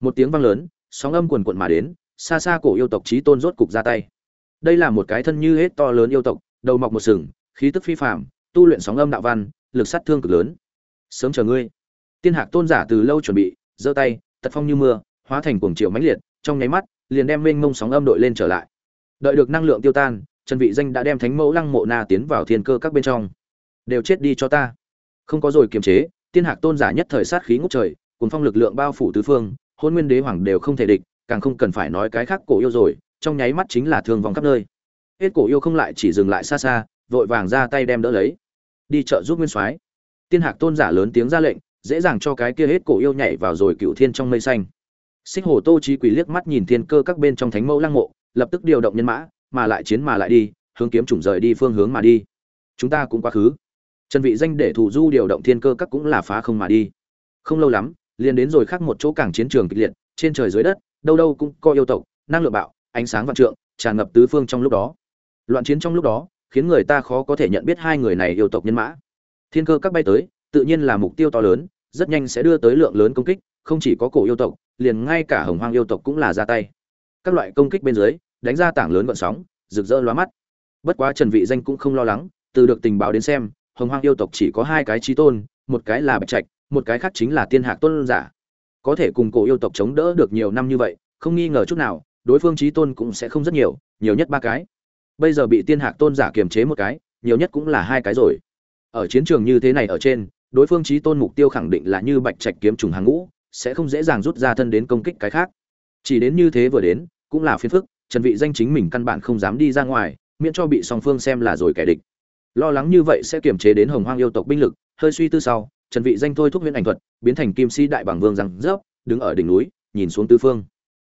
một tiếng vang lớn, sóng âm quần quận mà đến, xa xa cổ yêu tộc trí tôn rốt cục ra tay. Đây là một cái thân như hết to lớn yêu tộc, đầu mọc một sừng, khí tức phi phạm tu luyện sóng âm đạo văn, lực sát thương cực lớn. Sớm chờ ngươi. Tiên hạc tôn giả từ lâu chuẩn bị, giơ tay, tật phong như mưa, hóa thành cuồng triệu mãnh liệt, trong nháy mắt, liền đem mênh mông sóng âm đội lên trở lại. Đợi được năng lượng tiêu tan, trần vị danh đã đem thánh mẫu lăng mộ na tiến vào thiên cơ các bên trong. Đều chết đi cho ta. Không có rồi kiềm chế, tiên hạc tôn giả nhất thời sát khí ngút trời cuốn phong lực lượng bao phủ tứ phương hôn nguyên đế hoàng đều không thể địch, càng không cần phải nói cái khác cổ yêu rồi, trong nháy mắt chính là thương vong khắp nơi. Hết cổ yêu không lại chỉ dừng lại xa xa, vội vàng ra tay đem đỡ lấy. Đi chợ giúp nguyên soái. Tiên hạc tôn giả lớn tiếng ra lệnh, dễ dàng cho cái kia hết cổ yêu nhảy vào rồi cựu thiên trong mây xanh. Xích hồ tô trí quỷ liếc mắt nhìn thiên cơ các bên trong thánh mẫu lăng mộ, lập tức điều động nhân mã, mà lại chiến mà lại đi, hướng kiếm chủng rời đi phương hướng mà đi. Chúng ta cũng quá khứ. Trần vị danh để thủ du điều động thiên cơ các cũng là phá không mà đi. Không lâu lắm liền đến rồi khác một chỗ cảng chiến trường kịch liệt, trên trời dưới đất, đâu đâu cũng có yêu tộc, năng lượng bạo, ánh sáng vạn trượng, tràn ngập tứ phương trong lúc đó. Loạn chiến trong lúc đó, khiến người ta khó có thể nhận biết hai người này yêu tộc nhân mã. Thiên cơ các bay tới, tự nhiên là mục tiêu to lớn, rất nhanh sẽ đưa tới lượng lớn công kích, không chỉ có cổ yêu tộc, liền ngay cả hồng hoang yêu tộc cũng là ra tay. Các loại công kích bên dưới, đánh ra tảng lớn gợn sóng, rực rỡ lóa mắt. Bất quá trần vị danh cũng không lo lắng, từ được tình báo đến xem, hồng hoang yêu tộc chỉ có hai cái chí tôn, một cái là bạch trạch một cái khác chính là tiên hạc tôn giả. Có thể cùng cổ yêu tộc chống đỡ được nhiều năm như vậy, không nghi ngờ chút nào, đối phương trí tôn cũng sẽ không rất nhiều nhiều nhất ba cái. Bây giờ bị tiên hạc tôn giả kiềm chế một cái, nhiều nhất cũng là hai cái rồi. Ở chiến trường như thế này ở trên, đối phương trí tôn mục tiêu khẳng định là như bạch trạch kiếm trùng hàng ngũ, sẽ không dễ dàng rút ra thân đến công kích cái khác. Chỉ đến như thế vừa đến, cũng là phiền phức, trần vị danh chính mình căn bản không dám đi ra ngoài, miễn cho bị song phương xem là rồi kẻ địch. Lo lắng như vậy sẽ kiềm chế đến hồng hoang yêu tộc binh lực, hơi suy tư sau trần vị danh thôi thúc huyễn ảnh thuật, biến thành kim si đại bảng vương rằng rớp, đứng ở đỉnh núi, nhìn xuống tứ phương.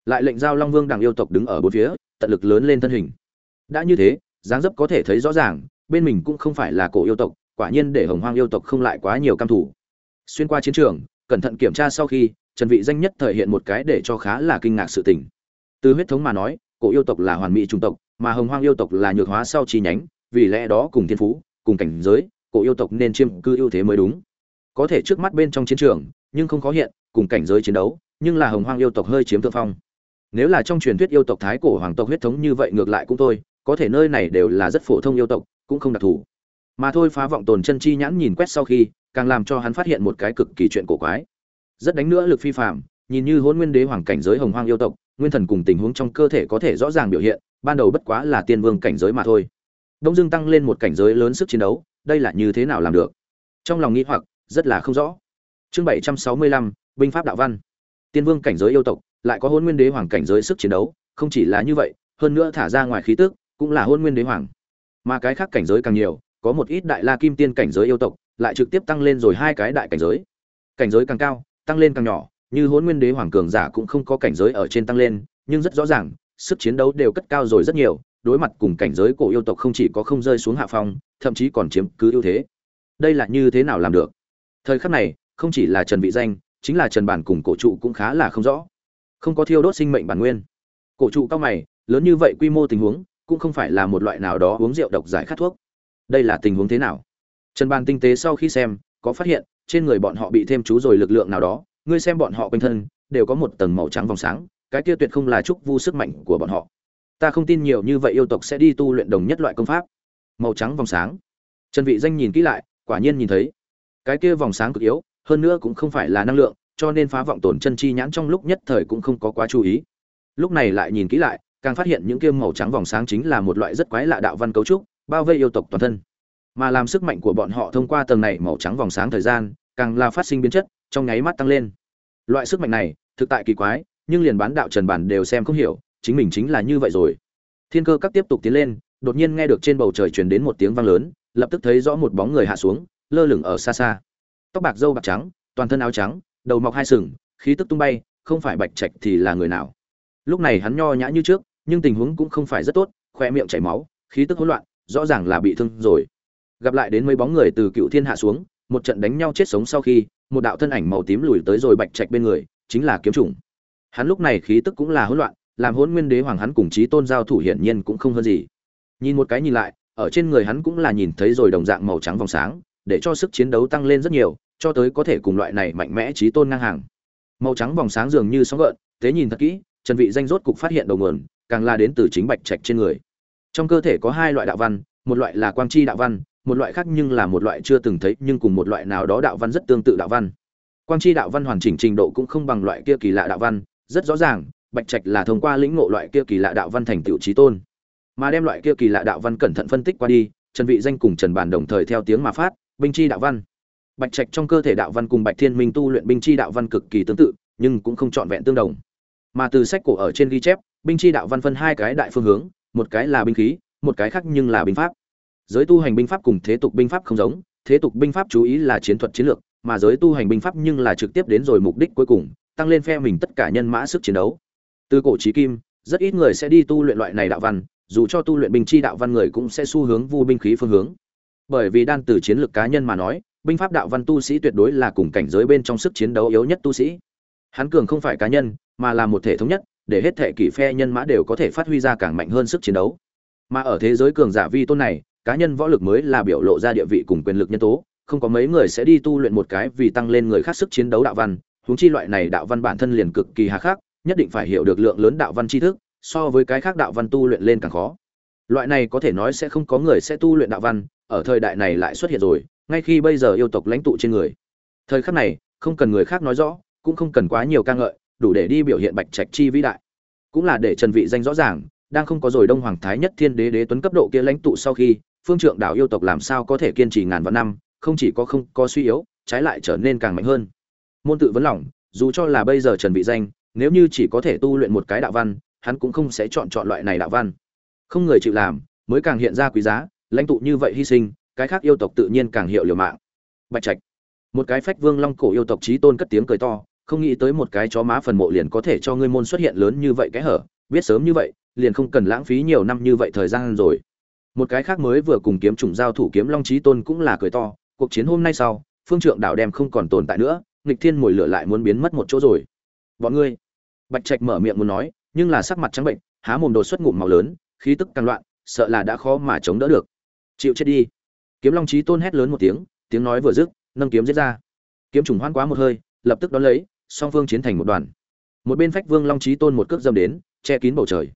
Lại lệnh giao long vương đằng yêu tộc đứng ở bốn phía, tận lực lớn lên thân hình. Đã như thế, dáng dấp có thể thấy rõ ràng, bên mình cũng không phải là cổ yêu tộc, quả nhiên để hồng hoang yêu tộc không lại quá nhiều cam thủ xuyên qua chiến trường, cẩn thận kiểm tra sau khi, trần vị danh nhất thể hiện một cái để cho khá là kinh ngạc sự tình. Từ huyết thống mà nói, cổ yêu tộc là hoàn mỹ trung tộc, mà hồng hoang yêu tộc là nhược hóa sau chi nhánh, vì lẽ đó cùng thiên phú, cùng cảnh giới, cổ yêu tộc nên chiêm cư ưu thế mới đúng có thể trước mắt bên trong chiến trường, nhưng không khó hiện, cùng cảnh giới chiến đấu, nhưng là hồng hoang yêu tộc hơi chiếm thượng phong. Nếu là trong truyền thuyết yêu tộc thái cổ hoàng tộc huyết thống như vậy ngược lại cũng thôi, có thể nơi này đều là rất phổ thông yêu tộc, cũng không đặc thù. Mà thôi phá vọng tồn chân chi nhãn nhìn quét sau khi, càng làm cho hắn phát hiện một cái cực kỳ chuyện cổ quái. Rất đánh nữa lực phi phạm nhìn như hôn nguyên đế hoàng cảnh giới hồng hoang yêu tộc, nguyên thần cùng tình huống trong cơ thể có thể rõ ràng biểu hiện, ban đầu bất quá là tiên vương cảnh giới mà thôi. Đông dương tăng lên một cảnh giới lớn sức chiến đấu, đây là như thế nào làm được? Trong lòng nghĩ hoặc rất là không rõ. Chương bảy trăm sáu mươi lăm, binh pháp đạo văn. Tiên vương cảnh giới yêu tộc, lại có hôn nguyên đế hoàng cảnh giới sức chiến đấu, không chỉ là như vậy, hơn nữa thả ra ngoài khí tức, cũng là hôn nguyên đế hoàng. Mà cái khác cảnh giới càng nhiều, có một ít đại la kim tiên cảnh giới yêu tộc, lại trực tiếp tăng lên rồi hai cái đại cảnh giới. Cảnh giới càng cao, tăng lên càng nhỏ, như hôn nguyên đế hoàng cường giả cũng không có cảnh giới ở trên tăng lên, nhưng rất rõ ràng, sức chiến đấu đều cất cao rồi rất nhiều, đối mặt cùng cảnh giới cổ yêu tộc không chỉ có không rơi xuống hạ phong, thậm chí còn chiếm cứ ưu thế. Đây là như thế nào làm được? Thời khắc này, không chỉ là trần vị danh, chính là trần bản cùng cổ trụ cũng khá là không rõ. Không có thiêu đốt sinh mệnh bản nguyên. Cổ trụ cao mày, lớn như vậy quy mô tình huống, cũng không phải là một loại nào đó uống rượu độc giải khát thuốc. Đây là tình huống thế nào? Trần bàn tinh tế sau khi xem, có phát hiện, trên người bọn họ bị thêm chú rồi lực lượng nào đó, ngươi xem bọn họ quanh thân, đều có một tầng màu trắng vòng sáng, cái kia tuyệt không là chúc vu sức mạnh của bọn họ. Ta không tin nhiều như vậy yêu tộc sẽ đi tu luyện đồng nhất loại công pháp. Màu trắng vòng sáng. Trần vị danh nhìn kỹ lại, quả nhiên nhìn thấy cái kia vòng sáng cực yếu, hơn nữa cũng không phải là năng lượng, cho nên phá vọng tổn chân chi nhãn trong lúc nhất thời cũng không có quá chú ý. Lúc này lại nhìn kỹ lại, càng phát hiện những kia màu trắng vòng sáng chính là một loại rất quái lạ đạo văn cấu trúc, bao vây yêu tộc toàn thân. Mà làm sức mạnh của bọn họ thông qua tầng này màu trắng vòng sáng thời gian, càng là phát sinh biến chất, trong nháy mắt tăng lên. Loại sức mạnh này, thực tại kỳ quái, nhưng liền bán đạo trần bản đều xem không hiểu, chính mình chính là như vậy rồi. Thiên cơ các tiếp tục tiến lên, đột nhiên nghe được trên bầu trời truyền đến một tiếng vang lớn, lập tức thấy rõ một bóng người hạ xuống lơ lửng ở xa xa. Tóc bạc dâu bạc trắng, toàn thân áo trắng, đầu mọc hai sừng, khí tức tung bay, không phải bạch trạch thì là người nào. Lúc này hắn nho nhã như trước, nhưng tình huống cũng không phải rất tốt khoe miệng chảy máu, khí tức hỗn loạn, rõ ràng là bị thương rồi. Gặp lại đến mấy bóng người từ cựu thiên hạ xuống, một trận đánh nhau chết sống sau khi, một đạo thân ảnh màu tím lùi tới rồi bạch trạch bên người, chính là kiếm trùng hắn lúc này khí tức cũng là hỗn loạn, làm hỗn nguyên đế hoàng hắn cùng chí tôn giao thủ hiển nhiên cũng không hơn gì. Nhìn một cái nhìn lại, ở trên người hắn cũng là nhìn thấy rồi đồng dạng màu trắng vòng sáng để cho sức chiến đấu tăng lên rất nhiều, cho tới có thể cùng loại này mạnh mẽ chí tôn ngang hàng. Màu trắng vòng sáng dường như sóng gợn, thế nhìn thật kỹ, trần vị danh rốt cục phát hiện đầu nguồn, càng là đến từ chính bạch trạch trên người. Trong cơ thể có hai loại đạo văn, một loại là quang chi đạo văn, một loại khác nhưng là một loại chưa từng thấy, nhưng cùng một loại nào đó đạo văn rất tương tự đạo văn. Quang chi đạo văn hoàn chỉnh trình độ cũng không bằng loại kia kỳ lạ đạo văn, rất rõ ràng, bạch trạch là thông qua lĩnh ngộ loại kia kỳ lạ đạo văn thành tựu trí tôn. Mà đem loại kia kỳ lạ đạo văn cẩn thận phân tích qua đi, trần vị danh cùng trần bản đồng thời theo tiếng mà phát binh chi đạo văn. Bạch trạch trong cơ thể đạo văn cùng bạch thiên minh tu luyện binh chi đạo văn cực kỳ tương tự, nhưng cũng không trọn vẹn tương đồng. Mà từ sách cổ ở trên ghi chép, binh chi đạo văn phân hai cái đại phương hướng, một cái là binh khí, một cái khác nhưng là binh pháp. Giới tu hành binh pháp cùng thế tục binh pháp không giống, thế tục binh pháp chú ý là chiến thuật chiến lược, mà giới tu hành binh pháp nhưng là trực tiếp đến rồi mục đích cuối cùng, tăng lên phe mình tất cả nhân mã sức chiến đấu. Từ cổ chí kim, rất ít người sẽ đi tu luyện loại này đạo văn, dù cho tu luyện binh chi đạo văn người cũng sẽ xu hướng vu binh khí phương hướng bởi vì đan từ chiến lược cá nhân mà nói, binh pháp đạo văn tu sĩ tuyệt đối là cùng cảnh giới bên trong sức chiến đấu yếu nhất tu sĩ. Hắn cường không phải cá nhân, mà là một thể thống nhất, để hết thể kỷ phe nhân mã đều có thể phát huy ra càng mạnh hơn sức chiến đấu. Mà ở thế giới cường giả vi tôn này, cá nhân võ lực mới là biểu lộ ra địa vị cùng quyền lực nhân tố, không có mấy người sẽ đi tu luyện một cái vì tăng lên người khác sức chiến đấu đạo văn, huống chi loại này đạo văn bản thân liền cực kỳ hà khắc, nhất định phải hiểu được lượng lớn đạo văn tri thức, so với cái khác đạo văn tu luyện lên càng khó. Loại này có thể nói sẽ không có người sẽ tu luyện đạo văn ở thời đại này lại xuất hiện rồi, ngay khi bây giờ yêu tộc lãnh tụ trên người. Thời khắc này, không cần người khác nói rõ, cũng không cần quá nhiều ca ngợi, đủ để đi biểu hiện bạch trạch chi vĩ đại. Cũng là để trần vị danh rõ ràng, đang không có rồi đông hoàng thái nhất thiên đế đế tuấn cấp độ kia lãnh tụ sau khi, phương trượng đảo yêu tộc làm sao có thể kiên trì ngàn vạn năm, không chỉ có không có suy yếu, trái lại trở nên càng mạnh hơn. Môn tự vấn lòng, dù cho là bây giờ trần vị danh, nếu như chỉ có thể tu luyện một cái đạo văn, hắn cũng không sẽ chọn chọn loại này đạo văn. Không người chịu làm, mới càng hiện ra quý giá lãnh tụ như vậy hy sinh, cái khác yêu tộc tự nhiên càng hiệu liều mạng. Bạch trạch, một cái phách vương long cổ yêu tộc trí tôn cất tiếng cười to, không nghĩ tới một cái chó má phần mộ liền có thể cho ngươi môn xuất hiện lớn như vậy cái hở, biết sớm như vậy, liền không cần lãng phí nhiều năm như vậy thời gian rồi. Một cái khác mới vừa cùng kiếm trùng giao thủ kiếm long trí tôn cũng là cười to, cuộc chiến hôm nay sau, phương trượng đảo đem không còn tồn tại nữa, nghịch thiên mồi lửa lại muốn biến mất một chỗ rồi. Bọn ngươi, bạch trạch mở miệng muốn nói, nhưng là sắc mặt trắng bệnh, há mồm đột xuất ngụm màu lớn, khí tức càng loạn, sợ là đã khó mà chống đỡ được chịu chết đi. Kiếm long trí tôn hét lớn một tiếng tiếng nói vừa dứt, nâng kiếm giết ra. Kiếm trùng hoan quá một hơi, lập tức đón lấy, song phương chiến thành một đoàn. Một bên phách vương long trí tôn một cước dâm đến, che kín bầu trời.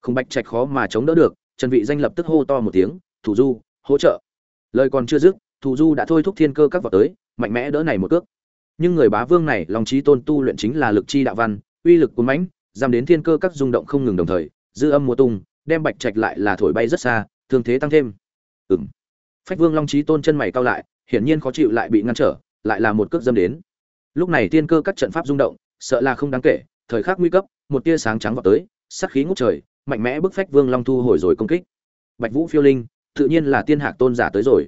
Không bạch trạch khó mà chống đỡ được, trần vị danh lập tức hô to một tiếng, thủ du, hỗ trợ. Lời còn chưa dứt, thủ du đã thôi thúc thiên cơ các vọt tới, mạnh mẽ đỡ này một cước. Nhưng người bá vương này, long trí tôn tu luyện chính là lực chi đạo văn, uy lực cuốn mãnh giảm đến thiên cơ các rung động không ngừng đồng thời, dư âm mùa tung, đem bạch trạch lại là thổi bay rất xa, thương thế tăng thêm ừm. Phách vương long trí tôn chân mày cao lại, hiển nhiên khó chịu lại bị ngăn trở, lại là một cước dâm đến. Lúc này tiên cơ các trận pháp rung động, sợ là không đáng kể, thời khắc nguy cấp, một tia sáng trắng vào tới sắc khí ngút trời, mạnh mẽ bức phách vương long thu hồi rồi công kích. Bạch vũ phiêu linh, tự nhiên là tiên hạc tôn giả tới rồi.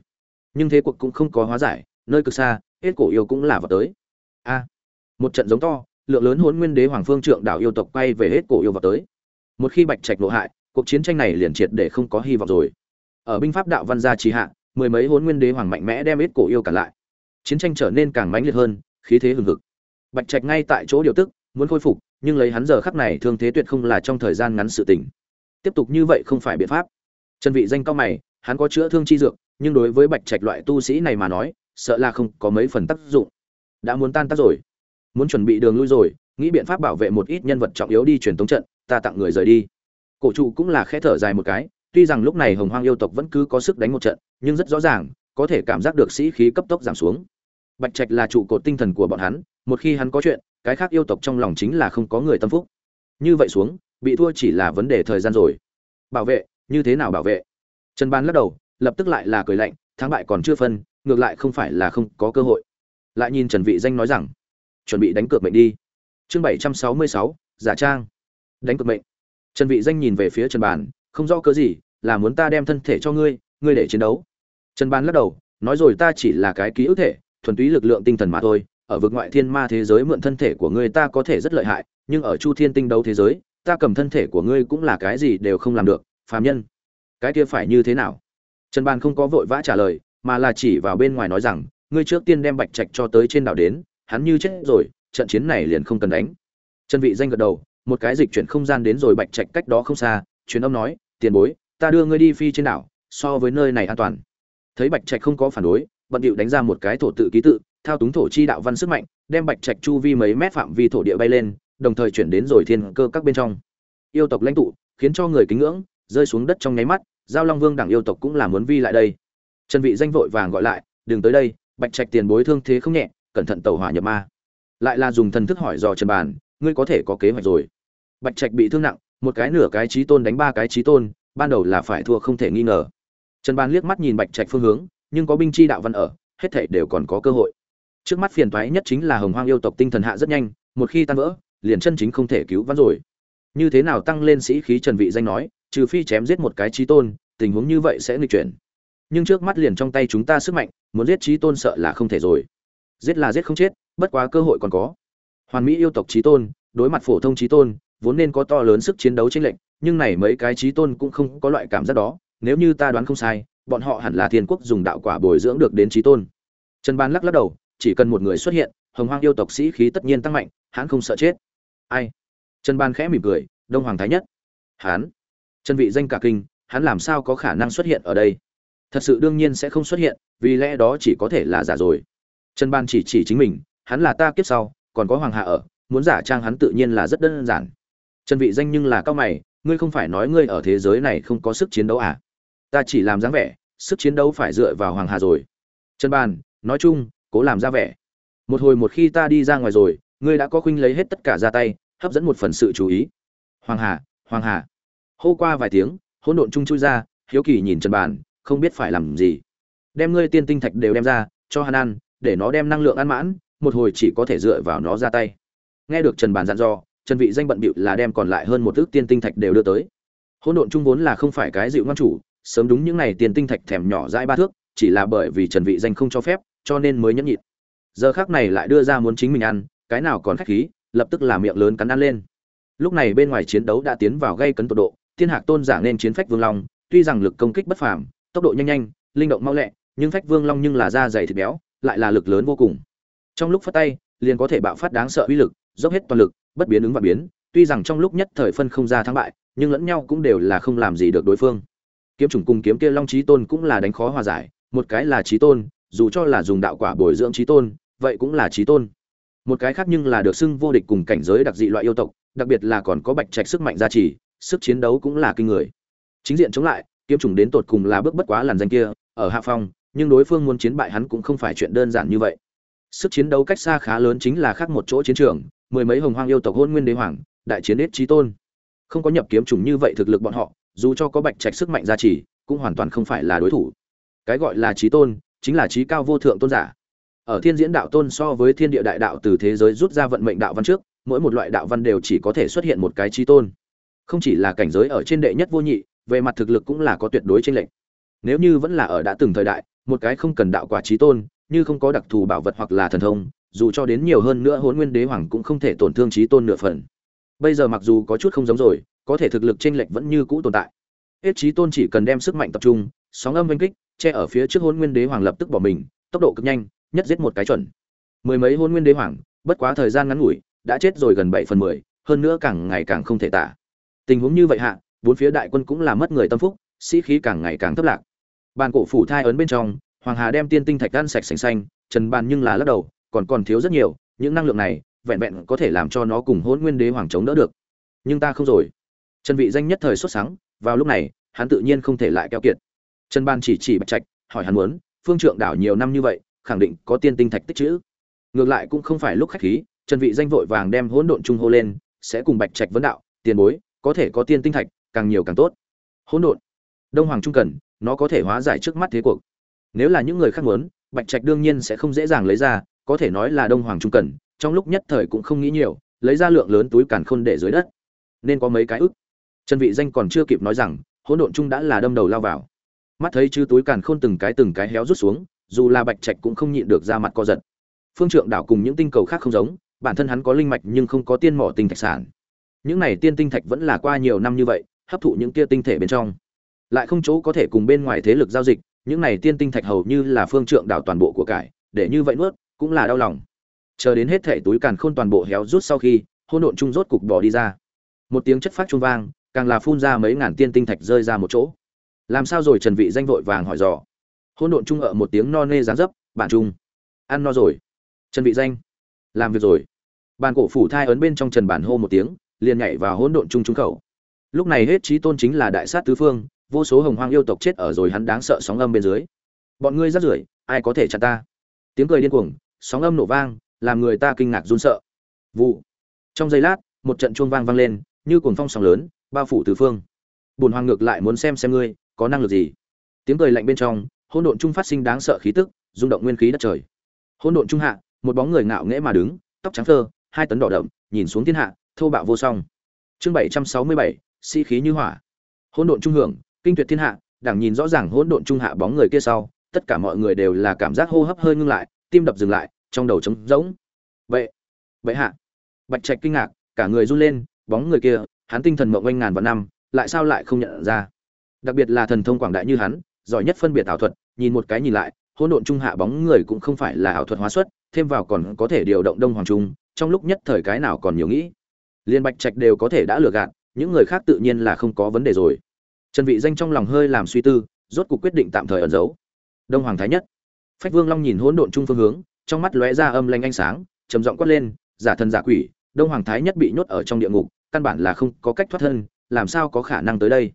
Nhưng thế cuộc cũng không có hóa giải, nơi cực xa, hết cổ yêu cũng là vào tới. A. Một trận giống to, lượng lớn hỗn nguyên đế hoàng phương trượng đảo yêu tộc quay về hết cổ yêu vào tới. Một khi bạch trạch lộ hại, cuộc chiến tranh này liền triệt để không có hy vọng rồi ở binh pháp đạo văn gia trì hạ, mười mấy hôn nguyên đế hoàng mạnh mẽ đem ít cổ yêu cả lại. Chiến tranh trở nên càng mãnh liệt hơn, khí thế hừng hực. Bạch trạch ngay tại chỗ điều tức, muốn khôi phục, nhưng lấy hắn giờ khắc này thương thế tuyệt không là trong thời gian ngắn sự tỉnh tiếp tục như vậy không phải biện pháp. Trần vị danh cao mày, hắn có chữa thương chi dược, nhưng đối với bạch trạch loại tu sĩ này mà nói, sợ là không có mấy phần tác dụng. Đã muốn tan tác rồi. Muốn chuẩn bị đường lui rồi, nghĩ biện pháp bảo vệ một ít nhân vật trọng yếu đi truyền tống trận, ta tặng người rời đi. Cổ trụ cũng là khẽ thở dài một cái tuy rằng lúc này hồng hoang yêu tộc vẫn cứ có sức đánh một trận nhưng rất rõ ràng có thể cảm giác được sĩ khí cấp tốc giảm xuống. Bạch trạch là trụ cột tinh thần của bọn hắn một khi hắn có chuyện cái khác yêu tộc trong lòng chính là không có người tâm phúc. Như vậy xuống bị thua chỉ là vấn đề thời gian rồi. Bảo vệ như thế nào bảo vệ? Trần ban lắc đầu lập tức lại là cười lạnh thắng bại còn chưa phân ngược lại không phải là không có cơ hội. Lại nhìn trần vị danh nói rằng chuẩn bị đánh cược mệnh đi. Chương 766, giả trang. Đánh cược mệnh. Trần vị danh nhìn về phía trần bàn không rõ cớ gì, là muốn ta đem thân thể cho ngươi ngươi để chiến đấu. Trần Ban lắc đầu, nói rồi ta chỉ là cái ký ức thể, thuần túy lực lượng tinh thần mà thôi. Ở vực ngoại thiên ma thế giới mượn thân thể của ngươi ta có thể rất lợi hại, nhưng ở chu thiên tinh đấu thế giới, ta cầm thân thể của ngươi cũng là cái gì đều không làm được, phàm nhân. Cái kia phải như thế nào? Trần Ban không có vội vã trả lời, mà là chỉ vào bên ngoài nói rằng, ngươi trước tiên đem bạch trạch cho tới trên đảo đến, hắn như chết rồi, trận chiến này liền không cần đánh. Trần vị danh gật đầu, một cái dịch chuyển không gian đến rồi bạch trạch cách đó không xa, truyền âm nói tiền bối, ta đưa ngươi đi phi trên đảo, so với nơi này an toàn. Thấy bạch trạch không có phản đối, bận điệu đánh ra một cái thổ tự ký tự, thao túng thổ chi đạo văn sức mạnh, đem bạch trạch chu vi mấy mét phạm vi thổ địa bay lên, đồng thời chuyển đến rồi thiên cơ các bên trong. Yêu tộc lãnh tụ, khiến cho người kính ngưỡng, rơi xuống đất trong nháy mắt, giao long vương đẳng yêu tộc cũng là muốn vi lại đây. Trần vị danh vội vàng gọi lại, đừng tới đây, bạch trạch tiền bối thương thế không nhẹ, cẩn thận tẩu hỏa nhập ma. Lại là dùng thần thức hỏi dò trần bàn, ngươi có thể có kế hoạch rồi? Bạch trạch bị thương nặng một cái nửa cái trí tôn đánh ba cái trí tôn, ban đầu là phải thua không thể nghi ngờ. Trần bàn liếc mắt nhìn bạch trạch phương hướng, nhưng có binh chi đạo văn ở, hết thảy đều còn có cơ hội. Trước mắt phiền toái nhất chính là hồng hoang yêu tộc tinh thần hạ rất nhanh, một khi tan vỡ, liền chân chính không thể cứu vãn rồi. Như thế nào tăng lên sĩ khí trần vị danh nói, trừ phi chém giết một cái trí tôn, tình huống như vậy sẽ nghịch chuyển. Nhưng trước mắt liền trong tay chúng ta sức mạnh, muốn giết trí tôn sợ là không thể rồi. Giết là giết không chết, bất quá cơ hội còn có. Hoàn mỹ yêu tộc trí tôn, đối mặt phổ thông trí tôn vốn nên có to lớn sức chiến đấu chênh lệnh nhưng này mấy cái trí tôn cũng không có loại cảm giác đó, nếu như ta đoán không sai, bọn họ hẳn là thiên quốc dùng đạo quả bồi dưỡng được đến trí tôn. Trần ban lắc lắc đầu, chỉ cần một người xuất hiện, hồng hoang yêu tộc sĩ khí tất nhiên tăng mạnh, hắn không sợ chết. Ai? Trần ban khẽ mỉm cười, đông hoàng thái nhất. Hắn? Trần vị danh cả kinh, hắn làm sao có khả năng xuất hiện ở đây? Thật sự đương nhiên sẽ không xuất hiện, vì lẽ đó chỉ có thể là giả rồi. Trần ban chỉ chỉ chính mình, hắn là ta kiếp sau, còn có hoàng hạ ở, muốn giả trang hắn tự nhiên là rất đơn giản trần vị danh nhưng là cao mày ngươi không phải nói ngươi ở thế giới này không có sức chiến đấu à? Ta chỉ làm dáng vẻ sức chiến đấu phải dựa vào hoàng hà rồi. Trần Bàn, nói chung cố làm ra vẻ. Một hồi một khi ta đi ra ngoài rồi ngươi đã có khuynh lấy hết tất cả ra tay hấp dẫn một phần sự chú ý. Hoàng hà hoàng hà. Hô qua vài tiếng hỗn độn chung chui ra hiếu kỳ nhìn trần bàn không biết phải làm gì. Đem ngươi tiên tinh thạch đều đem ra cho hắn ăn để nó đem năng lượng ăn mãn một hồi chỉ có thể dựa vào nó ra tay. Nghe được trần bàn dặn dò trần vị danh bận bịu là đem còn lại hơn một ước tiên tinh thạch đều đưa tới. Hỗn độn Trung vốn là không phải cái dịu ngang chủ, sớm đúng những này tiền tinh thạch thèm nhỏ dãi ba thước, chỉ là bởi vì trần vị danh không cho phép, cho nên mới nhẫn nhịn. Giờ khắc này lại đưa ra muốn chính mình ăn, cái nào còn khách khí, lập tức là miệng lớn cắn ăn lên. Lúc này bên ngoài chiến đấu đã tiến vào gây cấn tột độ, thiên hạc tôn giả nên chiến phách vương long, tuy rằng lực công kích bất phàm, tốc độ nhanh nhanh, linh động mau lẹ, nhưng phách vương long nhưng là da dày thịt béo, lại là lực lớn vô cùng. Trong lúc phát tay, liền có thể bạo phát đáng sợ uy lực, dốc hết toàn lực bất biến ứng và biến, tuy rằng trong lúc nhất thời phân không ra thắng bại, nhưng lẫn nhau cũng đều là không làm gì được đối phương. Kiếm chủng cùng kiếm kia long trí tôn cũng là đánh khó hòa giải, một cái là trí tôn, dù cho là dùng đạo quả bồi dưỡng trí tôn, vậy cũng là trí tôn. Một cái khác nhưng là được xưng vô địch cùng cảnh giới đặc dị loại yêu tộc, đặc biệt là còn có bạch trạch sức mạnh gia trì, sức chiến đấu cũng là kinh người. Chính diện chống lại, kiếm chủng đến tột cùng là bước bất quá làn danh kia, ở hạ phong, nhưng đối phương muốn chiến bại hắn cũng không phải chuyện đơn giản như vậy. Sức chiến đấu cách xa khá lớn chính là khác một chỗ chiến trường mười mấy hồng hoang yêu tộc hôn nguyên đế hoàng, đại chiến đế trí tôn. Không có nhập kiếm chủng như vậy thực lực bọn họ, dù cho có bạch trạch sức mạnh gia trì, cũng hoàn toàn không phải là đối thủ. Cái gọi là trí tôn, chính là trí cao vô thượng tôn giả. Ở thiên diễn đạo tôn so với thiên địa đại đạo từ thế giới rút ra vận mệnh đạo văn trước, mỗi một loại đạo văn đều chỉ có thể xuất hiện một cái trí tôn. Không chỉ là cảnh giới ở trên đệ nhất vô nhị, về mặt thực lực cũng là có tuyệt đối tranh lệch. Nếu như vẫn là ở đã từng thời đại, một cái không cần đạo quả trí tôn, như không có đặc thù bảo vật hoặc là thần thông dù cho đến nhiều hơn nữa hôn nguyên đế hoàng cũng không thể tổn thương trí tôn nửa phần. Bây giờ mặc dù có chút không giống rồi, có thể thực lực tranh lệch vẫn như cũ tồn tại. Hết trí tôn chỉ cần đem sức mạnh tập trung, sóng âm oanh kích, che ở phía trước hôn nguyên đế hoàng lập tức bỏ mình, tốc độ cực nhanh, nhất giết một cái chuẩn. Mười mấy hôn nguyên đế hoàng, bất quá thời gian ngắn ngủi, đã chết rồi gần bảy phần mười, hơn nữa càng ngày càng không thể tả. Tình huống như vậy hạ, bốn phía đại quân cũng là mất người tâm phúc, sĩ khí càng ngày càng thấp lạc. Bàn cổ phủ thai ấn bên trong, hoàng hà đem tiên tinh thạch đan sạch sành xanh, trần bàn nhưng là lắc đầu còn còn thiếu rất nhiều, những năng lượng này vẹn vẹn có thể làm cho nó cùng hôn nguyên đế hoàng chống đỡ được. Nhưng ta không rồi. Trần vị danh nhất thời xuất sáng, vào lúc này, hắn tự nhiên không thể lại keo kiệt. Trần ban chỉ chỉ bạch trạch, hỏi hắn muốn, phương trượng đảo nhiều năm như vậy, khẳng định có tiên tinh thạch tích trữ ngược lại cũng không phải lúc khách khí trần vị danh vội vàng đem hỗn độn trung hô lên, sẽ cùng bạch trạch vấn đạo, tiền bối, có thể có tiên tinh thạch, càng nhiều càng tốt. Hỗn độn, đông hoàng trung cần, nó có thể hóa giải trước mắt thế cuộc. Nếu là những người khác muốn, bạch trạch đương nhiên sẽ không dễ dàng lấy ra có thể nói là đông hoàng trung cần, trong lúc nhất thời cũng không nghĩ nhiều, lấy ra lượng lớn túi càn khôn để dưới đất. Nên có mấy cái ức. Trần vị danh còn chưa kịp nói rằng, hỗn độn trung đã là đâm đầu lao vào. Mắt thấy chứ túi càn khôn từng cái từng cái héo rút xuống, dù là bạch trạch cũng không nhịn được ra mặt co giật. Phương trượng đảo cùng những tinh cầu khác không giống, bản thân hắn có linh mạch nhưng không có tiên mỏ tinh thạch sản. Những này tiên tinh thạch vẫn là qua nhiều năm như vậy, hấp thụ những kia tinh thể bên trong. Lại không chỗ có thể cùng bên ngoài thế lực giao dịch, những này tiên tinh thạch hầu như là phương trượng đảo toàn bộ của cải, để như vậy nuốt cũng là đau lòng. Chờ đến hết thể túi càn khôn toàn bộ héo rút sau khi hôn độn chung rốt cục bỏ đi ra. Một tiếng chất phát trung vang, càng là phun ra mấy ngàn tiên tinh thạch rơi ra một chỗ. Làm sao rồi trần vị danh vội vàng hỏi dò. Hôn độn chung ở một tiếng no nê giáng dấp, bạn trung ăn no rồi. Trần vị danh, làm việc rồi. Bàn cổ phủ thai ấn bên trong trần bản hô một tiếng, liền nhảy vào hỗn độn trung trung khẩu. Lúc này hết trí tôn chính là đại sát tứ phương, vô số hồng hoang yêu tộc chết ở rồi hắn đáng sợ sóng âm bên dưới. Bọn ngươi rất rưởi, ai có thể chặn ta? Tiếng cười điên cuồng sóng âm nổ vang, làm người ta kinh ngạc run sợ. Vụ. Trong giây lát, một trận chuông vang vang lên, như cuồng phong sóng lớn, bao phủ tứ phương. Bùn hoàng ngược lại muốn xem xem ngươi, có năng lực gì. Tiếng cười lạnh bên trong, hỗn độn trung phát sinh đáng sợ khí tức, rung động nguyên khí đất trời. Hỗn độn trung hạ, một bóng người ngạo nghễ mà đứng, tóc trắng phơ hai tấn đỏ đậm, nhìn xuống thiên hạ, thô bạo vô song. Chương bảy trăm sáu mươi bảy, sĩ khí như hỏa. Hỗn độn trung hưởng, kinh tuyệt thiên hạ, đảng nhìn rõ ràng hỗn độn trung hạ bóng người kia sau, tất cả mọi người đều là cảm giác hô hấp hơi ngưng lại tim đập dừng lại, trong đầu trống rỗng. Vậy vậy hạ. Bạch trạch kinh ngạc, cả người run lên, bóng người kia, hắn tinh thần mộng oanh ngàn vạn năm, lại sao lại không nhận ra? Đặc biệt là thần thông quảng đại như hắn, giỏi nhất phân biệt ảo thuật, nhìn một cái nhìn lại, hỗn độn trung hạ bóng người cũng không phải là ảo thuật hóa xuất, thêm vào còn có thể điều động đông hoàng trung, trong lúc nhất thời cái nào còn nhiều nghĩ. Liên bạch trạch đều có thể đã lừa gạt, những người khác tự nhiên là không có vấn đề rồi. Trần vị danh trong lòng hơi làm suy tư, rốt cuộc quyết định tạm thời ẩn giấu. Đông hoàng thái nhất phách vương long nhìn hỗn độn trung phương hướng, trong mắt lóe ra âm lanh ánh sáng, trầm giọng quát lên, giả thần giả quỷ, đông hoàng thái nhất bị nhốt ở trong địa ngục, căn bản là không có cách thoát thân, làm sao có khả năng tới đây?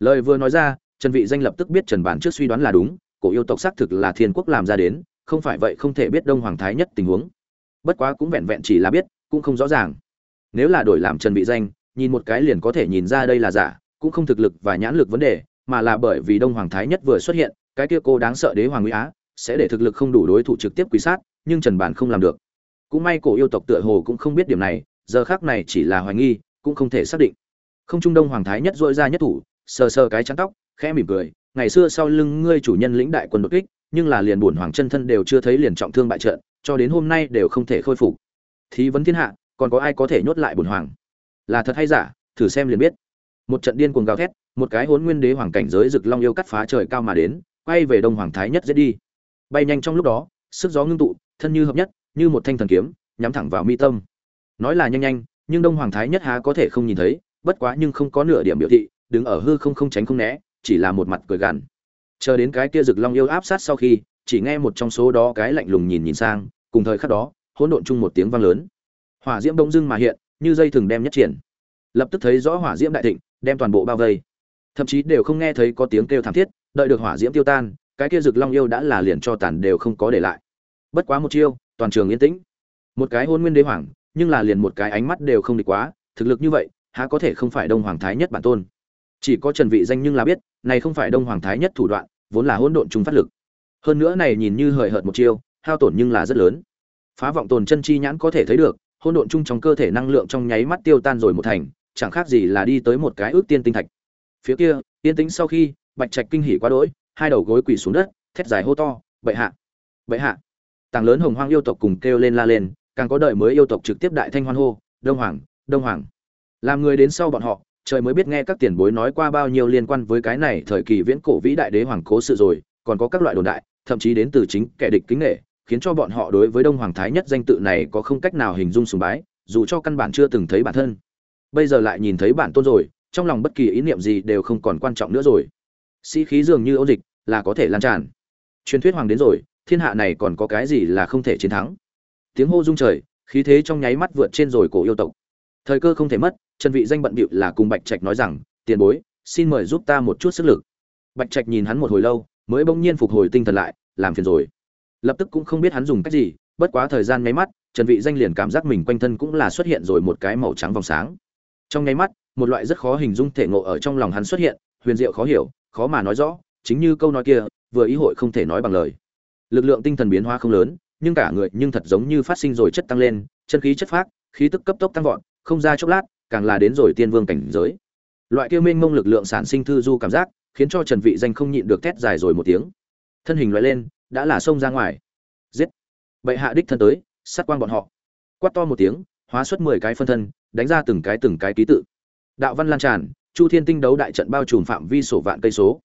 Lời vừa nói ra, trần vị danh lập tức biết trần bản trước suy đoán là đúng, cổ yêu tộc xác thực là thiên quốc làm ra đến, không phải vậy không thể biết đông hoàng thái nhất tình huống. Bất quá cũng vẹn vẹn chỉ là biết, cũng không rõ ràng. Nếu là đổi làm trần vị danh, nhìn một cái liền có thể nhìn ra đây là giả, cũng không thực lực và nhãn lực vấn đề, mà là bởi vì đông hoàng thái nhất vừa xuất hiện, cái kia cô đáng sợ đế hoàng nguy á sẽ để thực lực không đủ đối thủ trực tiếp quy sát, nhưng trần bản không làm được. Cũng may cổ yêu tộc tựa hồ cũng không biết điểm này, giờ khác này chỉ là hoài nghi, cũng không thể xác định. Không trung đông hoàng thái nhất dội ra nhất thủ, sờ sờ cái trắng tóc, khẽ mỉm cười, ngày xưa sau lưng ngươi chủ nhân lĩnh đại quân đột kích, nhưng là liền buồn hoàng chân thân đều chưa thấy liền trọng thương bại trận, cho đến hôm nay đều không thể khôi phục. Thí vấn thiên hạ, còn có ai có thể nhốt lại buồn hoàng? Là thật hay giả? Thử xem liền biết. Một trận điên cuồng gào thét, một cái hỗn nguyên đế hoàng cảnh giới rực long yêu cắt phá trời cao mà đến, quay về đông hoàng thái nhất giết đi bay nhanh trong lúc đó, sức gió ngưng tụ, thân như hợp nhất, như một thanh thần kiếm, nhắm thẳng vào mi tâm. Nói là nhanh nhanh, nhưng đông hoàng thái nhất há có thể không nhìn thấy, bất quá nhưng không có nửa điểm biểu thị, đứng ở hư không không tránh không né, chỉ là một mặt cười gằn. Chờ đến cái kia rực long yêu áp sát sau khi, chỉ nghe một trong số đó cái lạnh lùng nhìn nhìn sang, cùng thời khắc đó, hỗn độn chung một tiếng vang lớn. Hỏa diễm đông dưng mà hiện, như dây thừng đem nhất triển. Lập tức thấy rõ hỏa diễm đại thịnh, đem toàn bộ bao vây. Thậm chí đều không nghe thấy có tiếng kêu thảm thiết, đợi được hỏa diễm tiêu tan cái kia rực long yêu đã là liền cho tàn đều không có để lại. Bất quá một chiêu, toàn trường yên tĩnh. Một cái hôn nguyên đế hoàng, nhưng là liền một cái ánh mắt đều không địch quá, thực lực như vậy, há có thể không phải đông hoàng thái nhất bản tôn. Chỉ có trần vị danh nhưng là biết, này không phải đông hoàng thái nhất thủ đoạn, vốn là hỗn độn trung phát lực. Hơn nữa này nhìn như hời hợt một chiêu, hao tổn nhưng là rất lớn. Phá vọng tồn chân chi nhãn có thể thấy được, hỗn độn trung trong cơ thể năng lượng trong nháy mắt tiêu tan rồi một thành, chẳng khác gì là đi tới một cái ước tiên tinh thạch. Phía kia tiên tính sau khi, bạch trạch kinh hỉ quá đỗi hai đầu gối quỳ xuống đất, thét dài hô to, bệ hạ bệ hạ. Tàng lớn hồng hoang yêu tộc cùng kêu lên la lên, càng có đợi mới yêu tộc trực tiếp đại thanh hoan hô, đông hoàng đông hoàng. Làm người đến sau bọn họ, trời mới biết nghe các tiền bối nói qua bao nhiêu liên quan với cái này thời kỳ viễn cổ vĩ đại đế hoàng cố sự rồi, còn có các loại đồn đại, thậm chí đến từ chính kẻ địch kính nghệ khiến cho bọn họ đối với đông hoàng thái nhất danh tự này có không cách nào hình dung sùng bái, dù cho căn bản chưa từng thấy bản thân. Bây giờ lại nhìn thấy bản tôn rồi, trong lòng bất kỳ ý niệm gì đều không còn quan trọng nữa rồi. Sĩ khí dường như ôn dịch là có thể lan tràn. Truyền thuyết hoàng đến rồi, thiên hạ này còn có cái gì là không thể chiến thắng? Tiếng hô rung trời, khí thế trong nháy mắt vượt trên rồi cổ yêu tộc. Thời cơ không thể mất, trần vị danh bận bịu là cùng bạch trạch nói rằng, tiền bối, xin mời giúp ta một chút sức lực. Bạch trạch nhìn hắn một hồi lâu, mới bỗng nhiên phục hồi tinh thần lại, làm phiền rồi. Lập tức cũng không biết hắn dùng cách gì, bất quá thời gian nháy mắt, trần vị danh liền cảm giác mình quanh thân cũng là xuất hiện rồi một cái màu trắng vòng sáng. Trong nháy mắt, một loại rất khó hình dung thể ngộ ở trong lòng hắn xuất hiện, huyền diệu khó hiểu, khó mà nói rõ chính như câu nói kia, vừa ý hội không thể nói bằng lời. Lực lượng tinh thần biến hóa không lớn, nhưng cả người nhưng thật giống như phát sinh rồi chất tăng lên, chân khí chất phát khí tức cấp tốc tăng vọt, không ra chốc lát, càng là đến rồi tiên vương cảnh giới. Loại kia mênh mông lực lượng sản sinh thư du cảm giác, khiến cho trần vị danh không nhịn được thét dài rồi một tiếng. Thân hình loại lên, đã là xông ra ngoài. Giết! Bệ hạ đích thân tới, sát quang bọn họ. Quát to một tiếng, hóa xuất 10 cái phân thân, đánh ra từng cái từng cái ký tự. Đạo văn lan tràn, chu thiên tinh đấu đại trận bao trùm phạm vi sổ vạn cây số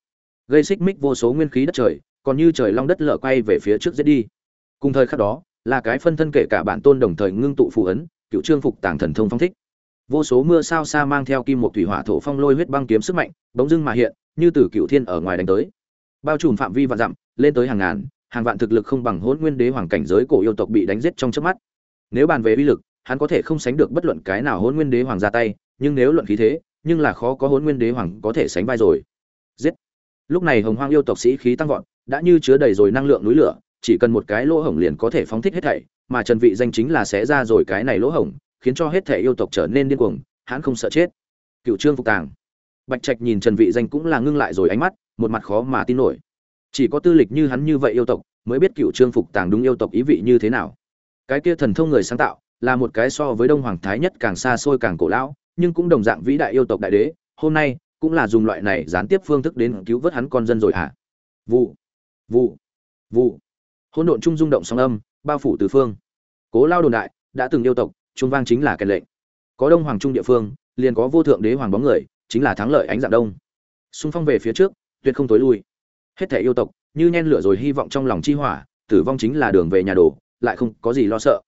gây xích mích vô số nguyên khí đất trời, còn như trời long đất lở quay về phía trước giết đi. Cùng thời khắc đó, là cái phân thân kể cả bản tôn đồng thời ngưng tụ phù ấn, cựu trương phục tàng thần thông phong thích. Vô số mưa sao xa mang theo kim một thủy hỏa thổ phong lôi huyết băng kiếm sức mạnh, bỗng dưng mà hiện, như từ cựu thiên ở ngoài đánh tới. Bao trùm phạm vi vạn dặm, lên tới hàng ngàn, hàng vạn thực lực không bằng hôn nguyên đế hoàng cảnh giới cổ yêu tộc bị đánh giết trong chớp mắt. Nếu bàn về uy lực, hắn có thể không sánh được bất luận cái nào hôn nguyên đế hoàng ra tay, nhưng nếu luận khí thế, nhưng là khó có hôn nguyên đế hoàng có thể sánh vai rồi. Giết! Lúc này hồng hoang yêu tộc sĩ khí tăng vọt, đã như chứa đầy rồi năng lượng núi lửa, chỉ cần một cái lỗ hổng liền có thể phóng thích hết thảy, mà trần vị danh chính là sẽ ra rồi cái này lỗ hổng, khiến cho hết thảy yêu tộc trở nên điên cuồng hắn không sợ chết. Cựu trương phục tàng. Bạch trạch nhìn trần vị danh cũng là ngưng lại rồi ánh mắt, một mặt khó mà tin nổi. Chỉ có tư lịch như hắn như vậy yêu tộc, mới biết cựu trương phục tàng đúng yêu tộc ý vị như thế nào. Cái kia thần thông người sáng tạo, là một cái so với đông hoàng thái nhất càng xa xôi càng cổ lão, nhưng cũng đồng dạng vĩ đại yêu tộc đại đế. Hôm nay cũng là dùng loại này gián tiếp phương thức đến cứu vớt hắn con dân rồi hả? À? vụ vụ vụ. Hỗn độn trung rung động sóng âm, bao phủ tứ phương. Cố lao đồn đại đã từng yêu tộc, trung vang chính là kèn lệnh. Có đông hoàng trung địa phương, liền có vô thượng đế hoàng bóng người, chính là thắng lợi ánh dạng đông. Xung phong về phía trước, tuyệt không tối lui. Hết thể yêu tộc, như nhen lửa rồi hy vọng trong lòng chi hỏa, tử vong chính là đường về nhà đồ lại không có gì lo sợ.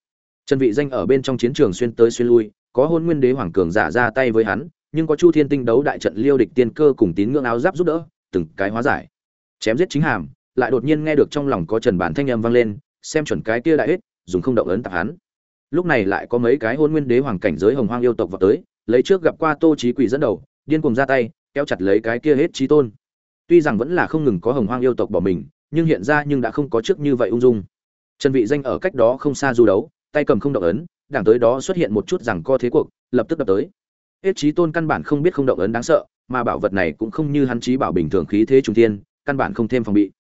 Trần vị danh ở bên trong chiến trường xuyên tới xuyên lui, có hôn nguyên đế hoàng cường giả ra tay với hắn nhưng có chu thiên tinh đấu đại trận liêu địch tiên cơ cùng tín ngưỡng áo giáp giúp đỡ, từng cái hóa giải. Chém giết chính hàm, lại đột nhiên nghe được trong lòng có trần bản thanh âm vang lên, xem chuẩn cái kia đại hết, dùng không động ấn tạp hắn. Lúc này lại có mấy cái hôn nguyên đế hoàng cảnh giới hồng hoang yêu tộc vào tới, lấy trước gặp qua tô trí quỷ dẫn đầu, điên cuồng ra tay, kéo chặt lấy cái kia hết trí tôn. Tuy rằng vẫn là không ngừng có hồng hoang yêu tộc bỏ mình, nhưng hiện ra nhưng đã không có trước như vậy ung dung. Trần vị danh ở cách đó không xa du đấu, tay cầm không động ấn, đảng tới đó xuất hiện một chút rằng co thế cuộc, lập tức đập tới hết trí tôn căn bản không biết không động ấn đáng sợ, mà bảo vật này cũng không như hắn trí bảo bình thường khí thế trung thiên, căn bản không thêm phòng bị.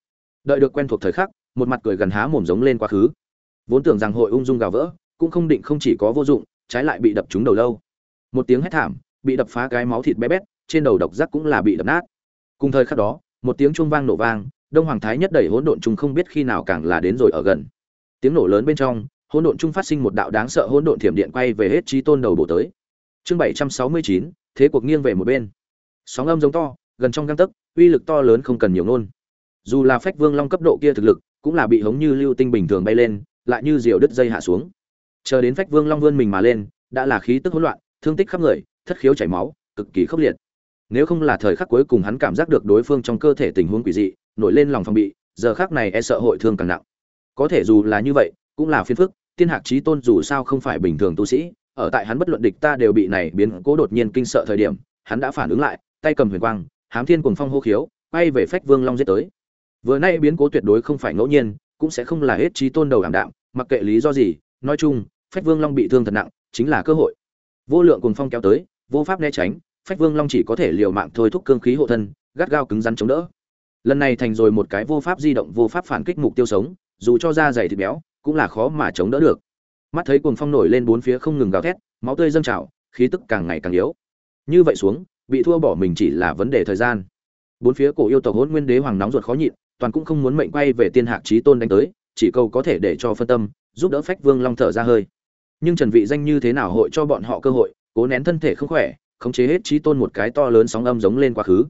Đợi được quen thuộc thời khắc, một mặt cười gần há mồm giống lên quá khứ. Vốn tưởng rằng hội ung dung gào vỡ, cũng không định không chỉ có vô dụng, trái lại bị đập trúng đầu lâu. Một tiếng hét thảm, bị đập phá cái máu thịt bé bét, trên đầu độc giác cũng là bị đập nát. Cùng thời khắc đó, một tiếng chuông vang nổ vang, đông hoàng thái nhất đẩy hỗn độn chung không biết khi nào càng là đến rồi ở gần. Tiếng nổ lớn bên trong, hỗn độn chung phát sinh một đạo đáng sợ hỗn độn thiểm điện quay về hết trí tôn đầu bổ tới chương bảy trăm sáu mươi chín, thế cuộc nghiêng về một bên. Sóng âm giống to, gần trong găng tấc, uy lực to lớn không cần nhiều ngôn. Dù là phách vương long cấp độ kia thực lực, cũng là bị hống như lưu tinh bình thường bay lên, lại như diều đứt dây hạ xuống. Chờ đến phách vương long vươn mình mà lên, đã là khí tức hỗn loạn, thương tích khắp người, thất khiếu chảy máu, cực kỳ khốc liệt. Nếu không là thời khắc cuối cùng hắn cảm giác được đối phương trong cơ thể tình huống quỷ dị, nổi lên lòng phòng bị, giờ khác này e sợ hội thương càng nặng. Có thể dù là như vậy, cũng là phiền phức, tiên hạc trí tôn dù sao không phải bình thường tu sĩ ở tại hắn bất luận địch ta đều bị này biến cố đột nhiên kinh sợ thời điểm, hắn đã phản ứng lại, tay cầm huyền quang, hám thiên cuồng phong hô khiếu, quay về phách vương long giết tới. Vừa nay biến cố tuyệt đối không phải ngẫu nhiên, cũng sẽ không là hết trí tôn đầu ảm đạm, mặc kệ lý do gì, nói chung, phách vương long bị thương thật nặng, chính là cơ hội. Vô lượng cuồng phong kéo tới, vô pháp né tránh, phách vương long chỉ có thể liều mạng thôi thúc cương khí hộ thân, gắt gao cứng rắn chống đỡ. Lần này thành rồi một cái vô pháp di động, vô pháp phản kích mục tiêu sống, dù cho da dày thịt béo, cũng là khó mà chống đỡ được mắt thấy cuồng phong nổi lên bốn phía không ngừng gào thét, máu tươi dâng trào, khí tức càng ngày càng yếu. Như vậy xuống, bị thua bỏ mình chỉ là vấn đề thời gian. Bốn phía cổ yêu tộc hôn nguyên đế hoàng nóng ruột khó nhịn, toàn cũng không muốn mệnh quay về tiên hạc trí tôn đánh tới, chỉ cầu có thể để cho phân tâm, giúp đỡ phách vương long thở ra hơi. Nhưng trần vị danh như thế nào hội cho bọn họ cơ hội, cố nén thân thể không khỏe, khống chế hết trí tôn một cái to lớn sóng âm giống lên quá khứ.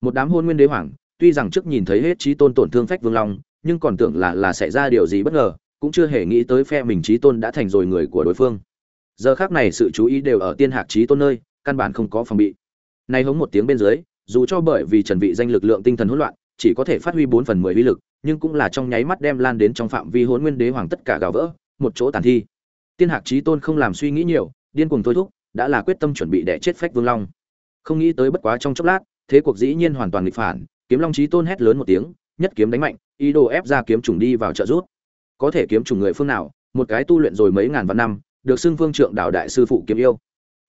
Một đám hôn nguyên đế hoàng, tuy rằng trước nhìn thấy hết trí tôn tổn thương phách vương long, nhưng còn tưởng là là xảy ra điều gì bất ngờ cũng chưa hề nghĩ tới phe mình trí tôn đã thành rồi người của đối phương. Giờ khác này sự chú ý đều ở tiên hạc trí tôn nơi, căn bản không có phòng bị. Nay hống một tiếng bên dưới, dù cho bởi vì trần vị danh lực lượng tinh thần hỗn loạn, chỉ có thể phát huy 4 phần 10 uy lực, nhưng cũng là trong nháy mắt đem lan đến trong phạm vi hỗn nguyên đế hoàng tất cả gào vỡ, một chỗ tàn thi. Tiên hạc trí tôn không làm suy nghĩ nhiều, điên cuồng thôi thúc, đã là quyết tâm chuẩn bị đẻ chết phách vương long. Không nghĩ tới bất quá trong chốc lát, thế cuộc dĩ nhiên hoàn toàn nghịch phản, kiếm long trí tôn hét lớn một tiếng, nhất kiếm đánh mạnh, ý đồ ép ra kiếm trùng đi vào trợ rút có thể kiếm trùng người phương nào, một cái tu luyện rồi mấy ngàn vạn năm, được xưng phương trượng đạo đại sư phụ kiếm yêu.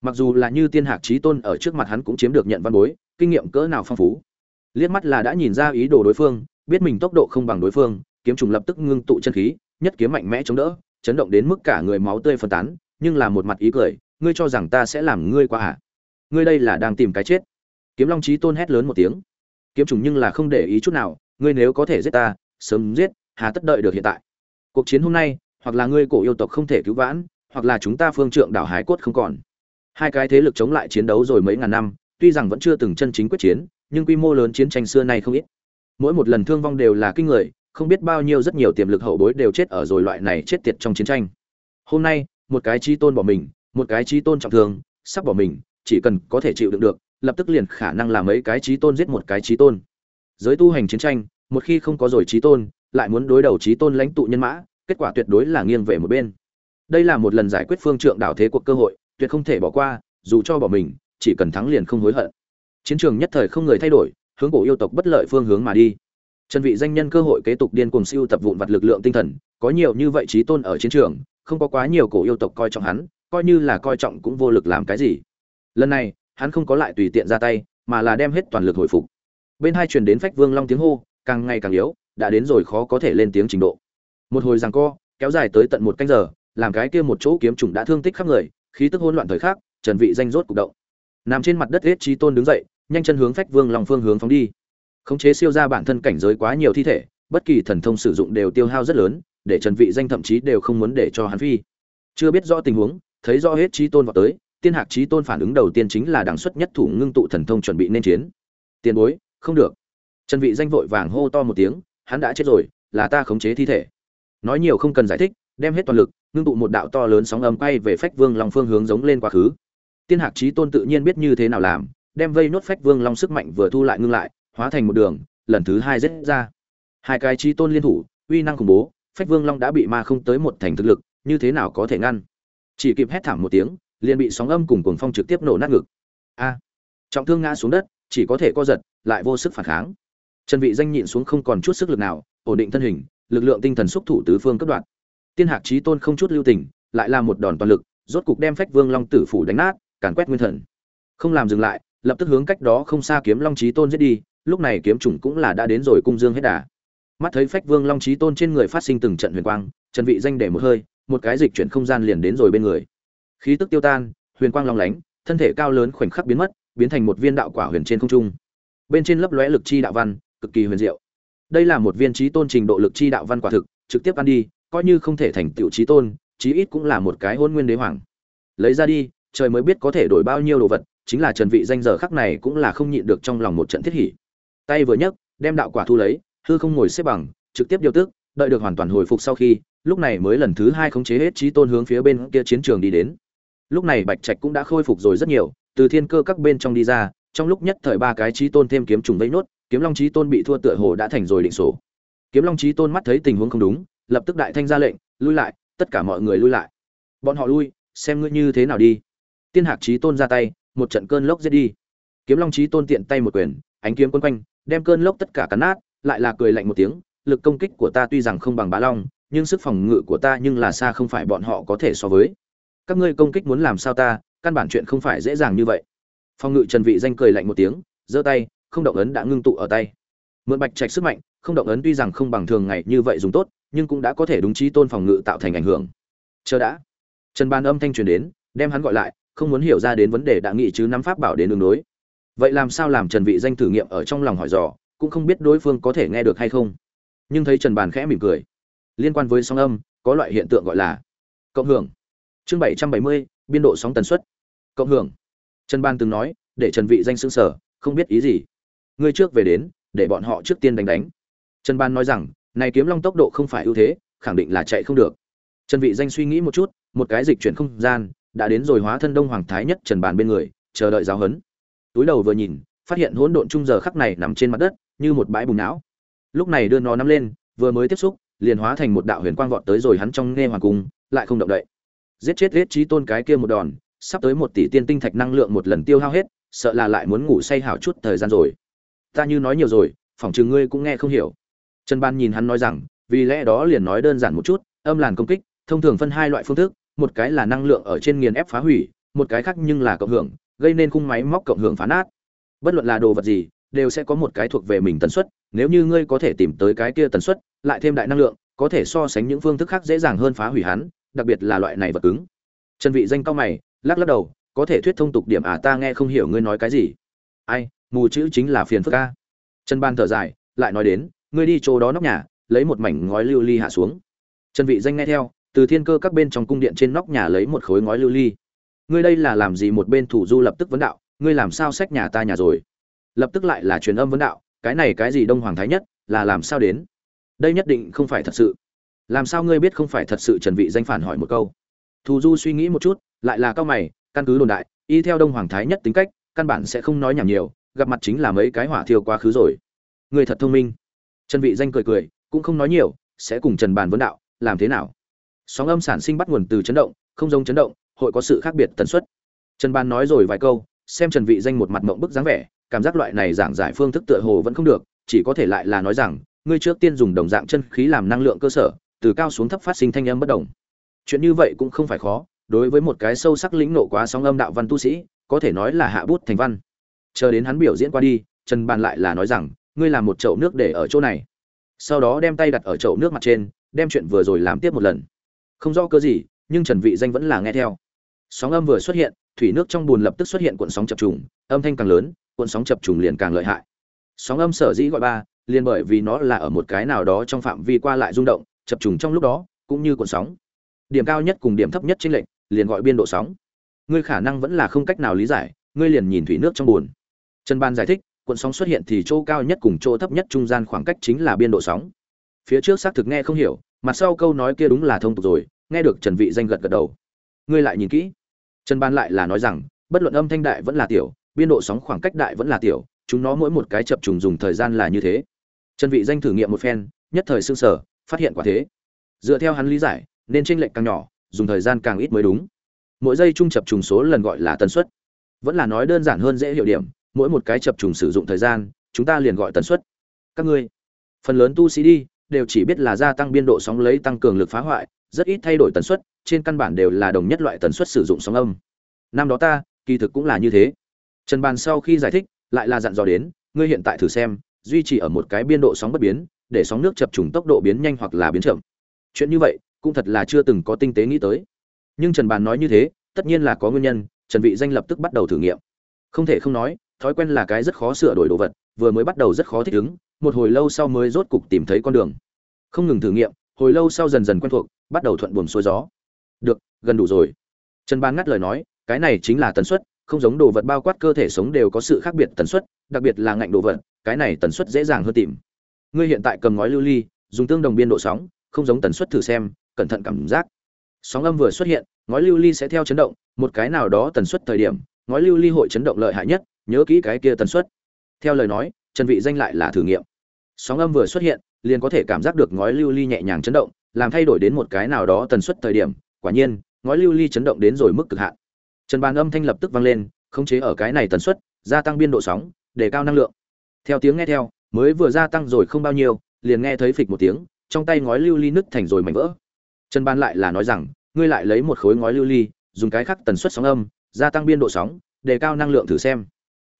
Mặc dù là như tiên hạc trí tôn ở trước mặt hắn cũng chiếm được nhận văn bối, kinh nghiệm cỡ nào phong phú. Liếc mắt là đã nhìn ra ý đồ đối phương, biết mình tốc độ không bằng đối phương, kiếm trùng lập tức ngưng tụ chân khí, nhất kiếm mạnh mẽ chống đỡ, chấn động đến mức cả người máu tươi phân tán, nhưng là một mặt ý cười, ngươi cho rằng ta sẽ làm ngươi qua à? Ngươi đây là đang tìm cái chết. Kiếm long trí tôn hét lớn một tiếng. Kiếm trùng nhưng là không để ý chút nào, ngươi nếu có thể giết ta, sớm giết, hà tất đợi được hiện tại cuộc chiến hôm nay, hoặc là ngươi cổ yêu tộc không thể cứu vãn, hoặc là chúng ta phương trượng đảo hải cốt không còn. Hai cái thế lực chống lại chiến đấu rồi mấy ngàn năm, tuy rằng vẫn chưa từng chân chính quyết chiến, nhưng quy mô lớn chiến tranh xưa nay không ít. Mỗi một lần thương vong đều là kinh người, không biết bao nhiêu rất nhiều tiềm lực hậu bối đều chết ở rồi loại này chết tiệt trong chiến tranh. Hôm nay, một cái chi tôn bỏ mình, một cái chi tôn trọng thương, sắp bỏ mình, chỉ cần có thể chịu đựng được, lập tức liền khả năng làm mấy cái trí tôn giết một cái trí tôn. Giới tu hành chiến tranh, một khi không có rồi trí tôn lại muốn đối đầu trí tôn lãnh tụ nhân mã, kết quả tuyệt đối là nghiêng về một bên. Đây là một lần giải quyết phương trượng đảo thế cuộc cơ hội, tuyệt không thể bỏ qua, dù cho bỏ mình, chỉ cần thắng liền không hối hận. Chiến trường nhất thời không người thay đổi, hướng cổ yêu tộc bất lợi phương hướng mà đi. Trần vị danh nhân cơ hội kế tục điên cuồng siêu tập vụn vật lực lượng tinh thần, có nhiều như vậy trí tôn ở chiến trường, không có quá nhiều cổ yêu tộc coi trọng hắn, coi như là coi trọng cũng vô lực làm cái gì. Lần này, hắn không có lại tùy tiện ra tay, mà là đem hết toàn lực hồi phục. Bên hai truyền đến phách vương long tiếng hô, càng ngày càng yếu đã đến rồi khó có thể lên tiếng trình độ. Một hồi giằng co, kéo dài tới tận một canh giờ, làm cái kia một chỗ kiếm trùng đã thương tích khắp người, khí tức hỗn loạn thời khắc, trần vị danh rốt cục động. Nằm trên mặt đất hết trí tôn đứng dậy, nhanh chân hướng phách vương long phương hướng phóng đi. Khống chế siêu ra bản thân cảnh giới quá nhiều thi thể, bất kỳ thần thông sử dụng đều tiêu hao rất lớn, để trần vị danh thậm chí đều không muốn để cho hắn phi. Chưa biết rõ tình huống, thấy rõ hết trí tôn vào tới, tiên hạc trí tôn phản ứng đầu tiên chính là đẳng xuất nhất thủ ngưng tụ thần thông chuẩn bị nên chiến. Tiền bối, không được. Trần vị danh vội vàng hô to một tiếng hắn đã chết rồi, là ta khống chế thi thể. Nói nhiều không cần giải thích, đem hết toàn lực, ngưng tụ một đạo to lớn sóng âm quay về phách vương long phương hướng giống lên quá khứ. Tiên hạc trí tôn tự nhiên biết như thế nào làm, đem vây nốt phách vương long sức mạnh vừa thu lại ngưng lại, hóa thành một đường, lần thứ hai rết ra. Hai cái trí tôn liên thủ, uy năng khủng bố, phách vương long đã bị ma không tới một thành thực lực, như thế nào có thể ngăn? Chỉ kịp hét thảm một tiếng, liền bị sóng âm cùng cuồng phong trực tiếp nổ nát ngực. A! Trọng thương ngã xuống đất, chỉ có thể co giật, lại vô sức phản kháng trần vị danh nhịn xuống không còn chút sức lực nào, ổn định thân hình, lực lượng tinh thần xúc thủ tứ phương cấp đoạn. Tiên hạc chí tôn không chút lưu tình, lại là một đòn toàn lực, rốt cục đem phách vương long tử phủ đánh nát, càn quét nguyên thần. Không làm dừng lại, lập tức hướng cách đó không xa kiếm long chí tôn giết đi, lúc này kiếm trùng cũng là đã đến rồi cung dương hết đà. Mắt thấy phách vương long chí tôn trên người phát sinh từng trận huyền quang, trần vị danh để một hơi, một cái dịch chuyển không gian liền đến rồi bên người. Khí tức tiêu tan, huyền quang long lánh, thân thể cao lớn khoảnh khắc biến mất, biến thành một viên đạo quả huyền trên không trung. Bên trên lấp lóe lực chi đạo văn cực kỳ huyền diệu. Đây là một viên trí tôn trình độ lực chi đạo văn quả thực, trực tiếp ăn đi, coi như không thể thành tựu trí tôn, chí ít cũng là một cái hôn nguyên đế hoàng. Lấy ra đi, trời mới biết có thể đổi bao nhiêu đồ vật, chính là trần vị danh giờ khắc này cũng là không nhịn được trong lòng một trận thiết hỉ. Tay vừa nhấc, đem đạo quả thu lấy, hư không ngồi xếp bằng, trực tiếp điều tức, đợi được hoàn toàn hồi phục sau khi, lúc này mới lần thứ hai khống chế hết trí tôn hướng phía bên kia chiến trường đi đến. Lúc này bạch trạch cũng đã khôi phục rồi rất nhiều, từ thiên cơ các bên trong đi ra, trong lúc nhất thời ba cái trí tôn thêm kiếm trùng vây nốt kiếm long trí tôn bị thua tựa hồ đã thành rồi định sổ kiếm long trí tôn mắt thấy tình huống không đúng, lập tức đại thanh ra lệnh, lui lại, tất cả mọi người lui lại. Bọn họ lui, xem ngươi như thế nào đi. Tiên hạc trí tôn ra tay, một trận cơn lốc giết đi. Kiếm long trí tôn tiện tay một quyền, ánh kiếm quân quanh, đem cơn lốc tất cả cắn nát, lại là cười lạnh một tiếng, lực công kích của ta tuy rằng không bằng bá long, nhưng sức phòng ngự của ta nhưng là xa không phải bọn họ có thể so với. Các ngươi công kích muốn làm sao ta, căn bản chuyện không phải dễ dàng như vậy. Phòng ngự trần vị danh cười lạnh một tiếng, giơ tay không động ấn đã ngưng tụ ở tay. Mượn bạch trạch sức mạnh không động ấn tuy rằng không bằng thường ngày như vậy dùng tốt nhưng cũng đã có thể đúng trí tôn phòng ngự tạo thành ảnh hưởng. Chờ đã. Trần ban âm thanh truyền đến đem hắn gọi lại không muốn hiểu ra đến vấn đề đã nghị chứ nắm pháp bảo đến đường đối. Vậy làm sao làm trần vị danh thử nghiệm ở trong lòng hỏi dò cũng không biết đối phương có thể nghe được hay không. Nhưng thấy trần bàn khẽ mỉm cười. Liên quan với sóng âm có loại hiện tượng gọi là cộng hưởng. Chương 770, biên độ sóng tần suất. Cộng hưởng. Trần ban từng nói để trần vị danh sững sở không biết ý gì ngươi trước về đến, để bọn họ trước tiên đánh đánh. Trần ban nói rằng, này kiếm long tốc độ không phải ưu thế, khẳng định là chạy không được. Trần vị danh suy nghĩ một chút, một cái dịch chuyển không gian, đã đến rồi hóa thân đông hoàng thái nhất trần bàn bên người, chờ đợi giáo huấn. Túi đầu vừa nhìn, phát hiện hỗn độn trung giờ khắc này nằm trên mặt đất, như một bãi bùn não. Lúc này đưa nó nắm lên, vừa mới tiếp xúc, liền hóa thành một đạo huyền quang vọt tới rồi hắn trong nghe hoàng cung, lại không động đậy. Giết chết giết trí tôn cái kia một đòn, sắp tới một tỷ tiên tinh thạch năng lượng một lần tiêu hao hết, sợ là lại muốn ngủ say hảo chút thời gian rồi ta như nói nhiều rồi, phỏng chừng ngươi cũng nghe không hiểu. Trần ban nhìn hắn nói rằng, vì lẽ đó liền nói đơn giản một chút, âm làn công kích, thông thường phân hai loại phương thức, một cái là năng lượng ở trên nghiền ép phá hủy, một cái khác nhưng là cộng hưởng, gây nên khung máy móc cộng hưởng phá nát. Bất luận là đồ vật gì, đều sẽ có một cái thuộc về mình tần suất, nếu như ngươi có thể tìm tới cái kia tần suất, lại thêm đại năng lượng, có thể so sánh những phương thức khác dễ dàng hơn phá hủy hắn, đặc biệt là loại này vật cứng. Trần vị danh cao mày, lắc lắc đầu, có thể thuyết thông tục điểm à ta nghe không hiểu ngươi nói cái gì. Ai mù chữ chính là phiền phức a. Trần ban thở dài, lại nói đến, ngươi đi chỗ đó nóc nhà, lấy một mảnh ngói lưu ly hạ xuống. Trần vị danh nghe theo, từ thiên cơ các bên trong cung điện trên nóc nhà lấy một khối ngói lưu ly. Ngươi đây là làm gì một bên thủ du lập tức vấn đạo, ngươi làm sao sách nhà ta nhà rồi? Lập tức lại là truyền âm vấn đạo, cái này cái gì đông hoàng thái nhất, là làm sao đến? Đây nhất định không phải thật sự. Làm sao ngươi biết không phải thật sự? Trần vị danh phản hỏi một câu. Thù du suy nghĩ một chút, lại là cao mày, căn cứ đồn đại, y theo đông hoàng thái nhất tính cách, căn bản sẽ không nói nhảm nhiều gặp mặt chính là mấy cái hỏa thiêu quá khứ rồi. Người thật thông minh. Trần vị danh cười cười, cũng không nói nhiều, sẽ cùng trần bàn vấn đạo, làm thế nào? Sóng âm sản sinh bắt nguồn từ chấn động, không giống chấn động, hội có sự khác biệt tần suất. Trần bàn nói rồi vài câu, xem trần vị danh một mặt mộng bức dáng vẻ, cảm giác loại này giảng giải phương thức tựa hồ vẫn không được, chỉ có thể lại là nói rằng, ngươi trước tiên dùng đồng dạng chân khí làm năng lượng cơ sở, từ cao xuống thấp phát sinh thanh âm bất động. chuyện như vậy cũng không phải khó, đối với một cái sâu sắc lĩnh nộ quá sóng âm đạo văn tu sĩ, có thể nói là hạ bút thành văn chờ đến hắn biểu diễn qua đi, trần bàn lại là nói rằng, ngươi làm một chậu nước để ở chỗ này. Sau đó đem tay đặt ở chậu nước mặt trên, đem chuyện vừa rồi làm tiếp một lần. Không rõ cơ gì, nhưng trần vị danh vẫn là nghe theo. Sóng âm vừa xuất hiện, thủy nước trong bùn lập tức xuất hiện cuộn sóng chập trùng, âm thanh càng lớn, cuộn sóng chập trùng liền càng lợi hại. Sóng âm sở dĩ gọi ba, liền bởi vì nó là ở một cái nào đó trong phạm vi qua lại rung động, chập trùng trong lúc đó, cũng như cuộn sóng. Điểm cao nhất cùng điểm thấp nhất trên lệnh liền gọi biên độ sóng. Ngươi khả năng vẫn là không cách nào lý giải, ngươi liền nhìn thủy nước trong bùn trần ban giải thích, cuộn sóng xuất hiện thì chỗ cao nhất cùng chỗ thấp nhất trung gian khoảng cách chính là biên độ sóng. Phía trước xác thực nghe không hiểu, mặt sau câu nói kia đúng là thông tục rồi, nghe được trần vị danh gật gật đầu. Ngươi lại nhìn kỹ. Trần ban lại là nói rằng, bất luận âm thanh đại vẫn là tiểu, biên độ sóng khoảng cách đại vẫn là tiểu, chúng nó mỗi một cái chập trùng dùng thời gian là như thế. Trần vị danh thử nghiệm một phen, nhất thời sương sở phát hiện quả thế. Dựa theo hắn lý giải, nên chênh lệch càng nhỏ, dùng thời gian càng ít mới đúng. Mỗi giây trung chập trùng số lần gọi là tần suất. Vẫn là nói đơn giản hơn dễ hiểu điểm mỗi một cái chập trùng sử dụng thời gian, chúng ta liền gọi tần suất. Các ngươi, phần lớn tu sĩ đi, đều chỉ biết là gia tăng biên độ sóng lấy tăng cường lực phá hoại, rất ít thay đổi tần suất, trên căn bản đều là đồng nhất loại tần suất sử dụng sóng âm. Năm đó ta, kỳ thực cũng là như thế. Trần bàn sau khi giải thích, lại là dặn dò đến, ngươi hiện tại thử xem, duy trì ở một cái biên độ sóng bất biến, để sóng nước chập trùng tốc độ biến nhanh hoặc là biến chậm. Chuyện như vậy, cũng thật là chưa từng có tinh tế nghĩ tới. Nhưng trần bàn nói như thế, tất nhiên là có nguyên nhân, trần vị danh lập tức bắt đầu thử nghiệm. Không thể không nói thói quen là cái rất khó sửa đổi đồ vật, vừa mới bắt đầu rất khó thích ứng, một hồi lâu sau mới rốt cục tìm thấy con đường. Không ngừng thử nghiệm, hồi lâu sau dần dần quen thuộc, bắt đầu thuận buồm xuôi gió. Được, gần đủ rồi. Trần ban ngắt lời nói, cái này chính là tần suất, không giống đồ vật bao quát cơ thể sống đều có sự khác biệt tần suất, đặc biệt là ngạnh đồ vật, cái này tần suất dễ dàng hơn tìm. Ngươi hiện tại cầm ngói lưu ly, dùng tương đồng biên độ sóng, không giống tần suất thử xem, cẩn thận cảm giác. Sóng âm vừa xuất hiện, ngói lưu ly sẽ theo chấn động, một cái nào đó tần suất thời điểm, ngói lưu ly hội chấn động lợi hại nhất nhớ kỹ cái kia tần suất. Theo lời nói, trần vị danh lại là thử nghiệm. Sóng âm vừa xuất hiện, liền có thể cảm giác được ngói lưu ly nhẹ nhàng chấn động, làm thay đổi đến một cái nào đó tần suất thời điểm, quả nhiên, ngói lưu ly chấn động đến rồi mức cực hạn. Trần bàn âm thanh lập tức vang lên, khống chế ở cái này tần suất, gia tăng biên độ sóng, để cao năng lượng. Theo tiếng nghe theo, mới vừa gia tăng rồi không bao nhiêu, liền nghe thấy phịch một tiếng, trong tay ngói lưu ly nứt thành rồi mảnh vỡ. Trần ban lại là nói rằng, ngươi lại lấy một khối ngói lưu ly, dùng cái khắc tần suất sóng âm, gia tăng biên độ sóng đề cao năng lượng thử xem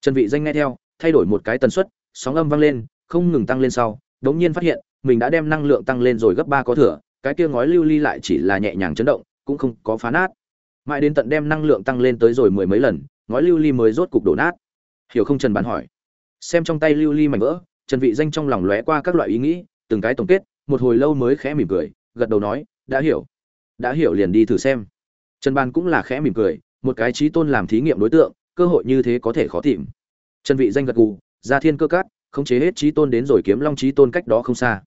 trần vị danh nghe theo, thay đổi một cái tần suất, sóng âm vang lên, không ngừng tăng lên sau, đống nhiên phát hiện, mình đã đem năng lượng tăng lên rồi gấp ba có thừa, cái kia ngói lưu ly lại chỉ là nhẹ nhàng chấn động, cũng không có phá nát. Mãi đến tận đem năng lượng tăng lên tới rồi mười mấy lần, ngói lưu ly mới rốt cục đổ nát. Hiểu không, trần bán hỏi. Xem trong tay lưu ly mảnh vỡ, trần vị danh trong lòng lóe qua các loại ý nghĩ, từng cái tổng kết, một hồi lâu mới khẽ mỉm cười, gật đầu nói, đã hiểu. Đã hiểu liền đi thử xem. Trần ban cũng là khẽ mỉm cười, một cái trí tôn làm thí nghiệm đối tượng cơ hội như thế có thể khó tìm. Trần vị danh gật gù ra thiên cơ cát, khống chế hết trí tôn đến rồi kiếm long trí tôn cách đó không xa.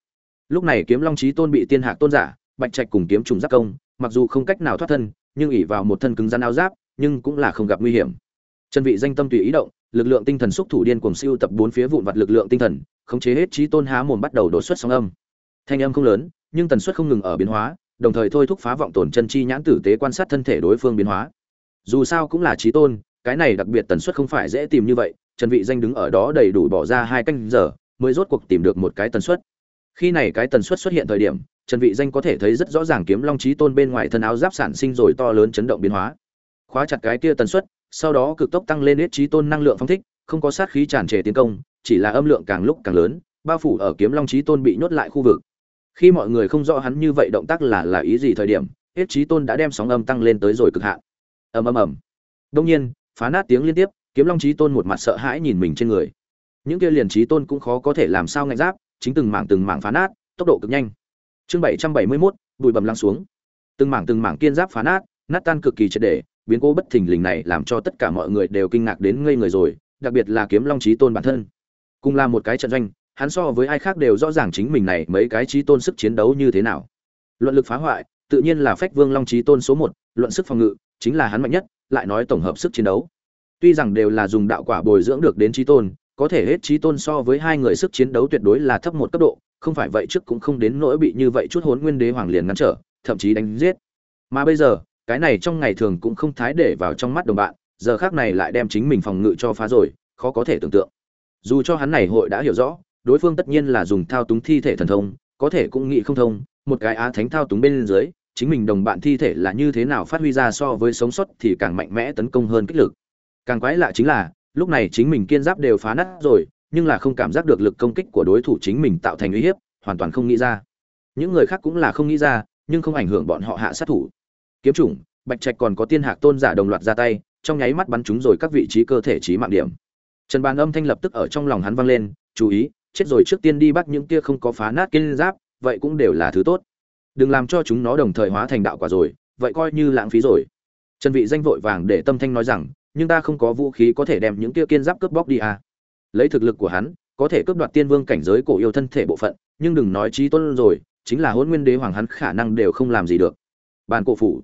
Lúc này kiếm long trí tôn bị tiên hạc tôn giả, bạch trạch cùng kiếm trùng giáp công, mặc dù không cách nào thoát thân, nhưng ỉ vào một thân cứng rắn áo giáp, nhưng cũng là không gặp nguy hiểm. Trần vị danh tâm tùy ý động, lực lượng tinh thần xúc thủ điên cuồng siêu tập bốn phía vụn vặt lực lượng tinh thần, khống chế hết trí tôn há mồm bắt đầu đột xuất sóng âm. Thanh âm không lớn, nhưng tần suất không ngừng ở biến hóa, đồng thời thôi thúc phá vọng tổn chân chi nhãn tử tế quan sát thân thể đối phương biến hóa. Dù sao cũng là trí tôn cái này đặc biệt tần suất không phải dễ tìm như vậy, trần vị danh đứng ở đó đầy đủ bỏ ra hai canh giờ, mới rốt cuộc tìm được một cái tần suất. Khi này cái tần suất xuất hiện thời điểm, trần vị danh có thể thấy rất rõ ràng kiếm long chí tôn bên ngoài thân áo giáp sản sinh rồi to lớn chấn động biến hóa. Khóa chặt cái kia tần suất, sau đó cực tốc tăng lên huyết chí tôn năng lượng phóng thích, không có sát khí tràn trề tiến công, chỉ là âm lượng càng lúc càng lớn, bao phủ ở kiếm long chí tôn bị nhốt lại khu vực. Khi mọi người không rõ hắn như vậy động tác là là ý gì thời điểm huyết chí tôn đã đem sóng âm tăng lên tới rồi cực hạn. Ầm ầm ầm. Đông nhiên phá nát tiếng liên tiếp, kiếm long chí tôn một mặt sợ hãi nhìn mình trên người. Những kia liền chí tôn cũng khó có thể làm sao ngạnh giáp, chính từng mảng từng mảng phá nát, tốc độ cực nhanh. Chương bảy trăm bảy mươi mốt, bụi bầm lăng xuống. Từng mảng từng mảng kiên giáp phá nát nát tan cực kỳ triệt để, biến cố bất thình lình này làm cho tất cả mọi người đều kinh ngạc đến ngây người rồi, đặc biệt là kiếm long chí tôn bản thân. Cùng là một cái trận doanh, hắn so với ai khác đều rõ ràng chính mình này mấy cái chí tôn sức chiến đấu như thế nào. Luận lực phá hoại, tự nhiên là phách vương long chí tôn số một, luận sức phòng ngự, chính là hắn mạnh nhất lại nói tổng hợp sức chiến đấu. Tuy rằng đều là dùng đạo quả bồi dưỡng được đến chí tôn, có thể hết chí tôn so với hai người sức chiến đấu tuyệt đối là thấp một cấp độ, không phải vậy trước cũng không đến nỗi bị như vậy chút hốn nguyên đế hoàng liền ngăn trở thậm chí đánh giết. Mà bây giờ cái này trong ngày thường cũng không thái để vào trong mắt đồng bạn giờ khác này lại đem chính mình phòng ngự cho phá rồi khó có thể tưởng tượng. Dù cho hắn này hội đã hiểu rõ đối phương tất nhiên là dùng thao túng thi thể thần thông có thể cũng nghĩ không thông một cái á thánh thao túng bên dưới chính mình đồng bạn thi thể là như thế nào phát huy ra so với sống sót thì càng mạnh mẽ tấn công hơn kích lực. Càng quái lạ chính là, lúc này chính mình kiên giáp đều phá nát rồi, nhưng là không cảm giác được lực công kích của đối thủ chính mình tạo thành uy hiếp, hoàn toàn không nghĩ ra. Những người khác cũng là không nghĩ ra, nhưng không ảnh hưởng bọn họ hạ sát thủ. Kiếm chủng, bạch trạch còn có tiên hạc tôn giả đồng loạt ra tay, trong nháy mắt bắn chúng rồi các vị trí cơ thể trí mạng điểm. Trần bàn âm thanh lập tức ở trong lòng hắn vang lên, chú ý, chết rồi trước tiên đi bắt những kia không có phá nát kiên giáp, vậy cũng đều là thứ tốt đừng làm cho chúng nó đồng thời hóa thành đạo quả rồi, vậy coi như lãng phí rồi. Trần vị danh vội vàng để tâm thanh nói rằng, nhưng ta không có vũ khí có thể đem những kia kiên giáp cướp bóc đi à. Lấy thực lực của hắn, có thể cướp đoạt tiên vương cảnh giới cổ yêu thân thể bộ phận, nhưng đừng nói trí tôn rồi, chính là hôn nguyên đế hoàng hắn khả năng đều không làm gì được. Bàn cổ phủ.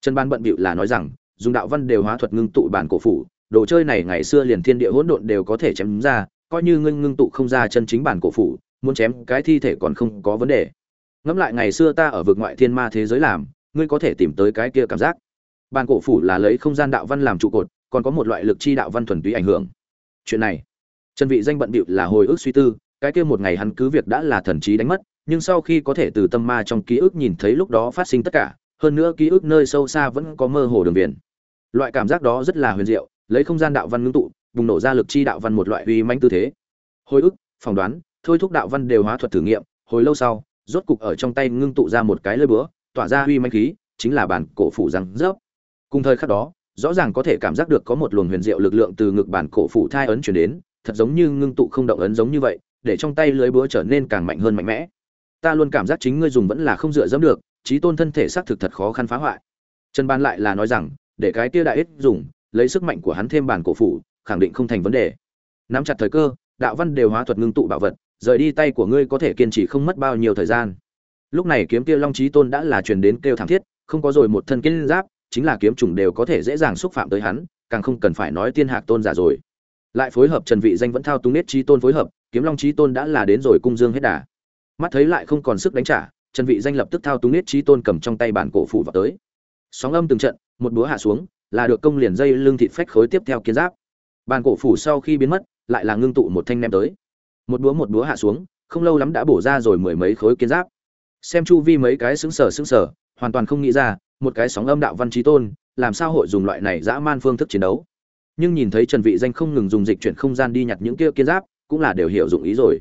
Trần ban bận bịu là nói rằng, dùng đạo văn đều hóa thuật ngưng tụ bản cổ phủ, đồ chơi này ngày xưa liền thiên địa hỗn độn đều có thể chém ra, coi như ngưng ngưng tụ không ra chân chính bản cổ phủ, muốn chém cái thi thể còn không có vấn đề ngẫm lại ngày xưa ta ở vực ngoại thiên ma thế giới làm, ngươi có thể tìm tới cái kia cảm giác. Bàn cổ phủ là lấy không gian đạo văn làm trụ cột, còn có một loại lực chi đạo văn thuần túy ảnh hưởng. Chuyện này, trần vị danh bận bịu là hồi ức suy tư, cái kia một ngày hắn cứ việc đã là thần trí đánh mất, nhưng sau khi có thể từ tâm ma trong ký ức nhìn thấy lúc đó phát sinh tất cả, hơn nữa ký ức nơi sâu xa vẫn có mơ hồ đường viền loại cảm giác đó rất là huyền diệu, lấy không gian đạo văn ngưng tụ, bùng nổ ra lực chi đạo văn một loại uy mãnh tư thế. Hồi ức, phỏng đoán, thôi thúc đạo văn đều hóa thuật thử nghiệm, hồi lâu sau rốt cục ở trong tay ngưng tụ ra một cái lưỡi búa, tỏa ra uy mãnh khí, chính là bản cổ phủ răng rớp. Cùng thời khắc đó, rõ ràng có thể cảm giác được có một luồng huyền diệu lực lượng từ ngực bản cổ phủ thai ấn chuyển đến, thật giống như ngưng tụ không động ấn giống như vậy, để trong tay lưới búa trở nên càng mạnh hơn mạnh mẽ. Ta luôn cảm giác chính ngươi dùng vẫn là không dựa dẫm được trí tôn thân thể xác thực thật khó khăn phá hoại. Trần ban lại là nói rằng, để cái kia đại ít dùng, lấy sức mạnh của hắn thêm bản cổ phủ, khẳng định không thành vấn đề. Nắm chặt thời cơ, đạo văn đều hóa thuật ngưng tụ bảo vật rời đi tay của ngươi có thể kiên trì không mất bao nhiêu thời gian. Lúc này kiếm kia long trí tôn đã là truyền đến kêu thảm thiết, không có rồi một thân kiên giáp, chính là kiếm trùng đều có thể dễ dàng xúc phạm tới hắn, càng không cần phải nói tiên hạc tôn giả rồi. Lại phối hợp trần vị danh vẫn thao túng nết trí tôn phối hợp, kiếm long trí tôn đã là đến rồi cung dương hết đà. Mắt thấy lại không còn sức đánh trả, trần vị danh lập tức thao túng nết trí tôn cầm trong tay bản cổ phủ vào tới. Sóng âm từng trận, một búa hạ xuống, là được công liền dây lưng thịt phách khối tiếp theo kiến giáp. Bản cổ phủ sau khi biến mất, lại là ngưng tụ một thanh nem tới một búa một búa hạ xuống không lâu lắm đã bổ ra rồi mười mấy khối kiến giáp. Xem chu vi mấy cái xứng sở xứng sở hoàn toàn không nghĩ ra một cái sóng âm đạo văn trí tôn làm sao hội dùng loại này dã man phương thức chiến đấu. Nhưng nhìn thấy trần vị danh không ngừng dùng dịch chuyển không gian đi nhặt những kia kiến giáp cũng là đều hiểu dụng ý rồi.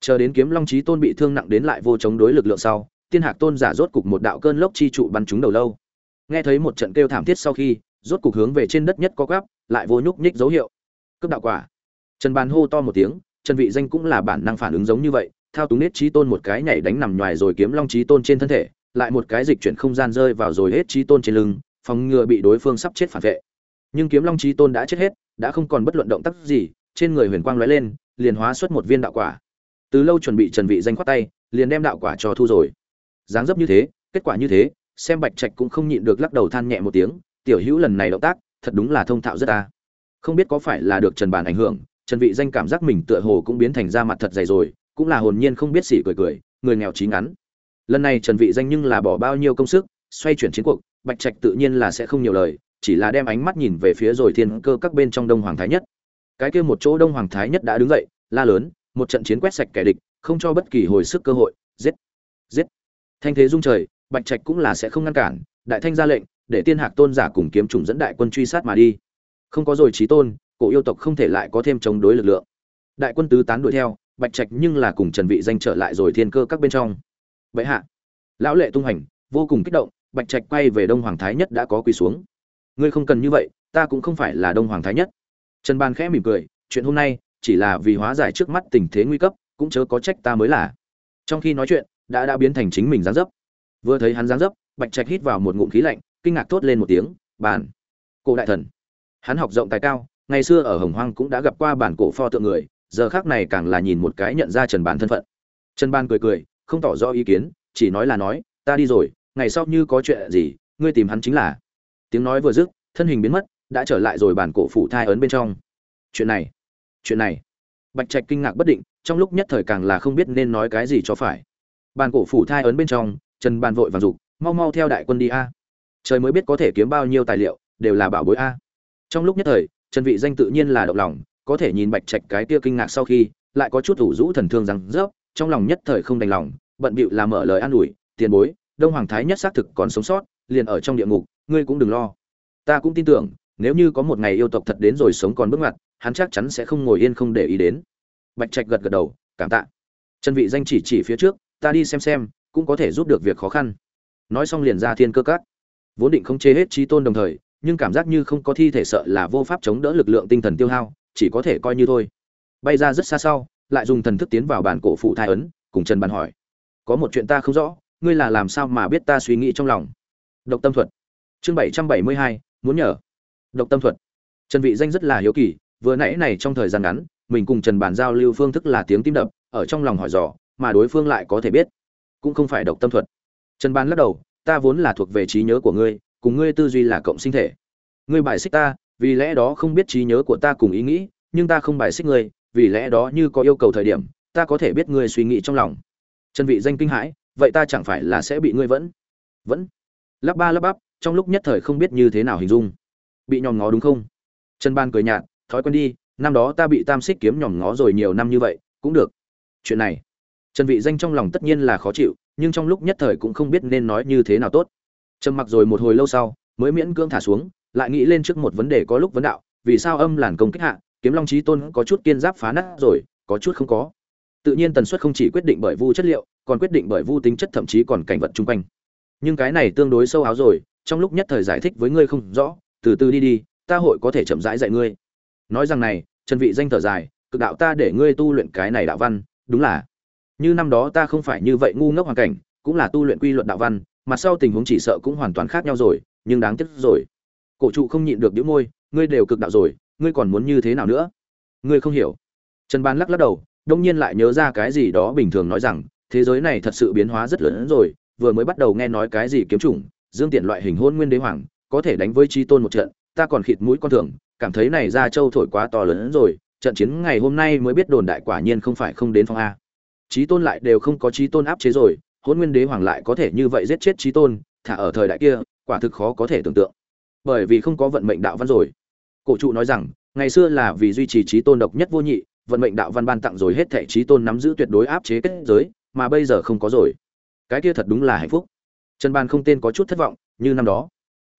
Chờ đến kiếm long trí tôn bị thương nặng đến lại vô chống đối lực lượng sau tiên hạc tôn giả rốt cục một đạo cơn lốc chi trụ bắn trúng đầu lâu. Nghe thấy một trận kêu thảm thiết sau khi rốt cục hướng về trên đất nhất có gấp, lại vô nhúc nhích dấu hiệu. Cướp đạo quả. Trần bàn hô to một tiếng trần vị danh cũng là bản năng phản ứng giống như vậy, thao túng nết trí tôn một cái nhảy đánh nằm ngoài rồi kiếm long trí tôn trên thân thể, lại một cái dịch chuyển không gian rơi vào rồi hết trí tôn trên lưng, phòng ngừa bị đối phương sắp chết phản vệ. Nhưng kiếm long trí tôn đã chết hết, đã không còn bất luận động tác gì, trên người huyền quang lóe lên, liền hóa xuất một viên đạo quả. Từ lâu chuẩn bị trần vị danh khoát tay, liền đem đạo quả cho thu rồi. Dáng dấp như thế, kết quả như thế, xem bạch trạch cũng không nhịn được lắc đầu than nhẹ một tiếng, tiểu hữu lần này động tác, thật đúng là thông thạo rất ta. Không biết có phải là được trần bản ảnh hưởng trần vị danh cảm giác mình tựa hồ cũng biến thành ra mặt thật dày rồi, cũng là hồn nhiên không biết sỉ cười cười, người nghèo trí ngắn. Lần này trần vị danh nhưng là bỏ bao nhiêu công sức, xoay chuyển chiến cuộc, bạch trạch tự nhiên là sẽ không nhiều lời, chỉ là đem ánh mắt nhìn về phía rồi thiên cơ các bên trong đông hoàng thái nhất. Cái kia một chỗ đông hoàng thái nhất đã đứng dậy, la lớn, một trận chiến quét sạch kẻ địch, không cho bất kỳ hồi sức cơ hội, giết giết. Thanh thế dung trời, bạch trạch cũng là sẽ không ngăn cản, đại thanh ra lệnh, để tiên hạc tôn giả cùng kiếm trùng dẫn đại quân truy sát mà đi. Không có rồi trí tôn cổ yêu tộc không thể lại có thêm chống đối lực lượng. Đại quân tứ tán đuổi theo, bạch trạch nhưng là cùng trần vị danh trở lại rồi thiên cơ các bên trong. Vậy hạ, lão lệ tung hành, vô cùng kích động, bạch trạch quay về đông hoàng thái nhất đã có quỳ xuống. Ngươi không cần như vậy, ta cũng không phải là đông hoàng thái nhất. Trần ban khẽ mỉm cười, chuyện hôm nay chỉ là vì hóa giải trước mắt tình thế nguy cấp, cũng chớ có trách ta mới là. Trong khi nói chuyện, đã đã biến thành chính mình dáng dấp. Vừa thấy hắn dáng dấp, bạch trạch hít vào một ngụm khí lạnh, kinh ngạc thốt lên một tiếng, bàn, cổ đại thần, hắn học rộng tài cao ngày xưa ở hồng hoang cũng đã gặp qua bản cổ pho tượng người, giờ khác này càng là nhìn một cái nhận ra trần bàn thân phận. Trần ban cười cười, không tỏ rõ ý kiến, chỉ nói là nói, ta đi rồi, ngày sau như có chuyện gì, ngươi tìm hắn chính là. Tiếng nói vừa dứt, thân hình biến mất, đã trở lại rồi bản cổ phủ thai ấn bên trong. Chuyện này chuyện này. Bạch trạch kinh ngạc bất định, trong lúc nhất thời càng là không biết nên nói cái gì cho phải. Bàn cổ phủ thai ấn bên trong, trần bàn vội vàng dục, mau mau theo đại quân đi a. Trời mới biết có thể kiếm bao nhiêu tài liệu, đều là bảo bối a. Trong lúc nhất thời trần vị danh tự nhiên là động lòng, có thể nhìn bạch trạch cái kia kinh ngạc sau khi, lại có chút ủ rũ thần thương rằng rớp, trong lòng nhất thời không đành lòng, bận bịu làm mở lời an ủi, tiền bối, đông hoàng thái nhất xác thực còn sống sót, liền ở trong địa ngục, ngươi cũng đừng lo. Ta cũng tin tưởng, nếu như có một ngày yêu tộc thật đến rồi sống còn bước ngoặt, hắn chắc chắn sẽ không ngồi yên không để ý đến. Bạch trạch gật gật đầu, cảm tạ. Trần vị danh chỉ chỉ phía trước, ta đi xem xem, cũng có thể giúp được việc khó khăn. Nói xong liền ra thiên cơ cát. Vốn định không chế hết trí tôn đồng thời nhưng cảm giác như không có thi thể sợ là vô pháp chống đỡ lực lượng tinh thần tiêu hao, chỉ có thể coi như thôi. Bay ra rất xa sau, lại dùng thần thức tiến vào bản cổ phụ thai ấn, cùng trần bàn hỏi. Có một chuyện ta không rõ, ngươi là làm sao mà biết ta suy nghĩ trong lòng? Độc tâm thuật. Chương bảy trăm bảy mươi hai, muốn nhờ. Độc tâm thuật. Trần vị danh rất là hiếu kỳ, vừa nãy này trong thời gian ngắn, mình cùng trần bàn giao lưu phương thức là tiếng tim đập, ở trong lòng hỏi dò, mà đối phương lại có thể biết. Cũng không phải độc tâm thuật. Trần bàn lắc đầu, ta vốn là thuộc về trí nhớ của ngươi cùng ngươi tư duy là cộng sinh thể. Ngươi bài xích ta, vì lẽ đó không biết trí nhớ của ta cùng ý nghĩ, nhưng ta không bài xích ngươi, vì lẽ đó như có yêu cầu thời điểm, ta có thể biết ngươi suy nghĩ trong lòng. Chân vị danh kinh hãi, vậy ta chẳng phải là sẽ bị ngươi vẫn vẫn. Lắp ba lắp bắp, trong lúc nhất thời không biết như thế nào hình dung. Bị nhòm ngó đúng không? Chân ban cười nhạt, thói quen đi, năm đó ta bị tam xích kiếm nhòm ngó rồi nhiều năm như vậy, cũng được. Chuyện này, trần vị danh trong lòng tất nhiên là khó chịu, nhưng trong lúc nhất thời cũng không biết nên nói như thế nào tốt trầm mặc rồi một hồi lâu sau, mới miễn cưỡng thả xuống, lại nghĩ lên trước một vấn đề có lúc vấn đạo, vì sao âm làn công kích hạ, kiếm long trí tôn có chút kiên giáp phá nát rồi, có chút không có. Tự nhiên tần suất không chỉ quyết định bởi vu chất liệu, còn quyết định bởi vu tính chất thậm chí còn cảnh vật chung quanh. Nhưng cái này tương đối sâu áo rồi, trong lúc nhất thời giải thích với ngươi không rõ, từ từ đi đi, ta hội có thể chậm rãi dạy ngươi. Nói rằng này, trần vị danh thở dài, cực đạo ta để ngươi tu luyện cái này đạo văn, đúng là. Như năm đó ta không phải như vậy ngu ngốc hoàn cảnh, cũng là tu luyện quy luật đạo văn mặt sau tình huống chỉ sợ cũng hoàn toàn khác nhau rồi, nhưng đáng tiếc rồi. Cổ trụ không nhịn được đĩu môi, ngươi đều cực đạo rồi, ngươi còn muốn như thế nào nữa? Ngươi không hiểu. Trần ban lắc lắc đầu, đông nhiên lại nhớ ra cái gì đó bình thường nói rằng, thế giới này thật sự biến hóa rất lớn rồi, vừa mới bắt đầu nghe nói cái gì kiếm chủng, dương tiện loại hình hôn nguyên đế hoàng, có thể đánh với chi tôn một trận, ta còn khịt mũi con thường, cảm thấy này ra châu thổi quá to lớn rồi, trận chiến ngày hôm nay mới biết đồn đại quả nhiên không phải không đến phong a. Trí tôn lại đều không có trí tôn áp chế rồi hôn nguyên đế hoàng lại có thể như vậy giết chết trí tôn, thả ở thời đại kia, quả thực khó có thể tưởng tượng. Bởi vì không có vận mệnh đạo văn rồi. Cổ trụ nói rằng, ngày xưa là vì duy trì trí tôn độc nhất vô nhị, vận mệnh đạo văn ban tặng rồi hết thệ trí tôn nắm giữ tuyệt đối áp chế kết giới, mà bây giờ không có rồi. Cái kia thật đúng là hạnh phúc. Trần ban không tên có chút thất vọng, như năm đó.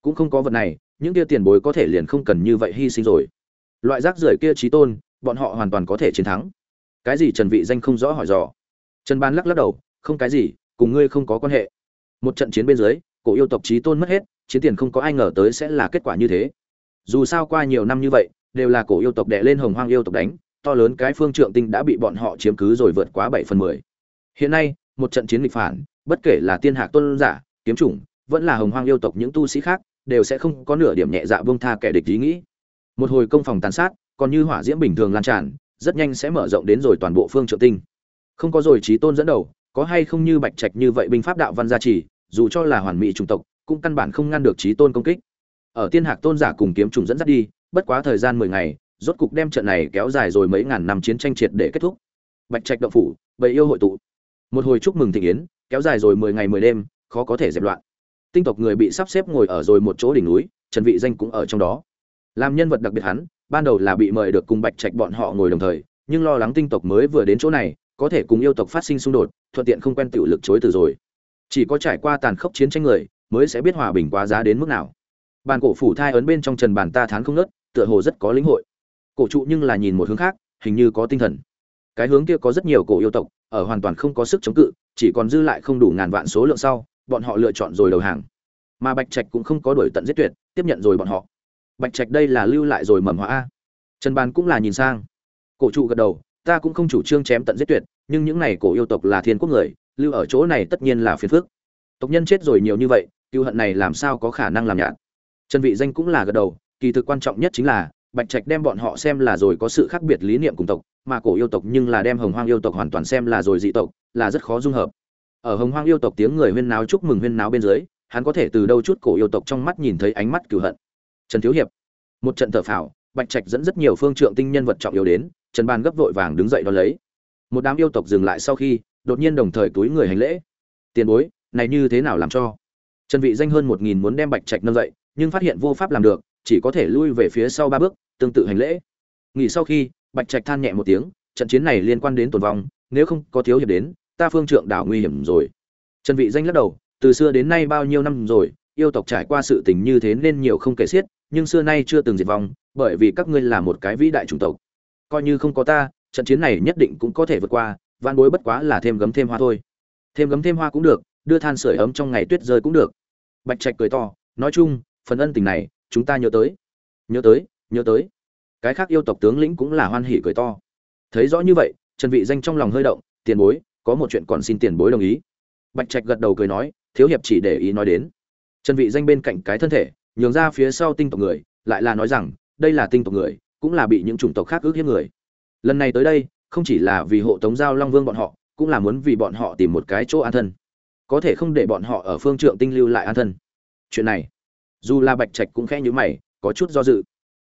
Cũng không có vật này, những kia tiền bối có thể liền không cần như vậy hy sinh rồi. Loại rác rưởi kia trí tôn, bọn họ hoàn toàn có thể chiến thắng. Cái gì trần vị danh không rõ hỏi dò. Trần ban lắc lắc đầu, không cái gì cùng ngươi không có quan hệ. Một trận chiến bên dưới, cổ yêu tộc trí tôn mất hết, chiến tiền không có ai ngờ tới sẽ là kết quả như thế. Dù sao qua nhiều năm như vậy, đều là cổ yêu tộc đè lên hồng hoang yêu tộc đánh, to lớn cái phương trượng tinh đã bị bọn họ chiếm cứ rồi vượt quá bảy phần mười. Hiện nay, một trận chiến nghịch phản, bất kể là tiên hạc tôn giả, kiếm chủng, vẫn là hồng hoang yêu tộc những tu sĩ khác, đều sẽ không có nửa điểm nhẹ dạ vương tha kẻ địch ý nghĩ. Một hồi công phòng tàn sát, còn như hỏa diễm bình thường lan tràn, rất nhanh sẽ mở rộng đến rồi toàn bộ phương trượng tinh. Không có rồi trí tôn dẫn đầu có hay không như bạch trạch như vậy binh pháp đạo văn gia trì, dù cho là hoàn mỹ chủng tộc, cũng căn bản không ngăn được trí tôn công kích. Ở tiên hạc tôn giả cùng kiếm trùng dẫn dắt đi, bất quá thời gian mười ngày, rốt cục đem trận này kéo dài rồi mấy ngàn năm chiến tranh triệt để kết thúc. Bạch trạch động phủ, bầy yêu hội tụ. Một hồi chúc mừng thị yến, kéo dài rồi mười ngày mười đêm, khó có thể dẹp loạn. Tinh tộc người bị sắp xếp ngồi ở rồi một chỗ đỉnh núi, trần vị danh cũng ở trong đó. Làm nhân vật đặc biệt hắn, ban đầu là bị mời được cùng bạch trạch bọn họ ngồi đồng thời, nhưng lo lắng tinh tộc mới vừa đến chỗ này có thể cùng yêu tộc phát sinh xung đột, thuận tiện không quen tiểu lực chối từ rồi. Chỉ có trải qua tàn khốc chiến tranh người, mới sẽ biết hòa bình quá giá đến mức nào. Bàn cổ phủ thai ấn bên trong trần bàn ta thán không nớt, tựa hồ rất có lĩnh hội. Cổ trụ nhưng là nhìn một hướng khác, hình như có tinh thần. Cái hướng kia có rất nhiều cổ yêu tộc, ở hoàn toàn không có sức chống cự, chỉ còn dư lại không đủ ngàn vạn số lượng sau, bọn họ lựa chọn rồi đầu hàng. Mà bạch trạch cũng không có đổi tận giết tuyệt, tiếp nhận rồi bọn họ. Bạch trạch đây là lưu lại rồi mầm hóa a. Trần bàn cũng là nhìn sang. Cổ trụ gật đầu ta cũng không chủ trương chém tận giết tuyệt, nhưng những này cổ yêu tộc là thiên quốc người, lưu ở chỗ này tất nhiên là phiền phức. Tộc nhân chết rồi nhiều như vậy cựu hận này làm sao có khả năng làm nhạt? Trần vị danh cũng là gật đầu, kỳ thực quan trọng nhất chính là, bạch trạch đem bọn họ xem là rồi có sự khác biệt lý niệm cùng tộc, mà cổ yêu tộc nhưng là đem hồng hoang yêu tộc hoàn toàn xem là rồi dị tộc, là rất khó dung hợp. Ở hồng hoang yêu tộc tiếng người huyên náo chúc mừng huyên náo bên dưới, hắn có thể từ đâu chút cổ yêu tộc trong mắt nhìn thấy ánh mắt cửu hận. Trần thiếu hiệp, một trận thở phào, bạch trạch dẫn rất nhiều phương trượng tinh nhân vật trọng yếu đến trần ban gấp vội vàng đứng dậy đón lấy. Một đám yêu tộc dừng lại sau khi, đột nhiên đồng thời túi người hành lễ. Tiền bối, này như thế nào làm cho? Trần vị danh hơn một nghìn muốn đem bạch trạch nâng dậy, nhưng phát hiện vô pháp làm được, chỉ có thể lui về phía sau ba bước, tương tự hành lễ. Nghỉ sau khi, bạch trạch than nhẹ một tiếng, trận chiến này liên quan đến tồn vong, nếu không có thiếu hiệp đến, ta phương trượng đảo nguy hiểm rồi. Trần vị danh lắc đầu, từ xưa đến nay bao nhiêu năm rồi, yêu tộc trải qua sự tình như thế nên nhiều không kể xiết, nhưng xưa nay chưa từng diệt vong, bởi vì các ngươi là một cái vĩ đại chủng tộc coi như không có ta, trận chiến này nhất định cũng có thể vượt qua van bối bất quá là thêm gấm thêm hoa thôi. Thêm gấm thêm hoa cũng được, đưa than sưởi ấm trong ngày tuyết rơi cũng được. Bạch trạch cười to, nói chung, phần ân tình này, chúng ta nhớ tới. Nhớ tới nhớ tới. Cái khác yêu tộc tướng lĩnh cũng là hoan hỉ cười to. Thấy rõ như vậy, trần vị danh trong lòng hơi động, tiền bối, có một chuyện còn xin tiền bối đồng ý. Bạch trạch gật đầu cười nói, thiếu hiệp chỉ để ý nói đến. Trần vị danh bên cạnh cái thân thể, nhường ra phía sau tinh tộc người, lại là nói rằng, đây là tinh tộc người cũng là bị những chủng tộc khác ước hiếp người. Lần này tới đây, không chỉ là vì hộ tống giao long vương bọn họ, cũng là muốn vì bọn họ tìm một cái chỗ an thân. Có thể không để bọn họ ở phương trượng tinh lưu lại an thân. Chuyện này, dù là bạch trạch cũng khẽ như mày, có chút do dự.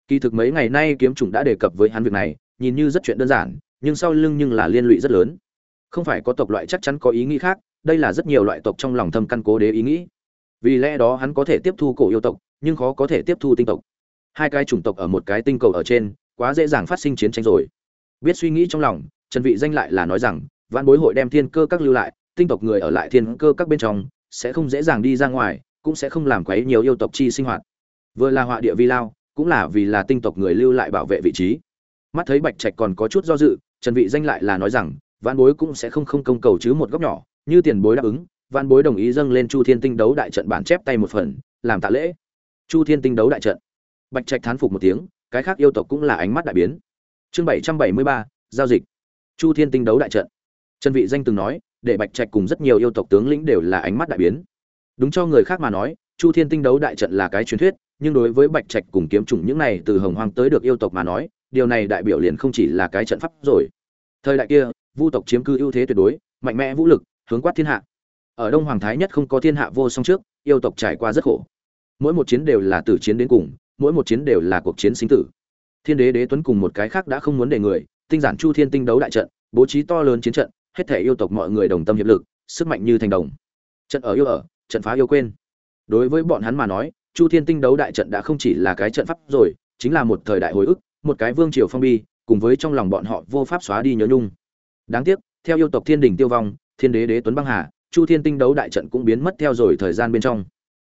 Kỳ thực mấy ngày nay kiếm trùng đã đề cập với hắn việc này, nhìn như rất chuyện đơn giản, nhưng sau lưng nhưng là liên lụy rất lớn. Không phải có tộc loại chắc chắn có ý nghĩ khác, đây là rất nhiều loại tộc trong lòng thâm căn cố đế ý nghĩ. Vì lẽ đó hắn có thể tiếp thu cổ yêu tộc, nhưng khó có thể tiếp thu tinh tộc hai cái chủng tộc ở một cái tinh cầu ở trên, quá dễ dàng phát sinh chiến tranh rồi. Biết suy nghĩ trong lòng, trần vị danh lại là nói rằng vạn bối hội đem thiên cơ các lưu lại, tinh tộc người ở lại thiên cơ các bên trong, sẽ không dễ dàng đi ra ngoài, cũng sẽ không làm quấy nhiều yêu tộc chi sinh hoạt. Vừa là họa địa vi lao, cũng là vì là tinh tộc người lưu lại bảo vệ vị trí. Mắt thấy bạch trạch còn có chút do dự, trần vị danh lại là nói rằng vạn bối cũng sẽ không không công cầu chứ một góc nhỏ, như tiền bối đáp ứng vạn bối đồng ý dâng lên chu thiên tinh đấu đại trận bản chép tay một phần, làm tạ lễ. Chu thiên tinh đấu đại trận bạch trạch thán phục một tiếng, cái khác yêu tộc cũng là ánh mắt đại biến. Chương bảy trăm bảy mươi ba, giao dịch. Chu thiên tinh đấu đại trận. Trần vị danh từng nói, để bạch trạch cùng rất nhiều yêu tộc tướng lĩnh đều là ánh mắt đại biến. Đúng cho người khác mà nói, chu thiên tinh đấu đại trận là cái truyền thuyết, nhưng đối với bạch trạch cùng kiếm chủng những này từ hồng hoang tới được yêu tộc mà nói, điều này đại biểu liền không chỉ là cái trận pháp rồi. Thời đại kia, vu tộc chiếm cư ưu thế tuyệt đối, mạnh mẽ vũ lực, hướng quát thiên hạ. Ở đông hoàng thái nhất không có thiên hạ vô song trước, yêu tộc trải qua rất khổ. Mỗi một chiến đều là tử chiến đến cùng mỗi một chiến đều là cuộc chiến sinh tử. Thiên đế đế tuấn cùng một cái khác đã không muốn để người, tinh giản chu thiên tinh đấu đại trận, bố trí to lớn chiến trận, hết thể yêu tộc mọi người đồng tâm hiệp lực, sức mạnh như thành đồng. Trận ở yêu ở, trận phá yêu quên. Đối với bọn hắn mà nói, chu thiên tinh đấu đại trận đã không chỉ là cái trận pháp rồi, chính là một thời đại hồi ức, một cái vương triều phong bi, cùng với trong lòng bọn họ vô pháp xóa đi nhớ nhung. Đáng tiếc, theo yêu tộc thiên đình tiêu vong, thiên đế đế tuấn băng hà, chu thiên tinh đấu đại trận cũng biến mất theo rồi thời gian bên trong.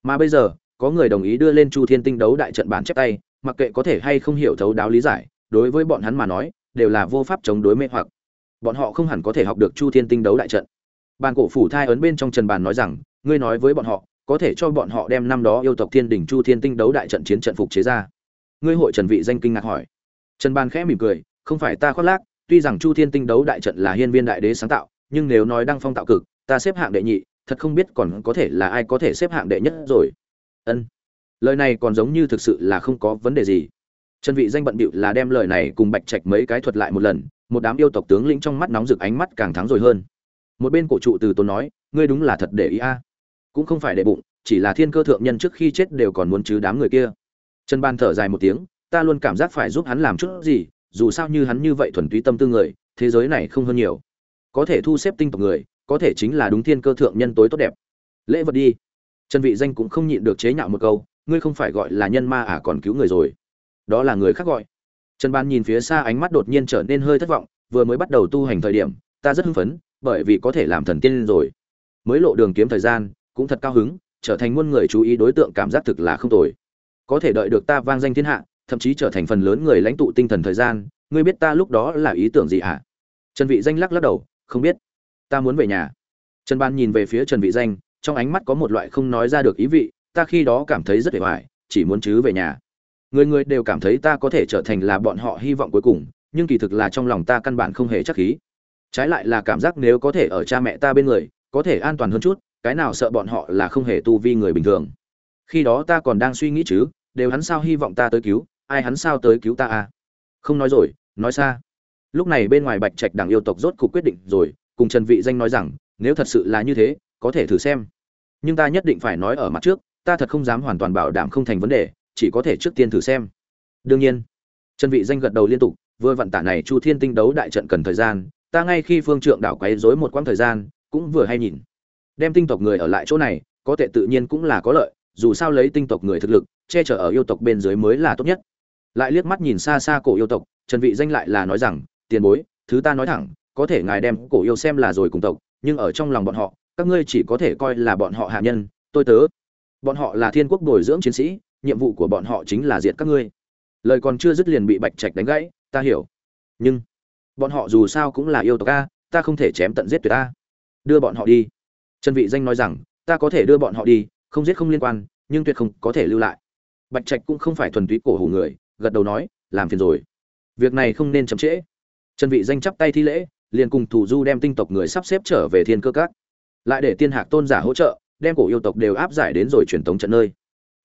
Mà bây giờ có người đồng ý đưa lên chu thiên tinh đấu đại trận bản chép tay, mặc kệ có thể hay không hiểu thấu đáo lý giải, đối với bọn hắn mà nói, đều là vô pháp chống đối mê hoặc. Bọn họ không hẳn có thể học được chu thiên tinh đấu đại trận. Bàn cổ phủ thai ấn bên trong trần bàn nói rằng, ngươi nói với bọn họ, có thể cho bọn họ đem năm đó yêu tộc thiên đỉnh chu thiên tinh đấu đại trận chiến trận phục chế ra. Ngươi hội trần vị danh kinh ngạc hỏi. Trần bàn khẽ mỉm cười, không phải ta khoác lác, tuy rằng chu thiên tinh đấu đại trận là hiên viên đại đế sáng tạo, nhưng nếu nói đăng phong tạo cực, ta xếp hạng đệ nhị, thật không biết còn có thể là ai có thể xếp hạng đệ nhất rồi ân. Lời này còn giống như thực sự là không có vấn đề gì. Trần vị danh bận bịu là đem lời này cùng bạch trạch mấy cái thuật lại một lần, một đám yêu tộc tướng lĩnh trong mắt nóng rực ánh mắt càng thắng rồi hơn. Một bên cổ trụ từ tốn nói, ngươi đúng là thật để ý a. Cũng không phải để bụng, chỉ là thiên cơ thượng nhân trước khi chết đều còn muốn chứ đám người kia. Trần ban thở dài một tiếng, ta luôn cảm giác phải giúp hắn làm chút gì, dù sao như hắn như vậy thuần túy tâm tư người, thế giới này không hơn nhiều. Có thể thu xếp tinh tộc người, có thể chính là đúng thiên cơ thượng nhân tối tốt đẹp. Lễ vật đi trần vị danh cũng không nhịn được chế nhạo một câu, ngươi không phải gọi là nhân ma à còn cứu người rồi. Đó là người khác gọi. Trần ban nhìn phía xa ánh mắt đột nhiên trở nên hơi thất vọng, vừa mới bắt đầu tu hành thời điểm, ta rất hưng phấn, bởi vì có thể làm thần tiên rồi. Mới lộ đường kiếm thời gian, cũng thật cao hứng, trở thành muôn người chú ý đối tượng cảm giác thực là không tồi. Có thể đợi được ta vang danh thiên hạ, thậm chí trở thành phần lớn người lãnh tụ tinh thần thời gian, ngươi biết ta lúc đó là ý tưởng gì hả à? trần vị danh lắc lắc đầu, không biết, ta muốn về nhà. Trần ban nhìn về phía trần vị danh trong ánh mắt có một loại không nói ra được ý vị, ta khi đó cảm thấy rất hề hoài chỉ muốn chứ về nhà. Người người đều cảm thấy ta có thể trở thành là bọn họ hy vọng cuối cùng, nhưng kỳ thực là trong lòng ta căn bản không hề chắc khí. Trái lại là cảm giác nếu có thể ở cha mẹ ta bên người, có thể an toàn hơn chút, cái nào sợ bọn họ là không hề tu vi người bình thường. Khi đó ta còn đang suy nghĩ chứ, đều hắn sao hy vọng ta tới cứu, ai hắn sao tới cứu ta à? Không nói rồi, nói xa. Lúc này bên ngoài bạch trạch đảng yêu tộc rốt cuộc quyết định rồi, cùng trần vị danh nói rằng, nếu thật sự là như thế có thể thử xem. Nhưng ta nhất định phải nói ở mặt trước, ta thật không dám hoàn toàn bảo đảm không thành vấn đề, chỉ có thể trước tiên thử xem. Đương nhiên, trần vị danh gật đầu liên tục, vừa vận tả này chu thiên tinh đấu đại trận cần thời gian, ta ngay khi phương trượng đảo quấy rối một quãng thời gian, cũng vừa hay nhìn. Đem tinh tộc người ở lại chỗ này, có thể tự nhiên cũng là có lợi, dù sao lấy tinh tộc người thực lực, che chở ở yêu tộc bên dưới mới là tốt nhất. Lại liếc mắt nhìn xa xa cổ yêu tộc, trần vị danh lại là nói rằng, tiền bối, thứ ta nói thẳng, có thể ngài đem cổ yêu xem là rồi cùng tộc, nhưng ở trong lòng bọn họ các ngươi chỉ có thể coi là bọn họ hạ nhân, tôi tớ. Bọn họ là thiên quốc bồi dưỡng chiến sĩ, nhiệm vụ của bọn họ chính là diệt các ngươi. Lời còn chưa dứt liền bị bạch trạch đánh gãy, ta hiểu. Nhưng, bọn họ dù sao cũng là yêu tộc a, ta không thể chém tận giết tuyệt ta đưa bọn họ đi. Trần vị danh nói rằng, ta có thể đưa bọn họ đi, không giết không liên quan, nhưng tuyệt không có thể lưu lại. Bạch trạch cũng không phải thuần túy cổ hủ người, gật đầu nói, làm phiền rồi. Việc này không nên chậm trễ. Trần vị danh chắp tay thi lễ, liền cùng thủ du đem tinh tộc người sắp xếp trở về thiên cơ các lại để tiên hạc tôn giả hỗ trợ, đem cổ yêu tộc đều áp giải đến rồi truyền tống trận nơi.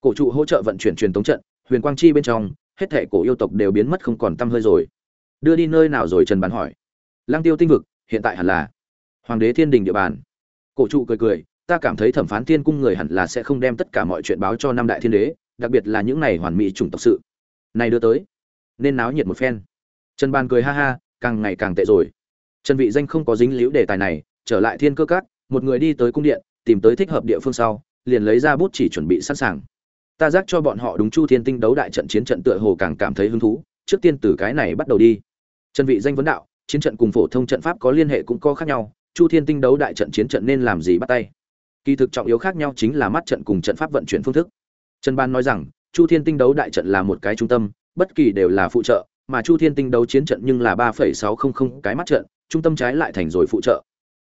Cổ trụ hỗ trợ vận chuyển truyền tống trận, huyền quang chi bên trong, hết thệ cổ yêu tộc đều biến mất không còn tăm hơi rồi. Đưa đi nơi nào rồi trần bàn hỏi. Lang tiêu tinh vực, hiện tại hẳn là hoàng đế thiên đình địa bàn. Cổ trụ cười cười, ta cảm thấy thẩm phán thiên cung người hẳn là sẽ không đem tất cả mọi chuyện báo cho năm đại thiên đế, đặc biệt là những này hoàn mỹ chủng tộc sự. Này đưa tới, nên náo nhiệt một phen. Trần ban cười ha ha, càng ngày càng tệ rồi. Trần vị danh không có dính líu đề tài này, trở lại thiên cơ các một người đi tới cung điện, tìm tới thích hợp địa phương sau, liền lấy ra bút chỉ chuẩn bị sẵn sàng. Ta giác cho bọn họ đúng chu thiên tinh đấu đại trận chiến trận tựa hồ càng cảm thấy hứng thú, trước tiên từ cái này bắt đầu đi. Trần vị danh vấn đạo, chiến trận cùng phổ thông trận pháp có liên hệ cũng có khác nhau, chu thiên tinh đấu đại trận chiến trận nên làm gì bắt tay? Kỳ thực trọng yếu khác nhau chính là mắt trận cùng trận pháp vận chuyển phương thức. Trần ban nói rằng, chu thiên tinh đấu đại trận là một cái trung tâm, bất kỳ đều là phụ trợ, mà chu thiên tinh đấu chiến trận nhưng là ba phẩy sáu không không cái mắt trận, trung tâm trái lại thành rồi phụ trợ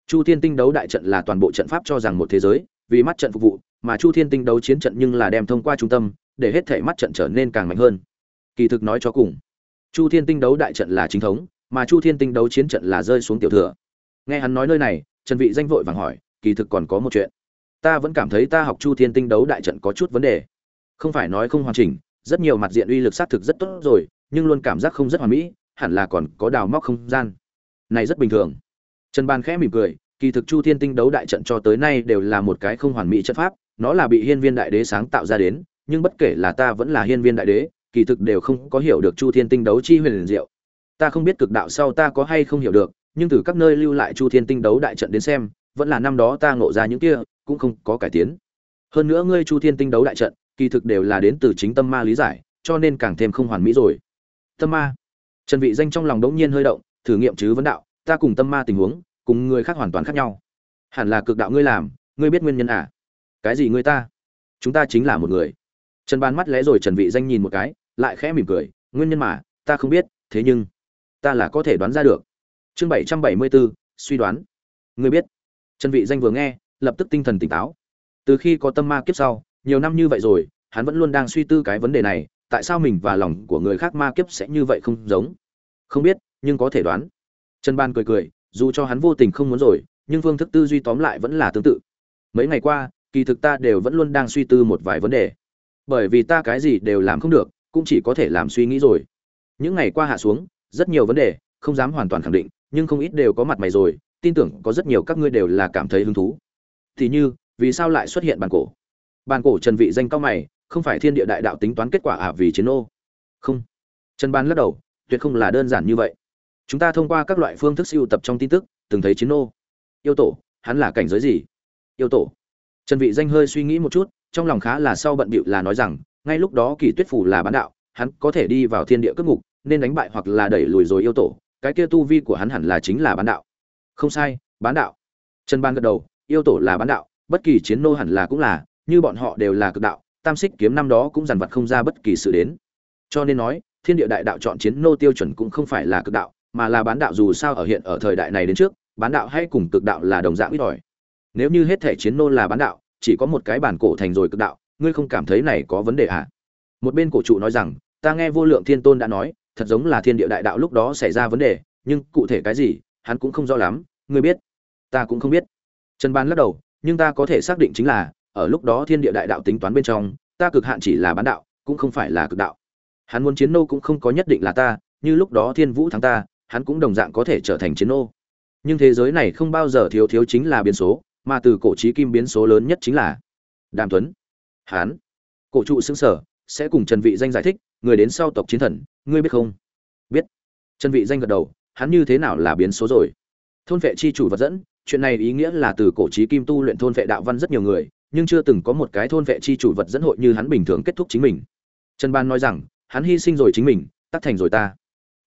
chu thiên tinh đấu đại trận là toàn bộ trận pháp cho rằng một thế giới, vì mắt trận phục vụ, mà chu thiên tinh đấu chiến trận nhưng là đem thông qua trung tâm, để hết thể mắt trận trở nên càng mạnh hơn. Kỳ thực nói cho cùng, chu thiên tinh đấu đại trận là chính thống, mà chu thiên tinh đấu chiến trận là rơi xuống tiểu thừa. Nghe hắn nói nơi này, trần vị danh vội vàng hỏi, kỳ thực còn có một chuyện. Ta vẫn cảm thấy ta học chu thiên tinh đấu đại trận có chút vấn đề. Không phải nói không hoàn chỉnh, rất nhiều mặt diện uy lực xác thực rất tốt rồi, nhưng luôn cảm giác không rất hoàn mỹ, hẳn là còn có đào móc không gian. Này rất bình thường trần ban khẽ mỉm cười, kỳ thực chu thiên tinh đấu đại trận cho tới nay đều là một cái không hoàn mỹ trận pháp, nó là bị hiên viên đại đế sáng tạo ra đến, nhưng bất kể là ta vẫn là hiên viên đại đế, kỳ thực đều không có hiểu được chu thiên tinh đấu chi huyền diệu. Ta không biết cực đạo sau ta có hay không hiểu được, nhưng từ các nơi lưu lại chu thiên tinh đấu đại trận đến xem, vẫn là năm đó ta ngộ ra những kia, cũng không có cải tiến. Hơn nữa ngươi chu thiên tinh đấu đại trận, kỳ thực đều là đến từ chính tâm ma lý giải, cho nên càng thêm không hoàn mỹ rồi. Tâm ma. Trần vị danh trong lòng đống nhiên hơi động, thử nghiệm chứ vấn đạo ta cùng tâm ma tình huống cùng người khác hoàn toàn khác nhau. Hẳn là cực đạo ngươi làm ngươi biết nguyên nhân à? Cái gì ngươi ta? Chúng ta chính là một người. Trần ban mắt lẽ rồi trần vị danh nhìn một cái lại khẽ mỉm cười nguyên nhân mà ta không biết thế nhưng ta là có thể đoán ra được. Chương 774, suy đoán. Ngươi biết. Trần vị danh vừa nghe lập tức tinh thần tỉnh táo. Từ khi có tâm ma kiếp sau nhiều năm như vậy rồi hắn vẫn luôn đang suy tư cái vấn đề này tại sao mình và lòng của người khác ma kiếp sẽ như vậy không giống? Không biết nhưng có thể đoán trần ban cười cười, dù cho hắn vô tình không muốn rồi, nhưng phương thức tư duy tóm lại vẫn là tương tự. Mấy ngày qua, kỳ thực ta đều vẫn luôn đang suy tư một vài vấn đề. Bởi vì ta cái gì đều làm không được, cũng chỉ có thể làm suy nghĩ rồi. Những ngày qua hạ xuống, rất nhiều vấn đề, không dám hoàn toàn khẳng định, nhưng không ít đều có mặt mày rồi, tin tưởng có rất nhiều các ngươi đều là cảm thấy hứng thú. Thì như, vì sao lại xuất hiện bàn cổ? Bàn cổ trần vị danh cao mày, không phải thiên địa đại đạo tính toán kết quả à vì chiến ô không. Trần ban lắc đầu, tuyệt không là đơn giản như vậy chúng ta thông qua các loại phương thức siêu tập trong tin tức, từng thấy chiến nô. Yêu tổ, hắn là cảnh giới gì? Yêu tổ. Trần vị danh hơi suy nghĩ một chút, trong lòng khá là sau bận bịu là nói rằng, ngay lúc đó kỳ tuyết phủ là bán đạo, hắn có thể đi vào thiên địa cướp ngục, nên đánh bại hoặc là đẩy lùi rồi yêu tổ, cái kia tu vi của hắn hẳn là chính là bán đạo. Không sai, bán đạo. Trần ban gật đầu, yêu tổ là bán đạo, bất kỳ chiến nô hẳn là cũng là, như bọn họ đều là cực đạo, tam xích kiếm năm đó cũng dằn vặt không ra bất kỳ sự đến. Cho nên nói, thiên địa đại đạo chọn chiến nô tiêu chuẩn cũng không phải là cực đạo mà là bán đạo dù sao ở hiện ở thời đại này đến trước, bán đạo hay cùng cực đạo là đồng dạng ít ỏi. Nếu như hết thể chiến nô là bán đạo, chỉ có một cái bản cổ thành rồi cực đạo, ngươi không cảm thấy này có vấn đề à? Một bên cổ trụ nói rằng, ta nghe vô lượng thiên tôn đã nói, thật giống là thiên địa đại đạo lúc đó xảy ra vấn đề, nhưng cụ thể cái gì, hắn cũng không rõ lắm, ngươi biết? Ta cũng không biết. Trần ban lắc đầu, nhưng ta có thể xác định chính là, ở lúc đó thiên địa đại đạo tính toán bên trong, ta cực hạn chỉ là bán đạo, cũng không phải là cực đạo. Hắn muốn chiến nô cũng không có nhất định là ta, như lúc đó thiên vũ thắng ta hắn cũng đồng dạng có thể trở thành chiến ô. nhưng thế giới này không bao giờ thiếu thiếu chính là biến số, mà từ cổ trí kim biến số lớn nhất chính là đàm tuấn. Hán cổ trụ xứng sở, sẽ cùng trần vị danh giải thích, người đến sau tộc chiến thần, ngươi biết không? Biết. Trần vị danh gật đầu, hắn như thế nào là biến số rồi? Thôn vệ chi chủ vật dẫn, chuyện này ý nghĩa là từ cổ chí kim tu luyện thôn vệ đạo văn rất nhiều người, nhưng chưa từng có một cái thôn vệ chi chủ vật dẫn hội như hắn bình thường kết thúc chính mình. Trần ban nói rằng, hắn hy sinh rồi chính mình, tắt thành rồi ta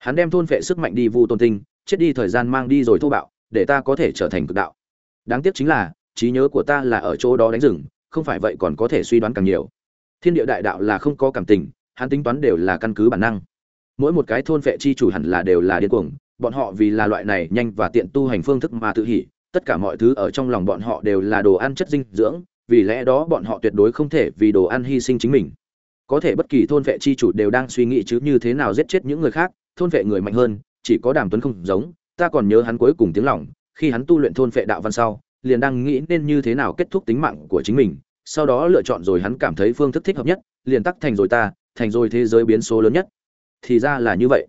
hắn đem thôn vệ sức mạnh đi vu tôn tinh, chết đi thời gian mang đi rồi thô bạo, để ta có thể trở thành cực đạo. Đáng tiếc chính là, trí nhớ của ta là ở chỗ đó đánh rừng, không phải vậy còn có thể suy đoán càng nhiều. Thiên địa đại đạo là không có cảm tình, hắn tính toán đều là căn cứ bản năng. Mỗi một cái thôn vệ chi chủ hẳn là đều là điên cuồng, bọn họ vì là loại này nhanh và tiện tu hành phương thức mà tự hỉ, tất cả mọi thứ ở trong lòng bọn họ đều là đồ ăn chất dinh dưỡng, vì lẽ đó bọn họ tuyệt đối không thể vì đồ ăn hy sinh chính mình. Có thể bất kỳ thôn vệ chi chủ đều đang suy nghĩ chứ như thế nào giết chết những người khác thôn vệ người mạnh hơn, chỉ có đàm tuấn không giống, ta còn nhớ hắn cuối cùng tiếng lòng, khi hắn tu luyện thôn vệ đạo văn sau, liền đang nghĩ nên như thế nào kết thúc tính mạng của chính mình, sau đó lựa chọn rồi hắn cảm thấy phương thức thích hợp nhất, liền tắc thành rồi ta, thành rồi thế giới biến số lớn nhất. Thì ra là như vậy.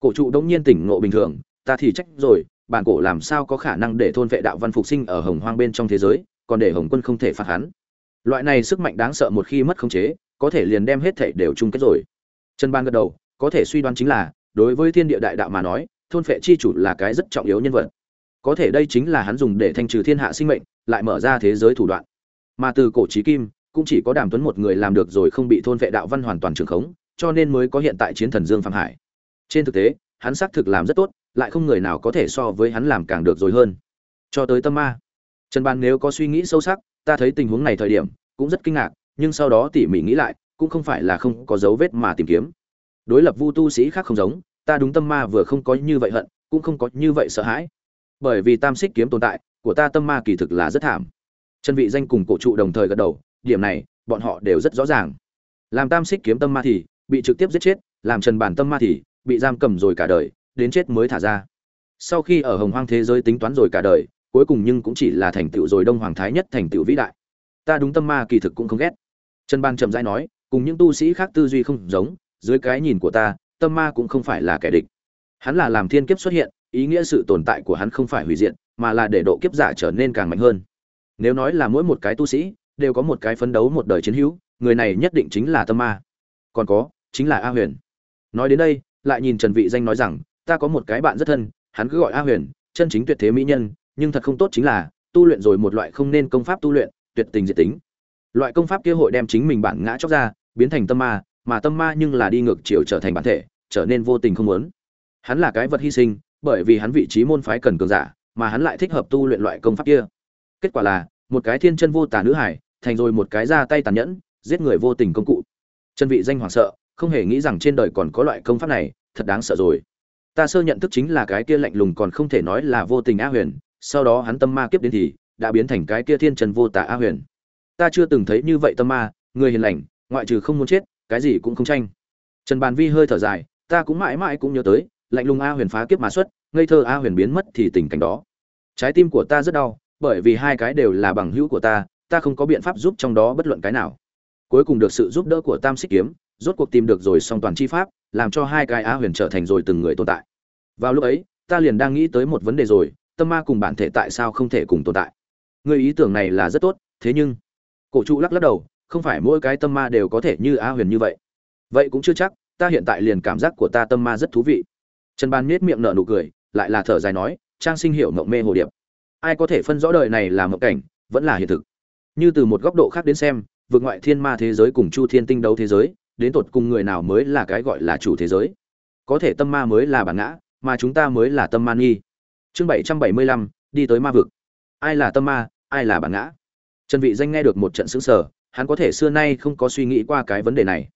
Cổ trụ đông nhiên tỉnh ngộ bình thường, ta thì trách rồi, bản cổ làm sao có khả năng để thôn vệ đạo văn phục sinh ở hồng hoang bên trong thế giới, còn để hồng quân không thể phạt hắn. Loại này sức mạnh đáng sợ một khi mất khống chế, có thể liền đem hết thể đều chung kết rồi. Trần ban gật đầu, có thể suy đoán chính là đối với thiên địa đại đạo mà nói, thôn phệ chi chủ là cái rất trọng yếu nhân vật. Có thể đây chính là hắn dùng để thanh trừ thiên hạ sinh mệnh, lại mở ra thế giới thủ đoạn. Mà từ cổ chí kim, cũng chỉ có đàm tuấn một người làm được rồi không bị thôn phệ đạo văn hoàn toàn trường khống, cho nên mới có hiện tại chiến thần dương phạm hải. Trên thực tế, hắn xác thực làm rất tốt, lại không người nào có thể so với hắn làm càng được rồi hơn. Cho tới tâm ma. Trần ban nếu có suy nghĩ sâu sắc, ta thấy tình huống này thời điểm, cũng rất kinh ngạc, nhưng sau đó tỉ mỉ nghĩ lại, cũng không phải là không có dấu vết mà tìm kiếm đối lập vu tu sĩ khác không giống, ta đúng tâm ma vừa không có như vậy hận, cũng không có như vậy sợ hãi. Bởi vì tam xích kiếm tồn tại, của ta tâm ma kỳ thực là rất thảm. Chân vị danh cùng cổ trụ đồng thời gật đầu, điểm này, bọn họ đều rất rõ ràng. Làm tam xích kiếm tâm ma thì, bị trực tiếp giết chết, làm trần bản tâm ma thì, bị giam cầm rồi cả đời, đến chết mới thả ra. Sau khi ở hồng hoang thế giới tính toán rồi cả đời, cuối cùng nhưng cũng chỉ là thành tựu rồi đông hoàng thái nhất thành tựu vĩ đại. Ta đúng tâm ma kỳ thực cũng không ghét. Trần ban trầm rãi nói, cùng những tu sĩ khác tư duy không giống dưới cái nhìn của ta, tâm ma cũng không phải là kẻ địch. Hắn là làm thiên kiếp xuất hiện, ý nghĩa sự tồn tại của hắn không phải hủy diệt, mà là để độ kiếp giả trở nên càng mạnh hơn. Nếu nói là mỗi một cái tu sĩ, đều có một cái phấn đấu một đời chiến hữu, người này nhất định chính là tâm ma. Còn có, chính là a huyền. Nói đến đây, lại nhìn trần vị danh nói rằng, ta có một cái bạn rất thân, hắn cứ gọi a huyền, chân chính tuyệt thế mỹ nhân, nhưng thật không tốt chính là, tu luyện rồi một loại không nên công pháp tu luyện, tuyệt tình diệt tính. Loại công pháp kia hội đem chính mình bản ngã chóc ra, biến thành tâm ma mà tâm ma nhưng là đi ngược chiều trở thành bản thể, trở nên vô tình không muốn. Hắn là cái vật hy sinh, bởi vì hắn vị trí môn phái cần cường giả, mà hắn lại thích hợp tu luyện loại công pháp kia. Kết quả là, một cái thiên chân vô tà nữ hải, thành rồi một cái ra tay tàn nhẫn, giết người vô tình công cụ. Chân vị danh hoảng sợ, không hề nghĩ rằng trên đời còn có loại công pháp này, thật đáng sợ rồi. Ta sơ nhận thức chính là cái kia lạnh lùng còn không thể nói là vô tình a huyền, sau đó hắn tâm ma kiếp đến thì, đã biến thành cái kia thiên trần vô tả a huyền. Ta chưa từng thấy như vậy tâm ma, người hiền lành, ngoại trừ không muốn chết cái gì cũng không tranh. Trần bàn vi hơi thở dài, ta cũng mãi mãi cũng nhớ tới, lạnh lùng a huyền phá kiếp mà xuất, ngây thơ a huyền biến mất thì tình cảnh đó. Trái tim của ta rất đau, bởi vì hai cái đều là bằng hữu của ta ta không có biện pháp giúp trong đó bất luận cái nào. Cuối cùng được sự giúp đỡ của tam xích kiếm, rốt cuộc tìm được rồi song toàn chi pháp, làm cho hai cái a huyền trở thành rồi từng người tồn tại. Vào lúc ấy, ta liền đang nghĩ tới một vấn đề rồi, tâm ma cùng bản thể tại sao không thể cùng tồn tại? Người ý tưởng này là rất tốt, thế nhưng, cổ trụ lắc lắc đầu không phải mỗi cái tâm ma đều có thể như a huyền như vậy. Vậy cũng chưa chắc, ta hiện tại liền cảm giác của ta tâm ma rất thú vị. Trần ban nết miệng nở nụ cười, lại là thở dài nói, trang sinh hiểu mộng mê hồ điệp. Ai có thể phân rõ đời này là mộng cảnh, vẫn là hiện thực. Như từ một góc độ khác đến xem, vượt ngoại thiên ma thế giới cùng chu thiên tinh đấu thế giới, đến tột cùng người nào mới là cái gọi là chủ thế giới? Có thể tâm ma mới là bản ngã, mà chúng ta mới là tâm man nghi. Chương bảy trăm bảy mươi lăm, đi tới ma vực. Ai là tâm ma, ai là bản ngã? Trần vị danh nghe được một trận sững sờ hắn có thể xưa nay không có suy nghĩ qua cái vấn đề này.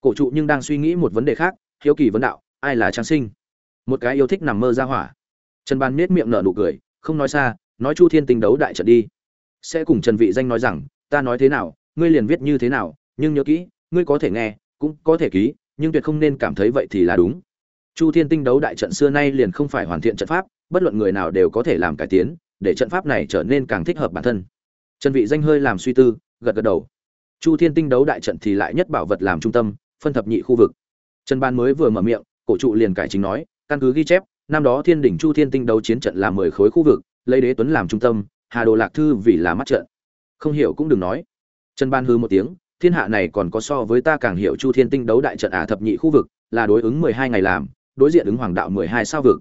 Cổ trụ nhưng đang suy nghĩ một vấn đề khác, hiếu kỳ vấn đạo, ai là trang sinh? Một cái yêu thích nằm mơ ra hỏa. Trần ban nết miệng nở nụ cười, không nói xa, nói chu thiên tinh đấu đại trận đi. Sẽ cùng trần vị danh nói rằng, ta nói thế nào, ngươi liền viết như thế nào, nhưng nhớ kỹ, ngươi có thể nghe, cũng có thể ký, nhưng tuyệt không nên cảm thấy vậy thì là đúng. Chu thiên tinh đấu đại trận xưa nay liền không phải hoàn thiện trận pháp, bất luận người nào đều có thể làm cải tiến, để trận pháp này trở nên càng thích hợp bản thân. Trần vị danh hơi làm suy tư, gật gật đầu chu thiên tinh đấu đại trận thì lại nhất bảo vật làm trung tâm, phân thập nhị khu vực. Trần ban mới vừa mở miệng, cổ trụ liền cải chính nói, căn cứ ghi chép, năm đó thiên đỉnh chu thiên tinh đấu chiến trận là mười khối khu vực, lấy đế tuấn làm trung tâm, hà đồ lạc thư vì là mắt trận. Không hiểu cũng đừng nói. Trần ban hư một tiếng, thiên hạ này còn có so với ta càng hiểu chu thiên tinh đấu đại trận ả thập nhị khu vực, là đối ứng mười hai ngày làm, đối diện ứng hoàng đạo mười hai sao vực.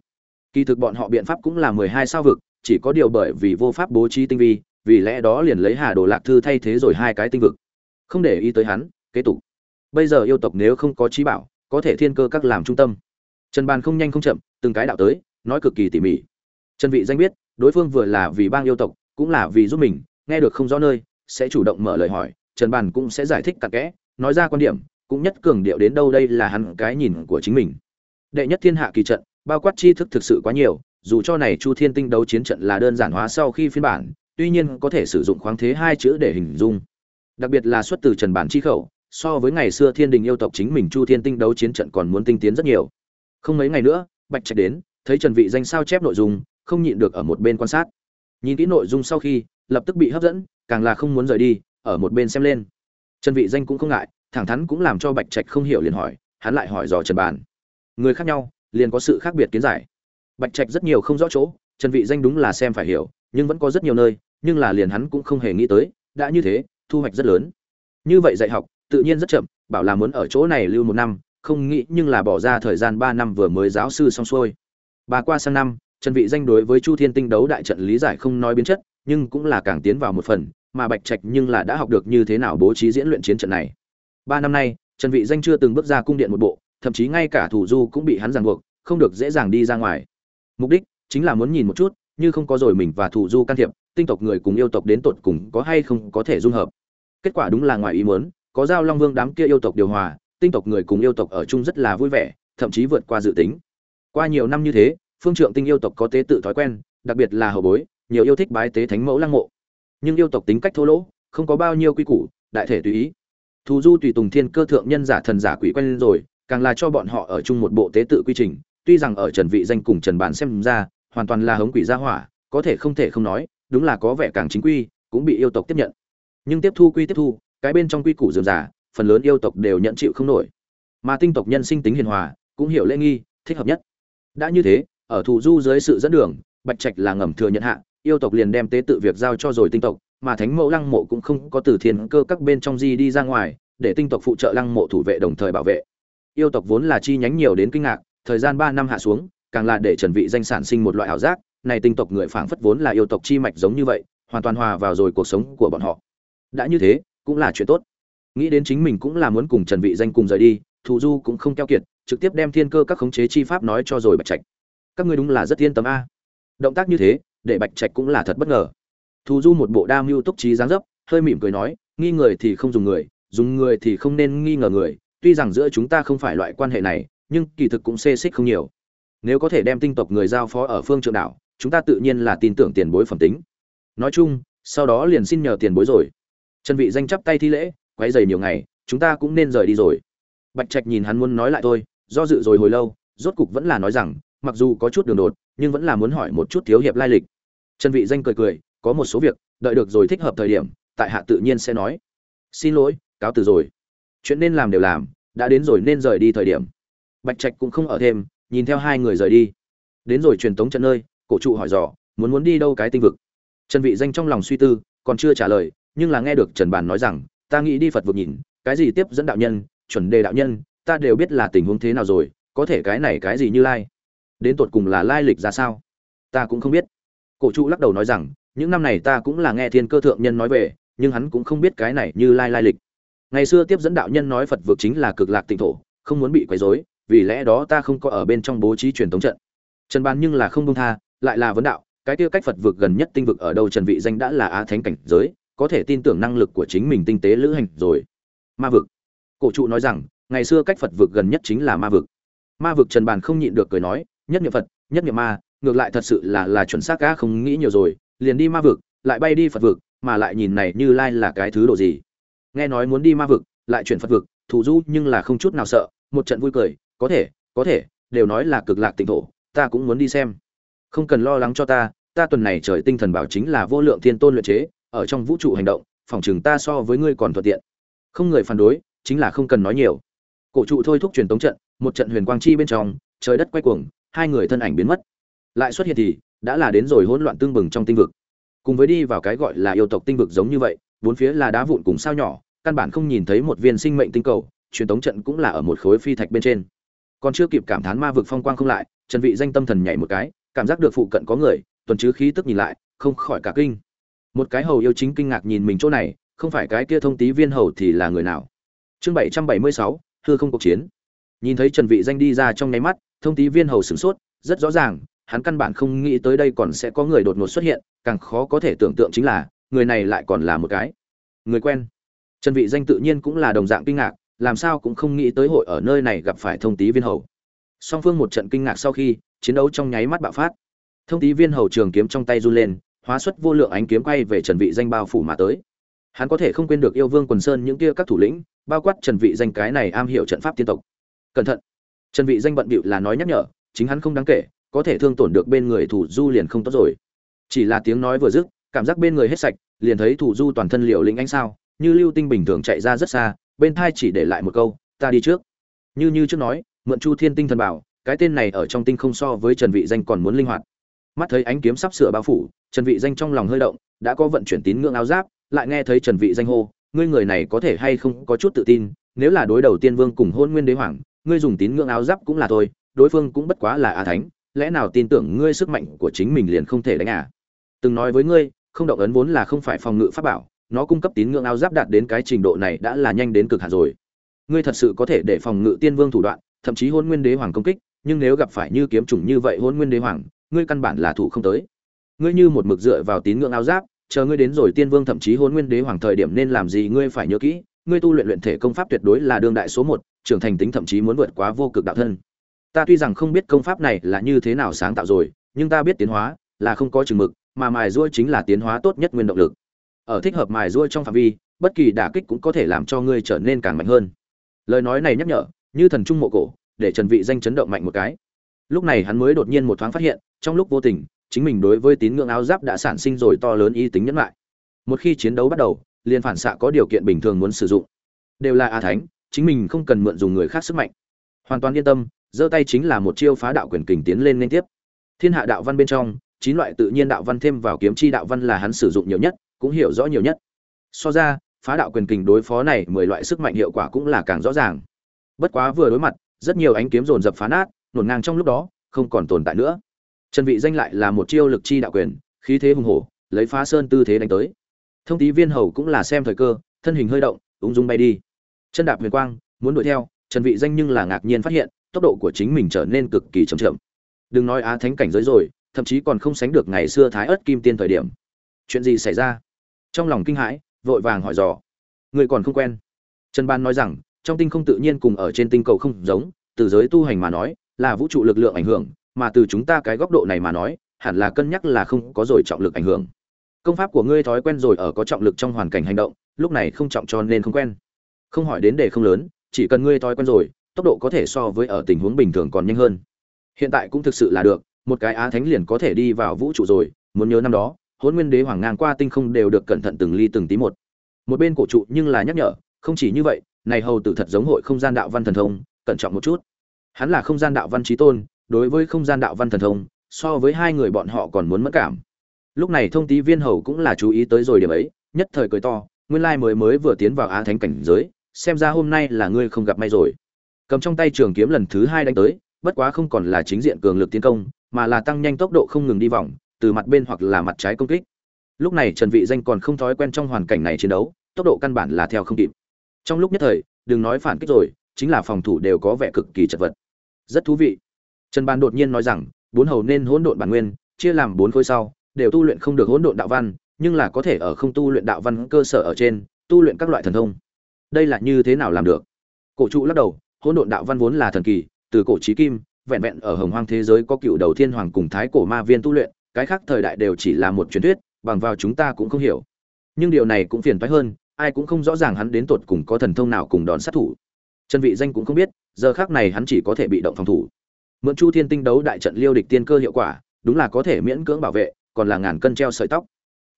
Kỳ thực bọn họ biện pháp cũng là mười hai sao vực, chỉ có điều bởi vì vô pháp bố trí tinh vi, vì lẽ đó liền lấy hà đồ lạc thư thay thế rồi hai cái tinh vực không để ý tới hắn, kế tục. Bây giờ yêu tộc nếu không có trí bảo, có thể thiên cơ các làm trung tâm. Trần bàn không nhanh không chậm, từng cái đạo tới, nói cực kỳ tỉ mỉ. Trần vị danh biết, đối phương vừa là vì bang yêu tộc, cũng là vì giúp mình, nghe được không rõ nơi, sẽ chủ động mở lời hỏi, trần bàn cũng sẽ giải thích cặn kẽ, nói ra quan điểm, cũng nhất cường điệu đến đâu đây là hắn cái nhìn của chính mình. Đệ nhất thiên hạ kỳ trận, bao quát tri thức thực sự quá nhiều, dù cho này chu thiên tinh đấu chiến trận là đơn giản hóa sau khi phiên bản, tuy nhiên có thể sử dụng khoáng thế hai chữ để hình dung đặc biệt là xuất từ trần bản chi khẩu, so với ngày xưa thiên đình yêu tộc chính mình chu thiên tinh đấu chiến trận còn muốn tinh tiến rất nhiều. Không mấy ngày nữa, bạch trạch đến, thấy trần vị danh sao chép nội dung, không nhịn được ở một bên quan sát. Nhìn kỹ nội dung sau khi, lập tức bị hấp dẫn, càng là không muốn rời đi, ở một bên xem lên. Trần vị danh cũng không ngại, thẳng thắn cũng làm cho bạch trạch không hiểu liền hỏi, hắn lại hỏi dò trần bản. Người khác nhau, liền có sự khác biệt kiến giải. Bạch trạch rất nhiều không rõ chỗ, trần vị danh đúng là xem phải hiểu, nhưng vẫn có rất nhiều nơi, nhưng là liền hắn cũng không hề nghĩ tới, đã như thế thu hoạch rất lớn. Như vậy dạy học, tự nhiên rất chậm, bảo là muốn ở chỗ này lưu một năm, không nghĩ nhưng là bỏ ra thời gian ba năm vừa mới giáo sư xong xuôi. Bà qua sang năm, trần vị danh đối với chu thiên tinh đấu đại trận lý giải không nói biến chất, nhưng cũng là càng tiến vào một phần, mà bạch trạch nhưng là đã học được như thế nào bố trí diễn luyện chiến trận này. Ba năm nay, trần vị danh chưa từng bước ra cung điện một bộ, thậm chí ngay cả thủ du cũng bị hắn ràng buộc, không được dễ dàng đi ra ngoài. Mục đích chính là muốn nhìn một chút, như không có rồi mình và thủ du can thiệp, tinh tộc người cùng yêu tộc đến tột cùng có hay không có thể dung hợp kết quả đúng là ngoài ý muốn, có giao long vương đám kia yêu tộc điều hòa, tinh tộc người cùng yêu tộc ở chung rất là vui vẻ, thậm chí vượt qua dự tính. Qua nhiều năm như thế, phương trượng tinh yêu tộc có tế tự thói quen, đặc biệt là hậu bối, nhiều yêu thích bái tế thánh mẫu lăng mộ. Nhưng yêu tộc tính cách thô lỗ, không có bao nhiêu quy củ, đại thể tùy ý. Thù du tùy tùng thiên cơ thượng nhân giả thần giả quỷ quen rồi, càng là cho bọn họ ở chung một bộ tế tự quy trình, tuy rằng ở trần vị danh cùng trần bản xem ra, hoàn toàn là hống quỷ gia hỏa, có thể không thể không nói, đúng là có vẻ càng chính quy, cũng bị yêu tộc tiếp nhận nhưng tiếp thu quy tiếp thu, cái bên trong quy củ dườm giả phần lớn yêu tộc đều nhận chịu không nổi. Mà tinh tộc nhân sinh tính hiền hòa, cũng hiểu lễ nghi, thích hợp nhất. Đã như thế, ở thủ du dưới sự dẫn đường, bạch trạch là ngầm thừa nhận hạ, yêu tộc liền đem tế tự việc giao cho rồi tinh tộc, mà thánh mẫu lăng mộ cũng không có từ thiên cơ các bên trong di đi ra ngoài, để tinh tộc phụ trợ lăng mộ thủ vệ đồng thời bảo vệ. Yêu tộc vốn là chi nhánh nhiều đến kinh ngạc, thời gian ba năm hạ xuống, càng là để trần vị danh sản sinh một loại ảo giác, này tinh tộc người phảng phất vốn là yêu tộc chi mạch giống như vậy, hoàn toàn hòa vào rồi cuộc sống của bọn họ đã như thế, cũng là chuyện tốt. Nghĩ đến chính mình cũng là muốn cùng trần vị danh cùng rời đi thủ du cũng không keo kiệt, trực tiếp đem thiên cơ các khống chế chi pháp nói cho rồi bạch trạch. Các ngươi đúng là rất yên tâm a. Động tác như thế, để bạch trạch cũng là thật bất ngờ. Thù du một bộ đa mưu túc trí dáng dấp, hơi mỉm cười nói, nghi người thì không dùng người dùng người thì không nên nghi ngờ người. Tuy rằng giữa chúng ta không phải loại quan hệ này, nhưng kỳ thực cũng xê xích không nhiều. Nếu có thể đem tinh tộc người giao phó ở phương trượng đảo, chúng ta tự nhiên là tin tưởng tiền bối phẩm tính. Nói chung, sau đó liền xin nhờ tiền bối rồi trần vị danh chắp tay thi lễ, quấy giày nhiều ngày, chúng ta cũng nên rời đi rồi. Bạch trạch nhìn hắn muốn nói lại thôi, do dự rồi hồi lâu, rốt cục vẫn là nói rằng, mặc dù có chút đường đột, nhưng vẫn là muốn hỏi một chút thiếu hiệp lai lịch. Trần vị danh cười cười, có một số việc, đợi được rồi thích hợp thời điểm, tại hạ tự nhiên sẽ nói. Xin lỗi, cáo từ rồi. Chuyện nên làm đều làm, đã đến rồi nên rời đi thời điểm. Bạch trạch cũng không ở thêm, nhìn theo hai người rời đi. Đến rồi truyền tống trận nơi, cổ trụ hỏi dò, muốn muốn đi đâu cái tinh vực. Trần vị danh trong lòng suy tư, còn chưa trả lời nhưng là nghe được trần bàn nói rằng, ta nghĩ đi phật vực nhìn, cái gì tiếp dẫn đạo nhân, chuẩn đề đạo nhân, ta đều biết là tình huống thế nào rồi, có thể cái này cái gì như lai? Đến tột cùng là lai lịch ra sao? Ta cũng không biết. Cổ trụ lắc đầu nói rằng, những năm này ta cũng là nghe thiên cơ thượng nhân nói về, nhưng hắn cũng không biết cái này như lai lai lịch. Ngày xưa tiếp dẫn đạo nhân nói phật vực chính là cực lạc tịnh thổ, không muốn bị quấy rối, vì lẽ đó ta không có ở bên trong bố trí truyền thống trận. Trần bàn nhưng là không buông tha, lại là vấn đạo, cái kia cách phật vực gần nhất tinh vực ở đâu trần vị danh đã là á thánh cảnh giới có thể tin tưởng năng lực của chính mình tinh tế lữ hành rồi. Ma vực. Cổ trụ nói rằng, ngày xưa cách phật vực gần nhất chính là ma vực. Ma vực trần bàn không nhịn được cười nói, nhất niệm phật, nhất niệm ma, ngược lại thật sự là là chuẩn xác cả không nghĩ nhiều rồi. Liền đi ma vực, lại bay đi phật vực, mà lại nhìn này như lai là cái thứ độ gì? Nghe nói muốn đi ma vực, lại chuyển phật vực thủ du nhưng là không chút nào sợ, một trận vui cười, có thể có thể, đều nói là cực lạc tịnh thổ, ta cũng muốn đi xem. Không cần lo lắng cho ta ta tuần này trời tinh thần bảo chính là vô lượng thiên tôn luyện chế ở trong vũ trụ hành động, phòng chừng ta so với ngươi còn thuận tiện. Không người phản đối, chính là không cần nói nhiều. Cổ trụ thôi thúc truyền tống trận, một trận huyền quang chi bên trong, trời đất quay cuồng, hai người thân ảnh biến mất. Lại xuất hiện thì, đã là đến rồi hỗn loạn tương bừng trong tinh vực. Cùng với đi vào cái gọi là yêu tộc tinh vực giống như vậy, bốn phía là đá vụn cùng sao nhỏ, căn bản không nhìn thấy một viên sinh mệnh tinh cầu, truyền tống trận cũng là ở một khối phi thạch bên trên. Còn chưa kịp cảm thán ma vực phong quang không lại, trần vị danh tâm thần nhảy một cái, cảm giác được phụ cận có người, tuần chứ khí tức nhìn lại, không khỏi cả kinh một cái hầu yêu chính kinh ngạc nhìn mình chỗ này không phải cái kia thông tí viên hầu thì là người nào? Chương 776, hư không cuộc chiến. Nhìn thấy trần vị danh đi ra trong nháy mắt thông tí viên hầu sửng sốt rất rõ ràng hắn căn bản không nghĩ tới đây còn sẽ có người đột ngột xuất hiện càng khó có thể tưởng tượng chính là người này lại còn là một cái. Người quen. Trần vị danh tự nhiên cũng là đồng dạng kinh ngạc làm sao cũng không nghĩ tới hội ở nơi này gặp phải thông tí viên hầu. Song phương một trận kinh ngạc sau khi chiến đấu trong nháy mắt bạo phát. Thông tí viên hầu trường kiếm trong tay run lên hóa xuất vô lượng ánh kiếm quay về trần vị danh bao phủ mà tới. Hắn có thể không quên được yêu vương quần sơn những kia các thủ lĩnh, bao quát trần vị danh cái này am hiểu trận pháp tiên tộc. Cẩn thận. Trần vị danh bận bịu là nói nhắc nhở, chính hắn không đáng kể, có thể thương tổn được bên người thủ du liền không tốt rồi. Chỉ là tiếng nói vừa dứt, cảm giác bên người hết sạch, liền thấy thủ du toàn thân liều lĩnh ánh sao, như lưu tinh bình thường chạy ra rất xa, bên thai chỉ để lại một câu, ta đi trước. Như như trước nói, mượn chu thiên tinh thần bảo, cái tên này ở trong tinh không so với trần vị danh còn muốn linh hoạt mắt thấy ánh kiếm sắp sửa bao phủ, trần vị danh trong lòng hơi động, đã có vận chuyển tín ngưỡng áo giáp, lại nghe thấy trần vị danh hô, ngươi người này có thể hay không có chút tự tin, nếu là đối đầu tiên vương cùng hôn nguyên đế hoàng, ngươi dùng tín ngưỡng áo giáp cũng là thôi, đối phương cũng bất quá là a thánh, lẽ nào tin tưởng ngươi sức mạnh của chính mình liền không thể đánh à? Từng nói với ngươi, không động ấn vốn là không phải phòng ngự pháp bảo, nó cung cấp tín ngưỡng áo giáp đạt đến cái trình độ này đã là nhanh đến cực hạn rồi. Ngươi thật sự có thể để phòng ngự tiên vương thủ đoạn, thậm chí hôn nguyên đế hoàng công kích, nhưng nếu gặp phải như kiếm chủng như vậy hôn nguyên đế hoàng ngươi căn bản là thủ không tới. Ngươi như một mực dựa vào tín ngưỡng áo giáp, chờ ngươi đến rồi tiên vương thậm chí hôn nguyên đế hoàng thời điểm nên làm gì ngươi phải nhớ kỹ, ngươi tu luyện luyện thể công pháp tuyệt đối là đương đại số một, trưởng thành tính thậm chí muốn vượt quá vô cực đạo thân. Ta tuy rằng không biết công pháp này là như thế nào sáng tạo rồi, nhưng ta biết tiến hóa là không có chừng mực, mà mài ruôi chính là tiến hóa tốt nhất nguyên động lực. Ở thích hợp mài ruôi trong phạm vi, bất kỳ đả kích cũng có thể làm cho ngươi trở nên càng mạnh hơn. Lời nói này nhắc nhở, như thần trung mộ cổ, để trần vị danh chấn động mạnh một cái lúc này hắn mới đột nhiên một thoáng phát hiện, trong lúc vô tình, chính mình đối với tín ngưỡng áo giáp đã sản sinh rồi to lớn ý tính nhẫn lại một khi chiến đấu bắt đầu, liền phản xạ có điều kiện bình thường muốn sử dụng. Đều là a thánh, chính mình không cần mượn dùng người khác sức mạnh. Hoàn toàn yên tâm, giơ tay chính là một chiêu phá đạo quyền kình tiến lên liên tiếp. Thiên hạ đạo văn bên trong, chín loại tự nhiên đạo văn thêm vào kiếm chi đạo văn là hắn sử dụng nhiều nhất, cũng hiểu rõ nhiều nhất. So ra, phá đạo quyền kình đối phó này mười loại sức mạnh hiệu quả cũng là càng rõ ràng. Bất quá vừa đối mặt, rất nhiều ánh kiếm dồn dập phá nát nổn ngang trong lúc đó, không còn tồn tại nữa. Trần vị danh lại là một chiêu lực chi đạo quyền, khí thế hùng hổ, lấy phá sơn tư thế đánh tới. Thông tí viên hầu cũng là xem thời cơ, thân hình hơi động, ung dung bay đi. Chân đạp huyền quang, muốn đuổi theo, trần vị danh nhưng là ngạc nhiên phát hiện, tốc độ của chính mình trở nên cực kỳ chậm chậm. Đừng nói á thánh cảnh giới rồi, thậm chí còn không sánh được ngày xưa thái ớt kim tiên thời điểm. Chuyện gì xảy ra? Trong lòng kinh hãi, vội vàng hỏi dò. Người còn không quen. Trần ban nói rằng, trong tinh không tự nhiên cùng ở trên tinh cầu không giống, từ giới tu hành mà nói là vũ trụ lực lượng ảnh hưởng, mà từ chúng ta cái góc độ này mà nói, hẳn là cân nhắc là không có rồi trọng lực ảnh hưởng. Công pháp của ngươi thói quen rồi ở có trọng lực trong hoàn cảnh hành động, lúc này không trọng cho nên không quen. Không hỏi đến đề không lớn, chỉ cần ngươi thói quen rồi, tốc độ có thể so với ở tình huống bình thường còn nhanh hơn. Hiện tại cũng thực sự là được, một cái á thánh liền có thể đi vào vũ trụ rồi, muốn nhớ năm đó hôn nguyên đế hoàng ngang qua tinh không đều được cẩn thận từng ly từng tí một. Một bên cổ trụ nhưng là nhắc nhở, không chỉ như vậy, này hầu tử thật giống hội không gian đạo văn thần thông, cẩn trọng một chút hắn là không gian đạo văn trí tôn, đối với không gian đạo văn thần thông, so với hai người bọn họ còn muốn mất cảm. Lúc này thông tí viên hầu cũng là chú ý tới rồi điểm ấy, nhất thời cười to, nguyên lai mới mới vừa tiến vào á thánh cảnh giới, xem ra hôm nay là ngươi không gặp may rồi. Cầm trong tay trường kiếm lần thứ hai đánh tới, bất quá không còn là chính diện cường lực tiến công, mà là tăng nhanh tốc độ không ngừng đi vòng, từ mặt bên hoặc là mặt trái công kích. Lúc này trần vị danh còn không thói quen trong hoàn cảnh này chiến đấu, tốc độ căn bản là theo không kịp. Trong lúc nhất thời, đừng nói phản kích rồi, chính là phòng thủ đều có vẻ cực kỳ chật vật rất thú vị. Trần ban đột nhiên nói rằng, bốn hầu nên hỗn độn bản nguyên, chia làm bốn khối sau, đều tu luyện không được hỗn độn đạo văn, nhưng là có thể ở không tu luyện đạo văn cơ sở ở trên, tu luyện các loại thần thông. Đây là như thế nào làm được? Cổ trụ lắc đầu, hỗn độn đạo văn vốn là thần kỳ, từ cổ chí kim, vẹn vẹn ở hồng hoang thế giới có cựu đầu thiên hoàng cùng thái cổ ma viên tu luyện, cái khác thời đại đều chỉ là một truyền thuyết, bằng vào chúng ta cũng không hiểu. Nhưng điều này cũng phiền toái hơn, ai cũng không rõ ràng hắn đến tột cùng có thần thông nào cùng đón sát thủ. Chân vị danh cũng không biết giờ khác này hắn chỉ có thể bị động phòng thủ. Mượn chu thiên tinh đấu đại trận liêu địch tiên cơ hiệu quả, đúng là có thể miễn cưỡng bảo vệ, còn là ngàn cân treo sợi tóc.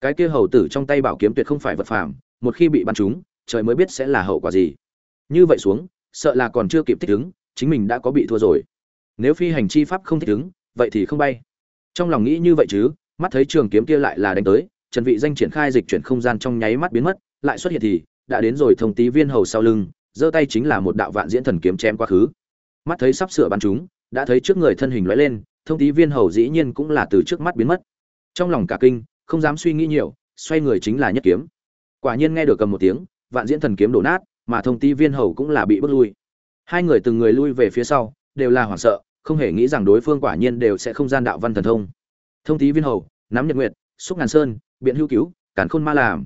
Cái kia hầu tử trong tay bảo kiếm tuyệt không phải vật phàm, một khi bị bắn trúng, trời mới biết sẽ là hậu quả gì. Như vậy xuống, sợ là còn chưa kịp thích ứng, chính mình đã có bị thua rồi. Nếu phi hành chi pháp không thích ứng, vậy thì không bay. Trong lòng nghĩ như vậy chứ, mắt thấy trường kiếm kia lại là đánh tới, trần vị danh triển khai dịch chuyển không gian trong nháy mắt biến mất, lại xuất hiện thì, đã đến rồi thông tí viên hầu sau lưng giơ tay chính là một đạo vạn diễn thần kiếm chém quá khứ. Mắt thấy sắp sửa bắn chúng, đã thấy trước người thân hình lóe lên, thông tí viên hầu dĩ nhiên cũng là từ trước mắt biến mất. Trong lòng cả kinh, không dám suy nghĩ nhiều, xoay người chính là nhất kiếm. Quả nhiên nghe được cầm một tiếng, vạn diễn thần kiếm đổ nát, mà thông tí viên hầu cũng là bị bước lui. Hai người từng người lui về phía sau, đều là hoảng sợ, không hề nghĩ rằng đối phương quả nhiên đều sẽ không gian đạo văn thần thông. Thông tí viên hầu, nắm nhật nguyệt, xúc ngàn sơn, biện hữu cứu cản khôn ma làm.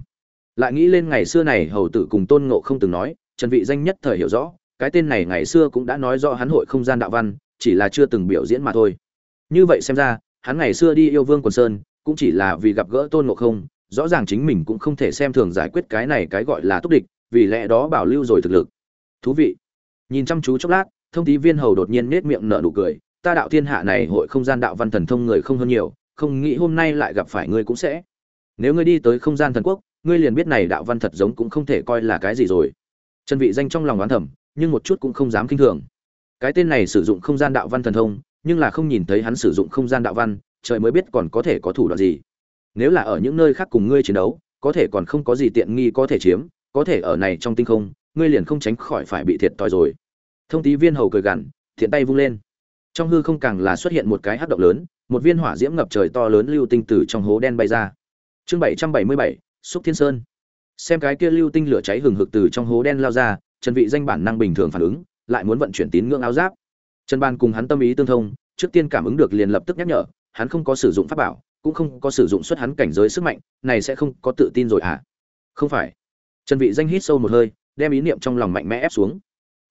Lại nghĩ lên ngày xưa này hầu tử cùng tôn ngộ không từng nói trần vị danh nhất thời hiểu rõ, cái tên này ngày xưa cũng đã nói rõ hắn hội không gian đạo văn, chỉ là chưa từng biểu diễn mà thôi. Như vậy xem ra, hắn ngày xưa đi yêu vương quần sơn, cũng chỉ là vì gặp gỡ tôn ngộ không, rõ ràng chính mình cũng không thể xem thường giải quyết cái này cái gọi là túc địch, vì lẽ đó bảo lưu rồi thực lực. Thú vị. Nhìn chăm chú chốc lát, thông tí viên hầu đột nhiên nết miệng nở nụ cười, ta đạo thiên hạ này hội không gian đạo văn thần thông người không hơn nhiều, không nghĩ hôm nay lại gặp phải ngươi cũng sẽ. Nếu ngươi đi tới không gian thần quốc, ngươi liền biết này đạo văn thật giống cũng không thể coi là cái gì rồi trần vị danh trong lòng đoán thầm, nhưng một chút cũng không dám kinh thường. Cái tên này sử dụng không gian đạo văn thần thông, nhưng là không nhìn thấy hắn sử dụng không gian đạo văn, trời mới biết còn có thể có thủ đoạn gì. Nếu là ở những nơi khác cùng ngươi chiến đấu, có thể còn không có gì tiện nghi có thể chiếm, có thể ở này trong tinh không, ngươi liền không tránh khỏi phải bị thiệt thòi rồi. Thông tí viên hầu cười gằn, thiện tay vung lên. Trong hư không càng là xuất hiện một cái hắc động lớn, một viên hỏa diễm ngập trời to lớn lưu tinh từ trong hố đen bay ra. Chương bảy trăm bảy mươi bảy, xúc thiên sơn xem cái kia lưu tinh lửa cháy hừng hực từ trong hố đen lao ra, trần vị danh bản năng bình thường phản ứng, lại muốn vận chuyển tín ngưỡng áo giáp. Trần ban cùng hắn tâm ý tương thông, trước tiên cảm ứng được liền lập tức nhắc nhở, hắn không có sử dụng pháp bảo, cũng không có sử dụng xuất hắn cảnh giới sức mạnh, này sẽ không có tự tin rồi à? Không phải. Trần vị danh hít sâu một hơi, đem ý niệm trong lòng mạnh mẽ ép xuống.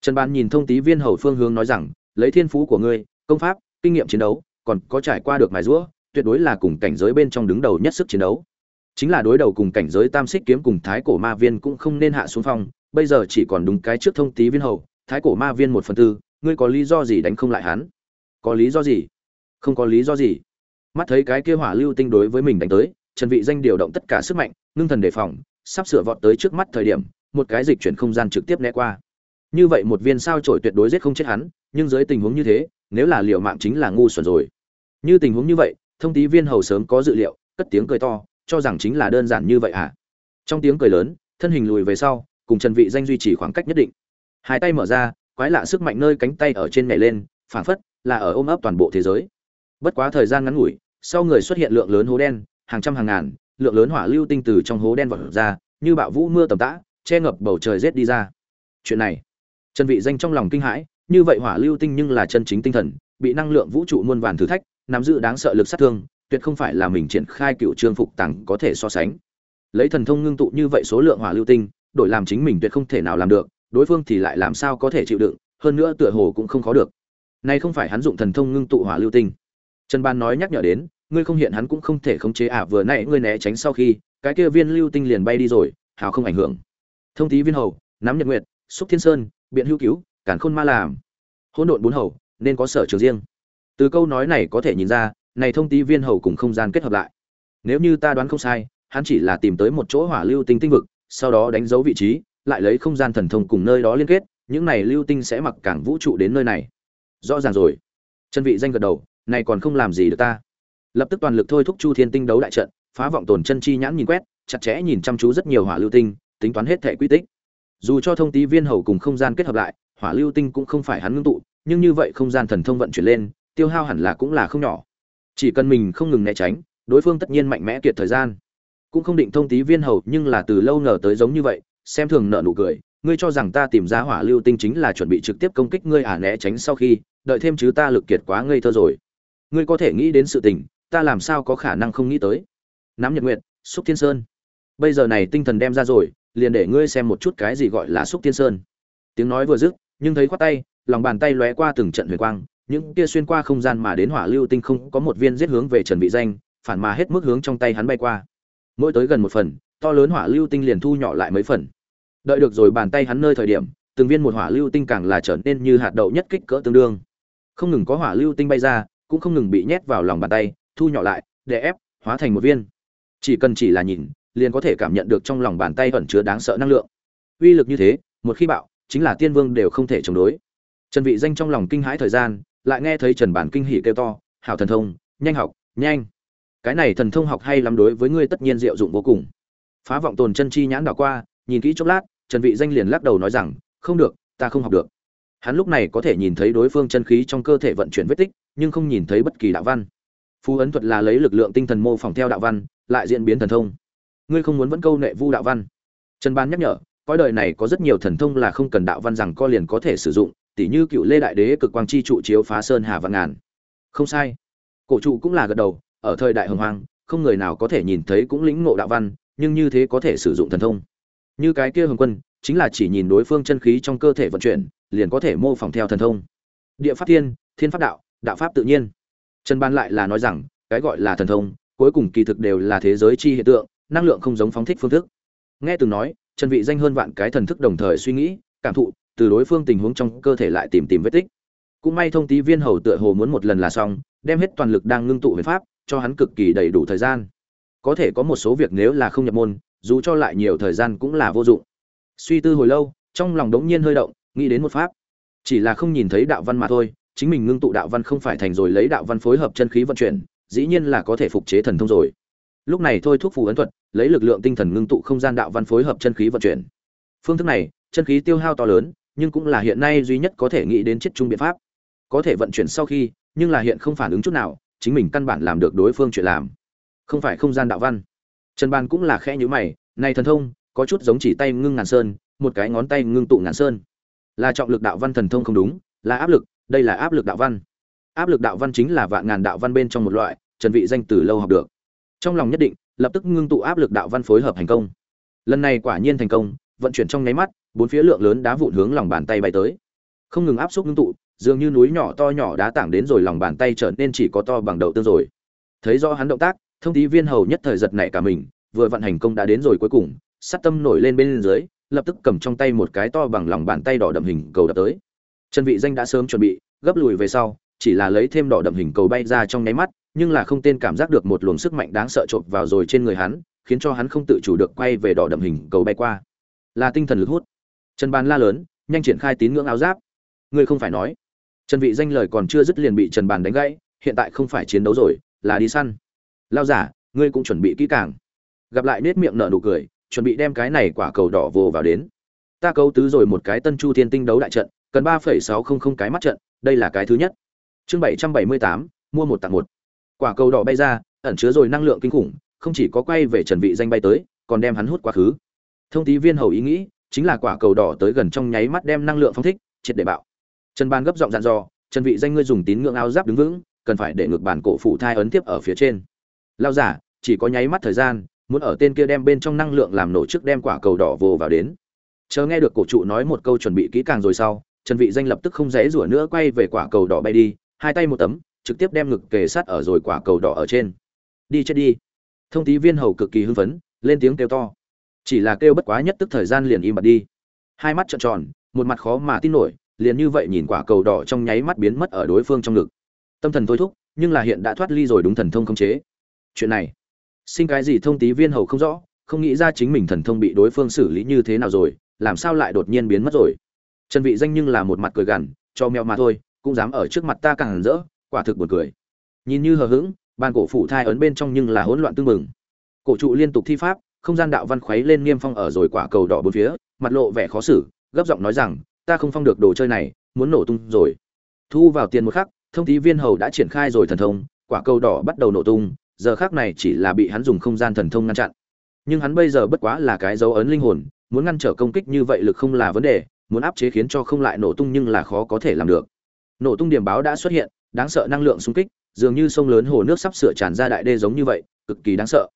Trần ban nhìn thông tí viên hầu phương hướng nói rằng, lấy thiên phú của ngươi, công pháp, kinh nghiệm chiến đấu, còn có trải qua được mài rũa, tuyệt đối là cùng cảnh giới bên trong đứng đầu nhất sức chiến đấu chính là đối đầu cùng cảnh giới tam xích kiếm cùng thái cổ ma viên cũng không nên hạ xuống phong, bây giờ chỉ còn đúng cái trước thông tí viên hầu, thái cổ ma viên một phần tư, ngươi có lý do gì đánh không lại hắn? Có lý do gì? Không có lý do gì. Mắt thấy cái kia hỏa lưu tinh đối với mình đánh tới, trần vị danh điều động tất cả sức mạnh, ngưng thần đề phòng, sắp sửa vọt tới trước mắt thời điểm, một cái dịch chuyển không gian trực tiếp né qua. Như vậy một viên sao trổi tuyệt đối giết không chết hắn, nhưng dưới tình huống như thế, nếu là liều mạng chính là ngu xuẩn rồi. Như tình huống như vậy, thông tí viên hầu sớm có dự liệu, cất tiếng cười to cho rằng chính là đơn giản như vậy à trong tiếng cười lớn, thân hình lùi về sau, cùng trần vị danh duy trì khoảng cách nhất định. Hai tay mở ra, quái lạ sức mạnh nơi cánh tay ở trên nhảy lên, phảng phất là ở ôm ấp toàn bộ thế giới. Bất quá thời gian ngắn ngủi, sau người xuất hiện lượng lớn hố đen, hàng trăm hàng ngàn, lượng lớn hỏa lưu tinh từ trong hố đen vọt ra, như bạo vũ mưa tầm tã, che ngập bầu trời rét đi ra. Chuyện này, trần vị danh trong lòng kinh hãi, như vậy hỏa lưu tinh nhưng là chân chính tinh thần, bị năng lượng vũ trụ muôn vàn thử thách, nắm giữ đáng sợ lực sát thương tuyệt không phải là mình triển khai cựu trương phục tàng có thể so sánh. Lấy thần thông ngưng tụ như vậy số lượng hỏa lưu tinh, đổi làm chính mình tuyệt không thể nào làm được, đối phương thì lại làm sao có thể chịu đựng, hơn nữa tựa hồ cũng không khó được. Nay không phải hắn dụng thần thông ngưng tụ hỏa lưu tinh. Trần ban nói nhắc nhở đến, ngươi không hiện hắn cũng không thể khống chế à vừa nãy ngươi né tránh sau khi, cái kia viên lưu tinh liền bay đi rồi hào không ảnh hưởng. Thông tí viên hầu, nắm nhật nguyệt, xúc thiên sơn, biện hữu cứu cản khôn ma làm. Hỗn độn bốn hầu, nên có sở trường riêng. Từ câu nói này có thể nhìn ra này thông tí viên hầu cùng không gian kết hợp lại. Nếu như ta đoán không sai, hắn chỉ là tìm tới một chỗ hỏa lưu tinh tinh vực, sau đó đánh dấu vị trí, lại lấy không gian thần thông cùng nơi đó liên kết, những này lưu tinh sẽ mặc cảng vũ trụ đến nơi này. Rõ ràng rồi. Chân vị danh gật đầu, này còn không làm gì được ta. Lập tức toàn lực thôi thúc chu thiên tinh đấu đại trận, phá vọng tồn chân chi nhãn nhìn quét, chặt chẽ nhìn chăm chú rất nhiều hỏa lưu tinh, tính toán hết thể quy tích. Dù cho thông tí viên hầu cùng không gian kết hợp lại, hỏa lưu tinh cũng không phải hắn ngưng tụ, nhưng như vậy không gian thần thông vận chuyển lên, tiêu hao hẳn là cũng là không nhỏ chỉ cần mình không ngừng né tránh, đối phương tất nhiên mạnh mẽ kiệt thời gian. Cũng không định thông tí viên hầu, nhưng là từ lâu ngờ tới giống như vậy, xem thường nợ nụ cười. Ngươi cho rằng ta tìm ra hỏa lưu tinh chính là chuẩn bị trực tiếp công kích ngươi à né tránh sau khi, đợi thêm chứ ta lực kiệt quá ngây thơ rồi. Ngươi có thể nghĩ đến sự tình, ta làm sao có khả năng không nghĩ tới? Nắm nhật nguyện xúc thiên sơn. Bây giờ này tinh thần đem ra rồi, liền để ngươi xem một chút cái gì gọi là xúc thiên sơn. Tiếng nói vừa dứt, nhưng thấy khoát tay, lòng bàn tay lóe qua từng trận huyền quang những kia xuyên qua không gian mà đến hỏa lưu tinh không có một viên giết hướng về trần vị danh, phản mà hết mức hướng trong tay hắn bay qua. Mỗi tới gần một phần, to lớn hỏa lưu tinh liền thu nhỏ lại mấy phần. Đợi được rồi bàn tay hắn nơi thời điểm, từng viên một hỏa lưu tinh càng là trở nên như hạt đậu nhất kích cỡ tương đương. Không ngừng có hỏa lưu tinh bay ra, cũng không ngừng bị nhét vào lòng bàn tay, thu nhỏ lại, để ép, hóa thành một viên. Chỉ cần chỉ là nhìn, liền có thể cảm nhận được trong lòng bàn tay ẩn chứa đáng sợ năng lượng. Uy lực như thế, một khi bạo, chính là tiên vương đều không thể chống đối. Trần vị danh trong lòng kinh hãi thời gian lại nghe thấy trần bản kinh hỉ kêu to, hảo thần thông, nhanh học, nhanh. Cái này thần thông học hay lắm đối với ngươi tất nhiên diệu dụng vô cùng. Phá vọng tồn chân chi nhãn đảo qua, nhìn kỹ chốc lát, trần vị danh liền lắc đầu nói rằng, không được, ta không học được. Hắn lúc này có thể nhìn thấy đối phương chân khí trong cơ thể vận chuyển vết tích, nhưng không nhìn thấy bất kỳ đạo văn. Phù ấn thuật là lấy lực lượng tinh thần mô phỏng theo đạo văn, lại diễn biến thần thông. Ngươi không muốn vẫn câu nệ vu đạo văn. Trần ban nhắc nhở cõi đời này có rất nhiều thần thông là không cần đạo văn rằng co liền có thể sử dụng tỉ như cựu lê đại đế cực quang chi trụ chiếu phá sơn hà vạn ngàn. Không sai. Cổ trụ cũng là gật đầu, ở thời đại hồng hoang, không người nào có thể nhìn thấy cũng lĩnh ngộ đạo văn, nhưng như thế có thể sử dụng thần thông. Như cái kia hồng quân, chính là chỉ nhìn đối phương chân khí trong cơ thể vận chuyển, liền có thể mô phỏng theo thần thông. Địa pháp thiên thiên pháp đạo đạo pháp tự nhiên. Trần ban lại là nói rằng, cái gọi là thần thông, cuối cùng kỳ thực đều là thế giới chi hiện tượng, năng lượng không giống phóng thích phương thức. Nghe từng nói, trần vị danh hơn vạn cái thần thức đồng thời suy nghĩ, cảm thụ từ đối phương tình huống trong cơ thể lại tìm tìm vết tích. Cũng may thông tí viên hầu tựa hồ muốn một lần là xong, đem hết toàn lực đang ngưng tụ huyền pháp, cho hắn cực kỳ đầy đủ thời gian. Có thể có một số việc nếu là không nhập môn, dù cho lại nhiều thời gian cũng là vô dụng. Suy tư hồi lâu, trong lòng đống nhiên hơi động, nghĩ đến một pháp. Chỉ là không nhìn thấy đạo văn mà thôi, chính mình ngưng tụ đạo văn không phải thành rồi lấy đạo văn phối hợp chân khí vận chuyển, dĩ nhiên là có thể phục chế thần thông rồi. Lúc này thôi thuốc phù ấn thuật, lấy lực lượng tinh thần ngưng tụ không gian đạo văn phối hợp chân khí vận chuyển. Phương thức này, chân khí tiêu hao to lớn nhưng cũng là hiện nay duy nhất có thể nghĩ đến chết chung biện pháp. Có thể vận chuyển sau khi, nhưng là hiện không phản ứng chút nào, chính mình căn bản làm được đối phương chuyện làm. Không phải không gian đạo văn. Trần ban cũng là khẽ nhữ mày, này thần thông, có chút giống chỉ tay ngưng ngàn sơn, một cái ngón tay ngưng tụ ngàn sơn. Là trọng lực đạo văn thần thông không đúng, là áp lực, đây là áp lực đạo văn. Áp lực đạo văn chính là vạn ngàn đạo văn bên trong một loại, trần vị danh từ lâu học được. Trong lòng nhất định, lập tức ngưng tụ áp lực đạo văn phối hợp thành công. Lần này quả nhiên thành công vận chuyển trong nháy mắt, bốn phía lượng lớn đá vụn hướng lòng bàn tay bay tới. Không ngừng áp xúc ngưng tụ, dường như núi nhỏ to nhỏ đá tảng đến rồi lòng bàn tay trở nên chỉ có to bằng đầu tương rồi. Thấy rõ hắn động tác, thông tí viên hầu nhất thời giật nảy cả mình, vừa vận hành công đã đến rồi cuối cùng sát tâm nổi lên bên dưới, lập tức cầm trong tay một cái to bằng lòng bàn tay đỏ đậm hình cầu đập tới. Trần vị danh đã sớm chuẩn bị, gấp lùi về sau, chỉ là lấy thêm đỏ đậm hình cầu bay ra trong nháy mắt, nhưng là không tên cảm giác được một luồng sức mạnh đáng sợ trộn vào rồi trên người hắn, khiến cho hắn không tự chủ được quay về đỏ đậm hình cầu bay qua là tinh thần lực hút. Trần bàn la lớn, nhanh triển khai tín ngưỡng áo giáp. Ngươi không phải nói. Trần vị danh lời còn chưa dứt liền bị trần bàn đánh gãy, hiện tại không phải chiến đấu rồi, là đi săn. Lao giả, ngươi cũng chuẩn bị kỹ càng. Gặp lại nết miệng nở nụ cười, chuẩn bị đem cái này quả cầu đỏ vồ vào đến. Ta cấu tứ rồi một cái tân chu thiên tinh đấu đại trận, cần ba phẩy sáu không không cái mắt trận, đây là cái thứ nhất. Chương bảy trăm bảy mươi tám, mua một tặng một. Quả cầu đỏ bay ra, ẩn chứa rồi năng lượng kinh khủng, không chỉ có quay về trần vị danh bay tới, còn đem hắn hút quá khứ thông tí viên hầu ý nghĩ, chính là quả cầu đỏ tới gần trong nháy mắt đem năng lượng phong thích, triệt để bạo. Trần ban gấp giọng dặn dò, trần vị danh ngươi dùng tín ngưỡng áo giáp đứng vững, cần phải để ngược bản cổ phụ thai ấn tiếp ở phía trên. Lao giả, chỉ có nháy mắt thời gian, muốn ở tên kia đem bên trong năng lượng làm nổ trước đem quả cầu đỏ vồ vào đến. Chờ nghe được cổ trụ nói một câu chuẩn bị kỹ càng rồi sau, trần vị danh lập tức không dễ rủa nữa quay về quả cầu đỏ bay đi, hai tay một tấm, trực tiếp đem ngực kề sát ở rồi quả cầu đỏ ở trên. Đi chết đi. Thông tí viên hầu cực kỳ hưng phấn, lên tiếng kêu to chỉ là kêu bất quá nhất tức thời gian liền im bặt đi. Hai mắt trợn tròn, một mặt khó mà tin nổi, liền như vậy nhìn quả cầu đỏ trong nháy mắt biến mất ở đối phương trong ngực. Tâm thần thôi thúc, nhưng là hiện đã thoát ly rồi đúng thần thông không chế. Chuyện này sinh cái gì thông tí viên hầu không rõ, không nghĩ ra chính mình thần thông bị đối phương xử lý như thế nào rồi, làm sao lại đột nhiên biến mất rồi. Trần vị danh nhưng là một mặt cười gằn, cho mèo mà thôi, cũng dám ở trước mặt ta càng rỡ, quả thực buồn cười. Nhìn như hờ hững, bàn cổ phủ thai ấn bên trong nhưng là hỗn loạn tương mừng cổ trụ liên tục thi pháp không gian đạo văn khuấy lên niêm phong ở rồi quả cầu đỏ bốn phía, mặt lộ vẻ khó xử, gấp giọng nói rằng, ta không phong được đồ chơi này, muốn nổ tung rồi. Thu vào tiền một khắc, thông tí viên hầu đã triển khai rồi thần thông, quả cầu đỏ bắt đầu nổ tung, giờ khác này chỉ là bị hắn dùng không gian thần thông ngăn chặn. Nhưng hắn bây giờ bất quá là cái dấu ấn linh hồn, muốn ngăn trở công kích như vậy lực không là vấn đề, muốn áp chế khiến cho không lại nổ tung nhưng là khó có thể làm được. Nổ tung điểm báo đã xuất hiện, đáng sợ năng lượng xung kích, dường như sông lớn hồ nước sắp sửa tràn ra đại đê giống như vậy, cực kỳ đáng sợ.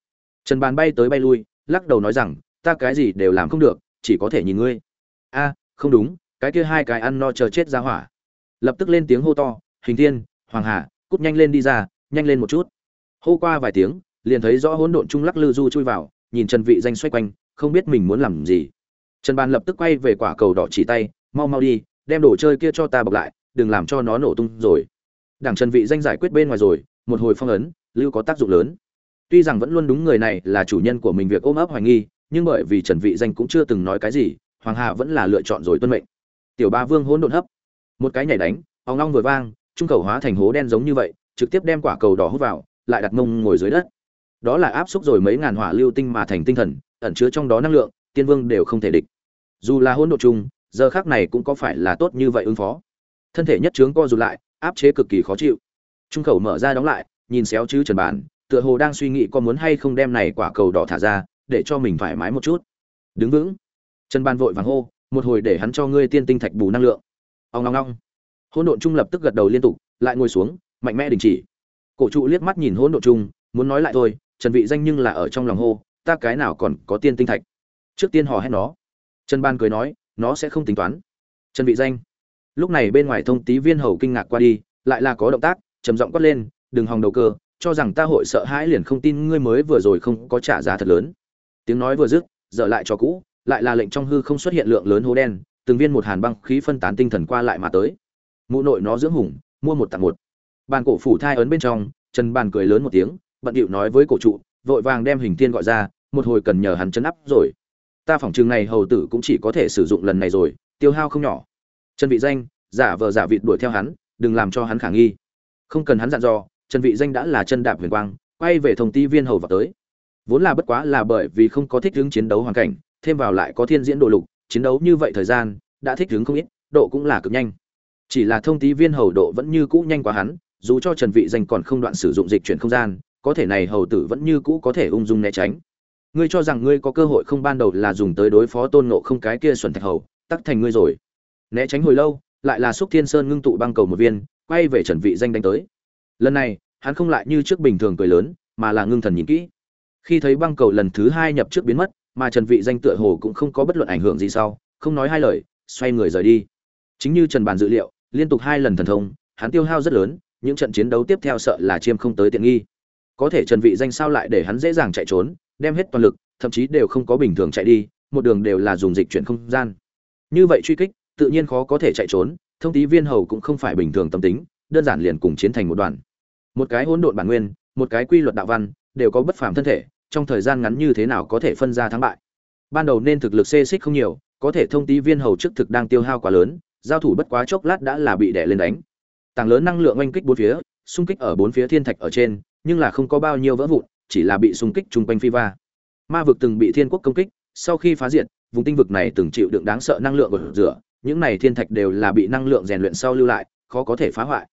Trần bàn bay tới bay lui lắc đầu nói rằng, ta cái gì đều làm không được, chỉ có thể nhìn ngươi. A, không đúng, cái kia hai cái ăn no chờ chết ra hỏa. Lập tức lên tiếng hô to, hình thiên, hoàng hà, cút nhanh lên đi ra, nhanh lên một chút. Hô qua vài tiếng, liền thấy rõ hỗn độn trung lắc lư du chui vào, nhìn trần vị danh xoay quanh, không biết mình muốn làm gì. Trần bàn lập tức quay về quả cầu đỏ chỉ tay, mau mau đi, đem đồ chơi kia cho ta bọc lại, đừng làm cho nó nổ tung rồi. Đảng trần vị danh giải quyết bên ngoài rồi, một hồi phong ấn, lưu có tác dụng lớn tuy rằng vẫn luôn đúng người này là chủ nhân của mình việc ôm ấp hoài nghi, nhưng bởi vì trần vị danh cũng chưa từng nói cái gì, hoàng hà vẫn là lựa chọn rồi tuân mệnh. Tiểu ba vương hỗn độn hấp. Một cái nhảy đánh, ong long vừa vang, trung cầu hóa thành hố đen giống như vậy, trực tiếp đem quả cầu đỏ hút vào, lại đặt mông ngồi dưới đất. Đó là áp xúc rồi mấy ngàn hỏa lưu tinh mà thành tinh thần, ẩn chứa trong đó năng lượng, tiên vương đều không thể địch. Dù là hỗn độn chung, giờ khác này cũng có phải là tốt như vậy ứng phó. Thân thể nhất trướng co rụt lại, áp chế cực kỳ khó chịu. Trung khẩu mở ra đóng lại, nhìn xéo chứ trần bàn tựa hồ đang suy nghĩ có muốn hay không đem này quả cầu đỏ thả ra, để cho mình thoải mái một chút. Đứng vững. Trần ban vội vàng hô, một hồi để hắn cho ngươi tiên tinh thạch bù năng lượng. Ông long long hỗn độn trung lập tức gật đầu liên tục, lại ngồi xuống, mạnh mẽ đình chỉ. Cổ trụ liếc mắt nhìn hỗn độn trung, muốn nói lại thôi, trần vị danh nhưng là ở trong lòng hô, ta cái nào còn có tiên tinh thạch? Trước tiên hò hét nó. Trần ban cười nói, nó sẽ không tính toán. Trần vị danh. Lúc này bên ngoài thông tí viên hầu kinh ngạc qua đi, lại là có động tác, trầm giọng quát lên, đừng hòng đầu cơ cho rằng ta hội sợ hãi liền không tin ngươi mới vừa rồi không có trả giá thật lớn. Tiếng nói vừa dứt, dở lại cho cũ, lại là lệnh trong hư không xuất hiện lượng lớn hố đen, từng viên một hàn băng khí phân tán tinh thần qua lại mà tới. Mụ nội nó dưỡng hùng, mua một tặng một. Bàn cổ phủ thai ấn bên trong, trần bàn cười lớn một tiếng, bận điệu nói với cổ trụ, vội vàng đem hình tiên gọi ra, một hồi cần nhờ hắn chấn áp rồi. Ta phỏng chừng này hầu tử cũng chỉ có thể sử dụng lần này rồi, tiêu hao không nhỏ. Trần vị danh, giả vờ giả vịt đuổi theo hắn, đừng làm cho hắn khả nghi. Không cần hắn dặn dò trần vị danh đã là chân đạp huyền quang, quay về thông ti viên hầu vào tới. Vốn là bất quá là bởi vì không có thích ứng chiến đấu hoàn cảnh, thêm vào lại có thiên diễn độ lục, chiến đấu như vậy thời gian, đã thích ứng không ít, độ cũng là cực nhanh. Chỉ là thông tí viên hầu độ vẫn như cũ nhanh quá hắn, dù cho trần vị danh còn không đoạn sử dụng dịch chuyển không gian, có thể này hầu tử vẫn như cũ có thể ung dung né tránh. Ngươi cho rằng ngươi có cơ hội không ban đầu là dùng tới đối phó tôn ngộ không cái kia xuẩn thạch hầu, tắc thành ngươi rồi. Né tránh hồi lâu, lại là xúc thiên sơn ngưng tụ băng cầu một viên, quay về trần vị danh đánh tới lần này, hắn không lại như trước bình thường cười lớn, mà là ngưng thần nhìn kỹ. Khi thấy băng cầu lần thứ hai nhập trước biến mất, mà trần vị danh tựa hồ cũng không có bất luận ảnh hưởng gì sau, không nói hai lời, xoay người rời đi. Chính như trần bàn dự liệu, liên tục hai lần thần thông, hắn tiêu hao rất lớn, những trận chiến đấu tiếp theo sợ là chiêm không tới tiện nghi. Có thể trần vị danh sao lại để hắn dễ dàng chạy trốn, đem hết toàn lực, thậm chí đều không có bình thường chạy đi, một đường đều là dùng dịch chuyển không gian. Như vậy truy kích, tự nhiên khó có thể chạy trốn, thông tí viên hầu cũng không phải bình thường tâm tính, đơn giản liền cùng chiến thành một đoàn một cái hỗn độn bản nguyên, một cái quy luật đạo văn, đều có bất phàm thân thể, trong thời gian ngắn như thế nào có thể phân ra thắng bại. Ban đầu nên thực lực xê xích không nhiều, có thể thông tí viên hầu trước thực đang tiêu hao quá lớn, giao thủ bất quá chốc lát đã là bị đè lên đánh. Tàng lớn năng lượng oanh kích bốn phía, xung kích ở bốn phía thiên thạch ở trên, nhưng là không có bao nhiêu vỡ vụn, chỉ là bị xung kích chung quanh phi va. Ma vực từng bị thiên quốc công kích, sau khi phá diệt, vùng tinh vực này từng chịu đựng đáng sợ năng lượng của rửa, những này thiên thạch đều là bị năng lượng rèn luyện sau lưu lại, khó có thể phá hoại.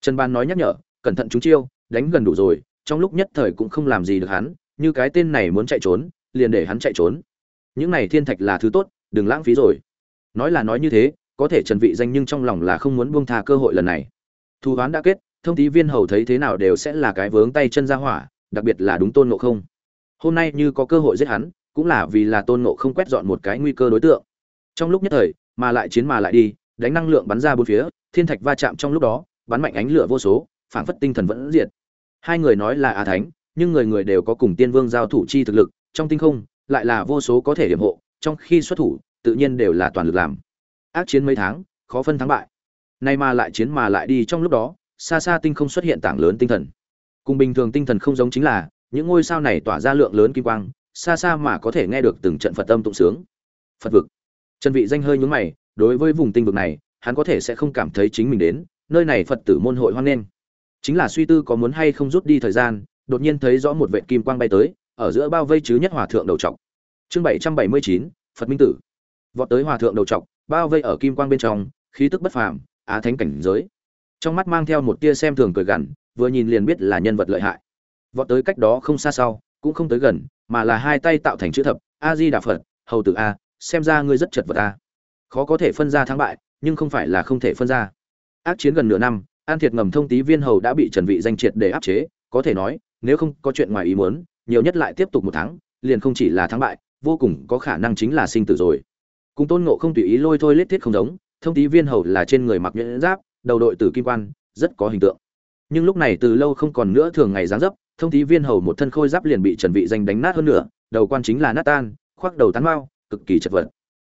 Trần ban nói nhắc nhở cẩn thận chúng chiêu, đánh gần đủ rồi, trong lúc nhất thời cũng không làm gì được hắn, như cái tên này muốn chạy trốn, liền để hắn chạy trốn. Những này thiên thạch là thứ tốt, đừng lãng phí rồi. Nói là nói như thế, có thể trần vị danh nhưng trong lòng là không muốn buông tha cơ hội lần này. Thu oán đã kết, thông tí viên hầu thấy thế nào đều sẽ là cái vướng tay chân ra hỏa, đặc biệt là đúng tôn ngộ không. Hôm nay như có cơ hội giết hắn, cũng là vì là tôn ngộ không quét dọn một cái nguy cơ đối tượng. Trong lúc nhất thời, mà lại chiến mà lại đi, đánh năng lượng bắn ra bốn phía, thiên thạch va chạm trong lúc đó, bắn mạnh ánh lửa vô số phảng phất tinh thần vẫn diệt. Hai người nói là a thánh, nhưng người người đều có cùng tiên vương giao thủ chi thực lực, trong tinh không, lại là vô số có thể hiểm hộ, trong khi xuất thủ, tự nhiên đều là toàn lực làm. Ác chiến mấy tháng, khó phân thắng bại. Nay mà lại chiến mà lại đi trong lúc đó, xa xa tinh không xuất hiện tảng lớn tinh thần. Cùng bình thường tinh thần không giống chính là, những ngôi sao này tỏa ra lượng lớn kim quang, xa xa mà có thể nghe được từng trận phật tâm tụng sướng. Phật vực. Trần vị danh hơi nhướng mày, đối với vùng tinh vực này, hắn có thể sẽ không cảm thấy chính mình đến, nơi này phật tử môn hội hoan nghênh chính là suy tư có muốn hay không rút đi thời gian đột nhiên thấy rõ một vệ kim quang bay tới ở giữa bao vây chứ nhất hòa thượng đầu trọc. Chương 779, phật minh tử. Vọt tới hòa thượng đầu trọc bao vây ở kim quang bên trong khí tức bất phàm á thánh cảnh giới. Trong mắt mang theo một tia xem thường cười gằn vừa nhìn liền biết là nhân vật lợi hại. Vọt tới cách đó không xa sau cũng không tới gần mà là hai tay tạo thành chữ thập a di đà phật hầu tử a xem ra ngươi rất chật vật a. Khó có thể phân ra thắng bại nhưng không phải là không thể phân ra. Ác chiến gần nửa năm an thiệt ngầm thông tí viên hầu đã bị trần vị danh triệt để áp chế, có thể nói, nếu không có chuyện ngoài ý muốn, nhiều nhất lại tiếp tục một tháng liền không chỉ là thắng bại, vô cùng có khả năng chính là sinh tử rồi. Cùng tôn ngộ không tùy ý lôi thôi lết thiết không giống, thông tí viên hầu là trên người mặc nhẫn giáp, đầu đội tử kim quan, rất có hình tượng. Nhưng lúc này từ lâu không còn nữa thường ngày dáng dấp, thông tí viên hầu một thân khôi giáp liền bị trần vị danh đánh nát hơn nữa đầu quan chính là nát tan, khoác đầu tán mao cực kỳ chật vật.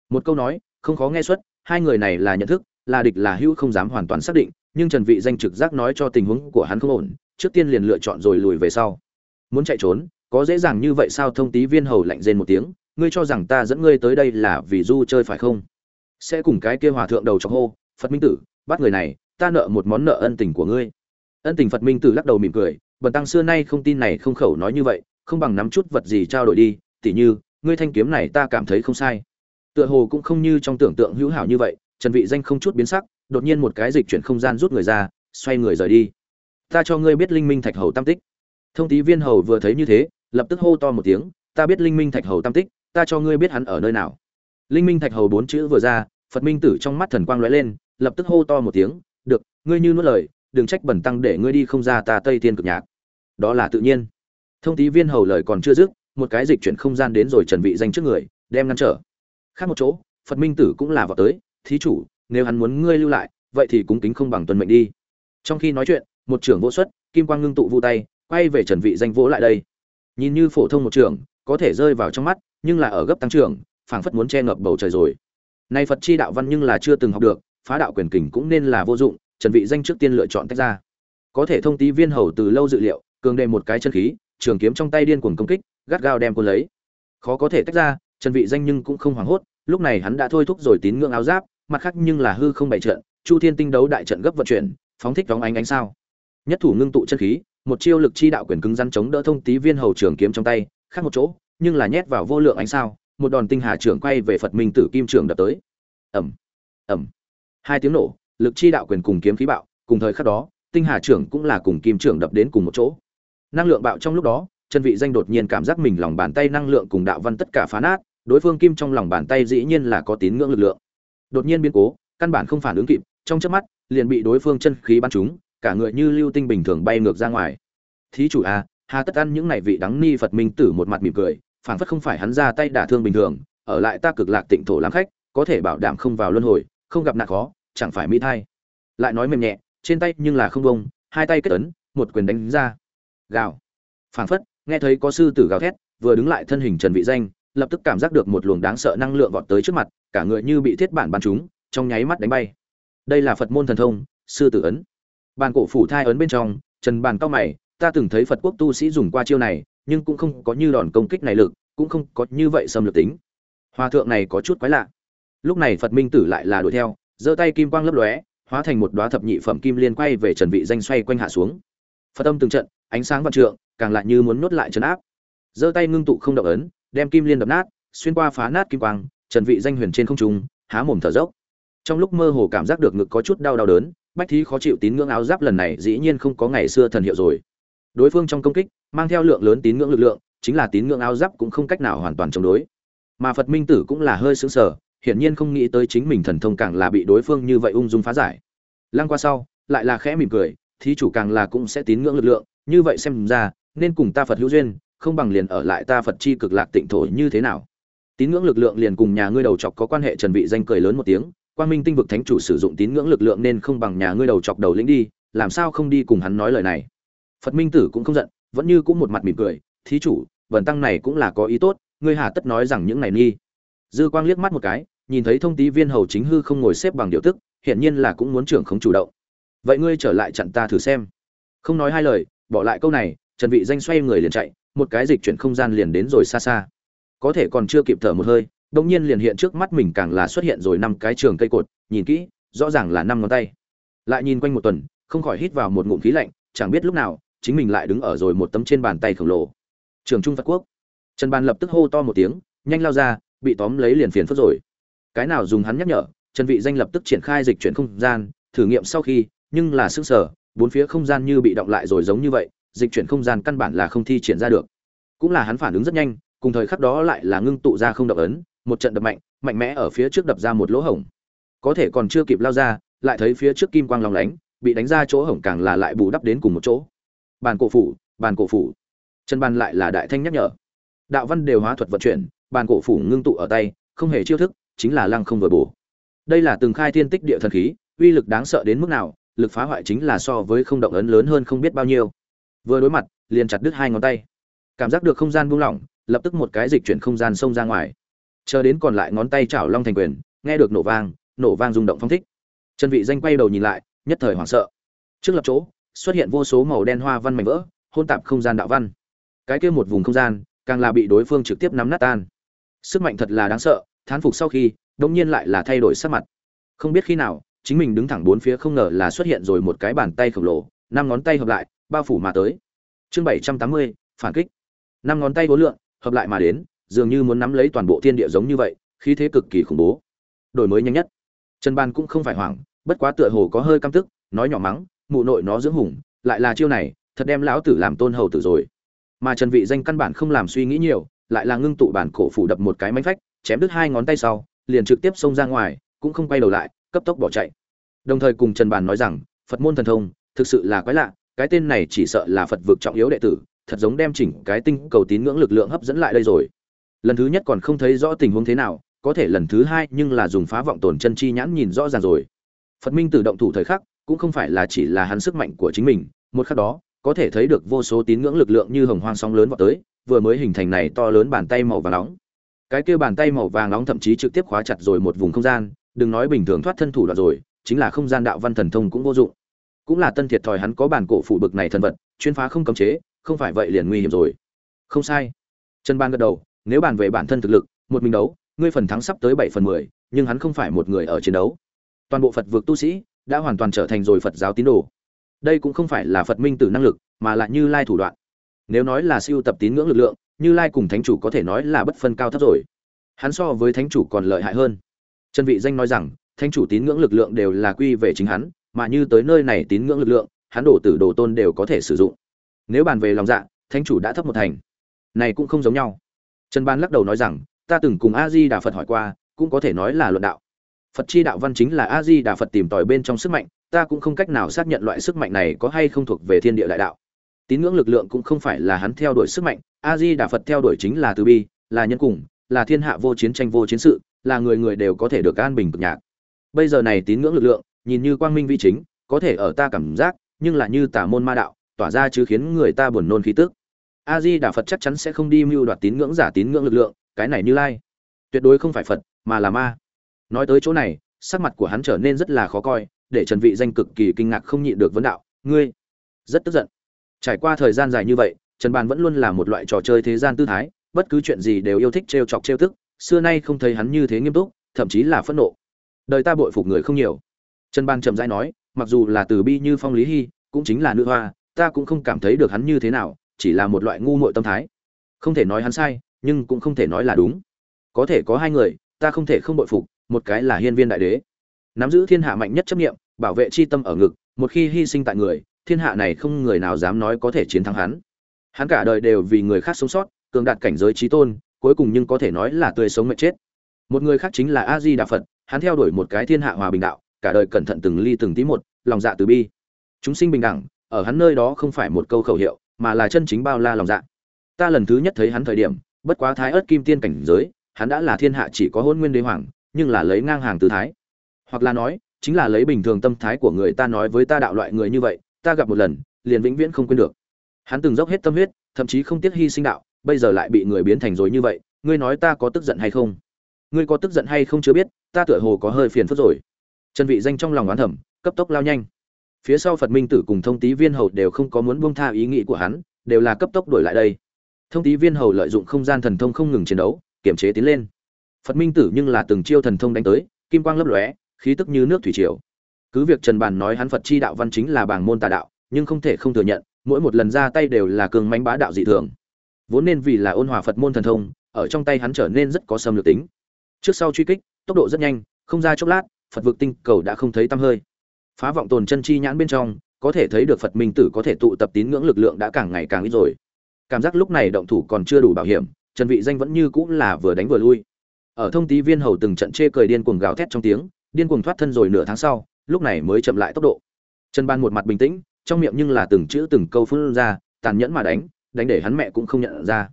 Một câu nói, không khó nghe xuất, hai người này là nhận thức, là địch là hữu không dám hoàn toàn xác định nhưng trần vị danh trực giác nói cho tình huống của hắn không ổn, trước tiên liền lựa chọn rồi lùi về sau. Muốn chạy trốn, có dễ dàng như vậy sao? Thông tí viên hầu lạnh rên một tiếng, ngươi cho rằng ta dẫn ngươi tới đây là vì du chơi phải không? Sẽ cùng cái kia hòa thượng đầu chọc hô, phật minh tử, bắt người này, ta nợ một món nợ ân tình của ngươi. Ân tình phật minh tử lắc đầu mỉm cười, bần tăng xưa nay không tin này không khẩu nói như vậy, không bằng nắm chút vật gì trao đổi đi, tỉ như, ngươi thanh kiếm này ta cảm thấy không sai. Tựa hồ cũng không như trong tưởng tượng hữu hảo như vậy, trần vị danh không chút biến sắc đột nhiên một cái dịch chuyển không gian rút người ra, xoay người rời đi. Ta cho ngươi biết linh minh thạch hầu tam tích. Thông tí viên hầu vừa thấy như thế, lập tức hô to một tiếng, ta biết linh minh thạch hầu tam tích, ta cho ngươi biết hắn ở nơi nào. Linh minh thạch hầu bốn chữ vừa ra, phật minh tử trong mắt thần quang lóe lên, lập tức hô to một tiếng, được, ngươi như nuốt lời, đừng trách bẩn tăng để ngươi đi không ra ta tây thiên cực nhạc. Đó là tự nhiên. Thông tí viên hầu lời còn chưa dứt, một cái dịch chuyển không gian đến rồi trần vị danh trước người, đem ngăn trở. Khác một chỗ, phật minh tử cũng là vào tới, thí chủ nếu hắn muốn ngươi lưu lại, vậy thì cũng kính không bằng tuân mệnh đi. Trong khi nói chuyện, một trưởng vô xuất, kim quang ngưng tụ vu tay, quay về trần vị danh vỗ lại đây. Nhìn như phổ thông một trưởng, có thể rơi vào trong mắt, nhưng là ở gấp tăng trưởng, phảng phất muốn che ngập bầu trời rồi. Nay phật chi đạo văn nhưng là chưa từng học được, phá đạo quyền kình cũng nên là vô dụng, trần vị danh trước tiên lựa chọn tách ra. Có thể thông tí viên hầu từ lâu dự liệu, cường đề một cái chân khí, trường kiếm trong tay điên cuồng công kích, gắt gao đem cuốn lấy. Khó có thể tách ra, trần vị danh nhưng cũng không hoảng hốt, lúc này hắn đã thôi thúc rồi tín ngưỡng áo giáp mặt khác nhưng là hư không bày trận chu thiên tinh đấu đại trận gấp vận chuyển phóng thích vóng ánh ánh sao. Nhất thủ ngưng tụ chân khí một chiêu lực chi đạo quyền cứng rắn chống đỡ thông tí viên hầu trưởng kiếm trong tay khác một chỗ nhưng là nhét vào vô lượng ánh sao một đòn tinh hà trưởng quay về phật minh tử kim trường đập tới. Ầm, ầm, hai tiếng nổ lực chi đạo quyền cùng kiếm khí bạo cùng thời khắc đó tinh hà trưởng cũng là cùng kim trưởng đập đến cùng một chỗ. Năng lượng bạo trong lúc đó chân vị danh đột nhiên cảm giác mình lòng bàn tay năng lượng cùng đạo văn tất cả phá nát đối phương kim trong lòng bàn tay dĩ nhiên là có tín ngưỡng lực lượng đột nhiên biến cố căn bản không phản ứng kịp trong chớp mắt liền bị đối phương chân khí bắn trúng cả người như lưu tinh bình thường bay ngược ra ngoài. Thí chủ a à, hà tất ăn những này vị đắng ni phật minh tử một mặt mỉm cười phảng phất không phải hắn ra tay đả thương bình thường ở lại ta cực lạc tịnh thổ làm khách có thể bảo đảm không vào luân hồi không gặp nạn khó chẳng phải mỹ thai. Lại nói mềm nhẹ trên tay nhưng là không bông hai tay kết ấn một quyền đánh ra. Gào. Phảng phất nghe thấy có sư tử gào thét vừa đứng lại thân hình trần vị danh lập tức cảm giác được một luồng đáng sợ năng lượng vọt tới trước mặt cả người như bị thiết bản bắn trúng trong nháy mắt đánh bay. Đây là phật môn thần thông, sư tử ấn. Bàn cổ phủ thai ấn bên trong, trần bàn cao mày, ta từng thấy phật quốc tu sĩ dùng qua chiêu này, nhưng cũng không có như đòn công kích này lực, cũng không có như vậy xâm lược tính. Hòa thượng này có chút quái lạ. Lúc này phật minh tử lại là đuổi theo, giơ tay kim quang lấp lóe, hóa thành một đóa thập nhị phẩm kim liên quay về trần vị danh xoay quanh hạ xuống. Phật âm từng trận, ánh sáng vạn trượng, càng lại như muốn nuốt lại trấn áp. Giơ tay ngưng tụ không động ấn, đem kim liên đập nát, xuyên qua phá nát kim quang trần vị danh huyền trên không trung, há mồm thở dốc. Trong lúc mơ hồ cảm giác được ngực có chút đau đau đớn, bách thí khó chịu tín ngưỡng áo giáp lần này dĩ nhiên không có ngày xưa thần hiệu rồi. Đối phương trong công kích, mang theo lượng lớn tín ngưỡng lực lượng, chính là tín ngưỡng áo giáp cũng không cách nào hoàn toàn chống đối. Mà phật minh tử cũng là hơi sững sờ, hiển nhiên không nghĩ tới chính mình thần thông càng là bị đối phương như vậy ung dung phá giải. Lăng qua sau, lại là khẽ mỉm cười, thí chủ càng là cũng sẽ tín ngưỡng lực lượng, như vậy xem ra, nên cùng ta phật hữu duyên, không bằng liền ở lại ta phật chi cực lạc tịnh thổ như thế nào tín ngưỡng lực lượng liền cùng nhà ngươi đầu chọc có quan hệ trần vị danh cười lớn một tiếng, quang minh tinh vực thánh chủ sử dụng tín ngưỡng lực lượng nên không bằng nhà ngươi đầu chọc đầu lĩnh đi, làm sao không đi cùng hắn nói lời này? Phật minh tử cũng không giận, vẫn như cũng một mặt mỉm cười, thí chủ, vần tăng này cũng là có ý tốt, ngươi hà tất nói rằng những này nghi. Dư quang liếc mắt một cái, nhìn thấy thông tí viên hầu chính hư không ngồi xếp bằng điều tức hiện nhiên là cũng muốn trưởng không chủ động. Vậy ngươi trở lại chặn ta thử xem. Không nói hai lời, bỏ lại câu này, trần vị danh xoay người liền chạy, một cái dịch chuyển không gian liền đến rồi xa xa có thể còn chưa kịp thở một hơi đông nhiên liền hiện trước mắt mình càng là xuất hiện rồi năm cái trường cây cột, nhìn kỹ, rõ ràng là năm ngón tay. Lại nhìn quanh một tuần, không khỏi hít vào một ngụm khí lạnh, chẳng biết lúc nào, chính mình lại đứng ở rồi một tấm trên bàn tay khổng lồ. Trường trung phật quốc. Trần bàn lập tức hô to một tiếng, nhanh lao ra, bị tóm lấy liền phiền phức rồi. Cái nào dùng hắn nhắc nhở, trần vị danh lập tức triển khai dịch chuyển không gian, thử nghiệm sau khi, nhưng là sức sở bốn phía không gian như bị động lại rồi giống như vậy, dịch chuyển không gian căn bản là không thi triển ra được. Cũng là hắn phản ứng rất nhanh cùng thời khắc đó lại là ngưng tụ ra không động ấn, một trận đập mạnh mạnh mẽ ở phía trước đập ra một lỗ hổng. Có thể còn chưa kịp lao ra, lại thấy phía trước kim quang long lánh, bị đánh ra chỗ hổng càng là lại bù đắp đến cùng một chỗ. Bàn cổ phủ, bàn cổ phủ. Chân bàn lại là đại thanh nhắc nhở. Đạo văn đều hóa thuật vận chuyển, bàn cổ phủ ngưng tụ ở tay, không hề chiêu thức, chính là lăng không vừa bổ. Đây là từng khai thiên tích địa thần khí, uy lực đáng sợ đến mức nào, lực phá hoại chính là so với không động ấn lớn hơn không biết bao nhiêu. Vừa đối mặt, liền chặt đứt hai ngón tay. Cảm giác được không gian buông lỏng lập tức một cái dịch chuyển không gian xông ra ngoài. Chờ đến còn lại ngón tay chảo long thành quyền, nghe được nổ vang nổ vang rung động phong thích. Chân vị danh quay đầu nhìn lại, nhất thời hoảng sợ. Trước lập chỗ, xuất hiện vô số màu đen hoa văn mảnh vỡ, hôn tạp không gian đạo văn. Cái kia một vùng không gian, càng là bị đối phương trực tiếp nắm nát tan. Sức mạnh thật là đáng sợ, thán phục sau khi đông nhiên lại là thay đổi sắc mặt. Không biết khi nào, chính mình đứng thẳng bốn phía không ngờ là xuất hiện rồi một cái bàn tay khổng lồ, năm ngón tay hợp lại, bao phủ mà tới. Chương bảy trăm tám mươi, phản kích. Năm ngón tay bốn lượng hợp lại mà đến, dường như muốn nắm lấy toàn bộ thiên địa giống như vậy, khí thế cực kỳ khủng bố. Đổi mới nhanh nhất. Trần ban cũng không phải hoảng, bất quá tựa hồ có hơi căm tức, nói nhỏ mắng, mụ nội nó dưỡng hùng, lại là chiêu này, thật đem lão tử làm tôn hầu tử rồi. Mà trần vị danh căn bản không làm suy nghĩ nhiều, lại là ngưng tụ bản cổ phủ đập một cái mánh phách, chém đứt hai ngón tay sau, liền trực tiếp xông ra ngoài, cũng không quay đầu lại, cấp tốc bỏ chạy. Đồng thời cùng trần bàn nói rằng, phật môn thần thông, thực sự là quái lạ, cái tên này chỉ sợ là phật vực trọng yếu đệ tử thật giống đem chỉnh cái tinh cầu tín ngưỡng lực lượng hấp dẫn lại đây rồi. Lần thứ nhất còn không thấy rõ tình huống thế nào, có thể lần thứ hai nhưng là dùng phá vọng tồn chân chi nhãn nhìn rõ ràng rồi. Phật minh tự động thủ thời khắc, cũng không phải là chỉ là hắn sức mạnh của chính mình, một khắc đó, có thể thấy được vô số tín ngưỡng lực lượng như hồng hoang sóng lớn vọt tới, vừa mới hình thành này to lớn bàn tay màu vàng nóng. Cái kia bàn tay màu vàng nóng thậm chí trực tiếp khóa chặt rồi một vùng không gian, đừng nói bình thường thoát thân thủ đoạn rồi, chính là không gian đạo văn thần thông cũng vô dụng. Cũng là tân thiệt thòi hắn có bản cổ phụ bực này thần vật, chuyên phá không cấm chế không phải vậy liền nguy hiểm rồi. Không sai. Trần ban gật đầu, nếu bàn về bản thân thực lực, một mình đấu, ngươi phần thắng sắp tới bảy phần mười, nhưng hắn không phải một người ở chiến đấu. Toàn bộ phật vực tu sĩ đã hoàn toàn trở thành rồi phật giáo tín đồ. Đây cũng không phải là phật minh tử năng lực, mà là như lai thủ đoạn. Nếu nói là siêu tập tín ngưỡng lực lượng, như lai cùng thánh chủ có thể nói là bất phân cao thấp rồi. Hắn so với thánh chủ còn lợi hại hơn. Trần vị danh nói rằng, thánh chủ tín ngưỡng lực lượng đều là quy về chính hắn, mà như tới nơi này tín ngưỡng lực lượng, hắn đổ tử đồ tôn đều có thể sử dụng nếu bàn về lòng dạ thánh chủ đã thấp một thành. Này cũng không giống nhau. Trần ban lắc đầu nói rằng, ta từng cùng a di đà phật hỏi qua, cũng có thể nói là luận đạo. Phật chi đạo văn chính là a di đà phật tìm tòi bên trong sức mạnh, ta cũng không cách nào xác nhận loại sức mạnh này có hay không thuộc về thiên địa đại đạo. Tín ngưỡng lực lượng cũng không phải là hắn theo đuổi sức mạnh a di đà phật theo đuổi chính là từ bi, là nhân cùng, là thiên hạ vô chiến tranh vô chiến sự, là người người đều có thể được an bình cực nhạc. Bây giờ này tín ngưỡng lực lượng, nhìn như quang minh vi chính, có thể ở ta cảm giác, nhưng là như tả môn ma đạo tỏa ra chứ khiến người ta buồn nôn khí tức. A di đà phật chắc chắn sẽ không đi mưu đoạt tín ngưỡng, giả tín ngưỡng lực lượng, cái này như lai. Tuyệt đối không phải phật, mà là ma. Nói tới chỗ này, sắc mặt của hắn trở nên rất là khó coi, để trần vị danh cực kỳ kinh ngạc không nhịn được vấn đạo, ngươi, rất tức giận. Trải qua thời gian dài như vậy, trần bàn vẫn luôn là một loại trò chơi thế gian tư thái, bất cứ chuyện gì đều yêu thích trêu chọc trêu tức, xưa nay không thấy hắn như thế nghiêm túc, thậm chí là phẫn nộ. Đời ta bội phục người không nhiều. Trần ban chậm rãi nói, mặc dù là từ bi như phong lý hy, cũng chính là nữ hoa ta cũng không cảm thấy được hắn như thế nào, chỉ là một loại ngu muội tâm thái. Không thể nói hắn sai, nhưng cũng không thể nói là đúng. Có thể có hai người, ta không thể không bội phục, một cái là hiên viên đại đế. Nắm giữ thiên hạ mạnh nhất chấp nghiệm bảo vệ chi tâm ở ngực, một khi hy sinh tại người, thiên hạ này không người nào dám nói có thể chiến thắng hắn. Hắn cả đời đều vì người khác sống sót, cường đạt cảnh giới trí tôn, cuối cùng nhưng có thể nói là tươi sống mệt chết. Một người khác chính là a di đà phật, hắn theo đuổi một cái thiên hạ hòa bình đạo, cả đời cẩn thận từng ly từng tí một, lòng dạ từ bi. Chúng sinh bình đẳng ở hắn nơi đó không phải một câu khẩu hiệu, mà là chân chính bao la lòng dạ. Ta lần thứ nhất thấy hắn thời điểm, bất quá thái ớt kim tiên cảnh giới, hắn đã là thiên hạ chỉ có hôn nguyên đế hoàng, nhưng là lấy ngang hàng tư thái. Hoặc là nói, chính là lấy bình thường tâm thái của người ta nói với ta đạo loại người như vậy, ta gặp một lần, liền vĩnh viễn không quên được. Hắn từng dốc hết tâm huyết, thậm chí không tiếc hy sinh đạo, bây giờ lại bị người biến thành rồi như vậy, ngươi nói ta có tức giận hay không? Ngươi có tức giận hay không chưa biết, ta tựa hồ có hơi phiền phức rồi. Trần vị danh trong lòng oán thầm, cấp tốc lao nhanh phía sau phật minh tử cùng thông tý viên hầu đều không có muốn buông tha ý nghĩ của hắn, đều là cấp tốc đổi lại đây. Thông tý viên hầu lợi dụng không gian thần thông không ngừng chiến đấu kiểm chế tiến lên. Phật minh tử nhưng là từng chiêu thần thông đánh tới, kim quang lấp lóe, khí tức như nước thủy triều. Cứ việc trần bàn nói hắn phật chi đạo văn chính là bảng môn tà đạo, nhưng không thể không thừa nhận, mỗi một lần ra tay đều là cường mãnh bá đạo dị thường. Vốn nên vì là ôn hòa phật môn thần thông, ở trong tay hắn trở nên rất có xâm lược tính. Trước sau truy kích, tốc độ rất nhanh, không ra chốc lát, phật vực tinh cầu đã không thấy tăm hơi phá vọng tồn chân chi nhãn bên trong, có thể thấy được phật minh tử có thể tụ tập tín ngưỡng lực lượng đã càng ngày càng ít rồi. Cảm giác lúc này động thủ còn chưa đủ bảo hiểm, trần vị danh vẫn như cũng là vừa đánh vừa lui. Ở thông tí viên hầu từng trận chê cười điên cuồng gào thét trong tiếng, điên cuồng thoát thân rồi nửa tháng sau, lúc này mới chậm lại tốc độ. Trần ban một mặt bình tĩnh, trong miệng nhưng là từng chữ từng câu phun ra, tàn nhẫn mà đánh đánh để hắn mẹ cũng không nhận ra.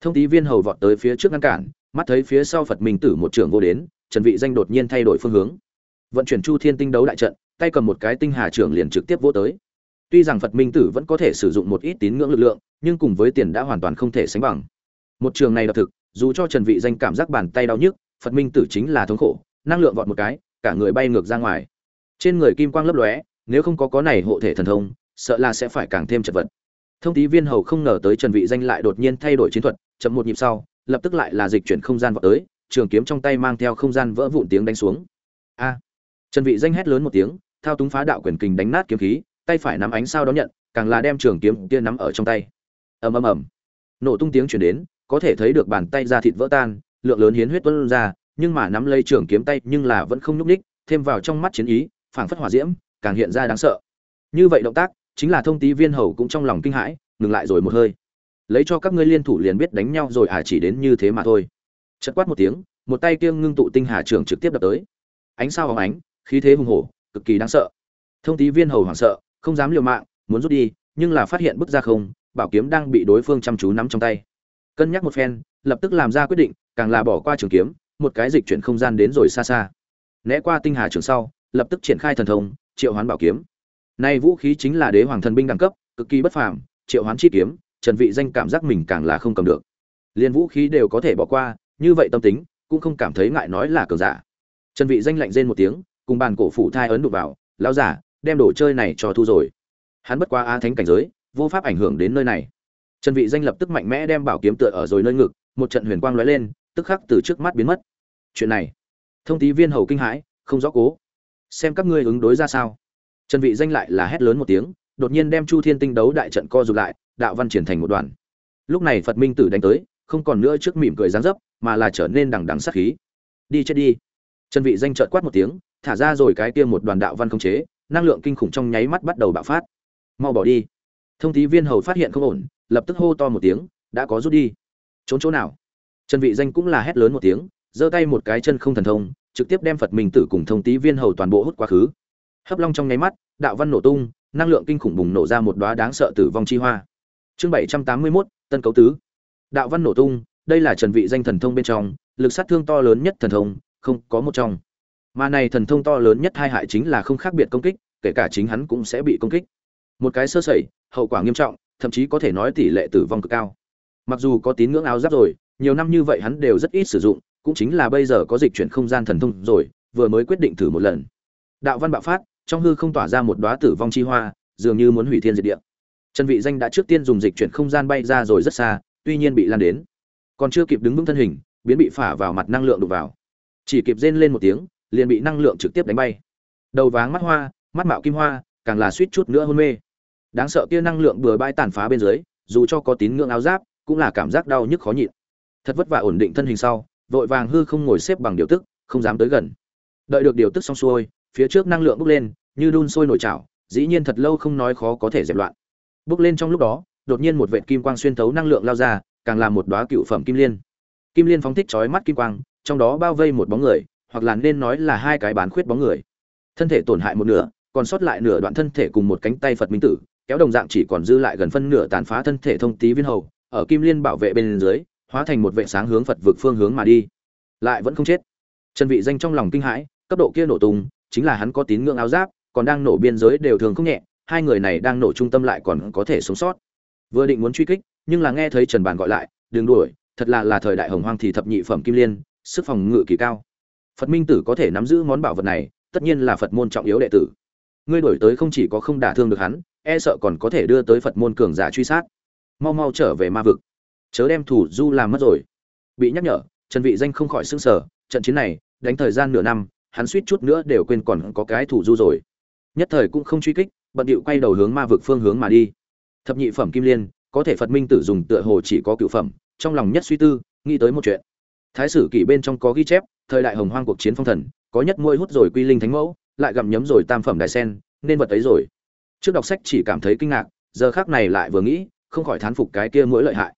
Thông tí viên hầu vọt tới phía trước ngăn cản, mắt thấy phía sau phật minh tử một trưởng vô đến, trần vị danh đột nhiên thay đổi phương hướng. Vận chuyển chu thiên tinh đấu đại trận tay cầm một cái tinh hà trưởng liền trực tiếp vỗ tới. Tuy rằng phật minh tử vẫn có thể sử dụng một ít tín ngưỡng lực lượng, nhưng cùng với tiền đã hoàn toàn không thể sánh bằng. Một trường này độc thực, dù cho trần vị danh cảm giác bàn tay đau nhức, phật minh tử chính là thống khổ, năng lượng vọt một cái, cả người bay ngược ra ngoài. Trên người kim quang lấp lóe, nếu không có có này hộ thể thần thông, sợ là sẽ phải càng thêm chật vật. Thông tí viên hầu không ngờ tới trần vị danh lại đột nhiên thay đổi chiến thuật, chậm một nhịp sau, lập tức lại là dịch chuyển không gian vọt tới, trường kiếm trong tay mang theo không gian vỡ vụn tiếng đánh xuống. A! Trần vị danh hét lớn một tiếng thao túng phá đạo quyền kình đánh nát kiếm khí, tay phải nắm ánh sao đón nhận, càng là đem trường kiếm kia nắm ở trong tay. Ầm ầm ầm. Nổ tung tiếng truyền đến, có thể thấy được bàn tay ra thịt vỡ tan, lượng lớn hiến huyết tuôn ra, nhưng mà nắm lấy trường kiếm tay nhưng là vẫn không nhúc ních thêm vào trong mắt chiến ý, phảng phất hỏa diễm, càng hiện ra đáng sợ. Như vậy động tác, chính là thông tí viên hầu cũng trong lòng kinh hãi, ngừng lại rồi một hơi. Lấy cho các ngươi liên thủ liền biết đánh nhau rồi à chỉ đến như thế mà thôi. Chật quát một tiếng, một tay kia ngưng tụ tinh hà trường trực tiếp đập tới. Ánh sao óng ánh, khí thế hùng hổ cực kỳ đáng sợ. Thông tí viên hầu hoảng sợ, không dám liều mạng, muốn rút đi, nhưng là phát hiện bức ra không, bảo kiếm đang bị đối phương chăm chú nắm trong tay. Cân nhắc một phen, lập tức làm ra quyết định, càng là bỏ qua trường kiếm, một cái dịch chuyển không gian đến rồi xa xa. Né qua tinh hà trường sau, lập tức triển khai thần thông, triệu hoán bảo kiếm. Nay vũ khí chính là đế hoàng thần binh đẳng cấp, cực kỳ bất phàm, triệu hoán chi kiếm, trần vị danh cảm giác mình càng là không cầm được. Liên vũ khí đều có thể bỏ qua, như vậy tâm tính, cũng không cảm thấy ngại nói là cường giả. Trần vị danh lạnh rên một tiếng cùng bàn cổ phủ thai ấn đục vào, lão giả, đem đồ chơi này cho thu rồi. Hắn bất qua a thánh cảnh giới, vô pháp ảnh hưởng đến nơi này. Trần vị danh lập tức mạnh mẽ đem bảo kiếm tựa ở rồi nơi ngực, một trận huyền quang lóe lên, tức khắc từ trước mắt biến mất. Chuyện này? Thông tí viên hầu kinh hãi, không rõ cố. Xem các ngươi ứng đối ra sao. Trần vị danh lại là hét lớn một tiếng, đột nhiên đem chu thiên tinh đấu đại trận co rụt lại, đạo văn triển thành một đoàn lúc này phật minh tử đánh tới, không còn nữa trước mỉm cười dáng dấp, mà là trở nên đằng đằng sát khí. Đi chết đi. Trần vị danh chợt quát một tiếng thả ra rồi cái kia một đoàn đạo văn không chế năng lượng kinh khủng trong nháy mắt bắt đầu bạo phát. Mau bỏ đi. Thông thí viên hầu phát hiện không ổn lập tức hô to một tiếng đã có rút đi. Trốn chỗ nào? Trần vị danh cũng là hét lớn một tiếng giơ tay một cái chân không thần thông trực tiếp đem phật minh tử cùng thông tí viên hầu toàn bộ hút quá khứ. Hấp long trong nháy mắt đạo văn nổ tung năng lượng kinh khủng bùng nổ ra một đóa đáng sợ tử vong chi hoa. Chương 781, tân cấu tứ. Đạo văn nổ tung đây là trần vị danh thần thông bên trong lực sát thương to lớn nhất thần thông không có một trong mà này thần thông to lớn nhất hai hại chính là không khác biệt công kích, kể cả chính hắn cũng sẽ bị công kích. Một cái sơ sẩy, hậu quả nghiêm trọng, thậm chí có thể nói tỷ lệ tử vong cực cao. Mặc dù có tín ngưỡng áo giáp rồi, nhiều năm như vậy hắn đều rất ít sử dụng, cũng chính là bây giờ có dịch chuyển không gian thần thông rồi, vừa mới quyết định thử một lần. Đạo văn bạo phát, trong hư không tỏa ra một đóa tử vong chi hoa, dường như muốn hủy thiên diệt địa. Trần vị danh đã trước tiên dùng dịch chuyển không gian bay ra rồi rất xa, tuy nhiên bị lan đến. Còn chưa kịp đứng vững thân hình, biến bị phả vào mặt năng lượng đụng vào. Chỉ kịp rên lên một tiếng liền bị năng lượng trực tiếp đánh bay. Đầu váng mắt hoa, mắt mạo kim hoa, càng là suýt chút nữa hôn mê. Đáng sợ kia năng lượng bừa bãi tàn phá bên dưới, dù cho có tín ngưỡng áo giáp, cũng là cảm giác đau nhức khó nhịn. Thật vất vả ổn định thân hình sau, vội vàng hư không ngồi xếp bằng điều tức, không dám tới gần. Đợi được điều tức xong xuôi, phía trước năng lượng bốc lên, như đun sôi nổi chảo, dĩ nhiên thật lâu không nói khó có thể dẹp loạn. Bốc lên trong lúc đó, đột nhiên một vệt kim quang xuyên thấu năng lượng lao ra, càng làm một đóa cựu phẩm kim liên. Kim liên phóng thích chói mắt kim quang, trong đó bao vây một bóng người hoặc là nên nói là hai cái bán khuyết bóng người. Thân thể tổn hại một nửa, còn sót lại nửa đoạn thân thể cùng một cánh tay phật minh tử, kéo đồng dạng chỉ còn dư lại gần phân nửa tàn phá thân thể thông tí viên hầu, ở kim liên bảo vệ bên dưới, hóa thành một vệ sáng hướng phật vực phương hướng mà đi. Lại vẫn không chết. Trần vị danh trong lòng kinh hãi, cấp độ kia nổ tung, chính là hắn có tín ngưỡng áo giáp, còn đang nổ biên giới đều thường không nhẹ, hai người này đang nổ trung tâm lại còn có thể sống sót. Vừa định muốn truy kích, nhưng là nghe thấy trần bàn gọi lại, đừng đuổi, thật là là thời đại hồng hoang thì thập nhị phẩm kim liên, sức phòng ngự kỳ cao phật minh tử có thể nắm giữ món bảo vật này, tất nhiên là phật môn trọng yếu đệ tử. Ngươi đổi tới không chỉ có không đả thương được hắn e sợ còn có thể đưa tới phật môn cường giả truy sát. Mau mau trở về ma vực. Chớ đem thủ du làm mất rồi. Bị nhắc nhở, trần vị danh không khỏi sưng sờ, trận chiến này, đánh thời gian nửa năm, hắn suýt chút nữa đều quên còn có cái thủ du rồi. Nhất thời cũng không truy kích, bận điệu quay đầu hướng ma vực phương hướng mà đi. Thập nhị phẩm kim liên, có thể phật minh tử dùng tựa hồ chỉ có cựu phẩm, trong lòng nhất suy tư, nghĩ tới một chuyện. Thái sử kỷ bên trong có ghi chép thời đại hồng hoang cuộc chiến phong thần, có nhất môi hút rồi quy linh thánh mẫu, lại gặm nhấm rồi tam phẩm đại sen, nên vật ấy rồi. Trước đọc sách chỉ cảm thấy kinh ngạc, giờ khác này lại vừa nghĩ, không khỏi thán phục cái kia mỗi lợi hại.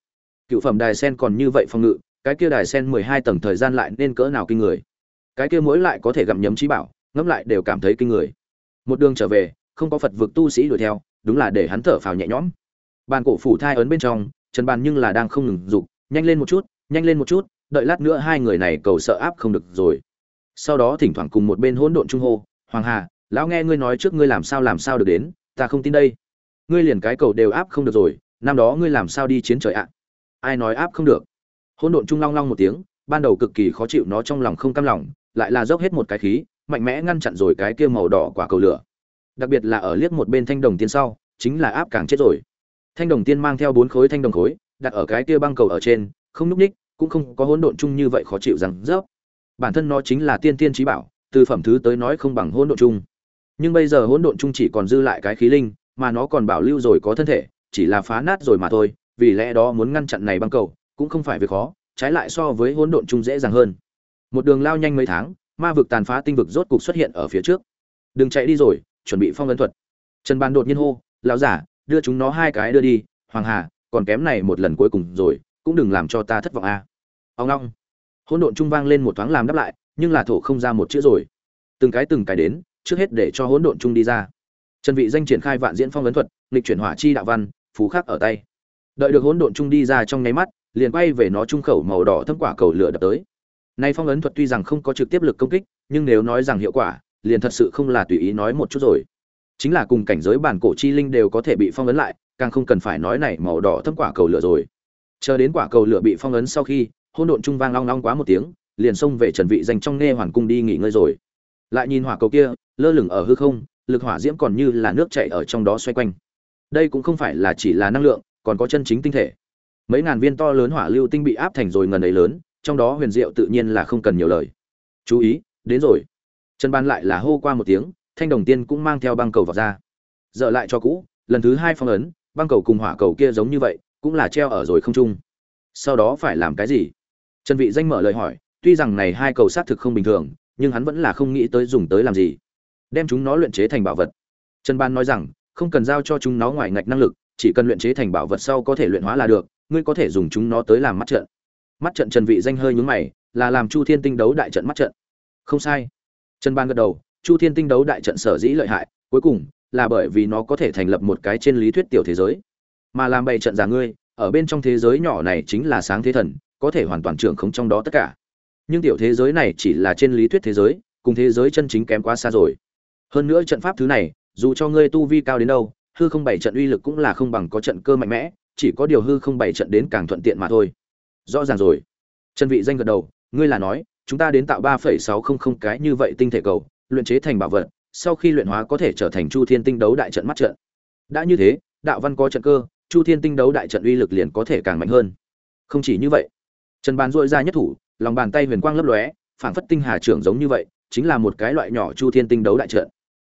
Cựu phẩm đài sen còn như vậy phong ngự, cái kia đài sen mười hai tầng thời gian lại nên cỡ nào kinh người. Cái kia mỗi lại có thể gặm nhấm trí bảo, ngẫm lại đều cảm thấy kinh người. Một đường trở về, không có phật vực tu sĩ đuổi theo, đúng là để hắn thở phào nhẹ nhõm. Bàn cổ phủ thai ấn bên trong, trần bàn nhưng là đang không ngừng dục, nhanh lên một chút, nhanh lên một chút đợi lát nữa hai người này cầu sợ áp không được rồi. Sau đó thỉnh thoảng cùng một bên hỗn độn trung hô, hoàng hà, lão nghe ngươi nói trước ngươi làm sao làm sao được đến, ta không tin đây. Ngươi liền cái cầu đều áp không được rồi, năm đó ngươi làm sao đi chiến trời ạ? Ai nói áp không được? Hỗn độn trung long long một tiếng, ban đầu cực kỳ khó chịu nó trong lòng không cam lòng, lại là dốc hết một cái khí, mạnh mẽ ngăn chặn rồi cái kia màu đỏ quả cầu lửa. Đặc biệt là ở liếc một bên thanh đồng tiên sau, chính là áp càng chết rồi. Thanh đồng tiên mang theo bốn khối thanh đồng khối, đặt ở cái kia băng cầu ở trên, không núp ních cũng không có hỗn độn chung như vậy khó chịu rằng rớp. Bản thân nó chính là tiên tiên trí bảo, từ phẩm thứ tới nói không bằng hỗn độn chung. Nhưng bây giờ hỗn độn chung chỉ còn dư lại cái khí linh, mà nó còn bảo lưu rồi có thân thể, chỉ là phá nát rồi mà thôi, vì lẽ đó muốn ngăn chặn này băng cầu, cũng không phải việc khó, trái lại so với hỗn độn chung dễ dàng hơn. Một đường lao nhanh mấy tháng, ma vực tàn phá tinh vực rốt cục xuất hiện ở phía trước. Đừng chạy đi rồi, chuẩn bị phong ấn thuật. Trần bàn đột nhiên hô, lão giả, đưa chúng nó hai cái đưa đi, hoàng hà, còn kém này một lần cuối cùng rồi, cũng đừng làm cho ta thất vọng a. à ông long hỗn độn trung vang lên một thoáng làm đáp lại, nhưng là thổ không ra một chữ rồi. Từng cái từng cái đến, trước hết để cho hỗn độn trung đi ra. Trần vị danh triển khai vạn diễn phong ấn thuật, nghịch chuyển hỏa chi đạo văn, phú khắc ở tay. Đợi được hỗn độn trung đi ra trong nháy mắt, liền quay về nó trung khẩu màu đỏ thâm quả cầu lửa đập tới. Nay phong ấn thuật tuy rằng không có trực tiếp lực công kích, nhưng nếu nói rằng hiệu quả, liền thật sự không là tùy ý nói một chút rồi. Chính là cùng cảnh giới bản cổ chi linh đều có thể bị phong ấn lại, càng không cần phải nói này màu đỏ thâm quả cầu lửa rồi. Chờ đến quả cầu lửa bị phong ấn sau khi hỗn độn trung vang long long quá một tiếng, liền xông về trần vị danh trong nghe hoàn cung đi nghỉ ngơi rồi. Lại nhìn hỏa cầu kia, lơ lửng ở hư không, lực hỏa diễm còn như là nước chảy ở trong đó xoay quanh. Đây cũng không phải là chỉ là năng lượng, còn có chân chính tinh thể. Mấy ngàn viên to lớn hỏa lưu tinh bị áp thành rồi ngần ấy lớn, trong đó huyền diệu tự nhiên là không cần nhiều lời. Chú ý, đến rồi. Trần ban lại là hô qua một tiếng, thanh đồng tiên cũng mang theo băng cầu vào ra. Dở lại cho cũ, lần thứ hai phong ấn, băng cầu cùng hỏa cầu kia giống như vậy, cũng là treo ở rồi không trung. Sau đó phải làm cái gì? Trần vị danh mở lời hỏi, tuy rằng này hai cầu sát thực không bình thường, nhưng hắn vẫn là không nghĩ tới dùng tới làm gì. Đem chúng nó luyện chế thành bảo vật. Trần ban nói rằng, không cần giao cho chúng nó ngoài ngạch năng lực, chỉ cần luyện chế thành bảo vật sau có thể luyện hóa là được, ngươi có thể dùng chúng nó tới làm mắt trận. Mắt trận trần vị danh hơi nhướng mày, là làm chu thiên tinh đấu đại trận mắt trận. Không sai. Trần ban gật đầu, chu thiên tinh đấu đại trận sở dĩ lợi hại, cuối cùng là bởi vì nó có thể thành lập một cái trên lý thuyết tiểu thế giới. Mà làm bày trận giả ngươi, ở bên trong thế giới nhỏ này chính là sáng thế thần có thể hoàn toàn trưởng khống trong đó tất cả. Nhưng tiểu thế giới này chỉ là trên lý thuyết thế giới, cùng thế giới chân chính kém quá xa rồi. Hơn nữa trận pháp thứ này, dù cho ngươi tu vi cao đến đâu, hư không bảy trận uy lực cũng là không bằng có trận cơ mạnh mẽ, chỉ có điều hư không bảy trận đến càng thuận tiện mà thôi. Rõ ràng rồi. Trần vị danh gật đầu, ngươi là nói, chúng ta đến tạo ba phẩy sáu không không cái như vậy tinh thể cầu, luyện chế thành bảo vật, sau khi luyện hóa có thể trở thành chu thiên tinh đấu đại trận mắt trận. Đã như thế, đạo văn có trận cơ, chu thiên tinh đấu đại trận uy lực liền có thể càng mạnh hơn. Không chỉ như vậy trần bàn dội ra nhất thủ, lòng bàn tay huyền quang lấp lóe, phảng phất tinh hà trưởng giống như vậy, chính là một cái loại nhỏ chu thiên tinh đấu đại trận.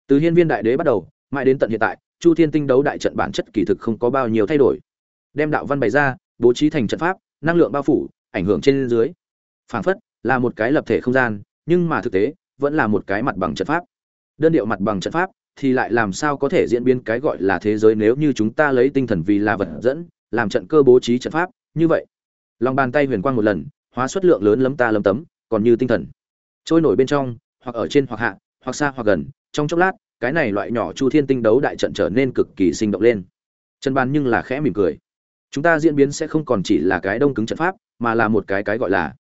Từ hiên viên đại đế bắt đầu, mãi đến tận hiện tại, chu thiên tinh đấu đại trận bản chất kỳ thực không có bao nhiêu thay đổi. Đem đạo văn bày ra, bố trí thành trận pháp, năng lượng bao phủ, ảnh hưởng trên dưới. Phảng phất là một cái lập thể không gian, nhưng mà thực tế, vẫn là một cái mặt bằng trận pháp. Đơn điệu mặt bằng trận pháp thì lại làm sao có thể diễn biến cái gọi là thế giới nếu như chúng ta lấy tinh thần vì là vật dẫn, làm trận cơ bố trí trận pháp, như vậy lòng bàn tay huyền quang một lần, hóa xuất lượng lớn lấm ta lấm tấm, còn như tinh thần. Trôi nổi bên trong, hoặc ở trên hoặc hạ, hoặc xa hoặc gần, trong chốc lát, cái này loại nhỏ chu thiên tinh đấu đại trận trở nên cực kỳ sinh động lên. Trần bàn nhưng là khẽ mỉm cười. Chúng ta diễn biến sẽ không còn chỉ là cái đông cứng trận pháp, mà là một cái cái gọi là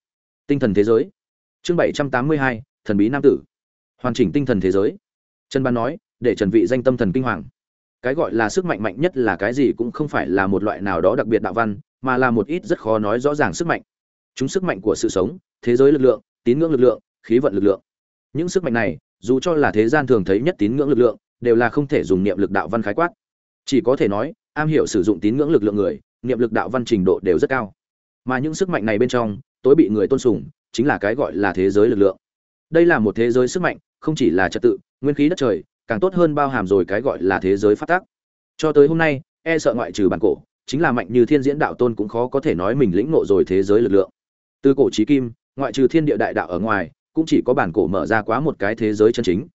tinh thần thế giới. Chương bảy trăm tám mươi hai, thần bí nam tử. Hoàn chỉnh tinh thần thế giới. Trần ban nói, để trần vị danh tâm thần kinh hoàng. Cái gọi là sức mạnh mạnh nhất là cái gì cũng không phải là một loại nào đó đặc biệt đạo văn mà là một ít rất khó nói rõ ràng sức mạnh. Chúng sức mạnh của sự sống, thế giới lực lượng, tín ngưỡng lực lượng, khí vận lực lượng. Những sức mạnh này, dù cho là thế gian thường thấy nhất tín ngưỡng lực lượng, đều là không thể dùng niệm lực đạo văn khái quát. Chỉ có thể nói, am hiểu sử dụng tín ngưỡng lực lượng người, niệm lực đạo văn trình độ đều rất cao. Mà những sức mạnh này bên trong, tối bị người tôn sùng, chính là cái gọi là thế giới lực lượng. Đây là một thế giới sức mạnh, không chỉ là trật tự, nguyên khí đất trời, càng tốt hơn bao hàm rồi cái gọi là thế giới phát tác. Cho tới hôm nay e sợ ngoại trừ bản cổ chính là mạnh như thiên diễn đạo tôn cũng khó có thể nói mình lĩnh ngộ rồi thế giới lực lượng. Từ cổ chí kim, ngoại trừ thiên địa đại đạo ở ngoài, cũng chỉ có bản cổ mở ra quá một cái thế giới chân chính.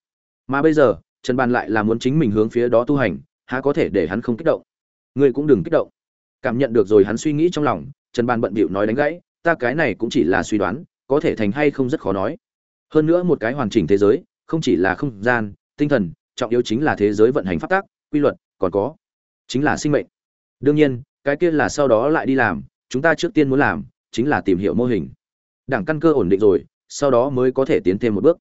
Mà bây giờ, trần ban lại là muốn chính mình hướng phía đó tu hành, há có thể để hắn không kích động? Ngươi cũng đừng kích động. Cảm nhận được rồi hắn suy nghĩ trong lòng, trần ban bận bịu nói đánh gãy, ta cái này cũng chỉ là suy đoán, có thể thành hay không rất khó nói. Hơn nữa một cái hoàn chỉnh thế giới, không chỉ là không gian, tinh thần, trọng yếu chính là thế giới vận hành pháp tắc, quy luật, còn có, chính là sinh mệnh đương nhiên, cái kia là sau đó lại đi làm, chúng ta trước tiên muốn làm, chính là tìm hiểu mô hình. Đảng căn cơ ổn định rồi, sau đó mới có thể tiến thêm một bước.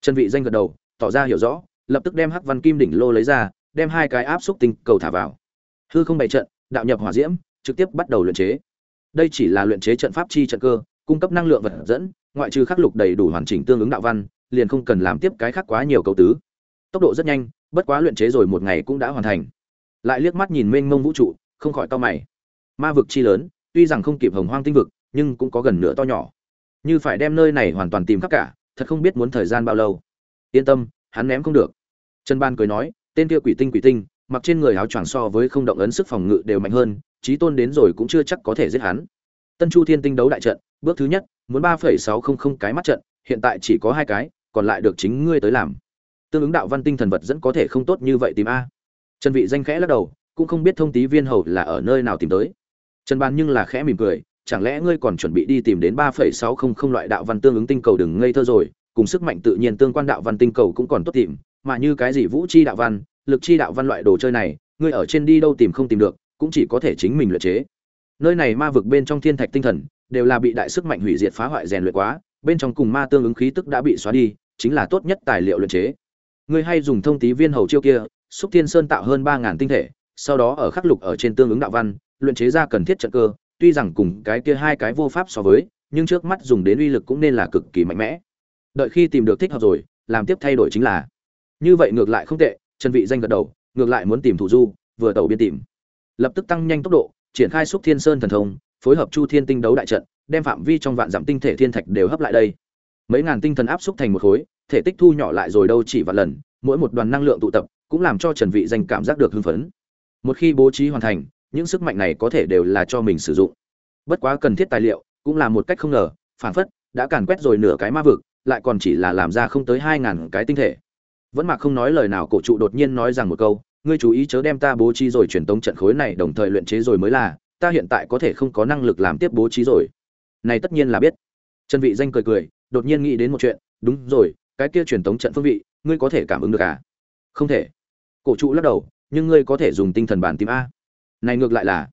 Trần vị danh gật đầu, tỏ ra hiểu rõ, lập tức đem hắc văn kim đỉnh lô lấy ra, đem hai cái áp xúc tinh cầu thả vào. Hư không bày trận, đạo nhập hỏa diễm, trực tiếp bắt đầu luyện chế. Đây chỉ là luyện chế trận pháp chi trận cơ, cung cấp năng lượng vật dẫn, ngoại trừ khắc lục đầy đủ hoàn chỉnh tương ứng đạo văn, liền không cần làm tiếp cái khác quá nhiều cầu tứ. Tốc độ rất nhanh, bất quá luyện chế rồi một ngày cũng đã hoàn thành. Lại liếc mắt nhìn mênh mông vũ trụ không khỏi to mày. Ma vực chi lớn, tuy rằng không kịp hồng hoang tinh vực, nhưng cũng có gần nửa to nhỏ. Như phải đem nơi này hoàn toàn tìm khắp cả, thật không biết muốn thời gian bao lâu. Yên tâm, hắn ném không được. Trần ban cười nói, tên kia quỷ tinh quỷ tinh, mặc trên người áo choàng so với không động ấn sức phòng ngự đều mạnh hơn, chí tôn đến rồi cũng chưa chắc có thể giết hắn. Tân chu thiên tinh đấu đại trận, bước thứ nhất, muốn ba phẩy sáu không không cái mắt trận, hiện tại chỉ có hai cái, còn lại được chính ngươi tới làm. Tương ứng đạo văn tinh thần vật dẫn có thể không tốt như vậy tìm a. Trần vị danh khẽ lắc đầu cũng không biết thông tí viên hầu là ở nơi nào tìm tới. Trần ban nhưng là khẽ mỉm cười, chẳng lẽ ngươi còn chuẩn bị đi tìm đến ba phẩy sáu không không loại đạo văn tương ứng tinh cầu đừng ngây thơ rồi, cùng sức mạnh tự nhiên tương quan đạo văn tinh cầu cũng còn tốt tìm, mà như cái gì vũ chi đạo văn, lực chi đạo văn loại đồ chơi này, ngươi ở trên đi đâu tìm không tìm được, cũng chỉ có thể chính mình luyện chế. Nơi này ma vực bên trong thiên thạch tinh thần, đều là bị đại sức mạnh hủy diệt phá hoại rèn luyện quá, bên trong cùng ma tương ứng khí tức đã bị xóa đi, chính là tốt nhất tài liệu luyện chế. Ngươi hay dùng thông tí viên hầu chiêu kia, xúc thiên sơn tạo hơn ba ngàn tinh thể sau đó ở khắc lục ở trên tương ứng đạo văn, luyện chế ra cần thiết trận cơ, tuy rằng cùng cái kia hai cái vô pháp so với, nhưng trước mắt dùng đến uy lực cũng nên là cực kỳ mạnh mẽ. Đợi khi tìm được thích hợp rồi, làm tiếp thay đổi chính là, như vậy ngược lại không tệ chân vị danh gật đầu, ngược lại muốn tìm thủ du, vừa tẩu biên tìm. Lập tức tăng nhanh tốc độ, triển khai xúc thiên sơn thần thông, phối hợp chu thiên tinh đấu đại trận, đem phạm vi trong vạn dặm tinh thể thiên thạch đều hấp lại đây. Mấy ngàn tinh thần áp xúc thành một khối, thể tích thu nhỏ lại rồi đâu chỉ vạn lần, mỗi một đoàn năng lượng tụ tập, cũng làm cho trần vị danh cảm giác được hưng phấn một khi bố trí hoàn thành, những sức mạnh này có thể đều là cho mình sử dụng. Bất quá cần thiết tài liệu cũng là một cách không ngờ, phản phất đã càn quét rồi nửa cái ma vực, lại còn chỉ là làm ra không tới hai ngàn cái tinh thể. Vẫn mà không nói lời nào, cổ trụ đột nhiên nói rằng một câu, ngươi chú ý chớ đem ta bố trí rồi truyền tống trận khối này đồng thời luyện chế rồi mới là, ta hiện tại có thể không có năng lực làm tiếp bố trí rồi. Này tất nhiên là biết. Trần vị danh cười cười, đột nhiên nghĩ đến một chuyện, đúng rồi, cái kia truyền tống trận phương vị, ngươi có thể cảm ứng được à? Không thể. Cổ trụ lắc đầu nhưng ngươi có thể dùng tinh thần bản tìm a. Này ngược lại là.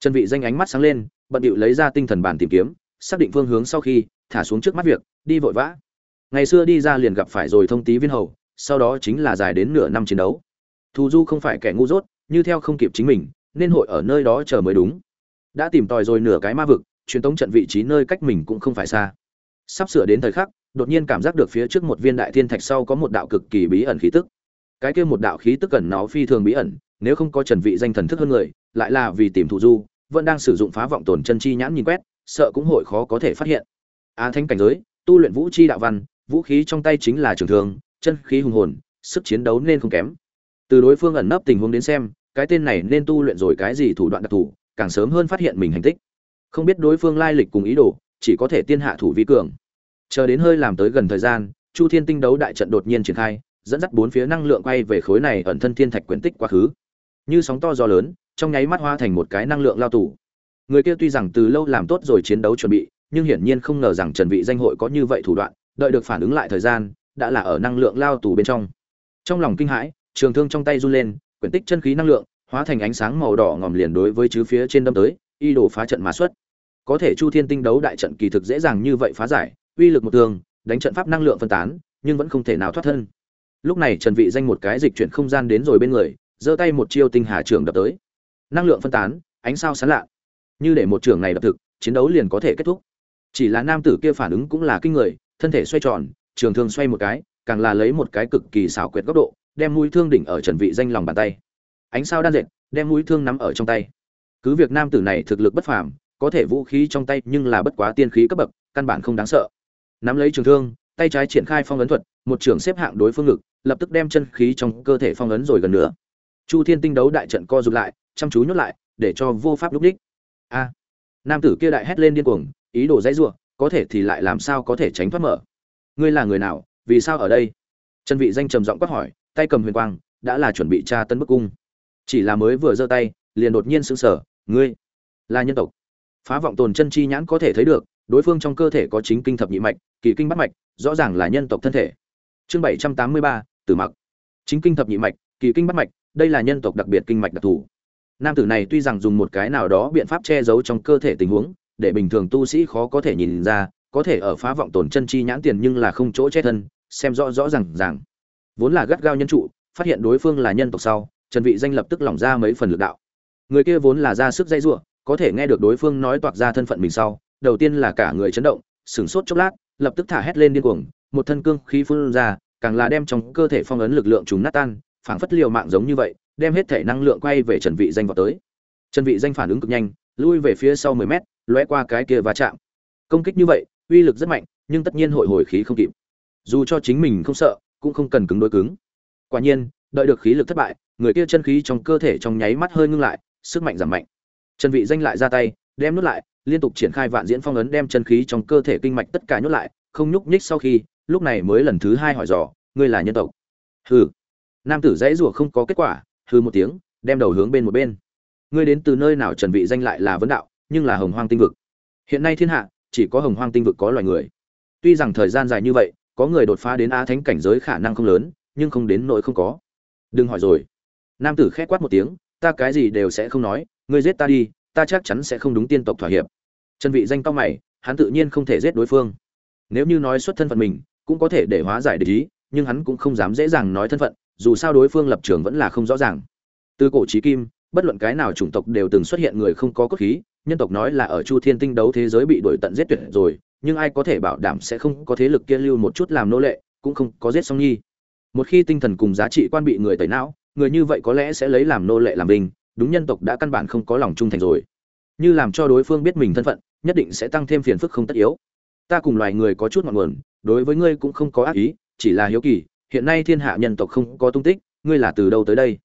Trần vị danh ánh mắt sáng lên, bận điệu lấy ra tinh thần bản tìm kiếm, xác định phương hướng sau khi, thả xuống trước mắt việc, đi vội vã. Ngày xưa đi ra liền gặp phải rồi thông tí viên hầu, sau đó chính là dài đến nửa năm chiến đấu. Thù du không phải kẻ ngu dốt, như theo không kịp chính mình, nên hội ở nơi đó chờ mới đúng. Đã tìm tòi rồi nửa cái ma vực, truyền tống trận vị trí nơi cách mình cũng không phải xa. Sắp sửa đến thời khắc, đột nhiên cảm giác được phía trước một viên đại thiên thạch sau có một đạo cực kỳ bí ẩn khí tức cái kia một đạo khí tức cẩn nó phi thường bí ẩn nếu không có trần vị danh thần thức hơn người lại là vì tìm thủ du vẫn đang sử dụng phá vọng tổn chân chi nhãn nhìn quét sợ cũng hội khó có thể phát hiện. A à, thanh cảnh giới tu luyện vũ chi đạo văn vũ khí trong tay chính là trường thương, chân khí hùng hồn sức chiến đấu nên không kém. Từ đối phương ẩn nấp tình huống đến xem cái tên này nên tu luyện rồi cái gì thủ đoạn đặc thù càng sớm hơn phát hiện mình hành tích. Không biết đối phương lai lịch cùng ý đồ chỉ có thể tiên hạ thủ vi cường. Chờ đến hơi làm tới gần thời gian chu thiên tinh đấu đại trận đột nhiên triển khai dẫn dắt bốn phía năng lượng quay về khối này ẩn thân thiên thạch quyển tích quá khứ. Như sóng to gió lớn, trong nháy mắt hoa thành một cái năng lượng lao tù. Người kia tuy rằng từ lâu làm tốt rồi chiến đấu chuẩn bị, nhưng hiển nhiên không ngờ rằng trần vị danh hội có như vậy thủ đoạn, đợi được phản ứng lại thời gian, đã là ở năng lượng lao tù bên trong. Trong lòng kinh hãi, trường thương trong tay run lên, quyển tích chân khí năng lượng, hóa thành ánh sáng màu đỏ ngòm liền đối với chứ phía trên đâm tới, y đồ phá trận mà xuất. Có thể chu thiên tinh đấu đại trận kỳ thực dễ dàng như vậy phá giải, uy lực một tường, đánh trận pháp năng lượng phân tán, nhưng vẫn không thể nào thoát thân lúc này trần vị danh một cái dịch chuyển không gian đến rồi bên người, giơ tay một chiêu tinh hà trưởng đập tới. Năng lượng phân tán, ánh sao sáng lạ. Như để một trường này đập thực, chiến đấu liền có thể kết thúc. Chỉ là nam tử kia phản ứng cũng là kinh người, thân thể xoay tròn, trường thương xoay một cái, càng là lấy một cái cực kỳ xảo quyệt góc độ, đem mũi thương đỉnh ở trần vị danh lòng bàn tay. Ánh sao đan dệt, đem mũi thương nắm ở trong tay. Cứ việc nam tử này thực lực bất phàm, có thể vũ khí trong tay nhưng là bất quá tiên khí cấp bậc, căn bản không đáng sợ. Nắm lấy trường thương tay trái triển khai phong ấn thuật, một trường xếp hạng đối phương ngực, lập tức đem chân khí trong cơ thể phong ấn rồi gần nữa. Chu thiên tinh đấu đại trận co rụt lại, chăm chú nhốt lại, để cho vô pháp lúc đích. A, nam tử kia đại hét lên điên cuồng, ý đồ dãy rủa có thể thì lại làm sao có thể tránh thoát mở? Ngươi là người nào, vì sao ở đây? Trần vị danh trầm giọng quát hỏi, tay cầm huyền quang, đã là chuẩn bị tra tân bức cung. Chỉ là mới vừa giơ tay, liền đột nhiên sững sờ, ngươi là nhân tộc. Phá vọng tồn chân chi nhãn có thể thấy được, đối phương trong cơ thể có chính kinh thập nhị mạch, kỳ kinh bắt mạch rõ ràng là nhân tộc thân thể. Chương bảy trăm tám mươi ba, tử mặc. Chính kinh thập nhị mạch, kỳ kinh bắt mạch, đây là nhân tộc đặc biệt kinh mạch đặc thù. Nam tử này tuy rằng dùng một cái nào đó biện pháp che giấu trong cơ thể tình huống, để bình thường tu sĩ khó có thể nhìn ra, có thể ở phá vọng tổn chân chi nhãn tiền nhưng là không chỗ che thân, xem rõ rõ ràng ràng. Vốn là gắt gao nhân trụ, phát hiện đối phương là nhân tộc sau, trần vị danh lập tức lỏng ra mấy phần lực đạo. Người kia vốn là ra sức dây rủa, có thể nghe được đối phương nói toạc ra thân phận mình sau, đầu tiên là cả người chấn động, sửng sốt chốc lát lập tức thả hét lên điên cuồng, một thân cương khí phun ra, càng là đem trong cơ thể phong ấn lực lượng chúng nát tan, phảng phất liều mạng giống như vậy, đem hết thể năng lượng quay về trần vị danh vào tới. Trần vị danh phản ứng cực nhanh, lui về phía sau 10 mét, lóe qua cái kia va chạm. Công kích như vậy, uy lực rất mạnh, nhưng tất nhiên hội hồi khí không kịp. Dù cho chính mình không sợ, cũng không cần cứng đối cứng. Quả nhiên, đợi được khí lực thất bại, người kia chân khí trong cơ thể trong nháy mắt hơi ngưng lại, sức mạnh giảm mạnh. Trần vị danh lại ra tay, đem nút lại liên tục triển khai vạn diễn phong ấn đem chân khí trong cơ thể kinh mạch tất cả nhốt lại, không nhúc nhích sau khi, lúc này mới lần thứ hai hỏi dò, ngươi là nhân tộc? Hừ. Nam tử dãy rủa không có kết quả, hừ một tiếng, đem đầu hướng bên một bên. Ngươi đến từ nơi nào trần vị danh lại là vấn đạo, nhưng là hồng hoang tinh vực? Hiện nay thiên hạ, chỉ có hồng hoang tinh vực có loài người. Tuy rằng thời gian dài như vậy, có người đột phá đến á thánh cảnh giới khả năng không lớn, nhưng không đến nỗi không có. Đừng hỏi rồi. Nam tử khẽ quát một tiếng, ta cái gì đều sẽ không nói, ngươi giết ta đi, ta chắc chắn sẽ không đúng tiên tộc thỏa hiệp trần vị danh cao mày, hắn tự nhiên không thể giết đối phương. Nếu như nói xuất thân phận mình, cũng có thể để hóa giải địch ý, nhưng hắn cũng không dám dễ dàng nói thân phận, dù sao đối phương lập trường vẫn là không rõ ràng. Từ cổ chí kim, bất luận cái nào chủng tộc đều từng xuất hiện người không có cốt khí, nhân tộc nói là ở chu thiên tinh đấu thế giới bị đuổi tận giết tuyệt rồi, nhưng ai có thể bảo đảm sẽ không có thế lực kia lưu một chút làm nô lệ, cũng không có giết song nhi. Một khi tinh thần cùng giá trị quan bị người tẩy não, người như vậy có lẽ sẽ lấy làm nô lệ làm bình, đúng nhân tộc đã căn bản không có lòng trung thành rồi. Như làm cho đối phương biết mình thân phận nhất định sẽ tăng thêm phiền phức không tất yếu. Ta cùng loài người có chút ngọn nguồn, đối với ngươi cũng không có ác ý, chỉ là hiếu kỳ, hiện nay thiên hạ nhân tộc không có tung tích, ngươi là từ đâu tới đây?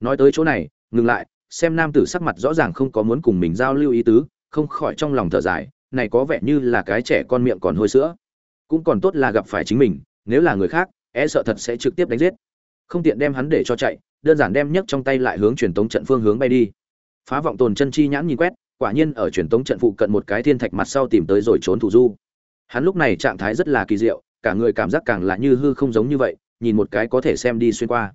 Nói tới chỗ này, ngừng lại, xem nam tử sắc mặt rõ ràng không có muốn cùng mình giao lưu ý tứ, không khỏi trong lòng thở dài, này có vẻ như là cái trẻ con miệng còn hôi sữa. Cũng còn tốt là gặp phải chính mình, nếu là người khác e sợ thật sẽ trực tiếp đánh giết. Không tiện đem hắn để cho chạy, đơn giản đem nhấc trong tay lại hướng truyền tống trận phương hướng bay đi. Phá vọng tồn chân chi nhãn nhìn quét quả nhiên ở truyền tống trận phụ cận một cái thiên thạch mặt sau tìm tới rồi trốn thủ du. Hắn lúc này trạng thái rất là kỳ diệu, cả người cảm giác càng là như hư không giống như vậy, nhìn một cái có thể xem đi xuyên qua.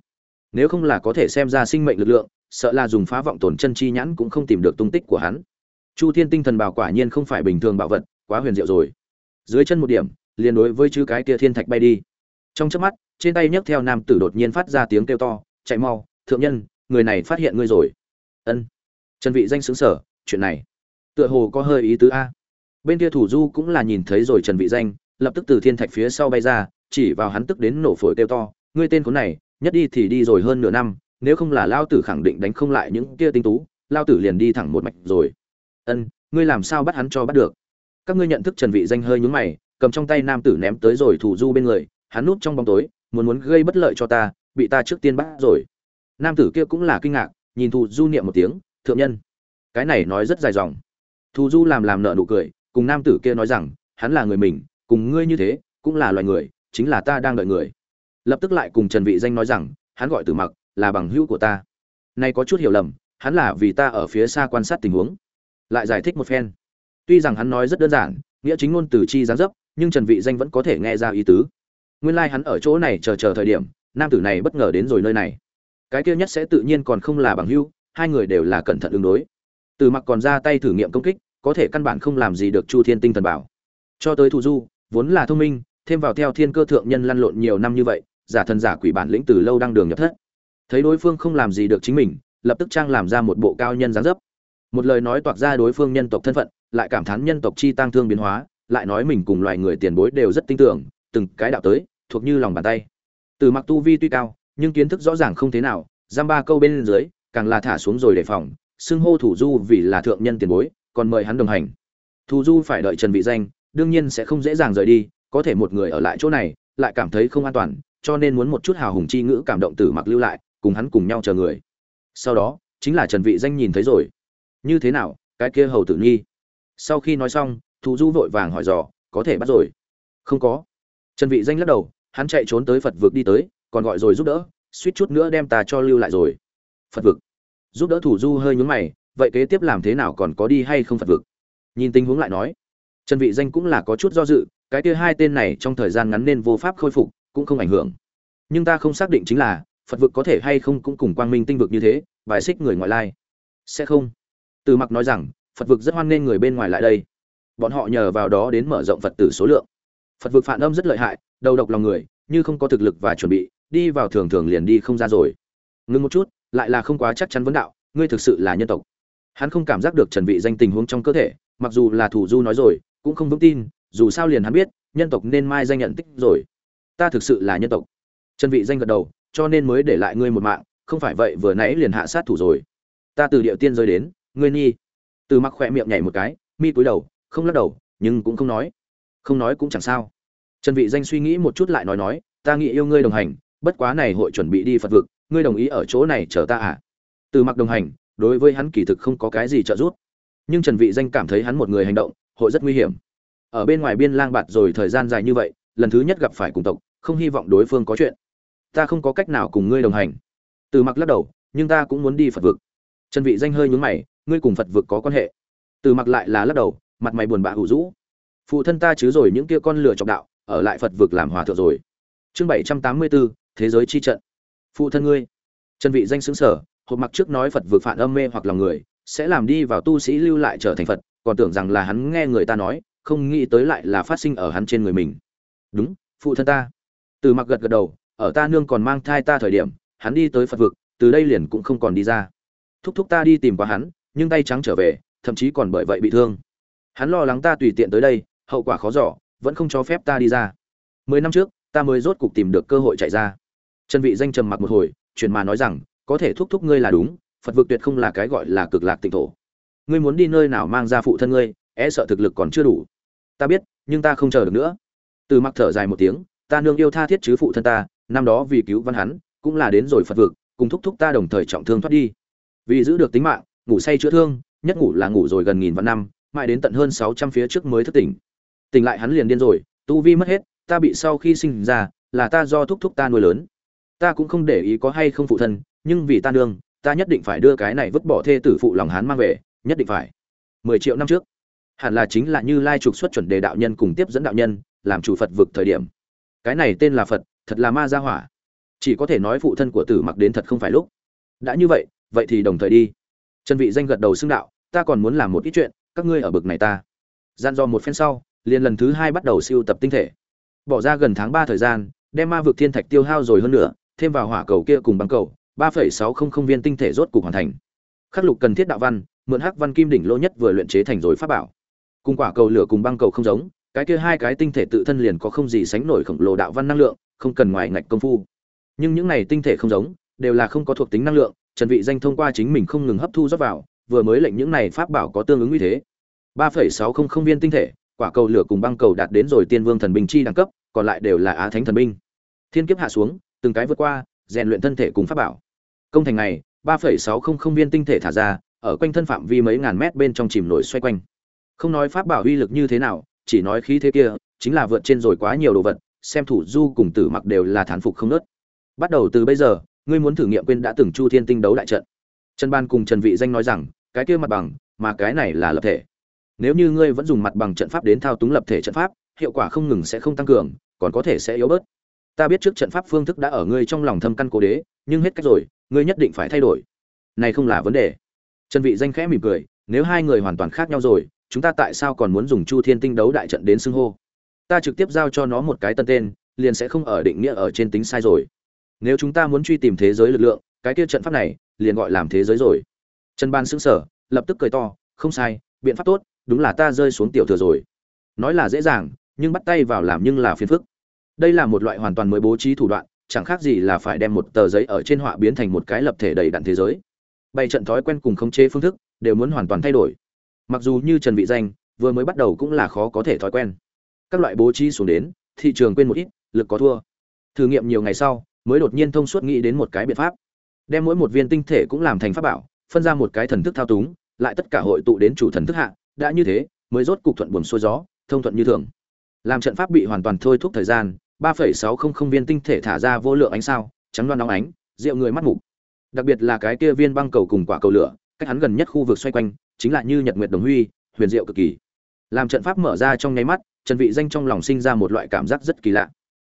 Nếu không là có thể xem ra sinh mệnh lực lượng, sợ là dùng phá vọng tổn chân chi nhãn cũng không tìm được tung tích của hắn. Chu thiên tinh thần bảo quả nhiên không phải bình thường bảo vật, quá huyền diệu rồi. Dưới chân một điểm, liền đối với chữ cái kia thiên thạch bay đi. Trong chớp mắt, trên tay nhấc theo nam tử đột nhiên phát ra tiếng kêu to, chạy mau, thượng nhân, người này phát hiện ngươi rồi. Ân. Trần vị danh xứng sở chuyện này. Tựa hồ có hơi ý tứ a. Bên kia thủ du cũng là nhìn thấy rồi trần vị danh, lập tức từ thiên thạch phía sau bay ra, chỉ vào hắn tức đến nổ phổi kêu to, ngươi tên khốn này, nhất đi thì đi rồi hơn nửa năm, nếu không là lao tử khẳng định đánh không lại những kia tinh tú lao tử liền đi thẳng một mạch rồi. Ân, ngươi làm sao bắt hắn cho bắt được? Các ngươi nhận thức trần vị danh hơi nhướng mày, cầm trong tay nam tử ném tới rồi thủ du bên người, hắn núp trong bóng tối, muốn muốn gây bất lợi cho ta, bị ta trước tiên bắt rồi. Nam tử kia cũng là kinh ngạc, nhìn thủ du niệm một tiếng, thượng nhân cái này nói rất dài dòng. Thù du làm làm nợ nụ cười, cùng nam tử kia nói rằng, hắn là người mình, cùng ngươi như thế, cũng là loài người, chính là ta đang đợi người. Lập tức lại cùng trần vị danh nói rằng, hắn gọi tử mặc, là bằng hữu của ta. Nay có chút hiểu lầm, hắn là vì ta ở phía xa quan sát tình huống. Lại giải thích một phen. Tuy rằng hắn nói rất đơn giản, nghĩa chính ngôn từ chi gián dấp, nhưng trần vị danh vẫn có thể nghe ra ý tứ. Nguyên lai like hắn ở chỗ này chờ chờ thời điểm, nam tử này bất ngờ đến rồi nơi này. Cái kia nhất sẽ tự nhiên còn không là bằng hữu, hai người đều là cẩn thận ứng đối từ mặc còn ra tay thử nghiệm công kích, có thể căn bản không làm gì được chu thiên tinh thần bảo. Cho tới thù du, vốn là thông minh, thêm vào theo thiên cơ thượng nhân lăn lộn nhiều năm như vậy, giả thần giả quỷ bản lĩnh từ lâu đang đường nhập thất. Thấy đối phương không làm gì được chính mình, lập tức trang làm ra một bộ cao nhân dáng dấp. Một lời nói toạc ra đối phương nhân tộc thân phận, lại cảm thán nhân tộc chi tăng thương biến hóa, lại nói mình cùng loài người tiền bối đều rất tin tưởng, từng cái đạo tới, thuộc như lòng bàn tay. Từ mặc tu vi tuy cao, nhưng kiến thức rõ ràng không thế nào, giam ba câu bên dưới, càng là thả xuống rồi đề phòng xưng hô thủ du vì là thượng nhân tiền bối, còn mời hắn đồng hành. Thủ du phải đợi trần vị danh, đương nhiên sẽ không dễ dàng rời đi, có thể một người ở lại chỗ này, lại cảm thấy không an toàn, cho nên muốn một chút hào hùng chi ngữ cảm động tử mặc lưu lại, cùng hắn cùng nhau chờ người. Sau đó, chính là trần vị danh nhìn thấy rồi. Như thế nào, cái kia hầu tử nhi. sau khi nói xong thù du vội vàng hỏi dò, có thể bắt rồi? Không có. Trần vị danh lắc đầu, hắn chạy trốn tới phật vực đi tới, còn gọi rồi giúp đỡ, suýt chút nữa đem ta cho lưu lại rồi. Phật vực giúp đỡ thủ du hơi nhướng mày, vậy kế tiếp làm thế nào còn có đi hay không phật vực? Nhìn tình huống lại nói, trần vị danh cũng là có chút do dự, cái kia hai tên này trong thời gian ngắn nên vô pháp khôi phục, cũng không ảnh hưởng. Nhưng ta không xác định chính là, phật vực có thể hay không cũng cùng quang minh tinh vực như thế, bài xích người ngoại lai. Sẽ không. Từ mặc nói rằng, phật vực rất hoan nghênh người bên ngoài lại đây. Bọn họ nhờ vào đó đến mở rộng phật tử số lượng. Phật vực phản âm rất lợi hại, đầu độc lòng người, như không có thực lực và chuẩn bị, đi vào thường thường liền đi không ra rồi ngưng một chút, lại là không quá chắc chắn vấn đạo, ngươi thực sự là nhân tộc. Hắn không cảm giác được trần vị danh tình huống trong cơ thể, mặc dù là thủ du nói rồi, cũng không vững tin, dù sao liền hắn biết, nhân tộc nên mai danh nhận tích rồi. Ta thực sự là nhân tộc. Trần vị danh gật đầu, cho nên mới để lại ngươi một mạng, không phải vậy vừa nãy liền hạ sát thủ rồi. Ta từ địa tiên rơi đến, ngươi nhi. Từ mặc khỏe miệng nhảy một cái, mi cúi đầu, không lắc đầu, nhưng cũng không nói. Không nói cũng chẳng sao. Trần vị danh suy nghĩ một chút lại nói nói, ta nghĩ yêu ngươi đồng hành, bất quá này hội chuẩn bị đi phật vực ngươi đồng ý ở chỗ này chờ ta à? Từ mặc đồng hành đối với hắn kỳ thực không có cái gì trợ giúp. Nhưng trần vị danh cảm thấy hắn một người hành động hội rất nguy hiểm. Ở bên ngoài biên lang bạt rồi thời gian dài như vậy lần thứ nhất gặp phải cùng tộc không hy vọng đối phương có chuyện. Ta không có cách nào cùng ngươi đồng hành. Từ mặc lắc đầu nhưng ta cũng muốn đi phật vực. Trần vị danh hơi nhướng mày ngươi cùng phật vực có quan hệ. Từ mặc lại là lắc đầu mặt mày buồn bã hủ rũ. Phụ thân ta chứ rồi những kia con lửa trọng đạo ở lại phật vực làm hòa thượng rồi. Chương 784, thế giới chi trận phụ thân ngươi. Trần vị danh xứng sở hộp mặc trước nói phật vượt phản âm mê hoặc lòng người, sẽ làm đi vào tu sĩ lưu lại trở thành phật, còn tưởng rằng là hắn nghe người ta nói, không nghĩ tới lại là phát sinh ở hắn trên người mình. Đúng, phụ thân ta. Từ mặc gật gật đầu, ở ta nương còn mang thai ta thời điểm, hắn đi tới phật vực, từ đây liền cũng không còn đi ra. Thúc thúc ta đi tìm qua hắn, nhưng tay trắng trở về, thậm chí còn bởi vậy bị thương. Hắn lo lắng ta tùy tiện tới đây, hậu quả khó giỏ vẫn không cho phép ta đi ra. Mười năm trước, ta mới rốt cục tìm được cơ hội chạy ra trần vị danh trầm mặc một hồi truyền mà nói rằng, có thể thúc thúc ngươi là đúng, phật vực tuyệt không là cái gọi là cực lạc tịnh thổ. Ngươi muốn đi nơi nào mang ra phụ thân ngươi e sợ thực lực còn chưa đủ. Ta biết, nhưng ta không chờ được nữa. Từ mặc thở dài một tiếng, ta nương yêu tha thiết chứ phụ thân ta, năm đó vì cứu văn hắn, cũng là đến rồi phật vực, cùng thúc thúc ta đồng thời trọng thương thoát đi. Vì giữ được tính mạng, ngủ say chữa thương, nhất ngủ là ngủ rồi gần nghìn vạn năm, mãi đến tận hơn sáu trăm phía trước mới thức tỉnh. Tỉnh lại hắn liền điên rồi, tu vi mất hết, ta bị sau khi sinh ra, là ta do thúc thúc ta nuôi lớn ta cũng không để ý có hay không phụ thân, nhưng vì ta nương, ta nhất định phải đưa cái này vứt bỏ thê tử phụ lòng hán mang về, nhất định phải. Mười triệu năm trước, hẳn là chính là như lai trục xuất chuẩn đề đạo nhân cùng tiếp dẫn đạo nhân, làm chủ phật vực thời điểm. Cái này tên là phật, thật là ma gia hỏa. Chỉ có thể nói phụ thân của tử mặc đến thật không phải lúc. Đã như vậy vậy thì đồng thời đi. Trần vị danh gật đầu xưng đạo, ta còn muốn làm một ít chuyện, các ngươi ở bực này ta. Gian do một phen sau, liền lần thứ hai bắt đầu siêu tập tinh thể. Bỏ ra gần tháng ba thời gian, đem ma vực thiên thạch tiêu hao rồi hơn nữa thêm vào hỏa cầu kia cùng băng cầu, ba phẩy sáu không không viên tinh thể rốt cục hoàn thành. Khắc lục cần thiết đạo văn, mượn hắc văn kim đỉnh lô nhất vừa luyện chế thành rồi pháp bảo. Cùng quả cầu lửa cùng băng cầu không giống, cái kia hai cái tinh thể tự thân liền có không gì sánh nổi khổng lồ đạo văn năng lượng, không cần ngoài ngạch công phu. Nhưng những này tinh thể không giống, đều là không có thuộc tính năng lượng, trần vị danh thông qua chính mình không ngừng hấp thu rót vào, vừa mới lệnh những này pháp bảo có tương ứng như thế. 3.600 viên tinh thể, quả cầu lửa cùng băng cầu đạt đến rồi tiên vương thần binh chi đẳng cấp, còn lại đều là á thánh thần binh. Thiên kiếp hạ xuống từng cái vượt qua, rèn luyện thân thể cùng pháp bảo. Công thành này 3.600 viên tinh thể thả ra, ở quanh thân phạm vi mấy ngàn mét bên trong chìm nổi xoay quanh. Không nói pháp bảo uy lực như thế nào, chỉ nói khí thế kia, chính là vượt trên rồi quá nhiều đồ vật, xem thủ du cùng tử mặc đều là thán phục không nớt. Bắt đầu từ bây giờ, ngươi muốn thử nghiệm quên đã từng chu thiên tinh đấu đại trận. Trần ban cùng trần vị danh nói rằng, cái kia mặt bằng, mà cái này là lập thể. Nếu như ngươi vẫn dùng mặt bằng trận pháp đến thao túng lập thể trận pháp, hiệu quả không ngừng sẽ không tăng cường, còn có thể sẽ yếu bớt ta biết trước trận pháp phương thức đã ở ngươi trong lòng thâm căn cố đế, nhưng hết cách rồi, ngươi nhất định phải thay đổi. Này không là vấn đề. Trần vị danh khẽ mỉm cười, nếu hai người hoàn toàn khác nhau rồi, chúng ta tại sao còn muốn dùng chu thiên tinh đấu đại trận đến xưng hô? Ta trực tiếp giao cho nó một cái tân tên, liền sẽ không ở định nghĩa ở trên tính sai rồi. Nếu chúng ta muốn truy tìm thế giới lực lượng, cái kia trận pháp này, liền gọi làm thế giới rồi. Trần ban sững sờ, lập tức cười to, không sai, biện pháp tốt, đúng là ta rơi xuống tiểu thừa rồi. Nói là dễ dàng, nhưng bắt tay vào làm nhưng là phiền phức đây là một loại hoàn toàn mới bố trí thủ đoạn, chẳng khác gì là phải đem một tờ giấy ở trên họa biến thành một cái lập thể đầy đặn thế giới. Bày trận thói quen cùng khống chế phương thức, đều muốn hoàn toàn thay đổi. Mặc dù như trần vị danh, vừa mới bắt đầu cũng là khó có thể thói quen. Các loại bố trí xuống đến, thị trường quên một ít, lực có thua. Thử nghiệm nhiều ngày sau, mới đột nhiên thông suốt nghĩ đến một cái biện pháp. Đem mỗi một viên tinh thể cũng làm thành pháp bảo, phân ra một cái thần thức thao túng, lại tất cả hội tụ đến chủ thần thức hạ, đã như thế, mới rốt cục thuận buồm xuôi gió, thông thuận như thường. Làm trận pháp bị hoàn toàn thôi thúc thời gian ba phẩy sáu không không viên tinh thể thả ra vô lượng ánh sao, trắng loan nóng ánh, rượu người mắt mục. Đặc biệt là cái kia viên băng cầu cùng quả cầu lửa, cách hắn gần nhất khu vực xoay quanh, chính là như nhật nguyệt đồng huy, huyền diệu cực kỳ. Làm trận pháp mở ra trong nháy mắt, trần vị danh trong lòng sinh ra một loại cảm giác rất kỳ lạ.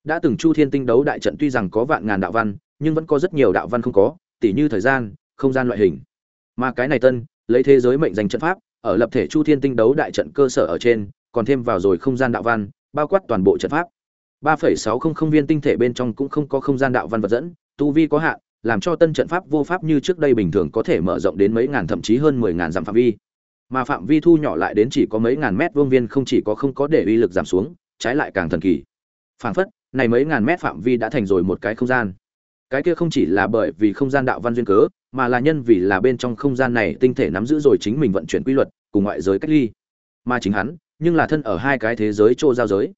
Đã từng chu thiên tinh đấu đại trận tuy rằng có vạn ngàn đạo văn, nhưng vẫn có rất nhiều đạo văn không có, tỉ như thời gian, không gian loại hình. Mà cái này tân, lấy thế giới mệnh danh trận pháp, ở lập thể chu thiên tinh đấu đại trận cơ sở ở trên, còn thêm vào rồi không gian đạo văn, bao quát toàn bộ trận pháp ba phẩy sáu không không viên tinh thể bên trong cũng không có không gian đạo văn vật dẫn, tu vi có hạn, làm cho tân trận pháp vô pháp như trước đây bình thường có thể mở rộng đến mấy ngàn thậm chí hơn mười ngàn dặm phạm vi. Mà phạm vi thu nhỏ lại đến chỉ có mấy ngàn mét vuông viên không chỉ có không có để uy lực giảm xuống, trái lại càng thần kỳ. Phảng phất, này mấy ngàn mét phạm vi đã thành rồi một cái không gian. Cái kia không chỉ là bởi vì không gian đạo văn duyên cớ, mà là nhân vì là bên trong không gian này tinh thể nắm giữ rồi chính mình vận chuyển quy luật, cùng ngoại giới cách ly. Mà chính hắn, nhưng là thân ở hai cái thế giới chỗ giao giới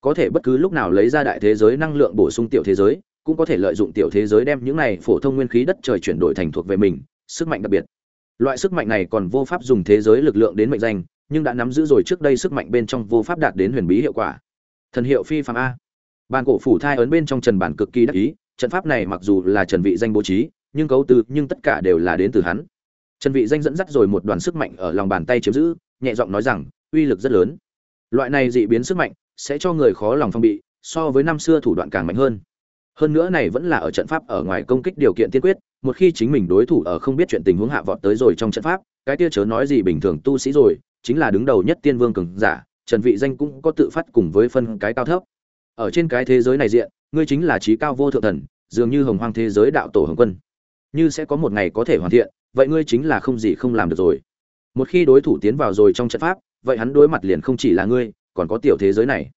có thể bất cứ lúc nào lấy ra đại thế giới năng lượng bổ sung tiểu thế giới, cũng có thể lợi dụng tiểu thế giới đem những này phổ thông nguyên khí đất trời chuyển đổi thành thuộc về mình, sức mạnh đặc biệt. Loại sức mạnh này còn vô pháp dùng thế giới lực lượng đến mệnh danh, nhưng đã nắm giữ rồi trước đây sức mạnh bên trong vô pháp đạt đến huyền bí hiệu quả. Thần hiệu phi phạm a. Bàn cổ phủ thai ấn bên trong trần bản cực kỳ đắc ý, trận pháp này mặc dù là trần vị danh bố trí, nhưng cấu từ nhưng tất cả đều là đến từ hắn. Trần vị danh dẫn dắt rồi một đoàn sức mạnh ở lòng bàn tay chiếm giữ, nhẹ giọng nói rằng, uy lực rất lớn. Loại này dị biến sức mạnh sẽ cho người khó lòng phong bị, so với năm xưa thủ đoạn càng mạnh hơn. Hơn nữa này vẫn là ở trận pháp ở ngoài công kích điều kiện tiên quyết, một khi chính mình đối thủ ở không biết chuyện tình huống hạ vọt tới rồi trong trận pháp, cái tia chớ nói gì bình thường tu sĩ rồi, chính là đứng đầu nhất tiên vương cường giả, trần vị danh cũng có tự phát cùng với phân cái cao thấp. Ở trên cái thế giới này diện, ngươi chính là trí cao vô thượng thần, dường như hồng hoang thế giới đạo tổ hồng quân. Như sẽ có một ngày có thể hoàn thiện, vậy ngươi chính là không gì không làm được rồi. Một khi đối thủ tiến vào rồi trong trận pháp, vậy hắn đối mặt liền không chỉ là ngươi còn có tiểu thế giới này.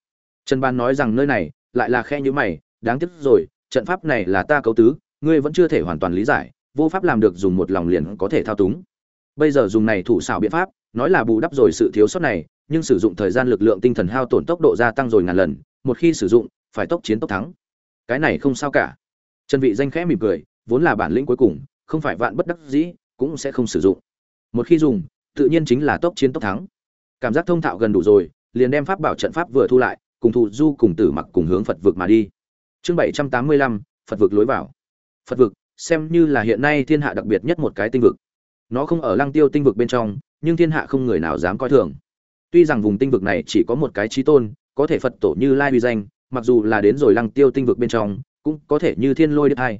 Trần ban nói rằng nơi này lại là khe như mày, đáng tiếc rồi, trận pháp này là ta cấu tứ, ngươi vẫn chưa thể hoàn toàn lý giải, vô pháp làm được dùng một lòng liền có thể thao túng. Bây giờ dùng này thủ xảo biện pháp, nói là bù đắp rồi sự thiếu sót này, nhưng sử dụng thời gian lực lượng tinh thần hao tổn tốc độ gia tăng rồi ngàn lần, một khi sử dụng, phải tốc chiến tốc thắng. Cái này không sao cả. Trần vị danh khẽ mỉm cười, vốn là bản lĩnh cuối cùng, không phải vạn bất đắc dĩ, cũng sẽ không sử dụng. Một khi dùng, tự nhiên chính là tốc chiến tốc thắng. Cảm giác thông thạo gần đủ rồi liền đem pháp bảo trận pháp vừa thu lại, cùng thụ du cùng tử mặc cùng hướng phật vực mà đi. Chương bảy trăm tám mươi lăm, phật vực lối vào. Phật vực, xem như là hiện nay thiên hạ đặc biệt nhất một cái tinh vực. Nó không ở lăng tiêu tinh vực bên trong, nhưng thiên hạ không người nào dám coi thường. Tuy rằng vùng tinh vực này chỉ có một cái trí tôn, có thể phật tổ như lai uy danh, mặc dù là đến rồi lăng tiêu tinh vực bên trong, cũng có thể như thiên lôi đất hai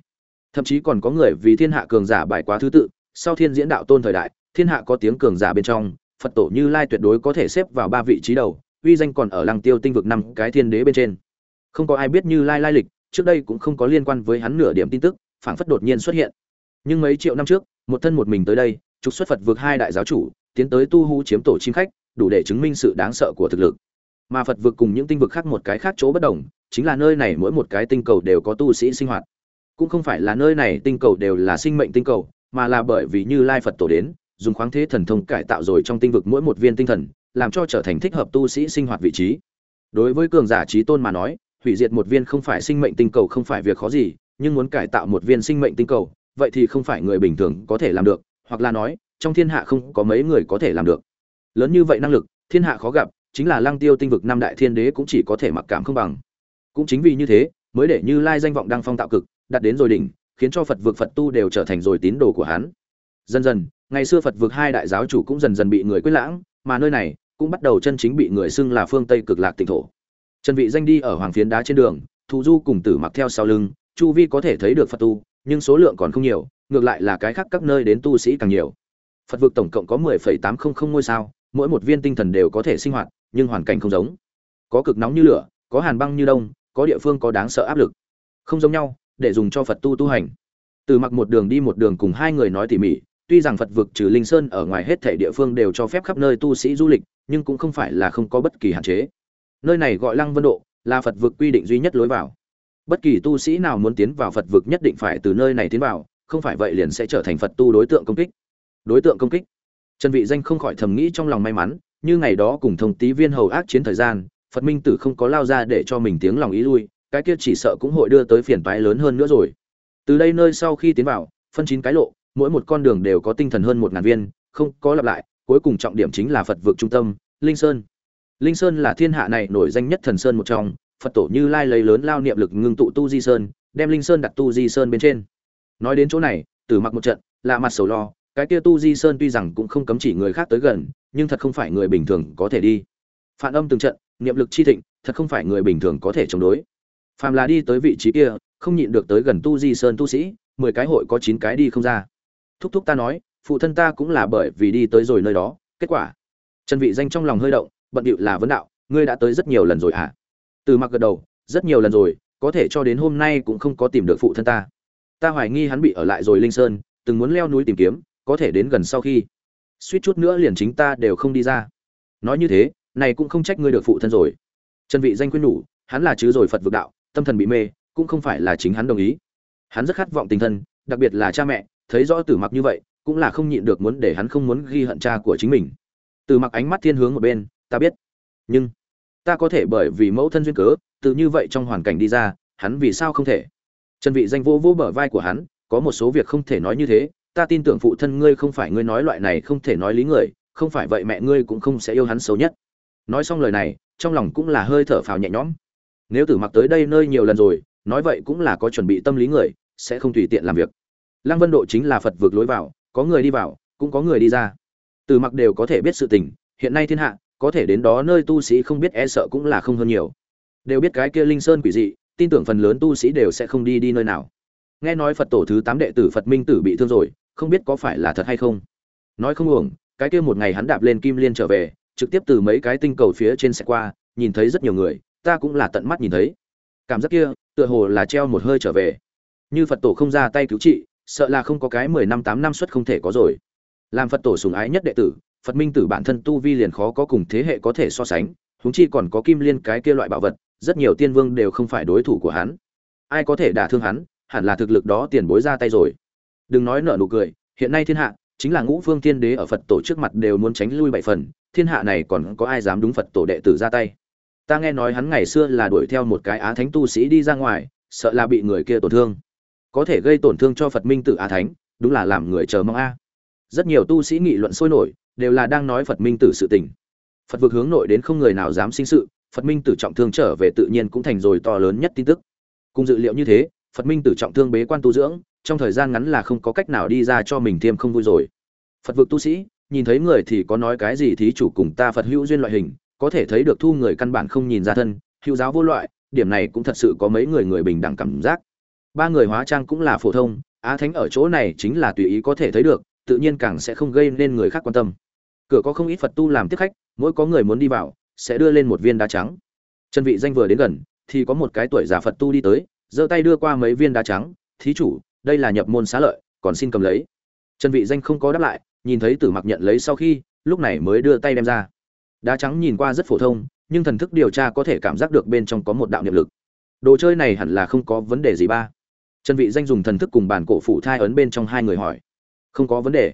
thậm chí còn có người vì thiên hạ cường giả bài quá thứ tự, sau thiên diễn đạo tôn thời đại, thiên hạ có tiếng cường giả bên trong phật tổ như lai tuyệt đối có thể xếp vào ba vị trí đầu, uy danh còn ở lăng tiêu tinh vực năm cái thiên đế bên trên. Không có ai biết như lai lai lịch, trước đây cũng không có liên quan với hắn nửa điểm tin tức, phảng phất đột nhiên xuất hiện. Nhưng mấy triệu năm trước, một thân một mình tới đây, trục xuất phật vượt hai đại giáo chủ, tiến tới tu hú chiếm tổ chim khách, đủ để chứng minh sự đáng sợ của thực lực. Mà phật vượt cùng những tinh vực khác một cái khác chỗ bất đồng, chính là nơi này mỗi một cái tinh cầu đều có tu sĩ sinh hoạt. Cũng không phải là nơi này tinh cầu đều là sinh mệnh tinh cầu, mà là bởi vì như lai phật tổ đến dùng khoáng thế thần thông cải tạo rồi trong tinh vực mỗi một viên tinh thần, làm cho trở thành thích hợp tu sĩ sinh hoạt vị trí. Đối với cường giả trí tôn mà nói, hủy diệt một viên không phải sinh mệnh tinh cầu không phải việc khó gì, nhưng muốn cải tạo một viên sinh mệnh tinh cầu, vậy thì không phải người bình thường có thể làm được, hoặc là nói, trong thiên hạ không có mấy người có thể làm được. Lớn như vậy năng lực, thiên hạ khó gặp, chính là lăng tiêu tinh vực năm đại thiên đế cũng chỉ có thể mặc cảm không bằng. Cũng chính vì như thế, mới để như lai danh vọng đang phong tạo cực đặt đến rồi đỉnh, khiến cho phật vực phật tu đều trở thành rồi tín đồ của hắn. Dần dần ngày xưa phật vực hai đại giáo chủ cũng dần dần bị người quyết lãng mà nơi này cũng bắt đầu chân chính bị người xưng là phương tây cực lạc tịnh thổ. Trần vị danh đi ở hoàng phiến đá trên đường thù du cùng tử mặc theo sau lưng chu vi có thể thấy được phật tu nhưng số lượng còn không nhiều ngược lại là cái khác các nơi đến tu sĩ càng nhiều. Phật vực tổng cộng có 10,800 ngôi sao mỗi một viên tinh thần đều có thể sinh hoạt nhưng hoàn cảnh không giống. Có cực nóng như lửa có hàn băng như đông có địa phương có đáng sợ áp lực. Không giống nhau để dùng cho phật tu tu hành. Từ mặc một đường đi một đường cùng hai người nói tỉ mỉ tuy rằng phật vực trừ linh sơn ở ngoài hết thể địa phương đều cho phép khắp nơi tu sĩ du lịch, nhưng cũng không phải là không có bất kỳ hạn chế. Nơi này gọi lăng vân độ, là phật vực quy định duy nhất lối vào. Bất kỳ tu sĩ nào muốn tiến vào phật vực nhất định phải từ nơi này tiến vào, không phải vậy liền sẽ trở thành phật tu đối tượng công kích. Đối tượng công kích. Trần vị danh không khỏi thầm nghĩ trong lòng may mắn, như ngày đó cùng thông tí viên hầu ác chiến thời gian, phật minh tử không có lao ra để cho mình tiếng lòng ý lui, cái kia chỉ sợ cũng hội đưa tới phiền toái lớn hơn nữa rồi. Từ đây nơi sau khi tiến vào, phân chín cái lộ mỗi một con đường đều có tinh thần hơn một ngàn viên, không có lặp lại, cuối cùng trọng điểm chính là phật vực trung tâm, linh sơn. Linh sơn là thiên hạ này nổi danh nhất thần sơn một trong, phật tổ như lai lấy lớn lao niệm lực ngưng tụ tu di sơn, đem linh sơn đặt tu di sơn bên trên. Nói đến chỗ này từ mặc một trận, lạ mặt sầu lo, cái kia tu di sơn tuy rằng cũng không cấm chỉ người khác tới gần, nhưng thật không phải người bình thường có thể đi. Phản âm từng trận, niệm lực chi thịnh, thật không phải người bình thường có thể chống đối. Phàm là đi tới vị trí kia, không nhịn được tới gần tu di sơn tu sĩ, mười cái hội có chín cái đi không ra thúc thúc ta nói, phụ thân ta cũng là bởi vì đi tới rồi nơi đó, kết quả. Trần vị danh trong lòng hơi động, bận điệu là vấn đạo, ngươi đã tới rất nhiều lần rồi hả? Từ mặc gật đầu, rất nhiều lần rồi, có thể cho đến hôm nay cũng không có tìm được phụ thân ta. Ta hoài nghi hắn bị ở lại rồi linh sơn, từng muốn leo núi tìm kiếm, có thể đến gần sau khi. Suýt chút nữa liền chính ta đều không đi ra. Nói như thế, này cũng không trách ngươi được phụ thân rồi. Trần vị danh khuyên nhủ, hắn là chứ rồi phật vực đạo, tâm thần bị mê, cũng không phải là chính hắn đồng ý. Hắn rất khát vọng tình thân, đặc biệt là cha mẹ thấy rõ tử mặc như vậy, cũng là không nhịn được muốn để hắn không muốn ghi hận cha của chính mình. Tử mặc ánh mắt thiên hướng một bên, ta biết, nhưng ta có thể bởi vì mẫu thân duyên cớ, từ như vậy trong hoàn cảnh đi ra, hắn vì sao không thể? Trần vị danh vô vô bờ vai của hắn, có một số việc không thể nói như thế, ta tin tưởng phụ thân ngươi không phải ngươi nói loại này không thể nói lý người, không phải vậy mẹ ngươi cũng không sẽ yêu hắn xấu nhất. Nói xong lời này, trong lòng cũng là hơi thở phào nhẹ nhõm. Nếu tử mặc tới đây nơi nhiều lần rồi, nói vậy cũng là có chuẩn bị tâm lý người, sẽ không tùy tiện làm việc lăng vân độ chính là phật vượt lối vào, có người đi vào, cũng có người đi ra. Từ mặc đều có thể biết sự tình, hiện nay thiên hạ, có thể đến đó nơi tu sĩ không biết e sợ cũng là không hơn nhiều. Đều biết cái kia linh sơn quỷ dị, tin tưởng phần lớn tu sĩ đều sẽ không đi đi nơi nào. Nghe nói phật tổ thứ tám đệ tử phật minh tử bị thương rồi, không biết có phải là thật hay không. Nói không uổng, cái kia một ngày hắn đạp lên kim liên trở về, trực tiếp từ mấy cái tinh cầu phía trên xe qua, nhìn thấy rất nhiều người, ta cũng là tận mắt nhìn thấy. Cảm giác kia, tựa hồ là treo một hơi trở về. Như phật tổ không ra tay cứu trị sợ là không có cái mười năm tám năm suất không thể có rồi. Làm phật tổ sùng ái nhất đệ tử, phật minh tử bản thân tu vi liền khó có cùng thế hệ có thể so sánh, huống chi còn có kim liên cái kia loại bảo vật, rất nhiều tiên vương đều không phải đối thủ của hắn. Ai có thể đả thương hắn, hẳn là thực lực đó tiền bối ra tay rồi. Đừng nói nợ nụ cười, hiện nay thiên hạ, chính là ngũ phương thiên đế ở phật tổ trước mặt đều muốn tránh lui bảy phần, thiên hạ này còn có ai dám đúng phật tổ đệ tử ra tay? Ta nghe nói hắn ngày xưa là đuổi theo một cái á thánh tu sĩ đi ra ngoài, sợ là bị người kia tổn thương có thể gây tổn thương cho phật minh tử A thánh, đúng là làm người chờ mong a. Rất nhiều tu sĩ nghị luận sôi nổi, đều là đang nói phật minh tử sự tình. Phật vực hướng nội đến không người nào dám sinh sự, phật minh tử trọng thương trở về tự nhiên cũng thành rồi to lớn nhất tin tức. Cùng dự liệu như thế, phật minh tử trọng thương bế quan tu dưỡng, trong thời gian ngắn là không có cách nào đi ra cho mình thêm không vui rồi. Phật vực tu sĩ, nhìn thấy người thì có nói cái gì thí chủ cùng ta phật hữu duyên loại hình, có thể thấy được thu người căn bản không nhìn ra thân, hữu giáo vô loại, điểm này cũng thật sự có mấy người người bình đẳng cảm giác ba người hóa trang cũng là phổ thông, á thánh ở chỗ này chính là tùy ý có thể thấy được, tự nhiên càng sẽ không gây nên người khác quan tâm. Cửa có không ít phật tu làm tiếp khách, mỗi có người muốn đi vào, sẽ đưa lên một viên đá trắng. Chân vị danh vừa đến gần, thì có một cái tuổi già phật tu đi tới, giơ tay đưa qua mấy viên đá trắng, thí chủ, đây là nhập môn xá lợi, còn xin cầm lấy. Chân vị danh không có đáp lại, nhìn thấy tử mặc nhận lấy sau khi, lúc này mới đưa tay đem ra. Đá trắng nhìn qua rất phổ thông, nhưng thần thức điều tra có thể cảm giác được bên trong có một đạo niệm lực. Đồ chơi này hẳn là không có vấn đề gì ba. Trần vị danh dùng thần thức cùng bản cổ phụ thai ấn bên trong hai người hỏi. Không có vấn đề.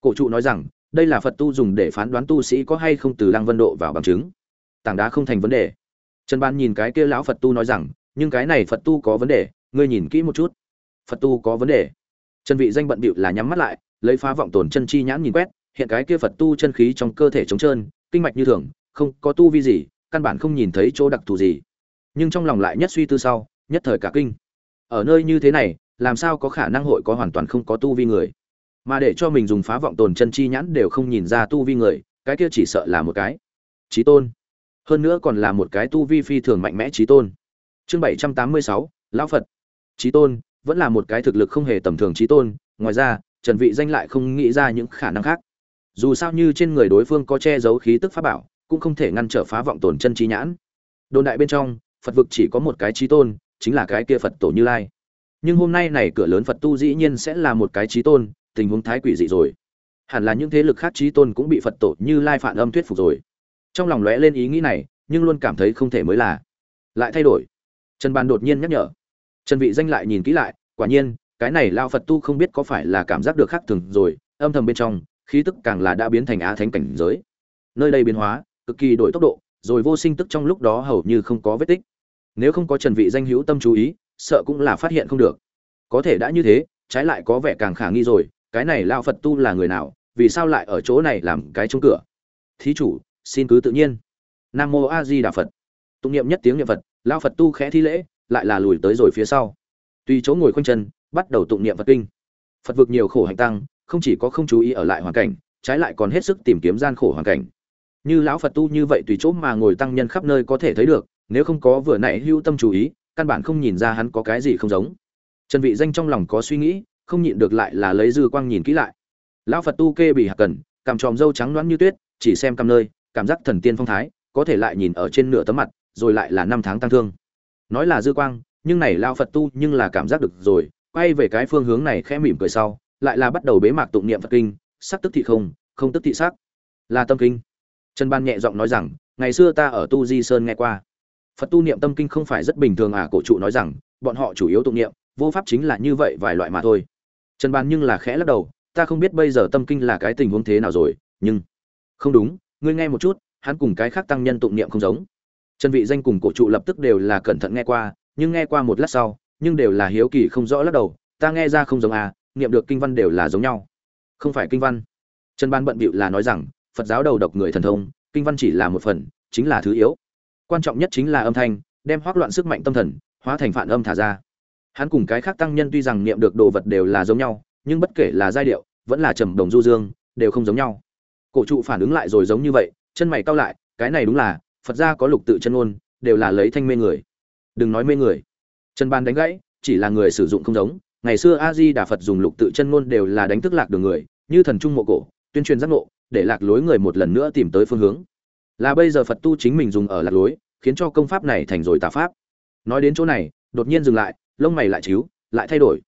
Cổ trụ nói rằng, đây là phật tu dùng để phán đoán tu sĩ có hay không từ lăng vân độ vào bằng chứng. Tảng đá không thành vấn đề. Trần ban nhìn cái kia lão phật tu nói rằng, nhưng cái này phật tu có vấn đề, ngươi nhìn kỹ một chút. Phật tu có vấn đề. Trần vị danh bận bịu là nhắm mắt lại, lấy phá vọng tổn chân chi nhãn nhìn quét, hiện cái kia phật tu chân khí trong cơ thể trống trơn, kinh mạch như thường, không có tu vi gì, căn bản không nhìn thấy chỗ đặc thù gì. Nhưng trong lòng lại nhất suy tư sau, nhất thời cả kinh ở nơi như thế này, làm sao có khả năng hội có hoàn toàn không có tu vi người? Mà để cho mình dùng phá vọng tồn chân chi nhãn đều không nhìn ra tu vi người, cái kia chỉ sợ là một cái. Trí tôn. Hơn nữa còn là một cái tu vi phi thường mạnh mẽ trí tôn. Chương bảy trăm tám mươi sáu, lão phật. Trí tôn, vẫn là một cái thực lực không hề tầm thường trí tôn, ngoài ra, trần vị danh lại không nghĩ ra những khả năng khác. Dù sao như trên người đối phương có che giấu khí tức pháp bảo, cũng không thể ngăn trở phá vọng tồn chân trí nhãn. Đồn đại bên trong, phật vực chỉ có một cái trí tôn chính là cái kia phật tổ như lai. Nhưng hôm nay này cửa lớn phật tu dĩ nhiên sẽ là một cái trí tôn, tình huống thái quỷ dị rồi. Hẳn là những thế lực khác trí tôn cũng bị phật tổ như lai phản âm thuyết phục rồi. Trong lòng lóe lên ý nghĩ này, nhưng luôn cảm thấy không thể mới là. Lại thay đổi. Trần bàn đột nhiên nhắc nhở. Trần vị danh lại nhìn kỹ lại, quả nhiên, cái này lao phật tu không biết có phải là cảm giác được khác thường rồi, âm thầm bên trong, khí tức càng là đã biến thành á thánh cảnh giới. Nơi đây biến hóa, cực kỳ đổi tốc độ, rồi vô sinh tức trong lúc đó hầu như không có vết tích nếu không có trần vị danh hữu tâm chú ý, sợ cũng là phát hiện không được. Có thể đã như thế, trái lại có vẻ càng khả nghi rồi, cái này lao phật tu là người nào, vì sao lại ở chỗ này làm cái chống cửa? Thí chủ, xin cứ tự nhiên. Nam mô a di đà phật. Tụng niệm nhất tiếng niệm phật, lao phật tu khẽ thi lễ, lại là lùi tới rồi phía sau. Tùy chỗ ngồi khoanh chân, bắt đầu tụng niệm phật kinh. Phật vực nhiều khổ hành tăng, không chỉ có không chú ý ở lại hoàn cảnh, trái lại còn hết sức tìm kiếm gian khổ hoàn cảnh. Như lão phật tu như vậy tùy chỗ mà ngồi tăng nhân khắp nơi có thể thấy được nếu không có vừa nãy hưu tâm chú ý, căn bản không nhìn ra hắn có cái gì không giống. Trần vị danh trong lòng có suy nghĩ, không nhịn được lại là lấy dư quang nhìn kỹ lại. Lão phật tu kê bị hạt cần, cằm tròm râu trắng loáng như tuyết, chỉ xem cằm nơi, cảm giác thần tiên phong thái, có thể lại nhìn ở trên nửa tấm mặt, rồi lại là năm tháng tăng thương. Nói là dư quang, nhưng này lão phật tu nhưng là cảm giác được rồi, quay về cái phương hướng này khẽ mỉm cười sau, lại là bắt đầu bế mạc tụng niệm phật kinh, sắc tức thị không không tức thị sắc. Là tâm kinh. Trần ban nhẹ giọng nói rằng, ngày xưa ta ở tu di sơn nghe qua phật tu niệm tâm kinh không phải rất bình thường à cổ trụ nói rằng, bọn họ chủ yếu tụng niệm, vô pháp chính là như vậy vài loại mà thôi. Trần ban nhưng là khẽ lắc đầu, ta không biết bây giờ tâm kinh là cái tình huống thế nào rồi, nhưng, không đúng, ngươi nghe một chút, hắn cùng cái khác tăng nhân tụng niệm không giống. Trần vị danh cùng cổ trụ lập tức đều là cẩn thận nghe qua, nhưng nghe qua một lát sau, nhưng đều là hiếu kỳ không rõ lắc đầu, ta nghe ra không giống à niệm được kinh văn đều là giống nhau. Không phải kinh văn. Trần ban bận bịu là nói rằng, phật giáo đầu độc người thần thông, kinh văn chỉ là một phần, chính là thứ yếu quan trọng nhất chính là âm thanh, đem hoác loạn sức mạnh tâm thần hóa thành phản âm thả ra. Hắn cùng cái khác tăng nhân tuy rằng niệm được đồ vật đều là giống nhau, nhưng bất kể là giai điệu, vẫn là trầm đồng du dương, đều không giống nhau. Cổ trụ phản ứng lại rồi giống như vậy, chân mày cau lại, cái này đúng là, phật gia có lục tự chân ôn đều là lấy thanh mê người. Đừng nói mê người. Chân ban đánh gãy, chỉ là người sử dụng không giống. Ngày xưa a di đà phật dùng lục tự chân ngôn đều là đánh thức lạc đường người, như thần trung mộ cổ, tuyên truyền giác ngộ, để lạc lối người một lần nữa tìm tới phương hướng là bây giờ phật tu chính mình dùng ở lạc lối khiến cho công pháp này thành rồi tà pháp. Nói đến chỗ này đột nhiên dừng lại lông mày lại chiếu, lại thay đổi.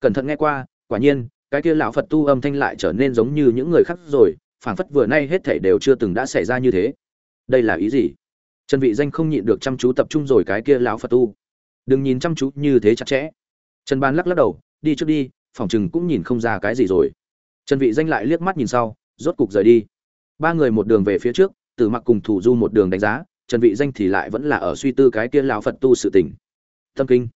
Cẩn thận nghe qua quả nhiên cái kia lão phật tu âm thanh lại trở nên giống như những người khác rồi phảng phất vừa nay hết thảy đều chưa từng đã xảy ra như thế. Đây là ý gì? Trần vị danh không nhịn được chăm chú tập trung rồi cái kia lão phật tu. Đừng nhìn chăm chú như thế chặt chẽ. Trần ban lắc lắc đầu đi trước đi phòng chừng cũng nhìn không ra cái gì rồi. Trần vị danh lại liếc mắt nhìn sau rốt cục rời đi. Ba người một đường về phía trước tử mặc cùng thủ du một đường đánh giá, trần vị danh thì lại vẫn là ở suy tư cái kia lão phật tu sự tình. Tâm kinh.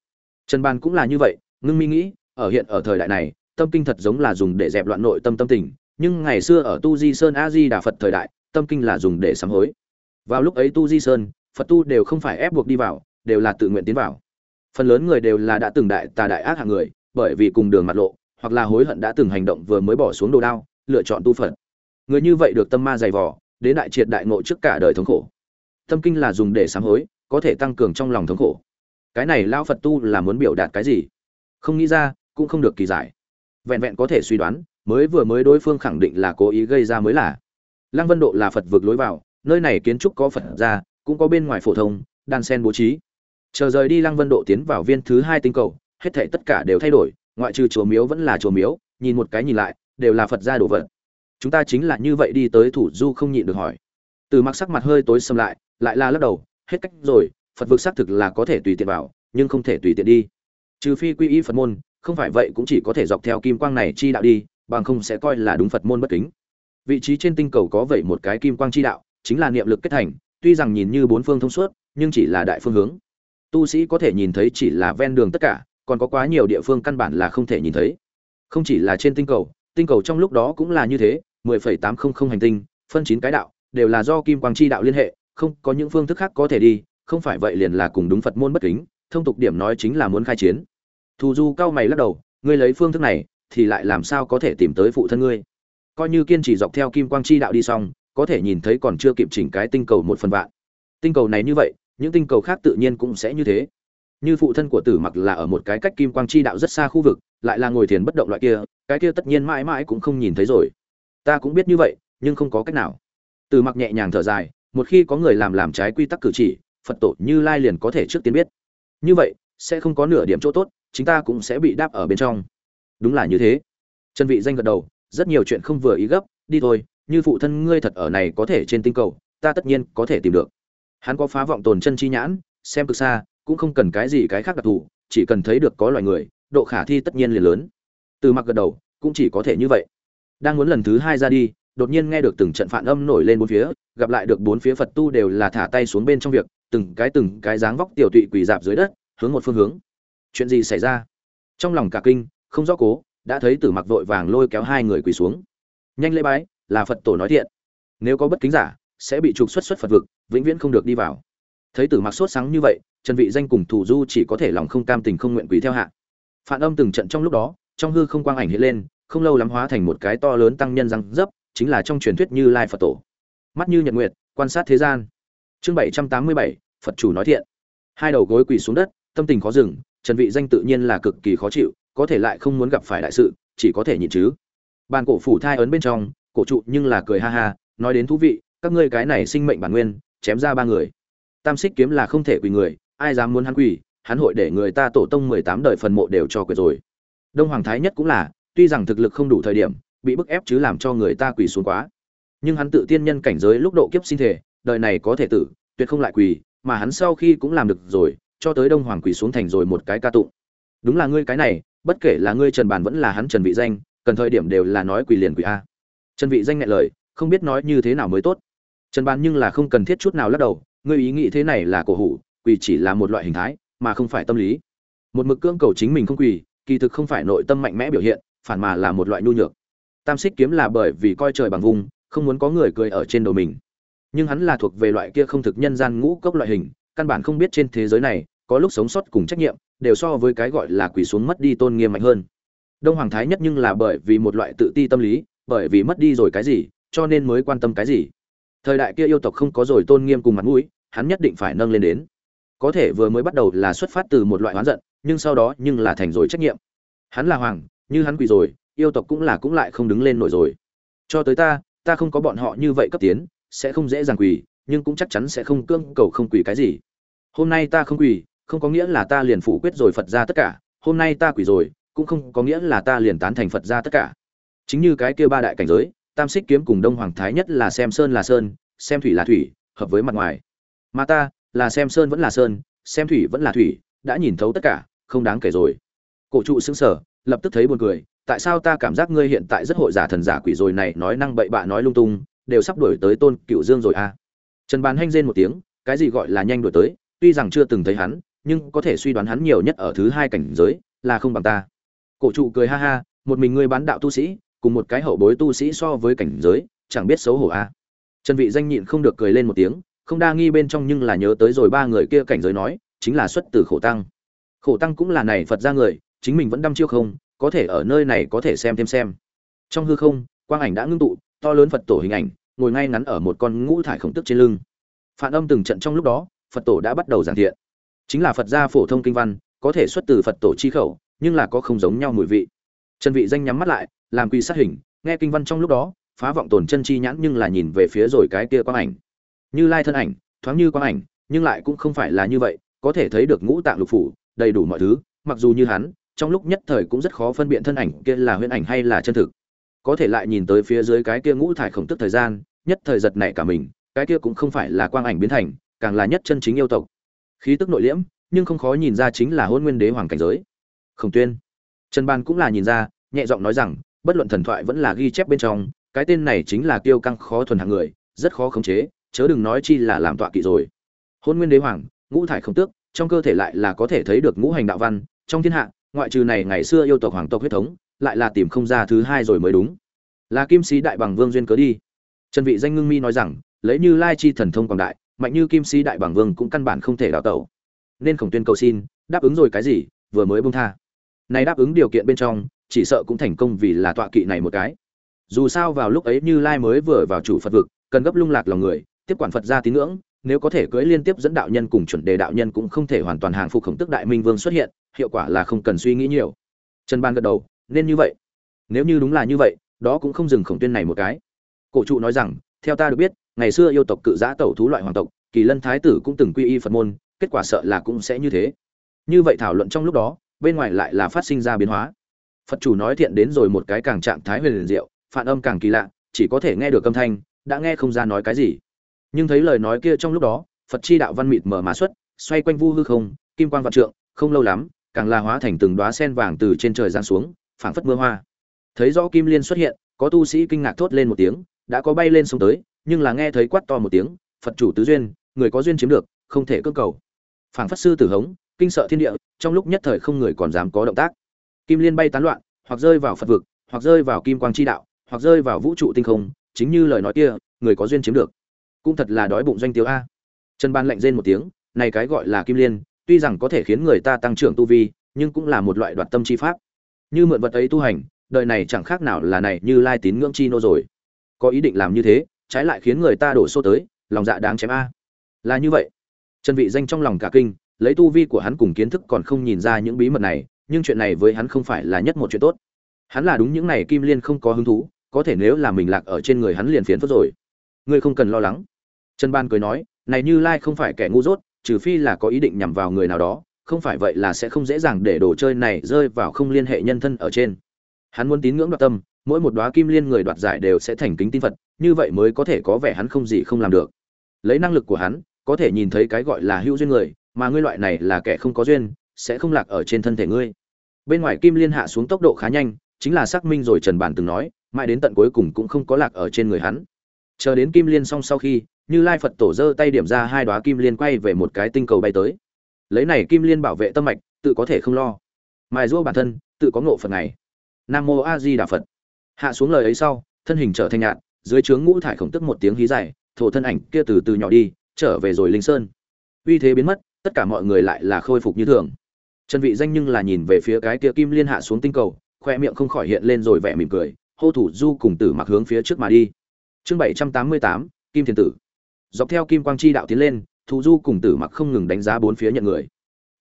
Trần ban cũng là như vậy, ngưng mi nghĩ, ở hiện ở thời đại này, tâm kinh thật giống là dùng để dẹp loạn nội tâm tâm tình, nhưng ngày xưa ở tu di sơn a di đà phật thời đại, tâm kinh là dùng để sám hối. Vào lúc ấy tu di sơn, phật tu đều không phải ép buộc đi vào, đều là tự nguyện tiến vào. Phần lớn người đều là đã từng đại tà đại ác hạng người, bởi vì cùng đường mặt lộ, hoặc là hối hận đã từng hành động vừa mới bỏ xuống đồ đao, lựa chọn tu phật. Người như vậy được tâm ma dày vò đến đại triệt đại ngộ trước cả đời thống khổ. Tâm kinh là dùng để sám hối, có thể tăng cường trong lòng thống khổ. Cái này lão phật tu là muốn biểu đạt cái gì? Không nghĩ ra, cũng không được kỳ giải. Vẹn vẹn có thể suy đoán, mới vừa mới đối phương khẳng định là cố ý gây ra mới là. Lăng vân độ là phật vực lối vào, nơi này kiến trúc có phật ra cũng có bên ngoài phổ thông, đan sen bố trí. Chờ rời đi lăng vân độ tiến vào viên thứ hai tinh cầu, hết thảy tất cả đều thay đổi, ngoại trừ chùa miếu vẫn là chùa miếu, nhìn một cái nhìn lại, đều là phật gia đồ vật chúng ta chính là như vậy đi tới thủ du không nhịn được hỏi. Từ mặc sắc mặt hơi tối xâm lại lại là lắc đầu, hết cách rồi, phật vực xác thực là có thể tùy tiện vào, nhưng không thể tùy tiện đi. Trừ phi quy y phật môn, không phải vậy cũng chỉ có thể dọc theo kim quang này chi đạo đi, bằng không sẽ coi là đúng phật môn bất kính. Vị trí trên tinh cầu có vậy một cái kim quang chi đạo, chính là niệm lực kết thành, tuy rằng nhìn như bốn phương thông suốt, nhưng chỉ là đại phương hướng. Tu sĩ có thể nhìn thấy chỉ là ven đường tất cả, còn có quá nhiều địa phương căn bản là không thể nhìn thấy. Không chỉ là trên tinh cầu tinh cầu trong lúc đó cũng là như thế 10.800 hành tinh, phân chín cái đạo, đều là do kim quang chi đạo liên hệ, không có những phương thức khác có thể đi, không phải vậy liền là cùng đúng phật môn bất kính, thông tục điểm nói chính là muốn khai chiến. Thù du cao mày lắc đầu, ngươi lấy phương thức này, thì lại làm sao có thể tìm tới phụ thân ngươi? Coi như kiên trì dọc theo kim quang chi đạo đi xong, có thể nhìn thấy còn chưa kịp chỉnh cái tinh cầu một phần vạn. Tinh cầu này như vậy, những tinh cầu khác tự nhiên cũng sẽ như thế. Như phụ thân của tử mặc là ở một cái cách kim quang chi đạo rất xa khu vực, lại là ngồi thiền bất động loại kia, cái kia tất nhiên mãi mãi cũng không nhìn thấy rồi ta cũng biết như vậy, nhưng không có cách nào. Từ mặc nhẹ nhàng thở dài, một khi có người làm làm trái quy tắc cử chỉ, phật tổ như lai liền có thể trước tiên biết. Như vậy, sẽ không có nửa điểm chỗ tốt chúng ta cũng sẽ bị đáp ở bên trong. Đúng là như thế. Trần vị danh gật đầu, rất nhiều chuyện không vừa ý gấp, đi thôi, như phụ thân ngươi thật ở này có thể trên tinh cầu, ta tất nhiên có thể tìm được. Hắn có phá vọng tồn chân chi nhãn, xem cực xa, cũng không cần cái gì cái khác đặc thù, chỉ cần thấy được có loài người, độ khả thi tất nhiên liền lớn. Từ mặc gật đầu, cũng chỉ có thể như vậy đang muốn lần thứ hai ra đi, đột nhiên nghe được từng trận phản âm nổi lên bốn phía, gặp lại được bốn phía phật tu đều là thả tay xuống bên trong việc, từng cái từng cái dáng vóc tiểu tụy quỳ dạp dưới đất, hướng một phương hướng. Chuyện gì xảy ra? Trong lòng cả kinh, không rõ cố, đã thấy tử mặc vội vàng lôi kéo hai người quỳ xuống. Nhanh lễ bái, là phật tổ nói thiện. Nếu có bất kính giả, sẽ bị trục xuất xuất phật vực, vĩnh viễn không được đi vào. Thấy tử mặc sốt sáng như vậy, trần vị danh cùng thủ du chỉ có thể lòng không cam tình không nguyện quỳ theo hạ. Phản âm từng trận trong lúc đó, trong hư không quang ảnh hiện lên không lâu lắm hóa thành một cái to lớn tăng nhân răng dấp chính là trong truyền thuyết như lai phật tổ. Mắt như nhật nguyệt quan sát thế gian. Chương 787, phật chủ nói thiện. Hai đầu gối quỳ xuống đất tâm tình khó dừng trần vị danh tự nhiên là cực kỳ khó chịu có thể lại không muốn gặp phải đại sự chỉ có thể nhịn chứ. Bàn cổ phủ thai ấn bên trong cổ trụ nhưng là cười ha ha nói đến thú vị các ngươi cái này sinh mệnh bản nguyên chém ra ba người. Tam xích kiếm là không thể quỳ người ai dám muốn hắn quỳ hắn hội để người ta tổ tông mười tám đời phần mộ đều cho quỳ rồi. Đông hoàng thái nhất cũng là tuy rằng thực lực không đủ thời điểm, bị bức ép chứ làm cho người ta quỳ xuống quá. Nhưng hắn tự tiên nhân cảnh giới lúc độ kiếp sinh thể, đời này có thể tử, tuyệt không lại quỳ, mà hắn sau khi cũng làm được rồi, cho tới đông hoàng quỳ xuống thành rồi một cái ca tụng. Đúng là ngươi cái này, bất kể là ngươi trần Bàn vẫn là hắn trần vị danh, cần thời điểm đều là nói quỳ liền quỳ a. Trần vị danh ngại lời, không biết nói như thế nào mới tốt. Trần Bàn nhưng là không cần thiết chút nào lắc đầu, ngươi ý nghĩ thế này là cổ hủ, quỳ chỉ là một loại hình thái, mà không phải tâm lý. Một mực cưỡng cầu chính mình không quỳ, kỳ thực không phải nội tâm mạnh mẽ biểu hiện phản mà là một loại nhu nhược. Tam xích kiếm là bởi vì coi trời bằng vùng, không muốn có người cười ở trên đầu mình. Nhưng hắn là thuộc về loại kia không thực nhân gian ngũ cốc loại hình, căn bản không biết trên thế giới này, có lúc sống sót cùng trách nhiệm, đều so với cái gọi là quỳ xuống mất đi tôn nghiêm mạnh hơn. Đông hoàng thái nhất nhưng là bởi vì một loại tự ti tâm lý, bởi vì mất đi rồi cái gì, cho nên mới quan tâm cái gì. Thời đại kia yêu tộc không có rồi tôn nghiêm cùng mặt mũi, hắn nhất định phải nâng lên đến. Có thể vừa mới bắt đầu là xuất phát từ một loại oán giận, nhưng sau đó nhưng là thành rồi trách nhiệm. Hắn là hoàng như hắn quỳ rồi, yêu tộc cũng là cũng lại không đứng lên nổi rồi. Cho tới ta ta không có bọn họ như vậy cấp tiến, sẽ không dễ dàng quỳ, nhưng cũng chắc chắn sẽ không cưỡng cầu không quỳ cái gì. Hôm nay ta không quỳ, không có nghĩa là ta liền phủ quyết rồi phật ra tất cả. Hôm nay ta quỳ rồi, cũng không có nghĩa là ta liền tán thành phật ra tất cả. Chính như cái kia ba đại cảnh giới, tam xích kiếm cùng đông hoàng thái nhất là xem sơn là sơn, xem thủy là thủy, hợp với mặt ngoài. Mà ta, là xem sơn vẫn là sơn, xem thủy vẫn là thủy, đã nhìn thấu tất cả, không đáng kể rồi. Cổ trụ xứng sở lập tức thấy buồn cười, tại sao ta cảm giác ngươi hiện tại rất hội giả thần giả quỷ rồi này, nói năng bậy bạ nói lung tung, đều sắp đuổi tới tôn cựu dương rồi à? Trần bàn hanh rên một tiếng, cái gì gọi là nhanh đuổi tới, tuy rằng chưa từng thấy hắn, nhưng có thể suy đoán hắn nhiều nhất ở thứ hai cảnh giới, là không bằng ta. Cổ trụ cười ha ha, một mình ngươi bán đạo tu sĩ, cùng một cái hậu bối tu sĩ so với cảnh giới, chẳng biết xấu hổ a à. trần vị danh nhịn không được cười lên một tiếng, không đa nghi bên trong nhưng là nhớ tới rồi ba người kia cảnh giới nói, chính là xuất từ khổ tăng. Khổ tăng cũng là này phật ra người chính mình vẫn đăm chiêu không, có thể ở nơi này có thể xem thêm xem. Trong hư không, quang ảnh đã ngưng tụ, to lớn phật tổ hình ảnh, ngồi ngay ngắn ở một con ngũ thải khổng tức trên lưng. Phản âm từng trận trong lúc đó, phật tổ đã bắt đầu giảng thiện. Chính là phật gia phổ thông kinh văn, có thể xuất từ phật tổ chi khẩu, nhưng là có không giống nhau mùi vị. Trần vị danh nhắm mắt lại, làm quy sát hình, nghe kinh văn trong lúc đó, phá vọng tồn chân chi nhãn nhưng là nhìn về phía rồi cái kia quang ảnh. Như lai thân ảnh, thoáng như quang ảnh, nhưng lại cũng không phải là như vậy, có thể thấy được ngũ tạng lục phủ, đầy đủ mọi thứ, mặc dù như hắn trong lúc nhất thời cũng rất khó phân biệt thân ảnh kia là huyễn ảnh hay là chân thực. Có thể lại nhìn tới phía dưới cái kia ngũ thải khổng tức thời gian, nhất thời giật nảy cả mình, cái kia cũng không phải là quang ảnh biến thành, càng là nhất chân chính yêu tộc. Khí tức nội liễm, nhưng không khó nhìn ra chính là hôn nguyên đế hoàng cảnh giới. Khổng tuyên. Trần ban cũng là nhìn ra, nhẹ giọng nói rằng, bất luận thần thoại vẫn là ghi chép bên trong, cái tên này chính là kiêu căng khó thuần hạng người, rất khó khống chế, chớ đừng nói chi là làm tọa kỵ rồi. Hôn nguyên đế hoàng, ngũ thải không tước, trong cơ thể lại là có thể thấy được ngũ hành đạo văn, trong thiên hạ ngoại trừ này ngày xưa yêu tộc hoàng tộc huyết thống, lại là tìm không ra thứ hai rồi mới đúng. Là kim sĩ đại bằng vương duyên cớ đi. Trần vị danh ngưng mi nói rằng, lấy như lai chi thần thông quảng đại, mạnh như kim sĩ đại bằng vương cũng căn bản không thể đào tẩu. Nên khổng tuyên cầu xin, đáp ứng rồi cái gì, vừa mới buông tha. Này đáp ứng điều kiện bên trong, chỉ sợ cũng thành công vì là tọa kỵ này một cái. Dù sao vào lúc ấy như lai mới vừa vào chủ phật vực, cần gấp lung lạc lòng người, tiếp quản phật gia tín ngưỡng, nếu có thể cưỡi liên tiếp dẫn đạo nhân cùng chuẩn đề đạo nhân cũng không thể hoàn toàn hàng phục khổng tức đại minh vương xuất hiện hiệu quả là không cần suy nghĩ nhiều. Trần ban gật đầu, nên như vậy. Nếu như đúng là như vậy, đó cũng không dừng khổng tuyên này một cái. Cổ trụ nói rằng, theo ta được biết, ngày xưa yêu tộc cự giã tẩu thú loại hoàng tộc, kỳ lân thái tử cũng từng quy y phật môn, kết quả sợ là cũng sẽ như thế. Như vậy thảo luận trong lúc đó, bên ngoài lại là phát sinh ra biến hóa. Phật chủ nói thiện đến rồi một cái càng trạng thái huyền liền diệu, phản âm càng kỳ lạ, chỉ có thể nghe được âm thanh, đã nghe không ra nói cái gì. Nhưng thấy lời nói kia trong lúc đó, phật chi đạo văn mịt mở mà xuất, xoay quanh vu hư không, kim quan vạn trượng, không lâu lắm càng là hóa thành từng đóa sen vàng từ trên trời giáng xuống, phảng phất mưa hoa. Thấy rõ kim liên xuất hiện, có tu sĩ kinh ngạc thốt lên một tiếng, đã có bay lên xuống tới, nhưng là nghe thấy quát to một tiếng, phật chủ tứ duyên, người có duyên chiếm được, không thể cưỡng cầu. Phảng phất sư tử hống, kinh sợ thiên địa, trong lúc nhất thời không người còn dám có động tác. Kim liên bay tán loạn, hoặc rơi vào phật vực, hoặc rơi vào kim quang chi đạo, hoặc rơi vào vũ trụ tinh không, chính như lời nói kia, người có duyên chiếm được. Cũng thật là đói bụng doanh tiêu a. Trần ban lạnh rên một tiếng, này cái gọi là kim liên tuy rằng có thể khiến người ta tăng trưởng tu vi, nhưng cũng là một loại đoạt tâm chi pháp. Như mượn vật ấy tu hành, đời này chẳng khác nào là này như lai tín ngưỡng chi nô rồi. Có ý định làm như thế, trái lại khiến người ta đổ xô tới, lòng dạ đáng chém a. Là như vậy. Trần vị danh trong lòng cả kinh, lấy tu vi của hắn cùng kiến thức còn không nhìn ra những bí mật này, nhưng chuyện này với hắn không phải là nhất một chuyện tốt. Hắn là đúng những này kim liên không có hứng thú, có thể nếu là mình lạc ở trên người hắn liền phiền phức rồi. Ngươi không cần lo lắng. Trần ban cười nói, này như lai không phải kẻ ngu dốt trừ phi là có ý định nhằm vào người nào đó, không phải vậy là sẽ không dễ dàng để đồ chơi này rơi vào không liên hệ nhân thân ở trên. Hắn muốn tín ngưỡng đoạt tâm, mỗi một đóa kim liên người đoạt giải đều sẽ thành kính tin phật, như vậy mới có thể có vẻ hắn không gì không làm được. Lấy năng lực của hắn, có thể nhìn thấy cái gọi là hữu duyên người, mà ngươi loại này là kẻ không có duyên, sẽ không lạc ở trên thân thể ngươi. Bên ngoài kim liên hạ xuống tốc độ khá nhanh, chính là xác minh rồi trần bản từng nói, mãi đến tận cuối cùng cũng không có lạc ở trên người hắn. Chờ đến kim liên xong sau khi như lai phật tổ giơ tay điểm ra hai đoá kim liên quay về một cái tinh cầu bay tới. Lấy này kim liên bảo vệ tâm mạch tự có thể không lo. Mài giũa bản thân tự có ngộ phật này nam mô a di đà phật. Hạ xuống lời ấy sau thân hình trở thành nhạt dưới trướng ngũ thải khổng tức một tiếng hí dài thổ thân ảnh kia từ từ nhỏ đi trở về rồi linh sơn. Uy thế biến mất tất cả mọi người lại là khôi phục như thường. Trần vị danh nhưng là nhìn về phía cái kia kim liên hạ xuống tinh cầu khoe miệng không khỏi hiện lên rồi vẻ mỉm cười hô thủ du cùng tử mặc hướng phía trước mà đi. Chương 788, kim thiên tử dọc theo kim quang chi đạo tiến lên thủ du cùng tử mặc không ngừng đánh giá bốn phía nhận người.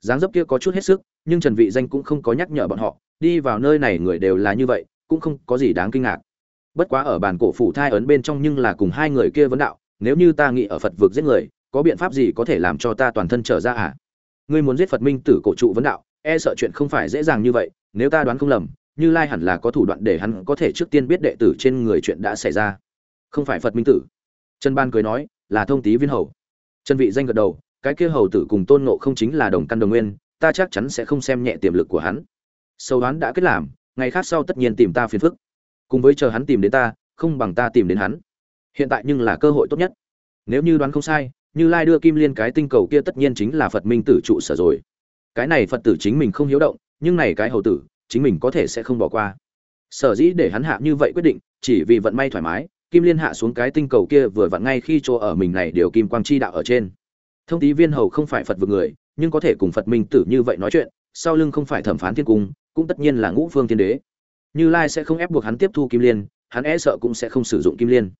Dáng dấp kia có chút hết sức, nhưng trần vị danh cũng không có nhắc nhở bọn họ, đi vào nơi này người đều là như vậy, cũng không có gì đáng kinh ngạc. Bất quá ở bàn cổ phủ thai ấn bên trong nhưng là cùng hai người kia vấn đạo, nếu như ta nghĩ ở phật vực giết người, có biện pháp gì có thể làm cho ta toàn thân trở ra à? Ngươi muốn giết phật minh tử cổ trụ vấn đạo e sợ chuyện không phải dễ dàng như vậy, nếu ta đoán không lầm, như lai hẳn là có thủ đoạn để hắn có thể trước tiên biết đệ tử trên người chuyện đã xảy ra. Không phải phật minh tử. Trần ban cười nói là thông tý viên hầu. Trần vị danh gật đầu, cái kia hầu tử cùng tôn ngộ không chính là đồng căn đồng nguyên, ta chắc chắn sẽ không xem nhẹ tiềm lực của hắn. Sâu đoán đã kết làm, ngày khác sau tất nhiên tìm ta phiền phức. Cùng với chờ hắn tìm đến ta, không bằng ta tìm đến hắn. Hiện tại nhưng là cơ hội tốt nhất. Nếu như đoán không sai, như lai đưa kim liên cái tinh cầu kia tất nhiên chính là phật minh tử trụ sở rồi. Cái này phật tử chính mình không hiếu động, nhưng này cái hầu tử, chính mình có thể sẽ không bỏ qua. Sở dĩ để hắn hạ như vậy quyết định, chỉ vì vận may thoải mái kim liên hạ xuống cái tinh cầu kia vừa vặn ngay khi chỗ ở mình này điều kim quang chi đạo ở trên. Thông tí viên hầu không phải phật vực người, nhưng có thể cùng phật minh tử như vậy nói chuyện, sau lưng không phải thẩm phán thiên cung, cũng tất nhiên là ngũ phương thiên đế. Như lai sẽ không ép buộc hắn tiếp thu kim liên, hắn e sợ cũng sẽ không sử dụng kim liên.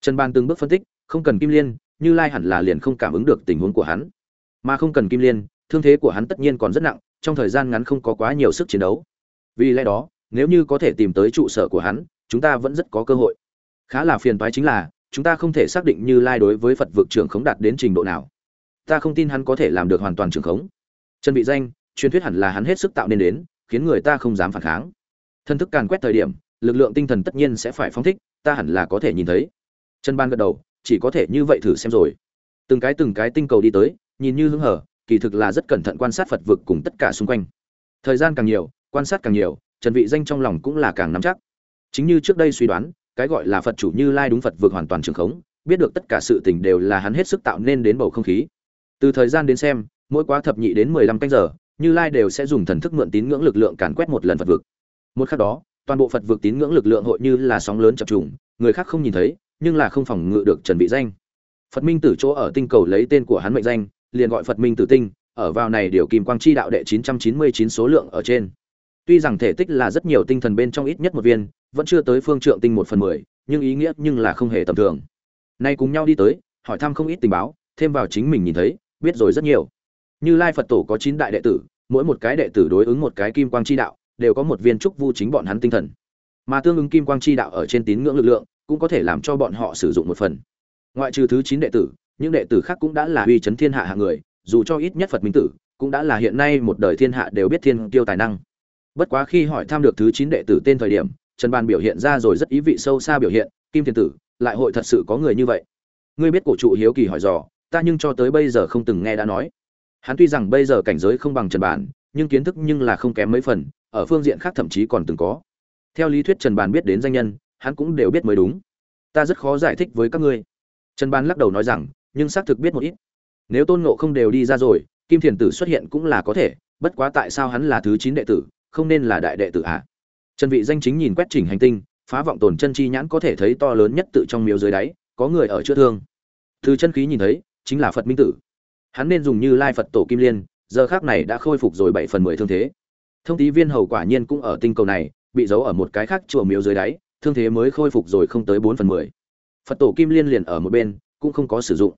Trần ban từng bước phân tích, không cần kim liên, như lai hẳn là liền không cảm ứng được tình huống của hắn. Mà không cần kim liên, thương thế của hắn tất nhiên còn rất nặng, trong thời gian ngắn không có quá nhiều sức chiến đấu. Vì lẽ đó, nếu như có thể tìm tới trụ sở của hắn, chúng ta vẫn rất có cơ hội khá là phiền toái chính là, chúng ta không thể xác định như lai đối với phật vực trưởng khống đạt đến trình độ nào. Ta không tin hắn có thể làm được hoàn toàn trưởng khống. Trần vị danh, truyền thuyết hẳn là hắn hết sức tạo nên đến, khiến người ta không dám phản kháng. Thân thức càn quét thời điểm, lực lượng tinh thần tất nhiên sẽ phải phóng thích, ta hẳn là có thể nhìn thấy. Trần ban gật đầu, chỉ có thể như vậy thử xem rồi. Từng cái từng cái tinh cầu đi tới, nhìn như hứng hở, kỳ thực là rất cẩn thận quan sát phật vực cùng tất cả xung quanh. Thời gian càng nhiều, quan sát càng nhiều trần vị danh trong lòng cũng là càng nắm chắc. Chính như trước đây suy đoán cái gọi là phật chủ như lai đúng phật vượt hoàn toàn trường khống, biết được tất cả sự tình đều là hắn hết sức tạo nên đến bầu không khí. Từ thời gian đến xem, mỗi quá thập nhị đến mười lăm canh giờ, như lai đều sẽ dùng thần thức mượn tín ngưỡng lực lượng càn quét một lần phật vực. Một khắc đó, toàn bộ phật vực tín ngưỡng lực lượng hội như là sóng lớn chập trùng, người khác không nhìn thấy, nhưng là không phòng ngự được trần bị danh. Phật minh tử chỗ ở tinh cầu lấy tên của hắn mệnh danh, liền gọi phật minh tử tinh, ở vào này điều kim quang chi đạo đệ 999 số lượng ở trên. Tuy rằng thể tích là rất nhiều tinh thần bên trong ít nhất một viên vẫn chưa tới phương trượng tinh một phần mười, nhưng ý nghĩa nhưng là không hề tầm thường. Nay cùng nhau đi tới, hỏi thăm không ít tình báo, thêm vào chính mình nhìn thấy, biết rồi rất nhiều. Như lai phật tổ có chín đại đệ tử, mỗi một cái đệ tử đối ứng một cái kim quang chi đạo, đều có một viên trúc vu chính bọn hắn tinh thần. Mà tương ứng kim quang chi đạo ở trên tín ngưỡng lực lượng, cũng có thể làm cho bọn họ sử dụng một phần. Ngoại trừ thứ chín đệ tử, những đệ tử khác cũng đã là uy chấn thiên hạ hạng người, dù cho ít nhất phật minh tử, cũng đã là hiện nay một đời thiên hạ đều biết thiên tiêu tài năng. Bất quá khi hỏi thăm được thứ chín đệ tử tên thời điểm trần bàn biểu hiện ra rồi rất ý vị sâu xa biểu hiện, kim thiên tử, lại hội thật sự có người như vậy? Ngươi biết cổ trụ hiếu kỳ hỏi dò, ta nhưng cho tới bây giờ không từng nghe đã nói. Hắn tuy rằng bây giờ cảnh giới không bằng trần bàn, nhưng kiến thức nhưng là không kém mấy phần, ở phương diện khác thậm chí còn từng có. Theo lý thuyết trần bàn biết đến danh nhân, hắn cũng đều biết mới đúng. Ta rất khó giải thích với các ngươi. Trần bàn lắc đầu nói rằng, nhưng xác thực biết một ít. Nếu tôn ngộ không đều đi ra rồi, kim thiền tử xuất hiện cũng là có thể, bất quá tại sao hắn là thứ chín đệ tử, không nên là đại đệ tử à? Trần vị danh chính nhìn quét chỉnh hành tinh, phá vọng tồn chân chi nhãn có thể thấy to lớn nhất tự trong miếu dưới đáy, có người ở chữa thương. Từ chân khí nhìn thấy, chính là phật minh tử. Hắn nên dùng như lai phật tổ kim liên, giờ khắc này đã khôi phục rồi bảy phần mười thương thế. Thông tí viên hầu quả nhiên cũng ở tinh cầu này, bị giấu ở một cái khác chùa miếu dưới đáy, thương thế mới khôi phục rồi không tới bốn phần mười. Phật tổ kim liên liền ở một bên, cũng không có sử dụng.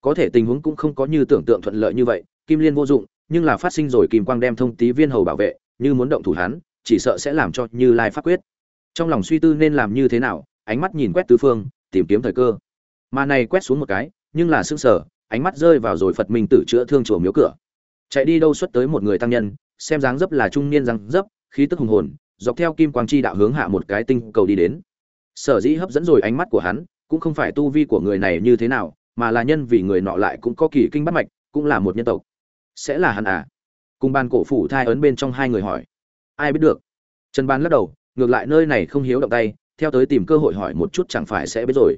Có thể tình huống cũng không có như tưởng tượng thuận lợi như vậy, kim liên vô dụng, nhưng là phát sinh rồi kim quang đem thông tí viên hầu bảo vệ, như muốn động thủ hắn chỉ sợ sẽ làm cho như lai pháp quyết. Trong lòng suy tư nên làm như thế nào, ánh mắt nhìn quét tứ phương, tìm kiếm thời cơ. Mà này quét xuống một cái, nhưng là sững sờ, ánh mắt rơi vào rồi phật minh tử chữa thương chùa miếu cửa. Chạy đi đâu xuất tới một người tăng nhân, xem dáng dấp là trung niên răng dấp, khí tức hùng hồn, dọc theo kim quang chi đạo hướng hạ một cái tinh cầu đi đến. Sở dĩ hấp dẫn rồi ánh mắt của hắn, cũng không phải tu vi của người này như thế nào, mà là nhân vì người nọ lại cũng có kỳ kinh bắt mạch, cũng là một nhân tộc. Sẽ là hắn à? Cùng ban cổ phủ thai ấn bên trong hai người hỏi ai biết được. Trần ban lắc đầu, ngược lại nơi này không hiếu động tay, theo tới tìm cơ hội hỏi một chút chẳng phải sẽ biết rồi.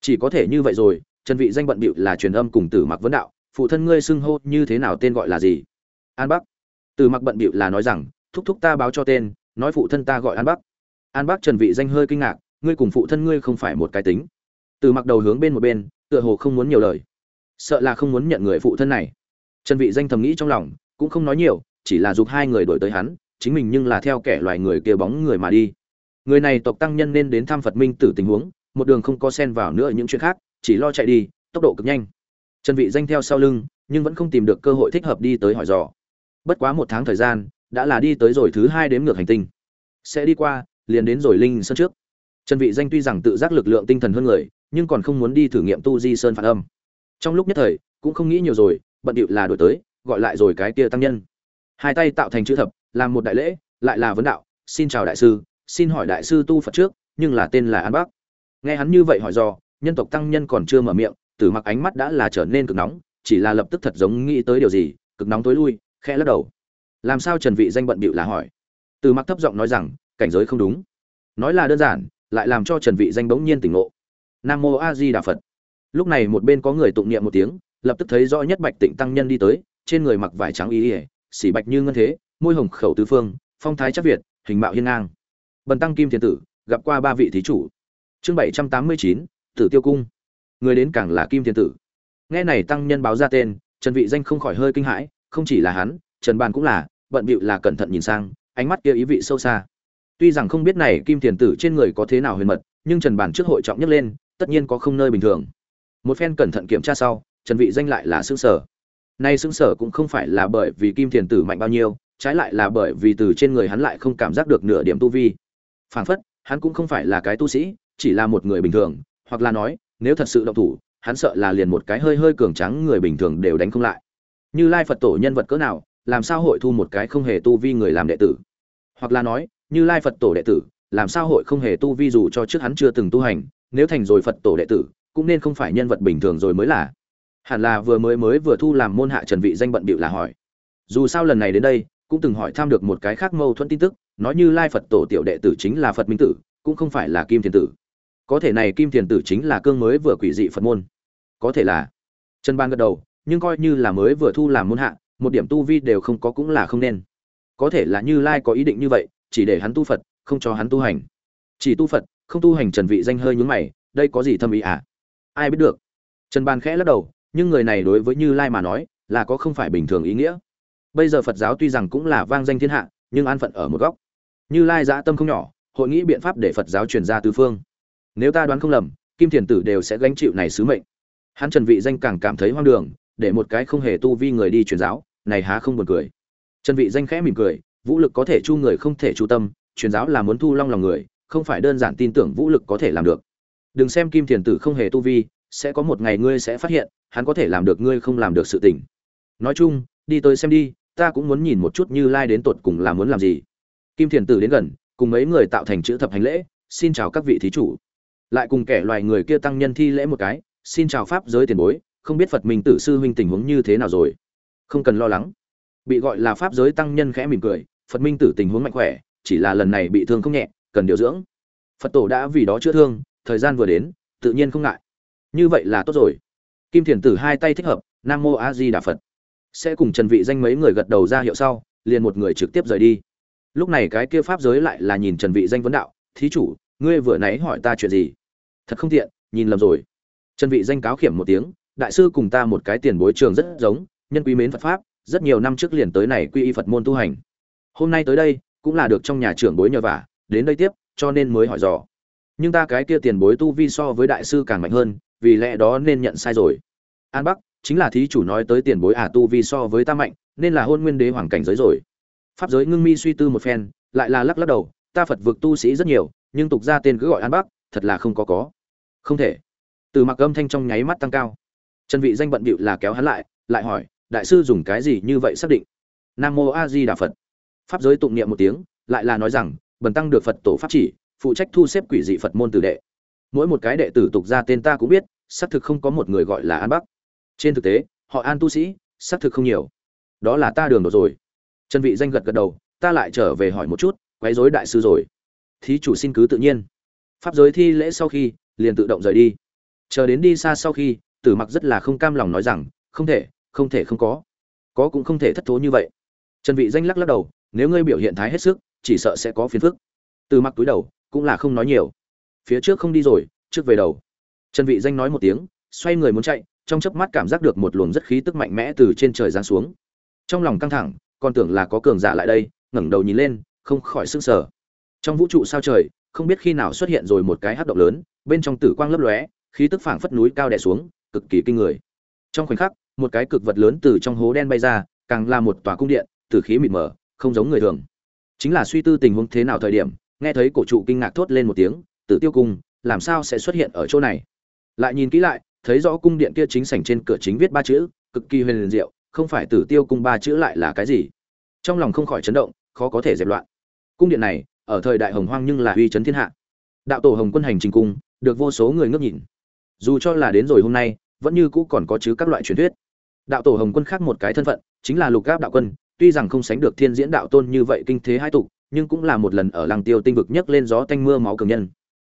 Chỉ có thể như vậy rồi, trần vị danh bận bịu là truyền âm cùng tử mặc vấn đạo, phụ thân ngươi xưng hô như thế nào tên gọi là gì? An bắc. Tử mặc bận bịu là nói rằng, thúc thúc ta báo cho tên, nói phụ thân ta gọi an bắc. An bắc trần vị danh hơi kinh ngạc, ngươi cùng phụ thân ngươi không phải một cái tính. Từ mặc đầu hướng bên một bên, tựa hồ không muốn nhiều lời. Sợ là không muốn nhận người phụ thân này. Trần vị danh thầm nghĩ trong lòng, cũng không nói nhiều, chỉ là giục hai người đổi tới hắn chính mình nhưng là theo kẻ loài người kia bóng người mà đi. Người này tộc tăng nhân nên đến thăm phật minh tử tình huống, một đường không có xen vào nữa những chuyện khác, chỉ lo chạy đi, tốc độ cực nhanh. Trần vị danh theo sau lưng, nhưng vẫn không tìm được cơ hội thích hợp đi tới hỏi dò. Bất quá một tháng thời gian, đã là đi tới rồi thứ hai đếm ngược hành tinh. Sẽ đi qua, liền đến rồi linh sơn trước. Trần vị danh tuy rằng tự giác lực lượng tinh thần hơn người, nhưng còn không muốn đi thử nghiệm tu di sơn phản âm. Trong lúc nhất thời, cũng không nghĩ nhiều rồi, bận điệu là đổi tới, gọi lại rồi cái kia tăng nhân. Hai tay tạo thành chữ thập làm một đại lễ lại là vấn đạo xin chào đại sư xin hỏi đại sư tu phật trước nhưng là tên là an bắc. Nghe hắn như vậy hỏi dò, nhân tộc tăng nhân còn chưa mở miệng tử mặc ánh mắt đã là trở nên cực nóng chỉ là lập tức thật giống nghĩ tới điều gì cực nóng tối lui khẽ lắc đầu. Làm sao trần vị danh bận bịu là hỏi. Tử mặc thấp giọng nói rằng cảnh giới không đúng. Nói là đơn giản lại làm cho trần vị danh bỗng nhiên tỉnh ngộ. Nam mô a di đà phật. Lúc này một bên có người tụng niệm một tiếng lập tức thấy rõ nhất bạch tịnh tăng nhân đi tới trên người mặc vải trắng y ỉa xỉ bạch như ngân thế môi hồng khẩu tứ phương, phong thái chắc việt, hình mạo hiên ngang. Bần tăng kim thiên tử, gặp qua ba vị thí chủ. Chương bảy trăm tám mươi chín, tử tiêu cung. Người đến càng là kim thiên tử. Nghe này tăng nhân báo ra tên, trần vị danh không khỏi hơi kinh hãi, không chỉ là hắn, trần bàn cũng là, bận bịu là cẩn thận nhìn sang, ánh mắt kia ý vị sâu xa. Tuy rằng không biết này kim thiền tử trên người có thế nào huyền mật, nhưng trần bàn trước hội trọng nhất lên, tất nhiên có không nơi bình thường. Một phen cẩn thận kiểm tra sau, trần vị danh lại là xương sở nay xương sở cũng không phải là bởi vì kim thiền tử mạnh bao nhiêu trái lại là bởi vì từ trên người hắn lại không cảm giác được nửa điểm tu vi. Phảng phất, hắn cũng không phải là cái tu sĩ, chỉ là một người bình thường, hoặc là nói, nếu thật sự động thủ, hắn sợ là liền một cái hơi hơi cường tráng người bình thường đều đánh không lại. Như lai phật tổ nhân vật cỡ nào, làm sao hội thu một cái không hề tu vi người làm đệ tử? Hoặc là nói, như lai phật tổ đệ tử, làm sao hội không hề tu vi dù cho trước hắn chưa từng tu hành, nếu thành rồi phật tổ đệ tử, cũng nên không phải nhân vật bình thường rồi mới là. Hẳn là vừa mới mới vừa thu làm môn hạ trần vị danh bận bịu là hỏi. Dù sao lần này đến đây cũng từng hỏi thăm được một cái khác mâu thuẫn tin tức, nói như lai phật tổ tiểu đệ tử chính là phật minh tử, cũng không phải là kim thiền tử. Có thể này kim thiền tử chính là cương mới vừa quỷ dị phật môn. Có thể là. Trần ban gật đầu, nhưng coi như là mới vừa thu làm môn hạ, một điểm tu vi đều không có cũng là không nên. Có thể là như lai có ý định như vậy, chỉ để hắn tu phật, không cho hắn tu hành. Chỉ tu phật, không tu hành trần vị danh hơi nhướng mày, đây có gì thâm ý à? Ai biết được? Trần ban khẽ lắc đầu, nhưng người này đối với như lai mà nói, là có không phải bình thường ý nghĩa bây giờ phật giáo tuy rằng cũng là vang danh thiên hạ, nhưng an phận ở một góc. Như lai dã tâm không nhỏ, hội nghĩ biện pháp để phật giáo truyền ra tứ phương. Nếu ta đoán không lầm, kim thiền tử đều sẽ gánh chịu này sứ mệnh. Hắn trần vị danh càng cảm thấy hoang đường, để một cái không hề tu vi người đi truyền giáo, này há không buồn cười. Trần vị danh khẽ mỉm cười, vũ lực có thể chu người không thể chu tâm, truyền giáo là muốn thu long lòng người, không phải đơn giản tin tưởng vũ lực có thể làm được. Đừng xem kim thiền tử không hề tu vi, sẽ có một ngày ngươi sẽ phát hiện, hắn có thể làm được ngươi không làm được sự tình. Nói chung, đi tới xem đi ta cũng muốn nhìn một chút như lai đến tột cùng là muốn làm gì. Kim thiền tử đến gần, cùng mấy người tạo thành chữ thập hành lễ, xin chào các vị thí chủ. Lại cùng kẻ loài người kia tăng nhân thi lễ một cái, xin chào pháp giới tiền bối, không biết phật minh tử sư huynh tình huống như thế nào rồi. Không cần lo lắng. Bị gọi là pháp giới tăng nhân khẽ mỉm cười, phật minh tử tình huống mạnh khỏe, chỉ là lần này bị thương không nhẹ, cần điều dưỡng. Phật tổ đã vì đó chữa thương, thời gian vừa đến, tự nhiên không ngại. Như vậy là tốt rồi. Kim thiền tử hai tay thích hợp, nam mô a di đà phật sẽ cùng trần vị danh mấy người gật đầu ra hiệu sau, liền một người trực tiếp rời đi. Lúc này cái kia pháp giới lại là nhìn trần vị danh vấn đạo, thí chủ, ngươi vừa nãy hỏi ta chuyện gì? Thật không tiện, nhìn lầm rồi. Trần vị danh cáo khiểm một tiếng, đại sư cùng ta một cái tiền bối trường rất giống, nhân quý mến phật pháp, rất nhiều năm trước liền tới này quy y phật môn tu hành. Hôm nay tới đây, cũng là được trong nhà trưởng bối nhờ vả, đến đây tiếp, cho nên mới hỏi dò. Nhưng ta cái kia tiền bối tu vi so với đại sư càng mạnh hơn, vì lẽ đó nên nhận sai rồi. An bắc chính là thí chủ nói tới tiền bối à tu vi so với ta mạnh, nên là hôn nguyên đế hoàng cảnh giới rồi. Pháp giới ngưng mi suy tư một phen, lại là lắc lắc đầu, ta phật vực tu sĩ rất nhiều, nhưng tục ra tên cứ gọi an bắc, thật là không có có. Không thể. Từ mặc âm thanh trong nháy mắt tăng cao. Trần vị danh bận bịu là kéo hắn lại lại hỏi, đại sư dùng cái gì như vậy xác định? Nam mô a di đà phật. Pháp giới tụng niệm một tiếng, lại là nói rằng, bần tăng được phật tổ pháp chỉ, phụ trách thu xếp quỷ dị phật môn tử đệ. Mỗi một cái đệ tử tục ra tên ta cũng biết, xác thực không có một người gọi là an bắc trên thực tế, họ an tu sĩ, xác thực không nhiều. Đó là ta đường đột rồi. Trần vị danh gật gật đầu, ta lại trở về hỏi một chút, quấy rối đại sư rồi. Thí chủ xin cứ tự nhiên. Pháp giới thi lễ sau khi, liền tự động rời đi. Chờ đến đi xa sau khi, tử mặc rất là không cam lòng nói rằng, không thể không thể không có. Có cũng không thể thất thố như vậy. Trần vị danh lắc lắc đầu, nếu ngươi biểu hiện thái hết sức, chỉ sợ sẽ có phiền phức. Tử mặc túi đầu, cũng là không nói nhiều. Phía trước không đi rồi, trước về đầu. Trần vị danh nói một tiếng, xoay người muốn chạy trong chớp mắt cảm giác được một luồng rất khí tức mạnh mẽ từ trên trời giáng xuống. Trong lòng căng thẳng, còn tưởng là có cường giả lại đây, ngẩng đầu nhìn lên, không khỏi sững sờ. Trong vũ trụ sao trời, không biết khi nào xuất hiện rồi một cái hắc động lớn, bên trong tử quang lấp lóe, khí tức phảng phất núi cao đè xuống, cực kỳ kinh người. Trong khoảnh khắc, một cái cực vật lớn từ trong hố đen bay ra, càng là một tòa cung điện, tử khí mịt mờ, không giống người thường. Chính là suy tư tình huống thế nào thời điểm, nghe thấy cổ trụ kinh ngạc thốt lên một tiếng, tử tiêu cung, làm sao sẽ xuất hiện ở chỗ này? Lại nhìn kỹ lại thấy rõ cung điện kia chính sảnh trên cửa chính viết ba chữ, cực kỳ huyền diệu, không phải tử tiêu cung ba chữ lại là cái gì? Trong lòng không khỏi chấn động, khó có thể dẹp loạn. Cung điện này, ở thời đại hồng hoang nhưng là uy chấn thiên hạ. Đạo tổ hồng quân hành trình cung, được vô số người ngước nhìn. Dù cho là đến rồi hôm nay, vẫn như cũ còn có chứ các loại truyền thuyết. Đạo tổ hồng quân khác một cái thân phận, chính là lục gáp đạo quân, tuy rằng không sánh được thiên diễn đạo tôn như vậy kinh thế hai tục, nhưng cũng là một lần ở làng tiêu tinh vực nhấc lên gió tanh mưa máu cường nhân.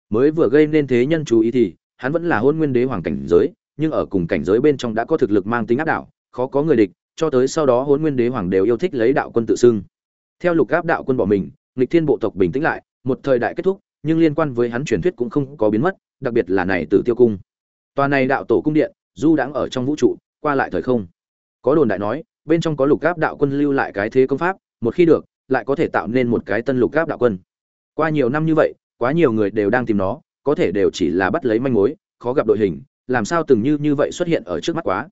Mới vừa gây nên thế nhân chú ý thì hắn vẫn là hôn nguyên đế hoàng cảnh giới, nhưng ở cùng cảnh giới bên trong đã có thực lực mang tính áp đảo, khó có người địch, cho tới sau đó hôn nguyên đế hoàng đều yêu thích lấy đạo quân tự xưng. Theo lục Áp đạo quân bỏ mình, nghịch thiên bộ tộc bình tĩnh lại, một thời đại kết thúc, nhưng liên quan với hắn truyền thuyết cũng không có biến mất, đặc biệt là này tử tiêu cung. Tòa này đạo tổ cung điện, du đãng ở trong vũ trụ, qua lại thời không. Có đồn đại nói, bên trong có lục Áp đạo quân lưu lại cái thế công pháp, một khi được, lại có thể tạo nên một cái tân lục Áp đạo quân. Qua nhiều năm như vậy, quá nhiều người đều đang tìm nó có thể đều chỉ là bắt lấy manh mối, khó gặp đội hình, làm sao từng như như vậy xuất hiện ở trước mắt quá.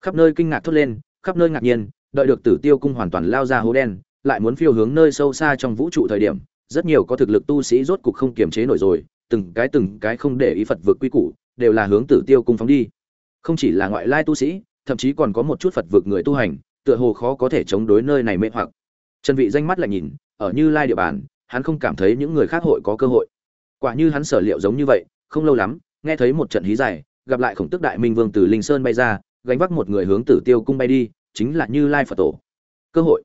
Khắp nơi kinh ngạc thốt lên, khắp nơi ngạc nhiên, đợi được tử tiêu cung hoàn toàn lao ra hố đen, lại muốn phiêu hướng nơi sâu xa trong vũ trụ thời điểm, rất nhiều có thực lực tu sĩ rốt cục không kiềm chế nổi rồi, từng cái từng cái không để ý phật vượt quy củ, đều là hướng tử tiêu cung phóng đi. Không chỉ là ngoại lai tu sĩ, thậm chí còn có một chút phật vượt người tu hành, tựa hồ khó có thể chống đối nơi này mê hoặc. Trần vị danh mắt lại nhìn, ở như lai địa bàn, hắn không cảm thấy những người khác hội có cơ hội quả như hắn sở liệu giống như vậy không lâu lắm nghe thấy một trận hí dài gặp lại khổng tức đại minh vương từ linh sơn bay ra gánh vác một người hướng tử tiêu cung bay đi chính là như lai phật tổ. Cơ hội.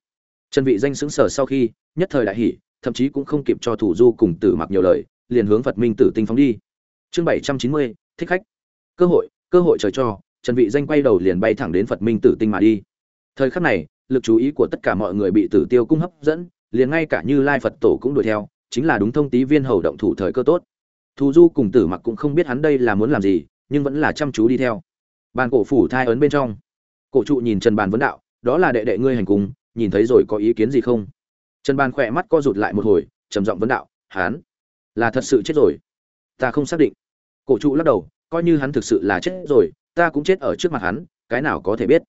Trần vị danh xứng sở sau khi nhất thời đại hỉ thậm chí cũng không kịp cho thủ du cùng tử mặc nhiều lời liền hướng phật minh tử tinh phóng đi. Chương 790, thích khách. Cơ hội cơ hội trời cho trần vị danh quay đầu liền bay thẳng đến phật minh tử tinh mà đi. Thời khắc này lực chú ý của tất cả mọi người bị tử tiêu cung hấp dẫn liền ngay cả như lai phật tổ cũng đuổi theo chính là đúng thông tí viên hầu động thủ thời cơ tốt. Thù du cùng tử mặc cũng không biết hắn đây là muốn làm gì, nhưng vẫn là chăm chú đi theo. Bàn cổ phủ thai ấn bên trong, cổ trụ nhìn trần bàn vấn đạo, đó là đệ đệ ngươi hành cung, nhìn thấy rồi có ý kiến gì không? Trần bàn khỏe mắt co rụt lại một hồi, trầm giọng vấn đạo hán là thật sự chết rồi. Ta không xác định. Cổ trụ lắc đầu, coi như hắn thực sự là chết rồi, ta cũng chết ở trước mặt hắn, cái nào có thể biết?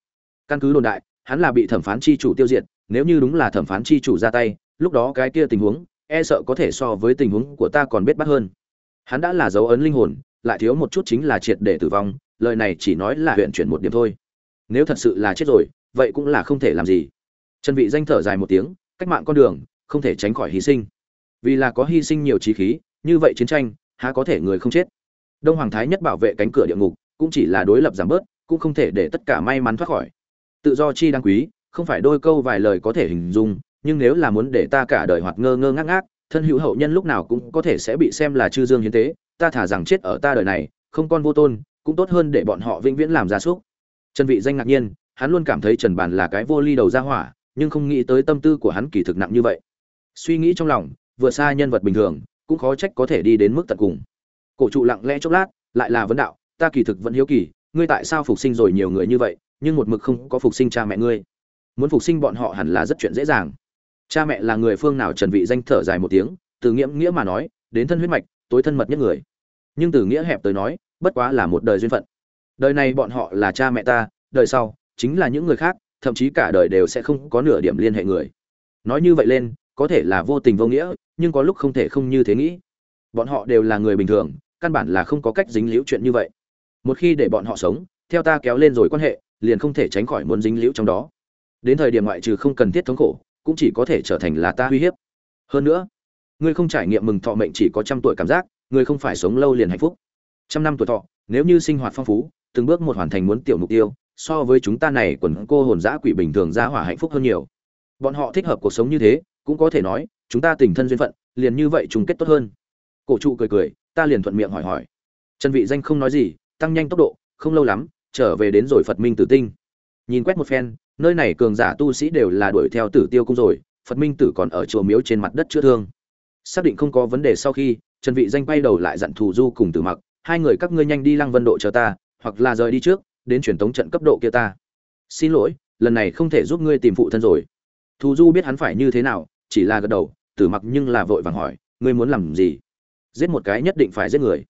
Căn cứ đồn đại, hắn là bị thẩm phán chi chủ tiêu diệt, nếu như đúng là thẩm phán chi chủ ra tay, lúc đó cái kia tình huống e sợ có thể so với tình huống của ta còn biết bắt hơn. Hắn đã là dấu ấn linh hồn, lại thiếu một chút chính là triệt để tử vong, lời này chỉ nói là huyện chuyển một điểm thôi. Nếu thật sự là chết rồi, vậy cũng là không thể làm gì. Trần vị danh thở dài một tiếng, cách mạng con đường, không thể tránh khỏi hy sinh. Vì là có hy sinh nhiều trí khí, như vậy chiến tranh, há có thể người không chết? Đông hoàng thái nhất bảo vệ cánh cửa địa ngục, cũng chỉ là đối lập giảm bớt, cũng không thể để tất cả may mắn thoát khỏi. Tự do chi đáng quý, không phải đôi câu vài lời có thể hình dung nhưng nếu là muốn để ta cả đời hoạt ngơ ngơ ngác ngác, thân hữu hậu nhân lúc nào cũng có thể sẽ bị xem là chư dương hiến tế, ta thả rằng chết ở ta đời này, không con vô tôn, cũng tốt hơn để bọn họ vĩnh viễn làm gia súc. Trần vị danh ngạc nhiên, hắn luôn cảm thấy trần bàn là cái vô ly đầu ra hỏa, nhưng không nghĩ tới tâm tư của hắn kỳ thực nặng như vậy. Suy nghĩ trong lòng, vừa xa nhân vật bình thường, cũng khó trách có thể đi đến mức tận cùng. Cổ trụ lặng lẽ chốc lát, lại là vấn đạo, ta kỳ thực vẫn hiếu kỳ, ngươi tại sao phục sinh rồi nhiều người như vậy, nhưng một mực không có phục sinh cha mẹ ngươi. Muốn phục sinh bọn họ hẳn là rất chuyện dễ dàng cha mẹ là người phương nào trần vị danh thở dài một tiếng, từ nghiễm nghĩa mà nói, đến thân huyết mạch, tối thân mật nhất người. Nhưng từ nghĩa hẹp tới nói, bất quá là một đời duyên phận. Đời này bọn họ là cha mẹ ta, đời sau, chính là những người khác, thậm chí cả đời đều sẽ không có nửa điểm liên hệ người. Nói như vậy lên, có thể là vô tình vô nghĩa, nhưng có lúc không thể không như thế nghĩ. Bọn họ đều là người bình thường, căn bản là không có cách dính liễu chuyện như vậy. Một khi để bọn họ sống, theo ta kéo lên rồi quan hệ, liền không thể tránh khỏi muốn dính liễu trong đó. Đến thời điểm ngoại trừ không cần thiết thống khổ cũng chỉ có thể trở thành là ta uy hiếp. Hơn nữa, ngươi không trải nghiệm mừng thọ mệnh chỉ có trăm tuổi cảm giác, ngươi không phải sống lâu liền hạnh phúc. Trăm năm tuổi thọ, nếu như sinh hoạt phong phú, từng bước một hoàn thành muốn tiểu mục tiêu, so với chúng ta này quần cô hồn dã quỷ bình thường ra hỏa hạnh phúc hơn nhiều. Bọn họ thích hợp cuộc sống như thế, cũng có thể nói, chúng ta tình thân duyên phận, liền như vậy chung kết tốt hơn. Cổ trụ cười cười, ta liền thuận miệng hỏi hỏi. Trần vị danh không nói gì, tăng nhanh tốc độ, không lâu lắm, trở về đến rồi phật minh tử tinh. Nhìn quét một phen nơi này cường giả tu sĩ đều là đuổi theo tử tiêu cung rồi, phật minh tử còn ở chùa miếu trên mặt đất chữa thương. Xác định không có vấn đề sau khi, trần vị danh bay đầu lại dặn thù du cùng tử mặc, hai người các ngươi nhanh đi lăng vân độ chờ ta, hoặc là rời đi trước, đến truyền tống trận cấp độ kia ta. Xin lỗi, lần này không thể giúp ngươi tìm phụ thân rồi. Thù du biết hắn phải như thế nào, chỉ là gật đầu, tử mặc nhưng là vội vàng hỏi, ngươi muốn làm gì? Giết một cái nhất định phải giết người.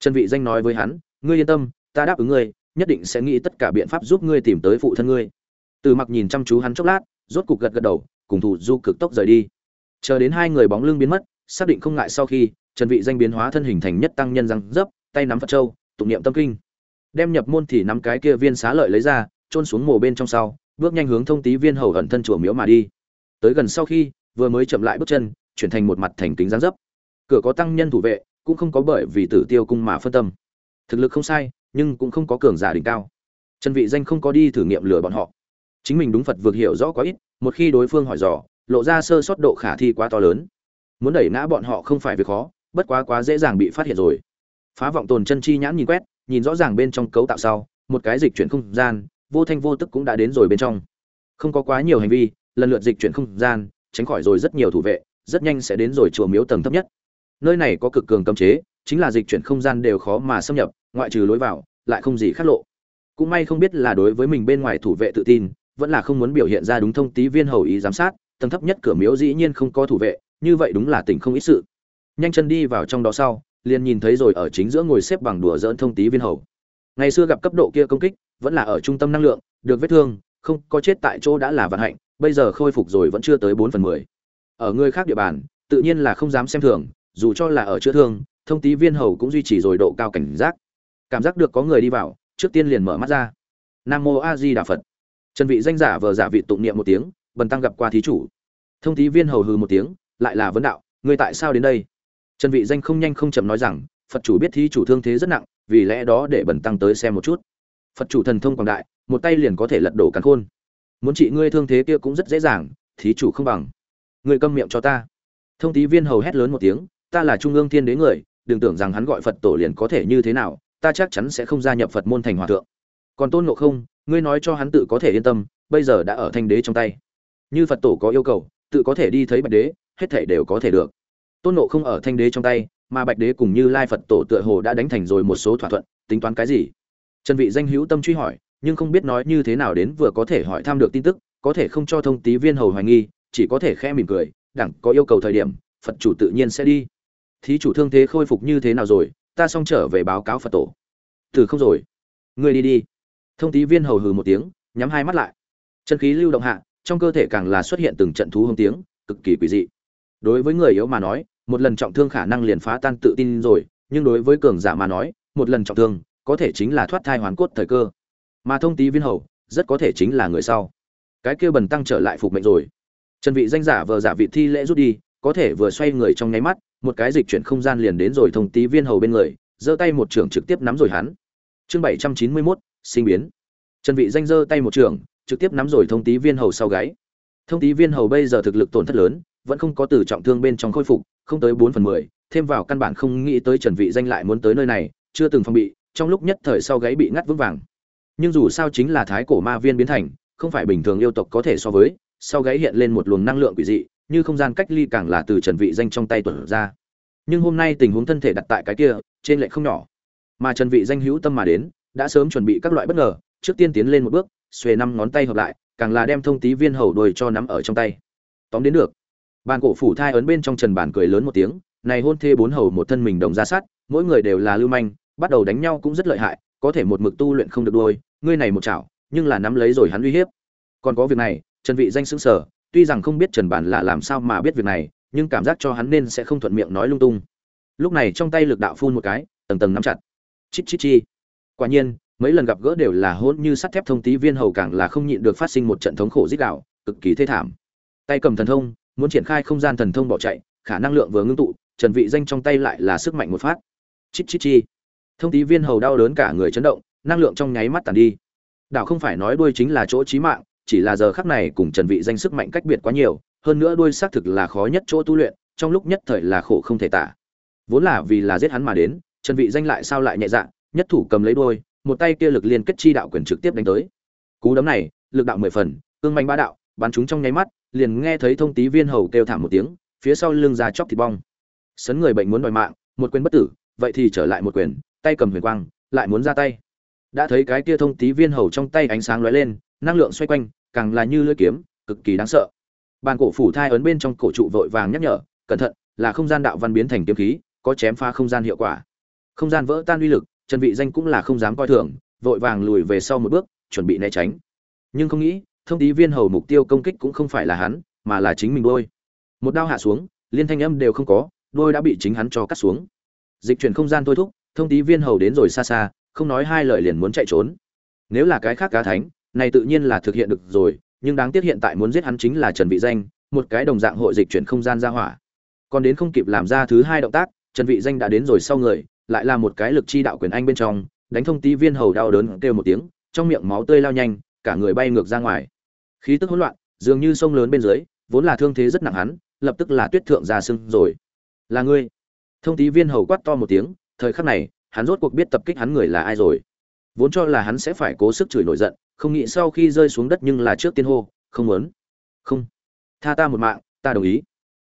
Trần vị danh nói với hắn, ngươi yên tâm, ta đáp ứng ngươi, nhất định sẽ nghĩ tất cả biện pháp giúp ngươi tìm tới phụ thân ngươi từ mặc nhìn chăm chú hắn chốc lát, rốt cục gật gật đầu, cùng thủ du cực tốc rời đi. Chờ đến hai người bóng lưng biến mất, xác định không ngại sau khi, trần vị danh biến hóa thân hình thành nhất tăng nhân răng dấp, tay nắm phật châu, tụng niệm tâm kinh. Đem nhập môn thì nắm cái kia viên xá lợi lấy ra trôn xuống mồ bên trong sau, bước nhanh hướng thông tí viên hầu ẩn thân chùa miếu mà đi. Tới gần sau khi, vừa mới chậm lại bước chân, chuyển thành một mặt thành kính dáng dấp. Cửa có tăng nhân thủ vệ, cũng không có bởi vì tử tiêu cung mà phân tâm. Thực lực không sai, nhưng cũng không có cường giả đỉnh cao. Trần vị danh không có đi thử nghiệm lừa bọn họ chính mình đúng phật vượt hiểu rõ quá ít, một khi đối phương hỏi dò, lộ ra sơ sót độ khả thi quá to lớn. Muốn đẩy ngã bọn họ không phải việc khó, bất quá quá dễ dàng bị phát hiện rồi. Phá vọng tồn chân chi nhãn nhìn quét, nhìn rõ ràng bên trong cấu tạo sau, một cái dịch chuyển không gian, vô thanh vô tức cũng đã đến rồi bên trong. Không có quá nhiều hành vi, lần lượt dịch chuyển không gian, tránh khỏi rồi rất nhiều thủ vệ, rất nhanh sẽ đến rồi chùa miếu tầng thấp nhất. Nơi này có cực cường cấm chế, chính là dịch chuyển không gian đều khó mà xâm nhập, ngoại trừ lối vào, lại không gì khác lộ. Cũng may không biết là đối với mình bên ngoài thủ vệ tự tin vẫn là không muốn biểu hiện ra đúng thông tí viên hầu ý giám sát, tầng thấp nhất cửa miếu dĩ nhiên không có thủ vệ, như vậy đúng là tỉnh không ít sự. Nhanh chân đi vào trong đó sau, liền nhìn thấy rồi ở chính giữa ngồi xếp bằng đùa dỡn thông tí viên hầu. Ngày xưa gặp cấp độ kia công kích, vẫn là ở trung tâm năng lượng, được vết thương, không có chết tại chỗ đã là vạn hạnh, bây giờ khôi phục rồi vẫn chưa tới bốn phần mười. Ở người khác địa bàn, tự nhiên là không dám xem thường, dù cho là ở chữa thương, thông tí viên hầu cũng duy trì rồi độ cao cảnh giác. Cảm giác được có người đi vào, trước tiên liền mở mắt ra. Nam mô a di đà phật trần vị danh giả vờ giả vị tụng niệm một tiếng, bần tăng gặp qua thí chủ. Thông thí viên hầu hừ một tiếng, lại là vấn đạo, ngươi tại sao đến đây? Trần vị danh không nhanh không chậm nói rằng, phật chủ biết thí chủ thương thế rất nặng, vì lẽ đó để bần tăng tới xem một chút. Phật chủ thần thông quảng đại, một tay liền có thể lật đổ càn khôn. Muốn trị ngươi thương thế kia cũng rất dễ dàng, thí chủ không bằng. Ngươi câm miệng cho ta. Thông thí viên hầu hét lớn một tiếng, ta là trung ương thiên đế người, đừng tưởng rằng hắn gọi phật tổ liền có thể như thế nào, ta chắc chắn sẽ không gia nhập phật môn thành hòa thượng. Còn tôn ngộ không? Ngươi nói cho hắn tự có thể yên tâm, bây giờ đã ở thanh đế trong tay. Như phật tổ có yêu cầu, tự có thể đi thấy bạch đế, hết thể đều có thể được. Tôn nộ không ở thanh đế trong tay, mà bạch đế cùng như lai phật tổ tựa hồ đã đánh thành rồi một số thỏa thuận, tính toán cái gì? Trần vị danh hữu tâm truy hỏi, nhưng không biết nói như thế nào đến vừa có thể hỏi thăm được tin tức, có thể không cho thông tí viên hầu hoài nghi, chỉ có thể khẽ mỉm cười, đẳng có yêu cầu thời điểm, phật chủ tự nhiên sẽ đi. Thí chủ thương thế khôi phục như thế nào rồi, ta xong trở về báo cáo phật tổ. Từ không rồi. Ngươi đi đi thông tí viên hầu hừ một tiếng nhắm hai mắt lại. Chân khí lưu động hạ trong cơ thể càng là xuất hiện từng trận thú hông tiếng cực kỳ quỷ dị. Đối với người yếu mà nói một lần trọng thương khả năng liền phá tan tự tin rồi nhưng đối với cường giả mà nói một lần trọng thương có thể chính là thoát thai hoàn cốt thời cơ. Mà thông tí viên hầu rất có thể chính là người sau. Cái kia bần tăng trở lại phục mệnh rồi. Trần vị danh giả vờ giả vị thi lễ rút đi có thể vừa xoay người trong nháy mắt một cái dịch chuyển không gian liền đến rồi thông tí viên hầu bên người giơ tay một trường trực tiếp nắm rồi hắn. Chương 791, sinh biến. Trần vị danh giơ tay một trường trực tiếp nắm rồi thông tí viên hầu sau gáy. Thông tí viên hầu bây giờ thực lực tổn thất lớn vẫn không có từ trọng thương bên trong khôi phục không tới 4 phần 10, thêm vào căn bản không nghĩ tới trần vị danh lại muốn tới nơi này chưa từng phòng bị trong lúc nhất thời sau gáy bị ngắt vững vàng. Nhưng dù sao chính là thái cổ ma viên biến thành không phải bình thường yêu tộc có thể so với sau gáy hiện lên một luồng năng lượng quỷ dị như không gian cách ly càng là từ trần vị danh trong tay tuột ra. Nhưng hôm nay tình huống thân thể đặt tại cái kia trên lệ không nhỏ. Mà trần vị danh hữu tâm mà đến đã sớm chuẩn bị các loại bất ngờ, trước tiên tiến lên một bước, xuề năm ngón tay hợp lại, càng là đem thông tí viên hầu đuôi cho nắm ở trong tay. Tóm đến được. Bàn cổ phủ thai ấn bên trong trần bản cười lớn một tiếng, này hôn thê bốn hầu một thân mình đồng ra sát, mỗi người đều là lưu manh, bắt đầu đánh nhau cũng rất lợi hại, có thể một mực tu luyện không được đôi. ngươi này một chảo, nhưng là nắm lấy rồi hắn uy hiếp. Còn có việc này, trần vị danh sững sờ, tuy rằng không biết trần bản là làm sao mà biết việc này, nhưng cảm giác cho hắn nên sẽ không thuận miệng nói lung tung. Lúc này trong tay lực đạo phun một cái, tầng tầng nắm chặt. Chít chít chi quả nhiên, mấy lần gặp gỡ đều là hỗn như sắt thép thông tí viên hầu càng là không nhịn được phát sinh một trận thống khổ giết đạo, cực kỳ thê thảm. Tay cầm thần thông, muốn triển khai không gian thần thông bỏ chạy, khả năng lượng vừa ngưng tụ, trần vị danh trong tay lại là sức mạnh một phát. Chít chít chi. Thông tí viên hầu đau đớn cả người chấn động, năng lượng trong nháy mắt tàn đi. Đảo không phải nói đuôi chính là chỗ chí mạng, chỉ là giờ khắc này cùng trần vị danh sức mạnh cách biệt quá nhiều, hơn nữa đuôi xác thực là khó nhất chỗ tu luyện, trong lúc nhất thời là khổ không thể tả. Vốn là vì là giết hắn mà đến, trần vị danh lại sao lại nhẹ dạ nhất thủ cầm lấy đuôi một tay kia lực liên kết chi đạo quyền trực tiếp đánh tới. Cú đấm này, lực đạo mười phần, cương manh bá đạo, bắn chúng trong nháy mắt, liền nghe thấy thông tí viên hầu kêu thảm một tiếng, phía sau lưng ra chóc thịt bong. Sấn người bệnh muốn đòi mạng, một quyền bất tử, vậy thì trở lại một quyền, tay cầm huyền quang, lại muốn ra tay. Đã thấy cái kia thông tí viên hầu trong tay ánh sáng lóe lên, năng lượng xoay quanh, càng là như lưỡi kiếm, cực kỳ đáng sợ. Bàn cổ phủ thai ấn bên trong cổ trụ vội vàng nhắc nhở, cẩn thận, là không gian đạo văn biến thành kiếm khí, có chém phá không gian hiệu quả. Không gian vỡ tan uy lực trần vị danh cũng là không dám coi thường, vội vàng lùi về sau một bước, chuẩn bị né tránh. Nhưng không nghĩ, thông tí viên hầu mục tiêu công kích cũng không phải là hắn, mà là chính mình đôi một đao hạ xuống, liên thanh âm đều không có đôi đã bị chính hắn cho cắt xuống. Dịch chuyển không gian thôi thúc, thông tí viên hầu đến rồi xa xa, không nói hai lời liền muốn chạy trốn. Nếu là cái khác cá thánh, này tự nhiên là thực hiện được rồi, nhưng đáng tiếc hiện tại muốn giết hắn chính là trần vị danh, một cái đồng dạng hội dịch chuyển không gian ra hỏa. Còn đến không kịp làm ra thứ hai động tác, trần vị danh đã đến rồi sau người lại là một cái lực chi đạo quyền anh bên trong, đánh thông tí viên hầu đau đớn kêu một tiếng, trong miệng máu tươi lao nhanh, cả người bay ngược ra ngoài. Khí tức hỗn loạn, dường như sông lớn bên dưới, vốn là thương thế rất nặng hắn, lập tức là tuyết thượng ra sưng rồi. Là ngươi? Thông tí viên hầu quát to một tiếng, thời khắc này, hắn rốt cuộc biết tập kích hắn người là ai rồi. Vốn cho là hắn sẽ phải cố sức chửi nổi giận, không nghĩ sau khi rơi xuống đất nhưng là trước tiên hô, không muốn. Không. Tha ta một mạng, ta đồng ý.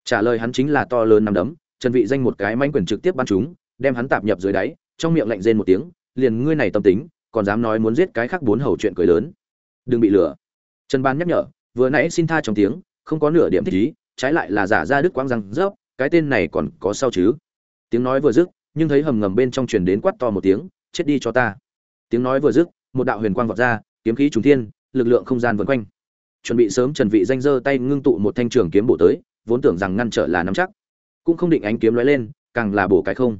Trả lời hắn chính là to lớn nằm đấm, trần vị danh một cái manh quyền trực tiếp bắn chúng đem hắn tạp nhập dưới đáy, trong miệng lạnh rên một tiếng, liền ngươi này tâm tính, còn dám nói muốn giết cái khác bốn hầu chuyện cười lớn. Đừng bị lừa. Trần ban nhắc nhở, vừa nãy xin tha trong tiếng, không có nửa điểm thích ý, trái lại là giả ra đức quang răng rớp, cái tên này còn có sao chứ? Tiếng nói vừa dứt, nhưng thấy hầm ngầm bên trong truyền đến quát to một tiếng, chết đi cho ta. Tiếng nói vừa dứt, một đạo huyền quang vọt ra, kiếm khí trùng thiên, lực lượng không gian vần quanh. Chuẩn bị sớm trần vị danh giơ tay ngưng tụ một thanh trường kiếm bổ tới, vốn tưởng rằng ngăn trở là nắm chắc, cũng không định ánh kiếm lóe lên, càng là bổ cái không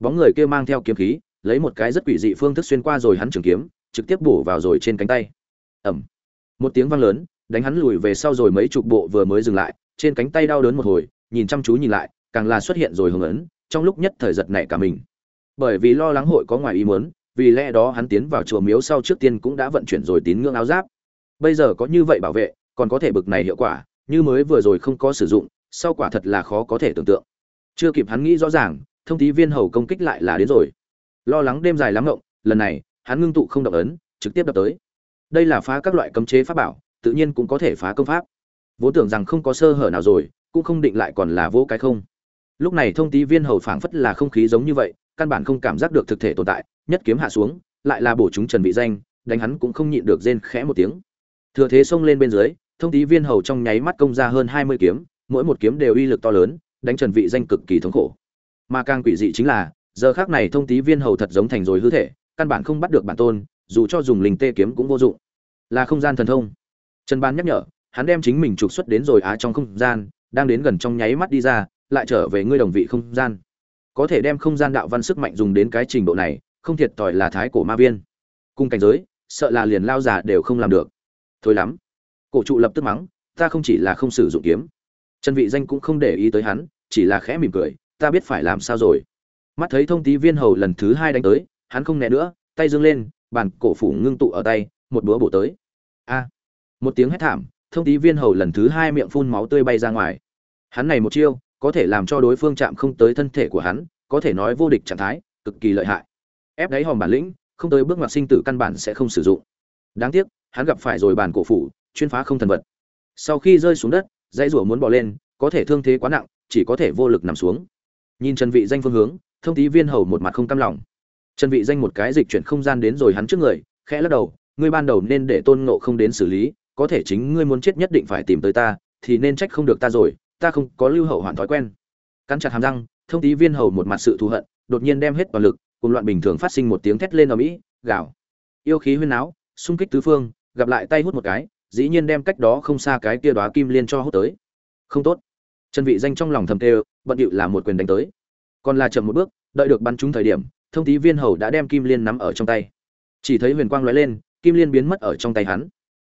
bóng người kia mang theo kiếm khí, lấy một cái rất quỷ dị phương thức xuyên qua rồi hắn trường kiếm, trực tiếp bổ vào rồi trên cánh tay. Ẩm một tiếng vang lớn, đánh hắn lùi về sau rồi mấy chục bộ vừa mới dừng lại, trên cánh tay đau đớn một hồi, nhìn chăm chú nhìn lại, càng là xuất hiện rồi hưởng ấn, trong lúc nhất thời giật nảy cả mình. Bởi vì lo lắng hội có ngoài ý muốn, vì lẽ đó hắn tiến vào chùa miếu sau trước tiên cũng đã vận chuyển rồi tín ngưỡng áo giáp. Bây giờ có như vậy bảo vệ, còn có thể bực này hiệu quả, như mới vừa rồi không có sử dụng, sau quả thật là khó có thể tưởng tượng. Chưa kịp hắn nghĩ rõ ràng thông tí viên hầu công kích lại là đến rồi. Lo lắng đêm dài lắm ngộng, lần này, hắn ngưng tụ không động ấn, trực tiếp đập tới. Đây là phá các loại cấm chế pháp bảo, tự nhiên cũng có thể phá công pháp. Vốn tưởng rằng không có sơ hở nào rồi, cũng không định lại còn là vô cái không. Lúc này thông tí viên hầu phảng phất là không khí giống như vậy, căn bản không cảm giác được thực thể tồn tại, nhất kiếm hạ xuống, lại là bổ chúng trần vị danh, đánh hắn cũng không nhịn được rên khẽ một tiếng. Thừa thế xông lên bên dưới, thông tí viên hầu trong nháy mắt công ra hơn 20 kiếm, mỗi một kiếm đều uy lực to lớn, đánh trần vị danh cực kỳ thống khổ mà càng quỷ dị chính là, giờ khắc này thông tí viên hầu thật giống thành rồi hư thể, căn bản không bắt được bản tôn, dù cho dùng linh tê kiếm cũng vô dụng. Là không gian thần thông. Trần ban nhắc nhở, hắn đem chính mình trục xuất đến rồi á trong không gian, đang đến gần trong nháy mắt đi ra, lại trở về ngươi đồng vị không gian. Có thể đem không gian đạo văn sức mạnh dùng đến cái trình độ này, không thiệt thòi là thái cổ ma viên. Cùng cảnh giới, sợ là liền lao giả đều không làm được. Thôi lắm. Cổ trụ lập tức mắng, ta không chỉ là không sử dụng kiếm. Trần vị danh cũng không để ý tới hắn, chỉ là khẽ mỉm cười ta biết phải làm sao rồi. Mắt thấy thông tí viên hầu lần thứ hai đánh tới, hắn không né nữa, tay dương lên, bàn cổ phủ ngưng tụ ở tay, một búa bổ tới. A! Một tiếng hét thảm, thông tí viên hầu lần thứ hai miệng phun máu tươi bay ra ngoài. Hắn này một chiêu, có thể làm cho đối phương chạm không tới thân thể của hắn, có thể nói vô địch trạng thái, cực kỳ lợi hại. Ép đáy hòm bản lĩnh, không tới bước ngoặt sinh tử căn bản sẽ không sử dụng. Đáng tiếc, hắn gặp phải rồi bàn cổ phủ, chuyên phá không thần vật. Sau khi rơi xuống đất, dãy rủa muốn bỏ lên, có thể thương thế quá nặng, chỉ có thể vô lực nằm xuống nhìn trần vị danh phương hướng, thông tí viên hầu một mặt không cam lòng. Trần vị danh một cái dịch chuyển không gian đến rồi hắn trước người, khẽ lắc đầu, ngươi ban đầu nên để tôn ngộ không đến xử lý, có thể chính ngươi muốn chết nhất định phải tìm tới ta, thì nên trách không được ta rồi, ta không có lưu hậu hoàn thói quen. Cắn chặt hàm răng, thông tí viên hầu một mặt sự thù hận, đột nhiên đem hết toàn lực, cùng loạn bình thường phát sinh một tiếng thét lên ở mỹ gào. Yêu khí huyên áo xung kích tứ phương, gặp lại tay hút một cái, dĩ nhiên đem cách đó không xa cái kia đóa kim liên cho hút tới. Không tốt. Chân vị danh trong lòng thầm tê bận điệu là một quyền đánh tới. Còn là chậm một bước, đợi được bắn trúng thời điểm, thông tí viên hầu đã đem kim liên nắm ở trong tay. Chỉ thấy huyền quang lóe lên, kim liên biến mất ở trong tay hắn.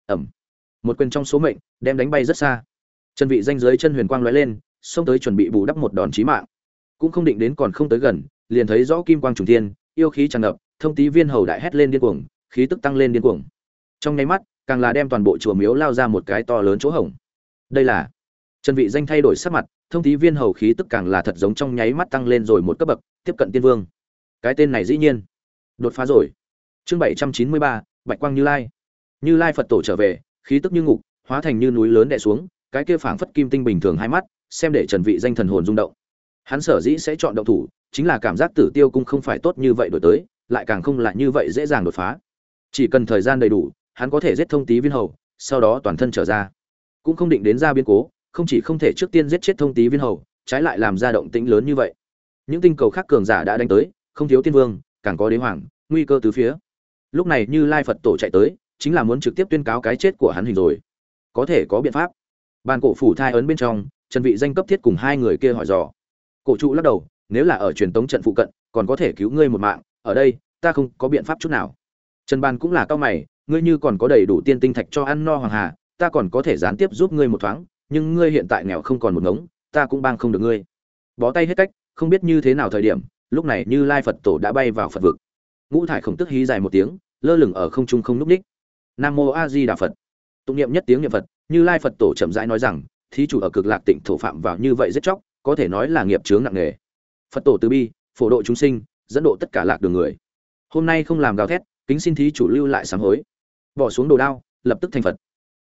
Ẩm. Một quyền trong số mệnh, đem đánh bay rất xa. Chân vị danh giới chân huyền quang lóe lên, xông tới chuẩn bị bù đắp một đòn chí mạng. Cũng không định đến còn không tới gần, liền thấy rõ kim quang trùng thiên, yêu khí tràn ngập, thông tí viên hầu đại hét lên điên cuồng, khí tức tăng lên điên cuồng. Trong nháy mắt, càng là đem toàn bộ chùa miếu lao ra một cái to lớn chỗ hổng. Đây là chân vị danh thay đổi sắc mặt thông tí viên hầu khí tức càng là thật giống trong nháy mắt tăng lên rồi một cấp bậc, tiếp cận tiên vương. Cái tên này dĩ nhiên. Đột phá rồi. Chương bảy trăm chín mươi ba, bạch quang như lai. Như lai phật tổ trở về, khí tức như ngục, hóa thành như núi lớn đè xuống, cái kia phảng phất kim tinh bình thường hai mắt, xem để trần vị danh thần hồn rung động. Hắn sở dĩ sẽ chọn động thủ, chính là cảm giác tử tiêu cung không phải tốt như vậy đổi tới, lại càng không lại như vậy dễ dàng đột phá. Chỉ cần thời gian đầy đủ, hắn có thể giết thông tí viên hầu, sau đó toàn thân trở ra. Cũng không định đến ra biến cố không chỉ không thể trước tiên giết chết thông tí viên hầu, trái lại làm ra động tĩnh lớn như vậy. Những tinh cầu khác cường giả đã đánh tới, không thiếu tiên vương, càng có đế hoàng, nguy cơ từ phía. Lúc này như lai phật tổ chạy tới, chính là muốn trực tiếp tuyên cáo cái chết của hắn hình rồi. Có thể có biện pháp. Bàn cổ phủ thai ấn bên trong, trần vị danh cấp thiết cùng hai người kia hỏi dò. Cổ trụ lắc đầu, nếu là ở truyền tống trận phụ cận, còn có thể cứu ngươi một mạng, ở đây, ta không có biện pháp chút nào. Trần bàn cũng là cao mày, ngươi như còn có đầy đủ tiên tinh thạch cho ăn no hoàng hà, ta còn có thể gián tiếp giúp ngươi một thoáng nhưng ngươi hiện tại nghèo không còn một ngống, ta cũng bang không được ngươi. Bó tay hết cách, không biết như thế nào thời điểm, lúc này như lai phật tổ đã bay vào phật vực. Ngũ thải khổng tức hí dài một tiếng, lơ lửng ở không trung không núp ních. Nam mô a di đà phật. Tụng niệm nhất tiếng niệm phật, như lai phật tổ chậm rãi nói rằng, thí chủ ở cực lạc tịnh thổ phạm vào như vậy rất chóc, có thể nói là nghiệp chướng nặng nề. Phật tổ từ bi, phổ độ chúng sinh, dẫn độ tất cả lạc đường người. Hôm nay không làm gào thét, kính xin thí chủ lưu lại sáng hối. Bỏ xuống đồ đao, lập tức thành phật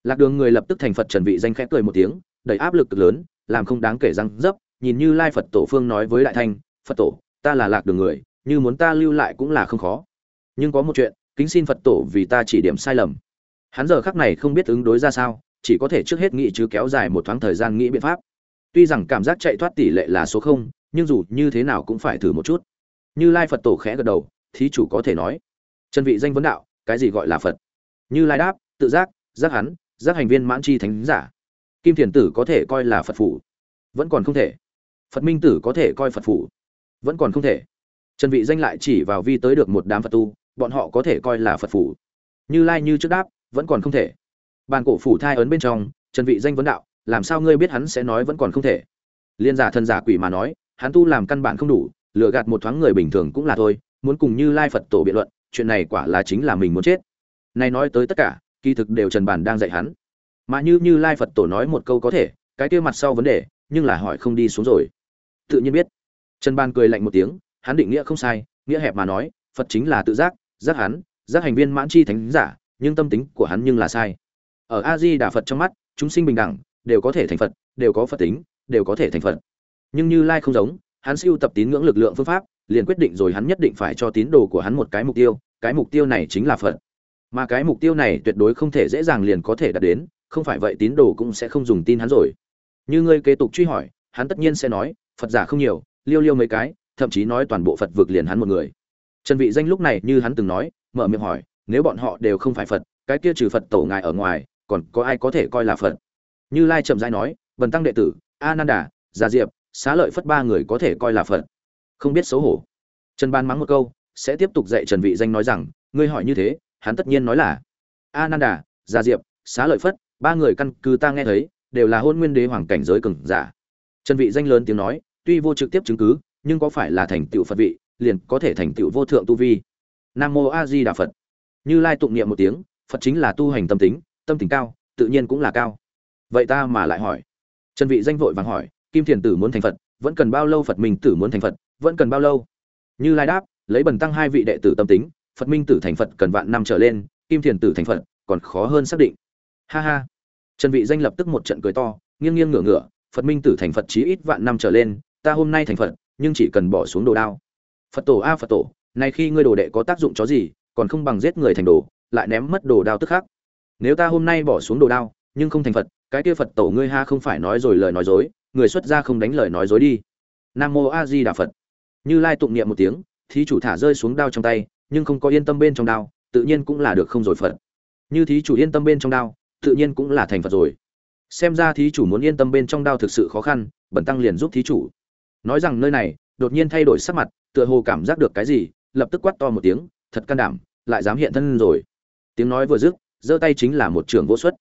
lạc đường người lập tức thành phật trần vị danh khẽ cười một tiếng, đầy áp lực cực lớn, làm không đáng kể răng dấp, nhìn như lai phật tổ phương nói với đại thanh, phật tổ, ta là lạc đường người, như muốn ta lưu lại cũng là không khó. Nhưng có một chuyện, kính xin phật tổ vì ta chỉ điểm sai lầm. Hắn giờ khắc này không biết ứng đối ra sao, chỉ có thể trước hết nghĩ chứ kéo dài một thoáng thời gian nghĩ biện pháp. Tuy rằng cảm giác chạy thoát tỷ lệ là số không, nhưng dù như thế nào cũng phải thử một chút. Như lai phật tổ khẽ gật đầu, thí chủ có thể nói. Chân vị danh vấn đạo, cái gì gọi là phật? Như lai đáp, tự giác giác hắn giác hành viên mãn chi thánh giả. Kim thiền tử có thể coi là phật phủ. Vẫn còn không thể. Phật minh tử có thể coi phật phủ. Vẫn còn không thể. Trần vị danh lại chỉ vào vi tới được một đám phật tu, bọn họ có thể coi là phật phủ. Như lai như trước đáp, vẫn còn không thể. Bàn cổ phủ thai ấn bên trong, trần vị danh vấn đạo, làm sao ngươi biết hắn sẽ nói vẫn còn không thể? Liên giả thần giả quỷ mà nói, hắn tu làm căn bản không đủ, lừa gạt một thoáng người bình thường cũng là thôi, muốn cùng như lai phật tổ biện luận, chuyện này quả là chính là mình muốn chết. Này nói tới tất cả kỳ thực đều trần bản đang dạy hắn. Mà như như lai phật tổ nói một câu có thể, cái kia mặt sau vấn đề, nhưng là hỏi không đi xuống rồi. Tự nhiên biết. Trần ban cười lạnh một tiếng, hắn định nghĩa không sai, nghĩa hẹp mà nói, phật chính là tự giác giác hắn, giác hành viên mãn chi thánh giả, nhưng tâm tính của hắn nhưng là sai. Ở a di đà phật trong mắt, chúng sinh bình đẳng, đều có thể thành phật, đều có phật tính, đều có thể thành phật. Nhưng như lai không giống, hắn siêu tập tín ngưỡng lực lượng phương pháp, liền quyết định rồi hắn nhất định phải cho tín đồ của hắn một cái mục tiêu, cái mục tiêu này chính là phật mà cái mục tiêu này tuyệt đối không thể dễ dàng liền có thể đạt đến, không phải vậy tín đồ cũng sẽ không dùng tin hắn rồi. Như ngươi kế tục truy hỏi, hắn tất nhiên sẽ nói, phật giả không nhiều, liêu liêu mấy cái, thậm chí nói toàn bộ phật vực liền hắn một người. Trần vị danh lúc này như hắn từng nói, mở miệng hỏi, nếu bọn họ đều không phải phật, cái kia trừ phật tổ ngài ở ngoài, còn có ai có thể coi là phật? Như lai Trầm rãi nói, Bần tăng đệ tử a nan đà gia diệp, xá lợi phất ba người có thể coi là phật. Không biết xấu hổ. Trần ban mắng một câu, sẽ tiếp tục dạy trần vị danh nói rằng, ngươi hỏi như thế hắn tất nhiên nói là a nan đà gia diệp, xá lợi phất, ba người căn cứ ta nghe thấy, đều là hôn nguyên đế hoàng cảnh giới cường giả. Trần vị danh lớn tiếng nói, tuy vô trực tiếp chứng cứ, nhưng có phải là thành tựu phật vị, liền có thể thành tựu vô thượng tu vi. Nam mô a di đà phật. Như lai tụng niệm một tiếng, phật chính là tu hành tâm tính tâm tính cao, tự nhiên cũng là cao. Vậy ta mà lại hỏi. Trần vị danh vội vàng hỏi, kim thiền tử muốn thành phật, vẫn cần bao lâu phật mình tử muốn thành phật, vẫn cần bao lâu? Như lai đáp, lấy bần tăng hai vị đệ tử tâm tính phật minh tử thành phật cần vạn năm trở lên, kim thiền tử thành phật còn khó hơn xác định. Ha ha. Trần vị danh lập tức một trận cười to, nghiêng nghiêng ngửa ngửa, phật minh tử thành phật chí ít vạn năm trở lên, ta hôm nay thành phật, nhưng chỉ cần bỏ xuống đồ đao. Phật tổ a phật tổ, này khi ngươi đồ đệ có tác dụng chó gì, còn không bằng giết người thành đồ, lại ném mất đồ đao tức khắc. Nếu ta hôm nay bỏ xuống đồ đao, nhưng không thành phật, cái kia phật tổ ngươi ha không phải nói rồi lời nói dối, người xuất gia không đánh lời nói dối đi. Nam mô a di đà phật. Như lai tụng niệm một tiếng, thí chủ thả rơi xuống đao trong tay nhưng không có yên tâm bên trong đao, tự nhiên cũng là được không rồi phật. Như thí chủ yên tâm bên trong đao, tự nhiên cũng là thành phật rồi. Xem ra thí chủ muốn yên tâm bên trong đao thực sự khó khăn, bẩn tăng liền giúp thí chủ. Nói rằng nơi này, đột nhiên thay đổi sắc mặt, tựa hồ cảm giác được cái gì, lập tức quát to một tiếng, thật can đảm, lại dám hiện thân rồi. Tiếng nói vừa dứt, giơ tay chính là một trường vô xuất.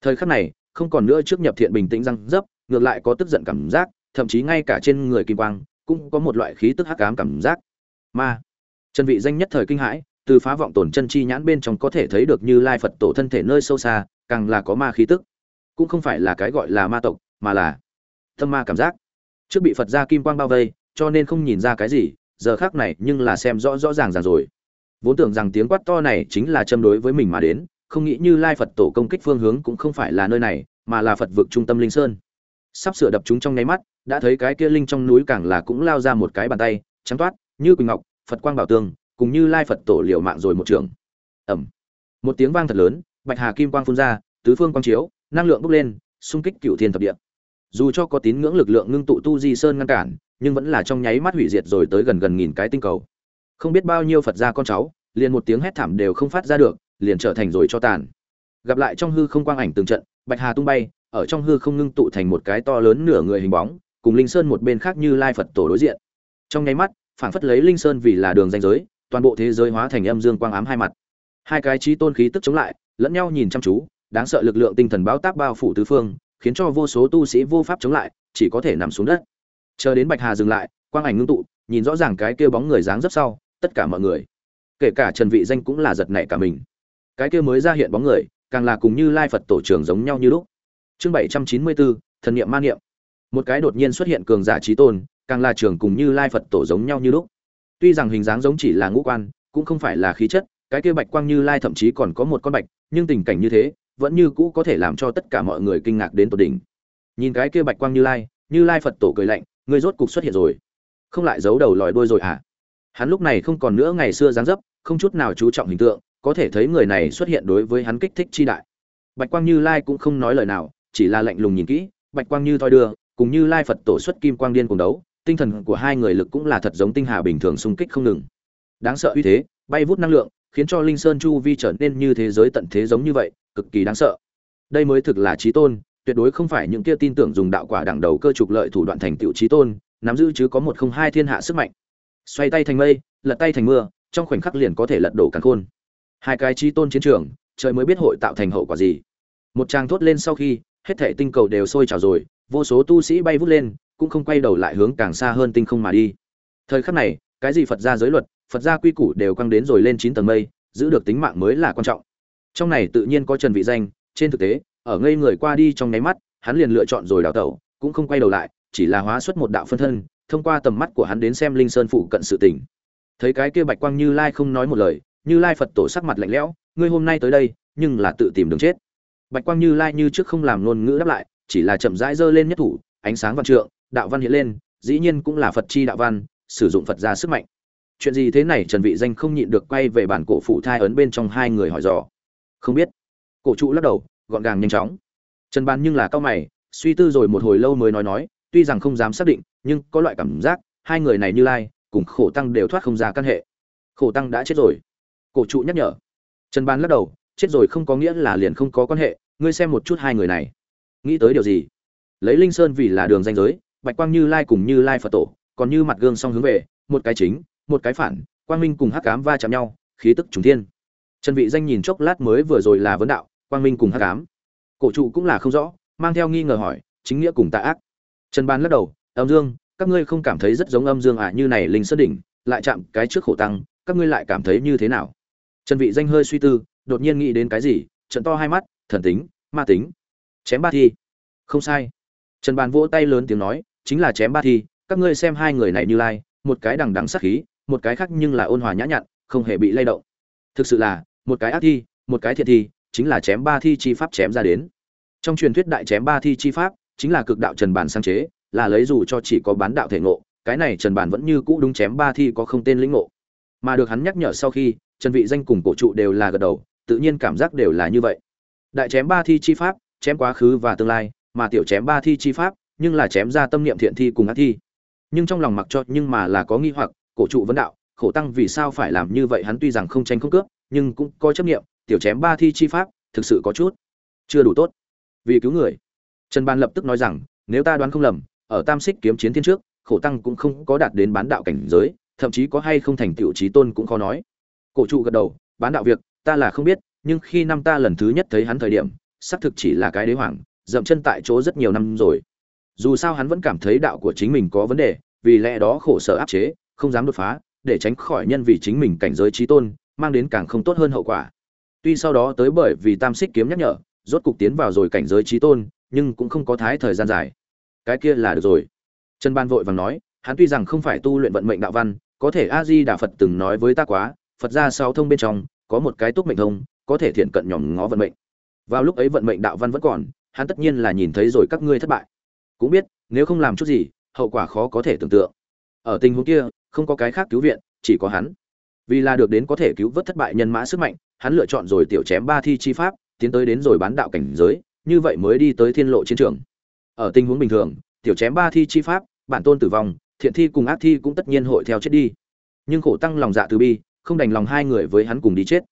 thời khắc này, không còn nữa trước nhập thiện bình tĩnh răng dấp, ngược lại có tức giận cảm giác, thậm chí ngay cả trên người kim quang, cũng có một loại khí tức hắc ám cảm giác. Ma! Chân vị danh nhất thời kinh hãi, từ phá vọng tổn chân chi nhãn bên trong có thể thấy được như lai phật tổ thân thể nơi sâu xa, càng là có ma khí tức. Cũng không phải là cái gọi là ma tộc, mà là tâm ma cảm giác. Trước bị phật gia kim quang bao vây, cho nên không nhìn ra cái gì, giờ khác này nhưng là xem rõ rõ ràng ràng rồi. Vốn tưởng rằng tiếng quát to này chính là châm đối với mình mà đến, không nghĩ như lai phật tổ công kích phương hướng cũng không phải là nơi này, mà là phật vực trung tâm linh sơn. Sắp sửa đập chúng trong nháy mắt, đã thấy cái kia linh trong núi càng là cũng lao ra một cái bàn tay, trắng toát, như quỳnh ngọc phật quang bảo tương, cùng như lai phật tổ liều mạng rồi một trường. Ẩm một tiếng vang thật lớn, bạch hà kim quang phun ra, tứ phương quang chiếu, năng lượng bốc lên, xung kích cựu thiên thập địa. Dù cho có tín ngưỡng lực lượng ngưng tụ tu di sơn ngăn cản, nhưng vẫn là trong nháy mắt hủy diệt rồi tới gần gần nghìn cái tinh cầu. Không biết bao nhiêu phật gia con cháu, liền một tiếng hét thảm đều không phát ra được, liền trở thành rồi cho tàn. Gặp lại trong hư không quang ảnh từng trận, bạch hà tung bay, ở trong hư không ngưng tụ thành một cái to lớn nửa người hình bóng, cùng linh sơn một bên khác như lai phật tổ đối diện. Trong nháy mắt phảng phất lấy linh sơn vì là đường danh giới toàn bộ thế giới hóa thành âm dương quang ám hai mặt. Hai cái trí tôn khí tức chống lại lẫn nhau nhìn chăm chú đáng sợ lực lượng tinh thần báo táp bao phủ tứ phương khiến cho vô số tu sĩ vô pháp chống lại chỉ có thể nằm xuống đất. Chờ đến bạch hà dừng lại quang ảnh ngưng tụ nhìn rõ ràng cái kia bóng người dáng dấp sau tất cả mọi người kể cả trần vị danh cũng là giật nảy cả mình. Cái kia mới ra hiện bóng người càng là cùng như lai phật tổ trưởng giống nhau như lúc. Chương 794, thần niệm ma niệm một cái đột nhiên xuất hiện cường giả trí tôn, càng là trưởng cùng như lai phật tổ giống nhau như lúc. Tuy rằng hình dáng giống chỉ là ngũ quan, cũng không phải là khí chất, cái kia bạch quang như lai thậm chí còn có một con bạch, nhưng tình cảnh như thế, vẫn như cũ có thể làm cho tất cả mọi người kinh ngạc đến tột đỉnh. Nhìn cái kia bạch quang như lai như lai phật tổ cười lạnh người rốt cục xuất hiện rồi. Không lại giấu đầu lòi đuôi rồi à hắn lúc này không còn nữa ngày xưa dáng dấp, không chút nào chú trọng hình tượng, có thể thấy người này xuất hiện đối với hắn kích thích chi đại. Bạch quang như lai cũng không nói lời nào, chỉ là lạnh lùng nhìn kỹ, bạch quang như thoi đưa cùng như lai phật tổ xuất kim quang điên cùng đấu, tinh thần của hai người lực cũng là thật giống tinh hà bình thường xung kích không ngừng. Đáng sợ uy thế, bay vút năng lượng, khiến cho linh sơn chu vi trở nên như thế giới tận thế giống như vậy, cực kỳ đáng sợ. Đây mới thực là trí tôn, tuyệt đối không phải những kia tin tưởng dùng đạo quả đẳng đầu cơ trục lợi thủ đoạn thành tựu trí tôn, nắm giữ chứ có một không hai thiên hạ sức mạnh. Xoay tay thành mây, lật tay thành mưa, trong khoảnh khắc liền có thể lật đổ càn khôn. Hai cái trí tôn chiến trường, trời mới biết hội tạo thành hậu quả gì. Một tràng thốt lên sau khi, hết thảy tinh cầu đều sôi trào rồi vô số tu sĩ bay vút lên, cũng không quay đầu lại hướng càng xa hơn tinh không mà đi. Thời khắc này, cái gì phật gia giới luật, phật gia quy củ đều căng đến rồi lên chín tầng mây, giữ được tính mạng mới là quan trọng. Trong này tự nhiên có trần vị danh, trên thực tế, ở ngây người qua đi trong nháy mắt, hắn liền lựa chọn rồi đào tẩu, cũng không quay đầu lại, chỉ là hóa xuất một đạo phân thân, thông qua tầm mắt của hắn đến xem linh sơn phụ cận sự tình. Thấy cái kia bạch quang như lai không nói một lời, như lai phật tổ sắc mặt lạnh lẽo, ngươi hôm nay tới đây, nhưng là tự tìm đường chết. Bạch quang như lai như trước không làm ngôn ngữ đáp lại chỉ là chậm rãi giơ lên nhất thủ, ánh sáng văn trượng, đạo văn hiện lên, dĩ nhiên cũng là phật chi đạo văn, sử dụng phật ra sức mạnh. Chuyện gì thế này? Trần vị danh không nhịn được quay về bản cổ phụ thai ấn bên trong hai người hỏi dò. Không biết. Cổ trụ lắc đầu, gọn gàng nhanh chóng. Trần ban nhưng là cao mày, suy tư rồi một hồi lâu mới nói nói, tuy rằng không dám xác định, nhưng có loại cảm giác, hai người này như lai, cùng khổ tăng đều thoát không ra căn hệ. Khổ tăng đã chết rồi. Cổ trụ nhắc nhở. Trần ban lắc đầu, chết rồi không có nghĩa là liền không có quan hệ, ngươi xem một chút hai người này nghĩ tới điều gì? Lấy linh sơn vì là đường danh giới, bạch quang như lai cùng như lai phật tổ, còn như mặt gương song hướng về, một cái chính, một cái phản, quang minh cùng hắc cám va chạm nhau, khí tức trùng thiên. Trần vị danh nhìn chốc lát mới vừa rồi là vấn đạo, quang minh cùng hắc cám cổ trụ cũng là không rõ, mang theo nghi ngờ hỏi, chính nghĩa cùng tà ác. Trần ban lắc đầu, âm dương, các ngươi không cảm thấy rất giống âm dương à như này linh sơn đỉnh, lại chạm cái trước khổ tăng, các ngươi lại cảm thấy như thế nào? Trần vị danh hơi suy tư, đột nhiên nghĩ đến cái gì trận to hai mắt, thần tính, ma tính chém ba thi. Không sai. Trần bàn vỗ tay lớn tiếng nói, chính là chém ba thi, các ngươi xem hai người này như lai, một cái đằng đằng sát khí, một cái khác nhưng là ôn hòa nhã nhặn, không hề bị lay động. Thực sự là, một cái ác thi, một cái thiện thi, chính là chém ba thi chi pháp chém ra đến. Trong truyền thuyết đại chém ba thi chi pháp, chính là cực đạo trần bàn sáng chế, là lấy dù cho chỉ có bán đạo thể ngộ, cái này trần bàn vẫn như cũ đúng chém ba thi có không tên lĩnh ngộ. Mà được hắn nhắc nhở sau khi, trần vị danh cùng cổ trụ đều là gật đầu, tự nhiên cảm giác đều là như vậy. Đại chém ba thi chi pháp chém quá khứ và tương lai, mà tiểu chém ba thi chi pháp, nhưng là chém ra tâm niệm thiện thi cùng ác thi. Nhưng trong lòng mặc cho nhưng mà là có nghi hoặc, cổ trụ vấn đạo, khổ tăng vì sao phải làm như vậy hắn tuy rằng không tranh không cướp, nhưng cũng có chấp niệm, tiểu chém ba thi chi pháp, thực sự có chút chưa đủ tốt. Vì cứu người. Trần ban lập tức nói rằng, nếu ta đoán không lầm, ở tam xích kiếm chiến thiên trước, khổ tăng cũng không có đạt đến bán đạo cảnh giới, thậm chí có hay không thành tiểu trí tôn cũng khó nói. Cổ trụ gật đầu, bán đạo việc, ta là không biết, nhưng khi năm ta lần thứ nhất thấy hắn thời điểm xác thực chỉ là cái đế hoàng, dậm chân tại chỗ rất nhiều năm rồi. Dù sao hắn vẫn cảm thấy đạo của chính mình có vấn đề, vì lẽ đó khổ sở áp chế, không dám đột phá, để tránh khỏi nhân vì chính mình cảnh giới trí tôn, mang đến càng không tốt hơn hậu quả. Tuy sau đó tới bởi vì tam xích kiếm nhắc nhở, rốt cục tiến vào rồi cảnh giới trí tôn, nhưng cũng không có thái thời gian dài. Cái kia là được rồi. Trần ban vội vàng nói, hắn tuy rằng không phải tu luyện vận mệnh đạo văn, có thể a di đà phật từng nói với ta quá, phật ra sáu thông bên trong, có một cái túc mệnh thông, có thể thiện cận nhòm ngó vận mệnh vào lúc ấy vận mệnh đạo văn vẫn còn, hắn tất nhiên là nhìn thấy rồi các ngươi thất bại. Cũng biết, nếu không làm chút gì, hậu quả khó có thể tưởng tượng. Ở tình huống kia, không có cái khác cứu viện, chỉ có hắn. Vì là được đến có thể cứu vớt thất bại nhân mã sức mạnh, hắn lựa chọn rồi tiểu chém ba thi chi pháp, tiến tới đến rồi bán đạo cảnh giới, như vậy mới đi tới thiên lộ chiến trường. Ở tình huống bình thường, tiểu chém ba thi chi pháp, bản tôn tử vong, thiện thi cùng ác thi cũng tất nhiên hội theo chết đi. Nhưng khổ tăng lòng dạ từ bi, không đành lòng hai người với hắn cùng đi chết.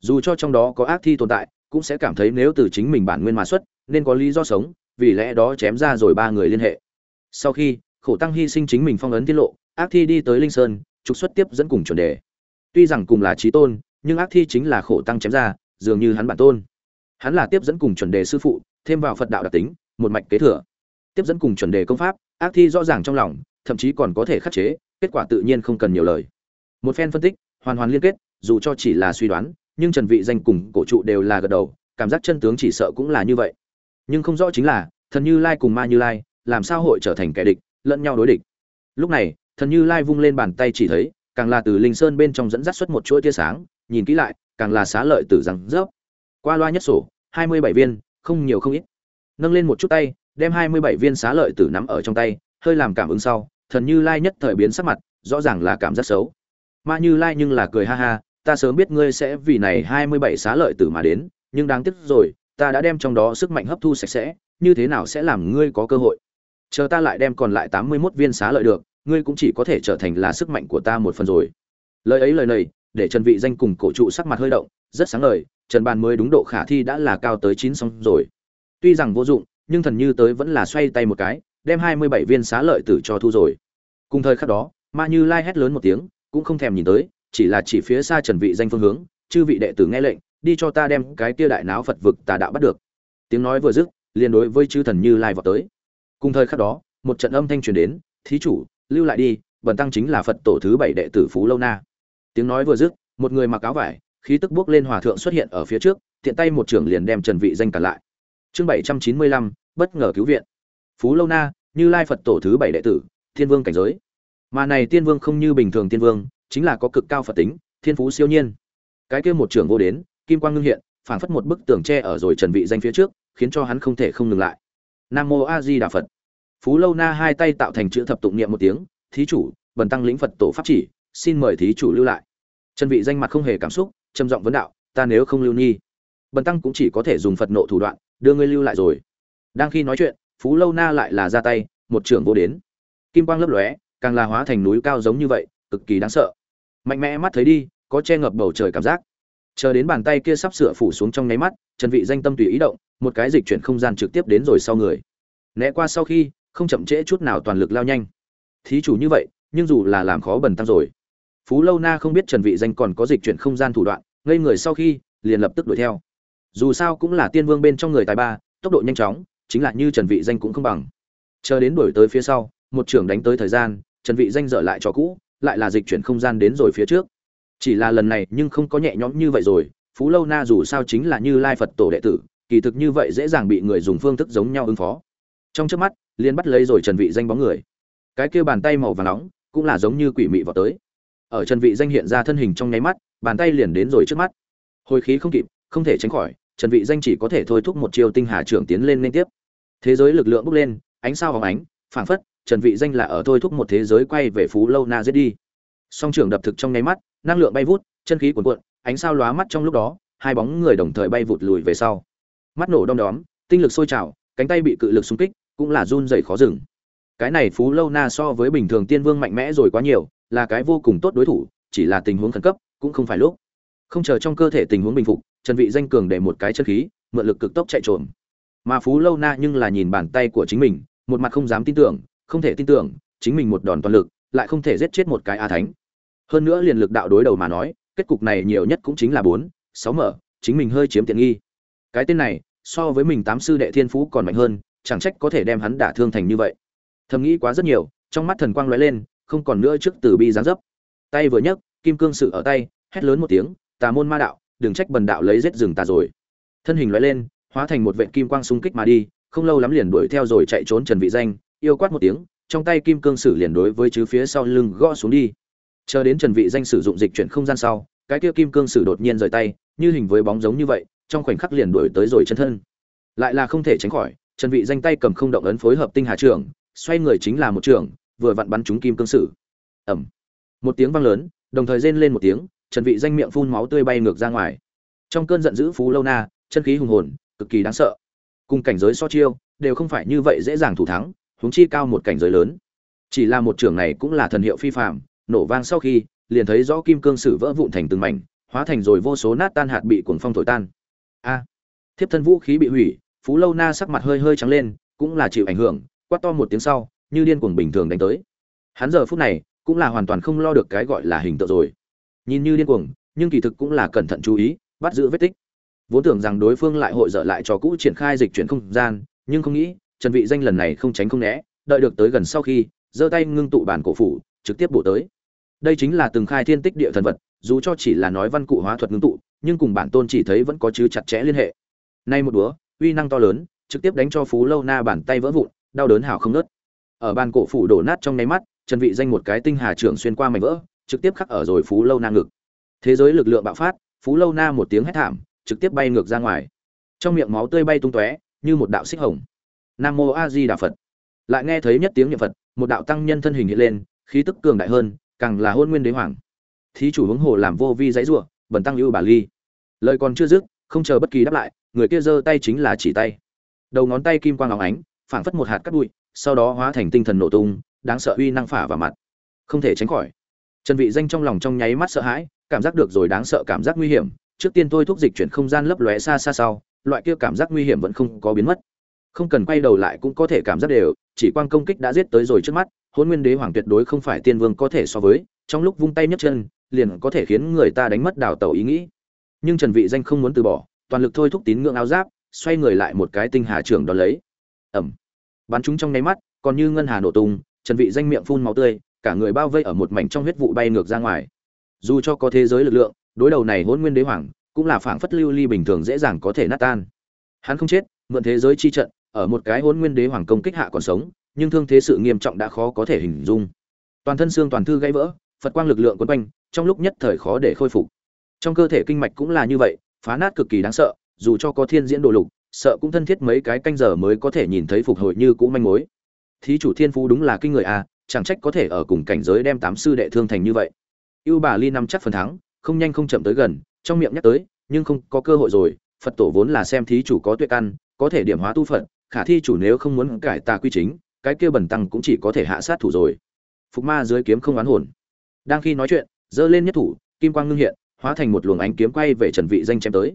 Dù cho trong đó có ác thi tồn tại cũng sẽ cảm thấy nếu từ chính mình bản nguyên mà xuất, nên có lý do sống, vì lẽ đó chém ra rồi ba người liên hệ. Sau khi, khổ tăng hy sinh chính mình phong ấn tiết lộ, ác thi đi tới linh sơn, trục xuất tiếp dẫn cùng chuẩn đề. Tuy rằng cùng là trí tôn, nhưng ác thi chính là khổ tăng chém ra, dường như hắn bản tôn. Hắn là tiếp dẫn cùng chuẩn đề sư phụ, thêm vào phật đạo đặc tính, một mạch kế thừa. Tiếp dẫn cùng chuẩn đề công pháp, ác thi rõ ràng trong lòng, thậm chí còn có thể khắc chế, kết quả tự nhiên không cần nhiều lời. Một phen phân tích, hoàn hoàn liên kết, dù cho chỉ là suy đoán nhưng trần vị danh cùng cổ trụ đều là gật đầu, cảm giác chân tướng chỉ sợ cũng là như vậy. Nhưng không rõ chính là, thần như lai cùng ma như lai làm sao hội trở thành kẻ địch, lẫn nhau đối địch. Lúc này, thần như lai vung lên bàn tay chỉ thấy, càng là từ linh sơn bên trong dẫn dắt xuất một chuỗi tia sáng, nhìn kỹ lại, càng là xá lợi tử rằng rớp. Qua loa nhất sổ, hai mươi bảy viên, không nhiều không ít. Nâng lên một chút tay, đem hai mươi bảy viên xá lợi tử nắm ở trong tay, hơi làm cảm ứng sau, thần như lai nhất thời biến sắc mặt, rõ ràng là cảm giác xấu. Ma như lai nhưng là cười ha ha ta sớm biết ngươi sẽ vì này hai mươi bảy xá lợi tử mà đến, nhưng đáng tiếc rồi, ta đã đem trong đó sức mạnh hấp thu sạch sẽ, như thế nào sẽ làm ngươi có cơ hội? Chờ ta lại đem còn lại tám mươi 81 viên xá lợi được, ngươi cũng chỉ có thể trở thành là sức mạnh của ta một phần rồi. Lời ấy lời này, để trần vị danh cùng cổ trụ sắc mặt hơi động, rất sáng lời trần bàn mới đúng độ khả thi đã là cao tới chín xong rồi. Tuy rằng vô dụng, nhưng thần như tới vẫn là xoay tay một cái, đem hai mươi bảy viên xá lợi tử cho thu rồi. Cùng thời khắc đó, ma như lai hét lớn một tiếng, cũng không thèm nhìn tới chỉ là chỉ phía xa trần vị danh phương hướng, chư vị đệ tử nghe lệnh, đi cho ta đem cái kia đại náo phật vực tà đạo bắt được. Tiếng nói vừa dứt, liền đối với chư thần như lai vọt tới. Cùng thời khắc đó, một trận âm thanh truyền đến, thí chủ, lưu lại đi, bần tăng chính là phật tổ thứ bảy đệ tử phú lâu na. Tiếng nói vừa dứt, một người mặc áo vải, khí tức bước lên hòa thượng xuất hiện ở phía trước, tiện tay một trưởng liền đem trần vị danh cả lại. Chương bảy trăm chín mươi lăm, bất ngờ cứu viện. Phú lâu na, như lai phật tổ thứ bảy đệ tử, thiên vương cảnh giới. Mà này tiên vương không như bình thường tiên vương chính là có cực cao phật tính, thiên phú siêu nhiên. Cái kia một trưởng vô đến, kim quang ngưng hiện, phảng phất một bức tường tre ở rồi trần vị danh phía trước, khiến cho hắn không thể không ngừng lại. Nam mô a di đà phật. Phú lâu na hai tay tạo thành chữ thập tụng niệm một tiếng, thí chủ, bần tăng lĩnh phật tổ pháp chỉ, xin mời thí chủ lưu lại. Trần vị danh mặt không hề cảm xúc, trầm giọng vấn đạo, ta nếu không lưu nhi, bần tăng cũng chỉ có thể dùng phật nộ thủ đoạn, đưa ngươi lưu lại rồi. Đang khi nói chuyện, phú lâu na lại là ra tay, một trưởng vô đến. Kim quang lấp lóe, càng là hóa thành núi cao giống như vậy, cực kỳ đáng sợ mạnh mẽ mắt thấy đi, có che ngập bầu trời cảm giác. Chờ đến bàn tay kia sắp sửa phủ xuống trong nháy mắt, trần vị danh tâm tùy ý động, một cái dịch chuyển không gian trực tiếp đến rồi sau người. Né qua sau khi, không chậm trễ chút nào toàn lực lao nhanh. Thí chủ như vậy, nhưng dù là làm khó bần tăng rồi. Phú lâu na không biết trần vị danh còn có dịch chuyển không gian thủ đoạn, ngây người sau khi, liền lập tức đuổi theo. Dù sao cũng là tiên vương bên trong người tài ba, tốc độ nhanh chóng, chính là như trần vị danh cũng không bằng. Chờ đến đuổi tới phía sau, một trưởng đánh tới thời gian, trần vị danh dở lại cho cũ lại là dịch chuyển không gian đến rồi phía trước. Chỉ là lần này nhưng không có nhẹ nhõm như vậy rồi, phú lâu na dù sao chính là như lai phật tổ đệ tử, kỳ thực như vậy dễ dàng bị người dùng phương thức giống nhau ứng phó. Trong trước mắt liên bắt lấy rồi trần vị danh bóng người. Cái kia bàn tay màu vàng nóng cũng là giống như quỷ mị vào tới. Ở trần vị danh hiện ra thân hình trong nháy mắt, bàn tay liền đến rồi trước mắt. Hồi khí không kịp, không thể tránh khỏi, trần vị danh chỉ có thể thôi thúc một chiêu tinh hà trưởng tiến lên liên tiếp. Thế giới lực lượng bốc lên, ánh sao hóng ánh, phảng phất trần vị danh là ở thôi thúc một thế giới quay về phú lâu na giết đi. Song trưởng đập thực trong nháy mắt, năng lượng bay vút, chân khí cuồn cuộn, ánh sao lóa mắt trong lúc đó, hai bóng người đồng thời bay vụt lùi về sau. Mắt nổ đom đóm, tinh lực sôi trào, cánh tay bị cự lực xung kích, cũng là run rẩy khó dừng. Cái này phú lâu na so với bình thường tiên vương mạnh mẽ rồi quá nhiều, là cái vô cùng tốt đối thủ, chỉ là tình huống khẩn cấp, cũng không phải lúc. Không chờ trong cơ thể tình huống bình phục, trần vị danh cường để một cái chân khí, mượn lực cực tốc chạy trốn mà phú lâu na nhưng là nhìn bàn tay của chính mình, một mặt không dám tin tưởng không thể tin tưởng, chính mình một đòn toàn lực, lại không thể giết chết một cái a thánh. Hơn nữa liền lực đạo đối đầu mà nói, kết cục này nhiều nhất cũng chính là bốn, sáu mở, chính mình hơi chiếm tiện nghi. Cái tên này, so với mình tám sư đệ thiên phú còn mạnh hơn, chẳng trách có thể đem hắn đả thương thành như vậy. Thầm nghĩ quá rất nhiều, trong mắt thần quang lóe lên, không còn nữa trước từ bi giáng dấp. Tay vừa nhấc, kim cương sự ở tay, hét lớn một tiếng, tà môn ma đạo, đừng trách bần đạo lấy giết rừng tà rồi. Thân hình lóe lên, hóa thành một vệt kim quang xung kích mà đi, không lâu lắm liền đuổi theo rồi chạy trốn trần vị danh yêu quát một tiếng trong tay kim cương sử liền đối với chứ phía sau lưng gõ xuống đi. Chờ đến trần vị danh sử dụng dịch chuyển không gian sau cái kia kim cương sử đột nhiên rời tay như hình với bóng giống như vậy trong khoảnh khắc liền đuổi tới rồi chân thân. Lại là không thể tránh khỏi trần vị danh tay cầm không động ấn phối hợp tinh hà trưởng xoay người chính là một trường vừa vặn bắn trúng kim cương sử. Ầm, một tiếng vang lớn đồng thời rên lên một tiếng trần vị danh miệng phun máu tươi bay ngược ra ngoài. Trong cơn giận dữ phú lâu na chân khí hùng hồn cực kỳ đáng sợ. Cùng cảnh giới so chiêu đều không phải như vậy dễ dàng thủ thắng huống chi cao một cảnh giới lớn. Chỉ là một trường này cũng là thần hiệu phi phàm, nổ vang sau khi, liền thấy rõ kim cương sử vỡ vụn thành từng mảnh, hóa thành rồi vô số nát tan hạt bị cuồng phong thổi tan. A! Thiếp thân vũ khí bị hủy, phú lâu na sắc mặt hơi hơi trắng lên, cũng là chịu ảnh hưởng, quát to một tiếng sau, như điên cuồng bình thường đánh tới. Hắn giờ phút này, cũng là hoàn toàn không lo được cái gọi là hình tượng rồi. Nhìn như điên cuồng, nhưng kỳ thực cũng là cẩn thận chú ý, bắt giữ vết tích. Vốn tưởng rằng đối phương lại hội dở lại cho cũ triển khai dịch chuyển không gian, nhưng không nghĩ trần vị danh lần này không tránh không né, đợi được tới gần sau khi, giơ tay ngưng tụ bản cổ phủ, trực tiếp bổ tới. Đây chính là từng khai thiên tích địa thần vật, dù cho chỉ là nói văn cụ hóa thuật ngưng tụ, nhưng cùng bản tôn chỉ thấy vẫn có chứ chặt chẽ liên hệ. Nay một đũa uy năng to lớn, trực tiếp đánh cho phú lâu na bàn tay vỡ vụn, đau đớn hào không nớt ở bàn cổ phủ đổ nát trong nháy mắt, trần vị danh một cái tinh hà trưởng xuyên qua mảnh vỡ, trực tiếp khắc ở rồi phú lâu na ngực. Thế giới lực lượng bạo phát, phú lâu na một tiếng hét thảm, trực tiếp bay ngược ra ngoài. Trong miệng máu tươi bay tung tóe, như một đạo xích hồng nam mô a di đà phật. Lại nghe thấy nhất tiếng niệm phật, một đạo tăng nhân thân hình hiện lên, khí tức cường đại hơn, càng là hôn nguyên đế hoàng. Thí chủ hướng hồ làm vô vi dãy rủa bẩn tăng ưu bà ly. Lời còn chưa dứt, không chờ bất kỳ đáp lại, người kia giơ tay chính là chỉ tay. Đầu ngón tay kim quang óng ánh, phảng phất một hạt cát bụi, sau đó hóa thành tinh thần nổ tung, đáng sợ uy năng phả vào mặt. Không thể tránh khỏi. Trần vị danh trong lòng trong nháy mắt sợ hãi, cảm giác được rồi đáng sợ cảm giác nguy hiểm, trước tiên tôi thúc dịch chuyển không gian lấp lóe xa xa sau, loại kia cảm giác nguy hiểm vẫn không có biến mất không cần quay đầu lại cũng có thể cảm giác đều, chỉ quang công kích đã giết tới rồi trước mắt hôn nguyên đế hoàng tuyệt đối không phải tiên vương có thể so với, trong lúc vung tay nhấc chân, liền có thể khiến người ta đánh mất đào tẩu ý nghĩ. Nhưng trần vị danh không muốn từ bỏ, toàn lực thôi thúc tín ngưỡng áo giáp, xoay người lại một cái tinh hà trưởng đón lấy. Ẩm. Bắn chúng trong nháy mắt, còn như ngân hà nổ tung, trần vị danh miệng phun máu tươi, cả người bao vây ở một mảnh trong huyết vụ bay ngược ra ngoài. Dù cho có thế giới lực lượng, đối đầu này hôn nguyên đế hoàng, cũng là phảng phất lưu ly bình thường dễ dàng có thể nát tan. Hắn không chết, mượn thế giới chi trận ở một cái hôn nguyên đế hoàng công kích hạ còn sống, nhưng thương thế sự nghiêm trọng đã khó có thể hình dung. Toàn thân xương toàn thư gãy vỡ, phật quang lực lượng quấn quanh, trong lúc nhất thời khó để khôi phục. Trong cơ thể kinh mạch cũng là như vậy, phá nát cực kỳ đáng sợ, dù cho có thiên diễn đồ lục, sợ cũng thân thiết mấy cái canh giờ mới có thể nhìn thấy phục hồi như cũ manh mối. Thí chủ thiên phú đúng là kinh người à chẳng trách có thể ở cùng cảnh giới đem tám sư đệ thương thành như vậy. Ưu bà ly năm chắc phần thắng, không nhanh không chậm tới gần, trong miệng nhắc tới, nhưng không có cơ hội rồi, phật tổ vốn là xem thí chủ có tuyệt căn, có thể điểm hóa tu phật khả thi chủ nếu không muốn cải tà quy chính, cái kia bẩn tăng cũng chỉ có thể hạ sát thủ rồi. Phục ma dưới kiếm không oán hồn. Đang khi nói chuyện, giơ lên nhất thủ, kim quang ngưng hiện, hóa thành một luồng ánh kiếm quay về trần vị danh chém tới.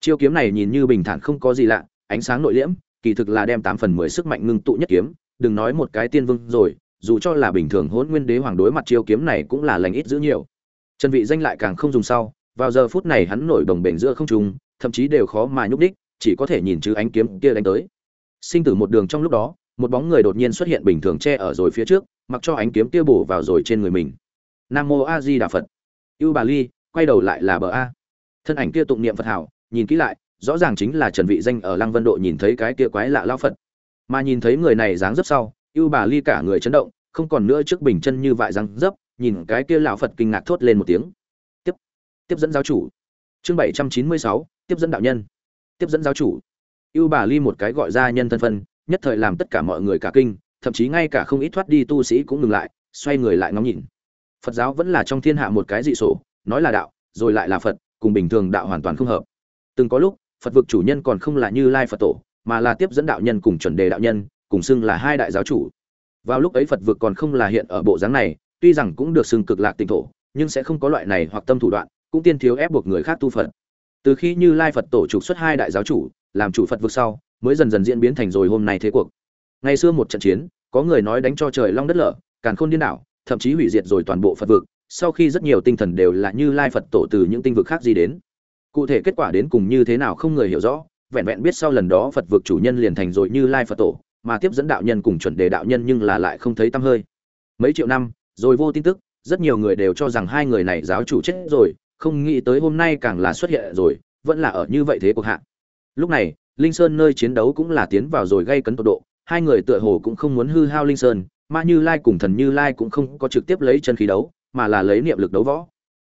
Chiêu kiếm này nhìn như bình thản không có gì lạ, ánh sáng nội liễm, kỳ thực là đem tám phần mười sức mạnh ngưng tụ nhất kiếm, đừng nói một cái tiên vương rồi, dù cho là bình thường hỗn nguyên đế hoàng đối mặt chiêu kiếm này cũng là lành ít dữ nhiều. Trần vị danh lại càng không dùng sau, vào giờ phút này hắn nổi đồng bền giữa không trung, thậm chí đều khó mà nhúc đích chỉ có thể nhìn chứ ánh kiếm kia đánh tới sinh tử một đường trong lúc đó một bóng người đột nhiên xuất hiện bình thường che ở rồi phía trước mặc cho ánh kiếm kia bổ vào rồi trên người mình. Nam mô a di đà phật. Ưu bà ly quay đầu lại là bờ a. Thân ảnh kia tụng niệm phật hảo nhìn kỹ lại rõ ràng chính là trần vị danh ở lăng vân độ nhìn thấy cái kia quái lạ lao phật. Mà nhìn thấy người này dáng dấp sau ưu bà ly cả người chấn động không còn nữa trước bình chân như vậy dáng dấp nhìn cái kia lão phật kinh ngạc thốt lên một tiếng. Tiếp tiếp dẫn giáo chủ. Chương 796, tiếp dẫn đạo nhân. Tiếp dẫn giáo chủ ưu bà ly một cái gọi ra nhân thân phân, nhất thời làm tất cả mọi người cả kinh, thậm chí ngay cả không ít thoát đi tu sĩ cũng ngừng lại, xoay người lại ngóng nhìn. Phật giáo vẫn là trong thiên hạ một cái dị sổ nói là đạo, rồi lại là phật, cùng bình thường đạo hoàn toàn không hợp. Từng có lúc, phật vực chủ nhân còn không là như lai phật tổ, mà là tiếp dẫn đạo nhân cùng chuẩn đề đạo nhân, cùng xưng là hai đại giáo chủ. Vào lúc ấy phật vực còn không là hiện ở bộ dáng này, tuy rằng cũng được xưng cực lạc tịnh thổ, nhưng sẽ không có loại này hoặc tâm thủ đoạn, cũng tiên thiếu ép buộc người khác tu phật. Từ khi như lai phật tổ trục xuất hai đại giáo chủ làm chủ phật vực sau, mới dần dần diễn biến thành rồi hôm nay thế cuộc. Ngày xưa một trận chiến, có người nói đánh cho trời long đất lở, càn khôn điên đảo, thậm chí hủy diệt rồi toàn bộ phật vực, sau khi rất nhiều tinh thần đều là như lai phật tổ từ những tinh vực khác gì đến. Cụ thể kết quả đến cùng như thế nào không người hiểu rõ, vẹn vẹn biết sau lần đó phật vực chủ nhân liền thành rồi như lai phật tổ, mà tiếp dẫn đạo nhân cùng chuẩn đề đạo nhân nhưng là lại không thấy tăm hơi. Mấy triệu năm, rồi vô tin tức, rất nhiều người đều cho rằng hai người này giáo chủ chết rồi, không nghĩ tới hôm nay càng là xuất hiện rồi, vẫn là ở như vậy thế cuộc hạ lúc này, linh sơn nơi chiến đấu cũng là tiến vào rồi gây cấn tột độ, hai người tựa hồ cũng không muốn hư hao linh sơn mà như lai cùng thần như lai cũng không có trực tiếp lấy chân khí đấu, mà là lấy niệm lực đấu võ.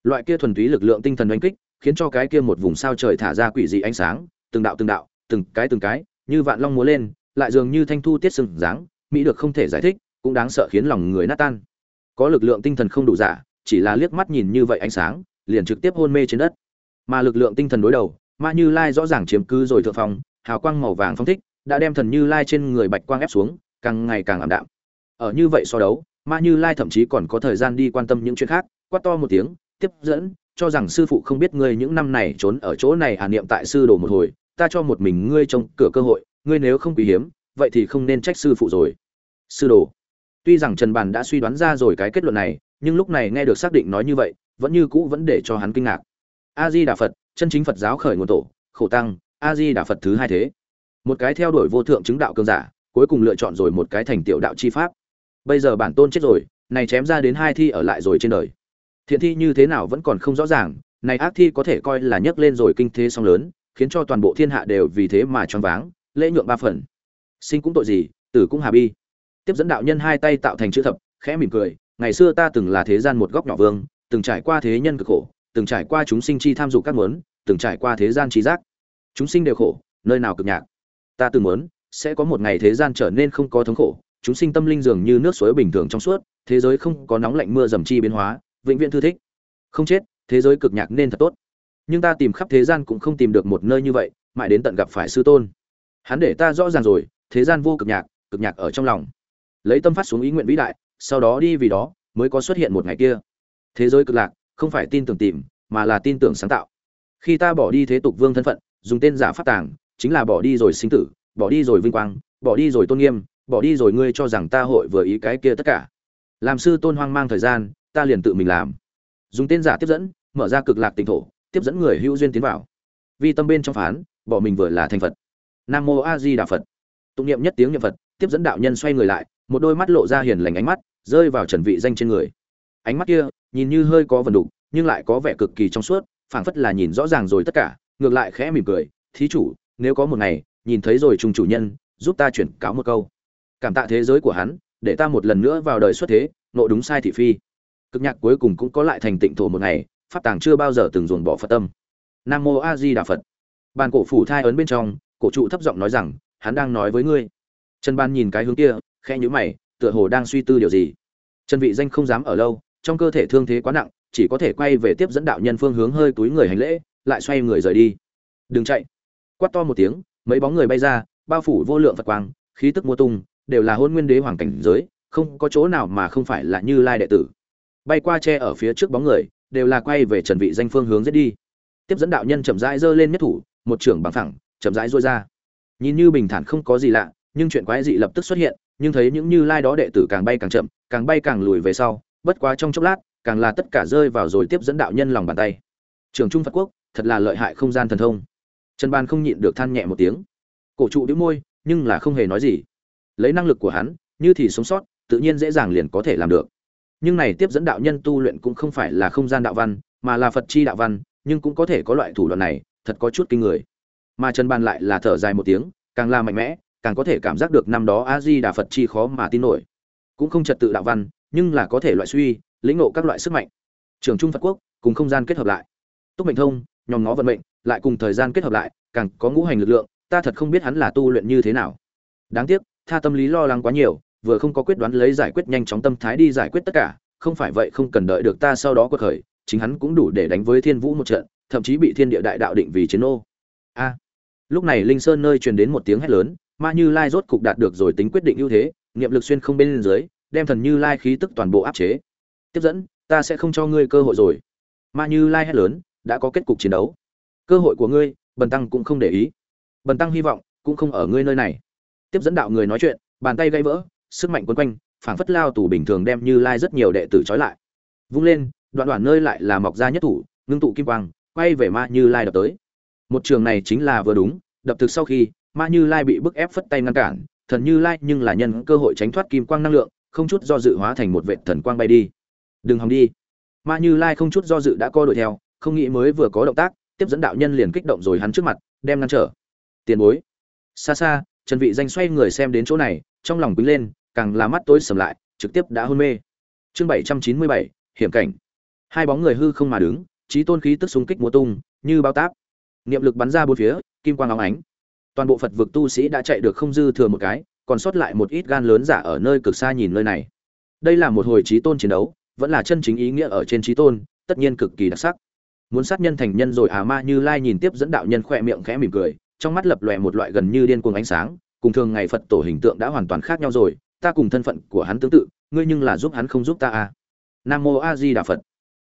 Loại kia thuần túy lực lượng tinh thần đánh kích, khiến cho cái kia một vùng sao trời thả ra quỷ dị ánh sáng, từng đạo từng đạo, từng cái từng cái, như vạn long múa lên, lại dường như thanh thu tiết sừng dáng, mỹ được không thể giải thích, cũng đáng sợ khiến lòng người nát tan. Có lực lượng tinh thần không đủ giả, chỉ là liếc mắt nhìn như vậy ánh sáng, liền trực tiếp hôn mê trên đất. Mà lực lượng tinh thần đối đầu ma như lai rõ ràng chiếm cứ rồi thượng phong, hào quang màu vàng phong thích, đã đem thần như lai trên người bạch quang ép xuống, càng ngày càng ảm đạm. Ở như vậy so đấu, ma như lai thậm chí còn có thời gian đi quan tâm những chuyện khác, quát to một tiếng, tiếp dẫn, cho rằng sư phụ không biết ngươi những năm này trốn ở chỗ này à niệm tại sư đồ một hồi, ta cho một mình ngươi trông cửa cơ hội, ngươi nếu không quý hiếm, vậy thì không nên trách sư phụ rồi. Sư đồ, tuy rằng trần bàn đã suy đoán ra rồi cái kết luận này, nhưng lúc này nghe được xác định nói như vậy, vẫn như cũ vẫn để cho hắn kinh ngạc. A di đà phật chân chính phật giáo khởi nguồn tổ, khổ tăng a di đà phật thứ hai thế. Một cái theo đuổi vô thượng chứng đạo cường giả, cuối cùng lựa chọn rồi một cái thành tiểu đạo chi pháp. Bây giờ bản tôn chết rồi, này chém ra đến hai thi ở lại rồi trên đời. Thiện thi như thế nào vẫn còn không rõ ràng, này ác thi có thể coi là nhấc lên rồi kinh thế song lớn, khiến cho toàn bộ thiên hạ đều vì thế mà choáng váng, lễ nhượng ba phần. Sinh cũng tội gì, tử cũng hà bi. Tiếp dẫn đạo nhân hai tay tạo thành chữ thập, khẽ mỉm cười, ngày xưa ta từng là thế gian một góc nhỏ vương, từng trải qua thế nhân cực khổ từng trải qua chúng sinh chi tham dục các muốn, từng trải qua thế gian trí giác. Chúng sinh đều khổ, nơi nào cực nhạc. Ta từng muốn, sẽ có một ngày thế gian trở nên không có thống khổ, chúng sinh tâm linh dường như nước suối bình thường trong suốt, thế giới không có nóng lạnh mưa dầm chi biến hóa, vĩnh viễn thư thích. Không chết, thế giới cực nhạc nên thật tốt. Nhưng ta tìm khắp thế gian cũng không tìm được một nơi như vậy, mãi đến tận gặp phải sư tôn. Hắn để ta rõ ràng rồi, thế gian vô cực nhạc cực nhạc ở trong lòng. Lấy tâm phát xuống ý nguyện vĩ đại, sau đó đi vì đó, mới có xuất hiện một ngày kia. Thế giới cực lạc không phải tin tưởng tìm, mà là tin tưởng sáng tạo. Khi ta bỏ đi thế tục vương thân phận, dùng tên giả phát tàng, chính là bỏ đi rồi sinh tử, bỏ đi rồi vinh quang, bỏ đi rồi tôn nghiêm, bỏ đi rồi ngươi cho rằng ta hội vừa ý cái kia tất cả. Làm sư tôn hoang mang thời gian, ta liền tự mình làm. Dùng tên giả tiếp dẫn, mở ra cực lạc tỉnh thổ, tiếp dẫn người hữu duyên tiến vào. Vì tâm bên trong phán, bỏ mình vừa là thành phật. Nam mô a di đà phật. Tụng niệm nhất tiếng niệm phật, tiếp dẫn đạo nhân xoay người lại, một đôi mắt lộ ra hiền lành ánh mắt, rơi vào trần vị danh trên người ánh mắt kia nhìn như hơi có vần đục, nhưng lại có vẻ cực kỳ trong suốt, phảng phất là nhìn rõ ràng rồi tất cả, ngược lại khẽ mỉm cười, thí chủ, nếu có một ngày, nhìn thấy rồi trùng chủ nhân, giúp ta chuyển cáo một câu. Cảm tạ thế giới của hắn, để ta một lần nữa vào đời xuất thế nộ đúng sai thị phi. Cực nhạc cuối cùng cũng có lại thành tịnh thổ một ngày, pháp tàng chưa bao giờ từng dồn bỏ phật tâm. Nam mô a di đà phật. Bàn cổ phủ thai ấn bên trong, cổ trụ thấp giọng nói rằng, hắn đang nói với ngươi. Trần ban nhìn cái hướng kia, khẽ nhíu mày, tựa hồ đang suy tư điều gì. Trần vị danh không dám ở lâu trong cơ thể thương thế quá nặng, chỉ có thể quay về tiếp dẫn đạo nhân phương hướng hơi túi người hành lễ, lại xoay người rời đi. Đừng chạy. Quát to một tiếng, mấy bóng người bay ra, bao phủ vô lượng phật quang, khí tức mua tung, đều là hôn nguyên đế hoàng cảnh giới, không có chỗ nào mà không phải là như lai đệ tử. Bay qua tre ở phía trước bóng người, đều là quay về trần vị danh phương hướng giết đi. Tiếp dẫn đạo nhân chậm rãi giơ lên nhất thủ, một trưởng bằng thẳng chậm rãi duỗi ra. Nhìn như bình thản không có gì lạ, nhưng chuyện quái dị lập tức xuất hiện, nhưng thấy những như lai đó đệ tử càng bay càng chậm, càng bay càng lùi về sau bất quá trong chốc lát, càng là tất cả rơi vào rồi tiếp dẫn đạo nhân lòng bàn tay. Trường trung phật quốc, thật là lợi hại không gian thần thông. Trần ban không nhịn được than nhẹ một tiếng. Cổ trụ đĩu môi, nhưng là không hề nói gì. Lấy năng lực của hắn, như thì sống sót, tự nhiên dễ dàng liền có thể làm được. Nhưng này tiếp dẫn đạo nhân tu luyện cũng không phải là không gian đạo văn, mà là phật chi đạo văn, nhưng cũng có thể có loại thủ đoạn này, thật có chút kinh người. Mà trần ban lại là thở dài một tiếng, càng là mạnh mẽ, càng có thể cảm giác được năm đó a di đà phật chi khó mà tin nổi. Cũng không trật tự đạo văn nhưng là có thể loại suy, lĩnh ngộ các loại sức mạnh. Trường trung phật quốc cùng không gian kết hợp lại. Túc mệnh thông nhòm ngó vận mệnh, lại cùng thời gian kết hợp lại, càng có ngũ hành lực lượng, ta thật không biết hắn là tu luyện như thế nào. Đáng tiếc, tha tâm lý lo lắng quá nhiều, vừa không có quyết đoán lấy giải quyết nhanh chóng tâm thái đi giải quyết tất cả, không phải vậy không cần đợi được ta sau đó quật khởi, chính hắn cũng đủ để đánh với thiên vũ một trận, thậm chí bị thiên địa đại đạo định vì chiến ô a. Lúc này linh sơn nơi truyền đến một tiếng hét lớn, ma như lai rốt cục đạt được rồi tính quyết định ưu thế, niệm lực xuyên không bên dưới đem thần như lai khí tức toàn bộ áp chế. Tiếp dẫn, ta sẽ không cho ngươi cơ hội rồi. Ma như lai hét lớn, đã có kết cục chiến đấu. Cơ hội của ngươi, bần tăng cũng không để ý. Bần tăng hy vọng cũng không ở ngươi nơi này. Tiếp dẫn đạo người nói chuyện, bàn tay gãy vỡ, sức mạnh quấn quanh, phảng phất lao tù bình thường đem như lai rất nhiều đệ tử trói lại. Vung lên, đoạn đoạn nơi lại là mọc ra nhất thủ, ngưng tụ kim quang, quay về ma như lai đập tới. Một trường này chính là vừa đúng, đập thực sau khi, ma như lai bị bức ép phất tay ngăn cản, thần như lai nhưng là nhân cơ hội tránh thoát kim quang năng lượng không chút do dự hóa thành một vệ thần quang bay đi. Đừng hòng đi. Ma như lai không chút do dự đã co đuổi theo không nghĩ mới vừa có động tác tiếp dẫn đạo nhân liền kích động rồi hắn trước mặt đem ngăn trở. Tiền bối. Xa xa trần vị danh xoay người xem đến chỗ này trong lòng quýnh lên càng là mắt tối sầm lại trực tiếp đã hôn mê. Chương 797, hiểm cảnh. Hai bóng người hư không mà đứng trí tôn khí tức xung kích múa tung như bao táp. Niệm lực bắn ra bốn phía kim quang óng ánh. Toàn bộ phật vực tu sĩ đã chạy được không dư thừa một cái còn sót lại một ít gan lớn giả ở nơi cực xa nhìn nơi này. Đây là một hồi trí tôn chiến đấu, vẫn là chân chính ý nghĩa ở trên trí tôn, tất nhiên cực kỳ đặc sắc. Muốn sát nhân thành nhân rồi à ma như lai nhìn tiếp dẫn đạo nhân khỏe miệng khẽ mỉm cười, trong mắt lập lòe một loại gần như điên cuồng ánh sáng, cùng thường ngày phật tổ hình tượng đã hoàn toàn khác nhau rồi, ta cùng thân phận của hắn tương tự, ngươi nhưng là giúp hắn không giúp ta à. Nam mô a di đà phật.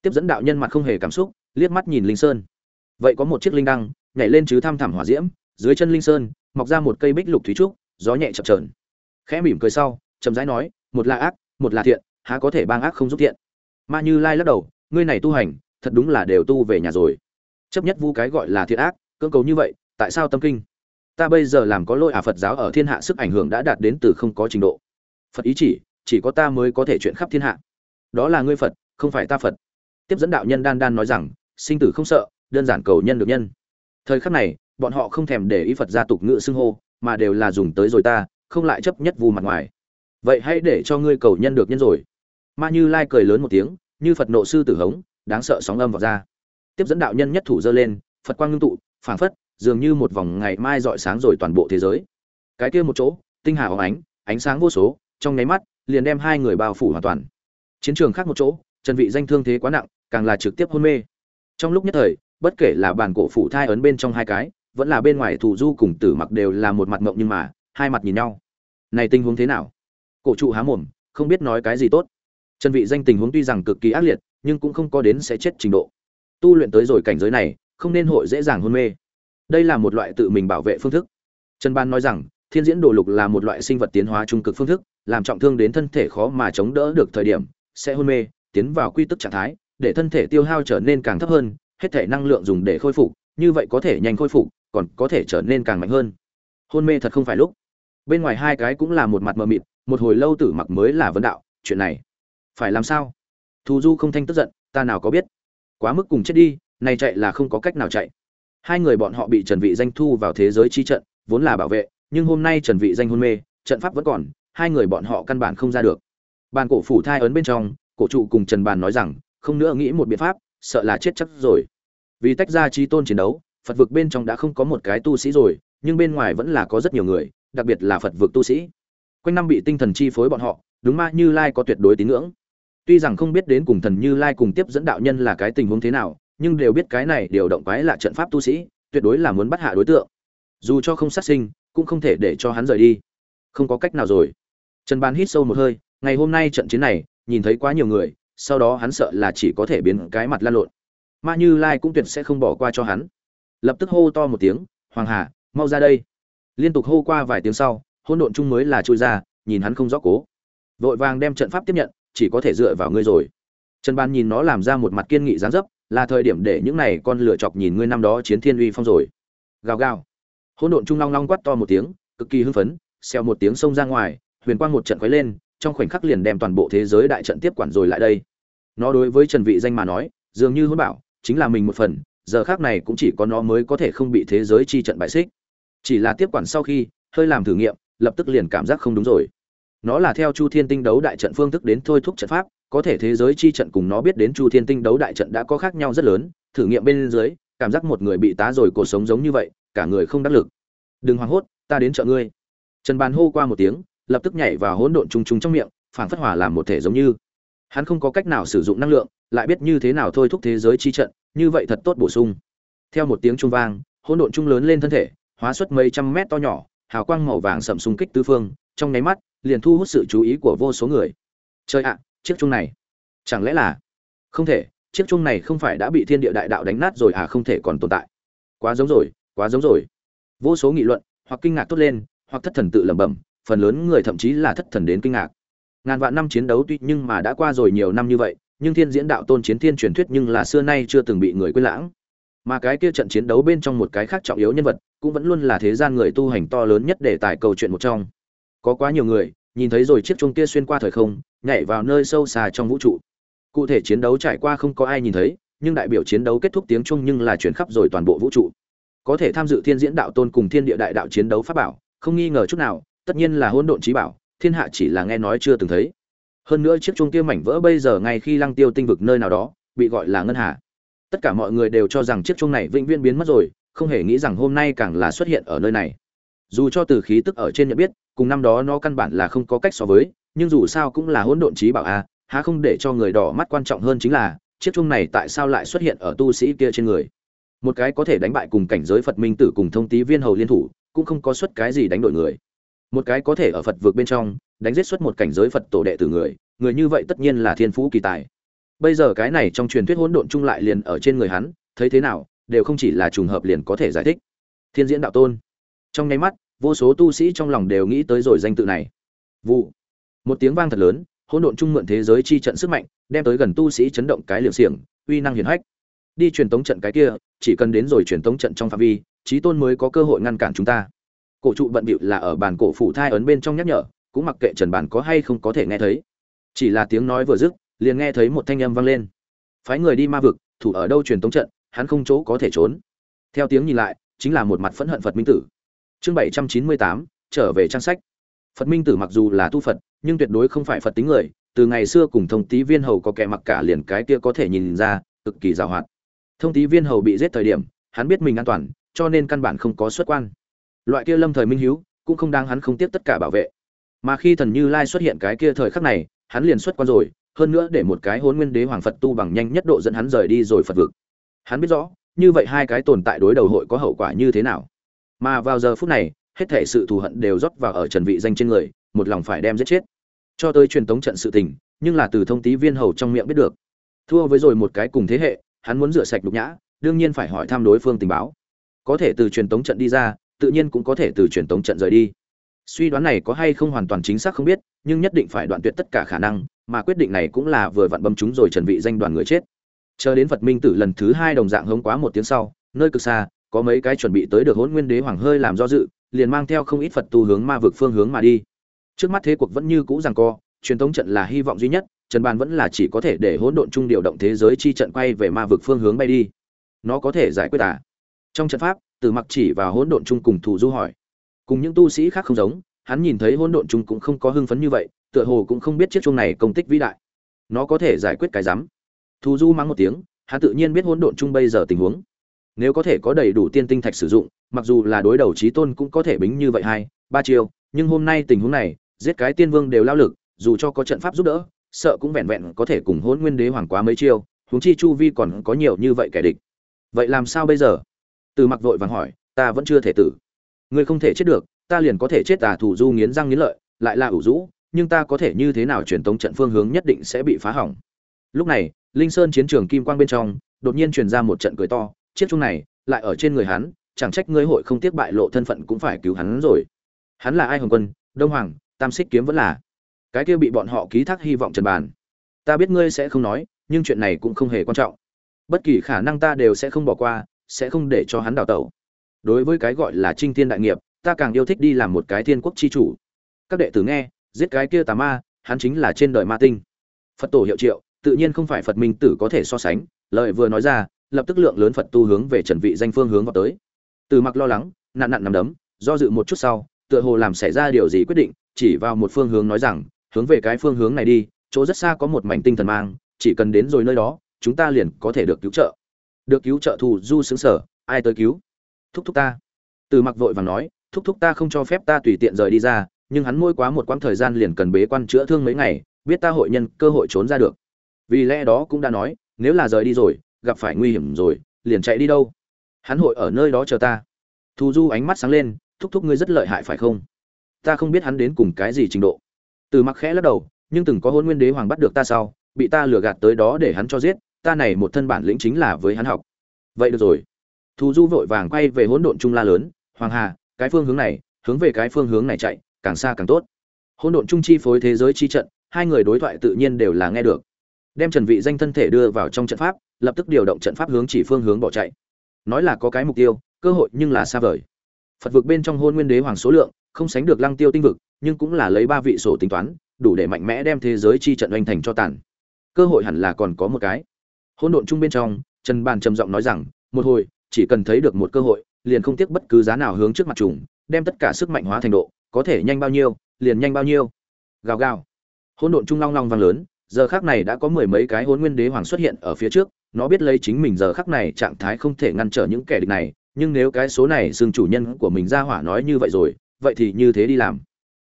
Tiếp dẫn đạo nhân mặt không hề cảm xúc, liếc mắt nhìn linh sơn. Vậy có một chiếc linh đăng, nhảy lên chứ thăm thẳm hỏa diễm, dưới chân linh sơn, mọc ra một cây bích lục thúy trúc gió nhẹ chập trờn khẽ mỉm cười sau, chậm rãi nói, một là ác, một là thiện, há có thể bang ác không giúp thiện? Ma như lai lắc đầu, ngươi này tu hành, thật đúng là đều tu về nhà rồi. Chấp nhất vu cái gọi là thiện ác, cưỡng cầu như vậy, tại sao tâm kinh? Ta bây giờ làm có lỗi à phật giáo ở thiên hạ sức ảnh hưởng đã đạt đến từ không có trình độ. Phật ý chỉ chỉ có ta mới có thể chuyện khắp thiên hạ. Đó là ngươi phật, không phải ta phật. Tiếp dẫn đạo nhân đan đan nói rằng, sinh tử không sợ, đơn giản cầu nhân được nhân. Thời khắc này, bọn họ không thèm để ý phật gia tục ngự xưng hô mà đều là dùng tới rồi ta, không lại chấp nhất vu mặt ngoài. Vậy hãy để cho ngươi cầu nhân được nhân rồi. Ma như lai cười lớn một tiếng, như phật nộ sư tử hống, đáng sợ sóng âm vào ra. Tiếp dẫn đạo nhân nhất thủ dơ lên, phật quang ngưng tụ, phảng phất, dường như một vòng ngày mai rọi sáng rồi toàn bộ thế giới. Cái kia một chỗ, tinh hà hóng ánh ánh sáng vô số, trong nháy mắt, liền đem hai người bao phủ hoàn toàn. Chiến trường khác một chỗ trần vị danh thương thế quá nặng, càng là trực tiếp hôn mê. Trong lúc nhất thời, bất kể là bản cổ phủ thai ấn bên trong hai cái vẫn là bên ngoài thủ du cùng tử mặc đều là một mặt mộng nhưng mà, hai mặt nhìn nhau. Này tình huống thế nào? Cổ trụ há mồm, không biết nói cái gì tốt. Trần vị danh tình huống tuy rằng cực kỳ ác liệt, nhưng cũng không có đến sẽ chết trình độ. Tu luyện tới rồi cảnh giới này, không nên hội dễ dàng hôn mê. Đây là một loại tự mình bảo vệ phương thức. Trần ban nói rằng, thiên diễn đồ lục là một loại sinh vật tiến hóa trung cực phương thức, làm trọng thương đến thân thể khó mà chống đỡ được thời điểm, sẽ hôn mê, tiến vào quy tức trạng thái, để thân thể tiêu hao trở nên càng thấp hơn, hết thể năng lượng dùng để khôi phục, như vậy có thể nhanh khôi phục còn có thể trở nên càng mạnh hơn. Hôn mê thật không phải lúc. Bên ngoài hai cái cũng là một mặt mờ mịt, một hồi lâu tử mặc mới là vấn đạo, chuyện này phải làm sao? Thù du không thanh tức giận, ta nào có biết? Quá mức cùng chết đi, này chạy là không có cách nào chạy. Hai người bọn họ bị trần vị danh thu vào thế giới chi trận, vốn là bảo vệ, nhưng hôm nay trần vị danh hôn mê, trận pháp vẫn còn, hai người bọn họ căn bản không ra được. Bàn cổ phủ thai ấn bên trong, cổ trụ cùng trần bàn nói rằng, không nữa nghĩ một biện pháp, sợ là chết chắc rồi. Vì tách ra chi tôn chiến đấu phật vực bên trong đã không có một cái tu sĩ rồi, nhưng bên ngoài vẫn là có rất nhiều người, đặc biệt là phật vực tu sĩ. Quanh năm bị tinh thần chi phối bọn họ, đúng ma như lai có tuyệt đối tín ngưỡng. Tuy rằng không biết đến cùng thần như lai cùng tiếp dẫn đạo nhân là cái tình huống thế nào, nhưng đều biết cái này điều động quái là trận pháp tu sĩ, tuyệt đối là muốn bắt hạ đối tượng. Dù cho không sát sinh, cũng không thể để cho hắn rời đi. Không có cách nào rồi. Trần ban hít sâu một hơi, ngày hôm nay trận chiến này, nhìn thấy quá nhiều người, sau đó hắn sợ là chỉ có thể biến cái mặt lan lộn. Ma như lai cũng tuyệt sẽ không bỏ qua cho hắn lập tức hô to một tiếng, hoàng hà, mau ra đây. Liên tục hô qua vài tiếng sau hôn độn chung mới là chui ra, nhìn hắn không rõ cố. Vội vàng đem trận pháp tiếp nhận, chỉ có thể dựa vào ngươi rồi. Trần ban nhìn nó làm ra một mặt kiên nghị gián dấp, là thời điểm để những này con lửa chọc nhìn ngươi năm đó chiến thiên uy phong rồi. Gào gào. Hôn độn chung long long quát to một tiếng, cực kỳ hưng phấn, xèo một tiếng xông ra ngoài, huyền quang một trận quấy lên, trong khoảnh khắc liền đem toàn bộ thế giới đại trận tiếp quản rồi lại đây. Nó đối với trần vị danh mà nói, dường như hôn bảo, chính là mình một phần giờ khác này cũng chỉ có nó mới có thể không bị thế giới chi trận bại xích. Chỉ là tiếp quản sau khi, hơi làm thử nghiệm, lập tức liền cảm giác không đúng rồi. Nó là theo chu thiên tinh đấu đại trận phương thức đến thôi thúc trận pháp, có thể thế giới chi trận cùng nó biết đến chu thiên tinh đấu đại trận đã có khác nhau rất lớn, thử nghiệm bên dưới, cảm giác một người bị tá rồi cuộc sống giống như vậy, cả người không đắc lực. Đừng hoảng hốt, ta đến chợ ngươi. Trần bàn hô qua một tiếng, lập tức nhảy vào hỗn độn trung trung trong miệng phản phất hòa làm một thể giống như. Hắn không có cách nào sử dụng năng lượng, lại biết như thế nào thôi thúc thế giới chi trận như vậy thật tốt bổ sung. Theo một tiếng trung vang, hỗn độn trung lớn lên thân thể, hóa xuất mấy trăm mét to nhỏ, hào quang màu vàng sậm xung kích tứ phương, trong nháy mắt, liền thu hút sự chú ý của vô số người. Chơi ạ, chiếc chung này, chẳng lẽ là? Không thể, chiếc chung này không phải đã bị thiên địa đại đạo đánh nát rồi à không thể còn tồn tại. Quá giống rồi, quá giống rồi. Vô số nghị luận, hoặc kinh ngạc tốt lên, hoặc thất thần tự lẩm bẩm, phần lớn người thậm chí là thất thần đến kinh ngạc. Ngàn vạn năm chiến đấu tuy nhưng mà đã qua rồi nhiều năm như vậy nhưng thiên diễn đạo tôn chiến thiên truyền thuyết nhưng là xưa nay chưa từng bị người quên lãng. Mà cái kia trận chiến đấu bên trong một cái khác trọng yếu nhân vật, cũng vẫn luôn là thế gian người tu hành to lớn nhất để tải câu chuyện một trong. Có quá nhiều người, nhìn thấy rồi chiếc chuông kia xuyên qua thời không, nhảy vào nơi sâu xa trong vũ trụ. Cụ thể chiến đấu trải qua không có ai nhìn thấy, nhưng đại biểu chiến đấu kết thúc tiếng chuông nhưng là chuyển khắp rồi toàn bộ vũ trụ. Có thể tham dự thiên diễn đạo tôn cùng thiên địa đại đạo chiến đấu pháp bảo, không nghi ngờ chút nào, tất nhiên là hỗn độn trí bảo, thiên hạ chỉ là nghe nói chưa từng thấy hơn nữa chiếc chuông kia mảnh vỡ bây giờ ngay khi lăng tiêu tinh vực nơi nào đó, bị gọi là ngân hà. Tất cả mọi người đều cho rằng chiếc chuông này vĩnh viễn biến mất rồi, không hề nghĩ rằng hôm nay càng là xuất hiện ở nơi này. Dù cho từ khí tức ở trên nhận biết, cùng năm đó nó căn bản là không có cách so với, nhưng dù sao cũng là hỗn độn trí bảo a, há không để cho người đỏ mắt quan trọng hơn chính là, chiếc chuông này tại sao lại xuất hiện ở tu sĩ kia trên người? Một cái có thể đánh bại cùng cảnh giới phật minh tử cùng thông tý viên hầu liên thủ, cũng không có xuất cái gì đánh đổi người. Một cái có thể ở phật vượt bên trong đánh giết xuất một cảnh giới phật tổ đệ tử người người như vậy tất nhiên là thiên phú kỳ tài. Bây giờ cái này trong truyền thuyết hỗn độn chung lại liền ở trên người hắn, thấy thế nào, đều không chỉ là trùng hợp liền có thể giải thích. Thiên diễn đạo tôn. Trong nháy mắt, vô số tu sĩ trong lòng đều nghĩ tới rồi danh tự này. Vụ. Một tiếng vang thật lớn, hỗn độn chung mượn thế giới chi trận sức mạnh, đem tới gần tu sĩ chấn động cái liều xiềng, uy năng hiển hách. Đi truyền tống trận cái kia, chỉ cần đến rồi truyền tống trận trong phạm vi trí tôn mới có cơ hội ngăn cản chúng ta. Cổ trụ bận bịu là ở bàn cổ phủ thai ấn bên trong nhắc nhở cũng mặc kệ trần bàn có hay không có thể nghe thấy. Chỉ là tiếng nói vừa dứt, liền nghe thấy một thanh âm vang lên. Phái người đi ma vực, thủ ở đâu truyền tống trận, hắn không chỗ có thể trốn. Theo tiếng nhìn lại, chính là một mặt phẫn hận phật minh tử. Chương bảy trăm chín mươi tám, trở về trang sách. Phật minh tử mặc dù là tu phật, nhưng tuyệt đối không phải phật tính người, từ ngày xưa cùng thông tý viên hầu có kẻ mặc cả liền cái kia có thể nhìn ra, cực kỳ giàu hoạt. Thông tý viên hầu bị giết thời điểm, hắn biết mình an toàn, cho nên căn bản không có xuất quan. Loại kia lâm thời minh hiếu, cũng không đáng hắn không tiếp tất cả bảo vệ mà khi thần như lai xuất hiện cái kia thời khắc này, hắn liền xuất quan rồi, hơn nữa để một cái hôn nguyên đế hoàng phật tu bằng nhanh nhất độ dẫn hắn rời đi rồi phật vực. Hắn biết rõ, như vậy hai cái tồn tại đối đầu hội có hậu quả như thế nào. Mà vào giờ phút này, hết thể sự thù hận đều rót vào ở trần vị danh trên người, một lòng phải đem giết chết. Cho tới truyền tống trận sự tình, nhưng là từ thông tí viên hầu trong miệng biết được. Thua với rồi một cái cùng thế hệ, hắn muốn rửa sạch đục nhã, đương nhiên phải hỏi thăm đối phương tình báo. Có thể từ truyền tống trận đi ra, tự nhiên cũng có thể từ truyền tống trận rời đi suy đoán này có hay không hoàn toàn chính xác không biết, nhưng nhất định phải đoạn tuyệt tất cả khả năng, mà quyết định này cũng là vừa vặn bấm chúng rồi trần vị danh đoàn người chết. Chờ đến phật minh tử lần thứ hai đồng dạng hống quá một tiếng sau, nơi cực xa, có mấy cái chuẩn bị tới được hỗn nguyên đế hoàng hơi làm do dự, liền mang theo không ít phật tu hướng ma vực phương hướng mà đi. Trước mắt thế cuộc vẫn như cũ rằng co, truyền thống trận là hy vọng duy nhất, trần bàn vẫn là chỉ có thể để hỗn độn trung điều động thế giới chi trận quay về ma vực phương hướng bay đi. Nó có thể giải quyết à? Trong trận pháp, từ mặc chỉ và hỗn độn trung cùng thủ du hỏi cùng những tu sĩ khác không giống, hắn nhìn thấy hỗn độn trung cũng không có hưng phấn như vậy, tựa hồ cũng không biết chiếc chuông này công tích vĩ đại. Nó có thể giải quyết cái rắm. Thù du mắng một tiếng, hắn tự nhiên biết hỗn độn chung bây giờ tình huống. Nếu có thể có đầy đủ tiên tinh thạch sử dụng, mặc dù là đối đầu trí tôn cũng có thể bính như vậy hai, ba chiêu, nhưng hôm nay tình huống này, giết cái tiên vương đều lao lực, dù cho có trận pháp giúp đỡ, sợ cũng vẹn vẹn có thể cùng hôn nguyên đế hoàng quá mấy chiêu, huống chi chu vi còn có nhiều như vậy kẻ địch. Vậy làm sao bây giờ? Từ mặc vội vàng hỏi, ta vẫn chưa thể tử ngươi không thể chết được, ta liền có thể chết tà thủ du nghiến răng nghiến lợi, lại là ủ rũ, nhưng ta có thể như thế nào truyền tống trận phương hướng nhất định sẽ bị phá hỏng. Lúc này, linh sơn chiến trường kim quang bên trong, đột nhiên truyền ra một trận cười to, chiếc chung này, lại ở trên người hắn, chẳng trách ngươi hội không tiếc bại lộ thân phận cũng phải cứu hắn rồi. Hắn là ai hồng quân? Đông hoàng, tam xích kiếm vẫn là. Cái kia bị bọn họ ký thác hy vọng trần bàn. Ta biết ngươi sẽ không nói, nhưng chuyện này cũng không hề quan trọng. Bất kỳ khả năng ta đều sẽ không bỏ qua, sẽ không để cho hắn đào tẩu đối với cái gọi là trinh thiên đại nghiệp, ta càng yêu thích đi làm một cái thiên quốc chi chủ. Các đệ tử nghe, giết cái kia tà ma, hắn chính là trên đời ma tinh. Phật tổ hiệu triệu, tự nhiên không phải phật minh tử có thể so sánh lợi vừa nói ra, lập tức lượng lớn phật tu hướng về trần vị danh phương hướng vào tới. Từ mặc lo lắng nạn nặn nằm đấm, do dự một chút sau, tựa hồ làm xảy ra điều gì quyết định, chỉ vào một phương hướng nói rằng, hướng về cái phương hướng này đi, chỗ rất xa có một mảnh tinh thần mang, chỉ cần đến rồi nơi đó, chúng ta liền có thể được cứu trợ. Được cứu trợ thù du xứng sở, ai tới cứu? Thúc thúc ta. Từ mặc vội vàng nói, thúc thúc ta không cho phép ta tùy tiện rời đi ra, nhưng hắn mỗi quá một quãng thời gian liền cần bế quan chữa thương mấy ngày, biết ta hội nhân cơ hội trốn ra được. Vì lẽ đó cũng đã nói, nếu là rời đi rồi, gặp phải nguy hiểm rồi, liền chạy đi đâu? Hắn hội ở nơi đó chờ ta. Thù du ánh mắt sáng lên, thúc thúc ngươi rất lợi hại phải không? Ta không biết hắn đến cùng cái gì trình độ. Từ mặc khẽ lắc đầu, nhưng từng có hôn nguyên đế hoàng bắt được ta sau, bị ta lừa gạt tới đó để hắn cho giết, ta này một thân bản lĩnh chính là với hắn học. Vậy được rồi thù du vội vàng quay về hỗn độn trung la lớn, hoàng hà, cái phương hướng này, hướng về cái phương hướng này chạy, càng xa càng tốt. Hỗn độn trung chi phối thế giới chi trận, hai người đối thoại tự nhiên đều là nghe được. Đem trần vị danh thân thể đưa vào trong trận pháp, lập tức điều động trận pháp hướng chỉ phương hướng bỏ chạy. Nói là có cái mục tiêu, cơ hội nhưng là xa vời. Phật vực bên trong hôn nguyên đế hoàng số lượng, không sánh được lăng tiêu tinh vực, nhưng cũng là lấy ba vị sổ tính toán, đủ để mạnh mẽ đem thế giới chi trận oanh thành cho tàn. Cơ hội hẳn là còn có một cái. Hỗn độn chung bên trong, trần bàn trầm giọng nói rằng, một hồi chỉ cần thấy được một cơ hội, liền không tiếc bất cứ giá nào hướng trước mặt trùng, đem tất cả sức mạnh hóa thành độ, có thể nhanh bao nhiêu, liền nhanh bao nhiêu. Gào gào. Hỗn độn chung long long vang lớn, giờ khắc này đã có mười mấy cái hỗn nguyên đế hoàng xuất hiện ở phía trước, nó biết lấy chính mình giờ khắc này trạng thái không thể ngăn trở những kẻ địch này, nhưng nếu cái số này xương chủ nhân của mình ra hỏa nói như vậy rồi, vậy thì như thế đi làm.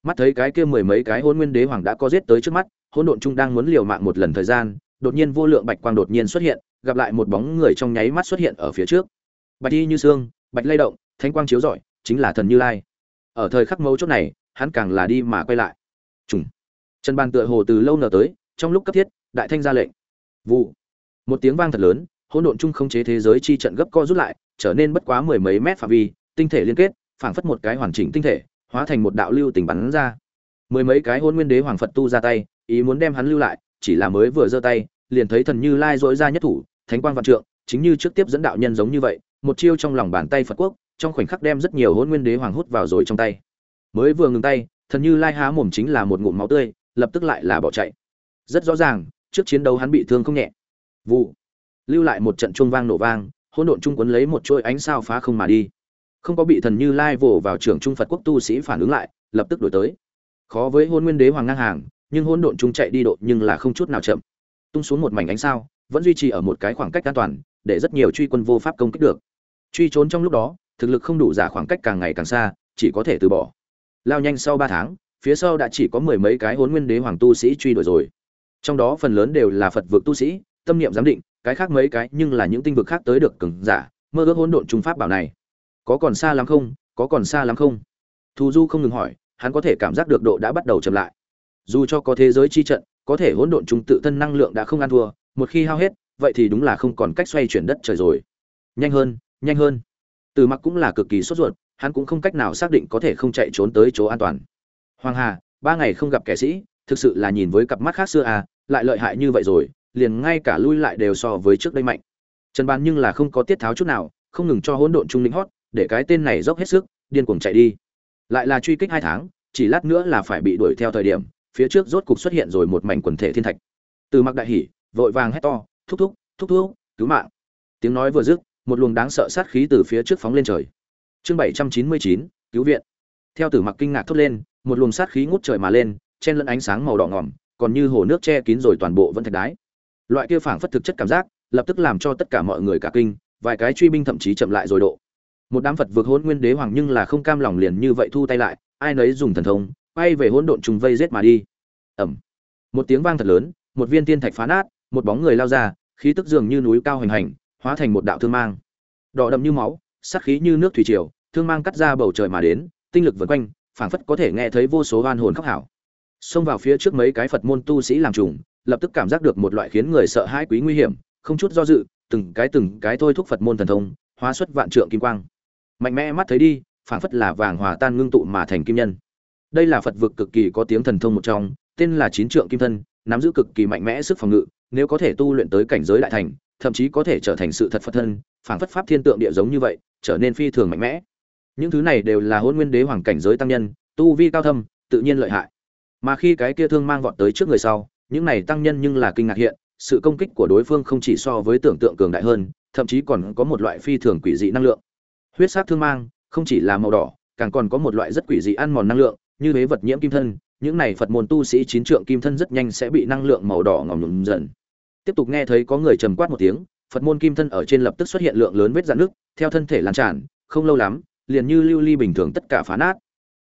Mắt thấy cái kia mười mấy cái hỗn nguyên đế hoàng đã có giết tới trước mắt, hỗn độn trung đang muốn liều mạng một lần thời gian, đột nhiên vô lượng bạch quang đột nhiên xuất hiện, gặp lại một bóng người trong nháy mắt xuất hiện ở phía trước bạch y như xương bạch lay động, thánh quang chiếu rọi, chính là thần như lai. Ở thời khắc mấu chốt này, hắn càng là đi mà quay lại. Trùng trần bàn tựa hồ từ lâu nở tới, trong lúc cấp thiết, đại thanh ra lệnh. Vụ. Một tiếng vang thật lớn, hỗn độn chung không chế thế giới chi trận gấp co rút lại, trở nên bất quá mười mấy mét phạm vi, tinh thể liên kết, phảng phất một cái hoàn chỉnh tinh thể, hóa thành một đạo lưu tình bắn ra. Mười mấy cái hôn nguyên đế hoàng phật tu ra tay, ý muốn đem hắn lưu lại, chỉ là mới vừa giơ tay, liền thấy thần như lai dỗi ra nhất thủ, thánh quang vạn trượng, chính như trước tiếp dẫn đạo nhân giống như vậy một chiêu trong lòng bàn tay phật quốc, trong khoảnh khắc đem rất nhiều hôn nguyên đế hoàng hút vào rồi trong tay. Mới vừa ngừng tay, thần như lai há mồm chính là một ngụm máu tươi, lập tức lại là bỏ chạy. Rất rõ ràng, trước chiến đấu hắn bị thương không nhẹ. Vụ. Lưu lại một trận chuông vang nổ vang, hỗn độn trung quấn lấy một chuỗi ánh sao phá không mà đi. Không có bị thần như lai vồ vào trưởng trung phật quốc tu sĩ phản ứng lại, lập tức đổi tới. Khó với hôn nguyên đế hoàng ngang hàng, nhưng hỗn độn trung chạy đi độ nhưng là không chút nào chậm. Tung xuống một mảnh ánh sao, vẫn duy trì ở một cái khoảng cách an toàn, để rất nhiều truy quân vô pháp công kích được truy trốn trong lúc đó, thực lực không đủ giả khoảng cách càng ngày càng xa, chỉ có thể từ bỏ. Lao nhanh sau ba tháng, phía sau đã chỉ có mười mấy cái hôn nguyên đế hoàng tu sĩ truy đuổi rồi. Trong đó phần lớn đều là phật vực tu sĩ, tâm niệm giám định, cái khác mấy cái nhưng là những tinh vực khác tới được cường giả, mơ ước hỗn độn trung pháp bảo này. Có còn xa lắm không? Có còn xa lắm không? Thù du không ngừng hỏi, hắn có thể cảm giác được độ đã bắt đầu chậm lại. Dù cho có thế giới chi trận, có thể hỗn độn trung tự thân năng lượng đã không ăn thua, một khi hao hết, vậy thì đúng là không còn cách xoay chuyển đất trời rồi. Nhanh hơn nhanh hơn. Từ mặc cũng là cực kỳ sốt ruột, hắn cũng không cách nào xác định có thể không chạy trốn tới chỗ an toàn. Hoàng hà, ba ngày không gặp kẻ sĩ, thực sự là nhìn với cặp mắt khác xưa à lại lợi hại như vậy rồi, liền ngay cả lui lại đều so với trước đây mạnh. Trần bàn nhưng là không có tiết tháo chút nào, không ngừng cho hỗn độn trung linh hót, để cái tên này dốc hết sức, điên cuồng chạy đi. Lại là truy kích hai tháng, chỉ lát nữa là phải bị đuổi theo thời điểm, phía trước rốt cục xuất hiện rồi một mảnh quần thể thiên thạch. Từ mặc đại hỉ, vội vàng hét to, thúc thúc thúc thúc, cứu mạng. Tiếng nói vừa dứt một luồng đáng sợ sát khí từ phía trước phóng lên trời. Chương bảy trăm chín mươi chín cứu viện. Theo tử mặc kinh ngạc thốt lên một luồng sát khí ngút trời mà lên chen lẫn ánh sáng màu đỏ ngỏm còn như hồ nước che kín rồi toàn bộ vẫn thạch đái. Loại kia phảng phất thực chất cảm giác lập tức làm cho tất cả mọi người cả kinh vài cái truy binh thậm chí chậm lại rồi độ. Một đám phật vượt hôn nguyên đế hoàng nhưng là không cam lòng liền như vậy thu tay lại ai nấy dùng thần thông bay về hỗn độn trùng vây giết mà đi. Ầm, một tiếng vang thật lớn một viên tiên thạch phá nát một bóng người lao ra khí tức dường như núi cao hành hành hóa thành một đạo thương mang. Đỏ đậm như máu sắc khí như nước thủy triều, thương mang cắt ra bầu trời mà đến, tinh lực vần quanh, phảng phất có thể nghe thấy vô số oan hồn khóc hảo. Xông vào phía trước mấy cái phật môn tu sĩ làm trùng, lập tức cảm giác được một loại khiến người sợ hãi quý nguy hiểm, không chút do dự, từng cái từng cái thôi thúc phật môn thần thông, hóa xuất vạn trượng kim quang. Mạnh mẽ mắt thấy đi, phảng phất là vàng hòa tan ngưng tụ mà thành kim nhân. Đây là phật vực cực kỳ có tiếng thần thông một trong, tên là chín trượng kim thân, nắm giữ cực kỳ mạnh mẽ sức phòng ngự, nếu có thể tu luyện tới cảnh giới đại thành thậm chí có thể trở thành sự thật phật thân, phảng phất pháp thiên tượng địa giống như vậy, trở nên phi thường mạnh mẽ. Những thứ này đều là hôn nguyên đế hoàng cảnh giới tăng nhân, tu vi cao thâm, tự nhiên lợi hại. Mà khi cái kia thương mang vọt tới trước người sau, những này tăng nhân nhưng là kinh ngạc hiện, sự công kích của đối phương không chỉ so với tưởng tượng cường đại hơn, thậm chí còn có một loại phi thường quỷ dị năng lượng. Huyết sát thương mang, không chỉ là màu đỏ, càng còn có một loại rất quỷ dị ăn mòn năng lượng, như thế vật nhiễm kim thân, những này phật môn tu sĩ chín trượng kim thân rất nhanh sẽ bị năng lượng màu đỏ ngỏm nhùm dần tiếp tục nghe thấy có người trầm quát một tiếng, phật môn kim thân ở trên lập tức xuất hiện lượng lớn vết dạn nước theo thân thể lan tràn, không lâu lắm, liền như lưu ly bình thường tất cả phá nát.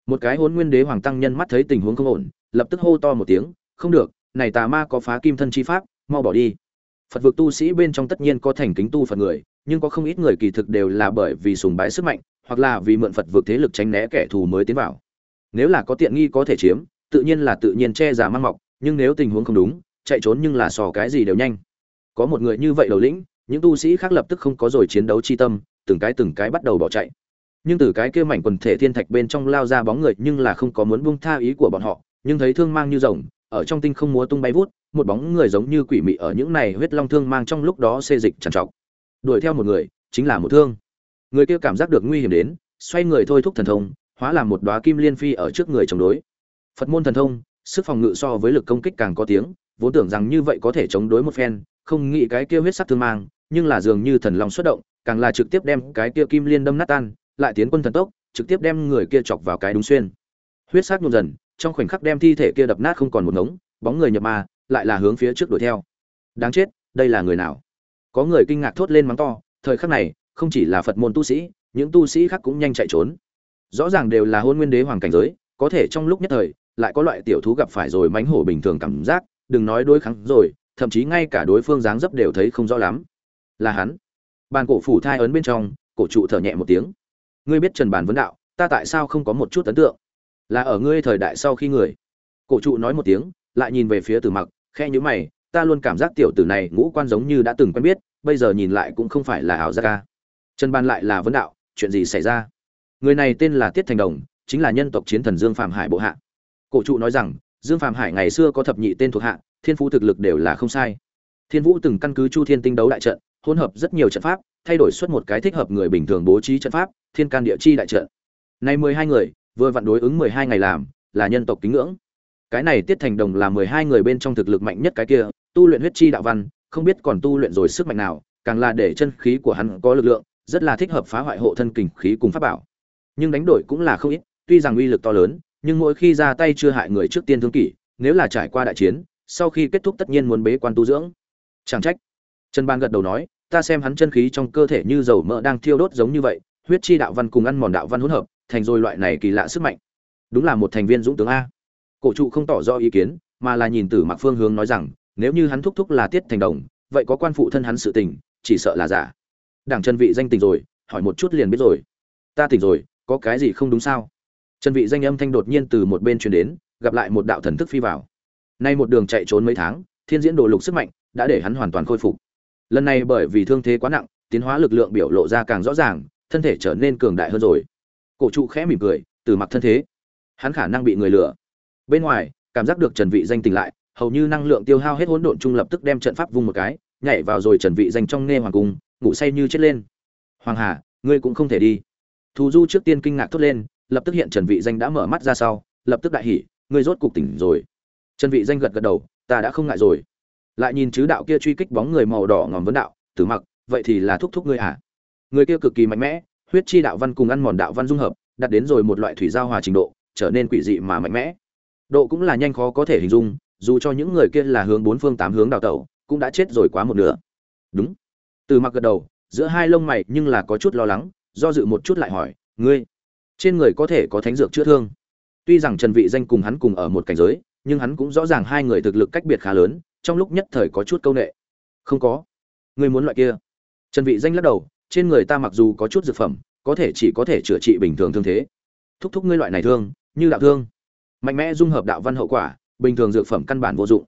Một cái hôn nguyên đế hoàng tăng nhân mắt thấy tình huống không ổn, lập tức hô to một tiếng, không được, này tà ma có phá kim thân chi pháp, mau bỏ đi. Phật vực tu sĩ bên trong tất nhiên có thành kính tu phật người, nhưng có không ít người kỳ thực đều là bởi vì sùng bái sức mạnh, hoặc là vì mượn phật vực thế lực tránh né kẻ thù mới tiến vào. Nếu là có tiện nghi có thể chiếm, tự nhiên là tự nhiên che giả mang mọc, nhưng nếu tình huống không đúng chạy trốn nhưng là sò cái gì đều nhanh. Có một người như vậy đầu lĩnh, những tu sĩ khác lập tức không có rồi chiến đấu chi tâm, từng cái từng cái bắt đầu bỏ chạy. Nhưng từ cái kia mảnh quần thể thiên thạch bên trong lao ra bóng người nhưng là không có muốn buông tha ý của bọn họ, nhưng thấy thương mang như rồng, ở trong tinh không múa tung bay vút, một bóng người giống như quỷ mị ở những này huyết long thương mang trong lúc đó xê dịch trằn trọc. Đuổi theo một người, chính là một thương. Người kia cảm giác được nguy hiểm đến, xoay người thôi thúc thần thông, hóa làm một đóa kim liên phi ở trước người chống đối. Phật môn thần thông, sức phòng ngự so với lực công kích càng có tiếng vốn tưởng rằng như vậy có thể chống đối một phen, không nghĩ cái kia huyết sắc thương mang, nhưng là dường như thần long xuất động, càng là trực tiếp đem cái kia kim liên đâm nát tan, lại tiến quân thần tốc, trực tiếp đem người kia chọc vào cái đúng xuyên. Huyết sắc nhuộm dần, trong khoảnh khắc đem thi thể kia đập nát không còn một ngống, bóng người nhập ma, lại là hướng phía trước đuổi theo. Đáng chết, đây là người nào? Có người kinh ngạc thốt lên mắng to, thời khắc này, không chỉ là phật môn tu sĩ, những tu sĩ khác cũng nhanh chạy trốn. Rõ ràng đều là hôn nguyên đế hoàng cảnh giới, có thể trong lúc nhất thời, lại có loại tiểu thú gặp phải rồi mánh hổ bình thường cảm giác đừng nói đối kháng rồi, thậm chí ngay cả đối phương dáng dấp đều thấy không rõ lắm. Là hắn. Bàn cổ phủ thai ấn bên trong, cổ trụ thở nhẹ một tiếng. Ngươi biết trần bàn vấn đạo, ta tại sao không có một chút ấn tượng? Là ở ngươi thời đại sau khi người. Cổ trụ nói một tiếng, lại nhìn về phía tử mặc khe nhữ mày, ta luôn cảm giác tiểu tử này ngũ quan giống như đã từng quen biết, bây giờ nhìn lại cũng không phải là ảo gia ca trần bàn lại là vấn đạo, chuyện gì xảy ra? Người này tên là tiết thành đồng, chính là nhân tộc chiến thần dương phạm hải bộ hạ. Cổ trụ nói rằng dương phạm hải ngày xưa có thập nhị tên thuộc hạ, thiên phú thực lực đều là không sai. Thiên vũ từng căn cứ chu thiên tinh đấu đại trận, hỗn hợp rất nhiều trận pháp, thay đổi xuất một cái thích hợp người bình thường bố trí trận pháp, thiên can địa chi đại trận. Nay mười hai người, vừa vặn đối ứng mười hai ngày làm, là nhân tộc kính ngưỡng. Cái này tiết thành đồng là mười hai người bên trong thực lực mạnh nhất cái kia, tu luyện huyết chi đạo văn, không biết còn tu luyện rồi sức mạnh nào, càng là để chân khí của hắn có lực lượng, rất là thích hợp phá hoại hộ thân kình khí cùng pháp bảo. Nhưng đánh đổi cũng là không ít, tuy rằng uy lực to lớn nhưng mỗi khi ra tay chưa hại người trước tiên thương kỷ, nếu là trải qua đại chiến, sau khi kết thúc tất nhiên muốn bế quan tu dưỡng. Chẳng trách. Trần ban gật đầu nói, ta xem hắn chân khí trong cơ thể như dầu mỡ đang thiêu đốt giống như vậy, huyết chi đạo văn cùng ăn mòn đạo văn hỗn hợp, thành rồi loại này kỳ lạ sức mạnh. Đúng là một thành viên dũng tướng a. Cổ trụ không tỏ rõ ý kiến, mà là nhìn từ mặc phương hướng nói rằng, nếu như hắn thúc thúc là tiết thành đồng, vậy có quan phụ thân hắn sự tình, chỉ sợ là giả. Đảng trần vị danh tình rồi, hỏi một chút liền biết rồi. Ta tỉnh rồi, có cái gì không đúng sao? Trần vị danh âm thanh đột nhiên từ một bên truyền đến, gặp lại một đạo thần thức phi vào. Nay một đường chạy trốn mấy tháng, thiên diễn đồ lục sức mạnh đã để hắn hoàn toàn khôi phục. Lần này bởi vì thương thế quá nặng, tiến hóa lực lượng biểu lộ ra càng rõ ràng, thân thể trở nên cường đại hơn rồi. Cổ trụ khẽ mỉm cười, từ mặt thân thế, hắn khả năng bị người lừa. Bên ngoài, cảm giác được trần vị danh tỉnh lại, hầu như năng lượng tiêu hao hết hỗn độn trung lập tức đem trận pháp vung một cái, nhảy vào rồi trần vị danh trong nghe hoàng cung, ngủ say như chết lên. Hoàng hà, ngươi cũng không thể đi. Thù du trước tiên kinh ngạc thốt lên lập tức hiện trần vị danh đã mở mắt ra sau, lập tức đại hỉ, ngươi rốt cục tỉnh rồi. Trần vị danh gật gật đầu, ta đã không ngại rồi. Lại nhìn chứ đạo kia truy kích bóng người màu đỏ ngòm vấn đạo, tử mặc, vậy thì là thúc thúc ngươi à người kia cực kỳ mạnh mẽ, huyết chi đạo văn cùng ăn mòn đạo văn dung hợp đạt đến rồi một loại thủy giao hòa trình độ, trở nên quỷ dị mà mạnh mẽ. Độ cũng là nhanh khó có thể hình dung, dù cho những người kia là hướng bốn phương tám hướng đào tẩu, cũng đã chết rồi quá một nửa. Đúng. Từ mặc gật đầu, giữa hai lông mày nhưng là có chút lo lắng, do dự một chút lại hỏi, ngươi trên người có thể có thánh dược chữa thương. Tuy rằng trần vị danh cùng hắn cùng ở một cảnh giới, nhưng hắn cũng rõ ràng hai người thực lực cách biệt khá lớn, trong lúc nhất thời có chút câu nệ. Không có. Ngươi muốn loại kia. Trần vị danh lắc đầu, trên người ta mặc dù có chút dược phẩm, có thể chỉ có thể chữa trị bình thường thương thế. Thúc thúc ngươi loại này thương, như đạo thương. Mạnh mẽ dung hợp đạo văn hậu quả, bình thường dược phẩm căn bản vô dụng.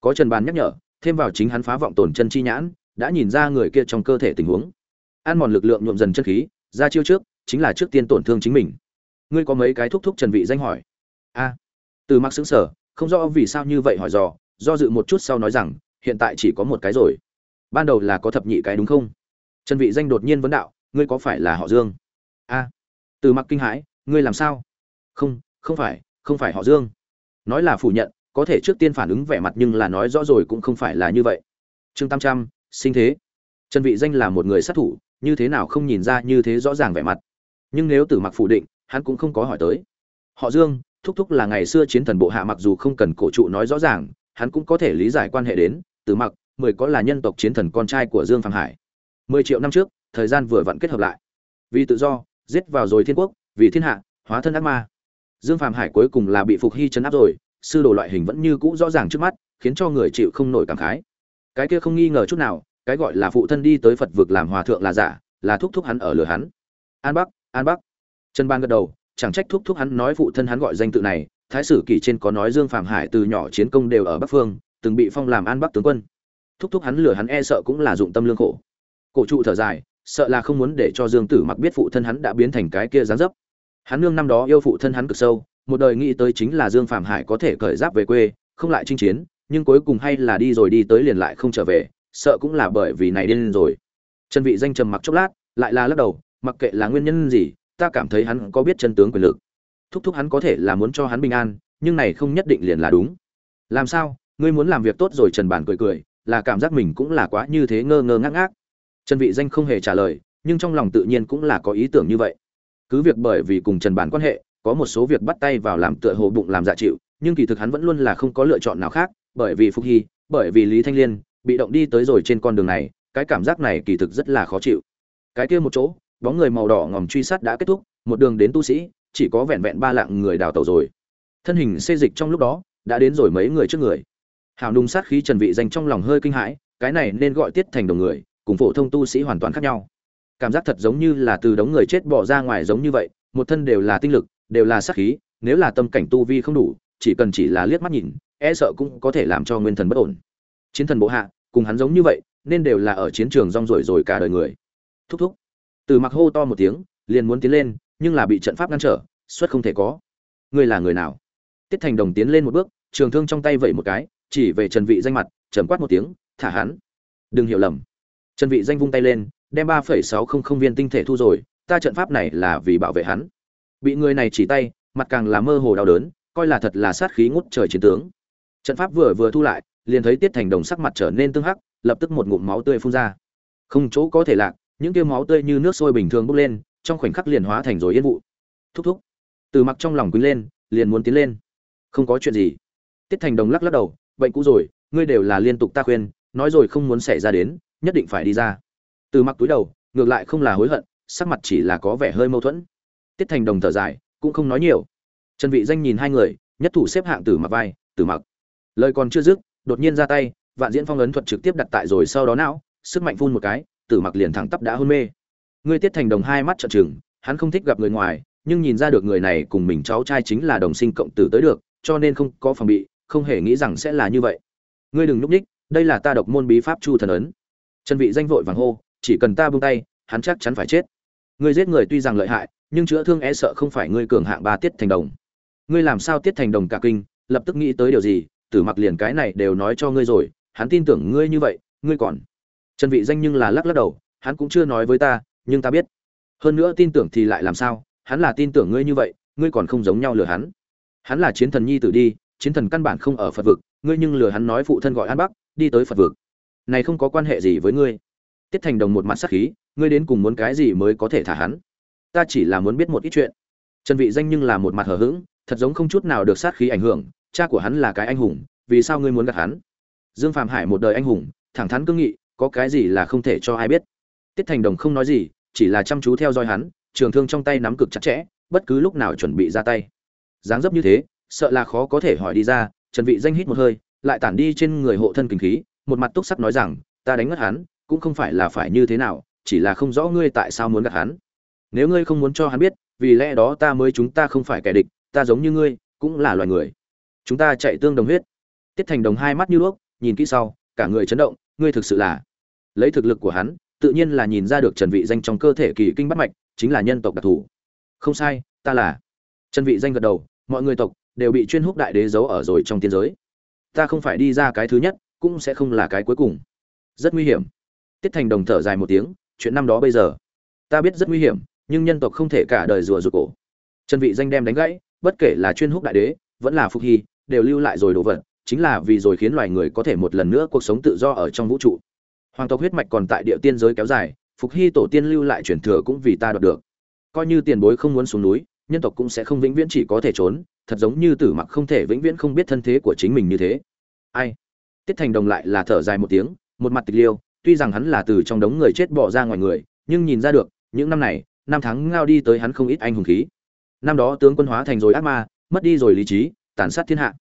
Có trần bàn nhắc nhở, thêm vào chính hắn phá vọng tổn chân chi nhãn, đã nhìn ra người kia trong cơ thể tình huống. Ăn mòn lực lượng nhuộm dần chân khí, ra chiêu trước chính là trước tiên tổn thương chính mình. Ngươi có mấy cái thúc thúc trần vị danh hỏi? A. Từ mặc sững sở không rõ vì sao như vậy hỏi dò, do dự một chút sau nói rằng, hiện tại chỉ có một cái rồi. Ban đầu là có thập nhị cái đúng không? Trần vị danh đột nhiên vấn đạo, ngươi có phải là họ dương? A. Từ mặc kinh hãi, ngươi làm sao? Không không phải không phải họ dương. Nói là phủ nhận, có thể trước tiên phản ứng vẻ mặt nhưng là nói rõ rồi cũng không phải là như vậy. Trương tam trăm, sinh thế. Trần vị danh là một người sát thủ, như thế nào không nhìn ra như thế rõ ràng vẻ mặt nhưng nếu tử mặc phủ định, hắn cũng không có hỏi tới. Họ dương, thúc thúc là ngày xưa chiến thần bộ hạ mặc dù không cần cổ trụ nói rõ ràng, hắn cũng có thể lý giải quan hệ đến, tử mặc, mười có là nhân tộc chiến thần con trai của dương phàng hải. Mười triệu năm trước, thời gian vừa vặn kết hợp lại. Vì tự do, giết vào rồi thiên quốc, vì thiên hạ, hóa thân ác ma. Dương phàm hải cuối cùng là bị phục hy chấn áp rồi, sư đồ loại hình vẫn như cũ rõ ràng trước mắt, khiến cho người chịu không nổi cảm khái. Cái kia không nghi ngờ chút nào, cái gọi là phụ thân đi tới phật vực làm hòa thượng là giả, là thúc thúc hắn ở lửa hắn. An bắc an bắc. Trần ban gật đầu, chẳng trách thúc thúc hắn nói phụ thân hắn gọi danh tự này, thái sử kỷ trên có nói dương phạm hải từ nhỏ chiến công đều ở bắc phương, từng bị phong làm an bắc tướng quân. Thúc thúc hắn lừa hắn e sợ cũng là dụng tâm lương khổ. Cổ trụ thở dài, sợ là không muốn để cho dương tử mặc biết phụ thân hắn đã biến thành cái kia dáng dấp. Hắn nương năm đó yêu phụ thân hắn cực sâu, một đời nghĩ tới chính là dương phạm hải có thể cởi giáp về quê, không lại chinh chiến, nhưng cuối cùng hay là đi rồi đi tới liền lại không trở về, sợ cũng là bởi vì này điên rồi. Trần vị danh trầm mặc chốc lát, lại là lắc đầu mặc kệ là nguyên nhân gì, ta cảm thấy hắn có biết chân tướng quyền lực. Thúc thúc hắn có thể là muốn cho hắn bình an, nhưng này không nhất định liền là đúng. Làm sao? Ngươi muốn làm việc tốt rồi trần bản cười cười, là cảm giác mình cũng là quá như thế ngơ ngơ ngác ngác. Trần vị danh không hề trả lời, nhưng trong lòng tự nhiên cũng là có ý tưởng như vậy. Cứ việc bởi vì cùng trần bản quan hệ, có một số việc bắt tay vào làm tựa hồ bụng làm dạ chịu, nhưng kỳ thực hắn vẫn luôn là không có lựa chọn nào khác, bởi vì phúc hy, bởi vì lý thanh liên, bị động đi tới rồi trên con đường này, cái cảm giác này kỳ thực rất là khó chịu. Cái kia một chỗ bóng người màu đỏ ngòm truy sát đã kết thúc, một đường đến tu sĩ, chỉ có vẹn vẹn ba lạng người đào tẩu rồi. Thân hình xê dịch trong lúc đó, đã đến rồi mấy người trước người. Hào nung sát khí trần vị danh trong lòng hơi kinh hãi, cái này nên gọi tiết thành đồng người, cùng phổ thông tu sĩ hoàn toàn khác nhau. Cảm giác thật giống như là từ đống người chết bỏ ra ngoài giống như vậy, một thân đều là tinh lực, đều là sát khí, nếu là tâm cảnh tu vi không đủ, chỉ cần chỉ là liếc mắt nhìn e sợ cũng có thể làm cho nguyên thần bất ổn. Chiến thần bộ hạ, cùng hắn giống như vậy, nên đều là ở chiến trường rong ruổi rồi cả đời người. Thúc thúc từ mặc hô to một tiếng, liền muốn tiến lên, nhưng là bị trận pháp ngăn trở, suất không thể có. Ngươi là người nào? Tiết thành đồng tiến lên một bước, trường thương trong tay vẩy một cái, chỉ về trần vị danh mặt, trầm quát một tiếng, thả hắn. Đừng hiểu lầm. Trần vị danh vung tay lên, đem ba phẩy sáu không không viên tinh thể thu rồi, ta trận pháp này là vì bảo vệ hắn. Bị người này chỉ tay, mặt càng là mơ hồ đau đớn, coi là thật là sát khí ngút trời chiến tướng. Trận pháp vừa vừa thu lại, liền thấy tiết thành đồng sắc mặt trở nên tương hắc, lập tức một ngụm máu tươi phun ra. Không chỗ có thể lạc những kia máu tươi như nước sôi bình thường bốc lên, trong khoảnh khắc liền hóa thành rồi yên vụ. Thúc thúc. Từ mặc trong lòng quýnh lên, liền muốn tiến lên. Không có chuyện gì. Tiết thành đồng lắc lắc đầu, bệnh cũ rồi, ngươi đều là liên tục ta khuyên, nói rồi không muốn xảy ra đến, nhất định phải đi ra. Từ mặc túi đầu, ngược lại không là hối hận, sắc mặt chỉ là có vẻ hơi mâu thuẫn. Tiết thành đồng thở dài, cũng không nói nhiều. Trần vị danh nhìn hai người, nhất thủ xếp hạng tử mặc vai tử mặc. Lời còn chưa dứt, đột nhiên ra tay, vạn diễn phong ấn thuật trực tiếp đặt tại rồi sau đó não, sức mạnh phun một cái tử mặc liền thẳng tắp đã hôn mê. Ngươi tiết thành đồng hai mắt trợn trừng, hắn không thích gặp người ngoài, nhưng nhìn ra được người này cùng mình cháu trai chính là đồng sinh cộng tử tới được, cho nên không có phòng bị, không hề nghĩ rằng sẽ là như vậy. Ngươi đừng núp ních đây là ta độc môn bí pháp chu thần ấn. Trần vị danh vội vàng hô, chỉ cần ta buông tay, hắn chắc chắn phải chết. Ngươi giết người tuy rằng lợi hại, nhưng chữa thương e sợ không phải ngươi cường hạng ba tiết thành đồng. Ngươi làm sao tiết thành đồng cả kinh, lập tức nghĩ tới điều gì, tử mặc liền cái này đều nói cho ngươi rồi, hắn tin tưởng ngươi như vậy, ngươi còn trần vị danh nhưng là lắc lắc đầu, hắn cũng chưa nói với ta, nhưng ta biết. Hơn nữa tin tưởng thì lại làm sao, hắn là tin tưởng ngươi như vậy, ngươi còn không giống nhau lừa hắn. Hắn là chiến thần nhi tử đi, chiến thần căn bản không ở phật vực, ngươi nhưng lừa hắn nói phụ thân gọi an bắc, đi tới phật vực. Này không có quan hệ gì với ngươi. Tiết thành đồng một mặt sắc khí, ngươi đến cùng muốn cái gì mới có thể thả hắn? Ta chỉ là muốn biết một ít chuyện. Trần vị danh nhưng là một mặt hờ hững, thật giống không chút nào được sát khí ảnh hưởng, cha của hắn là cái anh hùng, vì sao ngươi muốn gạt hắn? Dương phạm hải một đời anh hùng, thẳng thắn cương nghị có cái gì là không thể cho ai biết. Tiết thành đồng không nói gì, chỉ là chăm chú theo dõi hắn, trường thương trong tay nắm cực chặt chẽ, bất cứ lúc nào chuẩn bị ra tay. Dáng dấp như thế, sợ là khó có thể hỏi đi ra, trần vị danh hít một hơi, lại tản đi trên người hộ thân kinh khí, một mặt túc sắc nói rằng, ta đánh ngất hắn, cũng không phải là phải như thế nào, chỉ là không rõ ngươi tại sao muốn gạt hắn. Nếu ngươi không muốn cho hắn biết, vì lẽ đó ta mới chúng ta không phải kẻ địch, ta giống như ngươi, cũng là loài người. Chúng ta chạy tương đồng huyết. Tiết thành đồng hai mắt như đuốc, nhìn kỹ sau, cả người chấn động, ngươi thực sự là lấy thực lực của hắn, tự nhiên là nhìn ra được trần vị danh trong cơ thể kỳ kinh bắt mạch chính là nhân tộc đặc thù. Không sai, ta là. Trần vị danh gật đầu, mọi người tộc đều bị chuyên húc đại đế giấu ở rồi trong tiên giới. Ta không phải đi ra cái thứ nhất, cũng sẽ không là cái cuối cùng. Rất nguy hiểm. Tiết thành đồng thở dài một tiếng, chuyện năm đó bây giờ. Ta biết rất nguy hiểm, nhưng nhân tộc không thể cả đời rùa rụt cổ. Trần vị danh đem đánh gãy, bất kể là chuyên húc đại đế, vẫn là phục hy, đều lưu lại rồi đồ vật, chính là vì rồi khiến loài người có thể một lần nữa cuộc sống tự do ở trong vũ trụ hoàng tộc huyết mạch còn tại địa tiên giới kéo dài, phục hy tổ tiên lưu lại truyền thừa cũng vì ta đoạt được. Coi như tiền bối không muốn xuống núi, nhân tộc cũng sẽ không vĩnh viễn chỉ có thể trốn, thật giống như tử mặc không thể vĩnh viễn không biết thân thế của chính mình như thế. Ai? Tiết thành đồng lại là thở dài một tiếng, một mặt tịch liêu, tuy rằng hắn là từ trong đống người chết bỏ ra ngoài người, nhưng nhìn ra được, những năm này, năm tháng ngao đi tới hắn không ít anh hùng khí. Năm đó tướng quân hóa thành rồi ác ma, mất đi rồi lý trí, tàn sát thiên hạ.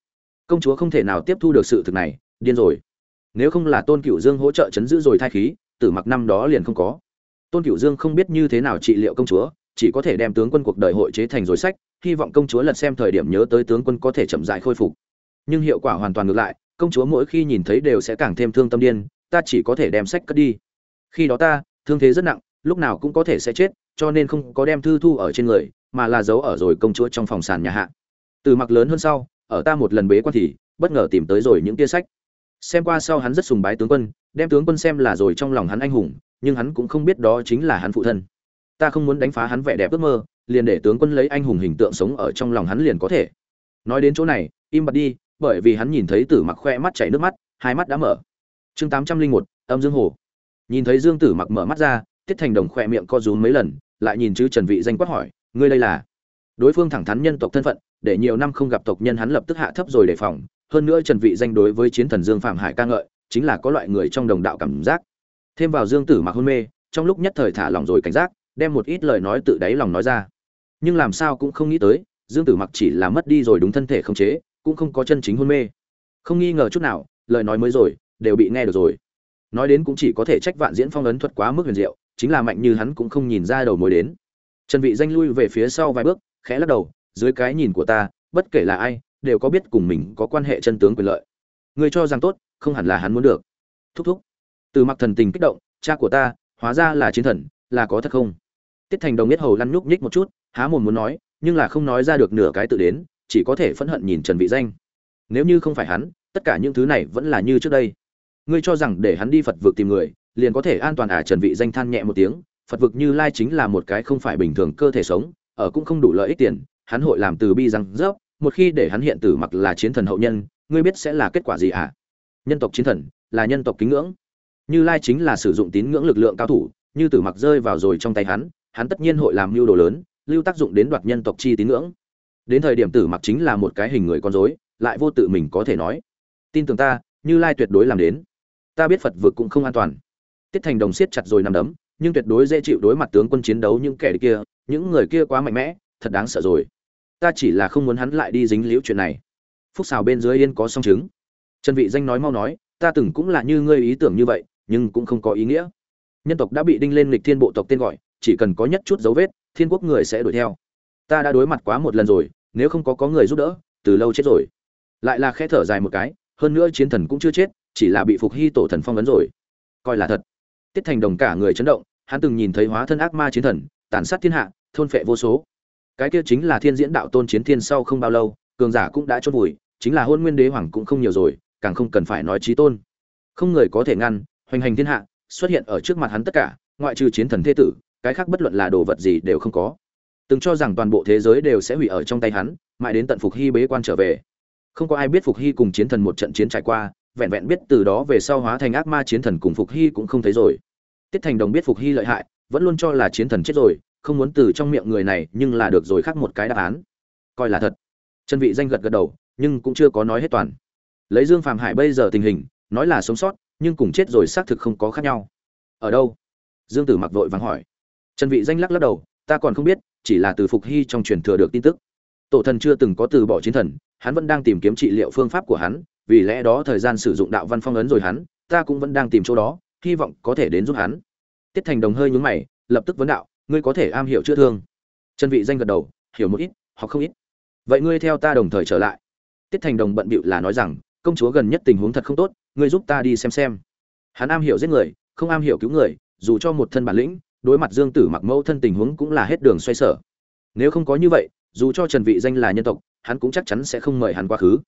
Công chúa không thể nào tiếp thu được sự thực này, điên rồi nếu không là tôn cửu dương hỗ trợ chấn giữ rồi thai khí, tử mặc năm đó liền không có. Tôn cửu dương không biết như thế nào trị liệu công chúa, chỉ có thể đem tướng quân cuộc đời hội chế thành rồi sách, hy vọng công chúa lật xem thời điểm nhớ tới tướng quân có thể chậm dại khôi phục. Nhưng hiệu quả hoàn toàn ngược lại, công chúa mỗi khi nhìn thấy đều sẽ càng thêm thương tâm điên, ta chỉ có thể đem sách cất đi. Khi đó ta, thương thế rất nặng, lúc nào cũng có thể sẽ chết, cho nên không có đem thư thu ở trên người, mà là giấu ở rồi công chúa trong phòng sàn nhà hạ. Từ mặc lớn hơn sau, ở ta một lần bế quan thì, bất ngờ tìm tới rồi những tia sách xem qua sau hắn rất sùng bái tướng quân, đem tướng quân xem là rồi trong lòng hắn anh hùng, nhưng hắn cũng không biết đó chính là hắn phụ thân. Ta không muốn đánh phá hắn vẻ đẹp ước mơ, liền để tướng quân lấy anh hùng hình tượng sống ở trong lòng hắn liền có thể. Nói đến chỗ này, im bặt đi, bởi vì hắn nhìn thấy tử mặc khoe mắt chảy nước mắt, hai mắt đã mở. Chương tám trăm linh một, âm dương hồ. Nhìn thấy dương tử mặc mở mắt ra, tiết thành đồng khoe miệng co rúm mấy lần, lại nhìn chứ trần vị danh quát hỏi, ngươi đây là? Đối phương thẳng thắn nhân tộc thân phận, để nhiều năm không gặp tộc nhân hắn lập tức hạ thấp rồi đề phòng hơn nữa trần vị danh đối với chiến thần dương phạm hải ca ngợi, chính là có loại người trong đồng đạo cảm giác. Thêm vào dương tử mặc hôn mê, trong lúc nhất thời thả lỏng rồi cảnh giác, đem một ít lời nói tự đáy lòng nói ra. Nhưng làm sao cũng không nghĩ tới, dương tử mặc chỉ là mất đi rồi đúng thân thể không chế, cũng không có chân chính hôn mê. Không nghi ngờ chút nào, lời nói mới rồi, đều bị nghe được rồi. Nói đến cũng chỉ có thể trách vạn diễn phong ấn thuật quá mức huyền diệu, chính là mạnh như hắn cũng không nhìn ra đầu mối đến. Trần vị danh lui về phía sau vài bước, khẽ lắc đầu, dưới cái nhìn của ta, bất kể là ai đều có biết cùng mình có quan hệ chân tướng quyền lợi. Người cho rằng tốt, không hẳn là hắn muốn được. Thúc thúc. Từ mặc thần tình kích động, cha của ta, hóa ra là chiến thần, là có thật không? Tiết thành đồng biết hầu lăn nhúc nhích một chút, há mồm muốn nói, nhưng là không nói ra được nửa cái tự đến, chỉ có thể phẫn hận nhìn trần vị danh. Nếu như không phải hắn, tất cả những thứ này vẫn là như trước đây. Ngươi cho rằng để hắn đi phật vực tìm người, liền có thể an toàn à? Trần vị danh than nhẹ một tiếng, phật vực như lai chính là một cái không phải bình thường cơ thể sống, ở cũng không đủ lợi ích tiền, hắn hội làm từ bi răng rớp một khi để hắn hiện tử mặc là chiến thần hậu nhân, ngươi biết sẽ là kết quả gì à? Nhân tộc chiến thần, là nhân tộc kính ngưỡng. Như lai chính là sử dụng tín ngưỡng lực lượng cao thủ, như tử mặc rơi vào rồi trong tay hắn hắn tất nhiên hội làm mưu đồ lớn, lưu tác dụng đến đoạt nhân tộc chi tín ngưỡng. Đến thời điểm tử mặc chính là một cái hình người con rối, lại vô tự mình có thể nói. Tin tưởng ta, như lai tuyệt đối làm đến. Ta biết phật vực cũng không an toàn. Tiết thành đồng siết chặt rồi nằm đấm, nhưng tuyệt đối dễ chịu đối mặt tướng quân chiến đấu những kẻ kia, những người kia quá mạnh mẽ, thật đáng sợ rồi ta chỉ là không muốn hắn lại đi dính liễu chuyện này. Phúc xào bên dưới yên có song chứng. Trần vị danh nói mau nói, ta từng cũng là như ngươi ý tưởng như vậy, nhưng cũng không có ý nghĩa. Nhân tộc đã bị đinh lên lịch thiên bộ tộc tên gọi, chỉ cần có nhất chút dấu vết, thiên quốc người sẽ đuổi theo. Ta đã đối mặt quá một lần rồi, nếu không có có người giúp đỡ, từ lâu chết rồi. Lại là khẽ thở dài một cái, hơn nữa chiến thần cũng chưa chết, chỉ là bị phục hy tổ thần phong ấn rồi. Coi là thật. Tiết thành đồng cả người chấn động, hắn từng nhìn thấy hóa thân ác ma chiến thần, tàn sát thiên hạ, thôn phệ vô số cái kia chính là thiên diễn đạo tôn chiến thiên sau không bao lâu, cường giả cũng đã chốt vùi, chính là hôn nguyên đế hoàng cũng không nhiều rồi, càng không cần phải nói trí tôn. Không người có thể ngăn, hoành hành thiên hạ, xuất hiện ở trước mặt hắn tất cả, ngoại trừ chiến thần thế tử, cái khác bất luận là đồ vật gì đều không có. Từng cho rằng toàn bộ thế giới đều sẽ hủy ở trong tay hắn, mãi đến tận phục hy bế quan trở về. Không có ai biết phục hy cùng chiến thần một trận chiến trải qua, vẹn vẹn biết từ đó về sau hóa thành ác ma chiến thần cùng phục hy cũng không thấy rồi. Tiết thành đồng biết phục hy lợi hại, vẫn luôn cho là chiến thần chết rồi không muốn từ trong miệng người này, nhưng là được rồi khác một cái đáp án. Coi là thật. Chân vị danh gật gật đầu, nhưng cũng chưa có nói hết toàn. Lấy dương phạm hải bây giờ tình hình, nói là sống sót, nhưng cùng chết rồi xác thực không có khác nhau. Ở đâu? Dương tử mặc vội vàng hỏi. Trần vị danh lắc lắc đầu, ta còn không biết, chỉ là từ phục hy trong truyền thừa được tin tức. Tổ thần chưa từng có từ bỏ chiến thần, hắn vẫn đang tìm kiếm trị liệu phương pháp của hắn, vì lẽ đó thời gian sử dụng đạo văn phong ấn rồi hắn, ta cũng vẫn đang tìm chỗ đó, hy vọng có thể đến giúp hắn. Tiết thành đồng hơi nhướng mày, lập tức vấn đạo ngươi có thể am hiểu chữa thương. Chân vị danh gật đầu, hiểu một ít hoặc không ít. Vậy ngươi theo ta đồng thời trở lại. Tiết thành đồng bận bịu là nói rằng, công chúa gần nhất tình huống thật không tốt, ngươi giúp ta đi xem xem. Hắn am hiểu giết người, không am hiểu cứu người, dù cho một thân bản lĩnh, đối mặt dương tử mặc mẫu thân tình huống cũng là hết đường xoay sở. Nếu không có như vậy, dù cho trần vị danh là nhân tộc, hắn cũng chắc chắn sẽ không mời hắn quá khứ.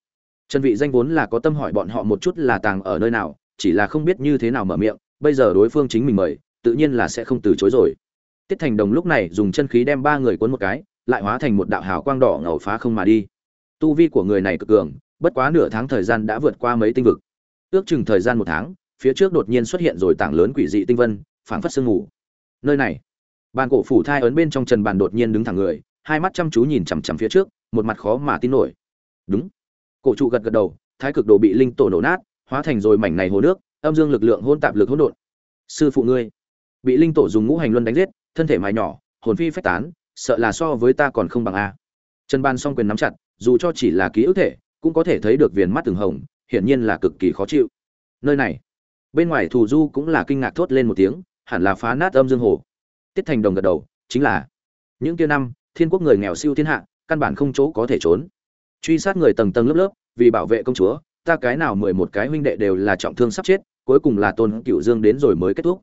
Trần vị danh vốn là có tâm hỏi bọn họ một chút là tàng ở nơi nào, chỉ là không biết như thế nào mở miệng, bây giờ đối phương chính mình mời, tự nhiên là sẽ không từ chối rồi tiết thành đồng lúc này dùng chân khí đem ba người cuốn một cái, lại hóa thành một đạo hào quang đỏ ngầu phá không mà đi. Tu vi của người này cực cường, bất quá nửa tháng thời gian đã vượt qua mấy tinh vực. Ước chừng thời gian một tháng, phía trước đột nhiên xuất hiện rồi tảng lớn quỷ dị tinh vân, phảng phất sương ngủ nơi này, bàn cổ phủ thai ấn bên trong trần bàn đột nhiên đứng thẳng người, hai mắt chăm chú nhìn chằm chằm phía trước, một mặt khó mà tin nổi. Đúng. Cổ trụ gật gật đầu, thái cực đồ bị linh tổ nổ nát, hóa thành rồi mảnh này hồ nước, âm dương lực lượng hỗn tạp lực hỗn độn. Sư phụ ngươi, bị linh tổ dùng ngũ hành luân đánh giết thân thể mài nhỏ, hồn phi phách tán, sợ là so với ta còn không bằng a. Trần ban song quyền nắm chặt, dù cho chỉ là ký ức thể, cũng có thể thấy được viền mắt từng hồng, hiển nhiên là cực kỳ khó chịu. Nơi này, bên ngoài thù du cũng là kinh ngạc thốt lên một tiếng, hẳn là phá nát âm dương hồ. Tiết thành đồng gật đầu, chính là, những kia năm, thiên quốc người nghèo siêu thiên hạ, căn bản không chỗ có thể trốn. Truy sát người tầng tầng lớp lớp, vì bảo vệ công chúa, ta cái nào mười một cái huynh đệ đều là trọng thương sắp chết, cuối cùng là tôn cựu dương đến rồi mới kết thúc.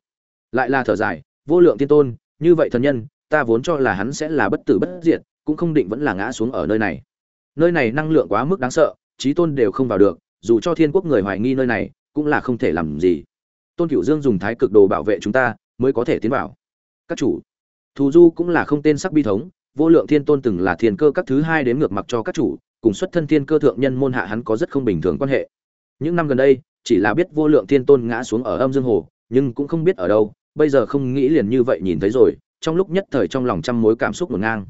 Lại là thở dài, vô lượng thiên tôn như vậy thần nhân, ta vốn cho là hắn sẽ là bất tử bất diệt, cũng không định vẫn là ngã xuống ở nơi này. Nơi này năng lượng quá mức đáng sợ, trí tôn đều không vào được, dù cho thiên quốc người hoài nghi nơi này, cũng là không thể làm gì. Tôn cựu dương dùng thái cực đồ bảo vệ chúng ta, mới có thể tiến vào. Các chủ, thù du cũng là không tên sắc bi thống, vô lượng thiên tôn từng là thiên cơ các thứ hai đến ngược mặc cho các chủ, cùng xuất thân thiên cơ thượng nhân môn hạ hắn có rất không bình thường quan hệ. Những năm gần đây, chỉ là biết vô lượng thiên tôn ngã xuống ở âm dương hồ, nhưng cũng không biết ở đâu bây giờ không nghĩ liền như vậy nhìn thấy rồi, trong lúc nhất thời trong lòng trăm mối cảm xúc ngổn ngang.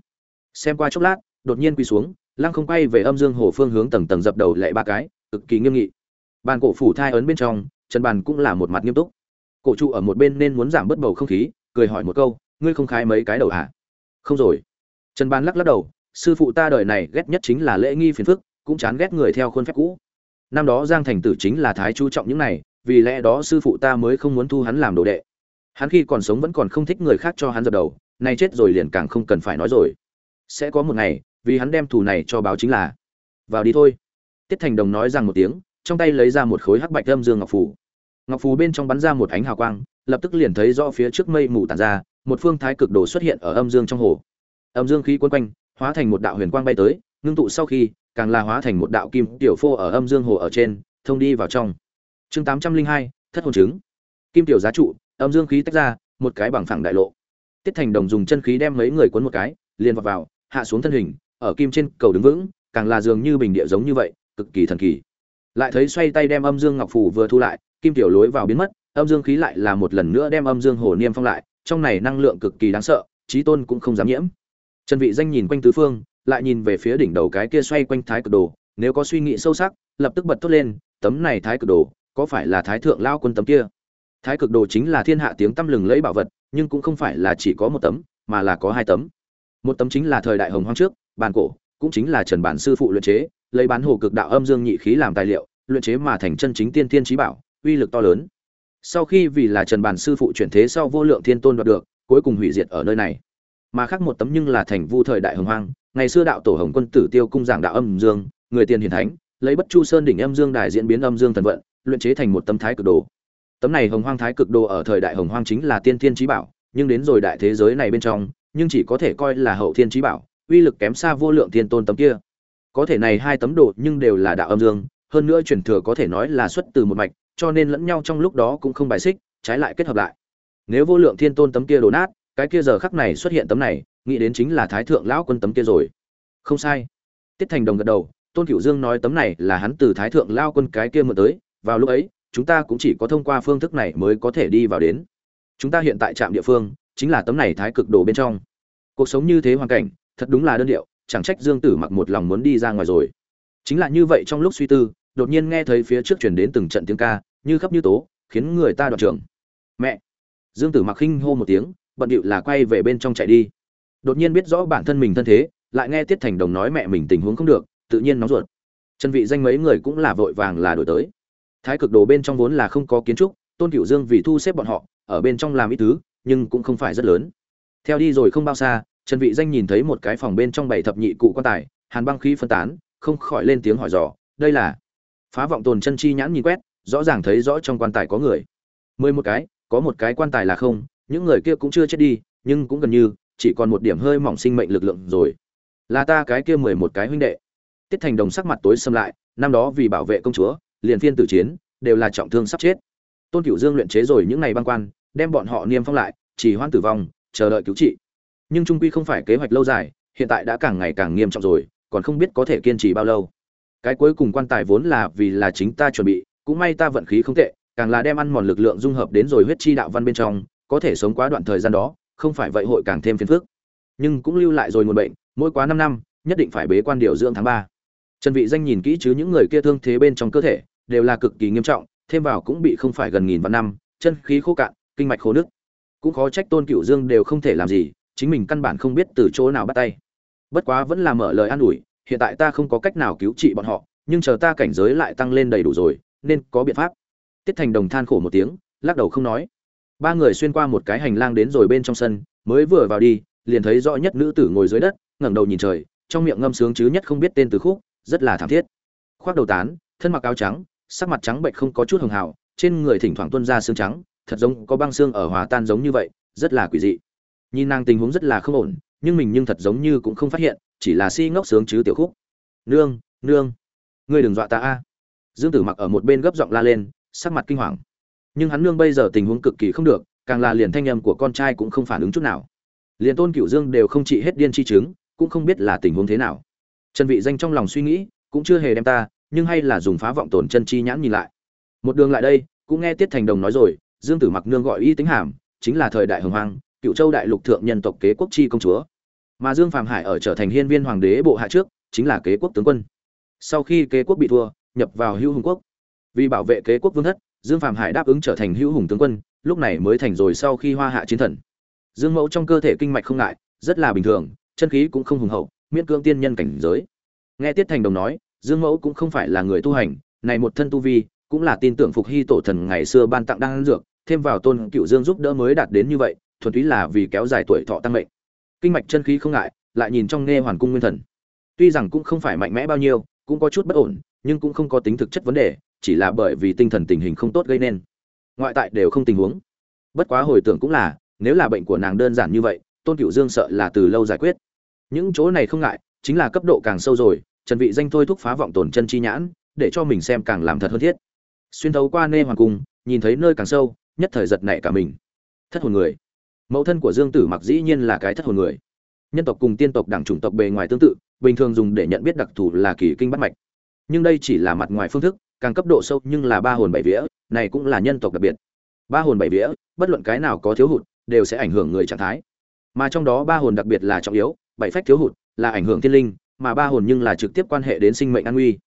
Xem qua chốc lát, đột nhiên quỳ xuống, lăng không quay về âm dương hồ phương hướng tầng tầng dập đầu lệ ba cái, cực kỳ nghiêm nghị. Bàn cổ phủ thai ấn bên trong, trần bàn cũng là một mặt nghiêm túc. Cổ trụ ở một bên nên muốn giảm bớt bầu không khí, cười hỏi một câu, ngươi không khai mấy cái đầu hả? Không rồi. Trần bàn lắc lắc đầu, sư phụ ta đời này ghét nhất chính là lễ nghi phiền phức, cũng chán ghét người theo khuôn phép cũ. Năm đó giang thành tử chính là thái chú trọng những này, vì lẽ đó sư phụ ta mới không muốn thu hắn làm đồ đệ hắn khi còn sống vẫn còn không thích người khác cho hắn dập đầu nay chết rồi liền càng không cần phải nói rồi. Sẽ có một ngày vì hắn đem thù này cho báo chính là vào đi thôi. Tiết thành đồng nói rằng một tiếng trong tay lấy ra một khối hắc bạch âm dương ngọc phù. Ngọc phù bên trong bắn ra một ánh hào quang lập tức liền thấy rõ phía trước mây mù tàn ra một phương thái cực đồ xuất hiện ở âm dương trong hồ. Âm dương khí quấn quanh hóa thành một đạo huyền quang bay tới ngưng tụ sau khi càng là hóa thành một đạo kim tiểu phô ở âm dương hồ ở trên thông đi vào trong. Chương tám trăm linh hai thất hồn chứng, kim tiểu giá trụ âm dương khí tách ra, một cái bằng phẳng đại lộ. Tiết thành đồng dùng chân khí đem mấy người cuốn một cái, liền vào vào, hạ xuống thân hình, ở kim trên cầu đứng vững, càng là dường như bình địa giống như vậy, cực kỳ thần kỳ. Lại thấy xoay tay đem âm dương ngọc phủ vừa thu lại, kim tiểu lối vào biến mất, âm dương khí lại là một lần nữa đem âm dương hồ niêm phong lại, trong này năng lượng cực kỳ đáng sợ trí tôn cũng không dám nhiễm. Trần vị danh nhìn quanh tứ phương, lại nhìn về phía đỉnh đầu cái kia xoay quanh thái cực đồ, nếu có suy nghĩ sâu sắc, lập tức bật thốt lên, tấm này thái cực đồ, có phải là thái thượng lao quân tấm kia? Thái cực đồ chính là thiên hạ tiếng tăm lừng lẫy bảo vật, nhưng cũng không phải là chỉ có một tấm, mà là có hai tấm. Một tấm chính là thời đại hồng hoang trước, bàn cổ, cũng chính là trần bản sư phụ luyện chế, lấy bán hồ cực đạo âm dương nhị khí làm tài liệu, luyện chế mà thành chân chính tiên tiên trí bảo, uy lực to lớn. Sau khi vì là trần bản sư phụ chuyển thế sau vô lượng thiên tôn đoạt được, cuối cùng hủy diệt ở nơi này. Mà khác một tấm nhưng là thành vu thời đại hồng hoang, ngày xưa đạo tổ hồng quân tử tiêu cung giảng đạo âm dương, người tiền hiền thánh, lấy bất chu sơn đỉnh âm dương đài diễn biến âm dương thần vận, luyện chế thành một tấm thái cực đồ tấm này hồng hoang thái cực đồ ở thời đại hồng hoang chính là tiên thiên trí bảo, nhưng đến rồi đại thế giới này bên trong, nhưng chỉ có thể coi là hậu thiên trí bảo, uy lực kém xa vô lượng thiên tôn tấm kia. Có thể này hai tấm đồ nhưng đều là đạo âm dương, hơn nữa truyền thừa có thể nói là xuất từ một mạch, cho nên lẫn nhau trong lúc đó cũng không bài xích, trái lại kết hợp lại. Nếu vô lượng thiên tôn tấm kia đổ nát, cái kia giờ khắc này xuất hiện tấm này, nghĩ đến chính là thái thượng lão quân tấm kia rồi. Không sai. Tiết thành đồng gật đầu, tôn cửu dương nói tấm này là hắn từ thái thượng lao quân cái kia mượn tới, vào lúc ấy chúng ta cũng chỉ có thông qua phương thức này mới có thể đi vào đến. Chúng ta hiện tại trạm địa phương, chính là tấm này thái cực đồ bên trong. Cuộc sống như thế hoàn cảnh, thật đúng là đơn điệu, chẳng trách dương tử mặc một lòng muốn đi ra ngoài rồi. Chính là như vậy trong lúc suy tư, đột nhiên nghe thấy phía trước chuyển đến từng trận tiếng ca, như khắp như tố, khiến người ta đoạt trường mẹ! Dương tử mặc khinh hô một tiếng, bận điệu là quay về bên trong chạy đi. Đột nhiên biết rõ bản thân mình thân thế, lại nghe tiết thành đồng nói mẹ mình tình huống không được, tự nhiên nóng ruột. Chân vị danh mấy người cũng là vội vàng là đổi tới thái cực đồ bên trong vốn là không có kiến trúc, tôn cửu dương vì thu xếp bọn họ, ở bên trong làm ít thứ, nhưng cũng không phải rất lớn. Theo đi rồi không bao xa, trần vị danh nhìn thấy một cái phòng bên trong bảy thập nhị cụ quan tài, hàn băng khí phân tán, không khỏi lên tiếng hỏi dò, đây là? Phá vọng tồn chân chi nhãn nhìn quét, rõ ràng thấy rõ trong quan tài có người. Mười một cái, có một cái quan tài là không, những người kia cũng chưa chết đi, nhưng cũng gần như, chỉ còn một điểm hơi mỏng sinh mệnh lực lượng rồi. Là ta cái kia mười một cái huynh đệ. Tiết thành đồng sắc mặt tối xâm lại, năm đó vì bảo vệ công chúa liền phiên tử chiến, đều là trọng thương sắp chết. Tôn cửu dương luyện chế rồi những ngày băng quan, đem bọn họ niêm phong lại, chỉ hoan tử vong, chờ đợi cứu trị. Nhưng trung quy không phải kế hoạch lâu dài, hiện tại đã càng ngày càng nghiêm trọng rồi, còn không biết có thể kiên trì bao lâu. Cái cuối cùng quan tài vốn là vì là chính ta chuẩn bị, cũng may ta vận khí không tệ, càng là đem ăn mòn lực lượng dung hợp đến rồi huyết chi đạo văn bên trong, có thể sống quá đoạn thời gian đó, không phải vậy hội càng thêm phiền phức. Nhưng cũng lưu lại rồi nguồn bệnh, mỗi quá năm năm, nhất định phải bế quan điều dưỡng tháng ba. Trần vị danh nhìn kỹ chứ những người kia thương thế bên trong cơ thể đều là cực kỳ nghiêm trọng, thêm vào cũng bị không phải gần nghìn vạn năm, chân khí khô cạn, kinh mạch khô nước cũng khó trách tôn cửu dương đều không thể làm gì, chính mình căn bản không biết từ chỗ nào bắt tay. Bất quá vẫn là mở lời an ủi, hiện tại ta không có cách nào cứu trị bọn họ, nhưng chờ ta cảnh giới lại tăng lên đầy đủ rồi, nên có biện pháp. Tiết thành đồng than khổ một tiếng, lắc đầu không nói. Ba người xuyên qua một cái hành lang đến rồi bên trong sân, mới vừa vào đi, liền thấy rõ nhất nữ tử ngồi dưới đất, ngẩng đầu nhìn trời, trong miệng ngâm sướng chứ nhất không biết tên từ khúc, rất là thảm thiết. Khoác đầu tán, thân mặc áo trắng sắc mặt trắng bệnh không có chút hường hào, trên người thỉnh thoảng tuôn ra xương trắng, thật giống có băng xương ở hòa tan giống như vậy, rất là quỷ dị. Nhìn nàng tình huống rất là không ổn, nhưng mình nhưng thật giống như cũng không phát hiện, chỉ là si ngốc sướng chứ tiểu khúc. Nương nương, ngươi đừng dọa ta a. Dương tử mặc ở một bên gấp giọng la lên, sắc mặt kinh hoàng. Nhưng hắn nương bây giờ tình huống cực kỳ không được, càng là liền thanh âm của con trai cũng không phản ứng chút nào. Liền tôn cửu dương đều không trị hết điên chi chứng, cũng không biết là tình huống thế nào. Trần vị danh trong lòng suy nghĩ, cũng chưa hề đem ta nhưng hay là dùng phá vọng tổn chân chi nhãn nhìn lại. Một đường lại đây, cũng nghe tiết thành đồng nói rồi, dương tử mặc nương gọi y tính hàm, chính là thời đại hồng hoang, cựu châu đại lục thượng nhân tộc kế quốc chi công chúa. Mà dương phàm hải ở trở thành hiên viên hoàng đế bộ hạ trước, chính là kế quốc tướng quân. Sau khi kế quốc bị thua, nhập vào hữu hùng quốc. Vì bảo vệ kế quốc vương thất, dương phàm hải đáp ứng trở thành hữu hùng tướng quân, lúc này mới thành rồi sau khi hoa hạ chiến thần. Dương mẫu trong cơ thể kinh mạch không ngại, rất là bình thường, chân khí cũng không hùng hậu, miễn cưỡng tiên nhân cảnh giới. Nghe tiết thành đồng nói dương mẫu cũng không phải là người tu hành, này một thân tu vi, cũng là tin tưởng phục hy tổ thần ngày xưa ban tặng đan dược, thêm vào tôn cựu dương giúp đỡ mới đạt đến như vậy, thuần túy là vì kéo dài tuổi thọ tăng mệnh. Kinh mạch chân khí không ngại, lại nhìn trong nghe hoàn cung nguyên thần. Tuy rằng cũng không phải mạnh mẽ bao nhiêu, cũng có chút bất ổn, nhưng cũng không có tính thực chất vấn đề, chỉ là bởi vì tinh thần tình hình không tốt gây nên. Ngoại tại đều không tình huống. Bất quá hồi tưởng cũng là, nếu là bệnh của nàng đơn giản như vậy, tôn cựu dương sợ là từ lâu giải quyết. Những chỗ này không ngại, chính là cấp độ càng sâu rồi trần vị danh thôi thúc phá vọng tổn chân chi nhãn, để cho mình xem càng làm thật hơn thiết. Xuyên thấu qua nê hoàng cung, nhìn thấy nơi càng sâu, nhất thời giật nảy cả mình. Thất hồn người. Mẫu thân của dương tử mặc dĩ nhiên là cái thất hồn người. Nhân tộc cùng tiên tộc đẳng chủng tộc bề ngoài tương tự, bình thường dùng để nhận biết đặc thù là kỳ kinh bắt mạch. Nhưng đây chỉ là mặt ngoài phương thức, càng cấp độ sâu nhưng là ba hồn bảy vía, này cũng là nhân tộc đặc biệt. Ba hồn bảy vía, bất luận cái nào có thiếu hụt, đều sẽ ảnh hưởng người trạng thái. Mà trong đó ba hồn đặc biệt là trọng yếu, bảy phách thiếu hụt, là ảnh hưởng thiên linh mà ba hồn nhưng là trực tiếp quan hệ đến sinh mệnh an nguy.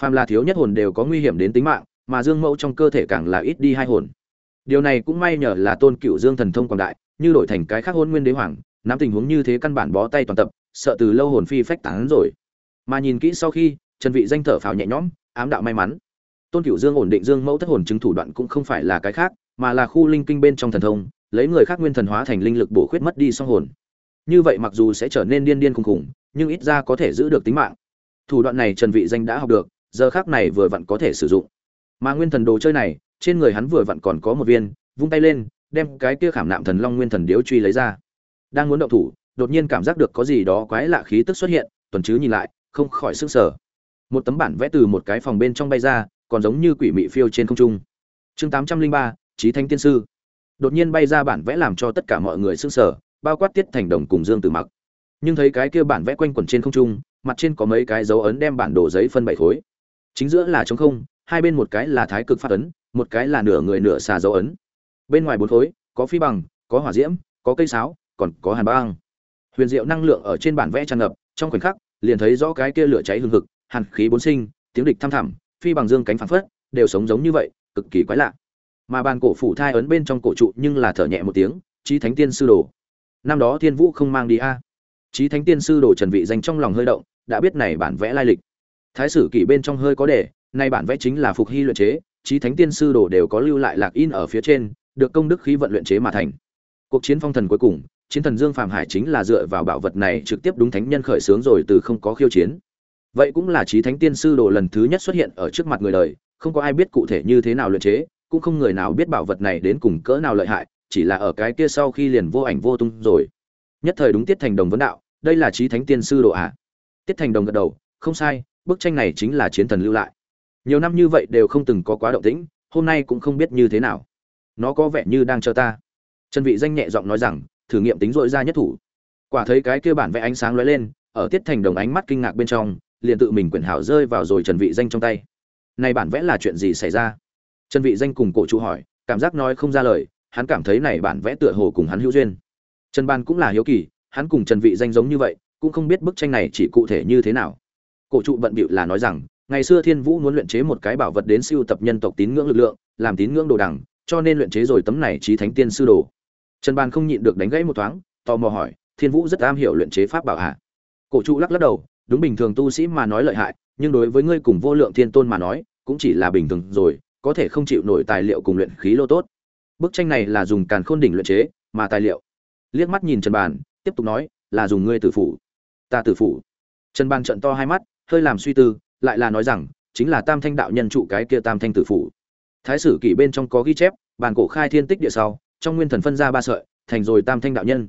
Phàm là thiếu nhất hồn đều có nguy hiểm đến tính mạng, mà dương mẫu trong cơ thể càng là ít đi hai hồn. Điều này cũng may nhờ là tôn cựu dương thần thông quảng đại, như đổi thành cái khác hôn nguyên đế hoàng, nắm tình huống như thế căn bản bó tay toàn tập, sợ từ lâu hồn phi phách tán rồi. Mà nhìn kỹ sau khi, trần vị danh thở phào nhẹ nhõm, ám đạo may mắn. Tôn cửu dương ổn định dương mẫu thất hồn chứng thủ đoạn cũng không phải là cái khác, mà là khu linh kinh bên trong thần thông, lấy người khác nguyên thần hóa thành linh lực bổ khuyết mất đi song hồn. Như vậy mặc dù sẽ trở nên điên điên khùng khùng nhưng ít ra có thể giữ được tính mạng. Thủ đoạn này trần vị danh đã học được, giờ khác này vừa vặn có thể sử dụng. Mà nguyên thần đồ chơi này, trên người hắn vừa vặn còn có một viên, vung tay lên, đem cái kia khảm nạm thần long nguyên thần điếu truy lấy ra. Đang muốn động thủ, đột nhiên cảm giác được có gì đó quái lạ khí tức xuất hiện, tuần chứ nhìn lại, không khỏi sức sở một tấm bản vẽ từ một cái phòng bên trong bay ra, còn giống như quỷ mị phiêu trên không trung. Chương tám trăm linh ba trí thanh tiên sư. Đột nhiên bay ra bản vẽ làm cho tất cả mọi người sức sở bao quát tiết thành đồng cùng dương tử mặc nhưng thấy cái kia bản vẽ quanh quẩn trên không trung, mặt trên có mấy cái dấu ấn đem bản đồ giấy phân bảy khối. Chính giữa là trống không, hai bên một cái là thái cực phát ấn, một cái là nửa người nửa xà dấu ấn. Bên ngoài bốn khối, có phi bằng, có hỏa diễm, có cây sáo, còn có hàn băng. Huyền diệu năng lượng ở trên bản vẽ tràn ngập, trong khoảnh khắc, liền thấy rõ cái kia lửa cháy hừng hực, hàn khí bốn sinh, tiếng địch thăm thẳm, phi bằng dương cánh phản phất, đều sống giống như vậy, cực kỳ quái lạ. Mà bàn cổ phủ thai ấn bên trong cổ trụ nhưng là thở nhẹ một tiếng trí thánh tiên sư đồ. Năm đó thiên vũ không mang đi a. Chí thánh tiên sư đồ trần vị danh trong lòng hơi động, đã biết này bản vẽ lai lịch. Thái sử kỷ bên trong hơi có đề, nay bản vẽ chính là phục hy luyện chế, Chí thánh tiên sư đồ đều có lưu lại lạc in ở phía trên, được công đức khí vận luyện chế mà thành. Cuộc chiến phong thần cuối cùng, chiến thần dương phạm hải chính là dựa vào bảo vật này trực tiếp đúng thánh nhân khởi sướng rồi từ không có khiêu chiến. Vậy cũng là Chí thánh tiên sư đồ lần thứ nhất xuất hiện ở trước mặt người đời, không có ai biết cụ thể như thế nào luyện chế, cũng không người nào biết bảo vật này đến cùng cỡ nào lợi hại, chỉ là ở cái kia sau khi liền vô ảnh vô tung rồi nhất thời đúng tiết thành đồng vấn đạo, đây là trí thánh tiên sư đồ à? Tiết thành đồng gật đầu, không sai, bức tranh này chính là chiến thần lưu lại. Nhiều năm như vậy đều không từng có quá động tĩnh, hôm nay cũng không biết như thế nào. Nó có vẻ như đang chờ ta. Trần vị danh nhẹ giọng nói rằng, thử nghiệm tính dội ra nhất thủ. Quả thấy cái kia bản vẽ ánh sáng lóe lên, ở tiết thành đồng ánh mắt kinh ngạc bên trong, liền tự mình quyển hảo rơi vào rồi trần vị danh trong tay. Này bản vẽ là chuyện gì xảy ra? Trần vị danh cùng cổ chủ hỏi, cảm giác nói không ra lời, hắn cảm thấy này bản vẽ tựa hồ cùng hắn hữu duyên trần ban cũng là hiếu kỳ, hắn cùng trần vị danh giống như vậy, cũng không biết bức tranh này chỉ cụ thể như thế nào. Cổ trụ bận bịu là nói rằng, ngày xưa thiên vũ muốn luyện chế một cái bảo vật đến siêu tập nhân tộc tín ngưỡng lực lượng, làm tín ngưỡng đồ đằng, cho nên luyện chế rồi tấm này trí thánh tiên sư đồ. Trần ban không nhịn được đánh gãy một thoáng, tò mò hỏi, thiên vũ rất am hiểu luyện chế pháp bảo hạ cổ trụ lắc lắc đầu, đúng bình thường tu sĩ mà nói lợi hại, nhưng đối với ngươi cùng vô lượng thiên tôn mà nói, cũng chỉ là bình thường rồi, có thể không chịu nổi tài liệu cùng luyện khí lô tốt. Bức tranh này là dùng càn khôn đỉnh luyện chế, mà tài liệu liếc mắt nhìn trần bàn, tiếp tục nói, là dùng ngươi tử phủ. Ta tử phủ? Trần bàn trận to hai mắt, hơi làm suy tư, lại là nói rằng, chính là tam thanh đạo nhân trụ cái kia tam thanh tử phủ. Thái sử kỷ bên trong có ghi chép, bàn cổ khai thiên tích địa sau, trong nguyên thần phân ra ba sợi, thành rồi tam thanh đạo nhân.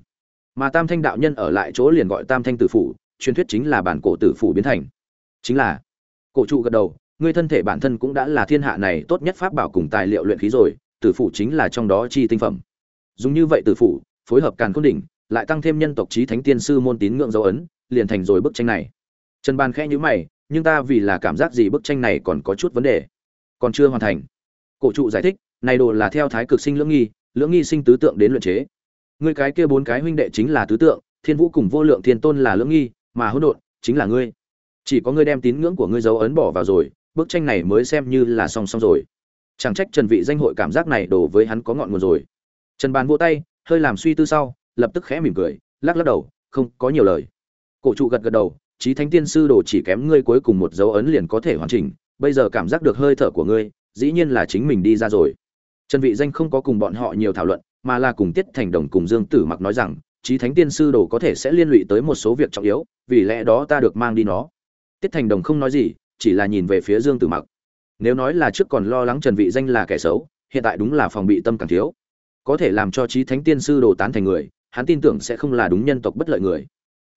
Mà tam thanh đạo nhân ở lại chỗ liền gọi tam thanh tử phủ, truyền thuyết chính là bản cổ tử phủ biến thành. Chính là, cổ trụ gật đầu, ngươi thân thể bản thân cũng đã là thiên hạ này tốt nhất pháp bảo cùng tài liệu luyện khí rồi, tử phủ chính là trong đó chi tinh phẩm. Dùng như vậy tử phủ phối hợp càn khôn đỉnh, lại tăng thêm nhân tộc trí thánh tiên sư môn tín ngưỡng dấu ấn, liền thành rồi bức tranh này. Trần ban khẽ nhíu mày, nhưng ta vì là cảm giác gì bức tranh này còn có chút vấn đề. Còn chưa hoàn thành. Cổ trụ giải thích, này đồ là theo thái cực sinh lưỡng nghi lưỡng nghi sinh tứ tượng đến luyện chế. Ngươi cái kia bốn cái huynh đệ chính là tứ tượng, thiên vũ cùng vô lượng thiên tôn là lưỡng nghi, mà hỗn độn chính là ngươi. Chỉ có ngươi đem tín ngưỡng của ngươi dấu ấn bỏ vào rồi, bức tranh này mới xem như là song song rồi. Chẳng trách trần vị danh hội cảm giác này đổ với hắn có ngọn nguồn rồi. Trần bàn vỗ tay hơi làm suy tư sau, lập tức khẽ mỉm cười, lắc lắc đầu, không có nhiều lời. Cổ trụ gật gật đầu trí thánh tiên sư đồ chỉ kém ngươi cuối cùng một dấu ấn liền có thể hoàn chỉnh, bây giờ cảm giác được hơi thở của ngươi, dĩ nhiên là chính mình đi ra rồi. Trần vị danh không có cùng bọn họ nhiều thảo luận, mà là cùng tiết thành đồng cùng dương tử mặc nói rằng trí thánh tiên sư đồ có thể sẽ liên lụy tới một số việc trọng yếu, vì lẽ đó ta được mang đi nó. Tiết thành đồng không nói gì, chỉ là nhìn về phía dương tử mặc. Nếu nói là trước còn lo lắng trần vị danh là kẻ xấu, hiện tại đúng là phòng bị tâm càng thiếu có thể làm cho trí thánh tiên sư đồ tán thành người, hắn tin tưởng sẽ không là đúng nhân tộc bất lợi người.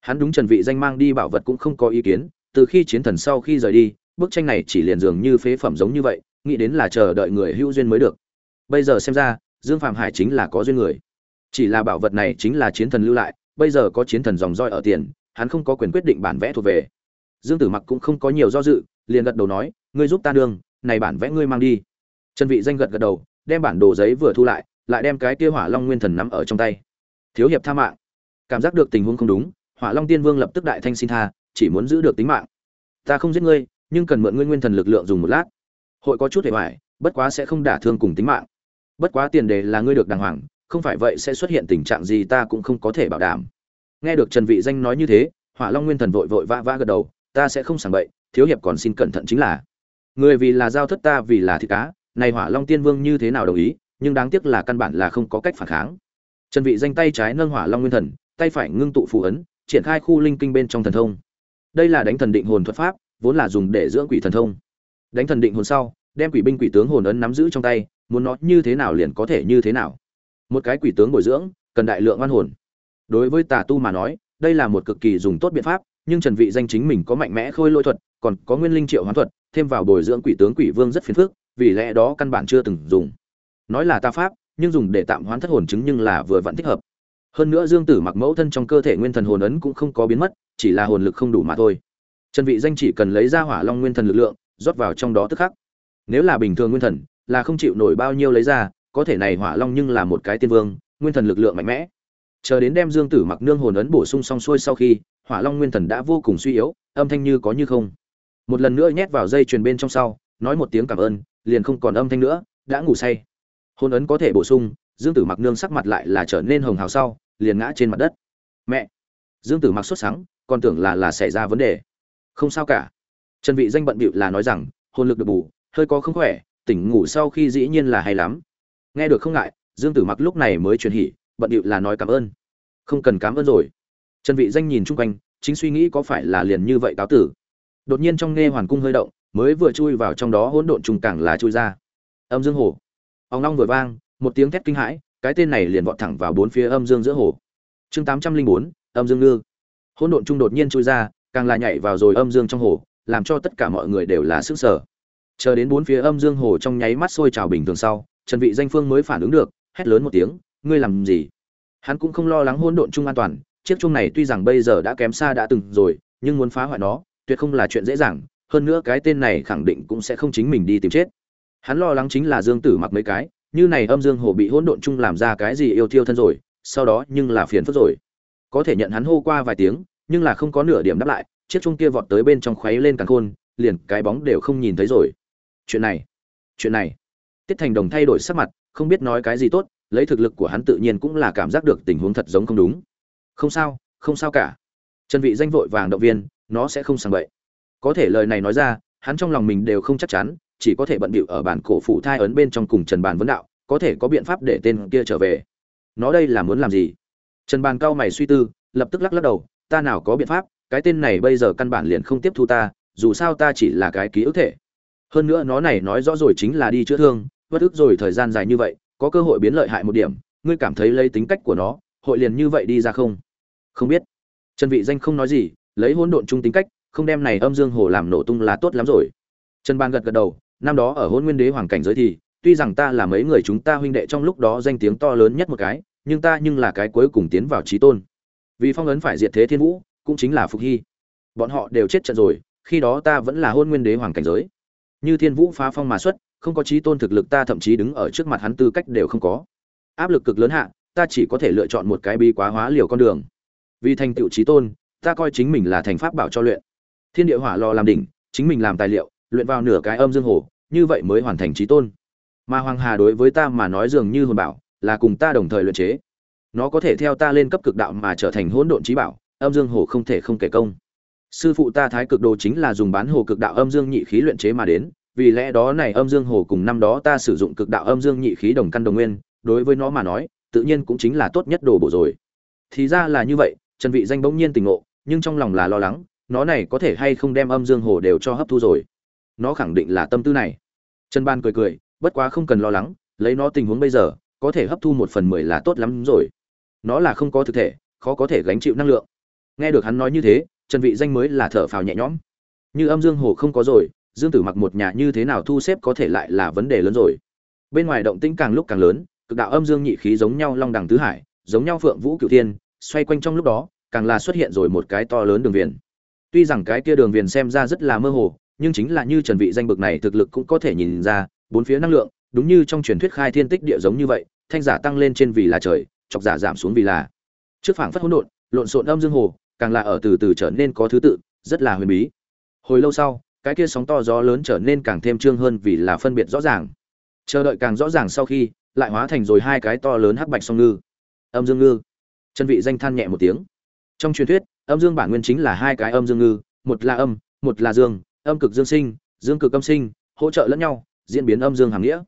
Hắn đúng trần vị danh mang đi bảo vật cũng không có ý kiến, từ khi chiến thần sau khi rời đi, bức tranh này chỉ liền dường như phế phẩm giống như vậy, nghĩ đến là chờ đợi người hữu duyên mới được. Bây giờ xem ra, dương phạm hải chính là có duyên người. Chỉ là bảo vật này chính là chiến thần lưu lại, bây giờ có chiến thần dòng roi ở tiền, hắn không có quyền quyết định bản vẽ thuộc về. Dương tử mặc cũng không có nhiều do dự, liền gật đầu nói, ngươi giúp ta đương này bản vẽ ngươi mang đi. Trần vị danh gật gật đầu, đem bản đồ giấy vừa thu lại lại đem cái kia hỏa long nguyên thần nắm ở trong tay. Thiếu hiệp tha mạng. Cảm giác được tình huống không đúng, hỏa long tiên vương lập tức đại thanh xin tha, chỉ muốn giữ được tính mạng. Ta không giết ngươi, nhưng cần mượn ngươi nguyên thần lực lượng dùng một lát. Hội có chút hệ hoại bất quá sẽ không đả thương cùng tính mạng. Bất quá tiền đề là ngươi được đàng hoàng, không phải vậy sẽ xuất hiện tình trạng gì ta cũng không có thể bảo đảm. Nghe được trần vị danh nói như thế, hỏa long nguyên thần vội vội vã vã gật đầu, ta sẽ không sảng bậy, thiếu hiệp còn xin cẩn thận chính là. Người vì là giao thất ta vì là thịt cá, này hỏa long tiên vương như thế nào đồng ý nhưng đáng tiếc là căn bản là không có cách phản kháng. Trần vị danh tay trái nâng hỏa long nguyên thần, tay phải ngưng tụ phù ấn, triển khai khu linh kinh bên trong thần thông. Đây là đánh thần định hồn thuật pháp, vốn là dùng để dưỡng quỷ thần thông. Đánh thần định hồn sau, đem quỷ binh quỷ tướng hồn ấn nắm giữ trong tay, muốn nó như thế nào liền có thể như thế nào. Một cái quỷ tướng bồi dưỡng, cần đại lượng oan hồn. Đối với tà tu mà nói, đây là một cực kỳ dùng tốt biện pháp, nhưng trần vị danh chính mình có mạnh mẽ khôi lỗi thuật, còn có nguyên linh triệu hoán thuật, thêm vào bồi dưỡng quỷ tướng quỷ vương rất phiền phức, vì lẽ đó căn bản chưa từng dùng nói là ta pháp, nhưng dùng để tạm hoán thất hồn chứng nhưng là vừa vẫn thích hợp. Hơn nữa dương tử mặc mẫu thân trong cơ thể nguyên thần hồn ấn cũng không có biến mất, chỉ là hồn lực không đủ mà thôi. Trần vị danh chỉ cần lấy ra hỏa long nguyên thần lực lượng, rót vào trong đó tức khắc. Nếu là bình thường nguyên thần, là không chịu nổi bao nhiêu lấy ra, có thể này hỏa long nhưng là một cái tiên vương, nguyên thần lực lượng mạnh mẽ. Chờ đến đem dương tử mặc nương hồn ấn bổ sung xong xuôi sau khi, hỏa long nguyên thần đã vô cùng suy yếu, âm thanh như có như không. Một lần nữa nhét vào dây truyền bên trong sau, nói một tiếng cảm ơn, liền không còn âm thanh nữa, đã ngủ say. Hôn ấn có thể bổ sung, dương tử mặc nương sắc mặt lại là trở nên hồng hào sau, liền ngã trên mặt đất. Mẹ! Dương tử mặc xuất sáng còn tưởng là là xảy ra vấn đề. Không sao cả. Trần vị danh bận bịu là nói rằng, hồn lực được bù, hơi có không khỏe, tỉnh ngủ sau khi dĩ nhiên là hay lắm. Nghe được không ngại, dương tử mặc lúc này mới truyền hỉ, bận bịu là nói cảm ơn. Không cần cảm ơn rồi. Trần vị danh nhìn chung quanh, chính suy nghĩ có phải là liền như vậy cáo tử. Đột nhiên trong nghe hoàn cung hơi động, mới vừa chui vào trong đó hỗn độn trùng càng là chui ra. Âm dương hồ ông long vừa vang, một tiếng thét kinh hãi, cái tên này liền vọt thẳng vào bốn phía âm dương giữa hồ. Chương tám trăm linh bốn, âm dương ngư. Hỗn độn trung đột nhiên chui ra, càng là nhảy vào rồi âm dương trong hồ, làm cho tất cả mọi người đều là sức sở chờ đến bốn phía âm dương hồ trong nháy mắt sôi trào bình thường sau, trần vị danh phương mới phản ứng được, hét lớn một tiếng, ngươi làm gì? Hắn cũng không lo lắng hỗn độn chung an toàn, chiếc chung này tuy rằng bây giờ đã kém xa đã từng rồi, nhưng muốn phá hoại nó, tuyệt không là chuyện dễ dàng, hơn nữa cái tên này khẳng định cũng sẽ không chính mình đi tìm chết hắn lo lắng chính là dương tử mặc mấy cái, như này âm dương hồ bị hỗn độn chung làm ra cái gì yêu thiêu thân rồi, sau đó nhưng là phiền phức rồi. Có thể nhận hắn hô qua vài tiếng, nhưng là không có nửa điểm đáp lại, chiếc chung kia vọt tới bên trong khuấy lên càng khôn, liền cái bóng đều không nhìn thấy rồi. Chuyện này chuyện này. Tiết thành đồng thay đổi sắc mặt, không biết nói cái gì tốt, lấy thực lực của hắn tự nhiên cũng là cảm giác được tình huống thật giống không đúng. Không sao không sao cả. Trần vị danh vội vàng động viên, nó sẽ không sang bậy. Có thể lời này nói ra, hắn trong lòng mình đều không chắc chắn chỉ có thể bận bịu ở bản cổ phụ thai ấn bên trong cùng trần bàn vấn đạo, có thể có biện pháp để tên kia trở về. Nó đây là muốn làm gì? Trần bàn cao mày suy tư, lập tức lắc lắc đầu, ta nào có biện pháp, cái tên này bây giờ căn bản liền không tiếp thu ta, dù sao ta chỉ là cái ký ức thể. Hơn nữa nó này nói rõ rồi chính là đi chữa thương, bất ức rồi thời gian dài như vậy, có cơ hội biến lợi hại một điểm, ngươi cảm thấy lấy tính cách của nó, hội liền như vậy đi ra không? Không biết. Trần vị danh không nói gì, lấy hỗn độn trung tính cách, không đem này âm dương hồ làm nổ tung là tốt lắm rồi. Trần ban gật gật đầu năm đó ở hôn nguyên đế hoàng cảnh giới thì, tuy rằng ta là mấy người chúng ta huynh đệ trong lúc đó danh tiếng to lớn nhất một cái, nhưng ta nhưng là cái cuối cùng tiến vào trí tôn. Vì phong ấn phải diệt thế thiên vũ, cũng chính là phục hy. Bọn họ đều chết trận rồi, khi đó ta vẫn là hôn nguyên đế hoàng cảnh giới. Như thiên vũ phá phong mà xuất, không có trí tôn thực lực ta thậm chí đứng ở trước mặt hắn tư cách đều không có. Áp lực cực lớn hạ, ta chỉ có thể lựa chọn một cái bi quá hóa liều con đường. Vì thành tựu trí tôn, ta coi chính mình là thành pháp bảo cho luyện. Thiên địa hỏa lò làm đỉnh, chính mình làm tài liệu luyện vào nửa cái âm dương hồ, như vậy mới hoàn thành trí tôn. Mà hoàng hà đối với ta mà nói dường như hồn bảo, là cùng ta đồng thời luyện chế. Nó có thể theo ta lên cấp cực đạo mà trở thành hỗn độn trí bảo, âm dương hồ không thể không kể công. Sư phụ ta thái cực đồ chính là dùng bán hồ cực đạo âm dương nhị khí luyện chế mà đến, vì lẽ đó này âm dương hồ cùng năm đó ta sử dụng cực đạo âm dương nhị khí đồng căn đồng nguyên, đối với nó mà nói, tự nhiên cũng chính là tốt nhất đồ bổ rồi. Thì ra là như vậy, trần vị danh bỗng nhiên tỉnh ngộ, nhưng trong lòng là lo lắng, nó này có thể hay không đem âm dương hồ đều cho hấp thu rồi nó khẳng định là tâm tư này. Trần ban cười cười, bất quá không cần lo lắng, lấy nó tình huống bây giờ, có thể hấp thu một phần mười là tốt lắm rồi. Nó là không có thực thể, khó có thể gánh chịu năng lượng. Nghe được hắn nói như thế, trần vị danh mới là thở phào nhẹ nhõm. Như âm dương hồ không có rồi, dương tử mặc một nhà như thế nào thu xếp có thể lại là vấn đề lớn rồi. Bên ngoài động tĩnh càng lúc càng lớn, cực đạo âm dương nhị khí giống nhau long đẳng tứ hải, giống nhau phượng vũ cửu thiên, xoay quanh trong lúc đó, càng là xuất hiện rồi một cái to lớn đường viền. Tuy rằng cái kia đường viền xem ra rất là mơ hồ nhưng chính là như trần vị danh bực này thực lực cũng có thể nhìn ra, bốn phía năng lượng, đúng như trong truyền thuyết khai thiên tích địa giống như vậy, thanh giả tăng lên trên vì là trời, chọc giả giảm xuống vì là. Trước phảng phất hỗn độn, lộn xộn âm dương hồ, càng là ở từ từ trở nên có thứ tự, rất là huyền bí. Hồi lâu sau, cái kia sóng to gió lớn trở nên càng thêm trương hơn vì là phân biệt rõ ràng. Chờ đợi càng rõ ràng sau khi, lại hóa thành rồi hai cái to lớn hắc bạch song ngư. Âm dương ngư. Chân vị danh than nhẹ một tiếng. Trong truyền thuyết, âm dương bản nguyên chính là hai cái âm dương ngư, một là âm, một là dương âm cực dương sinh, dương cực âm sinh, hỗ trợ lẫn nhau, diễn biến âm dương hàng nghĩa.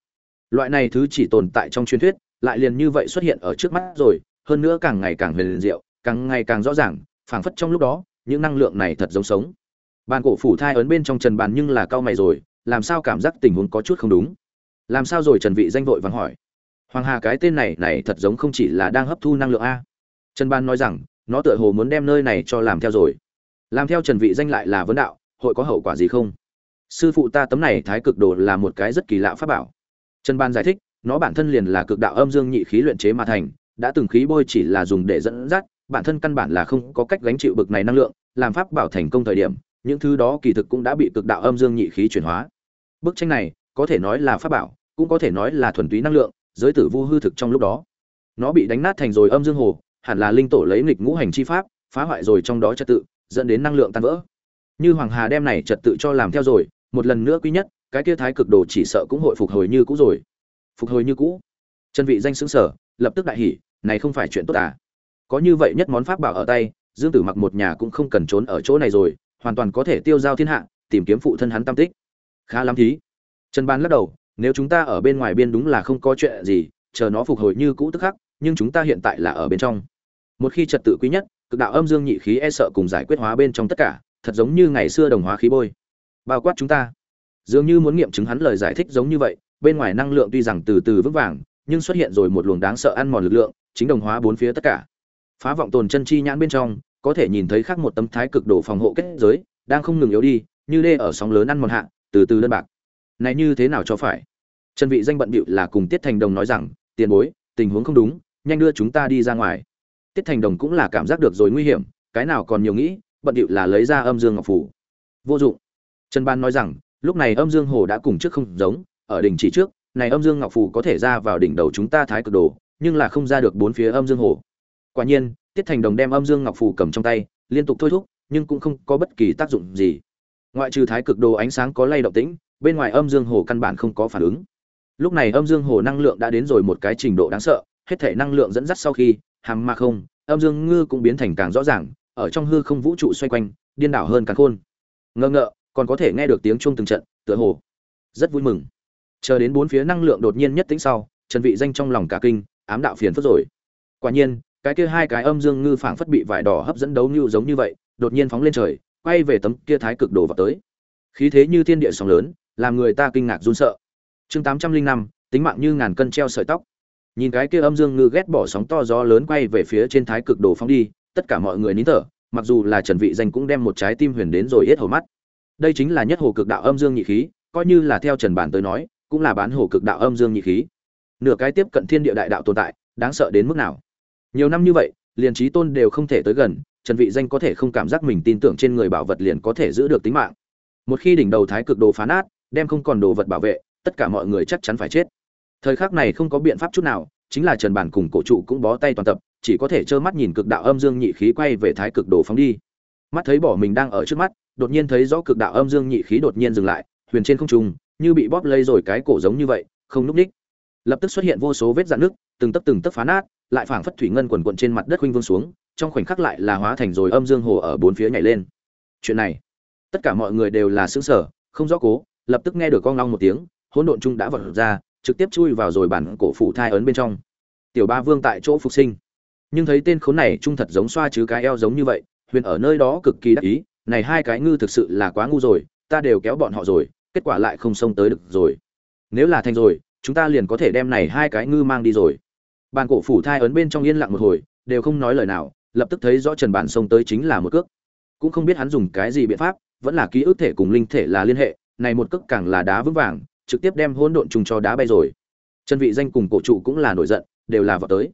Loại này thứ chỉ tồn tại trong truyền thuyết, lại liền như vậy xuất hiện ở trước mắt rồi, hơn nữa càng ngày càng huyền diệu, càng ngày càng rõ ràng, phảng phất trong lúc đó, những năng lượng này thật giống sống. Bàn cổ phủ thai ấn bên trong trần bàn nhưng là cao mày rồi, làm sao cảm giác tình huống có chút không đúng? Làm sao rồi trần vị danh vội vàng hỏi. Hoàng hà cái tên này này thật giống không chỉ là đang hấp thu năng lượng a. Trần Ban nói rằng, nó tựa hồ muốn đem nơi này cho làm theo rồi. Làm theo trần vị danh lại là vấn đạo hội có hậu quả gì không? Sư phụ ta tấm này thái cực đồ là một cái rất kỳ lạ pháp bảo. Trần ban giải thích, nó bản thân liền là cực đạo âm dương nhị khí luyện chế mà thành, đã từng khí bôi chỉ là dùng để dẫn dắt, bản thân căn bản là không có cách gánh chịu bực này năng lượng, làm pháp bảo thành công thời điểm, những thứ đó kỳ thực cũng đã bị cực đạo âm dương nhị khí chuyển hóa. Bức tranh này, có thể nói là pháp bảo, cũng có thể nói là thuần túy năng lượng, giới tử vu hư thực trong lúc đó. Nó bị đánh nát thành rồi âm dương hồ, hẳn là linh tổ lấy nghịch ngũ hành chi pháp, phá hoại rồi trong đó trật tự, dẫn đến năng lượng tan vỡ như hoàng hà đem này trật tự cho làm theo rồi, một lần nữa quý nhất, cái kia thái cực đồ chỉ sợ cũng hội phục hồi như cũ rồi. Phục hồi như cũ? Chân vị danh xứng sở lập tức đại hỉ, này không phải chuyện tốt à? Có như vậy nhất món pháp bảo ở tay, dương tử mặc một nhà cũng không cần trốn ở chỗ này rồi, hoàn toàn có thể tiêu giao thiên hạ, tìm kiếm phụ thân hắn tam tích. Khá lắm thí. Trần ban lắc đầu, nếu chúng ta ở bên ngoài biên đúng là không có chuyện gì, chờ nó phục hồi như cũ tức khắc, nhưng chúng ta hiện tại là ở bên trong. Một khi trật tự quý nhất, cực đạo âm dương nhị khí e sợ cùng giải quyết hóa bên trong tất cả thật giống như ngày xưa đồng hóa khí bôi. Bao quát chúng ta. Dường như muốn nghiệm chứng hắn lời giải thích giống như vậy, bên ngoài năng lượng tuy rằng từ từ vững vàng, nhưng xuất hiện rồi một luồng đáng sợ ăn mòn lực lượng, chính đồng hóa bốn phía tất cả. Phá vọng tồn chân chi nhãn bên trong, có thể nhìn thấy khác một tấm thái cực đồ phòng hộ kết giới, đang không ngừng yếu đi, như đê ở sóng lớn ăn mòn hạ, từ từ đơn bạc. Này như thế nào cho phải? Chân vị danh bận bịu là cùng tiết thành đồng nói rằng, tiền bối, tình huống không đúng, nhanh đưa chúng ta đi ra ngoài. Tiết thành đồng cũng là cảm giác được rồi nguy hiểm, cái nào còn nhiều nghĩ bận điệu là lấy ra âm dương ngọc phủ. Vô dụng. Trần ban nói rằng, lúc này âm dương hồ đã cùng trước không giống, ở đỉnh chỉ trước, này âm dương ngọc phù có thể ra vào đỉnh đầu chúng ta thái cực đồ, nhưng là không ra được bốn phía âm dương hồ. Quả nhiên, tiết thành đồng đem âm dương ngọc phù cầm trong tay, liên tục thôi thúc, nhưng cũng không có bất kỳ tác dụng gì. Ngoại trừ thái cực đồ ánh sáng có lay động tĩnh, bên ngoài âm dương hồ căn bản không có phản ứng. Lúc này âm dương hồ năng lượng đã đến rồi một cái trình độ đáng sợ, hết thể năng lượng dẫn dắt sau khi, hàm mà không, âm dương ngư cũng biến thành càng rõ ràng ở trong hư không vũ trụ xoay quanh điên đảo hơn càng khôn. Ngơ ngợ còn có thể nghe được tiếng chuông từng trận tựa hồ. Rất vui mừng. Chờ đến bốn phía năng lượng đột nhiên nhất tính sau trần vị danh trong lòng cả kinh ám đạo phiền phức rồi. Quả nhiên cái kia hai cái âm dương ngư phảng phất bị vải đỏ hấp dẫn đấu như giống như vậy đột nhiên phóng lên trời quay về tấm kia thái cực đồ vào tới. Khí thế như thiên địa sóng lớn làm người ta kinh ngạc run sợ. Chương 805, tính mạng như ngàn cân treo sợi tóc. Nhìn cái kia âm dương ngư ghét bỏ sóng to gió lớn quay về phía trên thái cực đồ phóng đi tất cả mọi người nín thở, mặc dù là trần vị danh cũng đem một trái tim huyền đến rồi hết hầu mắt. Đây chính là nhất hồ cực đạo âm dương nhị khí, coi như là theo trần bản tới nói, cũng là bán hồ cực đạo âm dương nhị khí. Nửa cái tiếp cận thiên địa đại đạo tồn tại, đáng sợ đến mức nào? Nhiều năm như vậy, liền trí tôn đều không thể tới gần, trần vị danh có thể không cảm giác mình tin tưởng trên người bảo vật liền có thể giữ được tính mạng. Một khi đỉnh đầu thái cực đồ phá nát, đem không còn đồ vật bảo vệ, tất cả mọi người chắc chắn phải chết. Thời khắc này không có biện pháp chút nào, chính là trần bản cùng cổ trụ cũng bó tay toàn tập chỉ có thể trơ mắt nhìn cực đạo âm dương nhị khí quay về thái cực đồ phóng đi. Mắt thấy bỏ mình đang ở trước mắt, đột nhiên thấy rõ cực đạo âm dương nhị khí đột nhiên dừng lại, huyền trên không trung, như bị bóp lấy rồi cái cổ giống như vậy, không núp ních. Lập tức xuất hiện vô số vết dạn nước, từng tấc từng tấc phá nát, lại phảng phất thủy ngân quần quận trên mặt đất huynh vương xuống, trong khoảnh khắc lại là hóa thành rồi âm dương hồ ở bốn phía nhảy lên. Chuyện này, tất cả mọi người đều là xứng sở không rõ cố, lập tức nghe được con long một tiếng, hỗn độn chung đã vật ra, trực tiếp chui vào rồi bản cổ phủ thai ấn bên trong. Tiểu ba vương tại chỗ phục sinh nhưng thấy tên khốn này trung thật giống xoa chứ cái eo giống như vậy, huyền ở nơi đó cực kỳ đắc ý, này hai cái ngư thực sự là quá ngu rồi, ta đều kéo bọn họ rồi, kết quả lại không xông tới được rồi. Nếu là thành rồi, chúng ta liền có thể đem này hai cái ngư mang đi rồi. Bàn cổ phủ thai ấn bên trong yên lặng một hồi, đều không nói lời nào, lập tức thấy rõ trần bản xông tới chính là một cước. Cũng không biết hắn dùng cái gì biện pháp, vẫn là ký ức thể cùng linh thể là liên hệ, này một cước càng là đá vững vàng, trực tiếp đem hỗn độn trùng cho đá bay rồi. Chân vị danh cùng cổ trụ cũng là nổi giận, đều là vào tới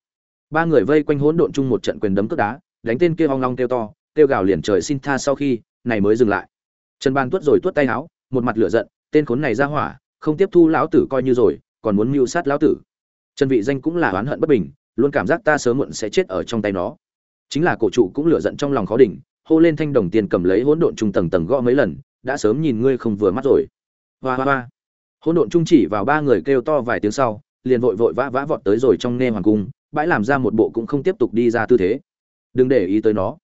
ba người vây quanh hỗn độn chung một trận quyền đấm cước đá, đánh tên kia hoang long kêu to, kêu gào liền trời xin tha sau khi, này mới dừng lại. Trần ban tuốt rồi tuốt tay áo, một mặt lửa giận, tên khốn này ra hỏa, không tiếp thu lão tử coi như rồi, còn muốn mưu sát lão tử. Trần vị danh cũng là oán hận bất bình, luôn cảm giác ta sớm muộn sẽ chết ở trong tay nó. Chính là cổ trụ cũng lửa giận trong lòng khó đỉnh, hô lên thanh đồng tiền cầm lấy hỗn độn trung tầng tầng gõ mấy lần, đã sớm nhìn ngươi không vừa mắt rồi. Hoa hoa hoa. Hỗn độn trung chỉ vào ba người kêu to vài tiếng sau, liền vội vội vã vã vọt tới rồi trong nghe hoàng cung bãi làm ra một bộ cũng không tiếp tục đi ra tư thế. Đừng để ý tới nó.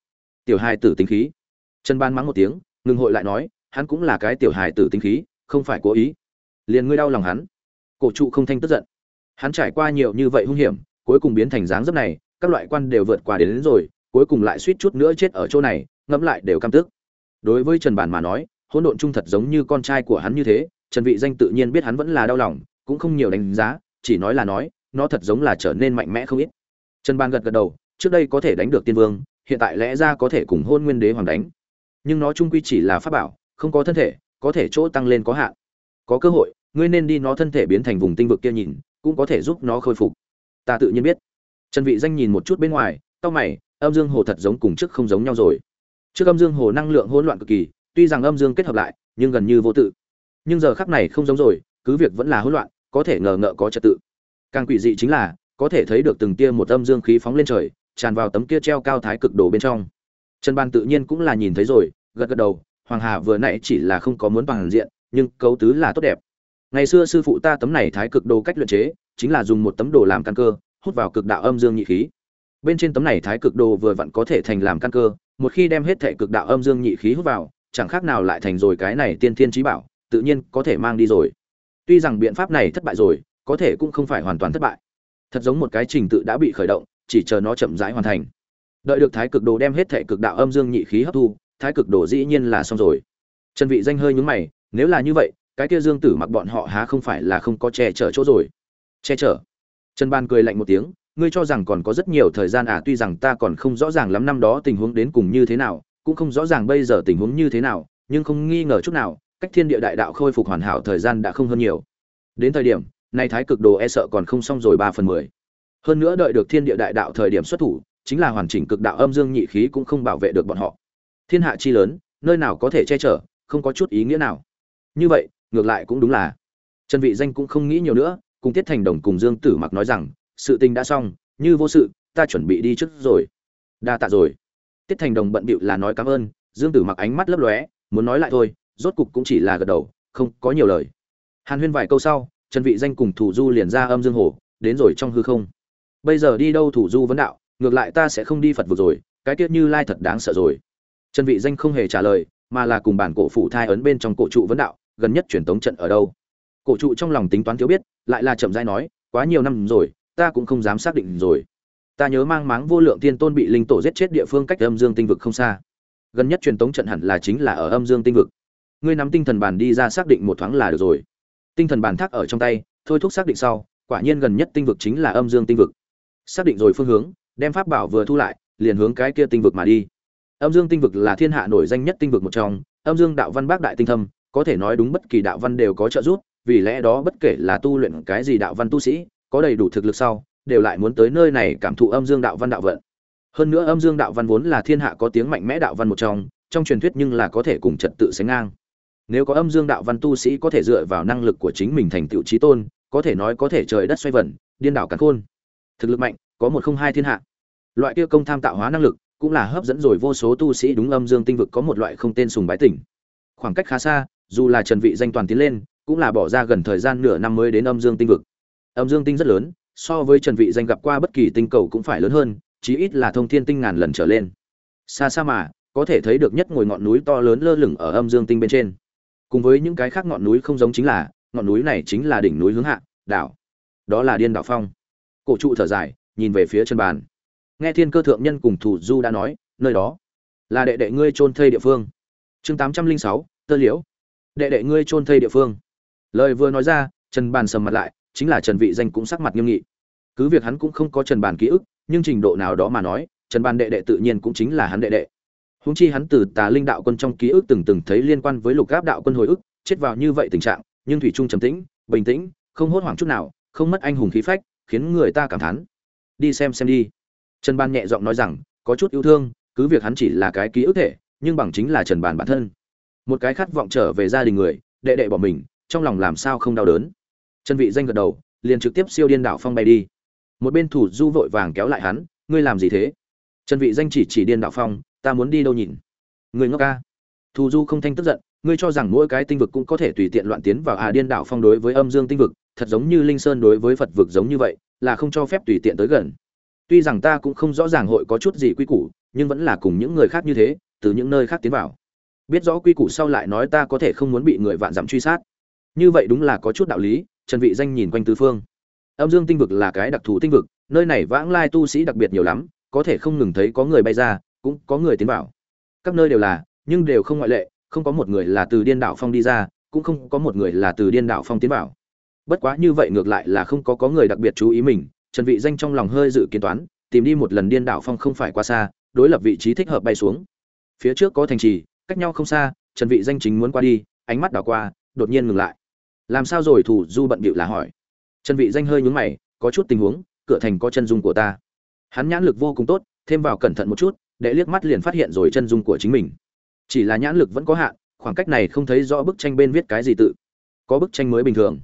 Tiểu hài tử tính khí. Trần ban mắng một tiếng ngừng hội lại nói hắn cũng là cái tiểu hài tử tính khí không phải cố ý. Liền ngươi đau lòng hắn. Cổ trụ không thanh tức giận. Hắn trải qua nhiều như vậy hung hiểm cuối cùng biến thành dáng dấp này các loại quan đều vượt qua đến, đến rồi cuối cùng lại suýt chút nữa chết ở chỗ này ngẫm lại đều cam tức. Đối với trần bản mà nói hỗn độn trung thật giống như con trai của hắn như thế trần vị danh tự nhiên biết hắn vẫn là đau lòng cũng không nhiều đánh giá chỉ nói là nói nó thật giống là trở nên mạnh mẽ không ít. Trần ban gật gật đầu, trước đây có thể đánh được tiên vương, hiện tại lẽ ra có thể cùng hôn nguyên đế hoàng đánh. Nhưng nó trung quy chỉ là pháp bảo, không có thân thể, có thể chỗ tăng lên có hạn. Có cơ hội, ngươi nên đi nó thân thể biến thành vùng tinh vực kia nhìn, cũng có thể giúp nó khôi phục. Ta tự nhiên biết. Trần vị danh nhìn một chút bên ngoài tao mày, âm dương hồ thật giống cùng trước không giống nhau rồi. Trước âm dương hồ năng lượng hỗn loạn cực kỳ, tuy rằng âm dương kết hợp lại, nhưng gần như vô tự. Nhưng giờ khắc này không giống rồi, cứ việc vẫn là hỗn loạn, có thể ngờ ngợ có trật tự càng quỷ dị chính là, có thể thấy được từng tia một âm dương khí phóng lên trời, tràn vào tấm kia treo cao thái cực đồ bên trong. Trần ban tự nhiên cũng là nhìn thấy rồi, gật gật đầu, hoàng hà vừa nãy chỉ là không có muốn bằng diện, nhưng cấu tứ là tốt đẹp. Ngày xưa sư phụ ta tấm này thái cực đồ cách luyện chế, chính là dùng một tấm đồ làm căn cơ, hút vào cực đạo âm dương nhị khí. Bên trên tấm này thái cực đồ vừa vặn có thể thành làm căn cơ, một khi đem hết thể cực đạo âm dương nhị khí hút vào, chẳng khác nào lại thành rồi cái này tiên thiên trí bảo, tự nhiên có thể mang đi rồi. Tuy rằng biện pháp này thất bại rồi có thể cũng không phải hoàn toàn thất bại. Thật giống một cái trình tự đã bị khởi động, chỉ chờ nó chậm rãi hoàn thành. Đợi được thái cực đồ đem hết thể cực đạo âm dương nhị khí hấp thu, thái cực đồ dĩ nhiên là xong rồi. Trần vị danh hơi nhướng mày, nếu là như vậy, cái kia dương tử mặc bọn họ há không phải là không có che chở chỗ rồi? Che chở? Trần ban cười lạnh một tiếng, ngươi cho rằng còn có rất nhiều thời gian à tuy rằng ta còn không rõ ràng lắm năm đó tình huống đến cùng như thế nào, cũng không rõ ràng bây giờ tình huống như thế nào, nhưng không nghi ngờ chút nào, cách thiên địa đại đạo khôi phục hoàn hảo thời gian đã không hơn nhiều. Đến thời điểm nay thái cực đồ e sợ còn không xong rồi ba phần mười. Hơn nữa đợi được thiên địa đại đạo thời điểm xuất thủ, chính là hoàn chỉnh cực đạo âm dương nhị khí cũng không bảo vệ được bọn họ. Thiên hạ chi lớn, nơi nào có thể che chở, không có chút ý nghĩa nào. Như vậy, ngược lại cũng đúng là. Trần vị danh cũng không nghĩ nhiều nữa, cùng tiết thành đồng cùng dương tử mặc nói rằng, sự tình đã xong, như vô sự, ta chuẩn bị đi trước rồi. Đa tạ rồi. Tiết thành đồng bận bịu là nói cảm ơn, dương tử mặc ánh mắt lấp lóe, muốn nói lại thôi, rốt cục cũng chỉ là gật đầu, không có nhiều lời. Hàn huyên vài câu sau trần vị danh cùng thủ du liền ra âm dương hồ, đến rồi trong hư không. Bây giờ đi đâu thủ du vấn đạo, ngược lại ta sẽ không đi phật vực rồi, cái tiết như lai thật đáng sợ rồi. Trần vị danh không hề trả lời, mà là cùng bản cổ phủ thai ấn bên trong cổ trụ vấn đạo, gần nhất truyền tống trận ở đâu. Cổ trụ trong lòng tính toán thiếu biết, lại là chậm rãi nói, quá nhiều năm rồi, ta cũng không dám xác định rồi. Ta nhớ mang máng vô lượng tiên tôn bị linh tổ giết chết địa phương cách âm dương tinh vực không xa. Gần nhất truyền tống trận hẳn là chính là ở âm dương tinh vực. Ngươi nắm tinh thần bàn đi ra xác định một thoáng là được rồi tinh thần bàn thác ở trong tay, thôi thúc xác định sau, quả nhiên gần nhất tinh vực chính là âm dương tinh vực. Xác định rồi phương hướng, đem pháp bảo vừa thu lại, liền hướng cái kia tinh vực mà đi. Âm dương tinh vực là thiên hạ nổi danh nhất tinh vực một trong, âm dương đạo văn bác đại tinh thâm, có thể nói đúng bất kỳ đạo văn đều có trợ giúp, vì lẽ đó bất kể là tu luyện cái gì đạo văn tu sĩ, có đầy đủ thực lực sau, đều lại muốn tới nơi này cảm thụ âm dương đạo văn đạo vận. Hơn nữa âm dương đạo văn vốn là thiên hạ có tiếng mạnh mẽ đạo văn một trong trong truyền thuyết nhưng là có thể cùng trật tự sánh ngang nếu có âm dương đạo văn tu sĩ có thể dựa vào năng lực của chính mình thành tựu trí tôn, có thể nói có thể trời đất xoay vần, điên đảo cắn khôn. Thực lực mạnh, có một không hai thiên hạ. Loại kia công tham tạo hóa năng lực cũng là hấp dẫn rồi vô số tu sĩ đúng âm dương tinh vực có một loại không tên sùng bái tỉnh khoảng cách khá xa, dù là trần vị danh toàn tiến lên, cũng là bỏ ra gần thời gian nửa năm mới đến âm dương tinh vực. Âm dương tinh rất lớn, so với trần vị danh gặp qua bất kỳ tinh cầu cũng phải lớn hơn, chí ít là thông thiên tinh ngàn lần trở lên. Xa xa mà, có thể thấy được nhất ngồi ngọn núi to lớn lơ lửng ở âm dương tinh bên trên cùng với những cái khác ngọn núi không giống chính là, ngọn núi này chính là đỉnh núi hướng hạ, đảo. Đó là điên đảo phong. Cổ trụ thở dài, nhìn về phía chân bàn. Nghe thiên cơ thượng nhân cùng thủ du đã nói, nơi đó là đệ đệ ngươi chôn thây địa phương. Chương tám trăm linh sáu, tơ liễu. Đệ đệ ngươi chôn thây địa phương. Lời vừa nói ra trần bàn sầm mặt lại, chính là trần vị danh cũng sắc mặt nghiêm nghị. Cứ việc hắn cũng không có trần bàn ký ức, nhưng trình độ nào đó mà nói trần bàn đệ đệ tự nhiên cũng chính là hắn đệ đệ húng chi hắn từ tà linh đạo quân trong ký ức từng từng thấy liên quan với lục áp đạo quân hồi ức, chết vào như vậy tình trạng, nhưng thủy trung trầm tĩnh, bình tĩnh, không hốt hoảng chút nào, không mất anh hùng khí phách, khiến người ta cảm thán. Đi xem xem đi. Trần ban nhẹ giọng nói rằng, có chút yêu thương, cứ việc hắn chỉ là cái ký ức thể, nhưng bằng chính là trần bàn bản thân. Một cái khát vọng trở về gia đình người, đệ đệ bỏ mình, trong lòng làm sao không đau đớn. Trần vị danh gật đầu, liền trực tiếp siêu điên đảo phong bay đi. Một bên thủ du vội vàng kéo lại hắn, ngươi làm gì thế? Trần vị danh chỉ chỉ điên đạo phong ta muốn đi đâu nhìn? Người ngốc ca. Thù du không thanh tức giận, ngươi cho rằng mỗi cái tinh vực cũng có thể tùy tiện loạn tiến vào à điên đảo phong đối với âm dương tinh vực, thật giống như linh sơn đối với phật vực giống như vậy, là không cho phép tùy tiện tới gần. Tuy rằng ta cũng không rõ ràng hội có chút gì quy củ, nhưng vẫn là cùng những người khác như thế, từ những nơi khác tiến vào. Biết rõ quy củ sau lại nói ta có thể không muốn bị người vạn dặm truy sát. Như vậy đúng là có chút đạo lý, trần vị danh nhìn quanh tứ phương. Âm dương tinh vực là cái đặc thù tinh vực, nơi này vãng lai tu sĩ đặc biệt nhiều lắm, có thể không ngừng thấy có người bay ra cũng có người tiến vào. Các nơi đều là, nhưng đều không ngoại lệ, không có một người là từ điên đảo phong đi ra, cũng không có một người là từ điên đảo phong tiến vào. Bất quá như vậy ngược lại là không có có người đặc biệt chú ý mình, trần vị danh trong lòng hơi dự kiến toán, tìm đi một lần điên đảo phong không phải quá xa, đối lập vị trí thích hợp bay xuống. Phía trước có thành trì, cách nhau không xa, trần vị danh chính muốn qua đi, ánh mắt đảo qua, đột nhiên ngừng lại. Làm sao rồi thủ du bận bịu là hỏi. Trần vị danh hơi nhướng mày, có chút tình huống, cửa thành có chân dung của ta. Hắn nhãn lực vô cùng tốt, thêm vào cẩn thận một chút để liếc mắt liền phát hiện rồi chân dung của chính mình. Chỉ là nhãn lực vẫn có hạn khoảng cách này không thấy rõ bức tranh bên viết cái gì tự. Có bức tranh mới bình thường.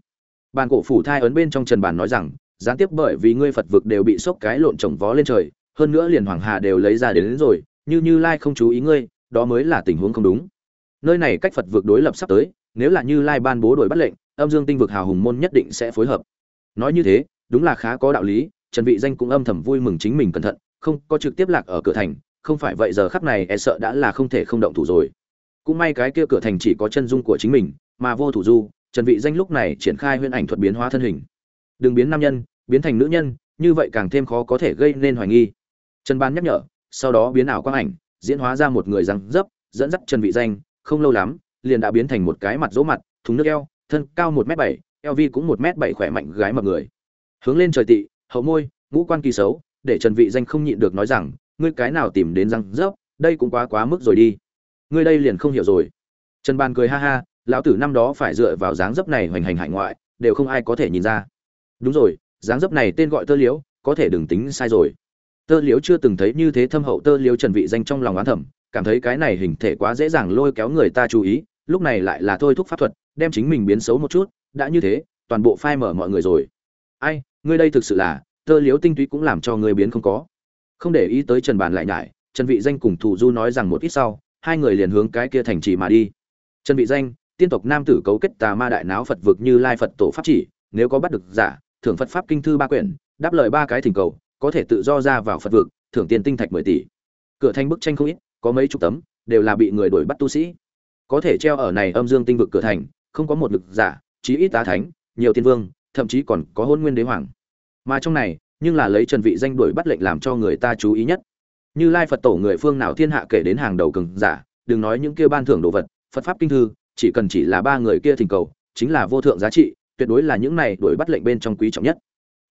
Bàn cổ phủ thai ấn bên trong trần bản nói rằng gián tiếp bởi vì ngươi phật vực đều bị sốc cái lộn trồng vó lên trời hơn nữa liền hoàng hà đều lấy ra đến, đến rồi như như lai không chú ý ngươi đó mới là tình huống không đúng. Nơi này cách phật vực đối lập sắp tới nếu là như lai ban bố đổi bắt lệnh âm dương tinh vực hào hùng môn nhất định sẽ phối hợp. Nói như thế đúng là khá có đạo lý trần vị danh cũng âm thầm vui mừng chính mình cẩn thận không có trực tiếp lạc ở cửa thành không phải vậy giờ khắc này e sợ đã là không thể không động thủ rồi. Cũng may cái kia cửa thành chỉ có chân dung của chính mình, mà vô thủ du, trần vị danh lúc này triển khai huyễn ảnh thuật biến hóa thân hình. Đừng biến nam nhân, biến thành nữ nhân, như vậy càng thêm khó có thể gây nên hoài nghi. Trần ban nhắc nhở, sau đó biến ảo quang ảnh, diễn hóa ra một người răng dấp, dẫn dắt trần vị danh, không lâu lắm, liền đã biến thành một cái mặt dỗ mặt, thùng nước eo, thân cao một m bảy, eo vi cũng một m bảy khỏe mạnh gái mập người. Hướng lên trời tị, hậu môi, ngũ quan kỳ xấu, để trần vị danh không nhịn được nói rằng ngươi cái nào tìm đến răng dấp đây cũng quá quá mức rồi đi. Ngươi đây liền không hiểu rồi. Trần ban cười ha ha, lão tử năm đó phải dựa vào dáng dấp này hoành hành hải ngoại, đều không ai có thể nhìn ra. Đúng rồi, dáng dấp này tên gọi tơ liễu, có thể đừng tính sai rồi. Tơ liễu chưa từng thấy như thế thâm hậu tơ liễu trần vị danh trong lòng oán thầm, cảm thấy cái này hình thể quá dễ dàng lôi kéo người ta chú ý, lúc này lại là thôi thúc pháp thuật, đem chính mình biến xấu một chút, đã như thế, toàn bộ phai mở mọi người rồi. Ai, ngươi đây thực sự là, tơ liếu tinh túy cũng làm cho ngươi biến không có không để ý tới trần bàn lại nhải, trần vị danh cùng thủ du nói rằng một ít sau, hai người liền hướng cái kia thành trì mà đi. Trần vị danh, tiên tộc nam tử cấu kết tà ma đại náo phật vực như lai phật tổ pháp chỉ, nếu có bắt được giả, thưởng phật pháp kinh thư ba quyển, đáp lời ba cái thỉnh cầu, có thể tự do ra vào phật vực, thưởng tiền tinh thạch 10 tỷ. Cửa thành bức tranh không ít, có mấy chục tấm, đều là bị người đuổi bắt tu sĩ. Có thể treo ở này âm dương tinh vực cửa thành, không có một lực giả, chí ít tá thánh, nhiều tiên vương, thậm chí còn có hôn nguyên đế hoàng. Mà trong này nhưng là lấy trần vị danh đuổi bắt lệnh làm cho người ta chú ý nhất. Như lai phật tổ người phương nào thiên hạ kể đến hàng đầu cường giả, đừng nói những kia ban thưởng đồ vật, phật pháp kinh thư, chỉ cần chỉ là ba người kia thỉnh cầu, chính là vô thượng giá trị, tuyệt đối là những này đuổi bắt lệnh bên trong quý trọng nhất.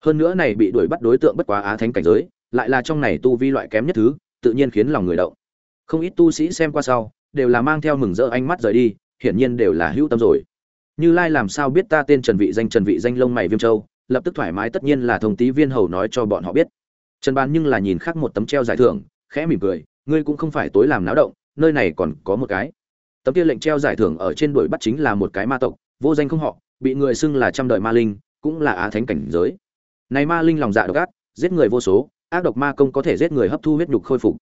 Hơn nữa này bị đuổi bắt đối tượng bất quá á thánh cảnh giới, lại là trong này tu vi loại kém nhất thứ, tự nhiên khiến lòng người động. Không ít tu sĩ xem qua sau, đều là mang theo mừng rỡ ánh mắt rời đi, hiển nhiên đều là hữu tâm rồi. Như lai làm sao biết ta tên trần vị danh, trần vị danh lông mày viêm châu lập tức thoải mái, tất nhiên là thông tí viên hầu nói cho bọn họ biết. Trần Bàn nhưng là nhìn khác một tấm treo giải thưởng, khẽ mỉm cười, ngươi cũng không phải tối làm náo động, nơi này còn có một cái. Tấm kia lệnh treo giải thưởng ở trên đuổi bắt chính là một cái ma tộc, vô danh không họ, bị người xưng là trăm đời ma linh, cũng là á thánh cảnh giới. Này ma linh lòng dạ độc ác, giết người vô số, ác độc ma công có thể giết người hấp thu huyết nhục khôi phục.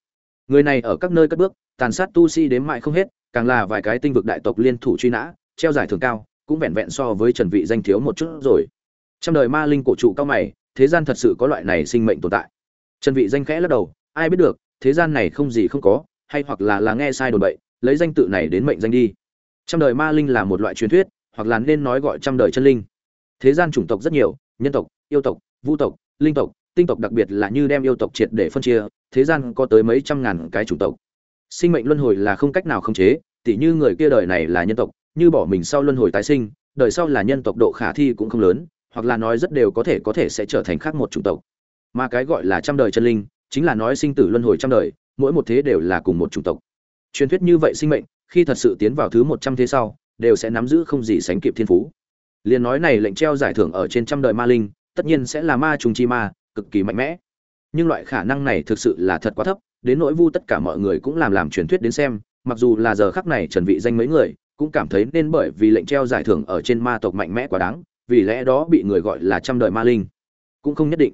Người này ở các nơi cất bước, tàn sát tu si đếm mãi không hết, càng là vài cái tinh vực đại tộc liên thủ truy nã, treo giải thưởng cao, cũng vẹn vẹn so với trần vị danh thiếu một chút rồi trăm đời ma linh cổ trụ cao mày, thế gian thật sự có loại này sinh mệnh tồn tại. Trần vị danh khẽ lắc đầu, ai biết được, thế gian này không gì không có, hay hoặc là là nghe sai đồn bậy, lấy danh tự này đến mệnh danh đi. Trăm đời ma linh là một loại truyền thuyết, hoặc là nên nói gọi trăm đời chân linh. Thế gian chủng tộc rất nhiều, nhân tộc, yêu tộc, vu tộc, linh tộc, tinh tộc đặc biệt là như đem yêu tộc triệt để phân chia, thế gian có tới mấy trăm ngàn cái chủng tộc. Sinh mệnh luân hồi là không cách nào khống chế, tỉ như người kia đời này là nhân tộc, như bỏ mình sau luân hồi tái sinh, đời sau là nhân tộc độ khả thi cũng không lớn hoặc là nói rất đều có thể có thể sẽ trở thành khác một chủng tộc. Mà cái gọi là trăm đời chân linh, chính là nói sinh tử luân hồi trăm đời, mỗi một thế đều là cùng một chủng tộc. Truyền thuyết như vậy sinh mệnh, khi thật sự tiến vào thứ một trăm thế sau, đều sẽ nắm giữ không gì sánh kịp thiên phú. Liền nói này lệnh treo giải thưởng ở trên trăm đời ma linh, tất nhiên sẽ là ma trùng chi ma, cực kỳ mạnh mẽ. Nhưng loại khả năng này thực sự là thật quá thấp, đến nỗi vu tất cả mọi người cũng làm làm truyền thuyết đến xem, mặc dù là giờ khắc này trần vị danh mấy người, cũng cảm thấy nên bởi vì lệnh treo giải thưởng ở trên ma tộc mạnh mẽ quá đáng vì lẽ đó bị người gọi là trăm đời ma linh. Cũng không nhất định.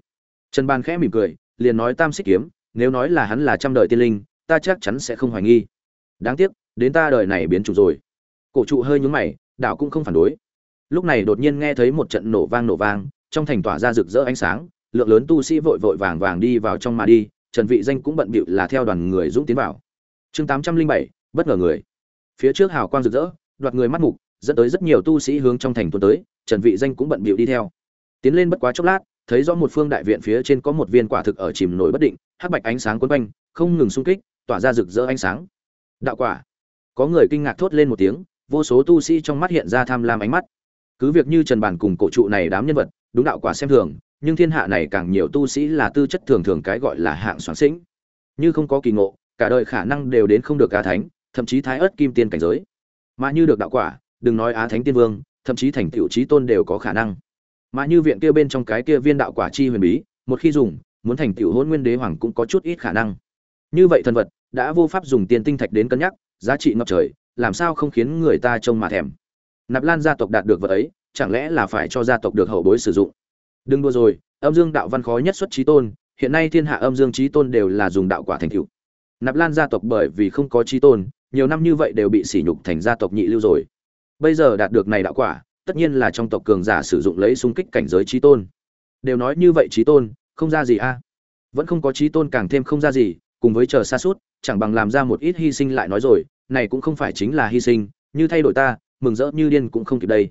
Trần ban khẽ mỉm cười liền nói tam xích kiếm nếu nói là hắn là trăm đời tiên linh ta chắc chắn sẽ không hoài nghi. Đáng tiếc đến ta đời này biến chủ rồi. Cổ trụ hơi nhướng mày đảo cũng không phản đối. Lúc này đột nhiên nghe thấy một trận nổ vang nổ vang trong thành tỏa ra rực rỡ ánh sáng lượng lớn tu sĩ vội vội vàng vàng đi vào trong mà đi trần vị danh cũng bận bịu là theo đoàn người dũng tiến vào. Chương 807, bất ngờ người. Phía trước hào quang rực rỡ đoạt người mắt mục dẫn tới rất nhiều tu sĩ hướng trong thành tuần tới, trần vị danh cũng bận bịu đi theo. Tiến lên bất quá chốc lát, thấy rõ một phương đại viện phía trên có một viên quả thực ở chìm nổi bất định, hắc bạch ánh sáng cuốn quanh, không ngừng xung kích, tỏa ra rực rỡ ánh sáng. Đạo quả. Có người kinh ngạc thốt lên một tiếng, vô số tu sĩ trong mắt hiện ra tham lam ánh mắt. Cứ việc như trần bản cùng cổ trụ này đám nhân vật, đúng đạo quả xem thường, nhưng thiên hạ này càng nhiều tu sĩ là tư chất thường thường cái gọi là hạng soán sinh như không có kỳ ngộ, cả đời khả năng đều đến không được cá thánh, thậm chí thái ớt kim tiên cảnh giới. Mà như được đạo quả đừng nói á thánh tiên vương, thậm chí thành tựu trí tôn đều có khả năng. Mà như viện kia bên trong cái kia viên đạo quả chi huyền bí, một khi dùng, muốn thành tựu hôn nguyên đế hoàng cũng có chút ít khả năng. Như vậy thần vật, đã vô pháp dùng tiền tinh thạch đến cân nhắc, giá trị ngập trời, làm sao không khiến người ta trông mà thèm? Nạp lan gia tộc đạt được vật ấy, chẳng lẽ là phải cho gia tộc được hậu bối sử dụng? Đừng đua rồi, âm dương đạo văn khó nhất xuất trí tôn, hiện nay thiên hạ âm dương trí tôn đều là dùng đạo quả thành tựu. Nạp lan gia tộc bởi vì không có trí tôn, nhiều năm như vậy đều bị sỉ nhục thành gia tộc nhị lưu rồi bây giờ đạt được này đạo quả, tất nhiên là trong tộc cường giả sử dụng lấy xung kích cảnh giới trí tôn. Đều nói như vậy trí tôn, không ra gì a. Vẫn không có trí tôn càng thêm không ra gì, cùng với chờ xa suốt, chẳng bằng làm ra một ít hy sinh lại nói rồi, này cũng không phải chính là hy sinh, như thay đổi ta, mừng rỡ như điên cũng không kịp đây.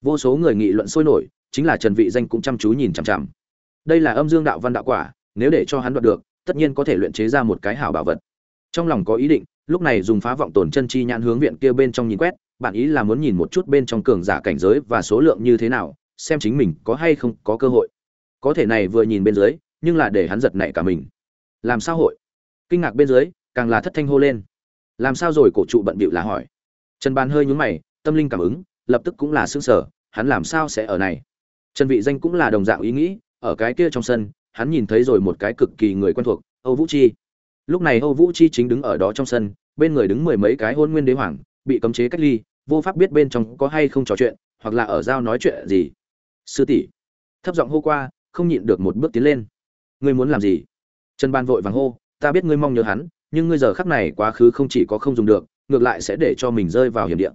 Vô số người nghị luận sôi nổi, chính là trần vị danh cũng chăm chú nhìn chằm chằm. Đây là âm dương đạo văn đạo quả, nếu để cho hắn đoạt được, tất nhiên có thể luyện chế ra một cái hảo bảo vật. Trong lòng có ý định, lúc này dùng phá vọng tổn chân chi nhãn hướng viện kia bên trong nhìn quét bạn ý là muốn nhìn một chút bên trong cường giả cảnh giới và số lượng như thế nào, xem chính mình có hay không có cơ hội. Có thể này vừa nhìn bên dưới, nhưng là để hắn giật nảy cả mình. Làm sao hội? Kinh ngạc bên dưới, càng là thất thanh hô lên. Làm sao rồi, cổ trụ bận bịu là hỏi. Trần bàn hơi nhún mày, tâm linh cảm ứng, lập tức cũng là xương sở hắn làm sao sẽ ở này? Trần vị danh cũng là đồng dạng ý nghĩ, ở cái kia trong sân, hắn nhìn thấy rồi một cái cực kỳ người quen thuộc, âu vũ chi. Lúc này âu vũ chi chính đứng ở đó trong sân, bên người đứng mười mấy cái hôn nguyên đế hoàng, bị cấm chế cách ly vô pháp biết bên trong có hay không trò chuyện, hoặc là ở giao nói chuyện gì. Sư tỷ, thấp giọng hô qua, không nhịn được một bước tiến lên. Ngươi muốn làm gì? Trần ban vội vàng hô, ta biết ngươi mong nhớ hắn, nhưng ngươi giờ khắc này quá khứ không chỉ có không dùng được, ngược lại sẽ để cho mình rơi vào hiểm địa.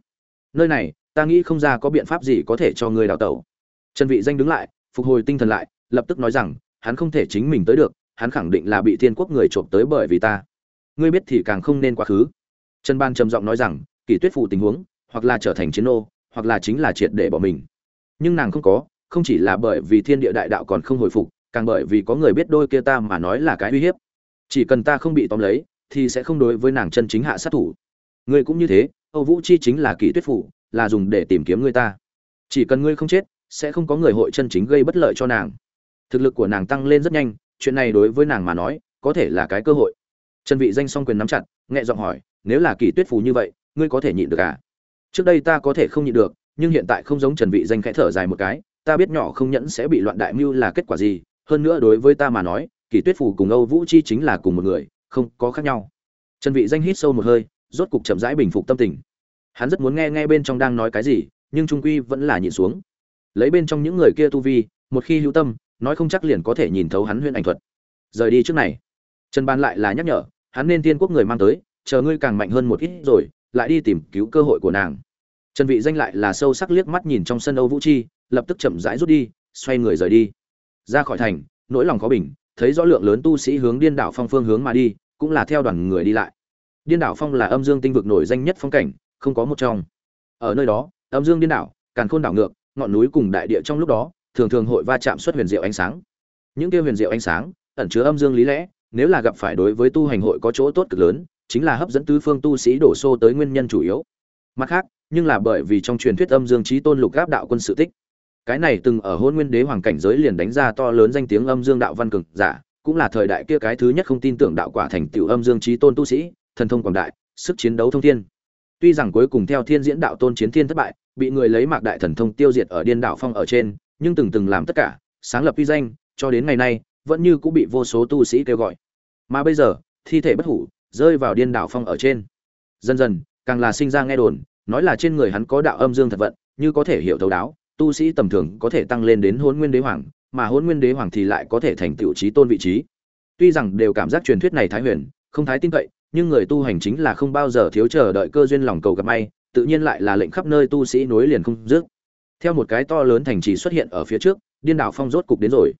Nơi này, ta nghĩ không ra có biện pháp gì có thể cho ngươi đào tẩu. Trần vị danh đứng lại, phục hồi tinh thần lại, lập tức nói rằng, hắn không thể chính mình tới được, hắn khẳng định là bị thiên quốc người trộm tới bởi vì ta. Ngươi biết thì càng không nên quá khứ. Trần ban trầm giọng nói rằng, kỷ tuyết phụ tình huống hoặc là trở thành chiến nô hoặc là chính là triệt để bỏ mình. Nhưng nàng không có, không chỉ là bởi vì thiên địa đại đạo còn không hồi phục, càng bởi vì có người biết đôi kia ta mà nói là cái uy hiếp. Chỉ cần ta không bị tóm lấy, thì sẽ không đối với nàng chân chính hạ sát thủ. Ngươi cũng như thế, âu vũ chi chính là kỷ tuyết phủ, là dùng để tìm kiếm ngươi ta. Chỉ cần ngươi không chết, sẽ không có người hội chân chính gây bất lợi cho nàng. Thực lực của nàng tăng lên rất nhanh, chuyện này đối với nàng mà nói, có thể là cái cơ hội. Trần vị danh song quyền nắm chặt, nhẹ giọng hỏi, nếu là kỷ tuyết Phủ như vậy, ngươi có thể nhịn được à? Trước đây ta có thể không nhịn được, nhưng hiện tại không giống trần vị danh khẽ thở dài một cái, ta biết nhỏ không nhẫn sẽ bị loạn đại mưu là kết quả gì, hơn nữa đối với ta mà nói Kỳ tuyết Phủ cùng âu vũ chi chính là cùng một người, không có khác nhau. Trần vị danh hít sâu một hơi, rốt cục chậm rãi bình phục tâm tình. Hắn rất muốn nghe nghe bên trong đang nói cái gì, nhưng trung quy vẫn là nhìn xuống. Lấy bên trong những người kia tu vi, một khi hữu tâm, nói không chắc liền có thể nhìn thấu hắn huyễn ảnh thuật. Rời đi trước này. Trần ban lại là nhắc nhở, hắn nên tiên quốc người mang tới, chờ ngươi càng mạnh hơn một ít rồi lại đi tìm cứu cơ hội của nàng. Trần vị danh lại là sâu sắc liếc mắt nhìn trong sân âu vũ chi, lập tức chậm rãi rút đi, xoay người rời đi. Ra khỏi thành, nỗi lòng khó bình, thấy rõ lượng lớn tu sĩ hướng điên đảo phong phương hướng mà đi, cũng là theo đoàn người đi lại. Điên đảo phong là âm dương tinh vực nổi danh nhất phong cảnh, không có một trong. Ở nơi đó, âm dương điên đảo, càn khôn đảo ngược, ngọn núi cùng đại địa trong lúc đó, thường thường hội va chạm xuất huyền diệu ánh sáng. Những kia huyền diệu ánh sáng, ẩn chứa âm dương lý lẽ, nếu là gặp phải đối với tu hành hội có chỗ tốt cực lớn chính là hấp dẫn tứ phương tu sĩ đổ xô tới nguyên nhân chủ yếu. Mặt khác, nhưng là bởi vì trong truyền thuyết âm dương trí tôn lục gáp đạo quân sự tích. Cái này từng ở hôn nguyên đế hoàng cảnh giới liền đánh ra to lớn danh tiếng âm dương đạo văn cực giả, cũng là thời đại kia cái thứ nhất không tin tưởng đạo quả thành tựu âm dương trí tôn tu sĩ, thần thông quảng đại, sức chiến đấu thông thiên. Tuy rằng cuối cùng theo thiên diễn đạo tôn chiến thiên thất bại, bị người lấy mạc đại thần thông tiêu diệt ở điên đạo phong ở trên, nhưng từng từng làm tất cả, sáng lập uy danh, cho đến ngày nay, vẫn như cũng bị vô số tu sĩ kêu gọi. Mà bây giờ, thi thể bất hủ rơi vào điên đảo phong ở trên. Dần dần, càng là sinh ra nghe đồn, nói là trên người hắn có đạo âm dương thật vận, như có thể hiểu thấu đáo, tu sĩ tầm thường có thể tăng lên đến hôn nguyên đế hoàng, mà hôn nguyên đế hoàng thì lại có thể thành tựu trí tôn vị trí. Tuy rằng đều cảm giác truyền thuyết này thái huyền, không thái tin cậy, nhưng người tu hành chính là không bao giờ thiếu chờ đợi cơ duyên lòng cầu gặp may, tự nhiên lại là lệnh khắp nơi tu sĩ nối liền không dứt. Theo một cái to lớn thành trì xuất hiện ở phía trước, điên đảo phong rốt cục đến rồi.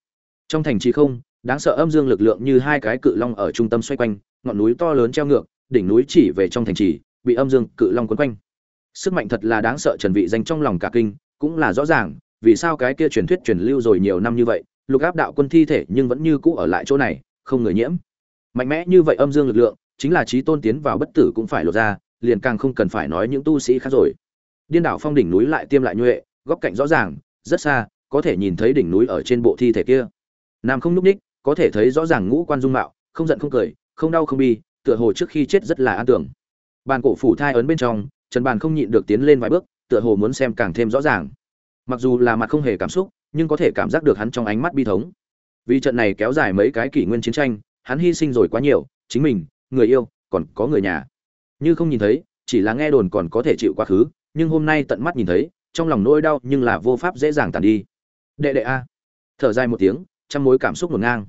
Trong thành trì không đáng sợ âm dương lực lượng như hai cái cự long ở trung tâm xoay quanh, ngọn núi to lớn treo ngược, đỉnh núi chỉ về trong thành trì, bị âm dương cự long quấn quanh. Sức mạnh thật là đáng sợ trần vị danh trong lòng cả kinh, cũng là rõ ràng, vì sao cái kia truyền thuyết truyền lưu rồi nhiều năm như vậy, lục áp đạo quân thi thể nhưng vẫn như cũ ở lại chỗ này, không người nhiễm. Mạnh mẽ như vậy âm dương lực lượng, chính là trí tôn tiến vào bất tử cũng phải lột ra, liền càng không cần phải nói những tu sĩ khác rồi. Điên đảo phong đỉnh núi lại tiêm lại nhuệ, góc cạnh rõ ràng, rất xa, có thể nhìn thấy đỉnh núi ở trên bộ thi thể kia. Nam không núp ních có thể thấy rõ ràng ngũ quan dung mạo, không giận không cười, không đau không bi, tựa hồ trước khi chết rất là an tưởng. Bàn cổ phủ thai ấn bên trong, trần bàn không nhịn được tiến lên vài bước, tựa hồ muốn xem càng thêm rõ ràng. Mặc dù là mặt không hề cảm xúc, nhưng có thể cảm giác được hắn trong ánh mắt bi thống. Vì trận này kéo dài mấy cái kỷ nguyên chiến tranh, hắn hy sinh rồi quá nhiều, chính mình, người yêu, còn có người nhà. Như không nhìn thấy, chỉ là nghe đồn còn có thể chịu quá khứ, nhưng hôm nay tận mắt nhìn thấy, trong lòng nỗi đau nhưng là vô pháp dễ dàng tàn đi. Đệ đệ a. Thở dài một tiếng, trăm mối cảm xúc ngổn ngang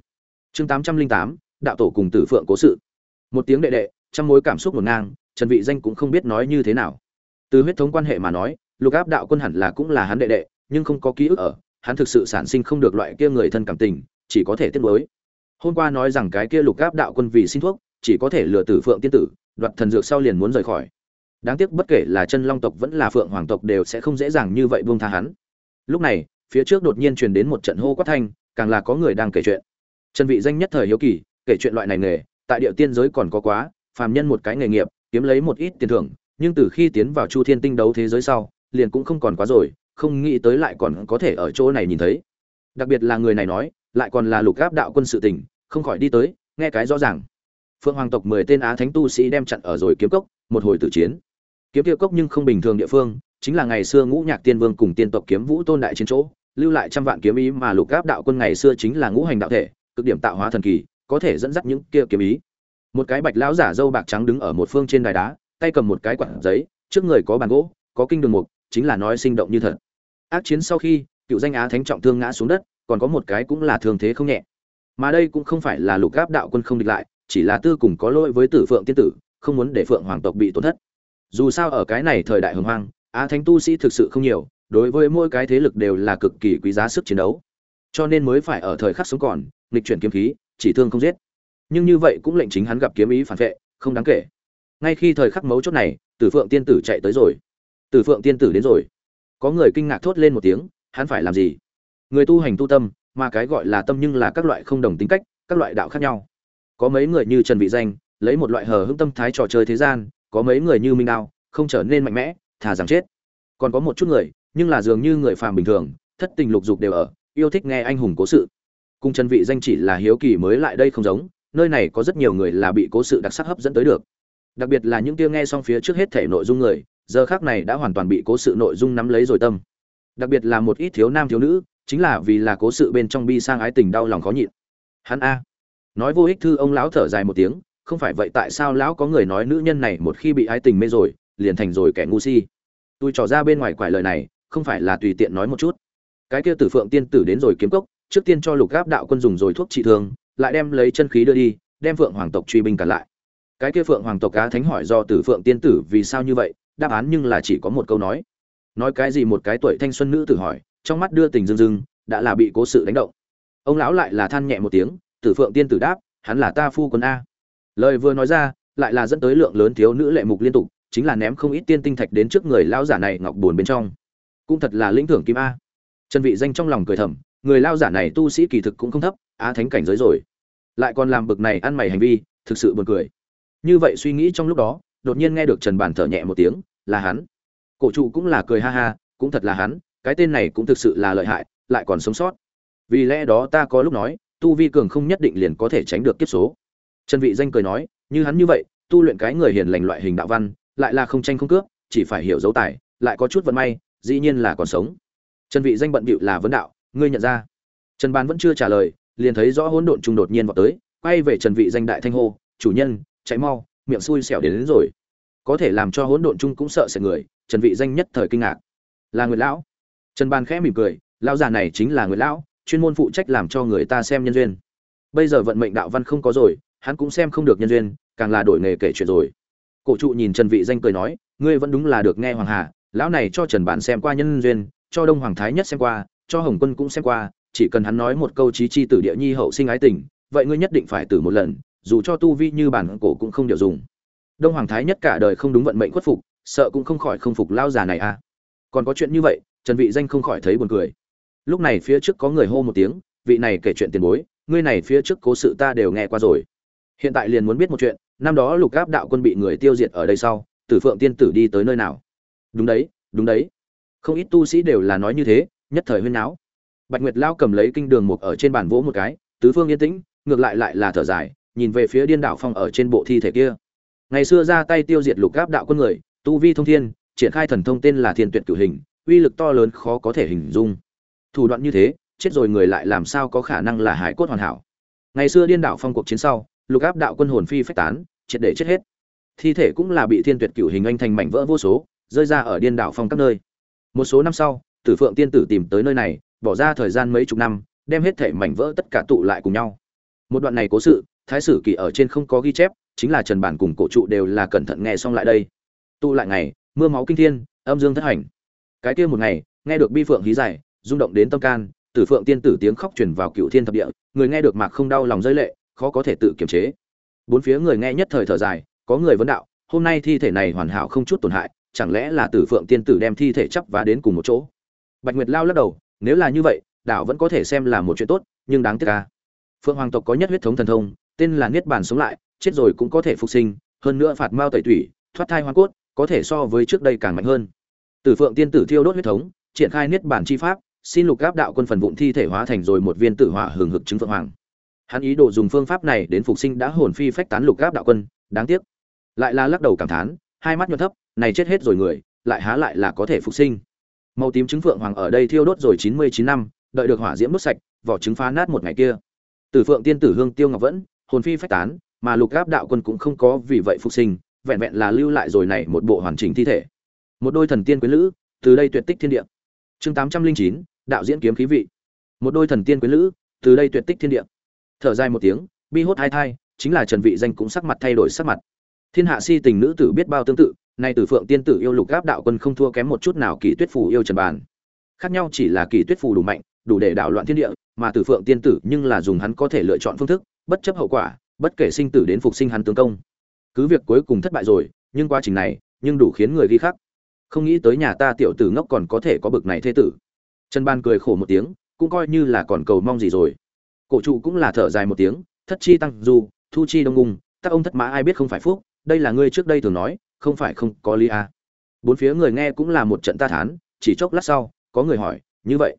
chương tám trăm linh tám, đạo tổ cùng tử phượng cố sự. Một tiếng đệ đệ, trăm mối cảm xúc ngổn ngang, trần vị danh cũng không biết nói như thế nào. Từ huyết thống quan hệ mà nói, lục áp đạo quân hẳn là cũng là hắn đệ đệ, nhưng không có ký ức ở, hắn thực sự sản sinh không được loại kia người thân cảm tình, chỉ có thể tiếc nuối. Hôm qua nói rằng cái kia lục áp đạo quân vì xin thuốc, chỉ có thể lừa tử phượng tiên tử, đoạt thần dược sau liền muốn rời khỏi. Đáng tiếc bất kể là chân long tộc vẫn là phượng hoàng tộc đều sẽ không dễ dàng như vậy buông tha hắn. Lúc này, phía trước đột nhiên truyền đến một trận hô quát thanh, càng là có người đang kể chuyện trần vị danh nhất thời hiếu kỳ, kể chuyện loại này nghề, tại địa tiên giới còn có quá, phàm nhân một cái nghề nghiệp, kiếm lấy một ít tiền thưởng, nhưng từ khi tiến vào chu thiên tinh đấu thế giới sau, liền cũng không còn quá rồi, không nghĩ tới lại còn có thể ở chỗ này nhìn thấy. Đặc biệt là người này nói, lại còn là lục gáp đạo quân sự tình, không khỏi đi tới, nghe cái rõ ràng. Phượng hoàng tộc mười tên á thánh tu sĩ đem chặn ở rồi kiếm cốc, một hồi tử chiến. Kiếm tiêu cốc nhưng không bình thường địa phương, chính là ngày xưa ngũ nhạc tiên vương cùng tiên tộc kiếm vũ tôn đại chiến chỗ, lưu lại trăm vạn kiếm ý mà lục gáp đạo quân ngày xưa chính là ngũ hành đạo thể cực điểm tạo hóa thần kỳ, có thể dẫn dắt những kia kiếm ý. Một cái bạch lão giả râu bạc trắng đứng ở một phương trên đài đá, tay cầm một cái quạt giấy, trước người có bàn gỗ, có kinh đường mục, chính là nói sinh động như thật. Ác chiến sau khi, cựu danh á thánh trọng thương ngã xuống đất, còn có một cái cũng là thương thế không nhẹ. Mà đây cũng không phải là lục gáp đạo quân không địch lại, chỉ là tư cùng có lỗi với tử phượng tiên tử, không muốn để phượng hoàng tộc bị tổn thất. Dù sao ở cái này thời đại hưng hoang, á thánh tu sĩ thực sự không nhiều, đối với mỗi cái thế lực đều là cực kỳ quý giá sức chiến đấu. Cho nên mới phải ở thời khắc sống còn nghịch chuyển kiếm khí, chỉ thương không giết. Nhưng như vậy cũng lệnh chính hắn gặp kiếm ý phản vệ, không đáng kể. Ngay khi thời khắc mấu chốt này, tử phượng tiên tử chạy tới rồi. Tử phượng tiên tử đến rồi. Có người kinh ngạc thốt lên một tiếng, hắn phải làm gì? Người tu hành tu tâm, mà cái gọi là tâm nhưng là các loại không đồng tính cách, các loại đạo khác nhau. Có mấy người như trần vị danh, lấy một loại hờ hững tâm thái trò chơi thế gian, có mấy người như minh đao, không trở nên mạnh mẽ, thà rằng chết. Còn có một chút người, nhưng là dường như người phàm bình thường, thất tình lục dục đều ở, yêu thích nghe anh hùng cố sự cung trần vị danh chỉ là hiếu kỳ mới lại đây không giống, nơi này có rất nhiều người là bị cố sự đặc sắc hấp dẫn tới được. Đặc biệt là những kia nghe xong phía trước hết thể nội dung người, giờ khác này đã hoàn toàn bị cố sự nội dung nắm lấy rồi tâm. Đặc biệt là một ít thiếu nam thiếu nữ, chính là vì là cố sự bên trong bi sang ái tình đau lòng khó nhịn. Hắn a. Nói vô ích thư, ông lão thở dài một tiếng, không phải vậy tại sao lão có người nói nữ nhân này một khi bị ái tình mê rồi, liền thành rồi kẻ ngu si. Tôi trò ra bên ngoài quải lời này, không phải là tùy tiện nói một chút. Cái kia tử phượng tiên tử đến rồi kiếm cốc trước tiên cho lục gáp đạo quân dùng rồi thuốc trị thương, lại đem lấy chân khí đưa đi, đem phượng hoàng tộc truy binh cản lại. Cái kia phượng hoàng tộc cá thánh hỏi do tử phượng tiên tử vì sao như vậy, đáp án nhưng là chỉ có một câu nói. Nói cái gì một cái tuổi thanh xuân nữ tử hỏi, trong mắt đưa tình dưng dưng, đã là bị cố sự đánh động. Ông lão lại là than nhẹ một tiếng, tử phượng tiên tử đáp, hắn là ta phu quân a. Lời vừa nói ra, lại là dẫn tới lượng lớn thiếu nữ lệ mục liên tục, chính là ném không ít tiên tinh thạch đến trước người lão giả này ngọc buồn bên trong. Cũng thật là lĩnh thưởng kim a. Trần vị danh trong lòng cười thầm người lao giả này tu sĩ kỳ thực cũng không thấp, á thánh cảnh giới rồi. Lại còn làm bực này ăn mày hành vi, thực sự buồn cười. Như vậy suy nghĩ trong lúc đó, đột nhiên nghe được trần bản thở nhẹ một tiếng, là hắn. Cổ trụ cũng là cười ha ha, cũng thật là hắn, cái tên này cũng thực sự là lợi hại, lại còn sống sót. Vì lẽ đó ta có lúc nói, tu vi cường không nhất định liền có thể tránh được kiếp số. Trần vị danh cười nói, như hắn như vậy, tu luyện cái người hiền lành loại hình đạo văn, lại là không tranh không cướp, chỉ phải hiểu dấu tài, lại có chút vận may, dĩ nhiên là còn sống. Trần vị danh bận bịu là vấn đạo ngươi nhận ra. Trần Bàn vẫn chưa trả lời liền thấy rõ hỗn độn trung đột nhiên vọt tới quay về trần vị danh đại thanh hô chủ nhân chạy mau miệng xui xẻo đến, đến rồi. Có thể làm cho hỗn độn trung cũng sợ sệt người trần vị danh nhất thời kinh ngạc. Là người lão. Trần ban khẽ mỉm cười lão già này chính là người lão chuyên môn phụ trách làm cho người ta xem nhân duyên. Bây giờ vận mệnh đạo văn không có rồi hắn cũng xem không được nhân duyên càng là đổi nghề kể chuyện rồi. Cổ trụ nhìn trần vị danh cười nói ngươi vẫn đúng là được nghe hoàng hà lão này cho trần bản xem qua nhân duyên cho đông hoàng thái nhất xem qua cho hồng quân cũng xem qua, chỉ cần hắn nói một câu chí chi tử địa nhi hậu sinh ái tình, vậy ngươi nhất định phải tử một lần, dù cho tu vi như bản cổ cũng không điều dùng. Đông hoàng thái nhất cả đời không đúng vận mệnh khuất phục, sợ cũng không khỏi không phục lao già này à. Còn có chuyện như vậy, trần vị danh không khỏi thấy buồn cười. Lúc này phía trước có người hô một tiếng, vị này kể chuyện tiền bối, ngươi này phía trước cố sự ta đều nghe qua rồi. Hiện tại liền muốn biết một chuyện, năm đó lục áp đạo quân bị người tiêu diệt ở đây sau, tử phượng tiên tử đi tới nơi nào? Đúng đấy đúng đấy. Không ít tu sĩ đều là nói như thế nhất thời huyên náo. Bạch nguyệt lao cầm lấy kinh đường mục ở trên bàn vỗ một cái, tứ phương yên tĩnh, ngược lại lại là thở dài, nhìn về phía điên đảo phong ở trên bộ thi thể kia. Ngày xưa ra tay tiêu diệt lục áp đạo quân người, tu vi thông thiên, triển khai thần thông tên là thiên tuyệt cửu hình, uy lực to lớn khó có thể hình dung. Thủ đoạn như thế, chết rồi người lại làm sao có khả năng là hải cốt hoàn hảo. Ngày xưa điên đảo phong cuộc chiến sau, lục áp đạo quân hồn phi phách tán, triệt để chết hết. Thi thể cũng là bị thiên tuyệt cửu hình anh thành mảnh vỡ vô số, rơi ra ở điên đảo phong các nơi. Một số năm sau tử phượng tiên tử tìm tới nơi này, bỏ ra thời gian mấy chục năm, đem hết thể mảnh vỡ tất cả tụ lại cùng nhau. Một đoạn này cố sự, thái sử kỳ ở trên không có ghi chép, chính là trần bản cùng cổ trụ đều là cẩn thận nghe xong lại đây. Tụ lại ngày, mưa máu kinh thiên, âm dương thất hành. Cái kia một ngày, nghe được bi phượng hí dài, rung động đến tâm can tử phượng tiên tử tiếng khóc truyền vào cựu thiên thập địa, người nghe được mạc không đau lòng rơi lệ, khó có thể tự kiềm chế. Bốn phía người nghe nhất thời thở dài, có người vấn đạo, hôm nay thi thể này hoàn hảo không chút tổn hại, chẳng lẽ là tử phượng tiên tử đem thi thể chắp vá đến cùng một chỗ? Bạch nguyệt lao lắc đầu, nếu là như vậy, đảo vẫn có thể xem là một chuyện tốt, nhưng đáng tiếc ca phượng hoàng tộc có nhất huyết thống thần thông, tên là niết bàn sống lại, chết rồi cũng có thể phục sinh, hơn nữa phạt mao tẩy tủy, thoát thai hoa cốt, có thể so với trước đây càng mạnh hơn. Tử phượng tiên tử thiêu đốt huyết thống, triển khai niết bàn chi pháp, xin lục gáp đạo quân phần vụn thi thể hóa thành rồi một viên tử hỏa hừng hực chứng phượng hoàng. Hắn ý đồ dùng phương pháp này đến phục sinh đã hồn phi phách tán lục gáp đạo quân, đáng tiếc. Lại là lắc đầu cảm thán, hai mắt nhuận thấp, này chết hết rồi người, lại há lại là có thể phục sinh màu tím trứng phượng hoàng ở đây thiêu đốt rồi chín mươi chín năm, đợi được hỏa diễm đốt sạch, vỏ trứng phá nát một ngày kia. Tử phượng tiên tử hương tiêu ngọc vẫn, hồn phi phách tán, mà lục gáp đạo quân cũng không có vì vậy phục sinh, vẹn vẹn là lưu lại rồi này một bộ hoàn chỉnh thi thể. Một đôi thần tiên quyến lữ, từ đây tuyệt tích thiên địa. Chương tám trăm linh chín, đạo diễn kiếm khí vị. Một đôi thần tiên quyến lữ, từ đây tuyệt tích thiên địa. Thở dài một tiếng, bi hốt hai thai, chính là trần vị danh cũng sắc mặt thay đổi sắc mặt. Thiên hạ si tình nữ tử biết bao tương tự nay tử phượng tiên tử yêu lục gáp đạo quân không thua kém một chút nào kỳ tuyết phù yêu trần bàn. Khác nhau chỉ là kỳ tuyết phù đủ mạnh, đủ để đảo loạn thiên địa, mà tử phượng tiên tử nhưng là dùng hắn có thể lựa chọn phương thức, bất chấp hậu quả, bất kể sinh tử đến phục sinh hắn tướng công. Cứ việc cuối cùng thất bại rồi, nhưng quá trình này, nhưng đủ khiến người ghi khắc. Không nghĩ tới nhà ta tiểu tử ngốc còn có thể có bực này thế tử. Trần ban cười khổ một tiếng, cũng coi như là còn cầu mong gì rồi. Cổ trụ cũng là thở dài một tiếng, thất chi tăng du, thu chi đông ngung các ông thất mã ai biết không phải phúc, đây là ngươi trước đây thường nói không phải không có lý à. bốn phía người nghe cũng là một trận ta thán, chỉ chốc lát sau, có người hỏi, như vậy,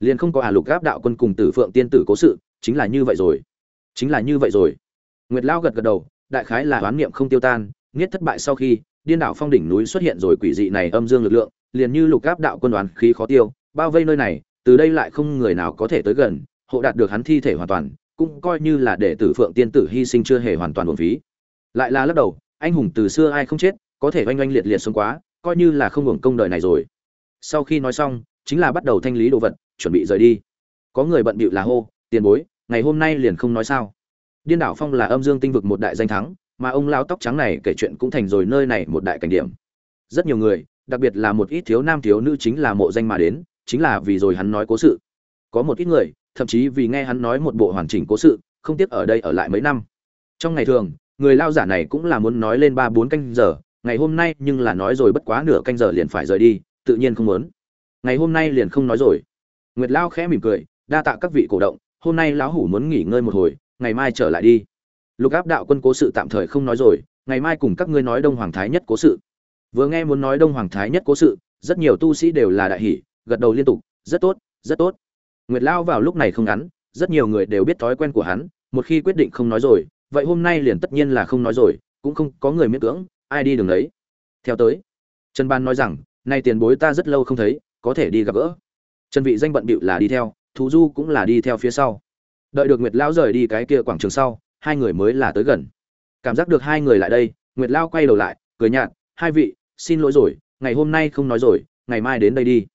liền không có à lục gáp đạo quân cùng tử phượng tiên tử cố sự, chính là như vậy rồi. Chính là như vậy rồi. Nguyệt lao gật gật đầu, đại khái là oán niệm không tiêu tan, nghiết thất bại sau khi, điên đảo phong đỉnh núi xuất hiện rồi quỷ dị này âm dương lực lượng, liền như lục gáp đạo quân đoán khí khó tiêu, bao vây nơi này, từ đây lại không người nào có thể tới gần, hộ đạt được hắn thi thể hoàn toàn, cũng coi như là để tử phượng tiên tử hy sinh chưa hề hoàn toàn uổng phí. Lại là lắc đầu anh hùng từ xưa ai không chết, có thể oanh oanh liệt liệt sống quá, coi như là không hưởng công đời này rồi. Sau khi nói xong, chính là bắt đầu thanh lý đồ vật, chuẩn bị rời đi. Có người bận bịu là hô, tiền bối, ngày hôm nay liền không nói sao? Điên đảo phong là âm dương tinh vực một đại danh thắng, mà ông lao tóc trắng này kể chuyện cũng thành rồi nơi này một đại cảnh điểm. Rất nhiều người, đặc biệt là một ít thiếu nam thiếu nữ chính là mộ danh mà đến, chính là vì rồi hắn nói cố sự. Có một ít người, thậm chí vì nghe hắn nói một bộ hoàn chỉnh cố sự, không tiếc ở đây ở lại mấy năm. Trong ngày thường người lao giả này cũng là muốn nói lên ba bốn canh giờ, ngày hôm nay nhưng là nói rồi bất quá nửa canh giờ liền phải rời đi, tự nhiên không muốn. Ngày hôm nay liền không nói rồi. Nguyệt lao khẽ mỉm cười, đa tạ các vị cổ động, hôm nay lão hủ muốn nghỉ ngơi một hồi, ngày mai trở lại đi. Lục áp đạo quân cố sự tạm thời không nói rồi, ngày mai cùng các ngươi nói đông hoàng thái nhất cố sự. Vừa nghe muốn nói đông hoàng thái nhất cố sự, rất nhiều tu sĩ đều là đại hỷ gật đầu liên tục, rất tốt rất tốt. Nguyệt lao vào lúc này không ngắn, rất nhiều người đều biết thói quen của hắn, một khi quyết định không nói rồi vậy hôm nay liền tất nhiên là không nói rồi, cũng không có người miễn cưỡng, ai đi đường đấy? Theo tới, trần ban nói rằng, nay tiền bối ta rất lâu không thấy, có thể đi gặp gỡ. Trần vị danh bận bịu là đi theo, thú du cũng là đi theo phía sau. Đợi được nguyệt lão rời đi cái kia quảng trường sau, hai người mới là tới gần. Cảm giác được hai người lại đây, nguyệt lao quay đầu lại, cười nhạt, hai vị, xin lỗi rồi, ngày hôm nay không nói rồi, ngày mai đến đây đi.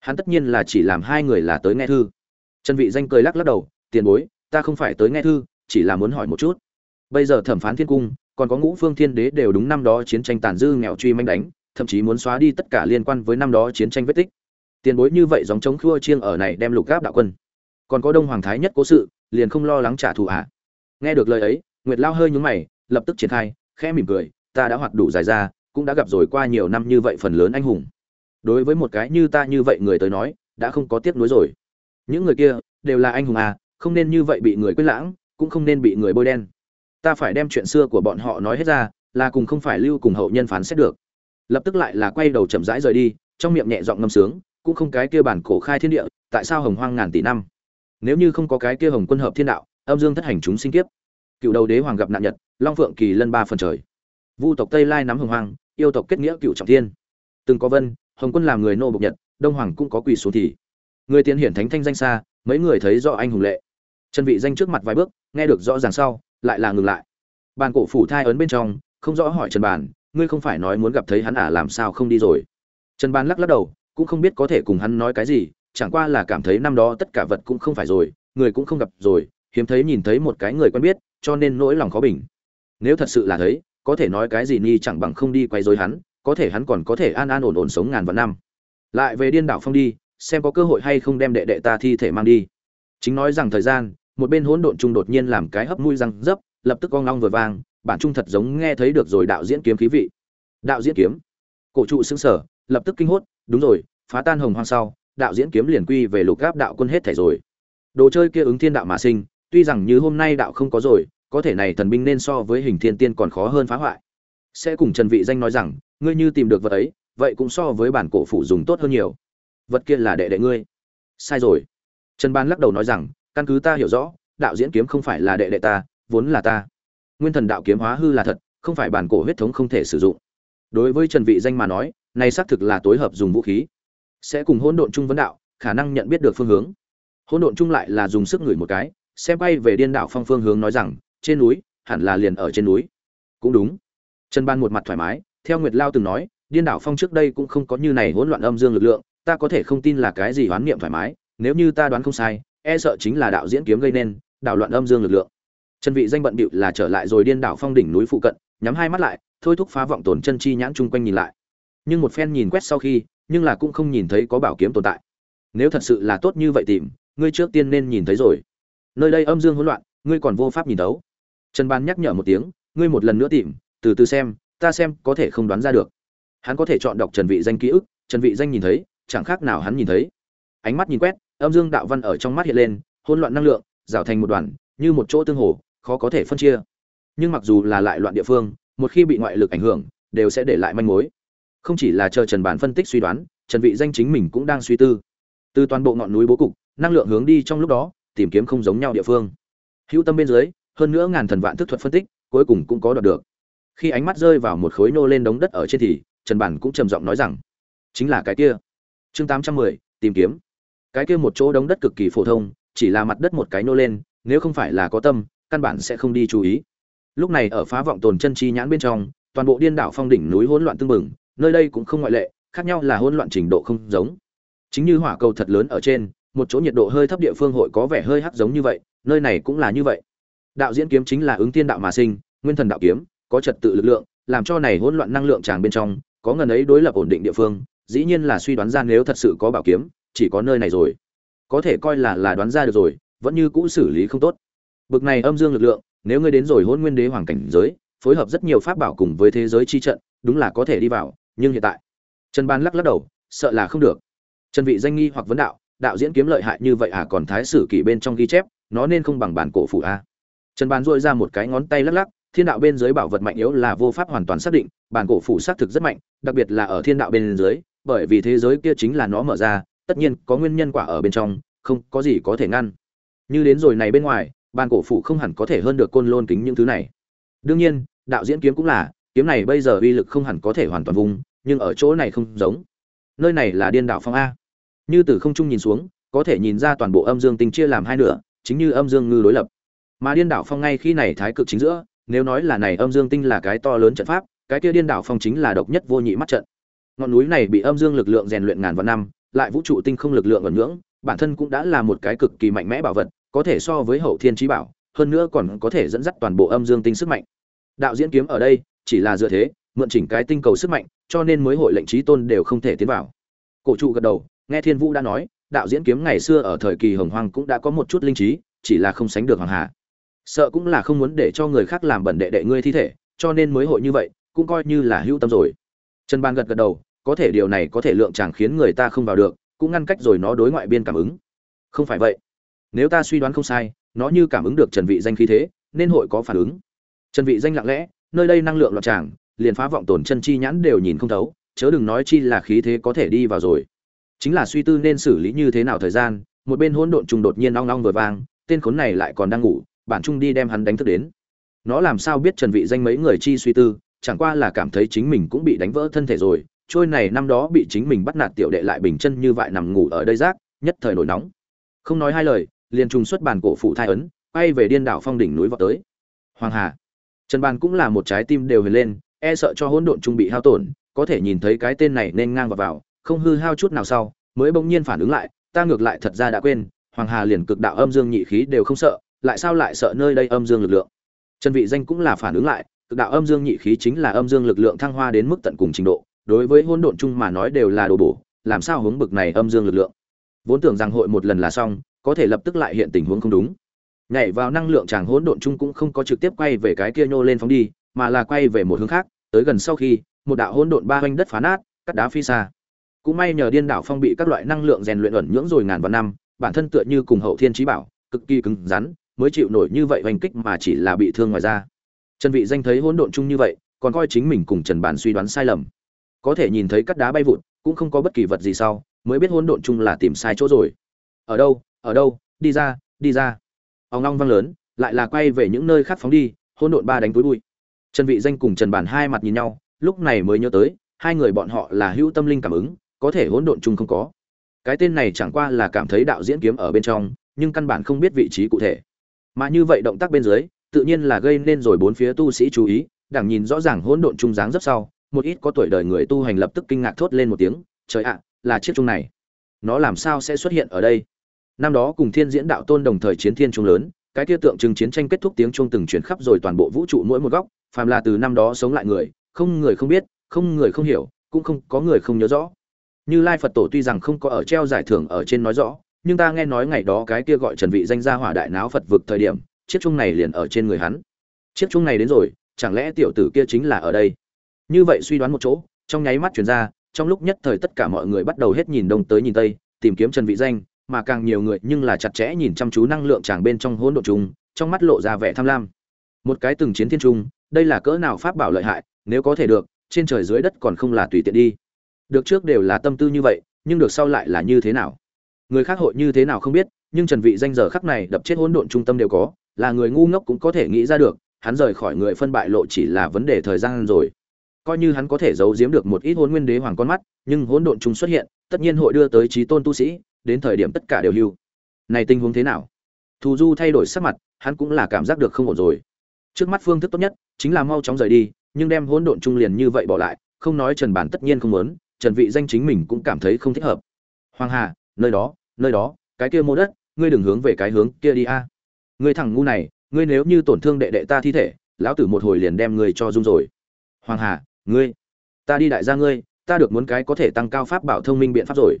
Hắn tất nhiên là chỉ làm hai người là tới nghe thư. Trần vị danh cười lắc lắc đầu, tiền bối, ta không phải tới nghe thư, chỉ là muốn hỏi một chút bây giờ thẩm phán thiên cung, còn có ngũ phương thiên đế đều đúng năm đó chiến tranh tàn dư nghèo truy manh đánh, thậm chí muốn xóa đi tất cả liên quan với năm đó chiến tranh vết tích. Tiền bối như vậy giống chống khua chiêng ở này đem lục gáp đạo quân. Còn có đông hoàng thái nhất cố sự, liền không lo lắng trả thù ạ à. nghe được lời ấy, nguyệt lao hơi nhúng mày, lập tức triển khai, khẽ mỉm cười, ta đã hoạt đủ dài ra, cũng đã gặp rồi qua nhiều năm như vậy phần lớn anh hùng. Đối với một cái như ta như vậy người tới nói, đã không có tiếc nuối rồi. Những người kia đều là anh hùng à không nên như vậy bị người quên lãng, cũng không nên bị người bôi đen ta phải đem chuyện xưa của bọn họ nói hết ra, là cùng không phải lưu cùng hậu nhân phán xét được. Lập tức lại là quay đầu chậm rãi rời đi, trong miệng nhẹ giọng ngâm sướng, cũng không cái kia bản cổ khai thiên địa, tại sao hồng hoang ngàn tỷ năm? Nếu như không có cái kia hồng quân hợp thiên đạo, âm dương thất hành chúng sinh kiếp. Cựu đầu đế hoàng gặp nạn nhật, long phượng kỳ lân ba phần trời. Vu tộc tây lai nắm hồng hoang, yêu tộc kết nghĩa cựu trọng thiên. Từng có vân, hồng quân làm người nô bộc nhật, đông hoàng cũng có quỳ xuống thì. Người tiến hiển thánh thanh danh xa, mấy người thấy rõ anh hùng lệ. Chân vị danh trước mặt vài bước, nghe được rõ ràng sau lại là ngừng lại. Bàn cổ phủ thai ấn bên trong, không rõ hỏi trần bàn, ngươi không phải nói muốn gặp thấy hắn à làm sao không đi rồi? Trần bàn lắc lắc đầu, cũng không biết có thể cùng hắn nói cái gì, chẳng qua là cảm thấy năm đó tất cả vật cũng không phải rồi, người cũng không gặp rồi, hiếm thấy nhìn thấy một cái người quen biết, cho nên nỗi lòng khó bình. Nếu thật sự là thấy, có thể nói cái gì ni chẳng bằng không đi quay dối hắn, có thể hắn còn có thể an an ổn ổn sống ngàn vạn năm. Lại về điên đảo phong đi, xem có cơ hội hay không đem đệ đệ ta thi thể mang đi. Chính nói rằng thời gian một bên hỗn độn trung đột nhiên làm cái hấp mũi răng dấp, lập tức con long vừa vang, bản trung thật giống nghe thấy được rồi đạo diễn kiếm khí vị. Đạo diễn kiếm. Cổ trụ xứng sở lập tức kinh hốt, đúng rồi, phá tan hồng hoang sau, đạo diễn kiếm liền quy về lục gáp đạo quân hết thể rồi. Đồ chơi kia ứng thiên đạo mà sinh, tuy rằng như hôm nay đạo không có rồi, có thể này thần binh nên so với hình thiên tiên còn khó hơn phá hoại. Sẽ cùng trần vị danh nói rằng, ngươi như tìm được vật ấy, vậy cũng so với bản cổ phủ dùng tốt hơn nhiều. Vật kia là đệ đệ ngươi. Sai rồi. Trần ban lắc đầu nói rằng căn cứ ta hiểu rõ, đạo diễn kiếm không phải là đệ đệ ta, vốn là ta. Nguyên thần đạo kiếm hóa hư là thật, không phải bản cổ huyết thống không thể sử dụng. Đối với trần vị danh mà nói, này xác thực là tối hợp dùng vũ khí. Sẽ cùng hỗn độn chung vấn đạo, khả năng nhận biết được phương hướng. Hỗn độn chung lại là dùng sức ngửi một cái, xem bay về điên đạo phong phương hướng nói rằng, trên núi, hẳn là liền ở trên núi. Cũng đúng. Trần ban một mặt thoải mái, theo nguyệt lao từng nói, điên đảo phong trước đây cũng không có như này hỗn loạn âm dương lực lượng, ta có thể không tin là cái gì hoán niệm thoải mái, nếu như ta đoán không sai e sợ chính là đạo diễn kiếm gây nên, đảo loạn âm dương lực lượng. Trần vị danh bận bịu là trở lại rồi điên đảo phong đỉnh núi phụ cận, nhắm hai mắt lại, thôi thúc phá vọng tổn chân chi nhãn chung quanh nhìn lại. Nhưng một phen nhìn quét sau khi, nhưng là cũng không nhìn thấy có bảo kiếm tồn tại. Nếu thật sự là tốt như vậy tìm, ngươi trước tiên nên nhìn thấy rồi. Nơi đây âm dương hỗn loạn, ngươi còn vô pháp nhìn đấu trần ban nhắc nhở một tiếng, ngươi một lần nữa tìm, từ từ xem, ta xem có thể không đoán ra được. Hắn có thể chọn đọc trần vị danh ký ức, trần vị danh nhìn thấy, chẳng khác nào hắn nhìn thấy. Ánh mắt nhìn quét âm dương đạo văn ở trong mắt hiện lên, hỗn loạn năng lượng, rào thành một đoàn, như một chỗ tương hồ, khó có thể phân chia. Nhưng mặc dù là lại loạn địa phương, một khi bị ngoại lực ảnh hưởng, đều sẽ để lại manh mối. Không chỉ là chờ trần bản phân tích suy đoán, trần vị danh chính mình cũng đang suy tư. Từ toàn bộ ngọn núi bố cục, năng lượng hướng đi trong lúc đó, tìm kiếm không giống nhau địa phương. Hữu tâm bên dưới, hơn nữa ngàn thần vạn thức thuật phân tích, cuối cùng cũng có đoạt được. Khi ánh mắt rơi vào một khối nô lên đống đất ở trên thì, trần bản cũng trầm giọng nói rằng, chính là cái kia. Chương tám trăm mười, tìm kiếm cái kia một chỗ đống đất cực kỳ phổ thông, chỉ là mặt đất một cái nô lên, nếu không phải là có tâm, căn bản sẽ không đi chú ý. Lúc này ở phá vọng tồn chân chi nhãn bên trong, toàn bộ điên đảo phong đỉnh núi hỗn loạn tương bừng, nơi đây cũng không ngoại lệ, khác nhau là hỗn loạn trình độ không giống. Chính như hỏa cầu thật lớn ở trên, một chỗ nhiệt độ hơi thấp địa phương hội có vẻ hơi hắc giống như vậy, nơi này cũng là như vậy. Đạo diễn kiếm chính là ứng tiên đạo mà sinh, nguyên thần đạo kiếm, có trật tự lực lượng, làm cho này hỗn loạn năng lượng tràn bên trong, có ngần ấy đối lập ổn định địa phương, dĩ nhiên là suy đoán ra nếu thật sự có bảo kiếm chỉ có nơi này rồi. Có thể coi là là đoán ra được rồi, vẫn như cũ xử lý không tốt. Bực này âm dương lực lượng, nếu ngươi đến rồi hôn nguyên đế hoàng cảnh giới, phối hợp rất nhiều pháp bảo cùng với thế giới chi trận, đúng là có thể đi vào, nhưng hiện tại, trần ban lắc lắc đầu, sợ là không được. Trần vị danh nghi hoặc vấn đạo đạo diễn kiếm lợi hại như vậy à còn thái sử kỷ bên trong ghi chép, nó nên không bằng bản cổ phủ a à? trần ban duỗi ra một cái ngón tay lắc lắc, thiên đạo bên dưới bảo vật mạnh yếu là vô pháp hoàn toàn xác định, bản cổ phủ xác thực rất mạnh, đặc biệt là ở thiên đạo bên dưới, bởi vì thế giới kia chính là nó mở ra tất nhiên có nguyên nhân quả ở bên trong, không có gì có thể ngăn. Như đến rồi này bên ngoài ban cổ phủ không hẳn có thể hơn được côn lôn kính những thứ này. Đương nhiên, đạo diễn kiếm cũng là, kiếm này bây giờ uy lực không hẳn có thể hoàn toàn vùng, nhưng ở chỗ này không giống. Nơi này là điên đạo phong a. Như từ không trung nhìn xuống, có thể nhìn ra toàn bộ âm dương tinh chia làm hai nửa, chính như âm dương ngư đối lập. Mà điên đảo phong ngay khi này thái cực chính giữa, nếu nói là này âm dương tinh là cái to lớn trận pháp, cái kia điên đảo phong chính là độc nhất vô nhị mắt trận. Ngọn núi này bị âm dương lực lượng rèn luyện ngàn vạn năm lại vũ trụ tinh không lực lượng ẩn ngưỡng, bản thân cũng đã là một cái cực kỳ mạnh mẽ bảo vật, có thể so với hậu thiên trí bảo, hơn nữa còn có thể dẫn dắt toàn bộ âm dương tinh sức mạnh. Đạo diễn kiếm ở đây, chỉ là dựa thế, mượn chỉnh cái tinh cầu sức mạnh, cho nên mới hội lệnh trí tôn đều không thể tiến vào. Cổ trụ gật đầu, nghe thiên vũ đã nói, đạo diễn kiếm ngày xưa ở thời kỳ hồng hoàng cũng đã có một chút linh trí, chỉ là không sánh được hoàng hà. Sợ cũng là không muốn để cho người khác làm bẩn đệ đệ ngươi thi thể, cho nên mới hội như vậy, cũng coi như là hữu tâm rồi. Trần ban gật gật đầu có thể điều này có thể lượng chàng khiến người ta không vào được, cũng ngăn cách rồi nó đối ngoại biên cảm ứng. Không phải vậy. Nếu ta suy đoán không sai, nó như cảm ứng được trần vị danh khí thế, nên hội có phản ứng. Trần vị danh lặng lẽ, nơi đây năng lượng loạn tràng, liền phá vọng tổn chân chi nhãn đều nhìn không thấu, chớ đừng nói chi là khí thế có thể đi vào rồi. Chính là suy tư nên xử lý như thế nào thời gian, một bên hỗn độn trùng đột nhiên ong ong vừa vang, tên khốn này lại còn đang ngủ, bản trung đi đem hắn đánh thức đến. Nó làm sao biết trần vị danh mấy người chi suy tư, chẳng qua là cảm thấy chính mình cũng bị đánh vỡ thân thể rồi trôi này năm đó bị chính mình bắt nạt tiểu đệ lại bình chân như vậy nằm ngủ ở đây rác, nhất thời nổi nóng. Không nói hai lời, liền trùng xuất bàn cổ phụ thai ấn, quay về điên đảo phong đỉnh núi vọt tới. Hoàng hà. Trần bàn cũng là một trái tim đều hồi lên e sợ cho hỗn độn trung bị hao tổn, có thể nhìn thấy cái tên này nên ngang vào vào, không hư hao chút nào sau, mới bỗng nhiên phản ứng lại, ta ngược lại thật ra đã quên, hoàng hà liền cực đạo âm dương nhị khí đều không sợ, lại sao lại sợ nơi đây âm dương lực lượng? Trần vị danh cũng là phản ứng lại, cực đạo âm dương nhị khí chính là âm dương lực lượng thăng hoa đến mức tận cùng trình độ đối với hỗn độn chung mà nói đều là đồ bổ, làm sao hướng bực này âm dương lực lượng? Vốn tưởng rằng hội một lần là xong, có thể lập tức lại hiện tình huống không đúng. Nhảy vào năng lượng chàng hỗn độn chung cũng không có trực tiếp quay về cái kia nhô lên phóng đi, mà là quay về một hướng khác, tới gần sau khi, một đạo hỗn độn ba hoành đất phá nát, cắt đá phi xa. Cũng may nhờ điên đảo phong bị các loại năng lượng rèn luyện ẩn nhưỡng rồi ngàn vạn năm, bản thân tựa như cùng hậu thiên chí bảo, cực kỳ cứng rắn, mới chịu nổi như vậy hoành kích mà chỉ là bị thương ngoài ra trần vị danh thấy hỗn độn chung như vậy, còn coi chính mình cùng trần bản suy đoán sai lầm có thể nhìn thấy cắt đá bay vụt, cũng không có bất kỳ vật gì sau, mới biết hỗn độn chung là tìm sai chỗ rồi. Ở đâu ở đâu, đi ra đi ra. Ông long vang lớn, lại là quay về những nơi khác phóng đi, hỗn độn ba đánh túi bụi. Trần vị danh cùng trần bản hai mặt nhìn nhau, lúc này mới nhớ tới, hai người bọn họ là hữu tâm linh cảm ứng, có thể hỗn độn chung không có. Cái tên này chẳng qua là cảm thấy đạo diễn kiếm ở bên trong, nhưng căn bản không biết vị trí cụ thể. Mà như vậy động tác bên dưới, tự nhiên là gây nên rồi bốn phía tu sĩ chú ý, đảng nhìn rõ ràng hỗn độn trung dáng rất sau một ít có tuổi đời người tu hành lập tức kinh ngạc thốt lên một tiếng, trời ạ, là chiếc chung này. Nó làm sao sẽ xuất hiện ở đây? Năm đó cùng thiên diễn đạo tôn đồng thời chiến thiên trung lớn, cái kia tượng trưng chiến tranh kết thúc tiếng chuông từng chuyển khắp rồi toàn bộ vũ trụ mỗi một góc, phàm là từ năm đó sống lại người, không người không biết, không người không hiểu, cũng không có người không nhớ rõ. Như lai phật tổ tuy rằng không có ở treo giải thưởng ở trên nói rõ, nhưng ta nghe nói ngày đó cái kia gọi trần vị danh gia hỏa đại náo phật vực thời điểm, chiếc chung này liền ở trên người hắn. Chiếc chung này đến rồi, chẳng lẽ tiểu tử kia chính là ở đây? Như vậy suy đoán một chỗ, trong nháy mắt chuyển ra, trong lúc nhất thời tất cả mọi người bắt đầu hết nhìn đông tới nhìn tây, tìm kiếm trần vị danh, mà càng nhiều người nhưng là chặt chẽ nhìn chăm chú năng lượng chàng bên trong hỗn độn trùng, trong mắt lộ ra vẻ tham lam. Một cái từng chiến thiên trung đây là cỡ nào pháp bảo lợi hại, nếu có thể được, trên trời dưới đất còn không là tùy tiện đi. Được trước đều là tâm tư như vậy, nhưng được sau lại là như thế nào? Người khác hội như thế nào không biết, nhưng trần vị danh giờ khắc này đập chết hỗn độn trung tâm đều có, là người ngu ngốc cũng có thể nghĩ ra được, hắn rời khỏi người phân bại lộ chỉ là vấn đề thời gian rồi coi như hắn có thể giấu giếm được một ít hôn nguyên đế hoàng con mắt, nhưng hỗn độn trung xuất hiện, tất nhiên hội đưa tới trí tôn tu sĩ, đến thời điểm tất cả đều hưu. Này tình huống thế nào? Thù du thay đổi sắc mặt, hắn cũng là cảm giác được không ổn rồi. Trước mắt phương thức tốt nhất, chính là mau chóng rời đi, nhưng đem hỗn độn trung liền như vậy bỏ lại, không nói trần bản tất nhiên không muốn, trần vị danh chính mình cũng cảm thấy không thích hợp. Hoàng hà, nơi đó nơi đó, cái kia mô đất, ngươi đừng hướng về cái hướng kia đi a. Ngươi thằng ngu này, ngươi nếu như tổn thương đệ đệ ta thi thể, lão tử một hồi liền đem ngươi cho dung rồi. Hoàng hà ngươi, ta đi đại gia ngươi, ta được muốn cái có thể tăng cao pháp bảo thông minh biện pháp rồi.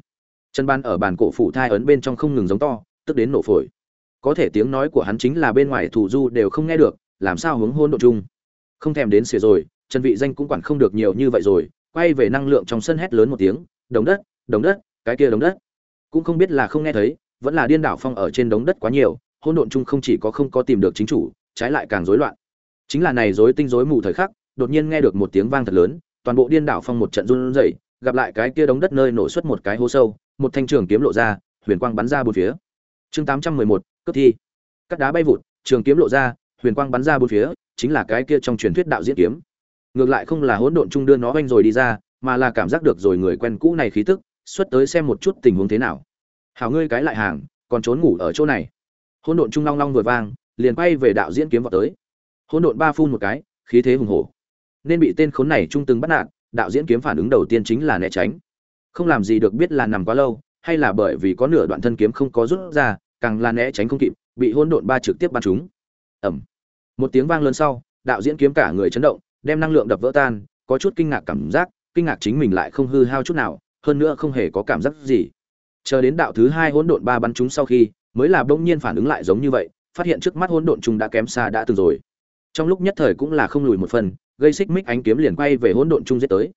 Trần ban ở bàn cổ phủ thai ấn bên trong không ngừng giống to, tức đến nổ phổi. Có thể tiếng nói của hắn chính là bên ngoài thủ du đều không nghe được, làm sao hướng hôn độ chung. Không thèm đến xỉa rồi trần vị danh cũng quản không được nhiều như vậy rồi, quay về năng lượng trong sân hét lớn một tiếng đống đất đống đất, cái kia đống đất. Cũng không biết là không nghe thấy, vẫn là điên đảo phong ở trên đống đất quá nhiều, hôn độn chung không chỉ có không có tìm được chính chủ, trái lại càng rối loạn. Chính là này rối tinh rối mù thời khắc đột nhiên nghe được một tiếng vang thật lớn, toàn bộ điên đảo phong một trận run rẩy, gặp lại cái kia đống đất nơi nổ xuất một cái hố sâu, một thanh trường kiếm lộ ra, huyền quang bắn ra bốn phía. Chương tám trăm mười một cấp thi. Cắt đá bay vụt, trường kiếm lộ ra, huyền quang bắn ra bốn phía, chính là cái kia trong truyền thuyết đạo diễn kiếm. Ngược lại không là hỗn độn trung đưa nó vênh rồi đi ra, mà là cảm giác được rồi người quen cũ này khí tức, xuất tới xem một chút tình huống thế nào. Hảo ngươi cái lại hàng, còn trốn ngủ ở chỗ này. Hỗn độn trung long long vừa vang, liền quay về đạo diễn kiếm vọt tới. Hỗn độn ba phun một cái, khí thế hùng hổ nên bị tên khốn này trung từng bắt nạt, đạo diễn kiếm phản ứng đầu tiên chính là né tránh. Không làm gì được biết là nằm quá lâu, hay là bởi vì có nửa đoạn thân kiếm không có rút ra, càng là né tránh không kịp, bị hỗn độn ba trực tiếp bắn trúng. Ẩm một tiếng vang lớn sau, đạo diễn kiếm cả người chấn động, đem năng lượng đập vỡ tan, có chút kinh ngạc cảm giác, kinh ngạc chính mình lại không hư hao chút nào, hơn nữa không hề có cảm giác gì. Chờ đến đạo thứ hai hỗn độn ba bắn chúng sau khi, mới là bỗng nhiên phản ứng lại giống như vậy, phát hiện trước mắt hỗn độn chúng đã kém xa đã từng rồi trong lúc nhất thời cũng là không lùi một phần, gây xích mích ánh kiếm liền quay về hỗn độn chung giết tới.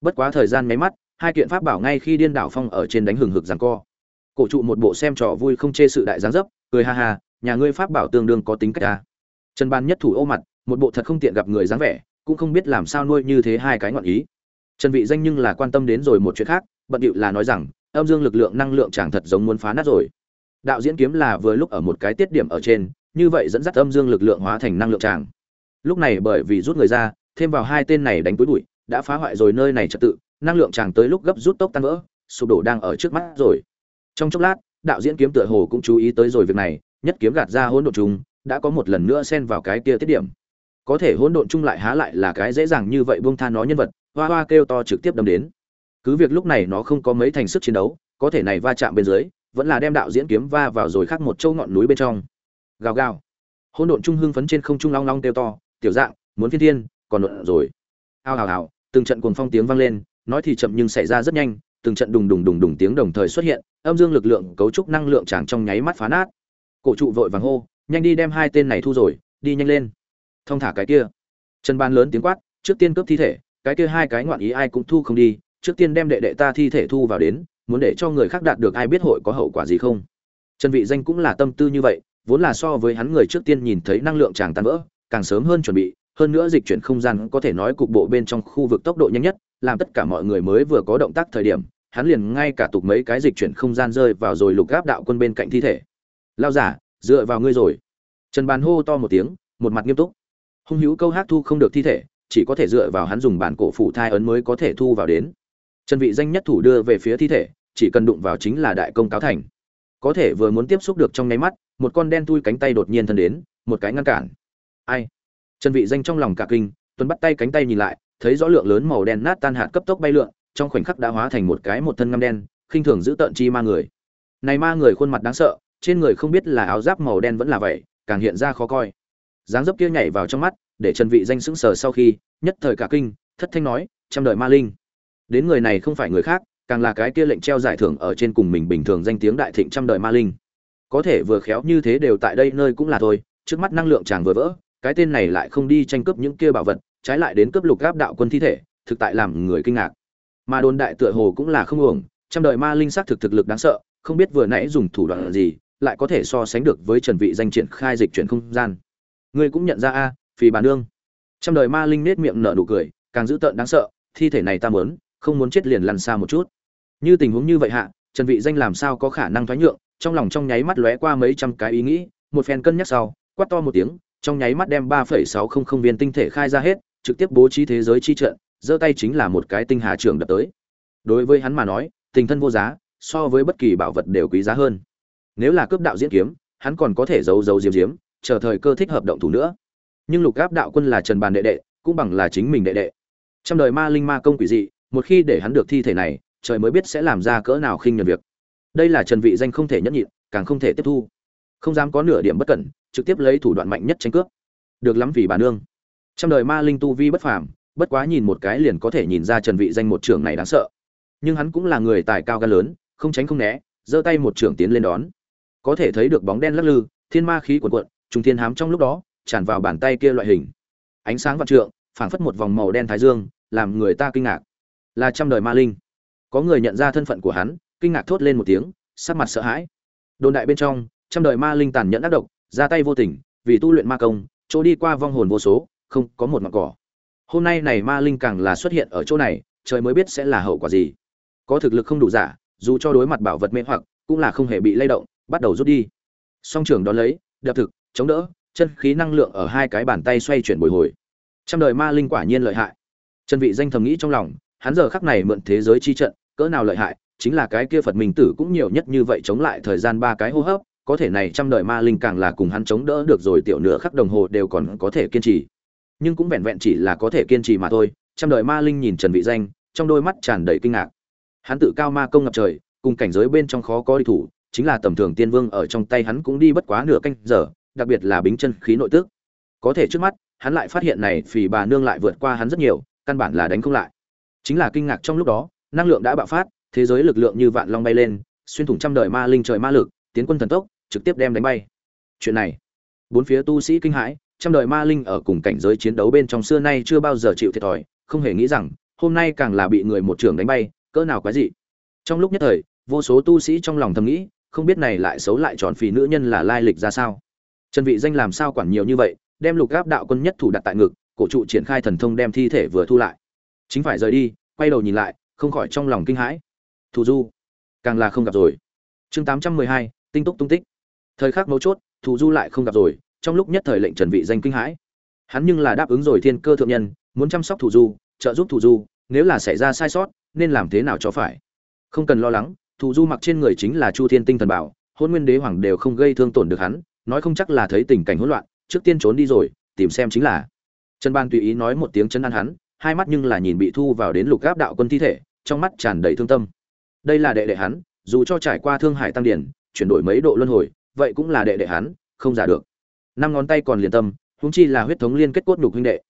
Bất quá thời gian mấy mắt, hai kiện pháp bảo ngay khi điên đảo phong ở trên đánh hừng hực rằng co. Cổ trụ một bộ xem trò vui không chê sự đại giáng dấp, cười ha ha, nhà ngươi pháp bảo tương đương có tính cách ta. Trần ban nhất thủ ô mặt, một bộ thật không tiện gặp người dáng vẻ, cũng không biết làm sao nuôi như thế hai cái ngọn ý. Trần vị danh nhưng là quan tâm đến rồi một chuyện khác, bận điệu là nói rằng, âm dương lực lượng năng lượng chẳng thật giống muốn phá nát rồi. Đạo diễn kiếm là vừa lúc ở một cái tiết điểm ở trên như vậy dẫn dắt âm dương lực lượng hóa thành năng lượng tràng. Lúc này bởi vì rút người ra, thêm vào hai tên này đánh túi bụi, đã phá hoại rồi nơi này trật tự, năng lượng tràng tới lúc gấp rút tốc tan vỡ, sụp đổ đang ở trước mắt rồi. Trong chốc lát, đạo diễn kiếm tựa hồ cũng chú ý tới rồi việc này, nhất kiếm gạt ra hỗn độn chung đã có một lần nữa xen vào cái kia tiết điểm. Có thể hỗn độn chung lại há lại là cái dễ dàng như vậy buông tha nó nhân vật, hoa hoa kêu to trực tiếp đâm đến. Cứ việc lúc này nó không có mấy thành sức chiến đấu, có thể này va chạm bên dưới, vẫn là đem đạo diễn kiếm va vào rồi khác một châu ngọn núi bên trong gào gào. Hỗn độn trung hưng phấn trên không trung long long kêu to, tiểu dạng, muốn thiên thiên, còn nộn rồi. Ao hào hào, từng trận cuồng phong tiếng vang lên, nói thì chậm nhưng xảy ra rất nhanh, từng trận đùng đùng đùng đùng tiếng đồng thời xuất hiện, âm dương lực lượng, cấu trúc năng lượng chẳng trong nháy mắt phá nát. Cổ trụ vội vàng hô, nhanh đi đem hai tên này thu rồi, đi nhanh lên. Thông thả cái kia. Trần ban lớn tiếng quát, trước tiên cướp thi thể, cái kia hai cái ngoạn ý ai cũng thu không đi, trước tiên đem đệ đệ ta thi thể thu vào đến, muốn để cho người khác đạt được ai biết hội có hậu quả gì không. Trần vị danh cũng là tâm tư như vậy vốn là so với hắn người trước tiên nhìn thấy năng lượng chàng tan vỡ, càng sớm hơn chuẩn bị, hơn nữa dịch chuyển không gian có thể nói cục bộ bên trong khu vực tốc độ nhanh nhất, làm tất cả mọi người mới vừa có động tác thời điểm, hắn liền ngay cả tục mấy cái dịch chuyển không gian rơi vào rồi lục gáp đạo quân bên cạnh thi thể. Lao giả, dựa vào ngươi rồi. Trần bàn hô to một tiếng, một mặt nghiêm túc. Hung hữu câu hát thu không được thi thể, chỉ có thể dựa vào hắn dùng bản cổ phủ thai ấn mới có thể thu vào đến. Trần vị danh nhất thủ đưa về phía thi thể, chỉ cần đụng vào chính là đại công cáo thành có thể vừa muốn tiếp xúc được trong nháy mắt, một con đen tui cánh tay đột nhiên thân đến, một cái ngăn cản. Ai? Trần vị danh trong lòng cả kinh, tuấn bắt tay cánh tay nhìn lại, thấy rõ lượng lớn màu đen nát tan hạt cấp tốc bay lượn, trong khoảnh khắc đã hóa thành một cái một thân ngăm đen, khinh thường giữ tợn chi ma người. Này ma người khuôn mặt đáng sợ, trên người không biết là áo giáp màu đen vẫn là vậy, càng hiện ra khó coi. Dáng dấp kia nhảy vào trong mắt, để trần vị danh sững sờ sau khi, nhất thời cả kinh, thất thanh nói, trăm đời ma linh. Đến người này không phải người khác càng là cái kia lệnh treo giải thưởng ở trên cùng mình bình thường danh tiếng đại thịnh trăm đời ma linh. Có thể vừa khéo như thế đều tại đây nơi cũng là thôi trước mắt năng lượng chàng vừa vỡ cái tên này lại không đi tranh cướp những kia bảo vật trái lại đến cướp lục gáp đạo quân thi thể thực tại làm người kinh ngạc. Mà đồn đại tựa hồ cũng là không uổng trăm đời ma linh xác thực thực lực đáng sợ không biết vừa nãy dùng thủ đoạn gì lại có thể so sánh được với trần vị danh triển khai dịch chuyển không gian. Ngươi cũng nhận ra a à, phì bà nương. Trăm đời ma linh nết miệng nở nụ cười càng dữ tợn đáng sợ thi thể này ta muốn không muốn chết liền lăn xa một chút như tình huống như vậy hạ trần vị danh làm sao có khả năng thoái nhượng? Trong lòng trong nháy mắt lóe qua mấy trăm cái ý nghĩ một phen cân nhắc sau quát to một tiếng trong nháy mắt đem 3,600 viên tinh thể khai ra hết trực tiếp bố trí thế giới chi trận giơ tay chính là một cái tinh hà trưởng đập tới. Đối với hắn mà nói tình thân vô giá so với bất kỳ bảo vật đều quý giá hơn. Nếu là cướp đạo diễn kiếm hắn còn có thể giấu giấu diếm diếm chờ thời cơ thích hợp động thủ nữa. Nhưng lục gáp đạo quân là trần bàn đệ đệ cũng bằng là chính mình đệ đệ. Trong đời ma linh ma công quỷ dị một khi để hắn được thi thể này trời mới biết sẽ làm ra cỡ nào khinh nhẫn việc. Đây là trần vị danh không thể nhẫn nhịn, càng không thể tiếp thu. Không dám có nửa điểm bất cẩn, trực tiếp lấy thủ đoạn mạnh nhất tranh cướp. Được lắm vì bà nương. Trong đời ma linh tu vi bất phàm, bất quá nhìn một cái liền có thể nhìn ra trần vị danh một trưởng này đáng sợ. Nhưng hắn cũng là người tài cao gan lớn, không tránh không né, giơ tay một trưởng tiến lên đón. Có thể thấy được bóng đen lắc lư, thiên ma khí cuộn cuộn, trùng thiên hám trong lúc đó, tràn vào bàn tay kia loại hình. Ánh sáng vạn trượng, phảng phất một vòng màu đen thái dương, làm người ta kinh ngạc. Là trăm đời ma linh có người nhận ra thân phận của hắn, kinh ngạc thốt lên một tiếng, sắc mặt sợ hãi. Đồn đại bên trong, trăm đời ma linh tàn nhẫn ác độc, ra tay vô tình, vì tu luyện ma công, chỗ đi qua vong hồn vô số, không có một mặt cỏ. Hôm nay này ma linh càng là xuất hiện ở chỗ này, trời mới biết sẽ là hậu quả gì. Có thực lực không đủ giả, dù cho đối mặt bảo vật mê hoặc, cũng là không hề bị lay động, bắt đầu rút đi. Song trưởng đón lấy, đập thực, chống đỡ, chân khí năng lượng ở hai cái bàn tay xoay chuyển bồi hồi. Trăm đời ma linh quả nhiên lợi hại. Chân vị danh thầm nghĩ trong lòng, hắn giờ khắc này mượn thế giới chi trận cỡ nào lợi hại, chính là cái kia phật minh tử cũng nhiều nhất như vậy chống lại thời gian ba cái hô hấp, có thể này trăm đời ma linh càng là cùng hắn chống đỡ được rồi tiểu nửa khắc đồng hồ đều còn có thể kiên trì. Nhưng cũng vẹn vẹn chỉ là có thể kiên trì mà thôi, trăm đời ma linh nhìn trần vị danh, trong đôi mắt tràn đầy kinh ngạc. Hắn tự cao ma công ngập trời, cùng cảnh giới bên trong khó có đi thủ, chính là tầm thường tiên vương ở trong tay hắn cũng đi bất quá nửa canh giờ, đặc biệt là bính chân khí nội tức. Có thể trước mắt, hắn lại phát hiện này phì bà nương lại vượt qua hắn rất nhiều, căn bản là đánh không lại. Chính là kinh ngạc trong lúc đó năng lượng đã bạo phát, thế giới lực lượng như vạn long bay lên, xuyên thủng trăm đời ma linh trời ma lực, tiến quân thần tốc, trực tiếp đem đánh bay. Chuyện này, bốn phía tu sĩ kinh hãi, trăm đời ma linh ở cùng cảnh giới chiến đấu bên trong xưa nay chưa bao giờ chịu thiệt thòi, không hề nghĩ rằng, hôm nay càng là bị người một trưởng đánh bay, cỡ nào quái dị. Trong lúc nhất thời, vô số tu sĩ trong lòng thầm nghĩ, không biết này lại xấu lại tròn phì nữ nhân là lai lịch ra sao. Trần vị danh làm sao quản nhiều như vậy, đem lục gáp đạo quân nhất thủ đặt tại ngực, cổ trụ triển khai thần thông đem thi thể vừa thu lại. Chính phải rời đi, quay đầu nhìn lại không khỏi trong lòng kinh hãi. Thù du càng là không gặp rồi. Chương 812, tinh túc tung tích. Thời khắc mấu chốt thù du lại không gặp rồi trong lúc nhất thời lệnh trần vị danh kinh hãi. Hắn nhưng là đáp ứng rồi thiên cơ thượng nhân muốn chăm sóc thù du trợ giúp thù du nếu là xảy ra sai sót nên làm thế nào cho phải? Không cần lo lắng thù du mặc trên người chính là chu thiên tinh thần bảo hôn nguyên đế hoàng đều không gây thương tổn được hắn nói không chắc là thấy tình cảnh hỗn loạn trước tiên trốn đi rồi tìm xem chính là. Trần ban tùy ý nói một tiếng chân ăn hắn hai mắt nhưng là nhìn bị thu vào đến lục gáp đạo quân thi thể, trong mắt tràn đầy thương tâm. Đây là đệ đệ hắn, dù cho trải qua thương hải tăng điển, chuyển đổi mấy độ luân hồi, vậy cũng là đệ đệ hắn, không giả được. Năm ngón tay còn liền tâm húng chi là huyết thống liên kết cốt nhục huynh đệ.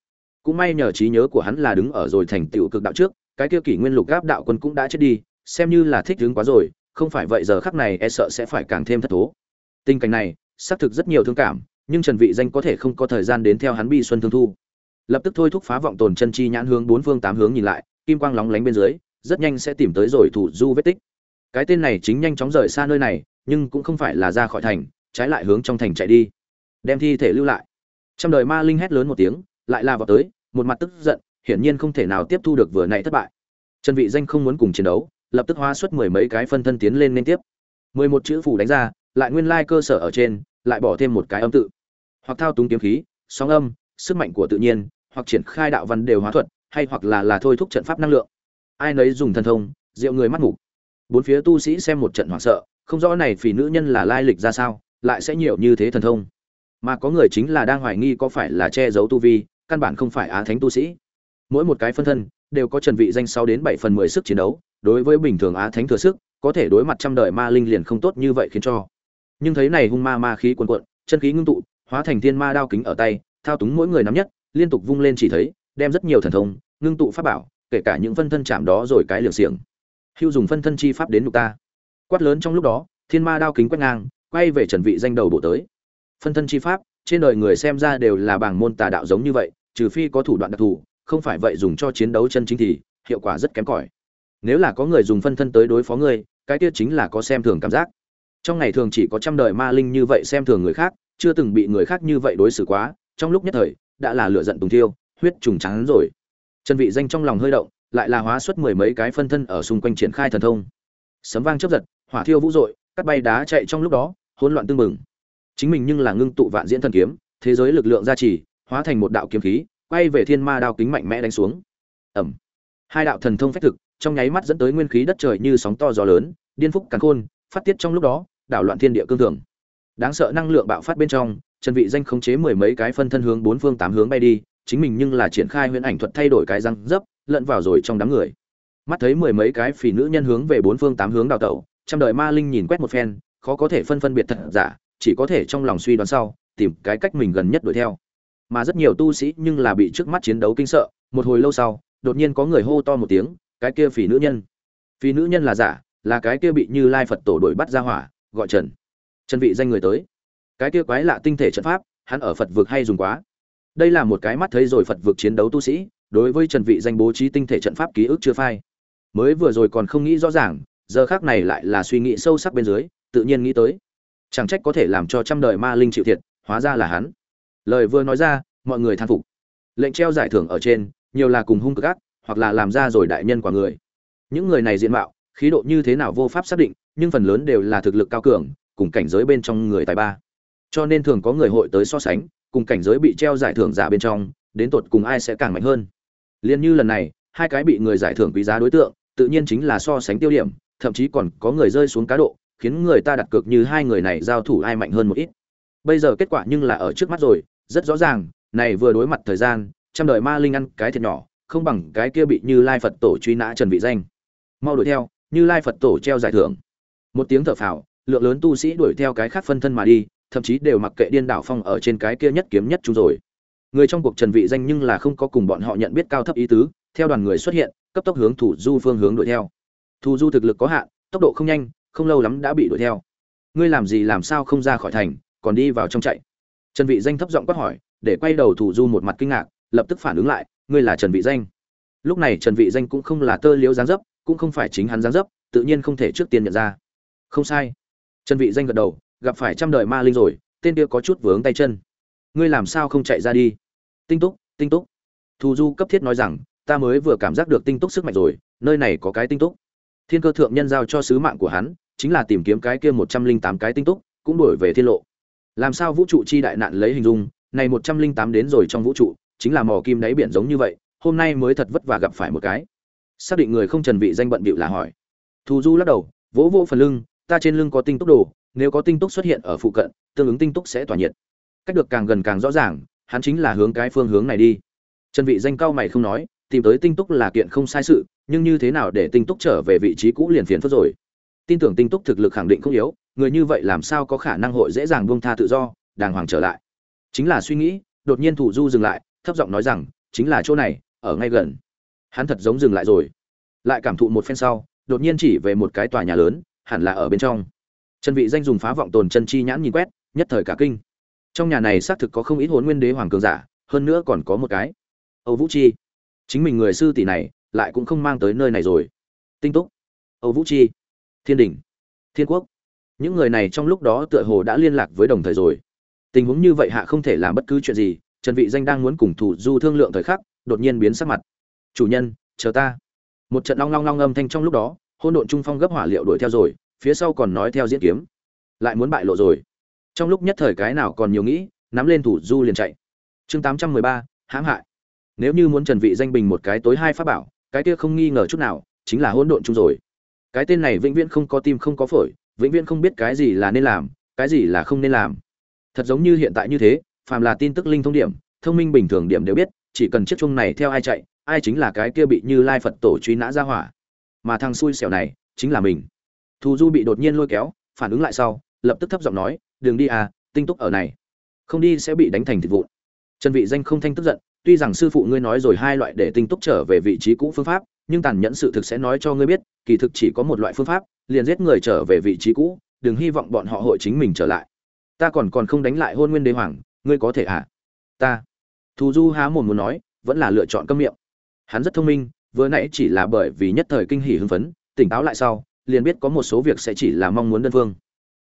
Cũng may nhờ trí nhớ của hắn là đứng ở rồi thành tựu cực đạo trước, cái kia kỷ nguyên lục gáp đạo quân cũng đã chết đi, xem như là thích đứng quá rồi, không phải vậy giờ khắc này e sợ sẽ phải càng thêm thất thố. Tình cảnh này, xác thực rất nhiều thương cảm, nhưng trần vị danh có thể không có thời gian đến theo hắn bi xuân thương thu lập tức thôi thúc phá vọng tồn chân chi nhãn hướng bốn phương tám hướng nhìn lại, kim quang lóng lánh bên dưới, rất nhanh sẽ tìm tới rồi thủ du vết tích. Cái tên này chính nhanh chóng rời xa nơi này, nhưng cũng không phải là ra khỏi thành, trái lại hướng trong thành chạy đi. Đem thi thể lưu lại. Trăm đời ma linh hét lớn một tiếng, lại la vào tới, một mặt tức giận, hiển nhiên không thể nào tiếp thu được vừa nãy thất bại. Trần vị danh không muốn cùng chiến đấu, lập tức hóa xuất mười mấy cái phân thân tiến lên liên tiếp. Mười một chữ phủ đánh ra, lại nguyên lai cơ sở ở trên, lại bỏ thêm một cái âm tự. Hoặc thao túng kiếm khí, sóng âm sức mạnh của tự nhiên, hoặc triển khai đạo văn đều hóa thuật, hay hoặc là là thôi thúc trận pháp năng lượng. Ai nấy dùng thần thông diệu người mắt mù bốn phía tu sĩ xem một trận hoảng sợ, không rõ này phỉ nữ nhân là lai lịch ra sao, lại sẽ nhiều như thế thần thông. Mà có người chính là đang hoài nghi có phải là che giấu tu vi, căn bản không phải á thánh tu sĩ. Mỗi một cái phân thân, đều có trần vị danh sáu đến bảy phần mười sức chiến đấu, đối với bình thường á thánh thừa sức, có thể đối mặt trăm đời ma linh liền không tốt như vậy khiến cho. Nhưng thấy này hung ma ma khí cuồn cuộn, chân khí ngưng tụ, hóa thành thiên ma đao kính ở tay thao túng mỗi người nắm nhất, liên tục vung lên chỉ thấy, đem rất nhiều thần thông, ngưng tụ pháp bảo, kể cả những phân thân chạm đó rồi cái liều xiềng. Hưu dùng phân thân chi pháp đến nhục ta. Quát lớn trong lúc đó, thiên ma đao kính quét ngang, quay về trần vị danh đầu bộ tới. Phân thân chi pháp, trên đời người xem ra đều là bảng môn tà đạo giống như vậy, trừ phi có thủ đoạn đặc thù, không phải vậy dùng cho chiến đấu chân chính thì hiệu quả rất kém cỏi. Nếu là có người dùng phân thân tới đối phó ngươi cái kia chính là có xem thường cảm giác. Trong ngày thường chỉ có trăm đời ma linh như vậy xem thường người khác, chưa từng bị người khác như vậy đối xử quá trong lúc nhất thời, đã là lửa giận tùng thiêu, huyết trùng trắng rồi. Chân vị danh trong lòng hơi động, lại là hóa xuất mười mấy cái phân thân ở xung quanh triển khai thần thông. Sấm vang chớp giật, hỏa thiêu vũ dội, cắt bay đá chạy trong lúc đó, hỗn loạn tương mừng chính mình nhưng là ngưng tụ vạn diễn thần kiếm, thế giới lực lượng gia trì, hóa thành một đạo kiếm khí, quay về thiên ma đao kính mạnh mẽ đánh xuống. Ẩm hai đạo thần thông phách thực, trong nháy mắt dẫn tới nguyên khí đất trời như sóng to gió lớn, điên phúc càn khôn, phát tiết trong lúc đó, đảo loạn thiên địa cương thường. Đáng sợ năng lượng bạo phát bên trong trần vị danh khống chế mười mấy cái phân thân hướng bốn phương tám hướng bay đi, chính mình nhưng là triển khai huyễn ảnh thuật thay đổi cái răng dấp, lẫn vào rồi trong đám người. Mắt thấy mười mấy cái phỉ nữ nhân hướng về bốn phương tám hướng đào tẩu, trăm đời ma linh nhìn quét một phen, khó có thể phân phân biệt thật giả, chỉ có thể trong lòng suy đoán sau, tìm cái cách mình gần nhất đuổi theo. Mà rất nhiều tu sĩ nhưng là bị trước mắt chiến đấu kinh sợ, một hồi lâu sau, đột nhiên có người hô to một tiếng, cái kia phỉ nữ nhân. Phỉ nữ nhân là giả, là cái kia bị như lai phật tổ đuổi bắt ra hỏa, gọi trần. Trần vị danh người tới cái kia quái lạ tinh thể trận pháp, hắn ở phật vực hay dùng quá. Đây là một cái mắt thấy rồi phật vực chiến đấu tu sĩ, đối với trần vị danh bố trí tinh thể trận pháp ký ức chưa phai. Mới vừa rồi còn không nghĩ rõ ràng, giờ khác này lại là suy nghĩ sâu sắc bên dưới, tự nhiên nghĩ tới. Chẳng trách có thể làm cho trăm đời ma linh chịu thiệt, hóa ra là hắn. Lời vừa nói ra, mọi người than phục. Lệnh treo giải thưởng ở trên, nhiều là cùng hung cực ác, hoặc là làm ra rồi đại nhân quả người. Những người này diện mạo, khí độ như thế nào vô pháp xác định, nhưng phần lớn đều là thực lực cao cường, cùng cảnh giới bên trong người tài ba cho nên thường có người hội tới so sánh, cùng cảnh giới bị treo giải thưởng giả bên trong, đến tột cùng ai sẽ càng mạnh hơn. Liên như lần này, hai cái bị người giải thưởng quý giá đối tượng, tự nhiên chính là so sánh tiêu điểm, thậm chí còn có người rơi xuống cá độ, khiến người ta đặt cược như hai người này giao thủ ai mạnh hơn một ít. Bây giờ kết quả nhưng là ở trước mắt rồi, rất rõ ràng, này vừa đối mặt thời gian, trăm đời ma linh ăn cái thiệt nhỏ, không bằng cái kia bị như lai phật tổ truy nã trần vị danh. Mau đuổi theo, như lai phật tổ treo giải thưởng. Một tiếng thở phào, lượng lớn tu sĩ đuổi theo cái khác phân thân mà đi thậm chí đều mặc kệ điên đảo phong ở trên cái kia nhất kiếm nhất chung rồi. Người trong cuộc trần vị danh nhưng là không có cùng bọn họ nhận biết cao thấp ý tứ, theo đoàn người xuất hiện, cấp tốc hướng thủ du phương hướng đuổi theo. Thủ du thực lực có hạn, tốc độ không nhanh, không lâu lắm đã bị đuổi theo. Ngươi làm gì làm sao không ra khỏi thành, còn đi vào trong chạy? Trần vị danh thấp giọng quát hỏi, để quay đầu thủ du một mặt kinh ngạc, lập tức phản ứng lại, ngươi là trần vị danh. Lúc này trần vị danh cũng không là tơ liếu dáng dấp, cũng không phải chính hắn dáng dấp, tự nhiên không thể trước tiên nhận ra. Không sai. Trần vị danh gật đầu gặp phải trăm đời ma linh rồi, tên kia có chút vướng tay chân. Ngươi làm sao không chạy ra đi? Tinh túc tinh túc. Thù du cấp thiết nói rằng, ta mới vừa cảm giác được tinh túc sức mạnh rồi, nơi này có cái tinh túc. Thiên cơ thượng nhân giao cho sứ mạng của hắn, chính là tìm kiếm cái kia một trăm linh tám cái tinh túc, cũng đổi về thiên lộ. Làm sao vũ trụ chi đại nạn lấy hình dung, này một trăm linh tám đến rồi trong vũ trụ, chính là mò kim đáy biển giống như vậy, hôm nay mới thật vất vả gặp phải một cái. Xác định người không trần vị danh bận bịu là hỏi. Thù du lắc đầu, vỗ vỗ phần lưng, ta trên lưng có tinh túc đồ nếu có tinh túc xuất hiện ở phụ cận, tương ứng tinh túc sẽ tỏa nhiệt. Cách được càng gần càng rõ ràng, hắn chính là hướng cái phương hướng này đi. Trần vị danh cao mày không nói, tìm tới tinh túc là kiện không sai sự, nhưng như thế nào để tinh túc trở về vị trí cũ liền phiền phức rồi. Tin tưởng tinh túc thực lực khẳng định không yếu, người như vậy làm sao có khả năng hội dễ dàng buông tha tự do, đàng hoàng trở lại. Chính là suy nghĩ, đột nhiên thủ du dừng lại, thấp giọng nói rằng, chính là chỗ này, ở ngay gần. Hắn thật giống dừng lại rồi. Lại cảm thụ một phen sau, đột nhiên chỉ về một cái tòa nhà lớn, hẳn là ở bên trong trần vị danh dùng phá vọng tồn chân chi nhãn nhìn quét, nhất thời cả kinh. Trong nhà này xác thực có không ít hồn nguyên đế hoàng cường giả, hơn nữa còn có một cái. Âu vũ chi. Chính mình người sư tỷ này, lại cũng không mang tới nơi này rồi. Tinh túc. Âu vũ chi. Thiên đình thiên quốc. Những người này trong lúc đó tựa hồ đã liên lạc với đồng thời rồi. Tình huống như vậy hạ không thể làm bất cứ chuyện gì, trần vị danh đang muốn cùng thủ du thương lượng thời khắc, đột nhiên biến sắc mặt. Chủ nhân, chờ ta. Một trận long long long âm thanh trong lúc đó, hỗn độn trung phong gấp hỏa liệu đuổi theo rồi phía sau còn nói theo diễn kiếm. Lại muốn bại lộ rồi. Trong lúc nhất thời cái nào còn nhiều nghĩ nắm lên thủ du liền chạy. Chương 813, hãm hại. Nếu như muốn trần vị danh bình một cái tối hai pháp bảo cái kia không nghi ngờ chút nào chính là hỗn độn chung rồi. Cái tên này vĩnh viễn không có tim không có phổi vĩnh viễn không biết cái gì là nên làm cái gì là không nên làm. Thật giống như hiện tại như thế phàm là tin tức linh thông điểm thông minh bình thường điểm đều biết chỉ cần chiếc chung này theo ai chạy ai chính là cái kia bị như lai phật tổ truy nã ra hỏa. Mà thằng xui xẻo này chính là mình thù du bị đột nhiên lôi kéo, phản ứng lại sau, lập tức thấp giọng nói đường đi à tinh túc ở này. Không đi sẽ bị đánh thành thịt vụn. Trần vị danh không thanh tức giận, tuy rằng sư phụ ngươi nói rồi hai loại để tinh túc trở về vị trí cũ phương pháp, nhưng tàn nhẫn sự thực sẽ nói cho ngươi biết, kỳ thực chỉ có một loại phương pháp, liền giết người trở về vị trí cũ, đừng hy vọng bọn họ hội chính mình trở lại. Ta còn còn không đánh lại hôn nguyên đế hoàng, ngươi có thể à? Ta. Thù du há mồm muốn nói, vẫn là lựa chọn câm miệng. Hắn rất thông minh, vừa nãy chỉ là bởi vì nhất thời kinh hỉ hưng phấn, tỉnh táo lại sau liền biết có một số việc sẽ chỉ là mong muốn đơn phương.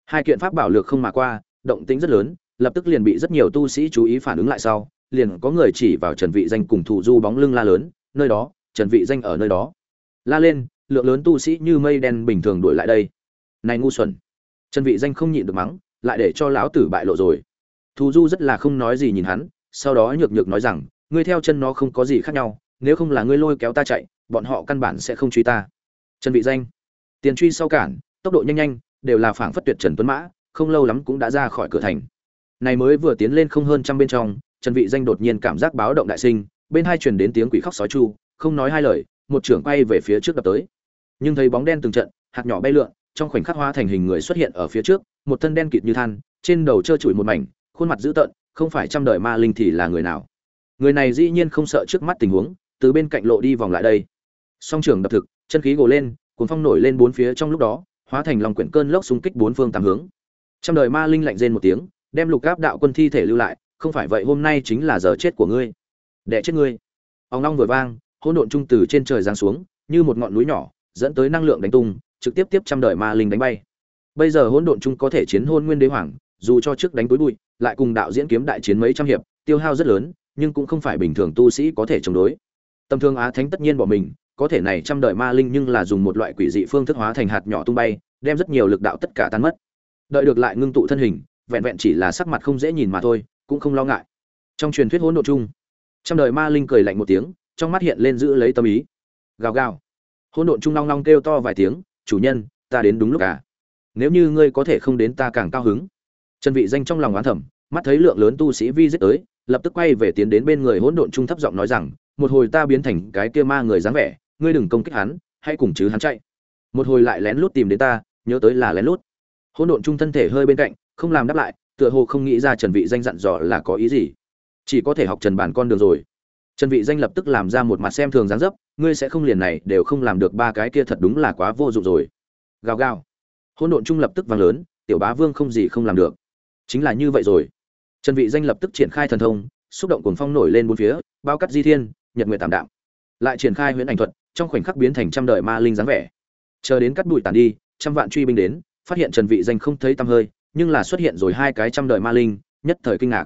Hai kiện pháp bảo lược không mà qua, động tính rất lớn, lập tức liền bị rất nhiều tu sĩ chú ý phản ứng lại sau, liền có người chỉ vào trần vị danh cùng thủ du bóng lưng la lớn, nơi đó, trần vị danh ở nơi đó. La lên, lượng lớn tu sĩ như mây đen bình thường đuổi lại đây. Này ngu xuẩn. Trần vị danh không nhịn được mắng, lại để cho lão tử bại lộ rồi. Thù du rất là không nói gì nhìn hắn, sau đó nhược nhược nói rằng, ngươi theo chân nó không có gì khác nhau, nếu không là ngươi lôi kéo ta chạy, bọn họ căn bản sẽ không truy ta. Trần vị danh tiền truy sau cản, tốc độ nhanh nhanh, đều là phảng phất tuyệt trần tuấn mã, không lâu lắm cũng đã ra khỏi cửa thành. Này mới vừa tiến lên không hơn trăm bên trong, trần vị danh đột nhiên cảm giác báo động đại sinh, bên hai truyền đến tiếng quỷ khóc sói chu, không nói hai lời, một trưởng quay về phía trước đập tới. Nhưng thấy bóng đen từng trận, hạt nhỏ bay lượn, trong khoảnh khắc hóa thành hình người xuất hiện ở phía trước, một thân đen kịt như than, trên đầu trơ trụi một mảnh, khuôn mặt dữ tợn, không phải trăm đời ma linh thì là người nào. Người này dĩ nhiên không sợ trước mắt tình huống, từ bên cạnh lộ đi vòng lại đây. Song trưởng đập thực, chân khí gồ lên cuồng phong nổi lên bốn phía trong lúc đó, hóa thành lòng quyển cơn lốc xung kích bốn phương tám hướng. Trăm đời ma linh lạnh rên một tiếng, đem lục áp đạo quân thi thể lưu lại, không phải vậy hôm nay chính là giờ chết của ngươi. Đẻ chết ngươi. Ông long vừa vang, hỗn độn trung từ trên trời giáng xuống, như một ngọn núi nhỏ, dẫn tới năng lượng đánh tung, trực tiếp tiếp trăm đời ma linh đánh bay. Bây giờ hỗn độn trung có thể chiến hôn nguyên đế hoàng, dù cho trước đánh túi bụi, lại cùng đạo diễn kiếm đại chiến mấy trăm hiệp, tiêu hao rất lớn, nhưng cũng không phải bình thường tu sĩ có thể chống đối. Tầm thương á thánh tất nhiên bỏ mình có thể này trăm đời ma linh nhưng là dùng một loại quỷ dị phương thức hóa thành hạt nhỏ tung bay, đem rất nhiều lực đạo tất cả tan mất. Đợi được lại ngưng tụ thân hình, vẹn vẹn chỉ là sắc mặt không dễ nhìn mà thôi, cũng không lo ngại. Trong truyền thuyết hỗn độ chung, trăm đời ma linh cười lạnh một tiếng, trong mắt hiện lên giữ lấy tâm ý. Gào gào. Hỗn độn chung long long kêu to vài tiếng, chủ nhân, ta đến đúng lúc cả nếu như ngươi có thể không đến ta càng cao hứng. Trần vị danh trong lòng oán thầm, mắt thấy lượng lớn tu sĩ vi giết tới, lập tức quay về tiến đến bên người hỗn độn trung thấp giọng nói rằng, một hồi ta biến thành cái kia ma người dáng vẻ ngươi đừng công kích hắn, hãy cùng chứ hắn chạy. Một hồi lại lén lút tìm đến ta, nhớ tới là lén lút. Hỗn độn trung thân thể hơi bên cạnh, không làm đáp lại, tựa hồ không nghĩ ra trần vị danh dặn dò là có ý gì. Chỉ có thể học trần bản con đường rồi. Trần vị danh lập tức làm ra một mặt xem thường dáng dấp, ngươi sẽ không liền này, đều không làm được ba cái kia thật đúng là quá vô dụng rồi. Gào gào. Hỗn độn trung lập tức vang lớn, tiểu bá vương không gì không làm được. Chính là như vậy rồi. Trần vị danh lập tức triển khai thần thông, xúc động cuồng phong nổi lên bốn phía, bao cắt di thiên, nhật nguyệt tạm đạm. Lại triển khai huyễn ảnh thuật trong khoảnh khắc biến thành trăm đời ma linh dáng vẻ. Chờ đến cắt bụi tàn đi, trăm vạn truy binh đến, phát hiện trần vị danh không thấy tăm hơi, nhưng là xuất hiện rồi hai cái trăm đời ma linh, nhất thời kinh ngạc.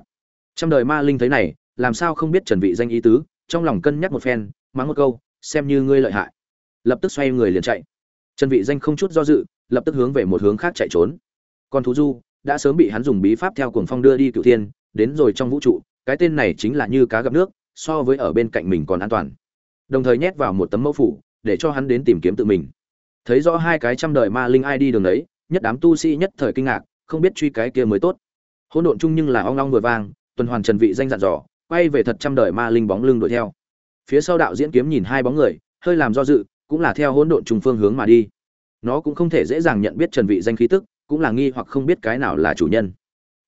Trăm đời ma linh thấy này, làm sao không biết trần vị danh ý tứ, trong lòng cân nhắc một phen, mắng một câu, xem như ngươi lợi hại. Lập tức xoay người liền chạy. Trần vị danh không chút do dự, lập tức hướng về một hướng khác chạy trốn. Còn thú du, đã sớm bị hắn dùng bí pháp theo cuồng phong đưa đi cựu thiên, đến rồi trong vũ trụ, cái tên này chính là như cá gặp nước, so với ở bên cạnh mình còn an toàn đồng thời nhét vào một tấm mẫu phủ, để cho hắn đến tìm kiếm tự mình. Thấy rõ hai cái trăm đời ma linh ai đi đường đấy, nhất đám tu sĩ nhất thời kinh ngạc, không biết truy cái kia mới tốt. Hỗn độn chung nhưng là ong long vừa vang, tuần hoàn trần vị danh dặn dò, quay về thật trăm đời ma linh bóng lưng đuổi theo. Phía sau đạo diễn kiếm nhìn hai bóng người, hơi làm do dự, cũng là theo hỗn độn trùng phương hướng mà đi. Nó cũng không thể dễ dàng nhận biết trần vị danh khí tức, cũng là nghi hoặc không biết cái nào là chủ nhân.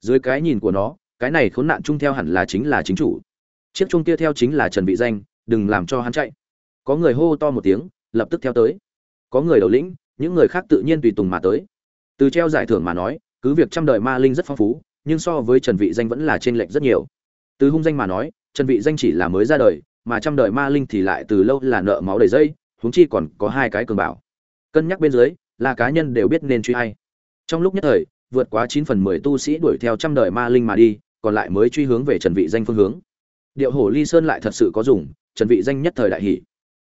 Dưới cái nhìn của nó, cái này khốn nạn chung theo hẳn là chính là chính chủ. Chiếc chung kia theo chính là trần vị danh đừng làm cho hắn chạy. Có người hô to một tiếng, lập tức theo tới. Có người đầu lĩnh, những người khác tự nhiên tùy tùng mà tới. Từ treo giải thưởng mà nói, cứ việc trăm đời ma linh rất phong phú, nhưng so với trần vị danh vẫn là trên lệnh rất nhiều. Từ hung danh mà nói, trần vị danh chỉ là mới ra đời, mà trăm đời ma linh thì lại từ lâu là nợ máu đầy dây, huống chi còn có hai cái cường bảo. Cân nhắc bên dưới, là cá nhân đều biết nên truy hay trong lúc nhất thời, vượt quá chín phần mười tu sĩ đuổi theo trăm đời ma linh mà đi, còn lại mới truy hướng về trần vị danh phương hướng. Điệu hổ ly sơn lại thật sự có dùng trần vị danh nhất thời đại hỉ,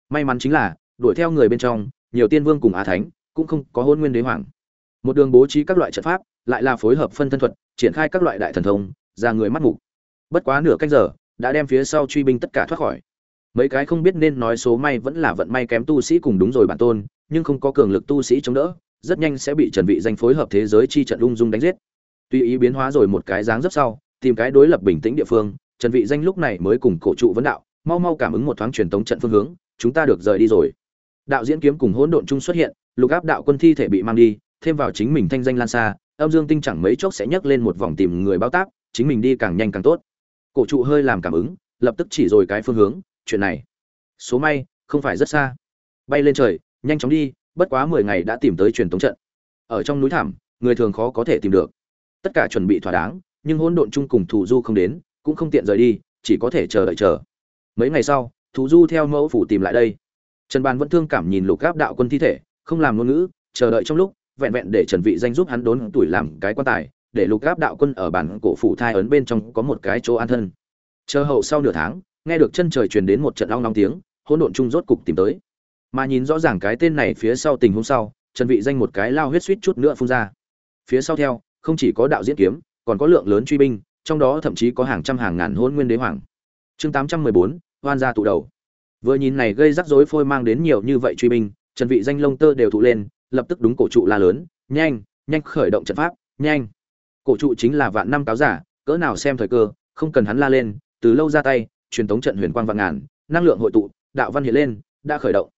may mắn chính là đuổi theo người bên trong nhiều tiên vương cùng á thánh cũng không có hôn nguyên đế hoàng. Một đường bố trí các loại trận pháp lại là phối hợp phân thân thuật triển khai các loại đại thần thông ra người mắt mục. Bất quá nửa canh giờ đã đem phía sau truy binh tất cả thoát khỏi. Mấy cái không biết nên nói số may vẫn là vận may kém tu sĩ cùng đúng rồi bản tôn nhưng không có cường lực tu sĩ chống đỡ rất nhanh sẽ bị trần vị danh phối hợp thế giới chi trận lung dung đánh giết. Tuy ý biến hóa rồi một cái dáng rất sau tìm cái đối lập bình tĩnh địa phương trần vị danh lúc này mới cùng cổ trụ vấn đạo mau mau cảm ứng một thoáng truyền tống trận phương hướng, chúng ta được rời đi rồi. Đạo diễn kiếm cùng hỗn độn chung xuất hiện, lục áp đạo quân thi thể bị mang đi, thêm vào chính mình thanh danh lan xa, âm dương tinh chẳng mấy chốc sẽ nhấc lên một vòng tìm người báo tác chính mình đi càng nhanh càng tốt. Cổ trụ hơi làm cảm ứng, lập tức chỉ rồi cái phương hướng, chuyện này. Số may, không phải rất xa. Bay lên trời, nhanh chóng đi, bất quá mười ngày đã tìm tới truyền tống trận. Ở trong núi thảm người thường khó có thể tìm được. Tất cả chuẩn bị thỏa đáng, nhưng hỗn độn chung cùng thủ du không đến, cũng không tiện rời đi, chỉ có thể chờ đợi chờ mấy ngày sau, thú du theo mẫu phủ tìm lại đây. Trần bàn vẫn thương cảm nhìn lục gáp đạo quân thi thể, không làm ngôn ngữ, chờ đợi trong lúc, vẹn vẹn để trần vị danh giúp hắn đốn tuổi làm cái quan tài, để lục gáp đạo quân ở bản cổ phủ thai ấn bên trong có một cái chỗ an thân. Chờ hậu sau nửa tháng, nghe được chân trời truyền đến một trận long long tiếng, hỗn độn chung rốt cục tìm tới. Mà nhìn rõ ràng cái tên này phía sau tình huống sau, trần vị danh một cái lao huyết suýt chút nữa phun ra. Phía sau theo, không chỉ có đạo diễn kiếm, còn có lượng lớn truy binh, trong đó thậm chí có hàng trăm hàng ngàn hôn nguyên đế hoàng chương 814, hoan gia tụ đầu. Vừa nhìn này gây rắc rối phôi mang đến nhiều như vậy truy binh trần vị danh lông tơ đều tụ lên lập tức đúng cổ trụ la lớn nhanh nhanh khởi động trận pháp nhanh. Cổ trụ chính là vạn năm cáo giả cỡ nào xem thời cơ không cần hắn la lên từ lâu ra tay truyền tống trận huyền quang vạn ngàn năng lượng hội tụ đạo văn hiện lên đã khởi động.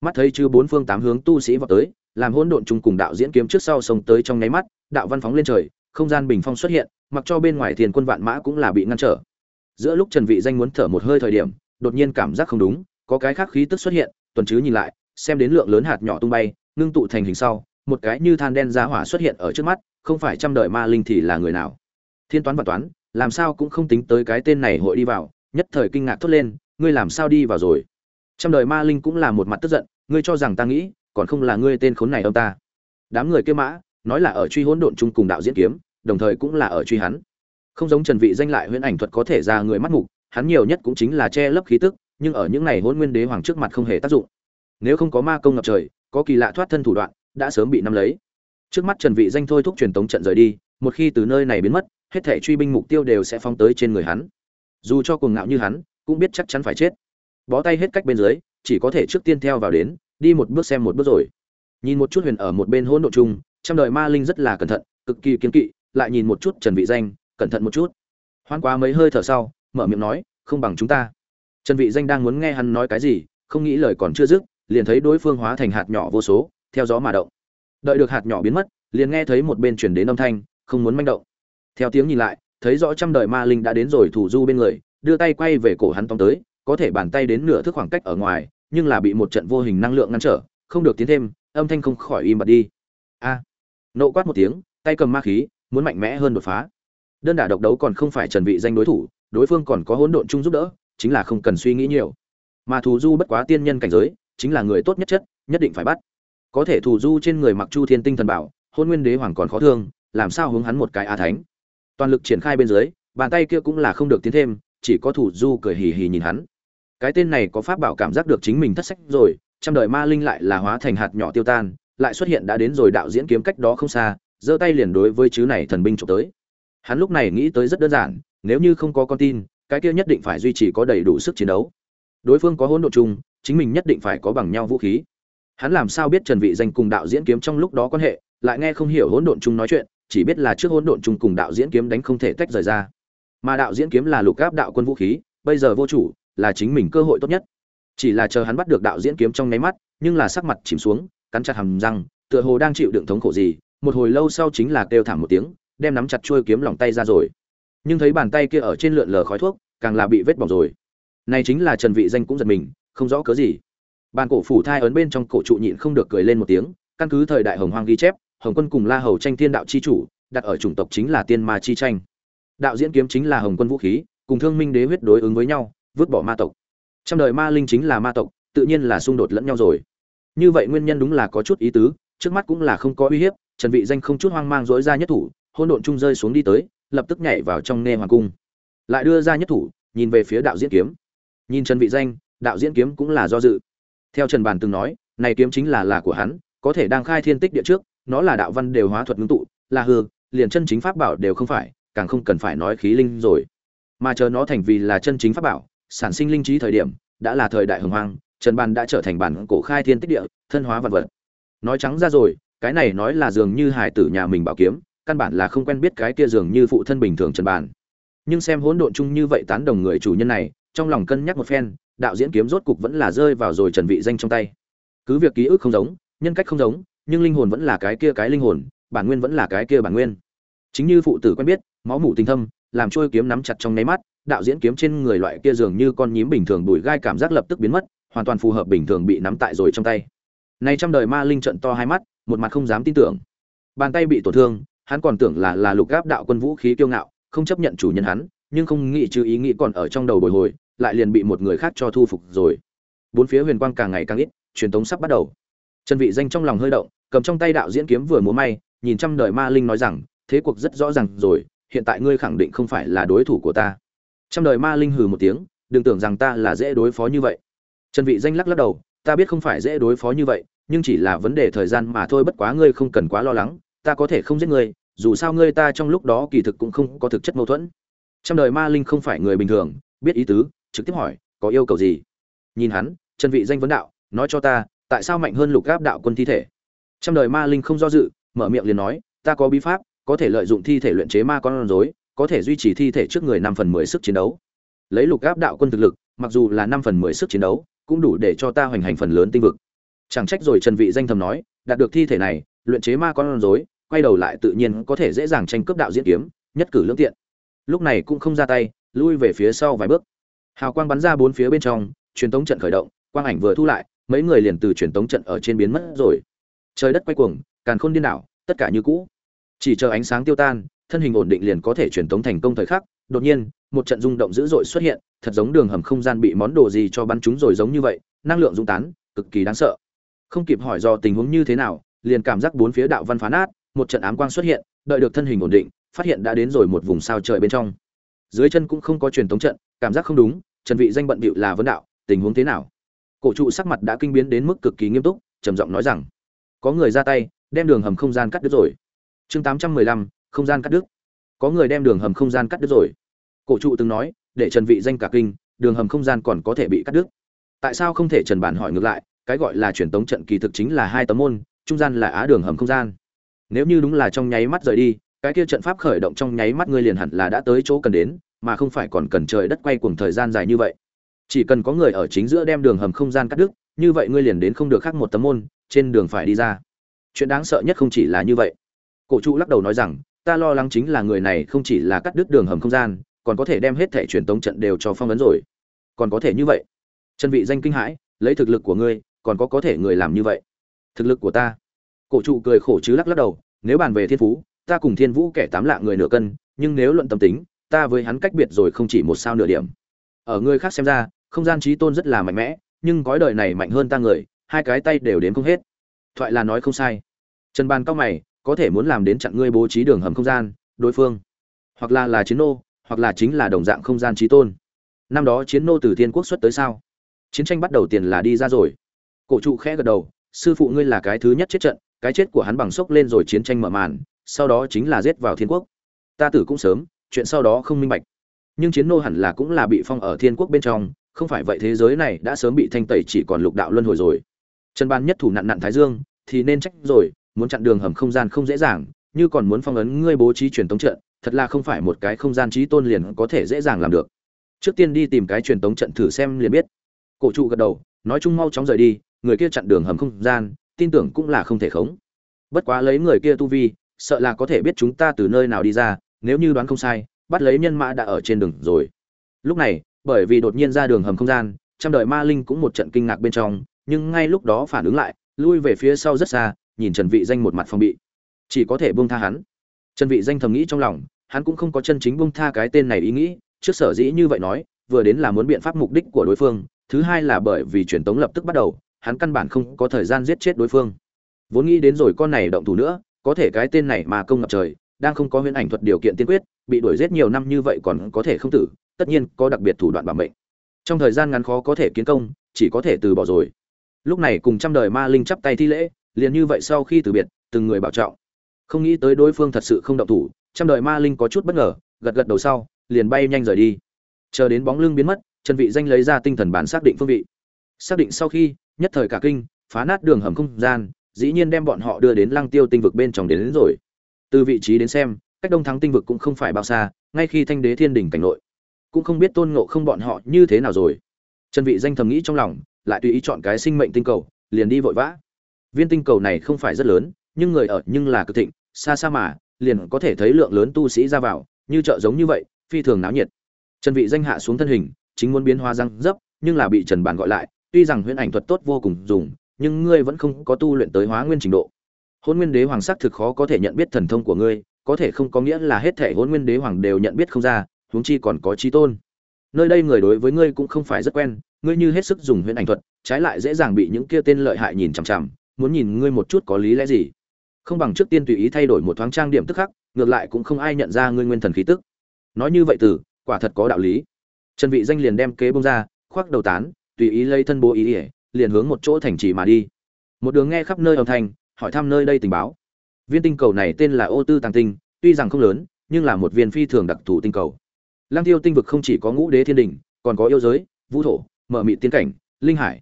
Mắt thấy chư bốn phương tám hướng tu sĩ vào tới làm hỗn độn chung cùng đạo diễn kiếm trước sau sông tới trong nháy mắt đạo văn phóng lên trời không gian bình phong xuất hiện mặc cho bên ngoài thiền quân vạn mã cũng là bị ngăn trở giữa lúc trần vị danh muốn thở một hơi thời điểm, đột nhiên cảm giác không đúng, có cái khác khí tức xuất hiện, tuần chứ nhìn lại, xem đến lượng lớn hạt nhỏ tung bay, ngưng tụ thành hình sau, một cái như than đen giá hỏa xuất hiện ở trước mắt, không phải trăm đời ma linh thì là người nào? Thiên toán và toán, làm sao cũng không tính tới cái tên này hội đi vào, nhất thời kinh ngạc thốt lên, ngươi làm sao đi vào rồi? Trăm đời ma linh cũng là một mặt tức giận, ngươi cho rằng ta nghĩ, còn không là ngươi tên khốn này ông ta. Đám người kia mã, nói là ở truy hỗn độn chung cùng đạo diễn kiếm, đồng thời cũng là ở truy hắn không giống trần vị danh lại huyễn ảnh thuật có thể ra người mắt mục, hắn nhiều nhất cũng chính là che lấp khí tức, nhưng ở những này hỗn nguyên đế hoàng trước mặt không hề tác dụng. Nếu không có ma công ngập trời, có kỳ lạ thoát thân thủ đoạn, đã sớm bị nắm lấy. Trước mắt trần vị danh thôi thúc truyền tống trận rời đi, một khi từ nơi này biến mất, hết thể truy binh mục tiêu đều sẽ phóng tới trên người hắn. Dù cho cuồng ngạo như hắn, cũng biết chắc chắn phải chết. Bó tay hết cách bên dưới, chỉ có thể trước tiên theo vào đến, đi một bước xem một bước rồi. Nhìn một chút huyền ở một bên hỗn độ chung, trăm đời ma linh rất là cẩn thận, cực kỳ kiên kỵ, lại nhìn một chút trần vị danh cẩn thận một chút. Hoan quá mấy hơi thở sau, mở miệng nói, không bằng chúng ta. Trần vị danh đang muốn nghe hắn nói cái gì, không nghĩ lời còn chưa dứt, liền thấy đối phương hóa thành hạt nhỏ vô số, theo gió mà động. Đợi được hạt nhỏ biến mất, liền nghe thấy một bên truyền đến âm thanh, không muốn manh động. Theo tiếng nhìn lại, thấy rõ trăm đời ma linh đã đến rồi thủ du bên người, đưa tay quay về cổ hắn tóm tới, có thể bàn tay đến nửa thước khoảng cách ở ngoài, nhưng là bị một trận vô hình năng lượng ngăn trở, không được tiến thêm, âm thanh không khỏi im bặt đi. A. Nộ quát một tiếng, tay cầm ma khí, muốn mạnh mẽ hơn đột phá đơn đả độc đấu còn không phải trần vị danh đối thủ, đối phương còn có hỗn độn chung giúp đỡ, chính là không cần suy nghĩ nhiều. Mà thù du bất quá tiên nhân cảnh giới, chính là người tốt nhất chất, nhất định phải bắt. Có thể thù du trên người mặc chu thiên tinh thần bảo, hôn nguyên đế hoàng còn khó thương, làm sao hướng hắn một cái a thánh? Toàn lực triển khai bên dưới, bàn tay kia cũng là không được tiến thêm, chỉ có thủ du cười hì hì nhìn hắn. Cái tên này có pháp bảo cảm giác được chính mình thất sách rồi, trăm đời ma linh lại là hóa thành hạt nhỏ tiêu tan, lại xuất hiện đã đến rồi đạo diễn kiếm cách đó không xa, giơ tay liền đối với chứ này thần binh trộm tới hắn lúc này nghĩ tới rất đơn giản, nếu như không có con tin, cái kia nhất định phải duy trì có đầy đủ sức chiến đấu. Đối phương có hỗn độ chung, chính mình nhất định phải có bằng nhau vũ khí. Hắn làm sao biết trần vị danh cùng đạo diễn kiếm trong lúc đó quan hệ, lại nghe không hiểu hỗn độn chung nói chuyện, chỉ biết là trước hỗn độn chung cùng đạo diễn kiếm đánh không thể tách rời ra. Mà đạo diễn kiếm là lục áp đạo quân vũ khí, bây giờ vô chủ, là chính mình cơ hội tốt nhất. Chỉ là chờ hắn bắt được đạo diễn kiếm trong nháy mắt, nhưng là sắc mặt chìm xuống, cắn chặt hàm răng, tựa hồ đang chịu đựng thống khổ gì, một hồi lâu sau chính là kêu thảm một tiếng đem nắm chặt chuôi kiếm lòng tay ra rồi. Nhưng thấy bàn tay kia ở trên lượn lờ khói thuốc, càng là bị vết bỏng rồi. Này chính là trần vị danh cũng giật mình, không rõ cớ gì. Bàn cổ phủ thai ấn bên trong cổ trụ nhịn không được cười lên một tiếng, căn cứ thời đại hồng hoang ghi chép, hồng quân cùng la hầu tranh thiên đạo chi chủ, đặt ở chủng tộc chính là tiên ma chi tranh. Đạo diễn kiếm chính là hồng quân vũ khí, cùng thương minh đế huyết đối ứng với nhau, vứt bỏ ma tộc. Trong đời ma linh chính là ma tộc, tự nhiên là xung đột lẫn nhau rồi. Như vậy nguyên nhân đúng là có chút ý tứ, trước mắt cũng là không có uy hiếp, trần vị danh không chút hoang mang dỗi ra nhất thủ hôn độn trung rơi xuống đi tới, lập tức nhảy vào trong nghe hoàng cung. Lại đưa ra nhất thủ, nhìn về phía đạo diễn kiếm. Nhìn trần vị danh, đạo diễn kiếm cũng là do dự. Theo trần bàn từng nói, này kiếm chính là là của hắn, có thể đang khai thiên tích địa trước, nó là đạo văn đều hóa thuật ngưng tụ, là hư, liền chân chính pháp bảo đều không phải, càng không cần phải nói khí linh rồi. Mà chờ nó thành vì là chân chính pháp bảo, sản sinh linh trí thời điểm, đã là thời đại hồng hoang, trần bàn đã trở thành bản cổ khai thiên tích địa, thân hóa vật vật. Nói trắng ra rồi, cái này nói là dường như hải tử nhà mình bảo kiếm căn bản là không quen biết cái kia dường như phụ thân bình thường trần bàn nhưng xem hỗn độn chung như vậy tán đồng người chủ nhân này, trong lòng cân nhắc một phen, đạo diễn kiếm rốt cục vẫn là rơi vào rồi trần vị danh trong tay. Cứ việc ký ức không giống, nhân cách không giống, nhưng linh hồn vẫn là cái kia cái linh hồn, bản nguyên vẫn là cái kia bản nguyên. Chính như phụ tử quen biết, máu mủ tình thâm, làm trôi kiếm nắm chặt trong nháy mắt, đạo diễn kiếm trên người loại kia dường như con nhím bình thường đùi gai cảm giác lập tức biến mất, hoàn toàn phù hợp bình thường bị nắm tại rồi trong tay. Này trăm đời ma linh trận to hai mắt, một mặt không dám tin tưởng. Bàn tay bị tổn thương hắn còn tưởng là là lục gáp đạo quân vũ khí kiêu ngạo, không chấp nhận chủ nhân hắn, nhưng không nghĩ chứ ý nghĩ còn ở trong đầu bồi hồi, lại liền bị một người khác cho thu phục rồi. Bốn phía huyền quang càng ngày càng ít, truyền tống sắp bắt đầu. Trần vị danh trong lòng hơi động, cầm trong tay đạo diễn kiếm vừa múa may, nhìn trăm đời ma linh nói rằng, thế cuộc rất rõ ràng rồi, hiện tại ngươi khẳng định không phải là đối thủ của ta. Trăm đời ma linh hừ một tiếng, đừng tưởng rằng ta là dễ đối phó như vậy. Trần vị danh lắc lắc đầu, ta biết không phải dễ đối phó như vậy, nhưng chỉ là vấn đề thời gian mà thôi, bất quá ngươi không cần quá lo lắng, ta có thể không giết ngươi dù sao ngươi ta trong lúc đó kỳ thực cũng không có thực chất mâu thuẫn. Trăm đời ma linh không phải người bình thường, biết ý tứ, trực tiếp hỏi, có yêu cầu gì? Nhìn hắn, chân vị danh vấn đạo, nói cho ta, tại sao mạnh hơn lục áp đạo quân thi thể? Trăm đời ma linh không do dự, mở miệng liền nói, ta có bí pháp, có thể lợi dụng thi thể luyện chế ma con rối, có thể duy trì thi thể trước người năm phần mười sức chiến đấu. Lấy lục áp đạo quân thực lực, mặc dù là năm phần mười sức chiến đấu, cũng đủ để cho ta hoành hành phần lớn tinh vực. Chẳng trách rồi trần vị danh thầm nói, đạt được thi thể này, luyện chế ma con rối quay đầu lại tự nhiên có thể dễ dàng tranh cướp đạo diễn kiếm, nhất cử lưỡng tiện. Lúc này cũng không ra tay, lui về phía sau vài bước. Hào quang bắn ra bốn phía bên trong, truyền tống trận khởi động, quang ảnh vừa thu lại, mấy người liền từ truyền tống trận ở trên biến mất rồi. Trời đất quay cuồng, càn khôn điên đảo, tất cả như cũ. Chỉ chờ ánh sáng tiêu tan, thân hình ổn định liền có thể truyền tống thành công thời khắc. Đột nhiên, một trận rung động dữ dội xuất hiện, thật giống đường hầm không gian bị món đồ gì cho bắn chúng rồi giống như vậy, năng lượng dung tán, cực kỳ đáng sợ. Không kịp hỏi do tình huống như thế nào, liền cảm giác bốn phía đạo văn phá nát một trận ám quang xuất hiện đợi được thân hình ổn định phát hiện đã đến rồi một vùng sao trời bên trong. Dưới chân cũng không có truyền tống trận cảm giác không đúng trần vị danh bận bịu là vấn đạo tình huống thế nào? Cổ trụ sắc mặt đã kinh biến đến mức cực kỳ nghiêm túc trầm giọng nói rằng có người ra tay đem đường hầm không gian cắt đứt rồi. Chương 815, không gian cắt đứt. Có người đem đường hầm không gian cắt đứt rồi. Cổ trụ từng nói để trần vị danh cả kinh đường hầm không gian còn có thể bị cắt đứt. Tại sao không thể trần bản hỏi ngược lại cái gọi là truyền tống trận kỳ thực chính là hai tấm môn trung gian là á đường hầm không gian nếu như đúng là trong nháy mắt rời đi, cái kia trận pháp khởi động trong nháy mắt ngươi liền hẳn là đã tới chỗ cần đến, mà không phải còn cần trời đất quay cuồng thời gian dài như vậy. Chỉ cần có người ở chính giữa đem đường hầm không gian cắt đứt, như vậy ngươi liền đến không được khác một tấm môn, trên đường phải đi ra. Chuyện đáng sợ nhất không chỉ là như vậy. Cổ trụ lắc đầu nói rằng, ta lo lắng chính là người này không chỉ là cắt đứt đường hầm không gian, còn có thể đem hết thẻ truyền tống trận đều cho phong ấn rồi. Còn có thể như vậy. Chân vị danh kinh hãi, lấy thực lực của ngươi, còn có có thể người làm như vậy. Thực lực của ta cổ trụ cười khổ chứ lắc lắc đầu, nếu bàn về thiên phú, ta cùng thiên vũ kẻ tám lạng người nửa cân, nhưng nếu luận tâm tính, ta với hắn cách biệt rồi không chỉ một sao nửa điểm. Ở người khác xem ra, không gian trí tôn rất là mạnh mẽ, nhưng gói đời này mạnh hơn ta người, hai cái tay đều đến không hết. Thoại là nói không sai. Trần bàn cao mày, có thể muốn làm đến chặn ngươi bố trí đường hầm không gian, đối phương, hoặc là là chiến nô, hoặc là chính là đồng dạng không gian trí tôn. Năm đó chiến nô từ thiên quốc xuất tới sao? Chiến tranh bắt đầu tiền là đi ra rồi. Cổ trụ khẽ gật đầu, sư phụ ngươi là cái thứ nhất chết trận cái chết của hắn bằng sốc lên rồi chiến tranh mở màn, sau đó chính là giết vào thiên quốc. Ta tử cũng sớm, chuyện sau đó không minh bạch. Nhưng chiến nô hẳn là cũng là bị phong ở thiên quốc bên trong, không phải vậy thế giới này đã sớm bị thanh tẩy chỉ còn lục đạo luân hồi rồi. Trần ban nhất thủ nặn nặn thái dương, thì nên trách rồi, muốn chặn đường hầm không gian không dễ dàng, như còn muốn phong ấn ngươi bố trí truyền tống trận, thật là không phải một cái không gian trí tôn liền có thể dễ dàng làm được. Trước tiên đi tìm cái truyền tống trận thử xem liền biết. Cổ trụ gật đầu, nói chung mau chóng rời đi, người kia chặn đường hầm không gian tin tưởng cũng là không thể khống. Bất quá lấy người kia tu vi, sợ là có thể biết chúng ta từ nơi nào đi ra, nếu như đoán không sai, bắt lấy nhân mã đã ở trên đường rồi. Lúc này, bởi vì đột nhiên ra đường hầm không gian, trăm đời ma linh cũng một trận kinh ngạc bên trong, nhưng ngay lúc đó phản ứng lại, lui về phía sau rất xa, nhìn trần vị danh một mặt phong bị. Chỉ có thể buông tha hắn. Trần vị danh thầm nghĩ trong lòng, hắn cũng không có chân chính buông tha cái tên này ý nghĩ, trước sở dĩ như vậy nói, vừa đến là muốn biện pháp mục đích của đối phương, thứ hai là bởi vì truyền tống lập tức bắt đầu hắn căn bản không có thời gian giết chết đối phương. Vốn nghĩ đến rồi con này động thủ nữa, có thể cái tên này mà công ngập trời, đang không có huyễn ảnh thuật điều kiện tiên quyết, bị đuổi giết nhiều năm như vậy còn có thể không tử, tất nhiên có đặc biệt thủ đoạn bảo mệnh. Trong thời gian ngắn khó có thể kiến công, chỉ có thể từ bỏ rồi. Lúc này cùng trăm đời ma linh chắp tay thi lễ, liền như vậy sau khi từ biệt, từng người bảo trọng. Không nghĩ tới đối phương thật sự không động thủ, trăm đời ma linh có chút bất ngờ, gật gật đầu sau, liền bay nhanh rời đi. Chờ đến bóng lưng biến mất, trần vị danh lấy ra tinh thần bản xác định phương vị. Xác định sau khi nhất thời cả kinh phá nát đường hầm không gian dĩ nhiên đem bọn họ đưa đến lăng tiêu tinh vực bên trong đến, đến rồi. Từ vị trí đến xem cách đông thắng tinh vực cũng không phải bao xa ngay khi thanh đế thiên đỉnh cảnh nội cũng không biết tôn ngộ không bọn họ như thế nào rồi. Trần vị danh thầm nghĩ trong lòng lại tùy ý chọn cái sinh mệnh tinh cầu liền đi vội vã. Viên tinh cầu này không phải rất lớn nhưng người ở nhưng là cực thịnh xa xa mà liền có thể thấy lượng lớn tu sĩ ra vào như chợ giống như vậy phi thường náo nhiệt. Trần vị danh hạ xuống thân hình chính muốn biến hóa răng dấp nhưng là bị trần bàn gọi lại tuy rằng huyễn ảnh thuật tốt vô cùng dùng, nhưng ngươi vẫn không có tu luyện tới hóa nguyên trình độ. Hôn nguyên đế hoàng sắc thực khó có thể nhận biết thần thông của ngươi, có thể không có nghĩa là hết thể hôn nguyên đế hoàng đều nhận biết không ra, huống chi còn có trí tôn. Nơi đây người đối với ngươi cũng không phải rất quen, ngươi như hết sức dùng huyễn ảnh thuật, trái lại dễ dàng bị những kia tên lợi hại nhìn chằm chằm, muốn nhìn ngươi một chút có lý lẽ gì. Không bằng trước tiên tùy ý thay đổi một thoáng trang điểm tức khắc, ngược lại cũng không ai nhận ra ngươi nguyên thần khí tức. Nói như vậy từ, quả thật có đạo lý. Trần vị danh liền đem kế bông ra, khoác đầu tán tùy ý lấy thân bố ý ỉa, liền hướng một chỗ thành trì mà đi. Một đường nghe khắp nơi âm thanh, hỏi thăm nơi đây tình báo. Viên tinh cầu này tên là ô tư tàng tinh, tuy rằng không lớn, nhưng là một viên phi thường đặc thù tinh cầu. Lang tiêu tinh vực không chỉ có ngũ đế thiên đình, còn có yêu giới, vũ thổ, mở mị tiên cảnh, linh hải.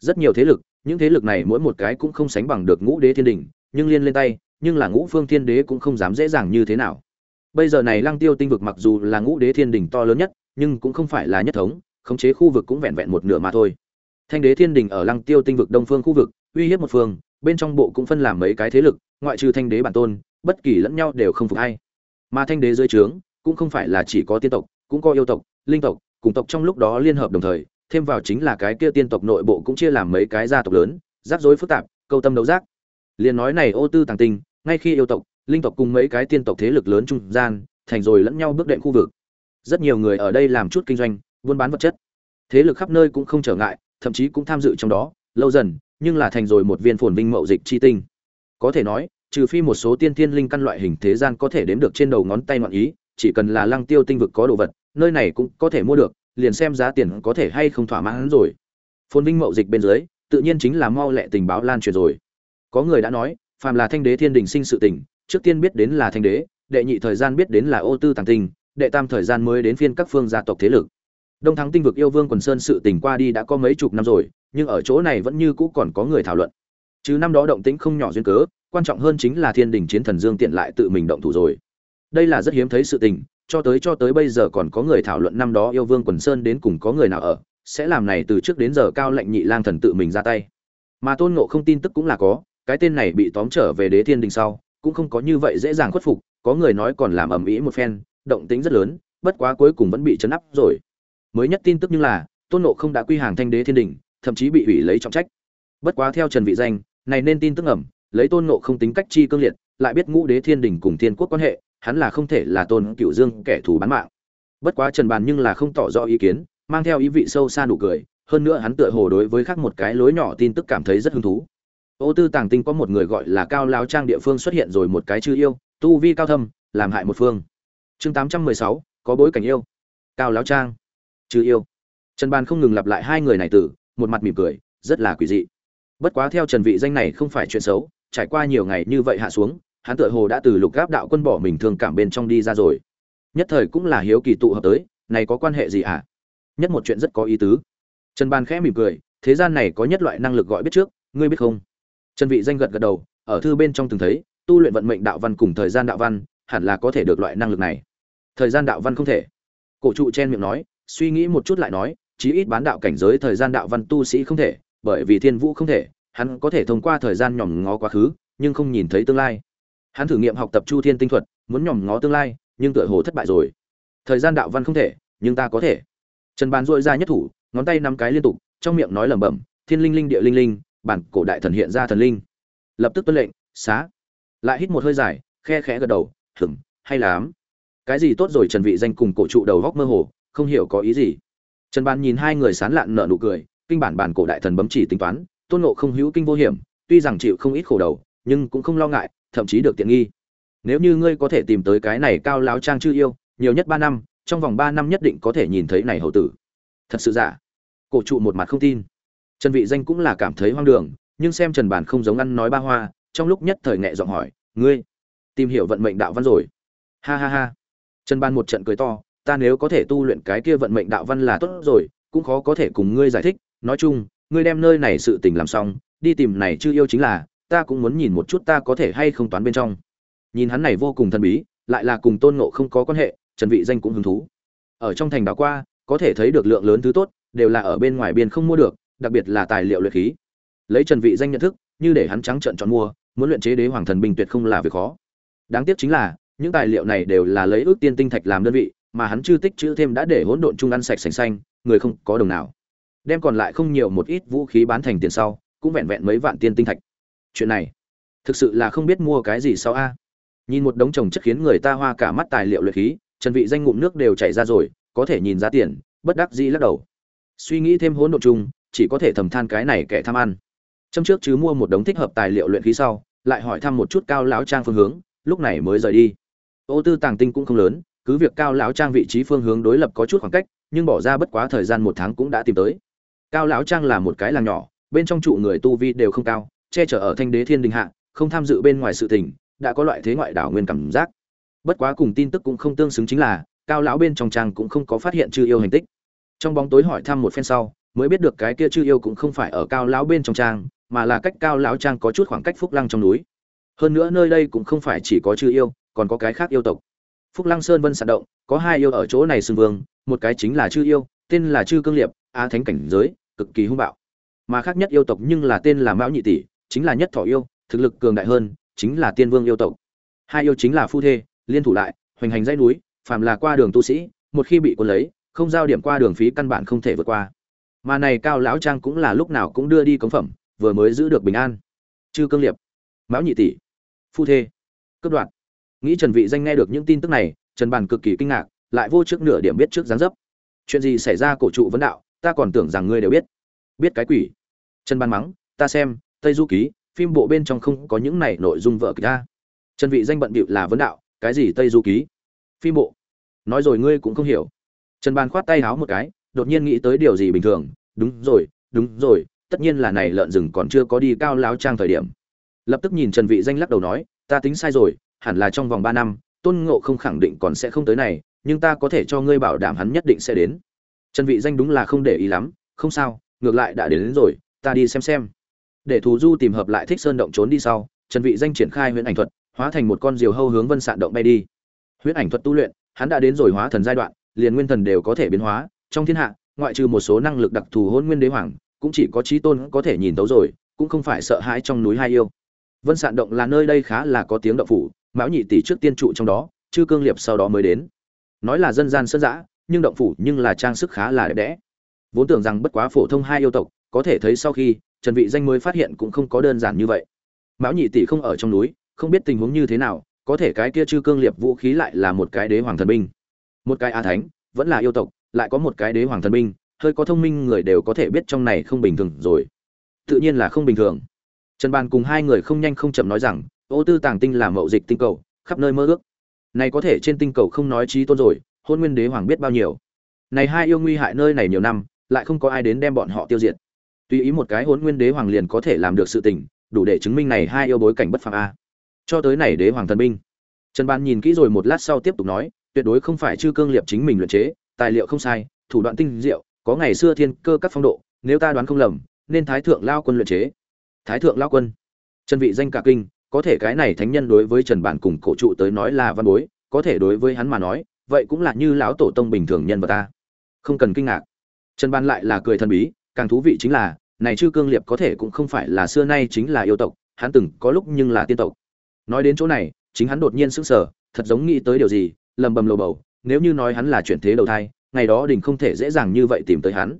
Rất nhiều thế lực, những thế lực này mỗi một cái cũng không sánh bằng được ngũ đế thiên đình, nhưng liên lên tay, nhưng là ngũ phương thiên đế cũng không dám dễ dàng như thế nào. Bây giờ này lang tiêu tinh vực mặc dù là ngũ đế thiên đình to lớn nhất, nhưng cũng không phải là nhất thống khống chế khu vực cũng vẹn vẹn một nửa mà thôi. Thanh đế thiên đình ở lăng tiêu tinh vực đông phương khu vực, uy hiếp một phương, bên trong bộ cũng phân làm mấy cái thế lực, ngoại trừ thanh đế bản tôn, bất kỳ lẫn nhau đều không phục hay mà thanh đế dưới trướng, cũng không phải là chỉ có tiên tộc, cũng có yêu tộc, linh tộc, cùng tộc trong lúc đó liên hợp đồng thời, thêm vào chính là cái kia tiên tộc nội bộ cũng chia làm mấy cái gia tộc lớn, rắc rối phức tạp, câu tâm đấu giác. Liền nói này ô tư tàng tinh, ngay khi yêu tộc, linh tộc cùng mấy cái tiên tộc thế lực lớn trung gian, thành rồi lẫn nhau bước đệm khu vực. Rất nhiều người ở đây làm chút kinh doanh buôn bán vật chất. Thế lực khắp nơi cũng không trở ngại, thậm chí cũng tham dự trong đó, lâu dần, nhưng là thành rồi một viên phồn vinh mậu dịch chi tinh. Có thể nói, trừ phi một số tiên thiên linh căn loại hình thế gian có thể đếm được trên đầu ngón tay ngọn ý, chỉ cần là lăng tiêu tinh vực có đồ vật, nơi này cũng có thể mua được, liền xem giá tiền có thể hay không thỏa mãn rồi. Phồn vinh mậu dịch bên dưới, tự nhiên chính là mau lẹ tình báo lan truyền rồi. Có người đã nói, phàm là thanh đế thiên đình sinh sự tình, trước tiên biết đến là thanh đế, đệ nhị thời gian biết đến là ô tư tàng tinh, đệ tam thời gian mới đến phiên các phương gia tộc thế lực đông thắng tinh vực yêu vương quần sơn sự tình qua đi đã có mấy chục năm rồi, nhưng ở chỗ này vẫn như cũ còn có người thảo luận. Chứ năm đó động tĩnh không nhỏ duyên cớ, quan trọng hơn chính là thiên đình chiến thần dương tiện lại tự mình động thủ rồi. Đây là rất hiếm thấy sự tình, cho tới cho tới bây giờ còn có người thảo luận năm đó yêu vương quần sơn đến cùng có người nào ở, sẽ làm này từ trước đến giờ cao lệnh nhị lang thần tự mình ra tay. Mà tôn ngộ không tin tức cũng là có, cái tên này bị tóm trở về đế thiên đình sau, cũng không có như vậy dễ dàng khuất phục, có người nói còn làm ầm ĩ một phen, động tính rất lớn, bất quá cuối cùng vẫn bị chấn áp rồi mới nhất tin tức như là, tôn ngộ không đã quy hàng thanh đế thiên đình, thậm chí bị hủy lấy trọng trách. Bất quá theo trần vị danh, này nên tin tức ẩm, lấy tôn ngộ không tính cách chi cương liệt, lại biết ngũ đế thiên đình cùng thiên quốc quan hệ, hắn là không thể là tôn cửu dương kẻ thù bán mạng. Bất quá trần bàn nhưng là không tỏ rõ ý kiến, mang theo ý vị sâu xa nụ cười, hơn nữa hắn tựa hồ đối với khác một cái lối nhỏ tin tức cảm thấy rất hứng thú. Ô tư tàng tinh có một người gọi là cao lao trang địa phương xuất hiện rồi một cái chư yêu, tu vi cao thâm, làm hại một phương. Chương tám trăm mười sáu, có bối cảnh yêu. Cao lao trang chư yêu. Trần bàn không ngừng lặp lại hai người này từ, một mặt mỉm cười, rất là quỷ dị. Bất quá theo trần vị danh này không phải chuyện xấu, trải qua nhiều ngày như vậy hạ xuống, hắn tựa hồ đã từ lục gáp đạo quân bỏ mình thương cảm bên trong đi ra rồi. Nhất thời cũng là hiếu kỳ tụ hợp tới, này có quan hệ gì à? nhất một chuyện rất có ý tứ. Trần ban khẽ mỉm cười, thế gian này có nhất loại năng lực gọi biết trước, ngươi biết không? Trần vị danh gật gật đầu, ở thư bên trong từng thấy, tu luyện vận mệnh đạo văn cùng thời gian đạo văn, hẳn là có thể được loại năng lực này. Thời gian đạo văn không thể. Cổ trụ chen miệng nói suy nghĩ một chút lại nói, chí ít bán đạo cảnh giới thời gian đạo văn tu sĩ không thể, bởi vì thiên vũ không thể, hắn có thể thông qua thời gian nhòm ngó quá khứ, nhưng không nhìn thấy tương lai. Hắn thử nghiệm học tập chu thiên tinh thuật, muốn nhòm ngó tương lai, nhưng tựa hồ thất bại rồi. Thời gian đạo văn không thể, nhưng ta có thể. Trần bàn dội ra nhất thủ, ngón tay năm cái liên tục, trong miệng nói lẩm bẩm, thiên linh linh, địa linh linh, bản cổ đại thần hiện ra thần linh. Lập tức tuân lệnh, xá. Lại hít một hơi dài, khe khẽ gật đầu hửng hay lắm. Cái gì tốt rồi trần vị danh cùng cổ trụ đầu góc mơ hồ không hiểu có ý gì. Trần bàn nhìn hai người sán lạn nở nụ cười, kinh bản bản cổ đại thần bấm chỉ tính toán, tôn ngộ không hữu kinh vô hiểm, tuy rằng chịu không ít khổ đầu, nhưng cũng không lo ngại, thậm chí được tiện nghi. Nếu như ngươi có thể tìm tới cái này cao láo trang chư yêu, nhiều nhất ba năm, trong vòng ba năm nhất định có thể nhìn thấy này hậu tử. Thật sự giả. Cổ trụ một mặt không tin. Trần vị danh cũng là cảm thấy hoang đường, nhưng xem trần bản không giống ăn nói ba hoa, trong lúc nhất thời nhẹ giọng hỏi, ngươi, tìm hiểu vận mệnh đạo văn rồi. Ha ha ha. Trần ban một trận cười to ta nếu có thể tu luyện cái kia vận mệnh đạo văn là tốt rồi, cũng khó có thể cùng ngươi giải thích. Nói chung, ngươi đem nơi này sự tình làm xong, đi tìm này chưa yêu chính là, ta cũng muốn nhìn một chút ta có thể hay không toán bên trong. Nhìn hắn này vô cùng thần bí, lại là cùng tôn ngộ không có quan hệ, trần vị danh cũng hứng thú. Ở trong thành đã qua, có thể thấy được lượng lớn thứ tốt, đều là ở bên ngoài biên không mua được, đặc biệt là tài liệu luyện khí. Lấy trần vị danh nhận thức, như để hắn trắng trợn chọn mua, muốn luyện chế đế hoàng thần binh tuyệt không là việc khó. Đáng tiếc chính là, những tài liệu này đều là lấy ước tiên tinh thạch làm đơn vị mà hắn chưa tích chữ thêm đã để hỗn độn chung ăn sạch sành xanh, người không có đồng nào. Đem còn lại không nhiều một ít vũ khí bán thành tiền sau, cũng vẹn vẹn mấy vạn tiên tinh thạch. Chuyện này, thực sự là không biết mua cái gì sau a. Nhìn một đống trồng chất khiến người ta hoa cả mắt tài liệu luyện khí, trần vị danh ngụm nước đều chảy ra rồi, có thể nhìn ra tiền, bất đắc dĩ lắc đầu. Suy nghĩ thêm hỗn độn chung, chỉ có thể thầm than cái này kẻ tham ăn. Trong trước chứ mua một đống thích hợp tài liệu luyện khí sau, lại hỏi thăm một chút cao lão trang phương hướng, lúc này mới rời đi. Ô tư tàng tinh cũng không lớn cứ việc cao lão trang vị trí phương hướng đối lập có chút khoảng cách, nhưng bỏ ra bất quá thời gian một tháng cũng đã tìm tới. Cao lão trang là một cái làng nhỏ, bên trong trụ người tu vi đều không cao, che chở ở thanh đế thiên đình hạ, không tham dự bên ngoài sự tình, đã có loại thế ngoại đảo nguyên cảm giác. Bất quá cùng tin tức cũng không tương xứng chính là, cao lão bên trong trang cũng không có phát hiện chư yêu hành tích. Trong bóng tối hỏi thăm một phen sau, mới biết được cái kia chư yêu cũng không phải ở cao lão bên trong trang, mà là cách cao lão trang có chút khoảng cách phúc lăng trong núi. Hơn nữa nơi đây cũng không phải chỉ có chư yêu, còn có cái khác yêu tộc phúc lăng sơn vân sạt động, có hai yêu ở chỗ này xưng vương, một cái chính là chư yêu, tên là chư cương liệp á thánh cảnh giới, cực kỳ hung bạo. Mà khác nhất yêu tộc nhưng là tên là mão nhị tỷ, chính là nhất thọ yêu, thực lực cường đại hơn, chính là tiên vương yêu tộc. Hai yêu chính là phu thê, liên thủ lại, hoành hành dãy núi, phàm là qua đường tu sĩ, một khi bị quân lấy, không giao điểm qua đường phí căn bản không thể vượt qua. Mà này cao lão trang cũng là lúc nào cũng đưa đi cống phẩm, vừa mới giữ được bình an. Chư cương liệp, mão nhị tỷ, phu thê, cướp đoạt nghĩ trần vị danh nghe được những tin tức này, trần bàn cực kỳ kinh ngạc, lại vô trước nửa điểm biết trước dáng dấp. Chuyện gì xảy ra cổ trụ vấn đạo, ta còn tưởng rằng ngươi đều biết. Biết cái quỷ. Trần bàn mắng, ta xem, tây du ký, phim bộ bên trong không có những này nội dung vợ kịch ta trần vị danh bận bịu là vấn đạo, cái gì tây du ký? Phim bộ. Nói rồi ngươi cũng không hiểu. Trần bàn khoát tay háo một cái, đột nhiên nghĩ tới điều gì bình thường, đúng rồi đúng rồi, tất nhiên là này lợn rừng còn chưa có đi cao láo trang thời điểm. Lập tức nhìn trần vị danh lắc đầu nói, ta tính sai rồi hẳn là trong vòng 3 năm tôn ngộ không khẳng định còn sẽ không tới này nhưng ta có thể cho ngươi bảo đảm hắn nhất định sẽ đến. Trần vị danh đúng là không để ý lắm không sao ngược lại đã đến, đến rồi ta đi xem xem. Để thù du tìm hợp lại thích sơn động trốn đi sau trần vị danh triển khai huyễn ảnh thuật hóa thành một con diều hâu hướng vân sạn động bay đi. Huyễn ảnh thuật tu luyện hắn đã đến rồi hóa thần giai đoạn liền nguyên thần đều có thể biến hóa. Trong thiên hạ ngoại trừ một số năng lực đặc thù hôn nguyên đế hoàng cũng chỉ có trí tôn có thể nhìn tấu rồi cũng không phải sợ hãi trong núi hai yêu. Vân sạn động là nơi đây khá là có tiếng động phủ mão nhị tỷ trước tiên trụ trong đó, chư cương liệp sau đó mới đến. Nói là dân gian sơn dã, nhưng động phủ nhưng là trang sức khá là đẹp đẽ. Vốn tưởng rằng bất quá phổ thông hai yêu tộc, có thể thấy sau khi, trần vị danh mới phát hiện cũng không có đơn giản như vậy. Mão nhị tỷ không ở trong núi, không biết tình huống như thế nào, có thể cái kia chư cương liệp vũ khí lại là một cái đế hoàng thần binh. Một cái a thánh, vẫn là yêu tộc, lại có một cái đế hoàng thần binh, hơi có thông minh người đều có thể biết trong này không bình thường rồi. Tự nhiên là không bình thường. Trần bàn cùng hai người không nhanh không chậm nói rằng ô tư tàng tinh là mậu dịch tinh cầu, khắp nơi mơ ước. Này có thể trên tinh cầu không nói trí tôn rồi, hôn nguyên đế hoàng biết bao nhiêu. Này hai yêu nguy hại nơi này nhiều năm, lại không có ai đến đem bọn họ tiêu diệt. Tùy ý một cái hôn nguyên đế hoàng liền có thể làm được sự tình, đủ để chứng minh này hai yêu bối cảnh bất phàm a. Cho tới này đế hoàng thần binh. Trần ban nhìn kỹ rồi một lát sau tiếp tục nói, tuyệt đối không phải chư cương liệp chính mình luyện chế, tài liệu không sai, thủ đoạn tinh diệu, có ngày xưa thiên cơ các phong độ, nếu ta đoán không lầm, nên thái thượng lao quân luyện chế. Thái thượng lao quân. Trần vị danh cả kinh có thể cái này thánh nhân đối với trần bản cùng cổ trụ tới nói là văn bối, có thể đối với hắn mà nói, vậy cũng là như lão tổ tông bình thường nhân vật ta. Không cần kinh ngạc. Trần bản lại là cười thần bí, càng thú vị chính là, này chư cương liệp có thể cũng không phải là xưa nay chính là yêu tộc, hắn từng có lúc nhưng là tiên tộc. Nói đến chỗ này, chính hắn đột nhiên sững sờ, thật giống nghĩ tới điều gì, lầm bầm lầu bầu, nếu như nói hắn là chuyển thế đầu thai, ngày đó đình không thể dễ dàng như vậy tìm tới hắn.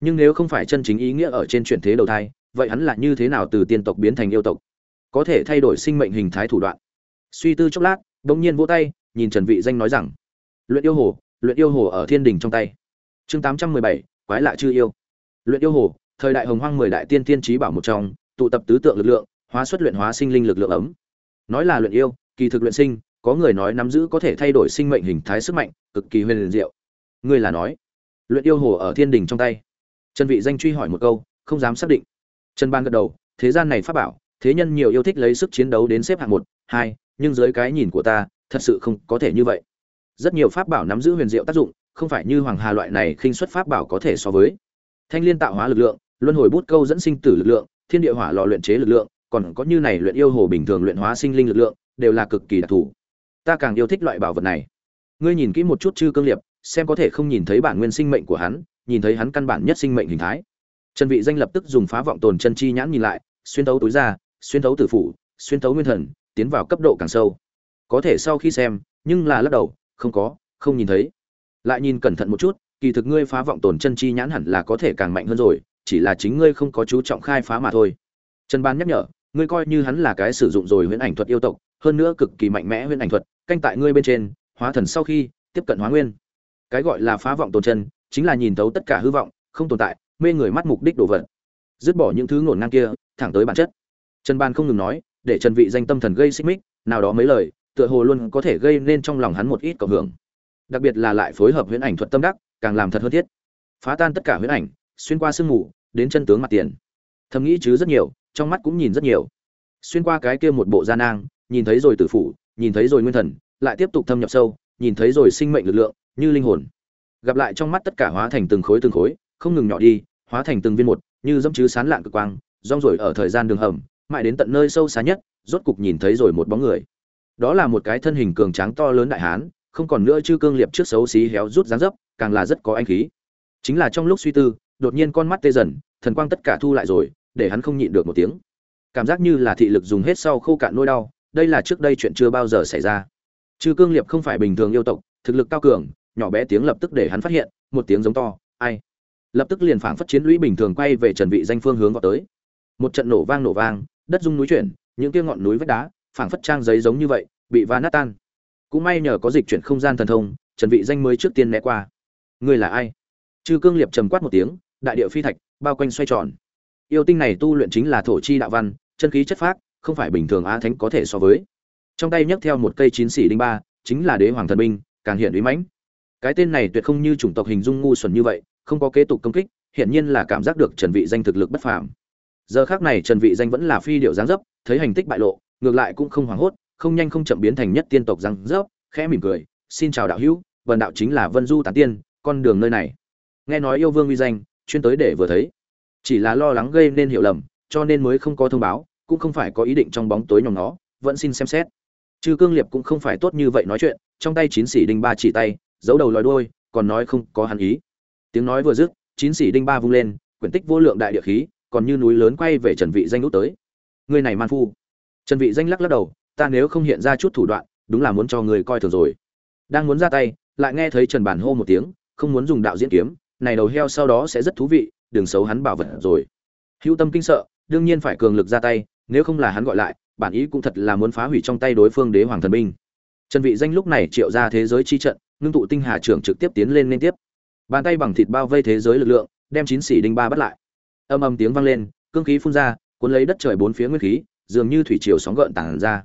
Nhưng nếu không phải chân chính ý nghĩa ở trên chuyển thế đầu thai, vậy hắn là như thế nào từ tiên tộc biến thành yêu tộc? Có thể thay đổi sinh mệnh hình thái thủ đoạn. Suy tư chốc lát bỗng nhiên vỗ tay nhìn trần vị danh nói rằng luyện yêu hồ luyện yêu hồ ở thiên đình trong tay. Chương 817, quái lạ chưa yêu. Luyện yêu hồ thời đại hồng hoang mười đại tiên tiên trí bảo một trong tụ tập tứ tượng lực lượng hóa xuất luyện hóa sinh linh lực lượng ấm. Nói là luyện yêu kỳ thực luyện sinh có người nói nắm giữ có thể thay đổi sinh mệnh hình thái sức mạnh cực kỳ huyền diệu. Ngươi là nói luyện yêu hồ ở thiên đình trong tay. Trần vị danh truy hỏi một câu không dám xác định. Trần ban gật đầu thế gian này pháp bảo thế nhân nhiều yêu thích lấy sức chiến đấu đến xếp hạng một, hai, nhưng dưới cái nhìn của ta, thật sự không có thể như vậy. Rất nhiều pháp bảo nắm giữ huyền diệu tác dụng, không phải như hoàng hà loại này khinh xuất pháp bảo có thể so với. Thanh liên tạo hóa lực lượng, luân hồi bút câu dẫn sinh tử lực lượng, thiên địa hỏa lò luyện chế lực lượng, còn có như này luyện yêu hồ bình thường luyện hóa sinh linh lực lượng, đều là cực kỳ đặc thù. Ta càng yêu thích loại bảo vật này. Ngươi nhìn kỹ một chút chư cương liệp, xem có thể không nhìn thấy bản nguyên sinh mệnh của hắn, nhìn thấy hắn căn bản nhất sinh mệnh hình thái. Trần vị danh lập tức dùng phá vọng tồn chân chi nhãn nhìn lại, xuyên thấu túi ra xuyên thấu tử phủ, xuyên thấu nguyên thần, tiến vào cấp độ càng sâu. Có thể sau khi xem, nhưng là lắc đầu, không có, không nhìn thấy. Lại nhìn cẩn thận một chút, kỳ thực ngươi phá vọng tồn chân chi nhãn hẳn là có thể càng mạnh hơn rồi, chỉ là chính ngươi không có chú trọng khai phá mà thôi. Trần ban nhắc nhở, ngươi coi như hắn là cái sử dụng rồi huyễn ảnh thuật yêu tộc, hơn nữa cực kỳ mạnh mẽ huyễn ảnh thuật, canh tại ngươi bên trên, hóa thần sau khi, tiếp cận hóa nguyên. Cái gọi là phá vọng tồn chân, chính là nhìn thấu tất cả hư vọng, không tồn tại, mê người mắt mục đích đồ vật. Dứt bỏ những thứ ngổn ngang kia, thẳng tới bản chất trần ban không ngừng nói, để trần vị danh tâm thần gây xích mích, nào đó mấy lời, tựa hồ luôn có thể gây nên trong lòng hắn một ít cộng hưởng. Đặc biệt là lại phối hợp huyễn ảnh thuật tâm đắc, càng làm thật hơn thiết. Phá tan tất cả huyễn ảnh, xuyên qua sương mù, đến chân tướng mặt tiền. Thầm nghĩ chứ rất nhiều, trong mắt cũng nhìn rất nhiều. Xuyên qua cái kia một bộ gian nang, nhìn thấy rồi tử phủ, nhìn thấy rồi nguyên thần, lại tiếp tục thâm nhập sâu, nhìn thấy rồi sinh mệnh lực lượng, như linh hồn. Gặp lại trong mắt tất cả hóa thành từng khối từng khối, không ngừng nhỏ đi, hóa thành từng viên một, như dẫm chứ sán lạng cực quang, rong rổi ở thời gian đường hầm mãi đến tận nơi sâu xa nhất, rốt cục nhìn thấy rồi một bóng người. Đó là một cái thân hình cường tráng to lớn đại hán, không còn nữa chư cương liệp trước xấu xí héo rút dáng dấp, càng là rất có anh khí. Chính là trong lúc suy tư, đột nhiên con mắt tê dần, thần quang tất cả thu lại rồi, để hắn không nhịn được một tiếng. Cảm giác như là thị lực dùng hết sau khô cạn nỗi đau, đây là trước đây chuyện chưa bao giờ xảy ra. Chư cương liệp không phải bình thường yêu tộc, thực lực cao cường, nhỏ bé tiếng lập tức để hắn phát hiện, một tiếng giống to, ai? Lập tức liền phảng phất chiến lũy bình thường quay về trần vị danh phương hướng vào tới. Một trận nổ vang nổ vang đất rung núi chuyển, những kia ngọn núi vách đá, phảng phất trang giấy giống như vậy, bị va nát tan. Cũng may nhờ có dịch chuyển không gian thần thông, trần vị danh mới trước tiên né qua. Ngươi là ai? Chư cương liệp trầm quát một tiếng, đại địa phi thạch, bao quanh xoay tròn. Yêu tinh này tu luyện chính là thổ chi đạo văn, chân khí chất phác, không phải bình thường á thánh có thể so với. Trong tay nhấc theo một cây chín xỉ đinh ba, chính là đế hoàng thần binh, càng hiện uy mãnh. Cái tên này tuyệt không như chủng tộc hình dung ngu xuẩn như vậy, không có kế tục công kích, hiển nhiên là cảm giác được trần vị danh thực lực bất phàm giờ khác này trần vị danh vẫn là phi điệu dáng dấp, thấy hành tích bại lộ, ngược lại cũng không hoảng hốt, không nhanh không chậm biến thành nhất tiên tộc dáng dấp, khẽ mỉm cười, xin chào đạo hữu, vần đạo chính là vân du tán tiên, con đường nơi này. Nghe nói yêu vương uy danh, chuyên tới để vừa thấy. Chỉ là lo lắng gây nên hiểu lầm, cho nên mới không có thông báo, cũng không phải có ý định trong bóng tối nhòm nó vẫn xin xem xét. Chư cương liệp cũng không phải tốt như vậy nói chuyện, trong tay chín sĩ đinh ba chỉ tay, giấu đầu lòi đuôi, còn nói không có hắn ý. Tiếng nói vừa dứt, chín sĩ đinh ba vung lên, quyển tích vô lượng đại địa khí còn như núi lớn quay về trần vị danh út tới. Người này man phu. Trần vị danh lắc lắc đầu, ta nếu không hiện ra chút thủ đoạn, đúng là muốn cho người coi thường rồi. Đang muốn ra tay, lại nghe thấy trần bản hô một tiếng, không muốn dùng đạo diễn kiếm, này đầu heo sau đó sẽ rất thú vị, đừng xấu hắn bảo vật rồi. Hữu tâm kinh sợ, đương nhiên phải cường lực ra tay, nếu không là hắn gọi lại, bản ý cũng thật là muốn phá hủy trong tay đối phương đế hoàng thần binh. Trần vị danh lúc này triệu ra thế giới chi trận, ngưng tụ tinh hà trưởng trực tiếp tiến lên liên tiếp. Bàn tay bằng thịt bao vây thế giới lực lượng, đem chín sĩ đinh ba bắt lại âm âm tiếng vang lên, cương khí phun ra, cuốn lấy đất trời bốn phía nguyên khí, dường như thủy triều sóng gợn tản ra.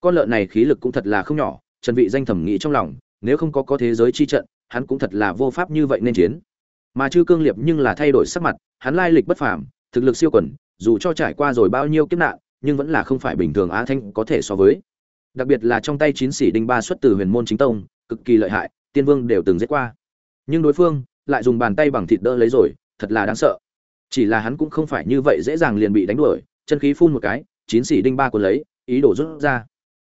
Con lợn này khí lực cũng thật là không nhỏ, trần vị danh thẩm nghĩ trong lòng, nếu không có có thế giới chi trận, hắn cũng thật là vô pháp như vậy nên chiến. Mà chư cương liệp nhưng là thay đổi sắc mặt, hắn lai lịch bất phàm, thực lực siêu quần, dù cho trải qua rồi bao nhiêu kiếp nạn, nhưng vẫn là không phải bình thường á thanh có thể so với. Đặc biệt là trong tay chín sĩ đinh ba xuất từ huyền môn chính tông, cực kỳ lợi hại, tiên vương đều từng giết qua. Nhưng đối phương lại dùng bàn tay bằng thịt đỡ lấy rồi, thật là đáng sợ chỉ là hắn cũng không phải như vậy dễ dàng liền bị đánh đuổi, chân khí phun một cái, chín xỉ đinh ba cuốn lấy, ý đồ rút ra.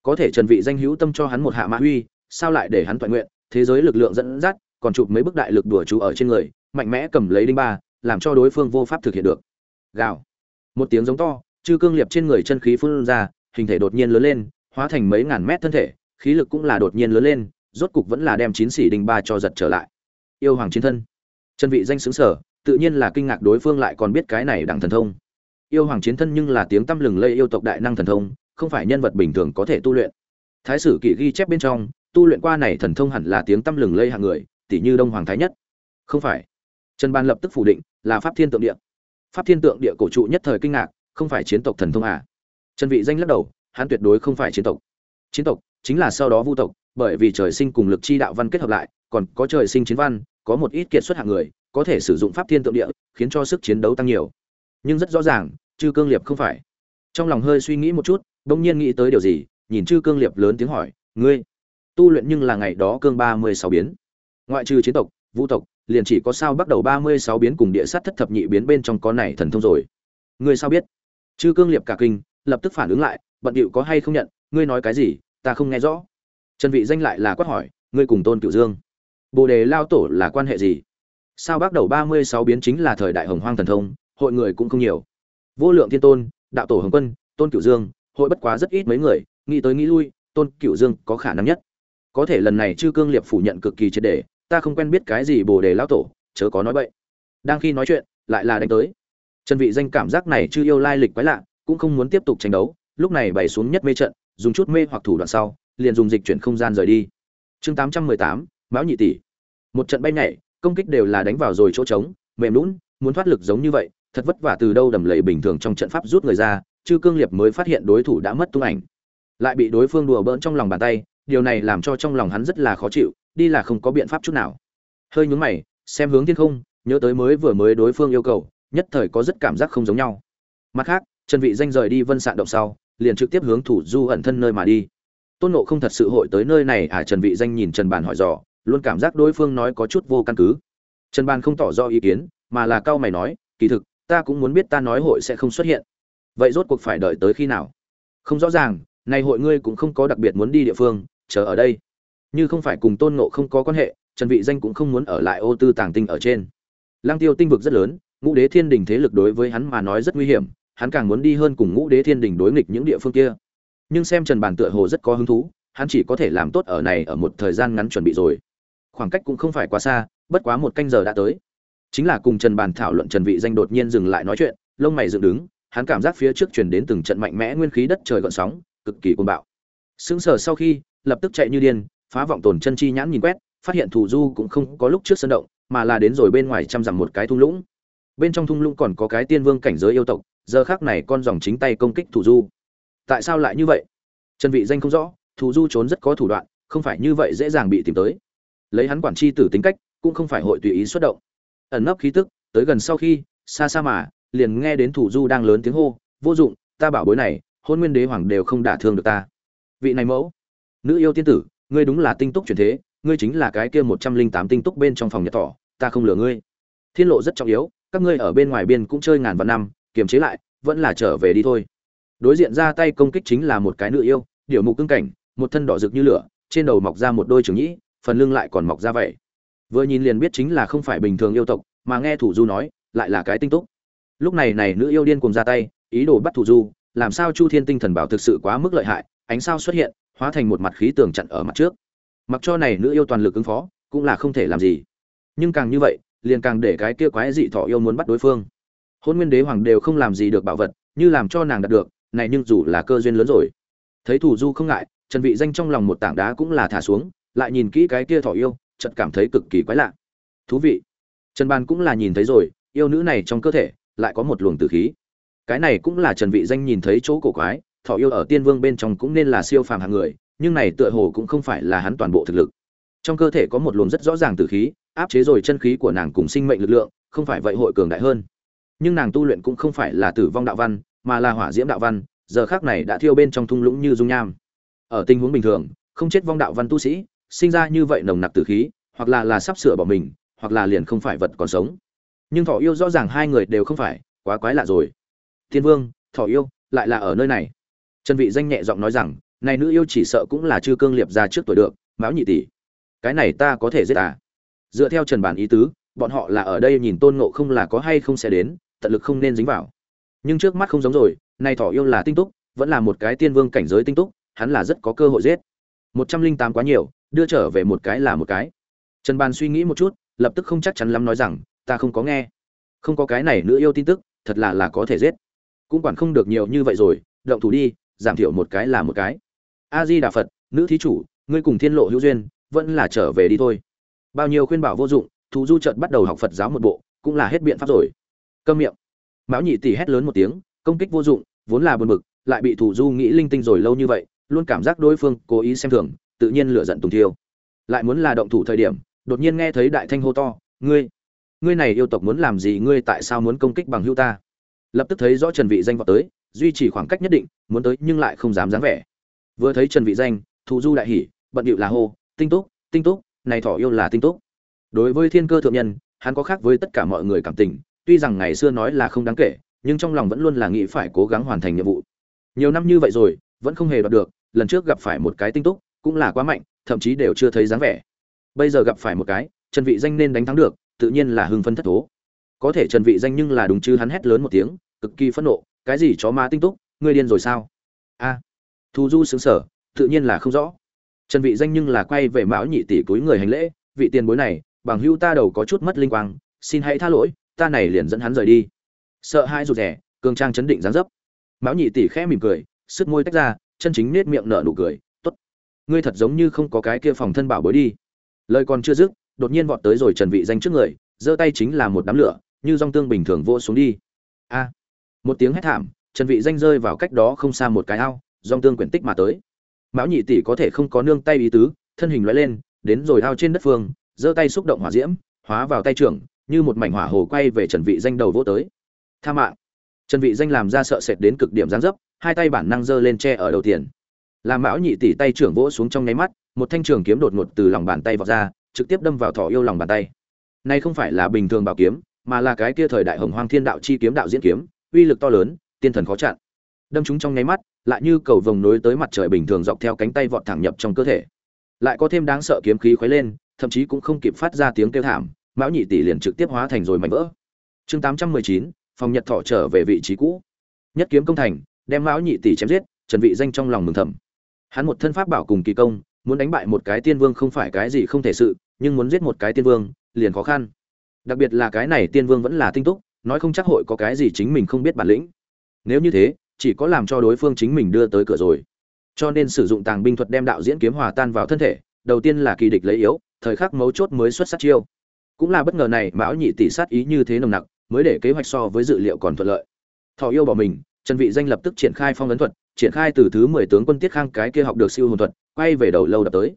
Có thể trần vị danh hữu tâm cho hắn một hạ mã huy sao lại để hắn toàn nguyện, thế giới lực lượng dẫn dắt, còn chụp mấy bức đại lực đùa chú ở trên người, mạnh mẽ cầm lấy đinh ba, làm cho đối phương vô pháp thực hiện được. Gào. Một tiếng giống to, chư cương liệp trên người chân khí phun ra, hình thể đột nhiên lớn lên, hóa thành mấy ngàn mét thân thể, khí lực cũng là đột nhiên lớn lên, rốt cục vẫn là đem chín xỉ đinh ba cho giật trở lại. Yêu hoàng chiến thân. Chân vị danh xứng sở tự nhiên là kinh ngạc đối phương lại còn biết cái này đẳng thần thông. Yêu hoàng chiến thân nhưng là tiếng tăm lừng lây yêu tộc đại năng thần thông, không phải nhân vật bình thường có thể tu luyện. Thái sử kỵ ghi chép bên trong, tu luyện qua này thần thông hẳn là tiếng tăm lừng lây hạng người tỷ như đông hoàng thái nhất. Không phải. Trần ban lập tức phủ định, là pháp thiên tượng địa. Pháp thiên tượng địa cổ trụ nhất thời kinh ngạc, không phải chiến tộc thần thông à? Trần vị danh lắc đầu, hắn tuyệt đối không phải chiến tộc. Chiến tộc chính là sau đó vu tộc, bởi vì trời sinh cùng lực chi đạo văn kết hợp lại, còn có trời sinh chiến văn, có một ít kiệt xuất hạng người có thể sử dụng pháp thiên tượng địa, khiến cho sức chiến đấu tăng nhiều. Nhưng rất rõ ràng, chư cương liệp không phải. Trong lòng hơi suy nghĩ một chút đông nhiên nghĩ tới điều gì, nhìn chư cương liệp lớn tiếng hỏi, ngươi, tu luyện nhưng là ngày đó cương ba mươi sáu biến. Ngoại trừ chiến tộc, vũ tộc, liền chỉ có sao bắt đầu ba mươi sáu biến cùng địa sát thất thập nhị biến bên trong có này thần thông rồi. Ngươi sao biết? Chư cương liệp cả kinh, lập tức phản ứng lại, bận điệu có hay không nhận? Ngươi nói cái gì? Ta không nghe rõ. Trần vị danh lại là quát hỏi, ngươi cùng tôn cửu dương, bồ đề lao tổ là quan hệ gì? Sao bắt đầu ba mươi sáu biến chính là thời đại hồng hoang thần thông hội người cũng không nhiều. Vô lượng thiên tôn đạo tổ hồng quân tôn cửu dương hội bất quá rất ít mấy người nghĩ tới nghĩ lui tôn cửu dương có khả năng nhất. Có thể lần này chư cương liệp phủ nhận cực kỳ triệt để ta không quen biết cái gì bồ đề lão tổ chớ có nói vậy. đang khi nói chuyện lại là đánh tới. Trần vị danh cảm giác này chưa yêu lai lịch quái lạ cũng không muốn tiếp tục tranh đấu lúc này bày xuống nhất mê trận dùng chút mê hoặc thủ đoạn sau liền dùng dịch chuyển không gian rời đi. Chương 818, mão nhị tỷ. Một trận bay nhảy công kích đều là đánh vào rồi chỗ trống, mềm lún muốn thoát lực giống như vậy, thật vất vả từ đâu đầm lầy bình thường trong trận pháp rút người ra, chư cương liệp mới phát hiện đối thủ đã mất tung ảnh. Lại bị đối phương đùa bỡn trong lòng bàn tay, điều này làm cho trong lòng hắn rất là khó chịu, đi là không có biện pháp chút nào. Hơi nhướng mày, xem hướng thiên không, nhớ tới mới vừa mới đối phương yêu cầu, nhất thời có rất cảm giác không giống nhau. Mặt khác, trần vị danh rời đi vân sạn động sau, liền trực tiếp hướng thủ du ẩn thân nơi mà đi. Tôn nộ không thật sự hội tới nơi này à? Trần vị danh nhìn trần bàn hỏi dò luôn cảm giác đối phương nói có chút vô căn cứ. Trần Ban không tỏ rõ ý kiến, mà là cao mày nói, kỳ thực, ta cũng muốn biết ta nói hội sẽ không xuất hiện. Vậy rốt cuộc phải đợi tới khi nào? Không rõ ràng này hội ngươi cũng không có đặc biệt muốn đi địa phương, chờ ở đây. Như không phải cùng tôn nộ không có quan hệ, trần vị danh cũng không muốn ở lại ô tư tàng tinh ở trên. Lang tiêu tinh vực rất lớn, ngũ đế thiên đình thế lực đối với hắn mà nói rất nguy hiểm, hắn càng muốn đi hơn cùng ngũ đế thiên đình đối nghịch những địa phương kia. Nhưng xem trần bàn tựa hồ rất có hứng thú, hắn chỉ có thể làm tốt ở này ở một thời gian ngắn chuẩn bị rồi khoảng cách cũng không phải quá xa, bất quá một canh giờ đã tới. Chính là cùng trần bàn thảo luận trần vị danh đột nhiên dừng lại nói chuyện, lông mày dựng đứng, hắn cảm giác phía trước truyền đến từng trận mạnh mẽ nguyên khí đất trời gợn sóng, cực kỳ cuồng bạo. Sững sờ sau khi, lập tức chạy như điên, phá vọng tồn chân chi nhãn nhìn quét, phát hiện thủ du cũng không có lúc trước sân động, mà là đến rồi bên ngoài chăm dặm một cái thung lũng. Bên trong thung lũng còn có cái tiên vương cảnh giới yêu tộc, giờ khác này con dòng chính tay công kích thủ du. Tại sao lại như vậy? Trần vị danh không rõ, thủ du trốn rất có thủ đoạn, không phải như vậy dễ dàng bị tìm tới lấy hắn quản chi tử tính cách, cũng không phải hội tùy ý xuất động. Ẩn nấp khí tức, tới gần sau khi, xa xa mà, liền nghe đến thủ du đang lớn tiếng hô, vô dụng, ta bảo bối này, hôn nguyên đế hoàng đều không đả thương được ta. Vị này mẫu, nữ yêu tiên tử, ngươi đúng là tinh túc truyền thế, ngươi chính là cái kia một trăm linh tám tinh túc bên trong phòng nhật tỏ ta không lừa ngươi. Thiên lộ rất trọng yếu, các ngươi ở bên ngoài biên cũng chơi ngàn vạn năm, kiềm chế lại, vẫn là trở về đi thôi. Đối diện ra tay công kích chính là một cái nữ yêu điệu mục cưng cảnh, một thân đỏ rực như lửa, trên đầu mọc ra một đôi trường nhĩ phần lưng lại còn mọc ra vậy. Vừa nhìn liền biết chính là không phải bình thường yêu tộc, mà nghe thủ du nói, lại là cái tinh túc. Lúc này này nữ yêu điên cùng ra tay, ý đồ bắt thủ du, làm sao chu thiên tinh thần bảo thực sự quá mức lợi hại, ánh sao xuất hiện, hóa thành một mặt khí tường chặn ở mặt trước. Mặc cho này nữ yêu toàn lực ứng phó, cũng là không thể làm gì. Nhưng càng như vậy, liền càng để cái kia quái dị thọ yêu muốn bắt đối phương. Hôn nguyên đế hoàng đều không làm gì được bảo vật, như làm cho nàng đạt được, này nhưng dù là cơ duyên lớn rồi. Thấy thủ du không ngại, trần vị danh trong lòng một tảng đá cũng là thả xuống lại nhìn kỹ cái kia thọ yêu, chợt cảm thấy cực kỳ quái lạ. Thú vị. Trần ban cũng là nhìn thấy rồi, yêu nữ này trong cơ thể lại có một luồng tử khí. Cái này cũng là trần vị danh nhìn thấy chỗ cổ quái thọ yêu ở tiên vương bên trong cũng nên là siêu phàm hạng người, nhưng này tựa hồ cũng không phải là hắn toàn bộ thực lực. Trong cơ thể có một luồng rất rõ ràng tử khí, áp chế rồi chân khí của nàng cùng sinh mệnh lực lượng, không phải vậy hội cường đại hơn. Nhưng nàng tu luyện cũng không phải là tử vong đạo văn, mà là hỏa diễm đạo văn, giờ khác này đã thiêu bên trong thung lũng như dung nham. Ở tình huống bình thường, không chết vong đạo văn tu sĩ sinh ra như vậy nồng nặc tử khí, hoặc là là sắp sửa bỏ mình, hoặc là liền không phải vật còn sống. Nhưng thọ yêu rõ ràng hai người đều không phải, quá quái lạ rồi. Thiên vương, thọ yêu, lại là ở nơi này. Trần vị danh nhẹ giọng nói rằng, này nữ yêu chỉ sợ cũng là chưa cương liệp ra trước tuổi được, mão nhị tỷ. Cái này ta có thể giết à? Dựa theo trần bản ý tứ, bọn họ là ở đây nhìn tôn ngộ không là có hay không sẽ đến, tận lực không nên dính vào. Nhưng trước mắt không giống rồi, này thỏ yêu là tinh túc, vẫn là một cái tiên vương cảnh giới tinh túc, hắn là rất có cơ hội giết. Một trăm linh tám quá nhiều đưa trở về một cái là một cái. Trần bàn suy nghĩ một chút, lập tức không chắc chắn lắm nói rằng, ta không có nghe. Không có cái này nữa yêu tin tức, thật là là có thể giết. Cũng quản không được nhiều như vậy rồi, động thủ đi, giảm thiểu một cái là một cái. A di đà phật, nữ thí chủ, ngươi cùng thiên lộ hữu duyên, vẫn là trở về đi thôi. Bao nhiêu khuyên bảo vô dụng, thú du trợt bắt đầu học phật giáo một bộ, cũng là hết biện pháp rồi. Câm miệng. Mão nhị tỷ hét lớn một tiếng, công kích vô dụng, vốn là buồn bực, lại bị thủ du nghĩ linh tinh rồi lâu như vậy, luôn cảm giác đối phương cố ý xem thường tự nhiên lửa giận tùng thiêu. Lại muốn là động thủ thời điểm, đột nhiên nghe thấy đại thanh hô to, ngươi ngươi này yêu tộc muốn làm gì, ngươi tại sao muốn công kích bằng hữu ta? Lập tức thấy rõ trần vị danh vọt tới, duy trì khoảng cách nhất định, muốn tới nhưng lại không dám dáng vẻ. Vừa thấy trần vị danh, Thụ du đại hỉ, bận điệu là hô, tinh túc tinh túc, này thỏ yêu là tinh túc. Đối với thiên cơ thượng nhân, hắn có khác với tất cả mọi người cảm tình, tuy rằng ngày xưa nói là không đáng kể, nhưng trong lòng vẫn luôn là nghĩ phải cố gắng hoàn thành nhiệm vụ. Nhiều năm như vậy rồi, vẫn không hề đoạt được, lần trước gặp phải một cái tinh túc cũng là quá mạnh, thậm chí đều chưa thấy dáng vẻ. Bây giờ gặp phải một cái, trần vị danh nên đánh thắng được, tự nhiên là hưng phấn thất thố. Có thể trần vị danh nhưng là đúng chứ, hắn hét lớn một tiếng, cực kỳ phẫn nộ, cái gì chó ma tinh túc, ngươi điên rồi sao? A. Thu du sướng sở tự nhiên là không rõ. Trần vị danh nhưng là quay về mão nhị tỷ cúi người hành lễ, vị tiền bối này, bằng hữu ta đầu có chút mất linh quang, xin hãy tha lỗi, ta này liền dẫn hắn rời đi. Sợ hai rụt rẻ cường trang chấn định dáng dấp. Mão nhị tỷ khẽ mỉm cười, sứt môi tách ra, chân chính nết miệng nở nụ cười ngươi thật giống như không có cái kia phòng thân bảo bối đi. Lời còn chưa dứt, đột nhiên vọt tới rồi trần vị danh trước người, giơ tay chính là một đám lửa, như rong tương bình thường vô xuống đi. A! Một tiếng hét thảm, trần vị danh rơi vào cách đó không xa một cái ao, rong tương quyển tích mà tới. Mão nhị tỷ có thể không có nương tay ý tứ, thân hình lóe lên, đến rồi ao trên đất phương, giơ tay xúc động hỏa diễm, hóa vào tay trưởng, như một mảnh hỏa hồ quay về trần vị danh đầu vỗ tới. Tha mạng! Trần vị danh làm ra sợ sệt đến cực điểm giáng dấp, hai tay bản năng giơ lên che ở đầu tiền làm mão nhị tỷ tay trưởng vỗ xuống trong nháy mắt, một thanh trường kiếm đột ngột từ lòng bàn tay vọt ra, trực tiếp đâm vào thỏ yêu lòng bàn tay. Này không phải là bình thường bảo kiếm, mà là cái kia thời đại hồng hoang thiên đạo chi kiếm đạo diễn kiếm, uy lực to lớn, tiên thần khó chặn. Đâm chúng trong nháy mắt, lại như cầu vồng nối tới mặt trời bình thường dọc theo cánh tay vọt thẳng nhập trong cơ thể. Lại có thêm đáng sợ kiếm khí khuấy lên, thậm chí cũng không kịp phát ra tiếng kêu thảm, mão nhị tỷ liền trực tiếp hóa thành rồi mảnh vỡ. Chương tám trăm mười chín, phòng nhật thọ trở về vị trí cũ. Nhất kiếm công thành, đem mão nhị tỷ chém giết, trần vị danh trong lòng mừng thầm hắn một thân pháp bảo cùng kỳ công, muốn đánh bại một cái tiên vương không phải cái gì không thể sự, nhưng muốn giết một cái tiên vương, liền khó khăn. Đặc biệt là cái này tiên vương vẫn là tinh túc, nói không chắc hội có cái gì chính mình không biết bản lĩnh. Nếu như thế, chỉ có làm cho đối phương chính mình đưa tới cửa rồi. Cho nên sử dụng tàng binh thuật đem đạo diễn kiếm hòa tan vào thân thể, đầu tiên là kỳ địch lấy yếu, thời khắc mấu chốt mới xuất sát chiêu. Cũng là bất ngờ này, mão nhị tỷ sát ý như thế nồng nặc, mới để kế hoạch so với dự liệu còn thuận lợi. Thọ yêu bỏ mình, trần vị danh lập tức triển khai phong ấn thuật triển khai từ thứ 10 tướng quân tiết khang cái kia học được siêu hồn thuật, quay về đầu lâu đập tới.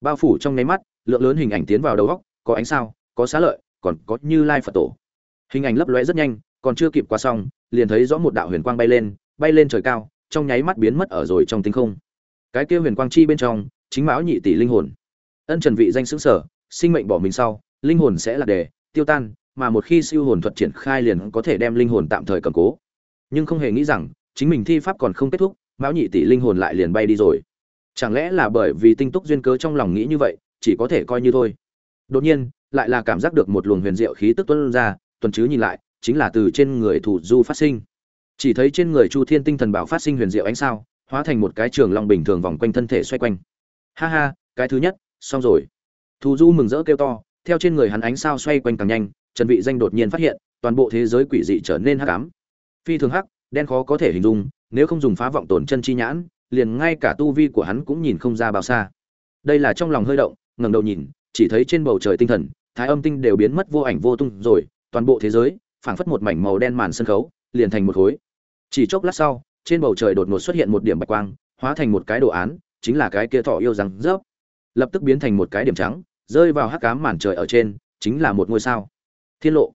Bao phủ trong nháy mắt, lượng lớn hình ảnh tiến vào đầu góc, có ánh sao, có xá lợi, còn có như lai phật tổ. Hình ảnh lấp lóe rất nhanh, còn chưa kịp qua xong, liền thấy rõ một đạo huyền quang bay lên bay lên trời cao, trong nháy mắt biến mất ở rồi trong tinh không. Cái kia huyền quang chi bên trong, chính mão nhị tỷ linh hồn. Ân trần vị danh xứng sở, sinh mệnh bỏ mình sau, linh hồn sẽ là đề, tiêu tan, mà một khi siêu hồn thuật triển khai liền có thể đem linh hồn tạm thời cầm cố. Nhưng không hề nghĩ rằng chính mình thi pháp còn không kết thúc, mão nhị tỷ linh hồn lại liền bay đi rồi. Chẳng lẽ là bởi vì tinh túc duyên cớ trong lòng nghĩ như vậy, chỉ có thể coi như thôi. Đột nhiên, lại là cảm giác được một luồng huyền diệu khí tức tuân ra, tuần chứ nhìn lại, chính là từ trên người thủ du phát sinh. Chỉ thấy trên người chu thiên tinh thần bảo phát sinh huyền diệu ánh sao, hóa thành một cái trường long bình thường vòng quanh thân thể xoay quanh. Ha ha, cái thứ nhất, xong rồi. Thủ du mừng rỡ kêu to, theo trên người hắn ánh sao xoay quanh càng nhanh trần vị danh đột nhiên phát hiện, toàn bộ thế giới quỷ dị trở nên hắc ám. Phi thường hắc đen khó có thể hình dung, nếu không dùng phá vọng tổn chân chi nhãn, liền ngay cả tu vi của hắn cũng nhìn không ra bao xa. Đây là trong lòng hơi động, ngẩng đầu nhìn, chỉ thấy trên bầu trời tinh thần, thái âm tinh đều biến mất vô ảnh vô tung rồi, toàn bộ thế giới, phảng phất một mảnh màu đen màn sân khấu, liền thành một khối. Chỉ chốc lát sau, trên bầu trời đột ngột xuất hiện một điểm bạch quang, hóa thành một cái đồ án, chính là cái kia thọ yêu rằng rớp. Lập tức biến thành một cái điểm trắng, rơi vào hắc ám màn trời ở trên, chính là một ngôi sao. Thiên lộ.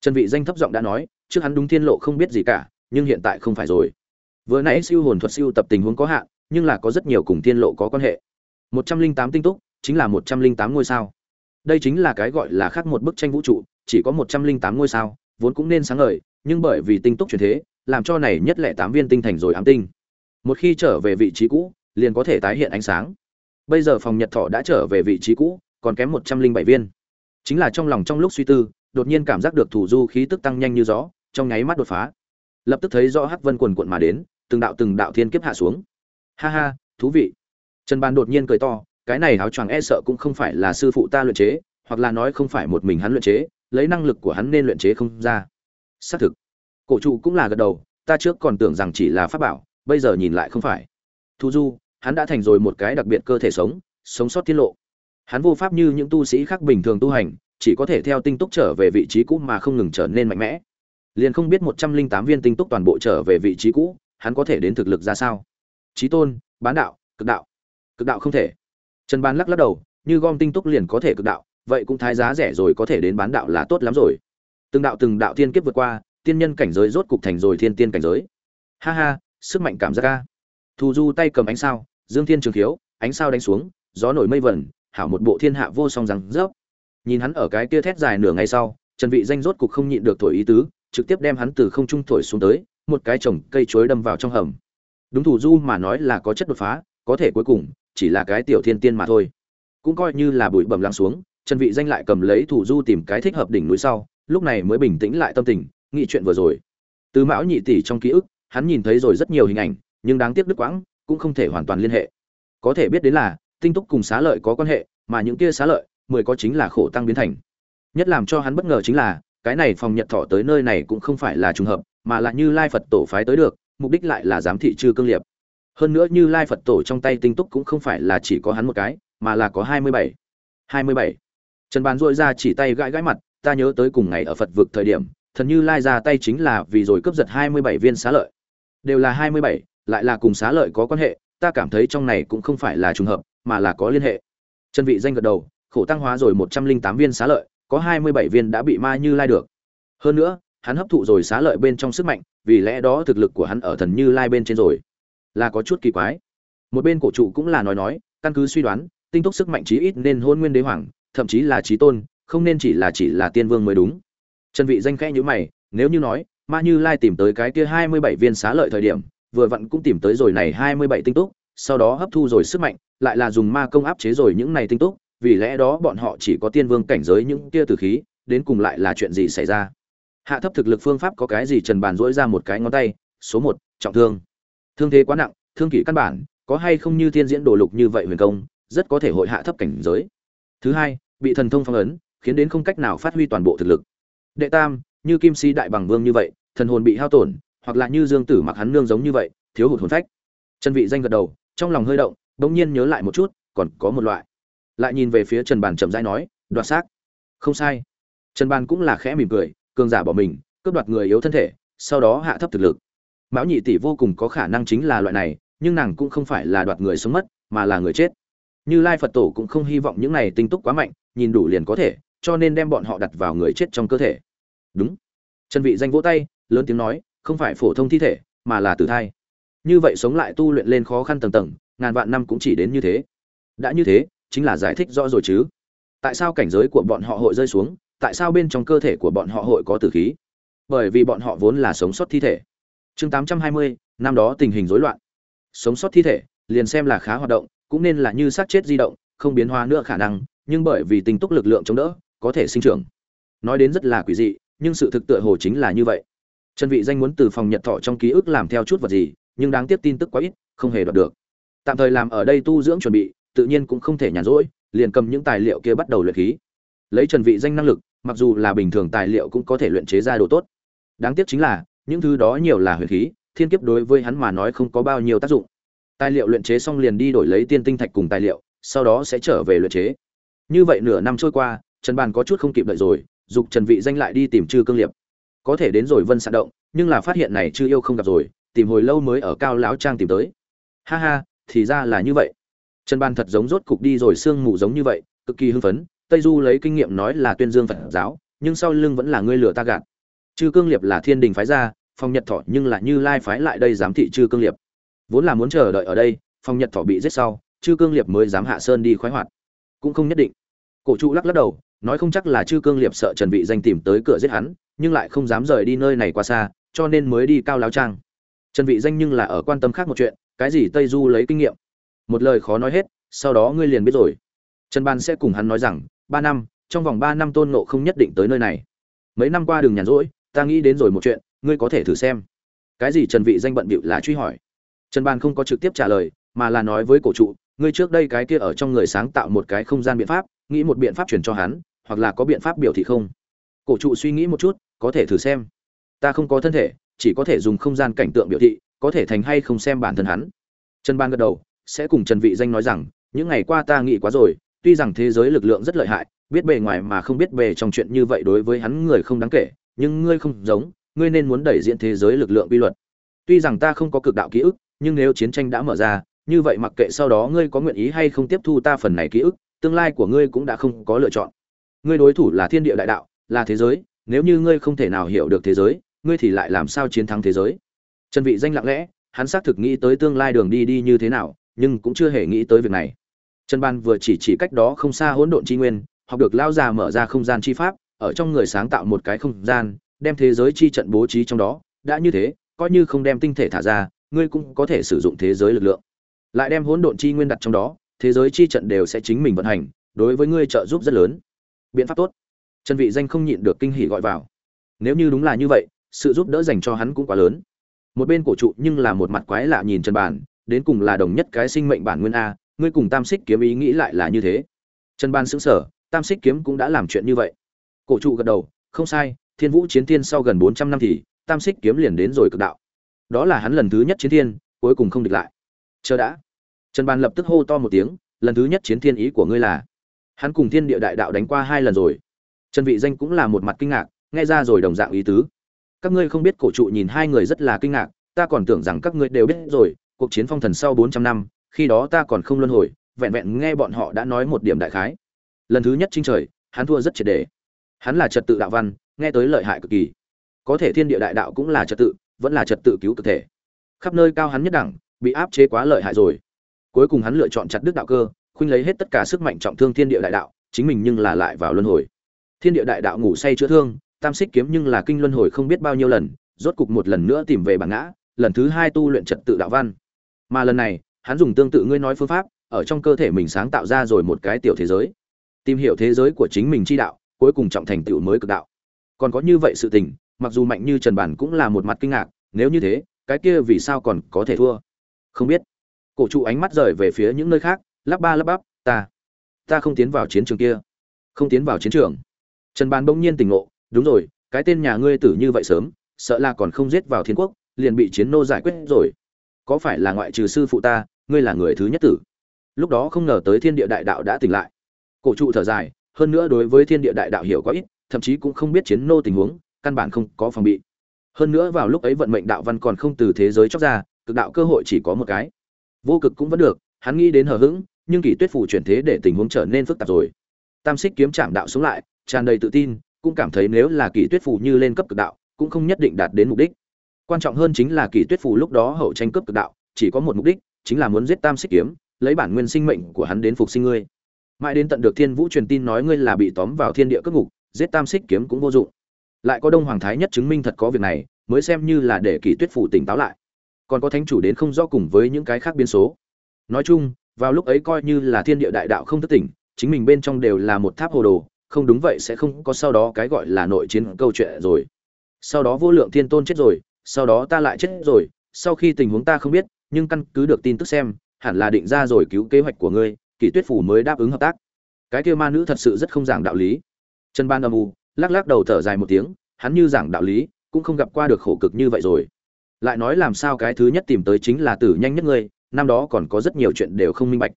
Trần vị danh thấp giọng đã nói, trước hắn đúng thiên lộ không biết gì cả nhưng hiện tại không phải rồi. Vừa nãy siêu hồn thuật siêu tập tình huống có hạn, nhưng là có rất nhiều cùng tiên lộ có quan hệ. 108 tinh túc chính là 108 ngôi sao. Đây chính là cái gọi là khác một bức tranh vũ trụ, chỉ có 108 ngôi sao, vốn cũng nên sáng ngời, nhưng bởi vì tinh túc chuyển thế, làm cho này nhất lẻ tám viên tinh thành rồi ám tinh. Một khi trở về vị trí cũ, liền có thể tái hiện ánh sáng. Bây giờ phòng nhật thọ đã trở về vị trí cũ, còn kém 107 viên. Chính là trong lòng trong lúc suy tư, đột nhiên cảm giác được thủ du khí tức tăng nhanh như gió, trong nháy mắt đột phá lập tức thấy rõ hắc vân quần quận mà đến, từng đạo từng đạo thiên kiếp hạ xuống. Ha ha, thú vị. Trần bàn đột nhiên cười to, cái này áo choàng e sợ cũng không phải là sư phụ ta luyện chế, hoặc là nói không phải một mình hắn luyện chế, lấy năng lực của hắn nên luyện chế không ra. Xác thực. Cổ trụ cũng là gật đầu, ta trước còn tưởng rằng chỉ là pháp bảo, bây giờ nhìn lại không phải. Thu du, hắn đã thành rồi một cái đặc biệt cơ thể sống sống sót tiết lộ. Hắn vô pháp như những tu sĩ khác bình thường tu hành, chỉ có thể theo tinh túc trở về vị trí cũ mà không ngừng trở nên mạnh mẽ liền không biết một trăm linh tám viên tinh túc toàn bộ trở về vị trí cũ, hắn có thể đến thực lực ra sao? Trí tôn, bán đạo, cực đạo. Cực đạo không thể. Trần bán lắc lắc đầu, như gom tinh túc liền có thể cực đạo, vậy cũng thái giá rẻ rồi có thể đến bán đạo là tốt lắm rồi. Từng đạo từng đạo thiên kiếp vượt qua, tiên nhân cảnh giới rốt cục thành rồi thiên tiên cảnh giới. Ha ha, sức mạnh cảm giác ca thù du tay cầm ánh sao, dương thiên trường khiếu, ánh sao đánh xuống, gió nổi mây vẩn, hảo một bộ thiên hạ vô song rằng rớp nhìn hắn ở cái kia thét dài nửa ngày sau, trần vị danh rốt cục không nhịn được thổi ý tứ trực tiếp đem hắn từ không trung thổi xuống tới, một cái chồng cây chuối đâm vào trong hầm. Đúng thủ du mà nói là có chất đột phá, có thể cuối cùng, chỉ là cái tiểu thiên tiên mà thôi. Cũng coi như là bụi bẩm lắng xuống, trần vị danh lại cầm lấy thủ du tìm cái thích hợp đỉnh núi sau, lúc này mới bình tĩnh lại tâm tình, nghĩ chuyện vừa rồi. Từ mão nhị tỷ trong ký ức, hắn nhìn thấy rồi rất nhiều hình ảnh, nhưng đáng tiếc đứt quãng, cũng không thể hoàn toàn liên hệ. Có thể biết đến là, tinh túc cùng xá lợi có quan hệ, mà những kia xá lợi, mười có chính là khổ tăng biến thành. Nhất làm cho hắn bất ngờ chính là cái này phòng nhật thọ tới nơi này cũng không phải là trùng hợp, mà là như lai phật tổ phái tới được, mục đích lại là giám thị trừ cương liệp hơn nữa như lai phật tổ trong tay tinh túc cũng không phải là chỉ có hắn một cái, mà là có hai mươi bảy. hai mươi bảy. Trần bàn rũa ra chỉ tay gãi gãi mặt, ta nhớ tới cùng ngày ở phật vực thời điểm, thần như lai ra tay chính là vì rồi cướp giật hai mươi bảy viên xá lợi. Đều là hai mươi bảy, lại là cùng xá lợi có quan hệ, ta cảm thấy trong này cũng không phải là trùng hợp, mà là có liên hệ. Trần vị danh gật đầu, khổ tăng hóa rồi một trăm linh tám viên xá lợi có hai mươi bảy viên đã bị ma như lai được. Hơn nữa, hắn hấp thụ rồi xá lợi bên trong sức mạnh, vì lẽ đó thực lực của hắn ở thần như lai bên trên rồi. Là có chút kỳ quái. Một bên cổ trụ cũng là nói nói, căn cứ suy đoán, tinh túc sức mạnh chí ít nên hôn nguyên đế hoàng, thậm chí là chí tôn, không nên chỉ là chỉ là tiên vương mới đúng. Trần vị danh khẽ nhíu mày, nếu như nói, ma như lai tìm tới cái kia hai mươi bảy viên xá lợi thời điểm, vừa vặn cũng tìm tới rồi này hai mươi bảy tinh túc, sau đó hấp thu rồi sức mạnh, lại là dùng ma công áp chế rồi những này tinh túc vì lẽ đó bọn họ chỉ có tiên vương cảnh giới những kia tử khí, đến cùng lại là chuyện gì xảy ra? Hạ thấp thực lực phương pháp có cái gì trần bàn dỗi ra một cái ngón tay? Số một, trọng thương. Thương thế quá nặng, thương kỷ căn bản, có hay không như thiên diễn đồ lục như vậy huyền công, rất có thể hội hạ thấp cảnh giới. Thứ hai, bị thần thông phong ấn, khiến đến không cách nào phát huy toàn bộ thực lực. Đệ tam, như kim si đại bằng vương như vậy, thần hồn bị hao tổn, hoặc là như dương tử mặc hắn nương giống như vậy, thiếu hụt hồn phách. Chân vị danh gật đầu, trong lòng hơi động, bỗng nhiên nhớ lại một chút, còn có một loại lại nhìn về phía trần bàn chậm rãi nói, đoạt xác. Không sai. Trần bàn cũng là khẽ mỉm cười, cường giả bỏ mình, cướp đoạt người yếu thân thể, sau đó hạ thấp thực lực. Mão nhị tỷ vô cùng có khả năng chính là loại này, nhưng nàng cũng không phải là đoạt người sống mất, mà là người chết. Như lai phật tổ cũng không hy vọng những này tinh túc quá mạnh, nhìn đủ liền có thể, cho nên đem bọn họ đặt vào người chết trong cơ thể. Đúng. Trần vị danh vỗ tay, lớn tiếng nói, không phải phổ thông thi thể, mà là tử thai. Như vậy sống lại tu luyện lên khó khăn tầng tầng, ngàn vạn năm cũng chỉ đến như thế. Đã như thế chính là giải thích rõ rồi chứ. Tại sao cảnh giới của bọn họ hội rơi xuống tại sao bên trong cơ thể của bọn họ hội có tử khí? Bởi vì bọn họ vốn là sống sót thi thể. Chương 820, năm đó tình hình rối loạn. Sống sót thi thể liền xem là khá hoạt động cũng nên là như xác chết di động không biến hóa nữa khả năng nhưng bởi vì tình túc lực lượng chống đỡ có thể sinh trưởng. Nói đến rất là quỷ dị nhưng sự thực tựa hồ chính là như vậy. Trần vị danh muốn từ phòng nhật thọ trong ký ức làm theo chút vật gì nhưng đáng tiếc tin tức quá ít không hề đoạt được. Tạm thời làm ở đây tu dưỡng chuẩn bị tự nhiên cũng không thể nhàn rỗi, liền cầm những tài liệu kia bắt đầu luyện khí. Lấy trần vị danh năng lực, mặc dù là bình thường tài liệu cũng có thể luyện chế ra đồ tốt. Đáng tiếc chính là, những thứ đó nhiều là huyền khí, thiên kiếp đối với hắn mà nói không có bao nhiêu tác dụng. Tài liệu luyện chế xong liền đi đổi lấy tiên tinh thạch cùng tài liệu, sau đó sẽ trở về luyện chế. Như vậy nửa năm trôi qua, trần bàn có chút không kịp đợi rồi, dục trần vị danh lại đi tìm Trư cương liệp. Có thể đến rồi vân sạn động, nhưng là phát hiện này Trư yêu không gặp rồi, tìm hồi lâu mới ở cao lão trang tìm tới. Ha ha, thì ra là như vậy trần Ban thật giống rốt cục đi rồi xương mù giống như vậy, cực kỳ hưng phấn. Tây du lấy kinh nghiệm nói là tuyên dương phật giáo, nhưng sau lưng vẫn là ngươi lừa ta gạt. Chư cương liệp là thiên đình phái ra, phong nhật thọ nhưng là như lai phái lại đây giám thị chư cương liệp. Vốn là muốn chờ đợi ở đây, phong nhật thọ bị giết sau, chư cương liệp mới dám hạ sơn đi khoái hoạt. Cũng không nhất định. Cổ trụ lắc lắc đầu, nói không chắc là chư cương liệp sợ trần vị danh tìm tới cửa giết hắn, nhưng lại không dám rời đi nơi này quá xa, cho nên mới đi cao láo trang. Trần vị danh nhưng là ở quan tâm khác một chuyện, cái gì tây du lấy kinh nghiệm? Một lời khó nói hết, sau đó ngươi liền biết rồi. Trần ban sẽ cùng hắn nói rằng, ba năm, trong vòng ba năm tôn ngộ không nhất định tới nơi này. Mấy năm qua đường nhàn rỗi, ta nghĩ đến rồi một chuyện, ngươi có thể thử xem. Cái gì trần vị danh bận bịu là truy hỏi. Trần ban không có trực tiếp trả lời, mà là nói với cổ trụ, ngươi trước đây cái kia ở trong người sáng tạo một cái không gian biện pháp, nghĩ một biện pháp truyền cho hắn, hoặc là có biện pháp biểu thị không? Cổ trụ suy nghĩ một chút, có thể thử xem. Ta không có thân thể, chỉ có thể dùng không gian cảnh tượng biểu thị, có thể thành hay không xem bản thân hắn. Trần ban gật đầu sẽ cùng trần vị danh nói rằng, những ngày qua ta nghĩ quá rồi, tuy rằng thế giới lực lượng rất lợi hại, biết bề ngoài mà không biết bề trong chuyện như vậy đối với hắn người không đáng kể, nhưng ngươi không giống, ngươi nên muốn đẩy diễn thế giới lực lượng quy luật. Tuy rằng ta không có cực đạo ký ức, nhưng nếu chiến tranh đã mở ra, như vậy mặc kệ sau đó ngươi có nguyện ý hay không tiếp thu ta phần này ký ức, tương lai của ngươi cũng đã không có lựa chọn. Ngươi đối thủ là thiên địa đại đạo, là thế giới, nếu như ngươi không thể nào hiểu được thế giới, ngươi thì lại làm sao chiến thắng thế giới? Trần vị danh lặng lẽ, hắn xác thực nghĩ tới tương lai đường đi đi như thế nào nhưng cũng chưa hề nghĩ tới việc này. Trần ban vừa chỉ chỉ cách đó không xa hỗn độn chi nguyên, học được lao già mở ra không gian chi pháp, ở trong người sáng tạo một cái không gian, đem thế giới chi trận bố trí trong đó. Đã như thế, coi như không đem tinh thể thả ra, ngươi cũng có thể sử dụng thế giới lực lượng. Lại đem hỗn độn chi nguyên đặt trong đó, thế giới chi trận đều sẽ chính mình vận hành, đối với ngươi trợ giúp rất lớn. Biện pháp tốt. Trần vị danh không nhịn được kinh hỉ gọi vào. Nếu như đúng là như vậy, sự giúp đỡ dành cho hắn cũng quá lớn. Một bên cổ trụ nhưng là một mặt quái lạ nhìn trần bản đến cùng là đồng nhất cái sinh mệnh bản nguyên a, ngươi cùng tam xích kiếm ý nghĩ lại là như thế. Trần ban xứng sở tam xích kiếm cũng đã làm chuyện như vậy. Cổ trụ gật đầu, không sai, thiên vũ chiến thiên sau gần bốn trăm năm thì, tam xích kiếm liền đến rồi cực đạo. Đó là hắn lần thứ nhất chiến thiên, cuối cùng không địch lại. Chờ đã. Trần ban lập tức hô to một tiếng, lần thứ nhất chiến thiên ý của ngươi là, hắn cùng thiên địa đại đạo đánh qua hai lần rồi. Trần vị danh cũng là một mặt kinh ngạc, nghe ra rồi đồng dạng ý tứ. Các ngươi không biết cổ trụ nhìn hai người rất là kinh ngạc, ta còn tưởng rằng các ngươi đều biết rồi cuộc chiến phong thần sau 400 năm, khi đó ta còn không luân hồi, vẹn vẹn nghe bọn họ đã nói một điểm đại khái. Lần thứ nhất chinh trời, hắn thua rất triệt đề. Hắn là trật tự đạo văn, nghe tới lợi hại cực kỳ. Có thể thiên địa đại đạo cũng là trật tự, vẫn là trật tự cứu cơ thể. Khắp nơi cao hắn nhất đẳng, bị áp chế quá lợi hại rồi. Cuối cùng hắn lựa chọn chặt đứt đạo cơ, khuynh lấy hết tất cả sức mạnh trọng thương thiên địa đại đạo, chính mình nhưng là lại vào luân hồi. Thiên địa đại đạo ngủ say chữa thương, tam xích kiếm nhưng là kinh luân hồi không biết bao nhiêu lần, rốt cục một lần nữa tìm về bản ngã, lần thứ hai tu luyện trật tự đạo văn mà lần này, hắn dùng tương tự ngươi nói phương pháp, ở trong cơ thể mình sáng tạo ra rồi một cái tiểu thế giới. Tìm hiểu thế giới của chính mình chi đạo, cuối cùng trọng thành tựu mới cực đạo. Còn có như vậy sự tình, mặc dù mạnh như trần bản cũng là một mặt kinh ngạc, nếu như thế, cái kia vì sao còn có thể thua? Không biết. Cổ trụ ánh mắt rời về phía những nơi khác, lắp ba lắp bắp, ta ta không tiến vào chiến trường kia. Không tiến vào chiến trường. Trần bàn bỗng nhiên tỉnh ngộ, đúng rồi, cái tên nhà ngươi tử như vậy sớm, sợ là còn không giết vào thiên quốc, liền bị chiến nô giải quyết rồi có phải là ngoại trừ sư phụ ta, ngươi là người thứ nhất tử? Lúc đó không ngờ tới thiên địa đại đạo đã tỉnh lại. Cổ trụ thở dài, hơn nữa đối với thiên địa đại đạo hiểu quá ít, thậm chí cũng không biết chiến nô tình huống, căn bản không có phòng bị. Hơn nữa vào lúc ấy vận mệnh đạo văn còn không từ thế giới chóc ra, cực đạo cơ hội chỉ có một cái. Vô cực cũng vẫn được, hắn nghĩ đến hờ hững, nhưng kỷ tuyết phủ chuyển thế để tình huống trở nên phức tạp rồi. Tam xích kiếm chạm đạo xuống lại, tràn đầy tự tin, cũng cảm thấy nếu là kỷ tuyết phủ như lên cấp cực đạo, cũng không nhất định đạt đến mục đích quan trọng hơn chính là kỷ tuyết phù lúc đó hậu tranh cướp cực đạo, chỉ có một mục đích, chính là muốn giết tam xích kiếm, lấy bản nguyên sinh mệnh của hắn đến phục sinh ngươi. Mãi đến tận được thiên vũ truyền tin nói ngươi là bị tóm vào thiên địa cướp ngục, giết tam xích kiếm cũng vô dụng. Lại có đông hoàng thái nhất chứng minh thật có việc này, mới xem như là để kỷ tuyết phủ tỉnh táo lại. Còn có thánh chủ đến không rõ cùng với những cái khác biến số. Nói chung, vào lúc ấy coi như là thiên địa đại đạo không thức tỉnh, chính mình bên trong đều là một tháp hồ đồ, không đúng vậy sẽ không có sau đó cái gọi là nội chiến câu chuyện rồi. Sau đó vô lượng thiên tôn chết rồi sau đó ta lại chết rồi, sau khi tình huống ta không biết, nhưng căn cứ được tin tức xem, hẳn là định ra rồi cứu kế hoạch của ngươi, kỷ tuyết phủ mới đáp ứng hợp tác. Cái kia ma nữ thật sự rất không giảng đạo lý. Trần ban âm u, lắc lắc đầu thở dài một tiếng, hắn như giảng đạo lý, cũng không gặp qua được khổ cực như vậy rồi. Lại nói làm sao cái thứ nhất tìm tới chính là tử nhanh nhất ngươi, năm đó còn có rất nhiều chuyện đều không minh bạch.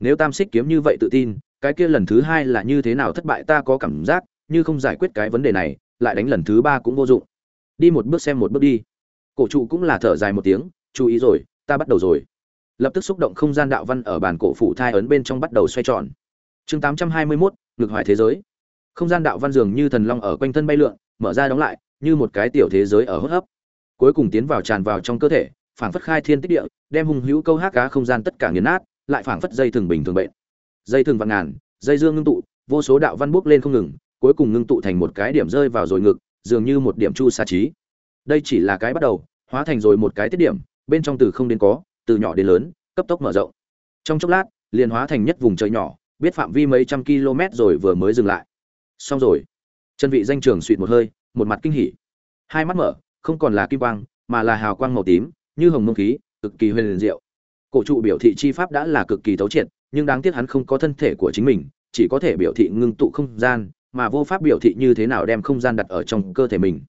Nếu tam xích kiếm như vậy tự tin, cái kia lần thứ hai là như thế nào thất bại ta có cảm giác, như không giải quyết cái vấn đề này, lại đánh lần thứ ba cũng vô dụng. Đi một bước xem một bước đi cổ trụ cũng là thở dài một tiếng chú ý rồi ta bắt đầu rồi. Lập tức xúc động không gian đạo văn ở bản cổ phủ thai ấn bên trong bắt đầu xoay tròn. Chương tám trăm hai mươi 821, ngược hoài thế giới. Không gian đạo văn dường như thần long ở quanh thân bay lượn mở ra đóng lại như một cái tiểu thế giới ở hốt hấp. Cuối cùng tiến vào tràn vào trong cơ thể phảng phất khai thiên tích địa đem hung hữu câu hát cá không gian tất cả nghiền nát lại phảng phất dây thường bình thường bệnh. Dây thường vạn ngàn dây dương ngưng tụ vô số đạo văn bốc lên không ngừng cuối cùng ngưng tụ thành một cái điểm rơi vào rồi ngực dường như một điểm chu sa trí đây chỉ là cái bắt đầu, hóa thành rồi một cái tiết điểm, bên trong từ không đến có, từ nhỏ đến lớn, cấp tốc mở rộng. Trong chốc lát, liền hóa thành nhất vùng trời nhỏ, biết phạm vi mấy trăm km rồi vừa mới dừng lại. Xong rồi. Chân vị danh trường suỵt một hơi, một mặt kinh hỉ. Hai mắt mở, không còn là kim quang, mà là hào quang màu tím, như hồng mông khí, cực kỳ huyền diệu. Cổ trụ biểu thị chi pháp đã là cực kỳ thấu triệt, nhưng đáng tiếc hắn không có thân thể của chính mình, chỉ có thể biểu thị ngưng tụ không gian, mà vô pháp biểu thị như thế nào đem không gian đặt ở trong cơ thể mình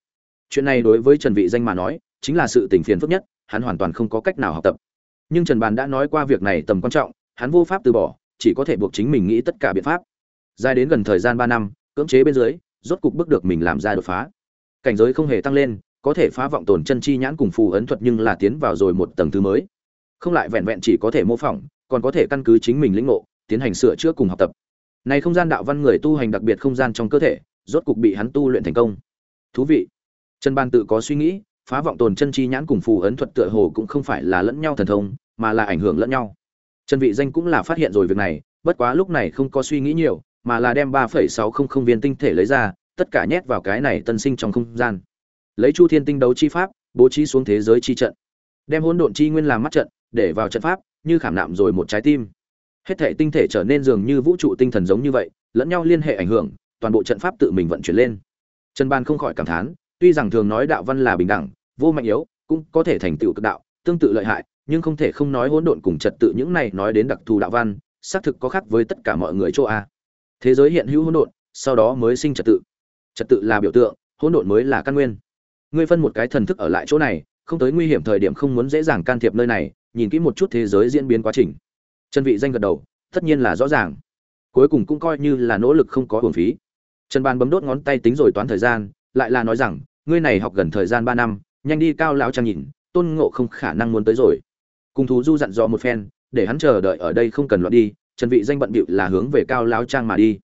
chuyện này đối với trần vị danh mà nói, chính là sự tình phiền phức nhất, hắn hoàn toàn không có cách nào học tập. Nhưng trần bàn đã nói qua việc này tầm quan trọng, hắn vô pháp từ bỏ, chỉ có thể buộc chính mình nghĩ tất cả biện pháp. Dài đến gần thời gian ba năm, cưỡng chế bên dưới, rốt cục bước được mình làm ra đột phá. Cảnh giới không hề tăng lên, có thể phá vọng tồn chân chi nhãn cùng phù ấn thuật nhưng là tiến vào rồi một tầng thứ mới. Không lại vẹn vẹn chỉ có thể mô phỏng, còn có thể căn cứ chính mình lĩnh ngộ, tiến hành sửa chữa cùng học tập. Này không gian đạo văn người tu hành đặc biệt không gian trong cơ thể, rốt cục bị hắn tu luyện thành công. Thú vị trần ban tự có suy nghĩ, phá vọng tồn chân chi nhãn cùng phù ấn thuật tựa hồ cũng không phải là lẫn nhau thần thông, mà là ảnh hưởng lẫn nhau. Trần vị danh cũng là phát hiện rồi việc này, bất quá lúc này không có suy nghĩ nhiều, mà là đem ba phẩy sáu không không viên tinh thể lấy ra, tất cả nhét vào cái này tân sinh trong không gian. Lấy chu thiên tinh đấu chi pháp, bố trí xuống thế giới chi trận. Đem hỗn độn chi nguyên làm mắt trận, để vào trận pháp, như khảm nạm rồi một trái tim. Hết thể tinh thể trở nên dường như vũ trụ tinh thần giống như vậy, lẫn nhau liên hệ ảnh hưởng, toàn bộ trận pháp tự mình vận chuyển lên. Trần ban không khỏi cảm thán tuy rằng thường nói đạo văn là bình đẳng, vô mạnh yếu, cũng có thể thành tựu cực đạo, tương tự lợi hại, nhưng không thể không nói hỗn độn cùng trật tự những này nói đến đặc thù đạo văn, xác thực có khác với tất cả mọi người chỗ a. Thế giới hiện hữu hỗn độn, sau đó mới sinh trật tự. Trật tự là biểu tượng, hỗn độn mới là căn nguyên. Ngươi phân một cái thần thức ở lại chỗ này, không tới nguy hiểm thời điểm không muốn dễ dàng can thiệp nơi này, nhìn kỹ một chút thế giới diễn biến quá trình. Chân vị danh gật đầu, tất nhiên là rõ ràng. Cuối cùng cũng coi như là nỗ lực không có hồn phí. Trần ban bấm đốt ngón tay tính rồi toán thời gian, lại là nói rằng ngươi này học gần thời gian 3 năm, nhanh đi cao lão trang nhìn, tôn ngộ không khả năng muốn tới rồi. Cùng thú du dặn dò một phen, để hắn chờ đợi ở đây không cần loạn đi, trần vị danh bận bịu là hướng về cao lão trang mà đi.